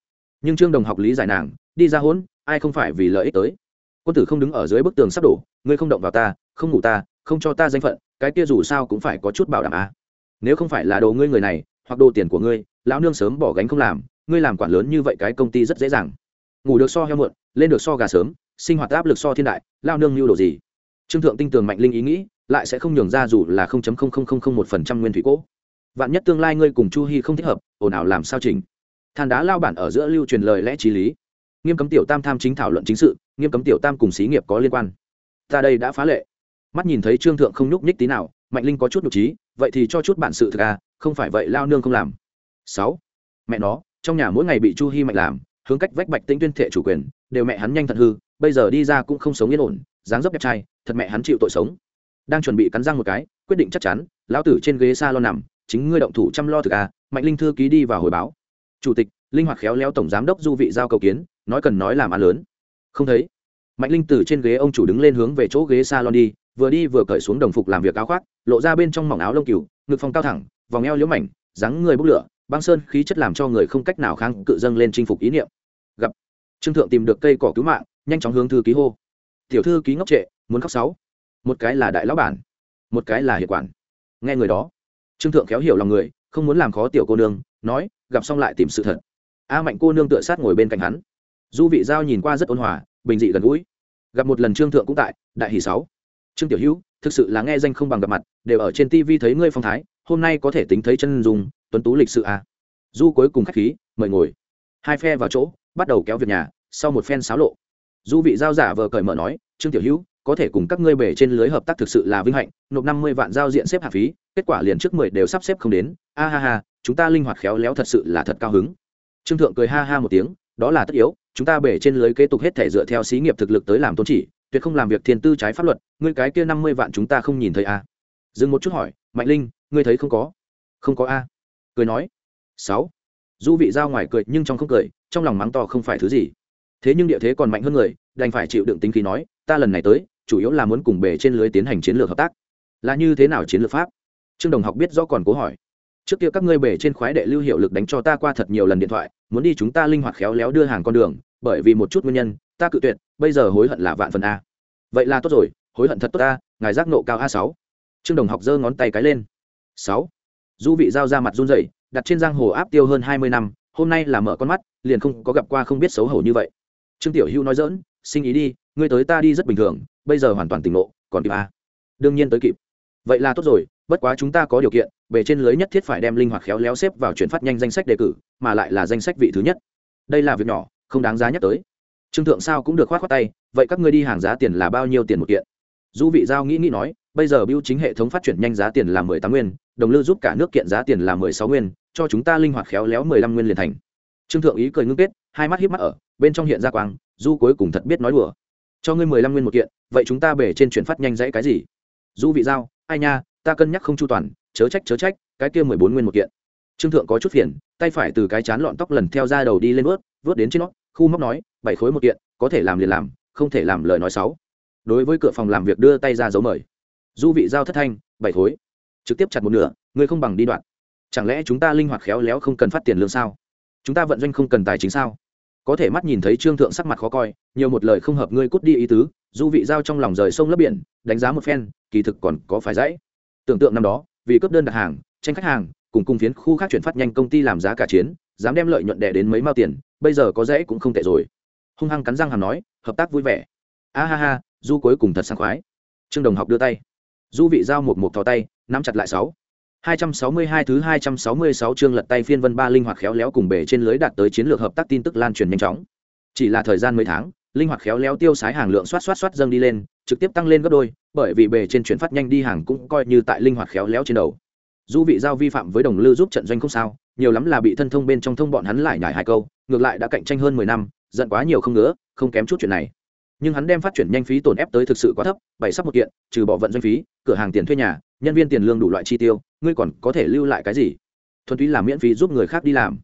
Nhưng trương đồng học lý giải nàng, đi ra hỗn ai không phải vì lợi ích tới. Quân tử không đứng ở dưới bức tường sắp đổ, ngươi không động vào ta, không ngủ ta, không cho ta danh phận, cái kia dù sao cũng phải có chút bảo đảm à. nếu không phải là đồ ngươi người này, hoặc đồ tiền của ngươi, lão nương sớm bỏ gánh không làm, ngươi làm quản lớn như vậy cái công ty rất dễ dàng ngủ được so heo muộn, lên được so gà sớm, sinh hoạt áp lực so thiên đại, lao nương mưu đồ gì? Trương thượng tinh tường mạnh linh ý nghĩ, lại sẽ không nhường ra dù là một phần trăm nguyên thủy cố vạn nhất tương lai ngươi cùng chu hy không thích hợp, ồn ào làm sao chỉnh? Than đá lao bản ở giữa lưu truyền lời lẽ t r í lý. Nghiêm cấm tiểu tam tham chính thảo luận chính sự, nghiêm cấm tiểu tam cùng xí nghiệp có liên quan. Ta đây đã phá lệ. Mắt nhìn thấy trương thượng không nhúc nhích tí nào, mạnh linh có chút nhục trí, vậy thì cho chút bản sự thực à không phải vậy lao nương không làm. Sáu. Mẹ nó, trong nhà mỗi ngày bị chu hy mạnh làm hướng cách vách bạch tĩnh tuyên thệ chủ quyền, đều mẹ hắn nhanh thật hư, bây giờ đi ra cũng không sống yên ổn, dáng dấp đẹp trai, thật mẹ hắn chịu tội sống. Đang chuẩn bị cắn răng một cái, quyết định chắc chắn, lão tử trên ghế s a lo nằm, chính ngươi động thủ chăm lo thực à mạnh linh thư ký đi vào hồi báo. Chủ tịch, linh hoạt khéo léo tổng giám đốc du vị giao cầu kiến, nói cần nói làm ăn lớn. Không thấy. Mạnh linh từ trên ghế ông chủ đứng lên hướng về chỗ ghế s a lon đi, vừa đi vừa cởi xuống đồng phục làm việc áo khoác, lộ ra bên trong mỏng áo lông cừu, ngực phong cao thẳng, vòng eo liễu mảnh, dáng người bốc lửa, băng sơn khí chất làm cho người không cách nào kháng cự dâng lên chinh phục ý niệm trương thượng tìm được cây cỏ cứu mạng, nhanh chóng hướng thư ký hô. Tiểu thư ký ngốc trệ, muốn khóc sáu. Một cái là đại lão bản, một cái là hiệp quản. Nghe người đó, trương thượng khéo hiểu lòng người, không muốn làm khó tiểu cô nương, nói, gặp xong lại tìm sự thật. A mạnh cô nương tựa sát ngồi bên cạnh hắn. Du vị giao nhìn qua rất ôn hòa, bình dị gần gũi. Gặp một lần trương thượng cũng tại, đại hỷ sáu. Trương tiểu hữu, thực sự là nghe danh không bằng gặp mặt, đều ở trên tv thấy ngươi phong thái, hôm nay có thể tính thấy chân dùng tuấn tú lịch sự à. du cuối cùng khách khí, mời ngồi. Hai phe vào chỗ bắt đầu kéo việc nhà, sau một phen xáo lộ. Du vị giao giả vờ cởi mở nói, trương tiểu hữu, có thể cùng các ngươi bể trên lưới hợp tác thực sự là vinh hạnh, nộp năm mươi vạn giao diện xếp hạ phí, kết quả liền trước mười đều sắp xếp không đến. A ha ha, chúng ta linh hoạt khéo léo thật sự là thật cao hứng. Trương thượng cười ha ha một tiếng, đó là tất yếu, chúng ta bể trên lưới kế tục hết thể dựa theo xí nghiệp thực lực tới làm tôn chỉ, tuyệt không làm việc thiên tư trái pháp luật, ngươi cái kia năm mươi vạn chúng ta không nhìn thấy a. À. dừng một chút hỏi, mạnh linh, ngươi thấy không có? Không có a. Cười nói, sáu. Du vị giao ngoài cười nhưng trong không cười trong lòng mắng to không phải thứ gì. Thế nhưng địa thế còn mạnh hơn người, đành phải chịu đựng tính khí nói, ta lần này tới, chủ yếu là muốn cùng bể trên lưới tiến hành chiến lược hợp tác. Là như thế nào chiến lược pháp? Trương đồng học biết rõ còn cố hỏi. Trước kia các ngươi bể trên khoái đệ lưu hiệu lực đánh cho ta qua thật nhiều lần điện thoại, muốn đi chúng ta linh hoạt khéo léo đưa hàng con đường, bởi vì một chút nguyên nhân, ta cự tuyệt, bây giờ hối hận là vạn phần a. Vậy là tốt rồi, hối hận thật tốt ta ngài giác nộ cao a sáu. Trương đồng học giơ ngón tay cái lên. Sáu. Du vị giao ra mặt run rẩy, đặt trên giang hồ áp tiêu hơn hai mươi năm hôm nay là mở con mắt, liền không có gặp qua không biết xấu hổ như vậy. Trương tiểu hữu nói dỡn sinh ý đi, ngươi tới ta đi rất bình thường, bây giờ hoàn toàn tỉnh lộ còn kịp à? đương nhiên tới kịp. Vậy là tốt rồi, bất quá chúng ta có điều kiện về trên lưới nhất thiết phải đem linh hoạt khéo léo xếp vào chuyển phát nhanh danh sách đề cử, mà lại là danh sách vị thứ nhất. Đây là việc nhỏ, không đáng giá nhắc tới. Trương thượng sao cũng được khoát khoát tay, vậy các ngươi đi hàng giá tiền là bao nhiêu tiền một kiện? Du vị giao nghĩ nghĩ nói, bây giờ biêu chính hệ thống phát triển nhanh giá tiền là mười tám nguyên, đồng lư giúp cả nước kiện giá tiền là mười sáu nguyên cho chúng ta linh hoạt khéo léo mười lăm nguyên liền thành. Trương thượng ý cười ngưng kết, hai mắt hiếp mắt ở, bên trong hiện ra quang, du cuối cùng thật biết nói đùa. Cho ngươi mười lăm nguyên một kiện, vậy chúng ta bể trên chuyển phát nhanh dãy cái gì? Du vị giao, ai nha, ta cân nhắc không chu toàn, chớ trách chớ trách, cái kia mười bốn nguyên một kiện. Trương thượng có chút phiền, tay phải từ cái chán lọn tóc lần theo ra đầu đi lên vớt vớt đến trên nó, khu móc nói, bảy khối một kiện, có thể làm liền làm, không thể làm lời nói sáu đối với cửa phòng làm việc đưa tay ra dấu mời. Du vị giao thất thanh, bảy khối. Trực tiếp chặt một nửa, ngươi không bằng đi đoạn chẳng lẽ chúng ta linh hoạt khéo léo không cần phát tiền lương sao? Chúng ta vận doanh không cần tài chính sao? Có thể mắt nhìn thấy trương thượng sắc mặt khó coi, nhiều một lời không hợp ngươi cút đi ý tứ, du vị giao trong lòng rời sông lấp biển, đánh giá một phen, kỳ thực còn có phải dãy. Tưởng tượng năm đó, vì cấp đơn đặt hàng, tranh khách hàng, cùng cung phiến khu khác chuyển phát nhanh công ty làm giá cả chiến, dám đem lợi nhuận đẻ đến mấy mao tiền, bây giờ có dãy cũng không tệ rồi. Hung hăng cắn răng hàm nói, hợp tác vui vẻ. A ha ha, du cuối cùng thật sảng khoái. Trương đồng học đưa tay. Du vị giao một một thò tay, nắm chặt lại sáu. 262 thứ 266 chương lật tay phiên vân ba linh hoạt khéo léo cùng bể trên lưới đạt tới chiến lược hợp tác tin tức lan truyền nhanh chóng. Chỉ là thời gian mấy tháng, linh hoạt khéo léo tiêu sái hàng lượng xoát xoát xoát dâng đi lên, trực tiếp tăng lên gấp đôi, bởi vì bề trên chuyển phát nhanh đi hàng cũng coi như tại linh hoạt khéo léo trên đầu. dù vị giao vi phạm với đồng lư giúp trận doanh không sao, nhiều lắm là bị thân thông bên trong thông bọn hắn lại nhảy hai câu, ngược lại đã cạnh tranh hơn 10 năm, giận quá nhiều không ngứa, không kém chút chuyện này. Nhưng hắn đem phát triển nhanh phí tổn ép tới thực sự quá thấp, bảy sắp một kiện, trừ bỏ vận doanh phí, cửa hàng tiền thuê nhà, nhân viên tiền lương đủ loại chi tiêu ngươi còn có thể lưu lại cái gì? Thuần túy làm miễn phí giúp người khác đi làm.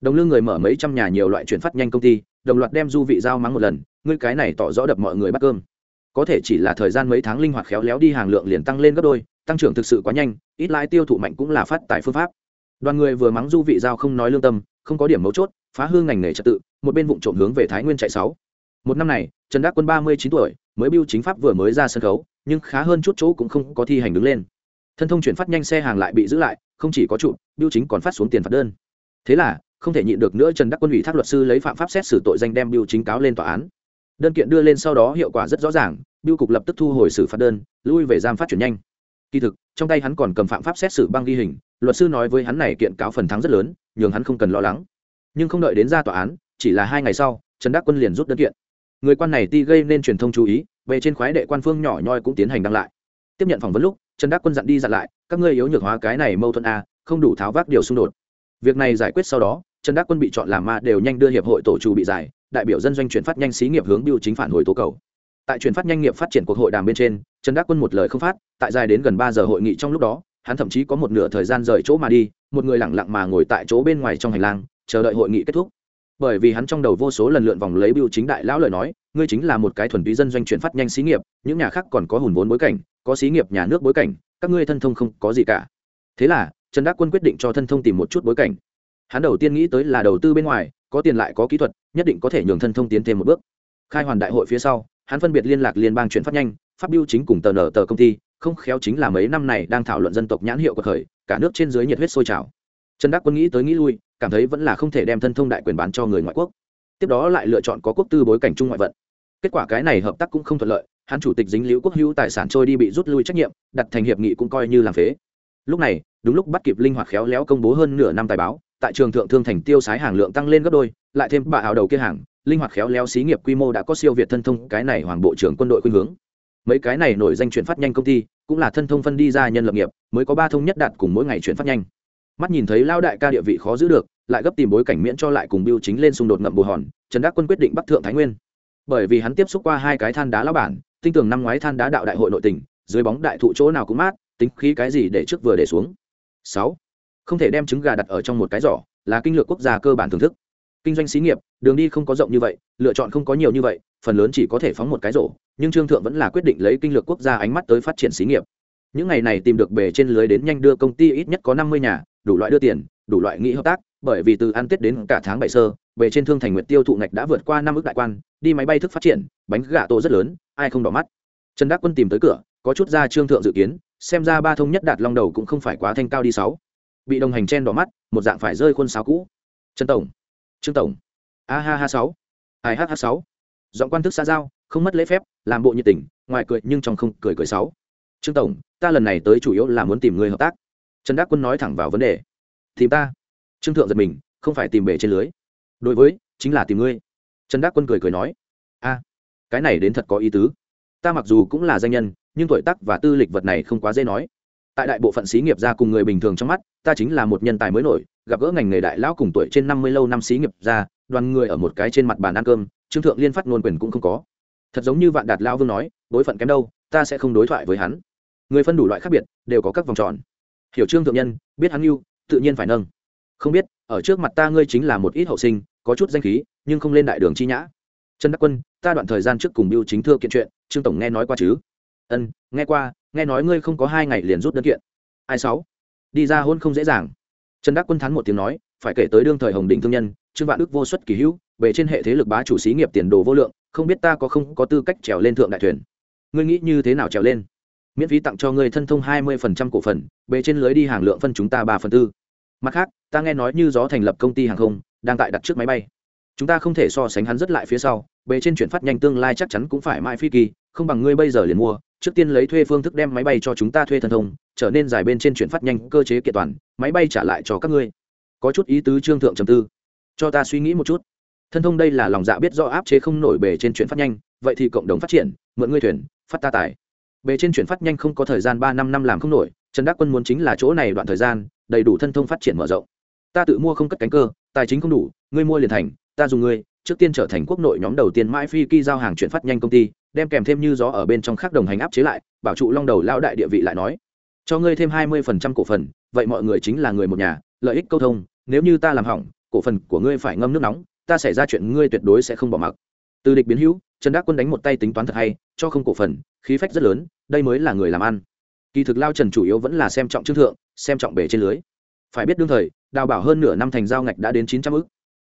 Đồng lương người mở mấy trăm nhà nhiều loại chuyển phát nhanh công ty đồng loạt đem du vị giao mắng một lần ngươi cái này tỏ rõ đập mọi người bắt cơm. Có thể chỉ là thời gian mấy tháng linh hoạt khéo léo đi hàng lượng liền tăng lên gấp đôi tăng trưởng thực sự quá nhanh ít lãi tiêu thụ mạnh cũng là phát tài phương pháp. Đoàn người vừa mắng du vị giao không nói lương tâm không có điểm mấu chốt phá hương ngành nghề trật tự một bên vụ trộm hướng về thái nguyên chạy sáu một năm này, trần đắc quân ba mươi chín tuổi, mới biêu chính pháp vừa mới ra sân khấu, nhưng khá hơn chút chỗ cũng không có thi hành đứng lên. Thân thông chuyển phát nhanh xe hàng lại bị giữ lại, không chỉ có trụ biêu chính còn phát xuống tiền phạt đơn. Thế là, không thể nhịn được nữa trần đắc quân ủy thác luật sư lấy phạm pháp xét xử tội danh đem biêu chính cáo lên tòa án. Đơn kiện đưa lên sau đó hiệu quả rất rõ ràng biêu cục lập tức thu hồi xử phạt đơn, lui về giam phát chuyển nhanh. Kỳ thực, trong tay hắn còn cầm phạm pháp xét xử băng ghi hình, luật sư nói với hắn này kiện cáo phần thắng rất lớn, nhường hắn không cần lo lắng. Nhưng không đợi đến ra tòa án, chỉ là hai ngày sau, trần đắc quân liền rút đơn kiện người quan này ti gây nên truyền thông chú ý về trên khoái đệ quan phương nhỏ nhoi cũng tiến hành đăng lại. Tiếp nhận phỏng vấn lúc, trần đắc quân dặn đi dặn lại, các ngươi yếu nhược hóa cái này mâu thuẫn a, không đủ tháo vác điều xung đột. Việc này giải quyết sau đó, trần đắc quân bị chọn làm ma đều nhanh đưa hiệp hội tổ chủ bị giải, đại biểu dân doanh chuyển phát nhanh xí nghiệp hướng biêu chính phản hồi tố cầu. Tại chuyển phát nhanh nghiệp phát triển cuộc hội đàm bên trên, trần đắc quân một lời không phát, tại dài đến gần ba giờ hội nghị trong lúc đó, hắn thậm chí có một nửa thời gian rời chỗ mà đi, một người lẳng lặng mà ngồi tại chỗ bên ngoài trong hành lang, chờ đợi hội nghị kết thúc bởi vì hắn trong đầu vô số lần lượn vòng lấy biêu chính đại lão lời nói, ngươi chính là một cái thuần túy dân doanh chuyển phát nhanh xí nghiệp, những nhà khác còn có hùn vốn bối cảnh, có xí nghiệp nhà nước bối cảnh, các ngươi thân thông không có gì cả. Thế là, trần đắc quân quyết định cho thân thông tìm một chút bối cảnh. Hắn đầu tiên nghĩ tới là đầu tư bên ngoài, có tiền lại có kỹ thuật, nhất định có thể nhường thân thông tiến thêm một bước. Khai hoàn đại hội phía sau, hắn phân biệt liên lạc liên bang chuyển phát nhanh, phát biêu chính cùng tờ nở tờ công ty, không khéo chính là mấy năm này đang thảo luận dân tộc nhãn hiệu của khởi cả nước trên dưới nhiệt huyết sôi trào. Trần đắc quân nghĩ tới nghĩ lui cảm thấy vẫn là không thể đem thân thông đại quyền bán cho người ngoại quốc. Tiếp đó lại lựa chọn có quốc tư bối cảnh trung ngoại vận. Kết quả cái này hợp tác cũng không thuận lợi, hắn chủ tịch dính liễu quốc hữu tài sản trôi đi bị rút lui trách nhiệm, đặt thành hiệp nghị cũng coi như làm phế. Lúc này, đúng lúc bắt kịp linh hoạt khéo léo công bố hơn nửa năm tài báo, tại trường thượng thương thành tiêu sái hàng lượng tăng lên gấp đôi, lại thêm bà hào đầu kia hàng, linh hoạt khéo léo xí nghiệp quy mô đã có siêu việt thân thông, cái này hoàng bộ trưởng quân đội khuyên hướng. Mấy cái này nổi danh chuyển phát nhanh công ty, cũng là thân thông phân đi ra nhân lập nghiệp, mới có ba thông nhất đạt cùng mỗi ngày chuyển phát nhanh mắt nhìn thấy lao đại ca địa vị khó giữ được, lại gấp tìm bối cảnh miễn cho lại cùng biêu chính lên xung đột ngậm bù hòn, trần đắc quân quyết định bắc thượng thái nguyên. Bởi vì hắn tiếp xúc qua hai cái than đá lao bản tinh tưởng năm ngoái than đá đạo đại hội nội tỉnh dưới bóng đại thụ chỗ nào cũng mát, tính khí cái gì để trước vừa để xuống. Sáu, không thể đem trứng gà đặt ở trong một cái giỏ, là kinh lược quốc gia cơ bản thưởng thức. Kinh doanh xí nghiệp, đường đi không có rộng như vậy, lựa chọn không có nhiều như vậy, phần lớn chỉ có thể phóng một cái rổ, nhưng trương thượng vẫn là quyết định lấy kinh lược quốc gia ánh mắt tới phát triển xí nghiệp. Những ngày này tìm được bề trên lưới đến nhanh đưa công ty ít nhất có năm mươi nhà đủ loại đưa tiền, đủ loại nghĩ hợp tác, bởi vì từ ăn tết đến cả tháng bảy sơ về trên thương thành Nguyệt tiêu thụ ngạch đã vượt qua năm ước đại quan, đi máy bay thức phát triển, bánh gà tô rất lớn, ai không đỏ mắt. Trần đắc quân tìm tới cửa, có chút ra trương thượng dự kiến, xem ra ba thông nhất đạt long đầu cũng không phải quá thanh cao đi sáu. Bị đồng hành chen đỏ mắt, một dạng phải rơi khuôn sáo cũ. Trần tổng. Trương tổng. A ha ha sáu. Ai h h sáu. Giọng quan thức xa giao, không mất lễ phép, làm bộ nhiệt tình, ngoài cười nhưng trong không cười cười sáu. Trương tổng, ta lần này tới chủ yếu là muốn tìm người hợp tác trần đắc quân nói thẳng vào vấn đề. Tìm ta? Trương thượng giật mình, không phải tìm bể trên lưới. Đối với, chính là tìm ngươi. Trần đắc quân cười cười nói. A, cái này đến thật có ý tứ. Ta mặc dù cũng là danh nhân, nhưng tuổi tác và tư lịch vật này không quá dễ nói. Tại đại bộ phận xí nghiệp gia cùng người bình thường trong mắt, ta chính là một nhân tài mới nổi, gặp gỡ ngành nghề đại lão cùng tuổi trên năm mươi lâu năm xí nghiệp gia, đoàn người ở một cái trên mặt bàn ăn cơm, trương thượng liên phát ngôn quyền cũng không có. Thật giống như vạn đạt lao vương nói đối phận kém đâu, ta sẽ không đối thoại với hắn. Người phân đủ loại khác biệt, đều có các vòng tròn hiểu trương thượng nhân, biết hắn yêu, tự nhiên phải nâng. Không biết, ở trước mặt ta ngươi chính là một ít hậu sinh, có chút danh khí, nhưng không lên đại đường chi nhã. Trần đắc quân, ta đoạn thời gian trước cùng biêu chính thưa kiện chuyện, trương tổng nghe nói qua chứ? Ân, nghe qua, nghe nói ngươi không có hai ngày liền rút đơn kiện. Ai sáu? Đi ra hôn không dễ dàng. Trần đắc quân thắng một tiếng nói, phải kể tới đương thời hồng định thương nhân, trương vạn đức vô xuất kỳ hữu về trên hệ thế lực bá chủ xí nghiệp tiền đồ vô lượng, không biết ta có không có tư cách trèo lên thượng đại thuyền. Ngươi nghĩ như thế nào trèo lên? Miễn phí tặng cho ngươi thân thông hai mươi phần trăm cổ phần, bề trên lưới đi hàng lượng phân chúng ta ba phần tư. Mặt khác, ta nghe nói như gió thành lập công ty hàng không, đang tại đặt trước máy bay. Chúng ta không thể so sánh hắn rất lại phía sau, bề trên chuyển phát nhanh tương lai chắc chắn cũng phải mãi phi kỳ, không bằng ngươi bây giờ liền mua, trước tiên lấy thuê phương thức đem máy bay cho chúng ta thuê thân thông, trở nên dài bên trên chuyển phát nhanh, cơ chế kiện toàn, máy bay trả lại cho các ngươi. Có chút ý tứ trương thượng trầm tư. Cho ta suy nghĩ một chút. Thân thông đây là lòng dạ biết do áp chế không nổi bề trên chuyển phát nhanh, vậy thì cộng đồng phát triển, mượn ngươi thuyền, phát ta tài. Về trên chuyển phát nhanh không có thời gian ba năm năm làm không nổi, trần đắc quân muốn chính là chỗ này đoạn thời gian, đầy đủ thân thông phát triển mở rộng. Ta tự mua không cất cánh cơ, tài chính không đủ, ngươi mua liền thành, ta dùng ngươi, trước tiên trở thành quốc nội nhóm đầu tiên mãi phi kỳ giao hàng chuyển phát nhanh công ty, đem kèm thêm như gió ở bên trong khác đồng hành áp chế lại, bảo trụ long đầu lao đại địa vị lại nói. Cho ngươi thêm hai mươi phần trăm cổ phần, vậy mọi người chính là người một nhà, lợi ích câu thông, nếu như ta làm hỏng, cổ phần của ngươi phải ngâm nước nóng, ta xảy ra chuyện ngươi tuyệt đối sẽ không bỏ mặc. Từ địch biến hữu trần đắc quân đánh một tay tính toán thật hay, cho không cổ phần, khí phách rất lớn, đây mới là người làm ăn. Kỳ thực lao trần chủ yếu vẫn là xem trọng trương thượng, xem trọng bề trên lưới. Phải biết đương thời, đào bảo hơn nửa năm thành giao ngạch đã đến chín trăm ức.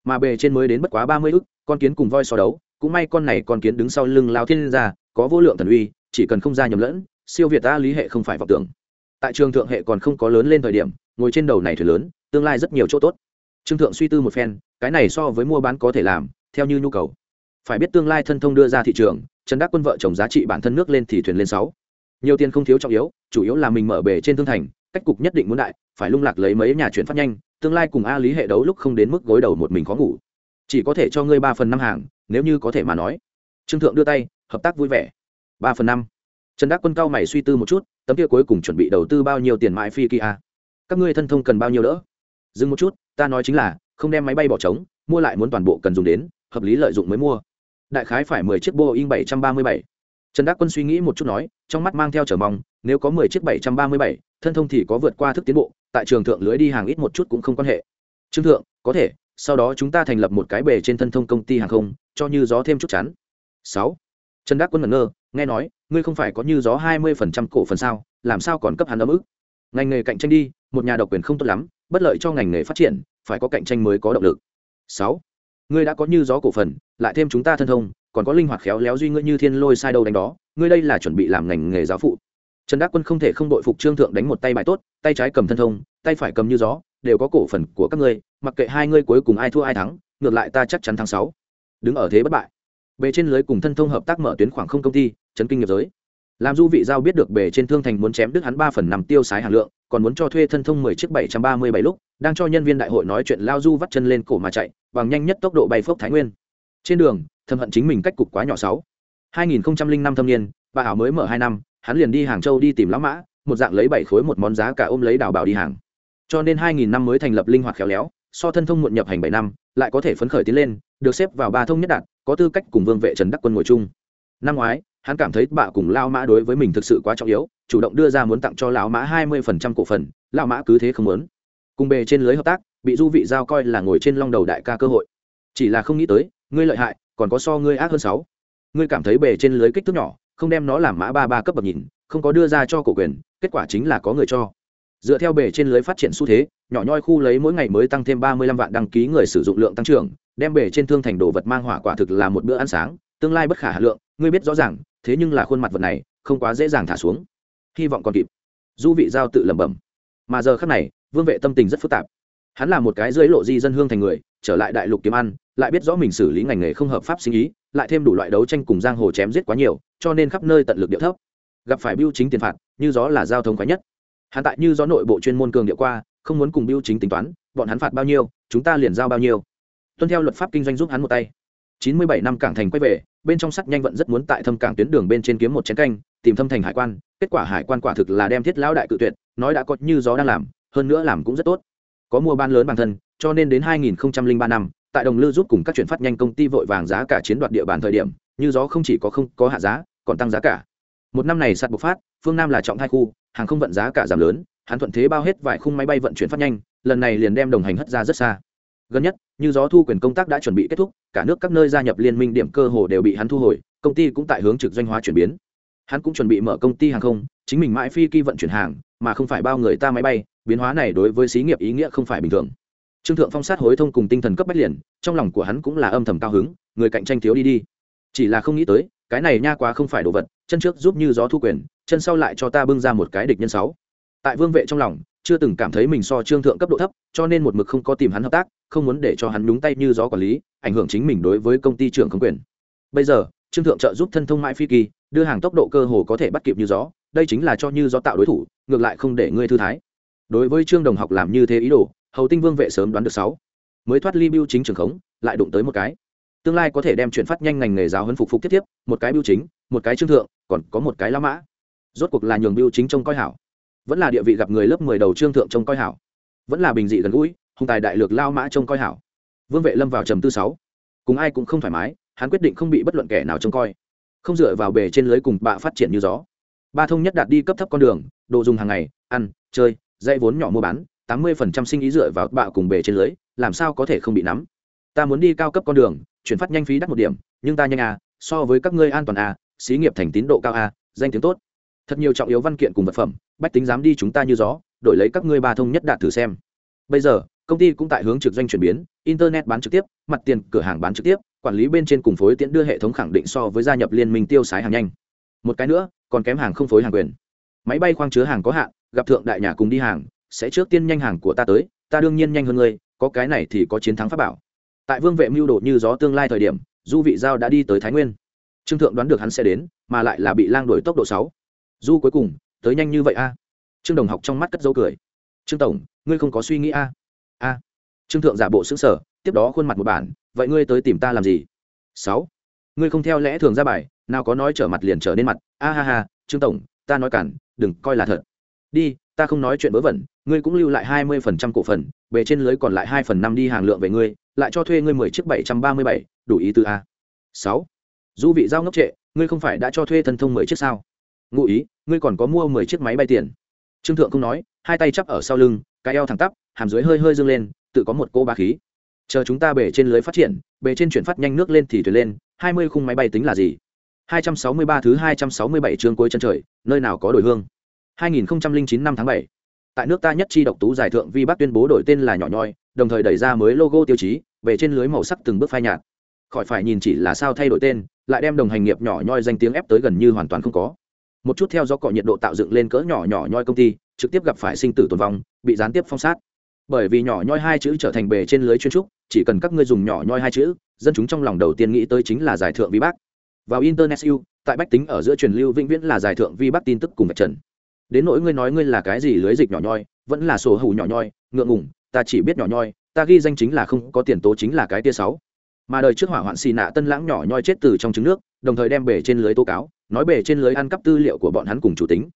Mà bề trên mới đến bất quá ba mươi ức, con kiến cùng voi so đấu, cũng may con này con kiến đứng sau lưng lao thiên ra có vô lượng thần uy, chỉ cần không ra nhầm lẫn, siêu việt ta lý hệ không phải vọng tưởng. Tại trường thượng hệ còn không có lớn lên thời điểm, ngồi trên đầu này thuyền lớn, tương lai rất nhiều chỗ tốt. Trương thượng suy tư một phen, cái này so với mua bán có thể làm, theo như nhu cầu phải biết tương lai thân thông đưa ra thị trường, trần đắc quân vợ chồng giá trị bản thân nước lên thì thuyền lên sáu. Nhiều tiền không thiếu trọng yếu, chủ yếu là mình mở bể trên thương thành, cách cục nhất định muốn đại, phải lung lạc lấy mấy nhà chuyển phát nhanh, tương lai cùng a lý hệ đấu lúc không đến mức gối đầu một mình khó ngủ. Chỉ có thể cho ngươi ba phần năm hàng, nếu như có thể mà nói. Trương thượng đưa tay, hợp tác vui vẻ. Ba phần năm. Trần đắc quân cao mày suy tư một chút, tấm kia cuối cùng chuẩn bị đầu tư bao nhiêu tiền mãi phi kia? Các ngươi thân thông cần bao nhiêu đỡ? Dừng một chút, ta nói chính là, không đem máy bay bỏ trống, mua lại muốn toàn bộ cần dùng đến, hợp lý lợi dụng mới mua đại khái phải mười chiếc boeing bảy trăm ba mươi bảy. Trần đắc quân suy nghĩ một chút nói, trong mắt mang theo trở mong, nếu có mười chiếc bảy trăm ba mươi bảy, thân thông thì có vượt qua thức tiến bộ, tại trường thượng lưới đi hàng ít một chút cũng không quan hệ. Trương thượng, có thể, sau đó chúng ta thành lập một cái bề trên thân thông công ty hàng không, cho như gió thêm chút chắn. Sáu. Trần đắc quân ngẩn ngơ, nghe nói, ngươi không phải có như gió hai mươi phần trăm cổ phần sao, làm sao còn cấp hắn ấm ức? Ngành nghề cạnh tranh đi, một nhà độc quyền không tốt lắm, bất lợi cho ngành nghề phát triển, phải có cạnh tranh mới có động lực. Sáu ngươi đã có như gió cổ phần, lại thêm chúng ta thân thông, còn có linh hoạt khéo léo duy ngươi như thiên lôi sai đâu đánh đó, ngươi đây là chuẩn bị làm ngành nghề giáo phụ. Trần đắc quân không thể không đội phục trương thượng đánh một tay bài tốt, tay trái cầm thân thông, tay phải cầm như gió, đều có cổ phần của các ngươi, mặc kệ hai ngươi cuối cùng ai thua ai thắng, ngược lại ta chắc chắn thắng sáu. Đứng ở thế bất bại. Bề trên lưới cùng thân thông hợp tác mở tuyến khoảng không công ty, chấn kinh nghiệp giới làm du vị giao biết được bề trên thương thành muốn chém đứt hắn ba phần năm tiêu sái hàng lượng, còn muốn cho thuê thân thông mười chiếc bảy trăm ba mươi bảy lúc, đang cho nhân viên đại hội nói chuyện lao du vắt chân lên cổ mà chạy, bằng nhanh nhất tốc độ bay phốc thái nguyên. Trên đường thâm hận chính mình cách cục quá nhỏ sáu. Hai nghìn năm thâm niên, bà ảo mới mở hai năm, hắn liền đi hàng châu đi tìm lão mã, một dạng lấy bảy khối một món giá cả ôm lấy đào bảo đi hàng. Cho nên hai nghìn năm mới thành lập linh hoạt khéo léo, so thân thông muộn nhập hành bảy năm, lại có thể phấn khởi tiến lên, được xếp vào ba thông nhất đạt, có tư cách cùng vương vệ trần đắc quân ngồi chung. Năm ngoái hắn cảm thấy bạ cùng lao mã đối với mình thực sự quá trọng yếu, chủ động đưa ra muốn tặng cho lão mã hai mươi phần trăm cổ phần, lão mã cứ thế không muốn. Cùng bề trên lưới hợp tác, bị du vị giao coi là ngồi trên long đầu đại ca cơ hội. Chỉ là không nghĩ tới, ngươi lợi hại, còn có so ngươi ác hơn sáu. Ngươi cảm thấy bề trên lưới kích thước nhỏ, không đem nó làm mã ba ba cấp bậc nhìn, không có đưa ra cho cổ quyền, kết quả chính là có người cho. Dựa theo bề trên lưới phát triển xu thế, nhỏ nhoi khu lấy mỗi ngày mới tăng thêm ba mươi lăm vạn đăng ký người sử dụng lượng tăng trưởng, đem bề trên thương thành đồ vật mang hỏa quả thực là một bữa ăn sáng, tương lai bất khả hà lượng ngươi biết rõ ràng, thế nhưng là khuôn mặt vật này, không quá dễ dàng thả xuống. Hy vọng còn kịp. Du vị giao tự lẩm bẩm. Mà giờ khắc này, vương vệ tâm tình rất phức tạp. Hắn là một cái dưới lộ di dân hương thành người, trở lại đại lục kiếm ăn, lại biết rõ mình xử lý ngành nghề không hợp pháp sinh ý, lại thêm đủ loại đấu tranh cùng giang hồ chém giết quá nhiều, cho nên khắp nơi tận lực điệu thấp. Gặp phải biêu chính tiền phạt, như gió là giao thông khoái nhất. Hắn tại như gió nội bộ chuyên môn cường điệu qua, không muốn cùng biêu chính tính toán, bọn hắn phạt bao nhiêu, chúng ta liền giao bao nhiêu. Tuân theo luật pháp kinh doanh giúp hắn một tay. Chín mươi bảy năm cảng thành quay về bên trong sắt nhanh vận rất muốn tại thâm cảng tuyến đường bên trên kiếm một chén canh, tìm thâm thành hải quan, kết quả hải quan quả thực là đem thiết lão đại cự tuyệt, nói đã có như gió đang làm, hơn nữa làm cũng rất tốt. Có mua ban lớn bản thân, cho nên đến 2003 năm, tại đồng lư giúp cùng các chuyển phát nhanh công ty vội vàng giá cả chiến đoạt địa bàn thời điểm, như gió không chỉ có không có hạ giá, còn tăng giá cả. Một năm này sạt bộc phát, phương nam là trọng hai khu, hàng không vận giá cả giảm lớn, hắn thuận thế bao hết vài khung máy bay vận chuyển phát nhanh, lần này liền đem đồng hành hất ra rất xa gần nhất, như gió thu quyền công tác đã chuẩn bị kết thúc, cả nước các nơi gia nhập liên minh điểm cơ hồ đều bị hắn thu hồi, công ty cũng tại hướng trực doanh hóa chuyển biến. Hắn cũng chuẩn bị mở công ty hàng không, chính mình mãi phi kỳ vận chuyển hàng, mà không phải bao người ta máy bay, biến hóa này đối với xí nghiệp ý nghĩa không phải bình thường. Trương thượng phong sát hối thông cùng tinh thần cấp bách liền, trong lòng của hắn cũng là âm thầm cao hứng, người cạnh tranh thiếu đi đi. Chỉ là không nghĩ tới, cái này nha quá không phải đồ vật, chân trước giúp như gió thu quyền, chân sau lại cho ta bưng ra một cái địch nhân sáu. Tại vương vệ trong lòng chưa từng cảm thấy mình so trương thượng cấp độ thấp, cho nên một mực không có tìm hắn hợp tác, không muốn để cho hắn nhúng tay như gió quản lý, ảnh hưởng chính mình đối với công ty trưởng không quyền. Bây giờ, trương thượng trợ giúp thân thông mãi phi kỳ, đưa hàng tốc độ cơ hồ có thể bắt kịp như gió, đây chính là cho như gió tạo đối thủ, ngược lại không để ngươi thư thái. Đối với trương đồng học làm như thế ý đồ, hầu tinh vương vệ sớm đoán được sáu. Mới thoát ly biêu chính trường khống, lại đụng tới một cái. Tương lai có thể đem chuyển phát nhanh ngành nghề giáo huấn phục phục tiếp tiếp, một cái biêu chính, một cái trương thượng, còn có một cái la mã. Rốt cuộc là nhường biêu chính trông coi hảo vẫn là địa vị gặp người lớp mười đầu trương thượng trông coi hảo. Vẫn là bình dị gần gũi, hùng tài đại lược lao mã trông coi hảo. Vương vệ lâm vào trầm tư sáu. Cùng ai cũng không thoải mái, hắn quyết định không bị bất luận kẻ nào trông coi. Không dựa vào bề trên lưới cùng bạ phát triển như gió. Ba thông nhất đạt đi cấp thấp con đường, đồ dùng hàng ngày, ăn, chơi dây vốn nhỏ mua bán, tám mươi phần trăm sinh ý dựa vào bạ cùng bề trên lưới, làm sao có thể không bị nắm? Ta muốn đi cao cấp con đường, chuyển phát nhanh phí đắt một điểm, nhưng ta nhanh à so với các ngươi an toàn à xí nghiệp thành tín độ cao à danh tiếng tốt. Thật nhiều trọng yếu văn kiện cùng vật phẩm bách tính dám đi chúng ta như gió, đổi lấy các ngươi ba thông nhất đạt thử xem. Bây giờ, công ty cũng tại hướng trực doanh chuyển biến, internet bán trực tiếp, mặt tiền cửa hàng bán trực tiếp, quản lý bên trên cùng phối tiễn đưa hệ thống khẳng định so với gia nhập liên minh tiêu sái hàng nhanh. Một cái nữa, còn kém hàng không phối hàng quyền. Máy bay khoang chứa hàng có hạn, gặp thượng đại nhà cùng đi hàng, sẽ trước tiên nhanh hàng của ta tới, ta đương nhiên nhanh hơn ngươi, có cái này thì có chiến thắng pháp bảo. Tại vương vệ mưu đồ như gió tương lai thời điểm, du vị giao đã đi tới thái nguyên. Trương thượng đoán được hắn sẽ đến, mà lại là bị lang đổi tốc độ sáu. Du cuối cùng tới nhanh như vậy a? Trương đồng học trong mắt cất dấu cười. Trương tổng, ngươi không có suy nghĩ a? A. Trương thượng giả bộ xứng sở tiếp đó khuôn mặt một bản, vậy ngươi tới tìm ta làm gì? Sáu. Ngươi không theo lẽ thường ra bài, nào có nói trở mặt liền trở nên mặt. A ha ha, trương tổng, ta nói cản, đừng coi là thật. Đi, ta không nói chuyện vớ vẩn, ngươi cũng lưu lại hai mươi phần trăm cổ phần, bề trên lưới còn lại hai phần năm đi hàng lượng về ngươi, lại cho thuê ngươi mười chiếc bảy trăm ba mươi bảy, đủ ý từ a. Sáu. Du vị giao ngốc trệ, ngươi không phải đã cho thuê thân thông mười chiếc sao? Ngụ ý, ngươi còn có mua mười chiếc máy bay tiền. Trương thượng không nói, hai tay chắp ở sau lưng, cái eo thẳng tắp, hàm dưới hơi hơi dâng lên, tự có một cô ba khí. Chờ chúng ta bể trên lưới phát triển, bể trên chuyển phát nhanh nước lên thì thuyền lên, hai mươi khung máy bay tính là gì? Hai trăm sáu mươi ba thứ hai trăm sáu mươi bảy chương cuối chân trời, nơi nào có đổi hương. Hai nghìn chín năm tháng bảy. Tại nước ta nhất chi độc tú giải thượng vi bắc tuyên bố đổi tên là nhỏ nhoi, đồng thời đẩy ra mới logo tiêu chí về trên lưới màu sắc từng bước phai nhạt. Khỏi phải nhìn chỉ là sao thay đổi tên, lại đem đồng hành nghiệp nhỏ nhoi danh tiếng ép tới gần như hoàn toàn không có một chút theo do cọ nhiệt độ tạo dựng lên cỡ nhỏ nhỏ nhoi công ty, trực tiếp gặp phải sinh tử tồn vong, bị gián tiếp phong sát. Bởi vì nhỏ nhoi hai chữ trở thành bề trên lưới chuyên trúc, chỉ cần các ngươi dùng nhỏ nhoi hai chữ, dân chúng trong lòng đầu tiên nghĩ tới chính là giải thượng vi bắc. Vào internet u tại bách tính ở giữa truyền lưu vĩnh viễn là giải thượng vi bắc tin tức cùng vạch trần. Đến nỗi ngươi nói ngươi là cái gì lưới dịch nhỏ nhoi, vẫn là sổ hủ nhỏ nhoi, ngượng ngủng ta chỉ biết nhỏ nhoi, ta ghi danh chính là không có tiền tố chính là cái tia sáu. Mà đời trước hỏa hoạn xì nạ tân lãng nhỏ nhoi chết từ trong trứng nước, đồng thời đem bể trên lưới tố cáo nói bề trên lưới ăn cắp tư liệu của bọn hắn cùng chủ tính.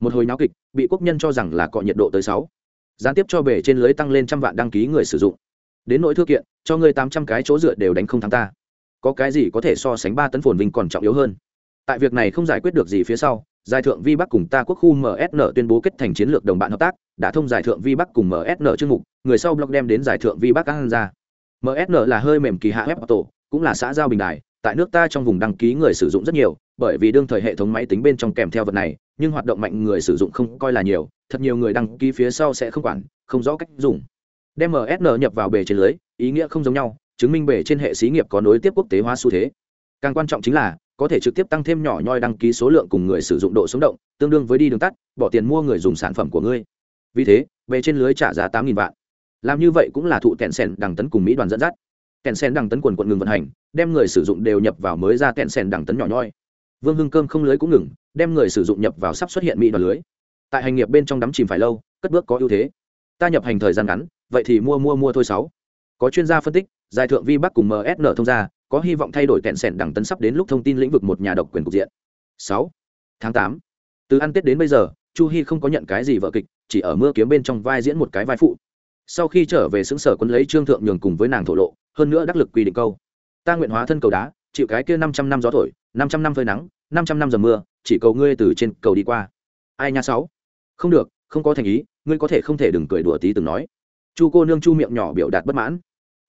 Một hồi náo kịch, bị quốc nhân cho rằng là cọ nhiệt độ tới sáu. Gián tiếp cho bề trên lưới tăng lên trăm vạn đăng ký người sử dụng. Đến nỗi thư kiện, cho người tám trăm cái chỗ dựa đều đánh không thắng ta. Có cái gì có thể so sánh ba tấn phồn vinh còn trọng yếu hơn? Tại việc này không giải quyết được gì phía sau, giải thượng vi bắc cùng ta quốc khu msn tuyên bố kết thành chiến lược đồng bạn hợp tác, đã thông giải thượng vi bắc cùng msn chương mục, người sau blog đem đến giải thượng vi bắc ăn ra. Msn là hơi mềm kỳ hạ web tổ, cũng là xã giao bình đài tại nước ta trong vùng đăng ký người sử dụng rất nhiều, bởi vì đương thời hệ thống máy tính bên trong kèm theo vật này, nhưng hoạt động mạnh người sử dụng không coi là nhiều, thật nhiều người đăng ký phía sau sẽ không quản, không rõ cách dùng. Đem msn nhập vào bề trên lưới, ý nghĩa không giống nhau, chứng minh bề trên hệ xí nghiệp có nối tiếp quốc tế hóa xu thế. Càng quan trọng chính là, có thể trực tiếp tăng thêm nhỏ nhoi đăng ký số lượng cùng người sử dụng độ sống động, tương đương với đi đường tắt, bỏ tiền mua người dùng sản phẩm của ngươi. Vì thế, bề trên lưới trả giá tám vạn. Làm như vậy cũng là thụ kẹn sẻn đằng tấn cùng mỹ đoàn dẫn dắt kẹn sen đằng tấn quần quận ngừng vận hành, đem người sử dụng đều nhập vào mới ra kẹn sen đằng tấn nhỏ nhoi. Vương hưng cơm không lưới cũng ngừng, đem người sử dụng nhập vào sắp xuất hiện mỹ đoàn lưới. Tại hành nghiệp bên trong đắm chìm phải lâu, cất bước có ưu thế. Ta nhập hành thời gian ngắn, vậy thì mua mua mua thôi sáu. Có chuyên gia phân tích, giải thượng vi bắc cùng msn thông ra có hy vọng thay đổi kẹn sen đẳng tấn sắp đến lúc thông tin lĩnh vực một nhà độc quyền cục diện. Sáu. Tháng tám. Từ ăn tết đến bây giờ, chu hy không có nhận cái gì vợ kịch, chỉ ở mưa kiếm bên trong vai diễn một cái vai phụ sau khi trở về xứng sở quân lấy trương thượng nhường cùng với nàng thổ lộ, hơn nữa đắc lực quy định câu. Ta nguyện hóa thân cầu đá, chịu cái kia năm trăm năm gió thổi, năm trăm năm phơi nắng, năm trăm năm dầm mưa, chỉ cầu ngươi từ trên cầu đi qua. Ai nha sáu? Không được, không có thành ý, ngươi có thể không thể đừng cười đùa tí từng nói. Chu cô nương chu miệng nhỏ biểu đạt bất mãn.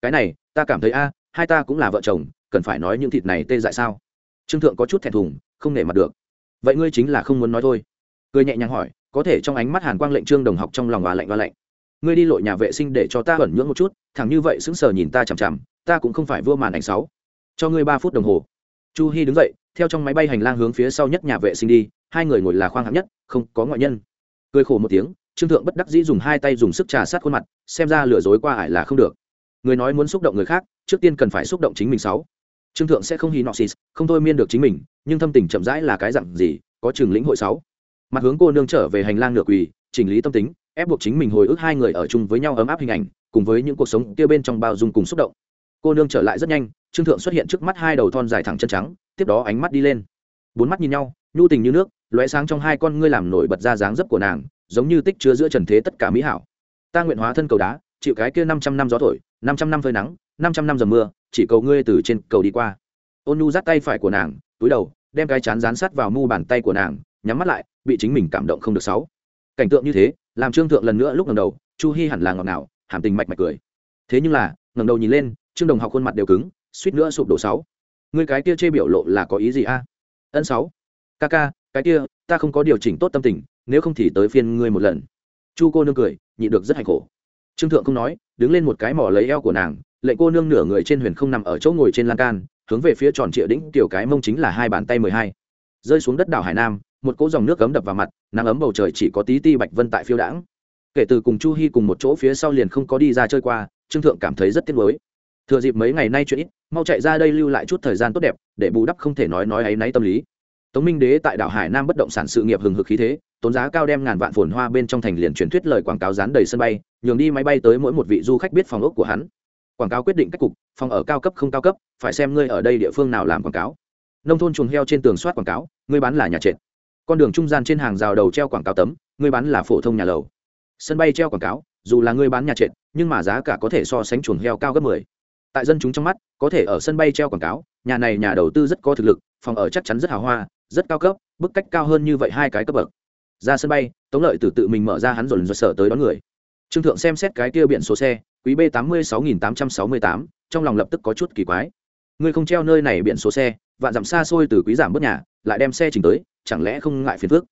Cái này, ta cảm thấy a, hai ta cũng là vợ chồng, cần phải nói những thịt này tê dại sao? Trương thượng có chút thẹn thùng, không nể mặt được. Vậy ngươi chính là không muốn nói thôi. Cười nhẹ nhàng hỏi, có thể trong ánh mắt hàn quang lệnh trương đồng học trong lòng và lạnh và lạnh ngươi đi lội nhà vệ sinh để cho ta ẩn nhưỡng một chút, thẳng như vậy sững sờ nhìn ta chằm chằm, ta cũng không phải vua màn ảnh sáu. Cho ngươi ba phút đồng hồ. Chu hy đứng dậy, theo trong máy bay hành lang hướng phía sau nhất nhà vệ sinh đi, hai người ngồi là khoang hạng nhất, không có ngoại nhân. Cười khổ một tiếng, trương thượng bất đắc dĩ dùng hai tay dùng sức trà sát khuôn mặt, xem ra lừa dối qua ải là không được. Người nói muốn xúc động người khác, trước tiên cần phải xúc động chính mình sáu. Trương thượng sẽ không hy noxis không thôi miên được chính mình, nhưng thâm tình chậm rãi là cái dặn gì, có trường lĩnh hội sáu. Mặt hướng cô nương trở về hành lang nửa quỳ, chỉnh lý tâm tính ép buộc chính mình hồi ức hai người ở chung với nhau ấm áp hình ảnh, cùng với những cuộc sống kia bên trong bao dung cùng xúc động. Cô nương trở lại rất nhanh, trương thượng xuất hiện trước mắt hai đầu thon dài thẳng chân trắng, tiếp đó ánh mắt đi lên. Bốn mắt nhìn nhau, nhu tình như nước, lóe sáng trong hai con ngươi làm nổi bật ra dáng dấp của nàng, giống như tích chứa giữa trần thế tất cả mỹ hảo. Ta nguyện hóa thân cầu đá, chịu cái kia năm trăm năm gió thổi, năm trăm năm phơi nắng, năm trăm năm dầm mưa, chỉ cầu ngươi từ trên cầu đi qua. Ôn nu dắt tay phải của nàng, túi đầu, đem cái chán dán sát vào mu bàn tay của nàng, nhắm mắt lại, bị chính mình cảm động không được sáu. Cảnh tượng như thế làm trương thượng lần nữa lúc ngẩng đầu, chu hi hẳn là ngọt ngào, hàm tình mạch mạch cười. Thế nhưng là, ngẩng đầu nhìn lên, trương đồng học khuôn mặt đều cứng, suýt nữa sụp đổ sáu. Ngươi cái kia chê biểu lộ là có ý gì a? Ân sáu. Ca ca, cái kia, ta không có điều chỉnh tốt tâm tình, nếu không thì tới phiên ngươi một lần. Chu cô nương cười, nhịn được rất hạnh khổ. Trương thượng không nói, đứng lên một cái mỏ lấy eo của nàng, lệnh cô nương nửa người trên huyền không nằm ở chỗ ngồi trên lan can, hướng về phía tròn trịa đỉnh, tiểu cái mông chính là hai bàn tay mười hai. Rơi xuống đất đảo hải nam một cỗ dòng nước cấm đập vào mặt, nắng ấm bầu trời chỉ có tí ti bạch vân tại phiêu đãng. Kể từ cùng chu hy cùng một chỗ phía sau liền không có đi ra chơi qua, trương thượng cảm thấy rất tiếc nuối. Thừa dịp mấy ngày nay chuyện ít, mau chạy ra đây lưu lại chút thời gian tốt đẹp, để bù đắp không thể nói nói ấy náy tâm lý. Tống minh đế tại đảo hải nam bất động sản sự nghiệp hừng hực khí thế, tốn giá cao đem ngàn vạn phồn hoa bên trong thành liền truyền thuyết lời quảng cáo dán đầy sân bay, nhường đi máy bay tới mỗi một vị du khách biết phòng ốc của hắn. Quảng cáo quyết định cách cục, phòng ở cao cấp không cao cấp, phải xem ngươi ở đây địa phương nào làm quảng cáo. Nông thôn chuồng heo trên tường soát quảng cáo, ngươi bán là nhà trệt con đường trung gian trên hàng rào đầu treo quảng cáo tấm người bán là phổ thông nhà lầu. Sân bay treo quảng cáo, dù là người bán nhà trệt, nhưng mà giá cả có thể so sánh chuồng heo cao gấp 10. tại dân chúng trong mắt, có thể ở sân bay treo quảng cáo, nhà này nhà đầu tư rất có thực lực, phòng ở chắc chắn rất hào hoa, rất cao cấp, bức cách cao hơn như vậy hai cái cấp bậc. Ra sân bay, tống lợi từ tự mình mở ra hắn dồn dồn sở tới đón người. Trương thượng xem xét cái kia biển số xe, quý b tám mươi sáu nghìn tám trăm sáu mươi tám, trong lòng lập tức có chút kỳ quái. Ngươi không treo nơi này biển số xe, vạn dặm xa xôi từ quý giảm bớt nhà lại đem xe chỉnh tới, chẳng lẽ không ngại phiền phước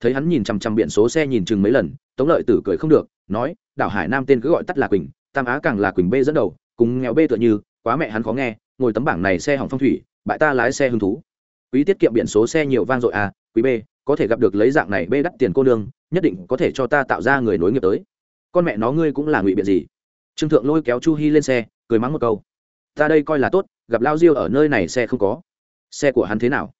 thấy hắn nhìn chằm chằm biển số xe nhìn chừng mấy lần, tống lợi tử cười không được, nói, đảo hải nam tên cứ gọi tắt là quỳnh, tam á càng là quỳnh b dẫn đầu, cùng nghèo b tựa như, quá mẹ hắn khó nghe, ngồi tấm bảng này xe hỏng phong thủy, bại ta lái xe hứng thú. Quý tiết kiệm biển số xe nhiều vang dội à quý b có thể gặp được lấy dạng này b đắt tiền cô nương, nhất định có thể cho ta tạo ra người nối nghiệp tới. Con mẹ nó ngươi cũng là ngụy biện gì? Trương thượng lôi kéo chu hy lên xe, cười mắng một câu, ta đây coi là tốt, gặp lao diêu ở nơi này xe không có. Xe của hắn thế nào?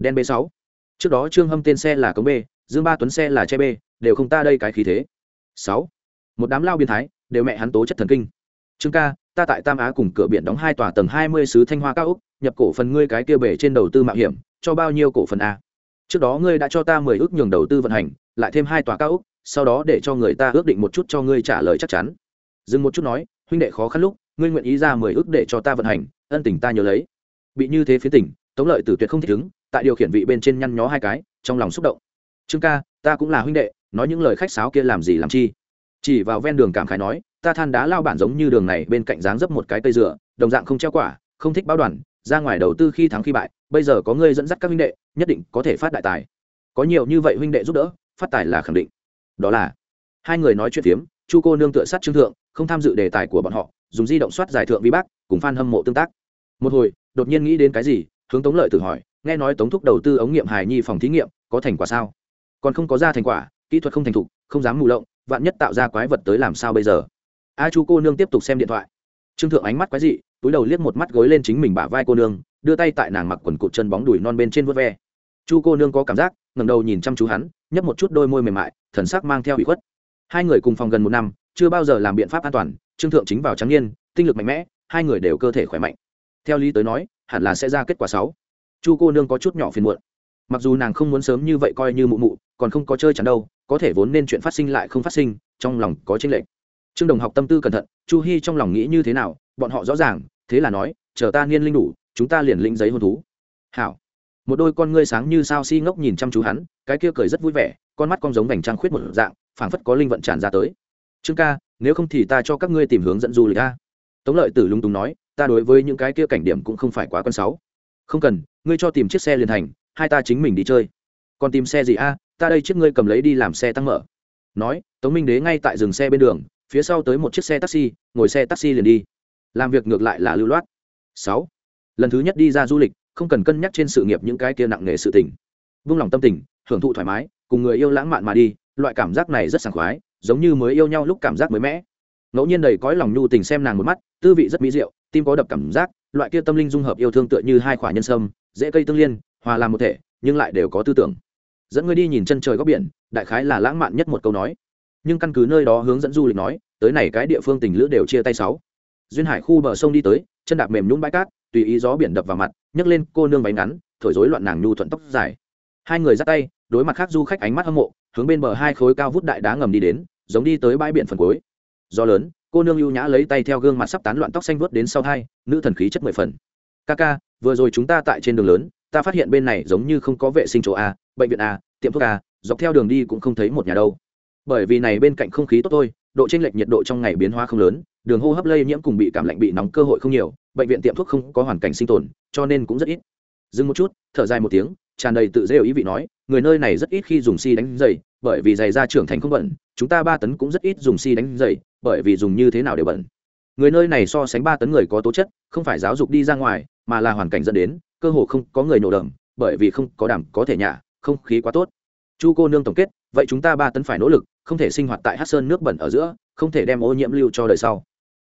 Đen b sáu. Trước đó trương hâm tên xe là cống b, dương ba tuấn xe là che b, đều không ta đây cái khí thế. Sáu. Một đám lao biên thái, đều mẹ hắn tố chất thần kinh. Trương ca, ta tại tam á cùng cửa biển đóng hai tòa tầng hai mươi sứ thanh hoa cao úc nhập cổ phần ngươi cái kia bể trên đầu tư mạo hiểm, cho bao nhiêu cổ phần a trước đó ngươi đã cho ta mười ước nhường đầu tư vận hành, lại thêm hai tòa cao úc sau đó để cho người ta ước định một chút cho ngươi trả lời chắc chắn. Dừng một chút nói, huynh đệ khó khăn lúc, ngươi nguyện ý ra mười ước để cho ta vận hành, ân tình ta nhớ lấy. Bị như thế phía tỉnh, tống lợi tử tuyệt không thích ứng tại điều khiển vị bên trên nhăn nhó hai cái, trong lòng xúc động. Trương ca, ta cũng là huynh đệ, nói những lời khách sáo kia làm gì làm chi? Chỉ vào ven đường cảm khái nói, ta than đá lao bản giống như đường này bên cạnh dáng dấp một cái cây dừa, đồng dạng không treo quả, không thích báo đoàn, ra ngoài đầu tư khi thắng khi bại, bây giờ có ngươi dẫn dắt các huynh đệ, nhất định có thể phát đại tài. Có nhiều như vậy huynh đệ giúp đỡ, phát tài là khẳng định. Đó là, hai người nói chuyện phiếm, chu cô nương tựa sát trương thượng, không tham dự đề tài của bọn họ, dùng di động soát giải thượng vi bác, cùng f hâm mộ tương tác. Một hồi, đột nhiên nghĩ đến cái gì, hướng tống lợi tự hỏi nghe nói tống thúc đầu tư ống nghiệm hài nhi phòng thí nghiệm, có thành quả sao? Còn không có ra thành quả, kỹ thuật không thành thục, không dám mù lộng, vạn nhất tạo ra quái vật tới làm sao bây giờ? A chu cô nương tiếp tục xem điện thoại. Trương thượng ánh mắt quái dị, túi đầu liếc một mắt gối lên chính mình bả vai cô nương, đưa tay tại nàng mặc quần cụt chân bóng đùi non bên trên vớt ve. Chu cô nương có cảm giác ngầm đầu nhìn chăm chú hắn, nhấp một chút đôi môi mềm mại, thần sắc mang theo ủy khuất. Hai người cùng phòng gần một năm, chưa bao giờ làm biện pháp an toàn, trương thượng chính vào trắng niên, tinh lực mạnh mẽ, hai người đều cơ thể khỏe mạnh. Theo lý tới nói, hẳn là sẽ ra kết quả sáu chu cô nương có chút nhỏ phiền muộn. Mặc dù nàng không muốn sớm như vậy coi như mụ mụ, còn không có chơi chắn đâu, có thể vốn nên chuyện phát sinh lại không phát sinh, trong lòng có tranh lệch. Trương đồng học tâm tư cẩn thận, chu hy trong lòng nghĩ như thế nào, bọn họ rõ ràng, thế là nói, chờ ta niên linh đủ, chúng ta liền lĩnh giấy hôn thú. Hảo. Một đôi con ngươi sáng như sao si ngốc nhìn chăm chú hắn, cái kia cười rất vui vẻ, con mắt con giống vành trăng khuyết một dạng, phảng phất có linh vận tràn ra tới. Trương ca, nếu không thì ta cho các ngươi tìm hướng dẫn du lịch ta tống lợi tử lung túng nói, ta đối với những cái kia cảnh điểm cũng không phải quá con sáu không cần ngươi cho tìm chiếc xe liền thành, hai ta chính mình đi chơi. Còn tìm xe gì a? Ta đây chiếc ngươi cầm lấy đi làm xe tăng mở. Nói, tống minh đế ngay tại dừng xe bên đường, phía sau tới một chiếc xe taxi, ngồi xe taxi liền đi. Làm việc ngược lại là lưu loát. Sáu. Lần thứ nhất đi ra du lịch, không cần cân nhắc trên sự nghiệp những cái kia nặng nề sự tình. Vung lòng tâm tình, hưởng thụ thoải mái, cùng người yêu lãng mạn mà đi, loại cảm giác này rất sảng khoái, giống như mới yêu nhau lúc cảm giác mới mẻ. Ngẫu nhiên đầy cõi lòng nhu tình xem nàng một mắt, tư vị rất mỹ diệu, tim có đập cảm giác, loại kia tâm linh dung hợp yêu thương tựa như hai khỏa nhân sâm dễ cây tương liên, hòa làm một thể, nhưng lại đều có tư tưởng. Dẫn ngươi đi nhìn chân trời góc biển, đại khái là lãng mạn nhất một câu nói. Nhưng căn cứ nơi đó hướng dẫn du lịch nói, tới này cái địa phương tình lữ đều chia tay sáu. Duyên hải khu bờ sông đi tới, chân đạp mềm nhũng bãi cát, tùy ý gió biển đập vào mặt, nhấc lên cô nương váy ngắn, thổi rối loạn nàng nhu thuận tóc dài. Hai người ra tay, đối mặt khác du khách ánh mắt hâm mộ, hướng bên bờ hai khối cao vút đại đá ngầm đi đến, giống đi tới bãi biển phần cuối. Do lớn, cô nương ưu nhã lấy tay theo gương mặt sắp tán loạn tóc xanh vớt đến sau thai, nữ thần khí chất mười phần. Ca ca vừa rồi chúng ta tại trên đường lớn, ta phát hiện bên này giống như không có vệ sinh chỗ a, bệnh viện a, tiệm thuốc a, dọc theo đường đi cũng không thấy một nhà đâu. Bởi vì này bên cạnh không khí tốt thôi, độ chênh lệch nhiệt độ trong ngày biến hóa không lớn, đường hô hấp lây nhiễm cùng bị cảm lạnh bị nóng cơ hội không nhiều, bệnh viện tiệm thuốc không có hoàn cảnh sinh tồn, cho nên cũng rất ít. Dừng một chút, thở dài một tiếng, tràn đầy tự rêu ý vị nói, người nơi này rất ít khi dùng si đánh giày, bởi vì giày da trưởng thành không bẩn, chúng ta ba tấn cũng rất ít dùng si đánh giày, bởi vì dùng như thế nào đều bẩn người nơi này so sánh ba tấn người có tố chất không phải giáo dục đi ra ngoài mà là hoàn cảnh dẫn đến cơ hồ không có người nổ đầm bởi vì không có đảm có thể nhả không khí quá tốt. Chu cô nương tổng kết vậy chúng ta ba tấn phải nỗ lực không thể sinh hoạt tại hát sơn nước bẩn ở giữa không thể đem ô nhiễm lưu cho đời sau.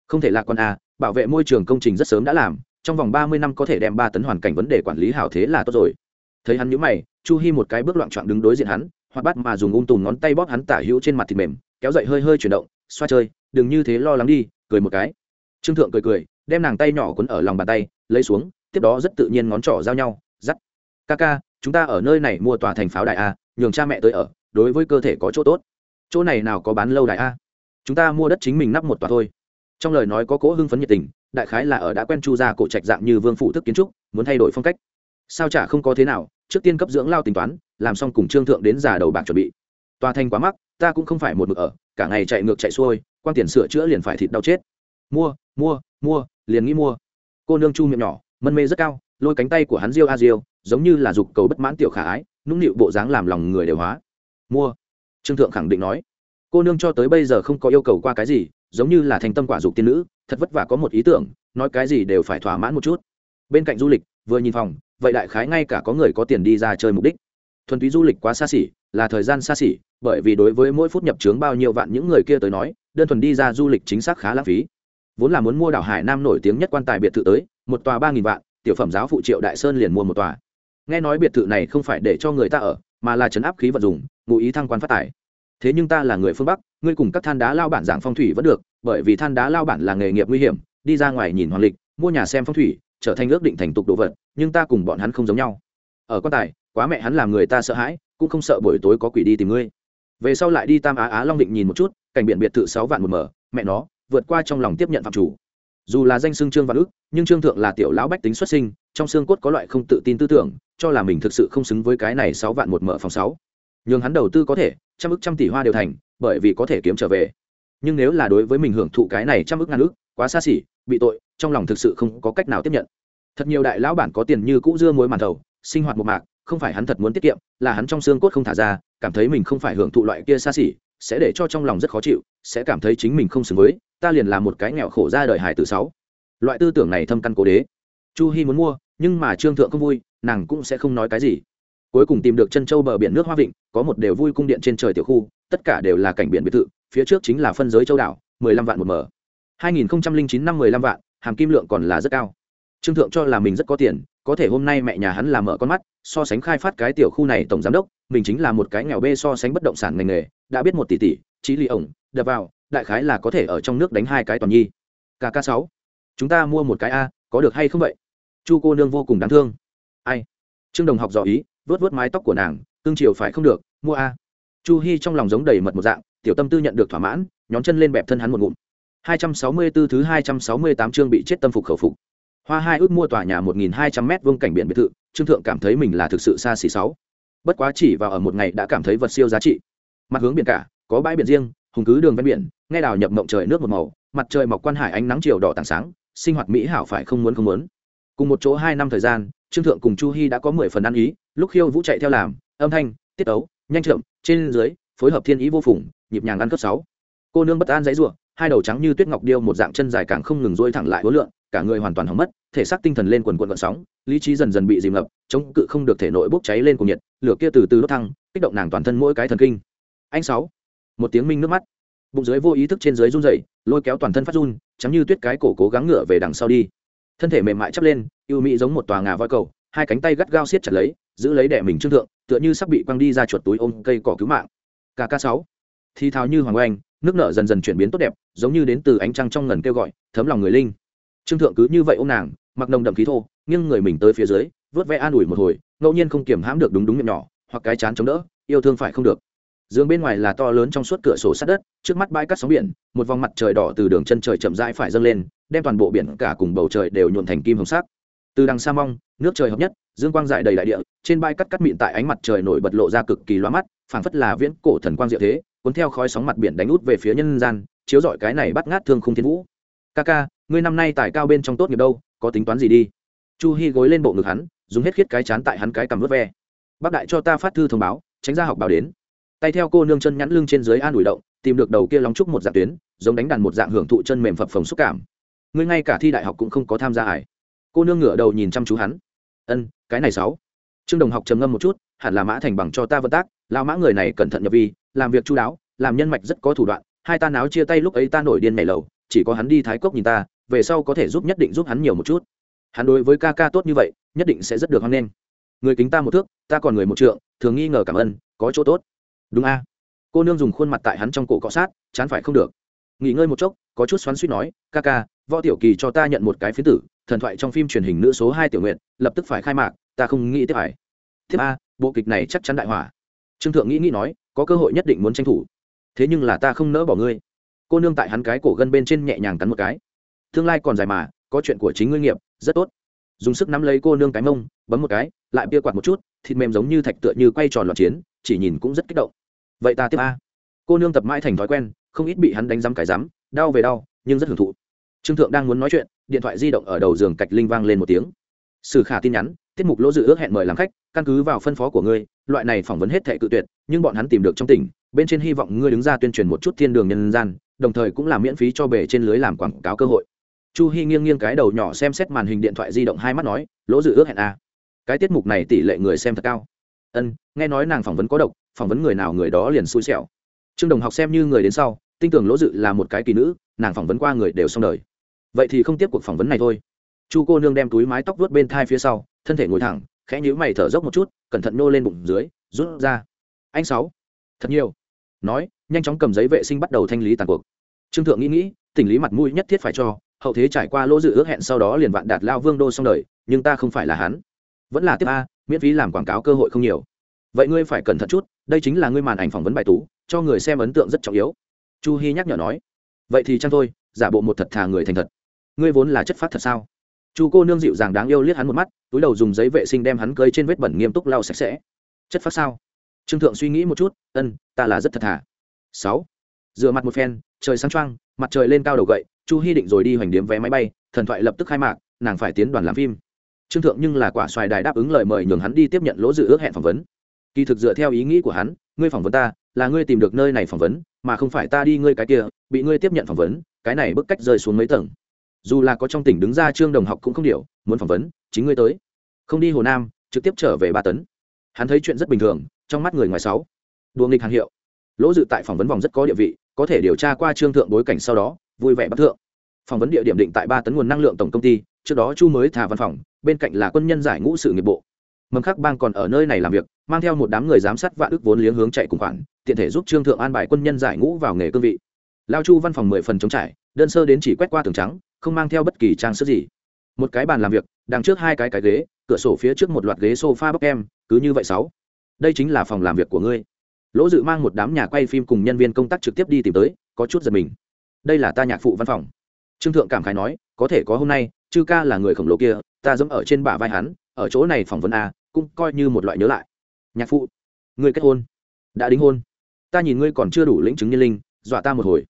Không thể lạc quan à, bảo vệ môi trường công trình rất sớm đã làm trong vòng ba mươi năm có thể đem ba tấn hoàn cảnh vấn đề quản lý hảo thế là tốt rồi. Thấy hắn nhũ mày chu hi một cái bước loạn trọn đứng đối diện hắn hoặc bắt mà dùng ung tùm ngón tay bóp hắn tả hữu trên mặt thịt mềm kéo dậy hơi hơi chuyển động xoa chơi đừng như thế lo lắng đi cười một cái trương thượng cười cười, đem nàng tay nhỏ quấn ở lòng bàn tay, lấy xuống, tiếp đó rất tự nhiên ngón trỏ giao nhau, dắt. Ca ca, chúng ta ở nơi này mua tòa thành pháo đại a, nhường cha mẹ tới ở, đối với cơ thể có chỗ tốt. Chỗ này nào có bán lâu đại a? Chúng ta mua đất chính mình nắp một tòa thôi. Trong lời nói có cỗ hưng phấn nhiệt tình, đại khái là ở đã quen chu ra cổ trạch dạng như vương phủ thức kiến trúc, muốn thay đổi phong cách. Sao chả không có thế nào, trước tiên cấp dưỡng lao tính toán, làm xong cùng trương thượng đến già đầu bạc chuẩn bị. Tòa thành quá mắc, ta cũng không phải một mực ở, cả ngày chạy ngược chạy xuôi, quan tiền sửa chữa liền phải thịt đau chết. Mua mua mua, liền nghĩ mua. Cô nương chu miệng nhỏ, mân mê rất cao, lôi cánh tay của hắn riêu a riêu, giống như là dục cầu bất mãn tiểu khả ái, nũng nịu bộ dáng làm lòng người đều hóa. Mua. Trương thượng khẳng định nói. Cô nương cho tới bây giờ không có yêu cầu qua cái gì, giống như là thành tâm quả dục tiên nữ, thật vất vả có một ý tưởng, nói cái gì đều phải thỏa mãn một chút. Bên cạnh du lịch, vừa nhìn phòng, vậy đại khái ngay cả có người có tiền đi ra chơi mục đích. Thuần túy du lịch quá xa xỉ, là thời gian xa xỉ, bởi vì đối với mỗi phút nhập trướng bao nhiêu vạn những người kia tới nói, đơn thuần đi ra du lịch chính xác khá lãng phí vốn là muốn mua đảo hải nam nổi tiếng nhất quan tài biệt thự tới, một tòa ba nghìn vạn, tiểu phẩm giáo phụ triệu đại sơn liền mua một tòa. Nghe nói biệt thự này không phải để cho người ta ở, mà là chấn áp khí vật dùng, ngụ ý thăng quan phát tài. Thế nhưng ta là người phương bắc, ngươi cùng các than đá lao bản giảng phong thủy vẫn được, bởi vì than đá lao bản là nghề nghiệp nguy hiểm, đi ra ngoài nhìn hoàng lịch, mua nhà xem phong thủy, trở thành ước định thành tục đồ vật, nhưng ta cùng bọn hắn không giống nhau. Ở quan tài, quá mẹ hắn làm người ta sợ hãi, cũng không sợ buổi tối có quỷ đi tìm ngươi. Về sau lại đi tam á á long định nhìn một chút, cảnh biển biệt thự sáu vạn một mở, mẹ nó vượt qua trong lòng tiếp nhận phạm chủ. Dù là danh xưng trương văn ước, nhưng trương thượng là tiểu lão bách tính xuất sinh, trong xương cốt có loại không tự tin tư tưởng, cho là mình thực sự không xứng với cái này sáu vạn một mở phòng sáu. Nhưng hắn đầu tư có thể, trăm ức trăm tỷ hoa đều thành, bởi vì có thể kiếm trở về. Nhưng nếu là đối với mình hưởng thụ cái này trăm ức ngàn ức quá xa xỉ, bị tội, trong lòng thực sự không có cách nào tiếp nhận. Thật nhiều đại lão bản có tiền như cũ dưa muối màn thầu, sinh hoạt một mạc, không phải hắn thật muốn tiết kiệm, là hắn trong xương cốt không thả ra, cảm thấy mình không phải hưởng thụ loại kia xa xỉ, sẽ để cho trong lòng rất khó chịu, sẽ cảm thấy chính mình không xứng với ta liền là một cái nghèo khổ ra đời hải tử sáu. Loại tư tưởng này thâm căn cố đế. Chu hy muốn mua, nhưng mà trương thượng không vui, nàng cũng sẽ không nói cái gì. Cuối cùng tìm được chân châu bờ biển nước hoa vịnh, có một đều vui cung điện trên trời tiểu khu, tất cả đều là cảnh biển biệt thự, phía trước chính là phân giới châu đảo, mười lăm vạn một mở. hai nghìn chín năm mười lăm vạn, hàm kim lượng còn là rất cao. Trương thượng cho là mình rất có tiền, có thể hôm nay mẹ nhà hắn làm mở con mắt, so sánh khai phát cái tiểu khu này tổng giám đốc, mình chính là một cái nghèo bê so sánh bất động sản ngành nghề, đã biết một tỷ tỷ trí ly ổng, đập vào đại khái là có thể ở trong nước đánh hai cái toàn nhi. Kk sáu. Chúng ta mua một cái a, có được hay không vậy? Chu cô nương vô cùng đáng thương. Ai? Trương đồng học dò ý vớt vớt mái tóc của nàng tương chiều phải không được, mua a. Chu hi trong lòng giống đầy mật một dạng, tiểu tâm tư nhận được thỏa mãn, nhón chân lên bẹp thân hắn một ngụm. 264 thứ 268 chương bị chết tâm phục khẩu phục. Hoa hai ước mua tòa nhà 1.200 mét vuông cảnh biển biệt thự, trương thượng cảm thấy mình là thực sự xa xỉ sáu. Bất quá chỉ vào ở một ngày đã cảm thấy vật siêu giá trị. Mặt hướng biển cả, có bãi biển riêng, hùng cứ đường ven biển nghe đào nhập mộng trời nước một màu, mặt trời mọc quan hải ánh nắng chiều đỏ tảng sáng, sinh hoạt mỹ hảo phải không muốn không muốn. Cùng một chỗ hai năm thời gian, trương thượng cùng chu hy đã có mười phần ăn ý, lúc khiêu vũ chạy theo làm, âm thanh, tiết ấu, nhanh chậm, trên dưới, phối hợp thiên ý vô phùng, nhịp nhàng ăn cấp sáu. Cô nương bất an dãy ruộng hai đầu trắng như tuyết ngọc điêu một dạng chân dài càng không ngừng dôi thẳng lại hối lượng cả người hoàn toàn hỏng mất, thể xác tinh thần lên quần quần vận sóng, lý trí dần dần bị dìm ngập, chống cự không được thể nội bốc cháy lên cùng nhiệt, lửa kia từ từ đốt thăng, kích động nàng toàn thân mỗi cái thần kinh. Anh sáu, một tiếng minh nước mắt bụng dưới vô ý thức trên dưới run rẩy, lôi kéo toàn thân phát run chắm như tuyết cái cổ cố gắng ngựa về đằng sau đi. Thân thể mềm mại chắp lên yêu mỹ giống một tòa ngà voi cầu, hai cánh tay gắt gao siết chặt lấy, giữ lấy đẻ mình trương thượng, tựa như sắp bị quăng đi ra chuột túi ôm cây cỏ cứu mạng. Kk sáu. Thi thao như hoàng oanh, nước nở dần dần chuyển biến tốt đẹp, giống như đến từ ánh trăng trong ngần kêu gọi, thấm lòng người linh. Trương thượng cứ như vậy ôm nàng, mặc nồng đậm khí thô, nghiêng người mình tới phía dưới, vớt vẽ an ủi một hồi, ngẫu nhiên không kiềm hãm được đúng đúng miệng nhỏ, hoặc cái chán chống đỡ, yêu thương phải không được giường bên ngoài là to lớn trong suốt cửa sổ sát đất, trước mắt bãi cắt sóng biển, một vòng mặt trời đỏ từ đường chân trời chậm rãi phải dâng lên, đem toàn bộ biển cả cùng bầu trời đều nhuộn thành kim hồng sắc. Từ đằng xa mong, nước trời hợp nhất, dương quang dại đầy đại địa, trên bãi cắt cắt mịn tại ánh mặt trời nổi bật lộ ra cực kỳ loa mắt, phảng phất là viễn cổ thần quang diệu thế, cuốn theo khói sóng mặt biển đánh út về phía nhân gian, chiếu rọi cái này bắt ngát thương khung thiên vũ. Ca ca, ngươi năm nay tài cao bên trong tốt nghiệp đâu, có tính toán gì đi? Chu hi gối lên bộ ngực hắn, dùng hết khiết cái chán tại hắn cái cầm vớt ve. Bác đại cho ta phát thư thông báo, tránh ra học báo đến tay theo cô nương chân nhắn lưng trên dưới an ủi động, tìm được đầu kia lóng trúc một dạng tuyến, giống đánh đàn một dạng hưởng thụ chân mềm phập phồng xúc cảm. Ngươi ngay cả thi đại học cũng không có tham gia ải cô nương ngửa đầu nhìn chăm chú hắn. Ân, cái này sáu. Trương đồng học trầm ngâm một chút, hẳn là mã thành bằng cho ta vận tác lao mã người này cẩn thận nhập vi, làm việc chu đáo, làm nhân mạch rất có thủ đoạn, hai ta náo chia tay lúc ấy ta nổi điên mày lầu, chỉ có hắn đi thái cốc nhìn ta, về sau có thể giúp nhất định giúp hắn nhiều một chút. Hắn đối với ca ca tốt như vậy, nhất định sẽ rất được hoan nghênh. Người kính ta một thước, ta còn người một trượng, thường nghi ngờ cảm ơn, có chỗ tốt đúng a. Cô nương dùng khuôn mặt tại hắn trong cổ cọ sát, chán phải không được. Nghỉ ngơi một chốc, có chút xoắn suýt nói, ca ca, võ tiểu kỳ cho ta nhận một cái phiến tử, thần thoại trong phim truyền hình nữ số hai tiểu nguyện, lập tức phải khai mạc, ta không nghĩ tiếp phải. Tiếp a, bộ kịch này chắc chắn đại hỏa. Trương thượng nghĩ nghĩ nói, có cơ hội nhất định muốn tranh thủ. Thế nhưng là ta không nỡ bỏ ngươi. Cô nương tại hắn cái cổ gân bên trên nhẹ nhàng cắn một cái. Tương lai còn dài mà, có chuyện của chính ngươi nghiệp, rất tốt. Dùng sức nắm lấy cô nương cái mông, bấm một cái, lại bia quạt một chút, thịt mềm giống như thạch tựa như quay tròn loạt chiến chỉ nhìn cũng rất kích động. Vậy ta tiếp a. Cô nương tập mãi thành thói quen, không ít bị hắn đánh rắm cái rắm đau về đau, nhưng rất hưởng thụ. Trương thượng đang muốn nói chuyện, điện thoại di động ở đầu giường cạch linh vang lên một tiếng. Sử khả tin nhắn, tiết mục lỗ dự ước hẹn mời làm khách, căn cứ vào phân phó của ngươi, loại này phỏng vấn hết thệ cự tuyệt, nhưng bọn hắn tìm được trong tỉnh, bên trên hy vọng ngươi đứng ra tuyên truyền một chút thiên đường nhân gian, đồng thời cũng là miễn phí cho bể trên lưới làm quảng cáo cơ hội. Chu hy nghiêng nghiêng cái đầu nhỏ xem xét màn hình điện thoại di động hai mắt nói, lỗ dự ước hẹn a. À. cái tiết mục này tỷ lệ người xem thật cao ân, nghe nói nàng phỏng vấn có độc, phỏng vấn người nào người đó liền xui xẻo. Trương đồng học xem như người đến sau, tin tưởng lỗ dự là một cái kỳ nữ, nàng phỏng vấn qua người đều xong đời. Vậy thì không tiếp cuộc phỏng vấn này thôi. Chu cô nương đem túi mái tóc vuốt bên thai phía sau, thân thể ngồi thẳng, khẽ nhíu mày thở dốc một chút, cẩn thận nô lên bụng dưới, rút ra. Anh sáu, thật nhiều. Nói, nhanh chóng cầm giấy vệ sinh bắt đầu thanh lý tàn cuộc. Trương thượng nghĩ nghĩ tình lý mặt mũi nhất thiết phải cho, hậu thế trải qua lỗ dự ước hẹn sau đó liền vạn đạt lao vương đô xong đời, nhưng ta không phải là hắn vẫn là tiếp a, miễn phí làm quảng cáo cơ hội không nhiều. Vậy ngươi phải cẩn thận chút, đây chính là ngươi màn ảnh phỏng vấn bài tú, cho người xem ấn tượng rất trọng yếu. Chu hy nhắc nhở nói. Vậy thì chăng thôi, giả bộ một thật thà người thành thật. Ngươi vốn là chất phát thật sao? Chu cô nương dịu dàng đáng yêu liếc hắn một mắt, túi đầu dùng giấy vệ sinh đem hắn cơi trên vết bẩn nghiêm túc lau sạch sẽ. Chất phát sao? Trương thượng suy nghĩ một chút, ân, ta là rất thật thà. Sáu. Rửa mặt một phen, trời sáng trăng mặt trời lên cao đầu gậy, chu hy định rồi đi hoành điếm vé máy bay, thần thoại lập tức khai mạc, nàng phải tiến đoàn làm phim trương thượng nhưng là quả xoài đài đáp ứng lời mời nhường hắn đi tiếp nhận lỗ dự ước hẹn phỏng vấn. Kỳ thực dựa theo ý nghĩ của hắn, ngươi phỏng vấn ta, là ngươi tìm được nơi này phỏng vấn, mà không phải ta đi ngươi cái kia, bị ngươi tiếp nhận phỏng vấn, cái này bức cách rơi xuống mấy tầng. Dù là có trong tỉnh đứng ra trương đồng học cũng không điều, muốn phỏng vấn, chính ngươi tới. Không đi hồ nam, trực tiếp trở về ba tấn. Hắn thấy chuyện rất bình thường, trong mắt người ngoài sáu. Đua nghịch hàng hiệu. Lỗ dự tại phỏng vấn vòng rất có địa vị, có thể điều tra qua trương thượng bối cảnh sau đó, vui vẻ bắt thượng. Phỏng vấn địa điểm định tại ba tấn nguồn năng lượng tổng công ty trước đó chu mới thả văn phòng, bên cạnh là quân nhân giải ngũ sự nghiệp bộ. Mầm khắc bang còn ở nơi này làm việc, mang theo một đám người giám sát vạn ước vốn liếng hướng chạy cùng khoản, tiện thể giúp trương thượng an bài quân nhân giải ngũ vào nghề cương vị. Lao chu văn phòng mười phần chống trải, đơn sơ đến chỉ quét qua tường trắng, không mang theo bất kỳ trang sức gì. Một cái bàn làm việc, đằng trước hai cái cái ghế, cửa sổ phía trước một loạt ghế sofa bọc em, cứ như vậy sáu. Đây chính là phòng làm việc của ngươi. Lỗ dự mang một đám nhà quay phim cùng nhân viên công tác trực tiếp đi tìm tới, có chút giật mình. Đây là ta nhạc phụ văn phòng. Trương thượng cảm khái nói, có thể có hôm nay chư ca là người khổng lồ kia, ta dẫm ở trên bả vai hắn, ở chỗ này phỏng vấn a, cũng coi như một loại nhớ lại. Nhạc phụ ngươi kết hôn, đã đính hôn. Ta nhìn ngươi còn chưa đủ lĩnh chứng nhân linh, dọa ta một hồi.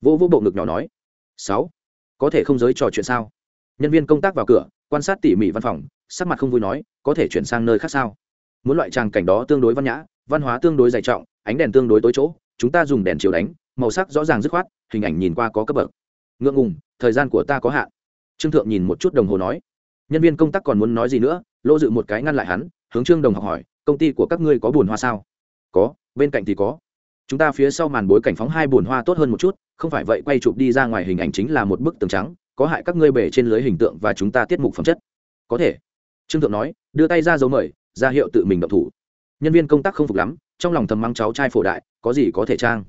Vô vô bộ ngực nhỏ nói. Sáu, có thể không giới trò chuyện sao? Nhân viên công tác vào cửa, quan sát tỉ mỉ văn phòng, sắc mặt không vui nói, có thể chuyển sang nơi khác sao? Muốn loại tràng cảnh đó tương đối văn nhã, văn hóa tương đối dày trọng, ánh đèn tương đối tối chỗ, chúng ta dùng đèn chiếu đánh, màu sắc rõ ràng dứt khoát, hình ảnh nhìn qua có cấp bậc. Ngượng ngùng, thời gian của ta có hạn trương thượng nhìn một chút đồng hồ nói, nhân viên công tác còn muốn nói gì nữa? Lỗ dự một cái ngăn lại hắn, hướng trương đồng học hỏi, công ty của các ngươi có bùn hoa sao? Có, bên cạnh thì có. Chúng ta phía sau màn bối cảnh phóng hai bùn hoa tốt hơn một chút, không phải vậy quay chụp đi ra ngoài hình ảnh chính là một bức tường trắng, có hại các ngươi bể trên lưới hình tượng và chúng ta tiết mục phẩm chất. Có thể. Trương thượng nói, đưa tay ra dấu mời, ra hiệu tự mình động thủ. Nhân viên công tác không phục lắm, trong lòng thầm mắng cháu trai phổ đại, có gì có thể trang?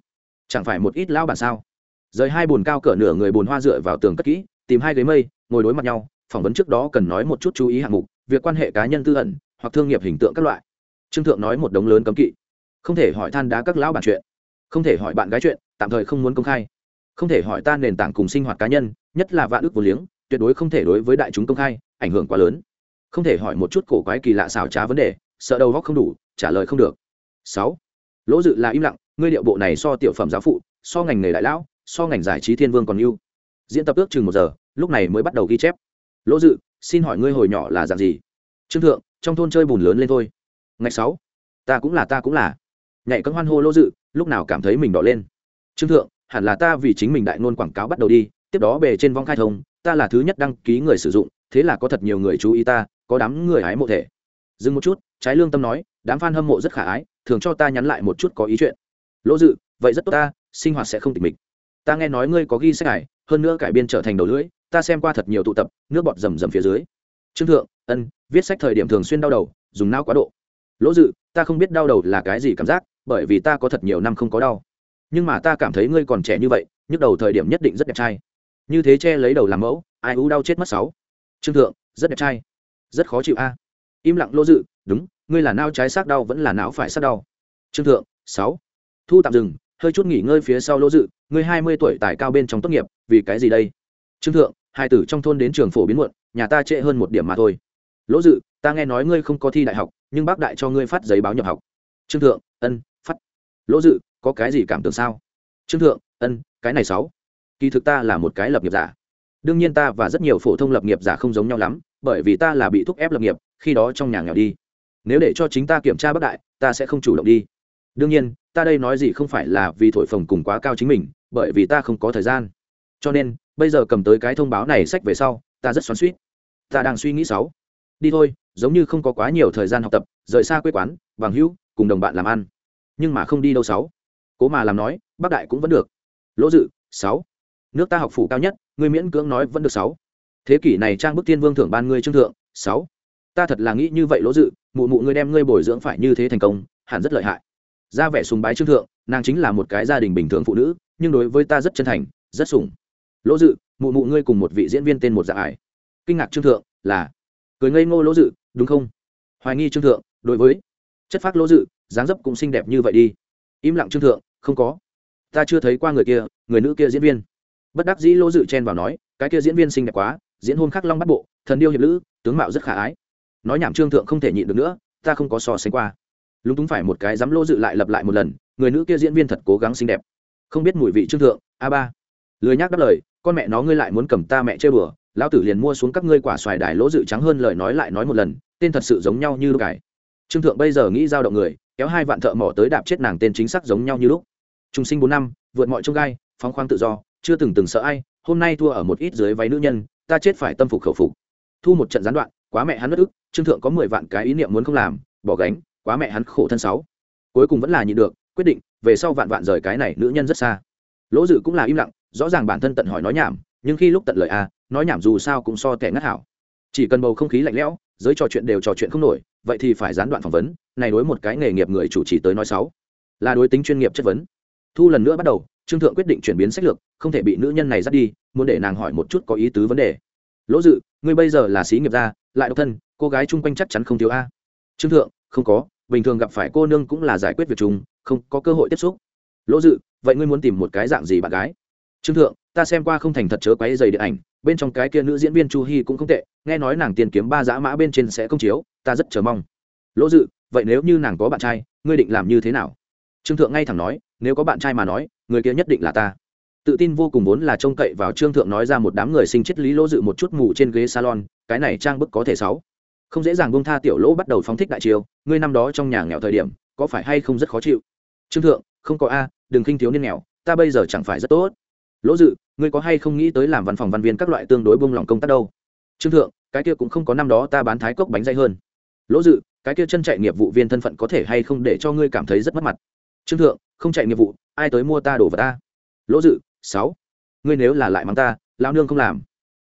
Chẳng phải một ít lão bản sao? Rời hai bồn cao cỡ nửa người bồn hoa dựa vào tường cất kỹ tìm hai ghế mây, ngồi đối mặt nhau, phỏng vấn trước đó cần nói một chút chú ý hạng mục, việc quan hệ cá nhân tư ẩn, hoặc thương nghiệp hình tượng các loại. Trương thượng nói một đống lớn cấm kỵ. Không thể hỏi than đá các lão bản chuyện. Không thể hỏi bạn gái chuyện, tạm thời không muốn công khai. Không thể hỏi ta nền tảng cùng sinh hoạt cá nhân, nhất là vạn ước vô liếng, tuyệt đối không thể đối với đại chúng công khai, ảnh hưởng quá lớn. Không thể hỏi một chút cổ quái kỳ lạ xảo trá vấn đề, sợ đầu góc không đủ, trả lời không được. Sáu. Lỗ dự là im lặng, ngươi điệu bộ này so tiểu phẩm giáo phụ, so ngành nghề đại lão, so ngành giải trí thiên vương còn yêu diễn tập ước chừng một giờ, lúc này mới bắt đầu ghi chép. Lỗ dự, xin hỏi ngươi hồi nhỏ là dạng gì? Trương thượng, trong thôn chơi bùn lớn lên thôi. Ngày sáu, ta cũng là, ta cũng là. Nhảy cân hoan hô lỗ dự, lúc nào cảm thấy mình đỏ lên? Trương thượng, hẳn là ta vì chính mình đại ngôn quảng cáo bắt đầu đi, tiếp đó bề trên vong khai thông, ta là thứ nhất đăng ký người sử dụng, thế là có thật nhiều người chú ý ta, có đám người hái mộ thể. Dừng một chút, trái lương tâm nói, đám f a n hâm mộ rất khả ái, thường cho ta nhắn lại một chút có ý chuyện. Lỗ dự, vậy rất tốt ta, sinh hoạt sẽ không tịch mịch. Ta nghe nói ngươi có ghi sách này hơn nữa cải biên trở thành đầu lưỡi, ta xem qua thật nhiều tụ tập, nước bọt rầm rầm phía dưới. Trương thượng, ân, viết sách thời điểm thường xuyên đau đầu, dùng não quá độ. Lỗ dự, ta không biết đau đầu là cái gì cảm giác, bởi vì ta có thật nhiều năm không có đau. Nhưng mà ta cảm thấy ngươi còn trẻ như vậy, nhức đầu thời điểm nhất định rất đẹp trai. Như thế che lấy đầu làm mẫu, ai ú đau chết mất sáu. Trương thượng, rất đẹp trai. Rất khó chịu a. Im lặng lỗ dự, đúng, ngươi là não trái xác đau vẫn là não phải xác đau. Trương thượng, sáu. Thu tạm dừng, hơi chút nghỉ ngơi phía sau lỗ dự, ngươi hai mươi tuổi tài cao bên trong tốt nghiệp vì cái gì đây? Trương thượng, hai tử trong thôn đến trường phổ biến muộn, nhà ta trễ hơn một điểm mà thôi. Lỗ dự, ta nghe nói ngươi không có thi đại học, nhưng bác đại cho ngươi phát giấy báo nhập học. Trương thượng, ân, phát. Lỗ dự, có cái gì cảm tưởng sao? Trương thượng, ân, cái này sáu. Kỳ thực ta là một cái lập nghiệp giả. Đương nhiên ta và rất nhiều phổ thông lập nghiệp giả không giống nhau lắm, bởi vì ta là bị thúc ép lập nghiệp, khi đó trong nhà nghèo đi. Nếu để cho chính ta kiểm tra bác đại, ta sẽ không chủ động đi. Đương nhiên, ta đây nói gì không phải là vì thổi phồng cùng quá cao chính mình, bởi vì ta không có thời gian cho nên, bây giờ cầm tới cái thông báo này sách về sau, ta rất xoắn suýt ta đang suy nghĩ sáu. Đi thôi, giống như không có quá nhiều thời gian học tập, rời xa quê quán, bằng hữu, cùng đồng bạn làm ăn. Nhưng mà không đi đâu sáu. Cố mà làm nói, bác đại cũng vẫn được. Lỗ dự, sáu. Nước ta học phủ cao nhất người miễn cưỡng nói vẫn được sáu. Thế kỷ này trang bức tiên vương thưởng ban ngươi trương thượng, sáu. Ta thật là nghĩ như vậy, lỗ dự, mụ mụ ngươi đem ngươi bồi dưỡng phải như thế thành công, hẳn rất lợi hại. Ra vẻ sùng bái trương thượng, nàng chính là một cái gia đình bình thường phụ nữ, nhưng đối với ta rất chân thành, rất sùng lỗ dự, mụ mụ ngươi cùng một vị diễn viên tên một dạng ải. Kinh ngạc trương thượng là, cười ngây ngô lỗ dự, đúng không? Hoài nghi trương thượng, đối với chất phác lỗ dự, dáng dấp cũng xinh đẹp như vậy đi. Im lặng trương thượng, không có. Ta chưa thấy qua người kia, người nữ kia diễn viên. Bất đắc dĩ lỗ dự chen vào nói, cái kia diễn viên xinh đẹp quá, diễn hôn khắc long bắt bộ, thần điêu hiệp lữ, tướng mạo rất khả ái. Nói nhảm trương thượng không thể nhịn được nữa, ta không có so sánh qua. Lúng túng phải một cái dám lỗ dự lại lặp lại một lần, người nữ kia diễn viên thật cố gắng xinh đẹp. Không biết mùi vị trương thượng, a ba. Lười nhác đáp lời con mẹ nó ngươi lại muốn cầm ta mẹ chơi bừa, lão tử liền mua xuống các ngươi quả xoài đài lỗ dự trắng hơn lời nói lại nói một lần, tên thật sự giống nhau như lúc cải. Trương thượng bây giờ nghĩ giao động người, kéo hai vạn thợ mỏ tới đạp chết nàng tên chính xác giống nhau như lúc. Trung sinh bốn năm, vượt mọi trông gai, phóng khoáng tự do, chưa từng từng sợ ai, hôm nay thua ở một ít dưới váy nữ nhân, ta chết phải tâm phục khẩu phục. Thu một trận gián đoạn, quá mẹ hắn bất ức, trương thượng có mười vạn cái ý niệm muốn không làm, bỏ gánh, quá mẹ hắn khổ thân sáu. Cuối cùng vẫn là nhịn được, quyết định, về sau vạn vạn rời cái này nữ nhân rất xa. Lỗ dự cũng là im lặng rõ ràng bản thân tận hỏi nói nhảm nhưng khi lúc tận lời a à, nói nhảm dù sao cũng so kẻ ngất hảo. Chỉ cần bầu không khí lạnh lẽo giới trò chuyện đều trò chuyện không nổi vậy thì phải gián đoạn phỏng vấn này đối một cái nghề nghiệp người chủ trì tới nói sáu là đối tính chuyên nghiệp chất vấn. Thu lần nữa bắt đầu trương thượng quyết định chuyển biến sách lược không thể bị nữ nhân này dắt đi muốn để nàng hỏi một chút có ý tứ vấn đề. Lỗ dự ngươi bây giờ là sĩ nghiệp gia lại độc thân cô gái chung quanh chắc chắn không thiếu a. Trương thượng không có bình thường gặp phải cô nương cũng là giải quyết việc chúng không có cơ hội tiếp xúc. Lỗ dự vậy ngươi muốn tìm một cái dạng gì bạn gái? Trương thượng, ta xem qua không thành thật chớ quấy dày điện ảnh, bên trong cái kia nữ diễn viên chu hy cũng không tệ, nghe nói nàng tiền kiếm ba dã mã bên trên sẽ công chiếu, ta rất chờ mong. Lỗ dự, vậy nếu như nàng có bạn trai, ngươi định làm như thế nào? Trương thượng ngay thẳng nói, nếu có bạn trai mà nói, người kia nhất định là ta. Tự tin vô cùng vốn là trông cậy vào trương thượng nói ra một đám người sinh chết lý lỗ dự một chút mù trên ghế salon, cái này trang bức có thể sáu. Không dễ dàng bông tha tiểu lỗ bắt đầu phóng thích đại chiêu, ngươi năm đó trong nhà nghèo thời điểm, có phải hay không rất khó chịu? Trương thượng, không có a, đừng khinh thiếu niên nghèo, ta bây giờ chẳng phải rất tốt lỗ dự, ngươi có hay không nghĩ tới làm văn phòng văn viên các loại tương đối bông lỏng công tác đâu? Trương thượng, cái kia cũng không có năm đó ta bán thái cốc bánh dây hơn. Lỗ dự, cái kia chân chạy nghiệp vụ viên thân phận có thể hay không để cho ngươi cảm thấy rất mất mặt? Trương thượng, không chạy nghiệp vụ, ai tới mua ta đổ vào ta? Lỗ dự, sáu, ngươi nếu là lại mắng ta lao nương không làm.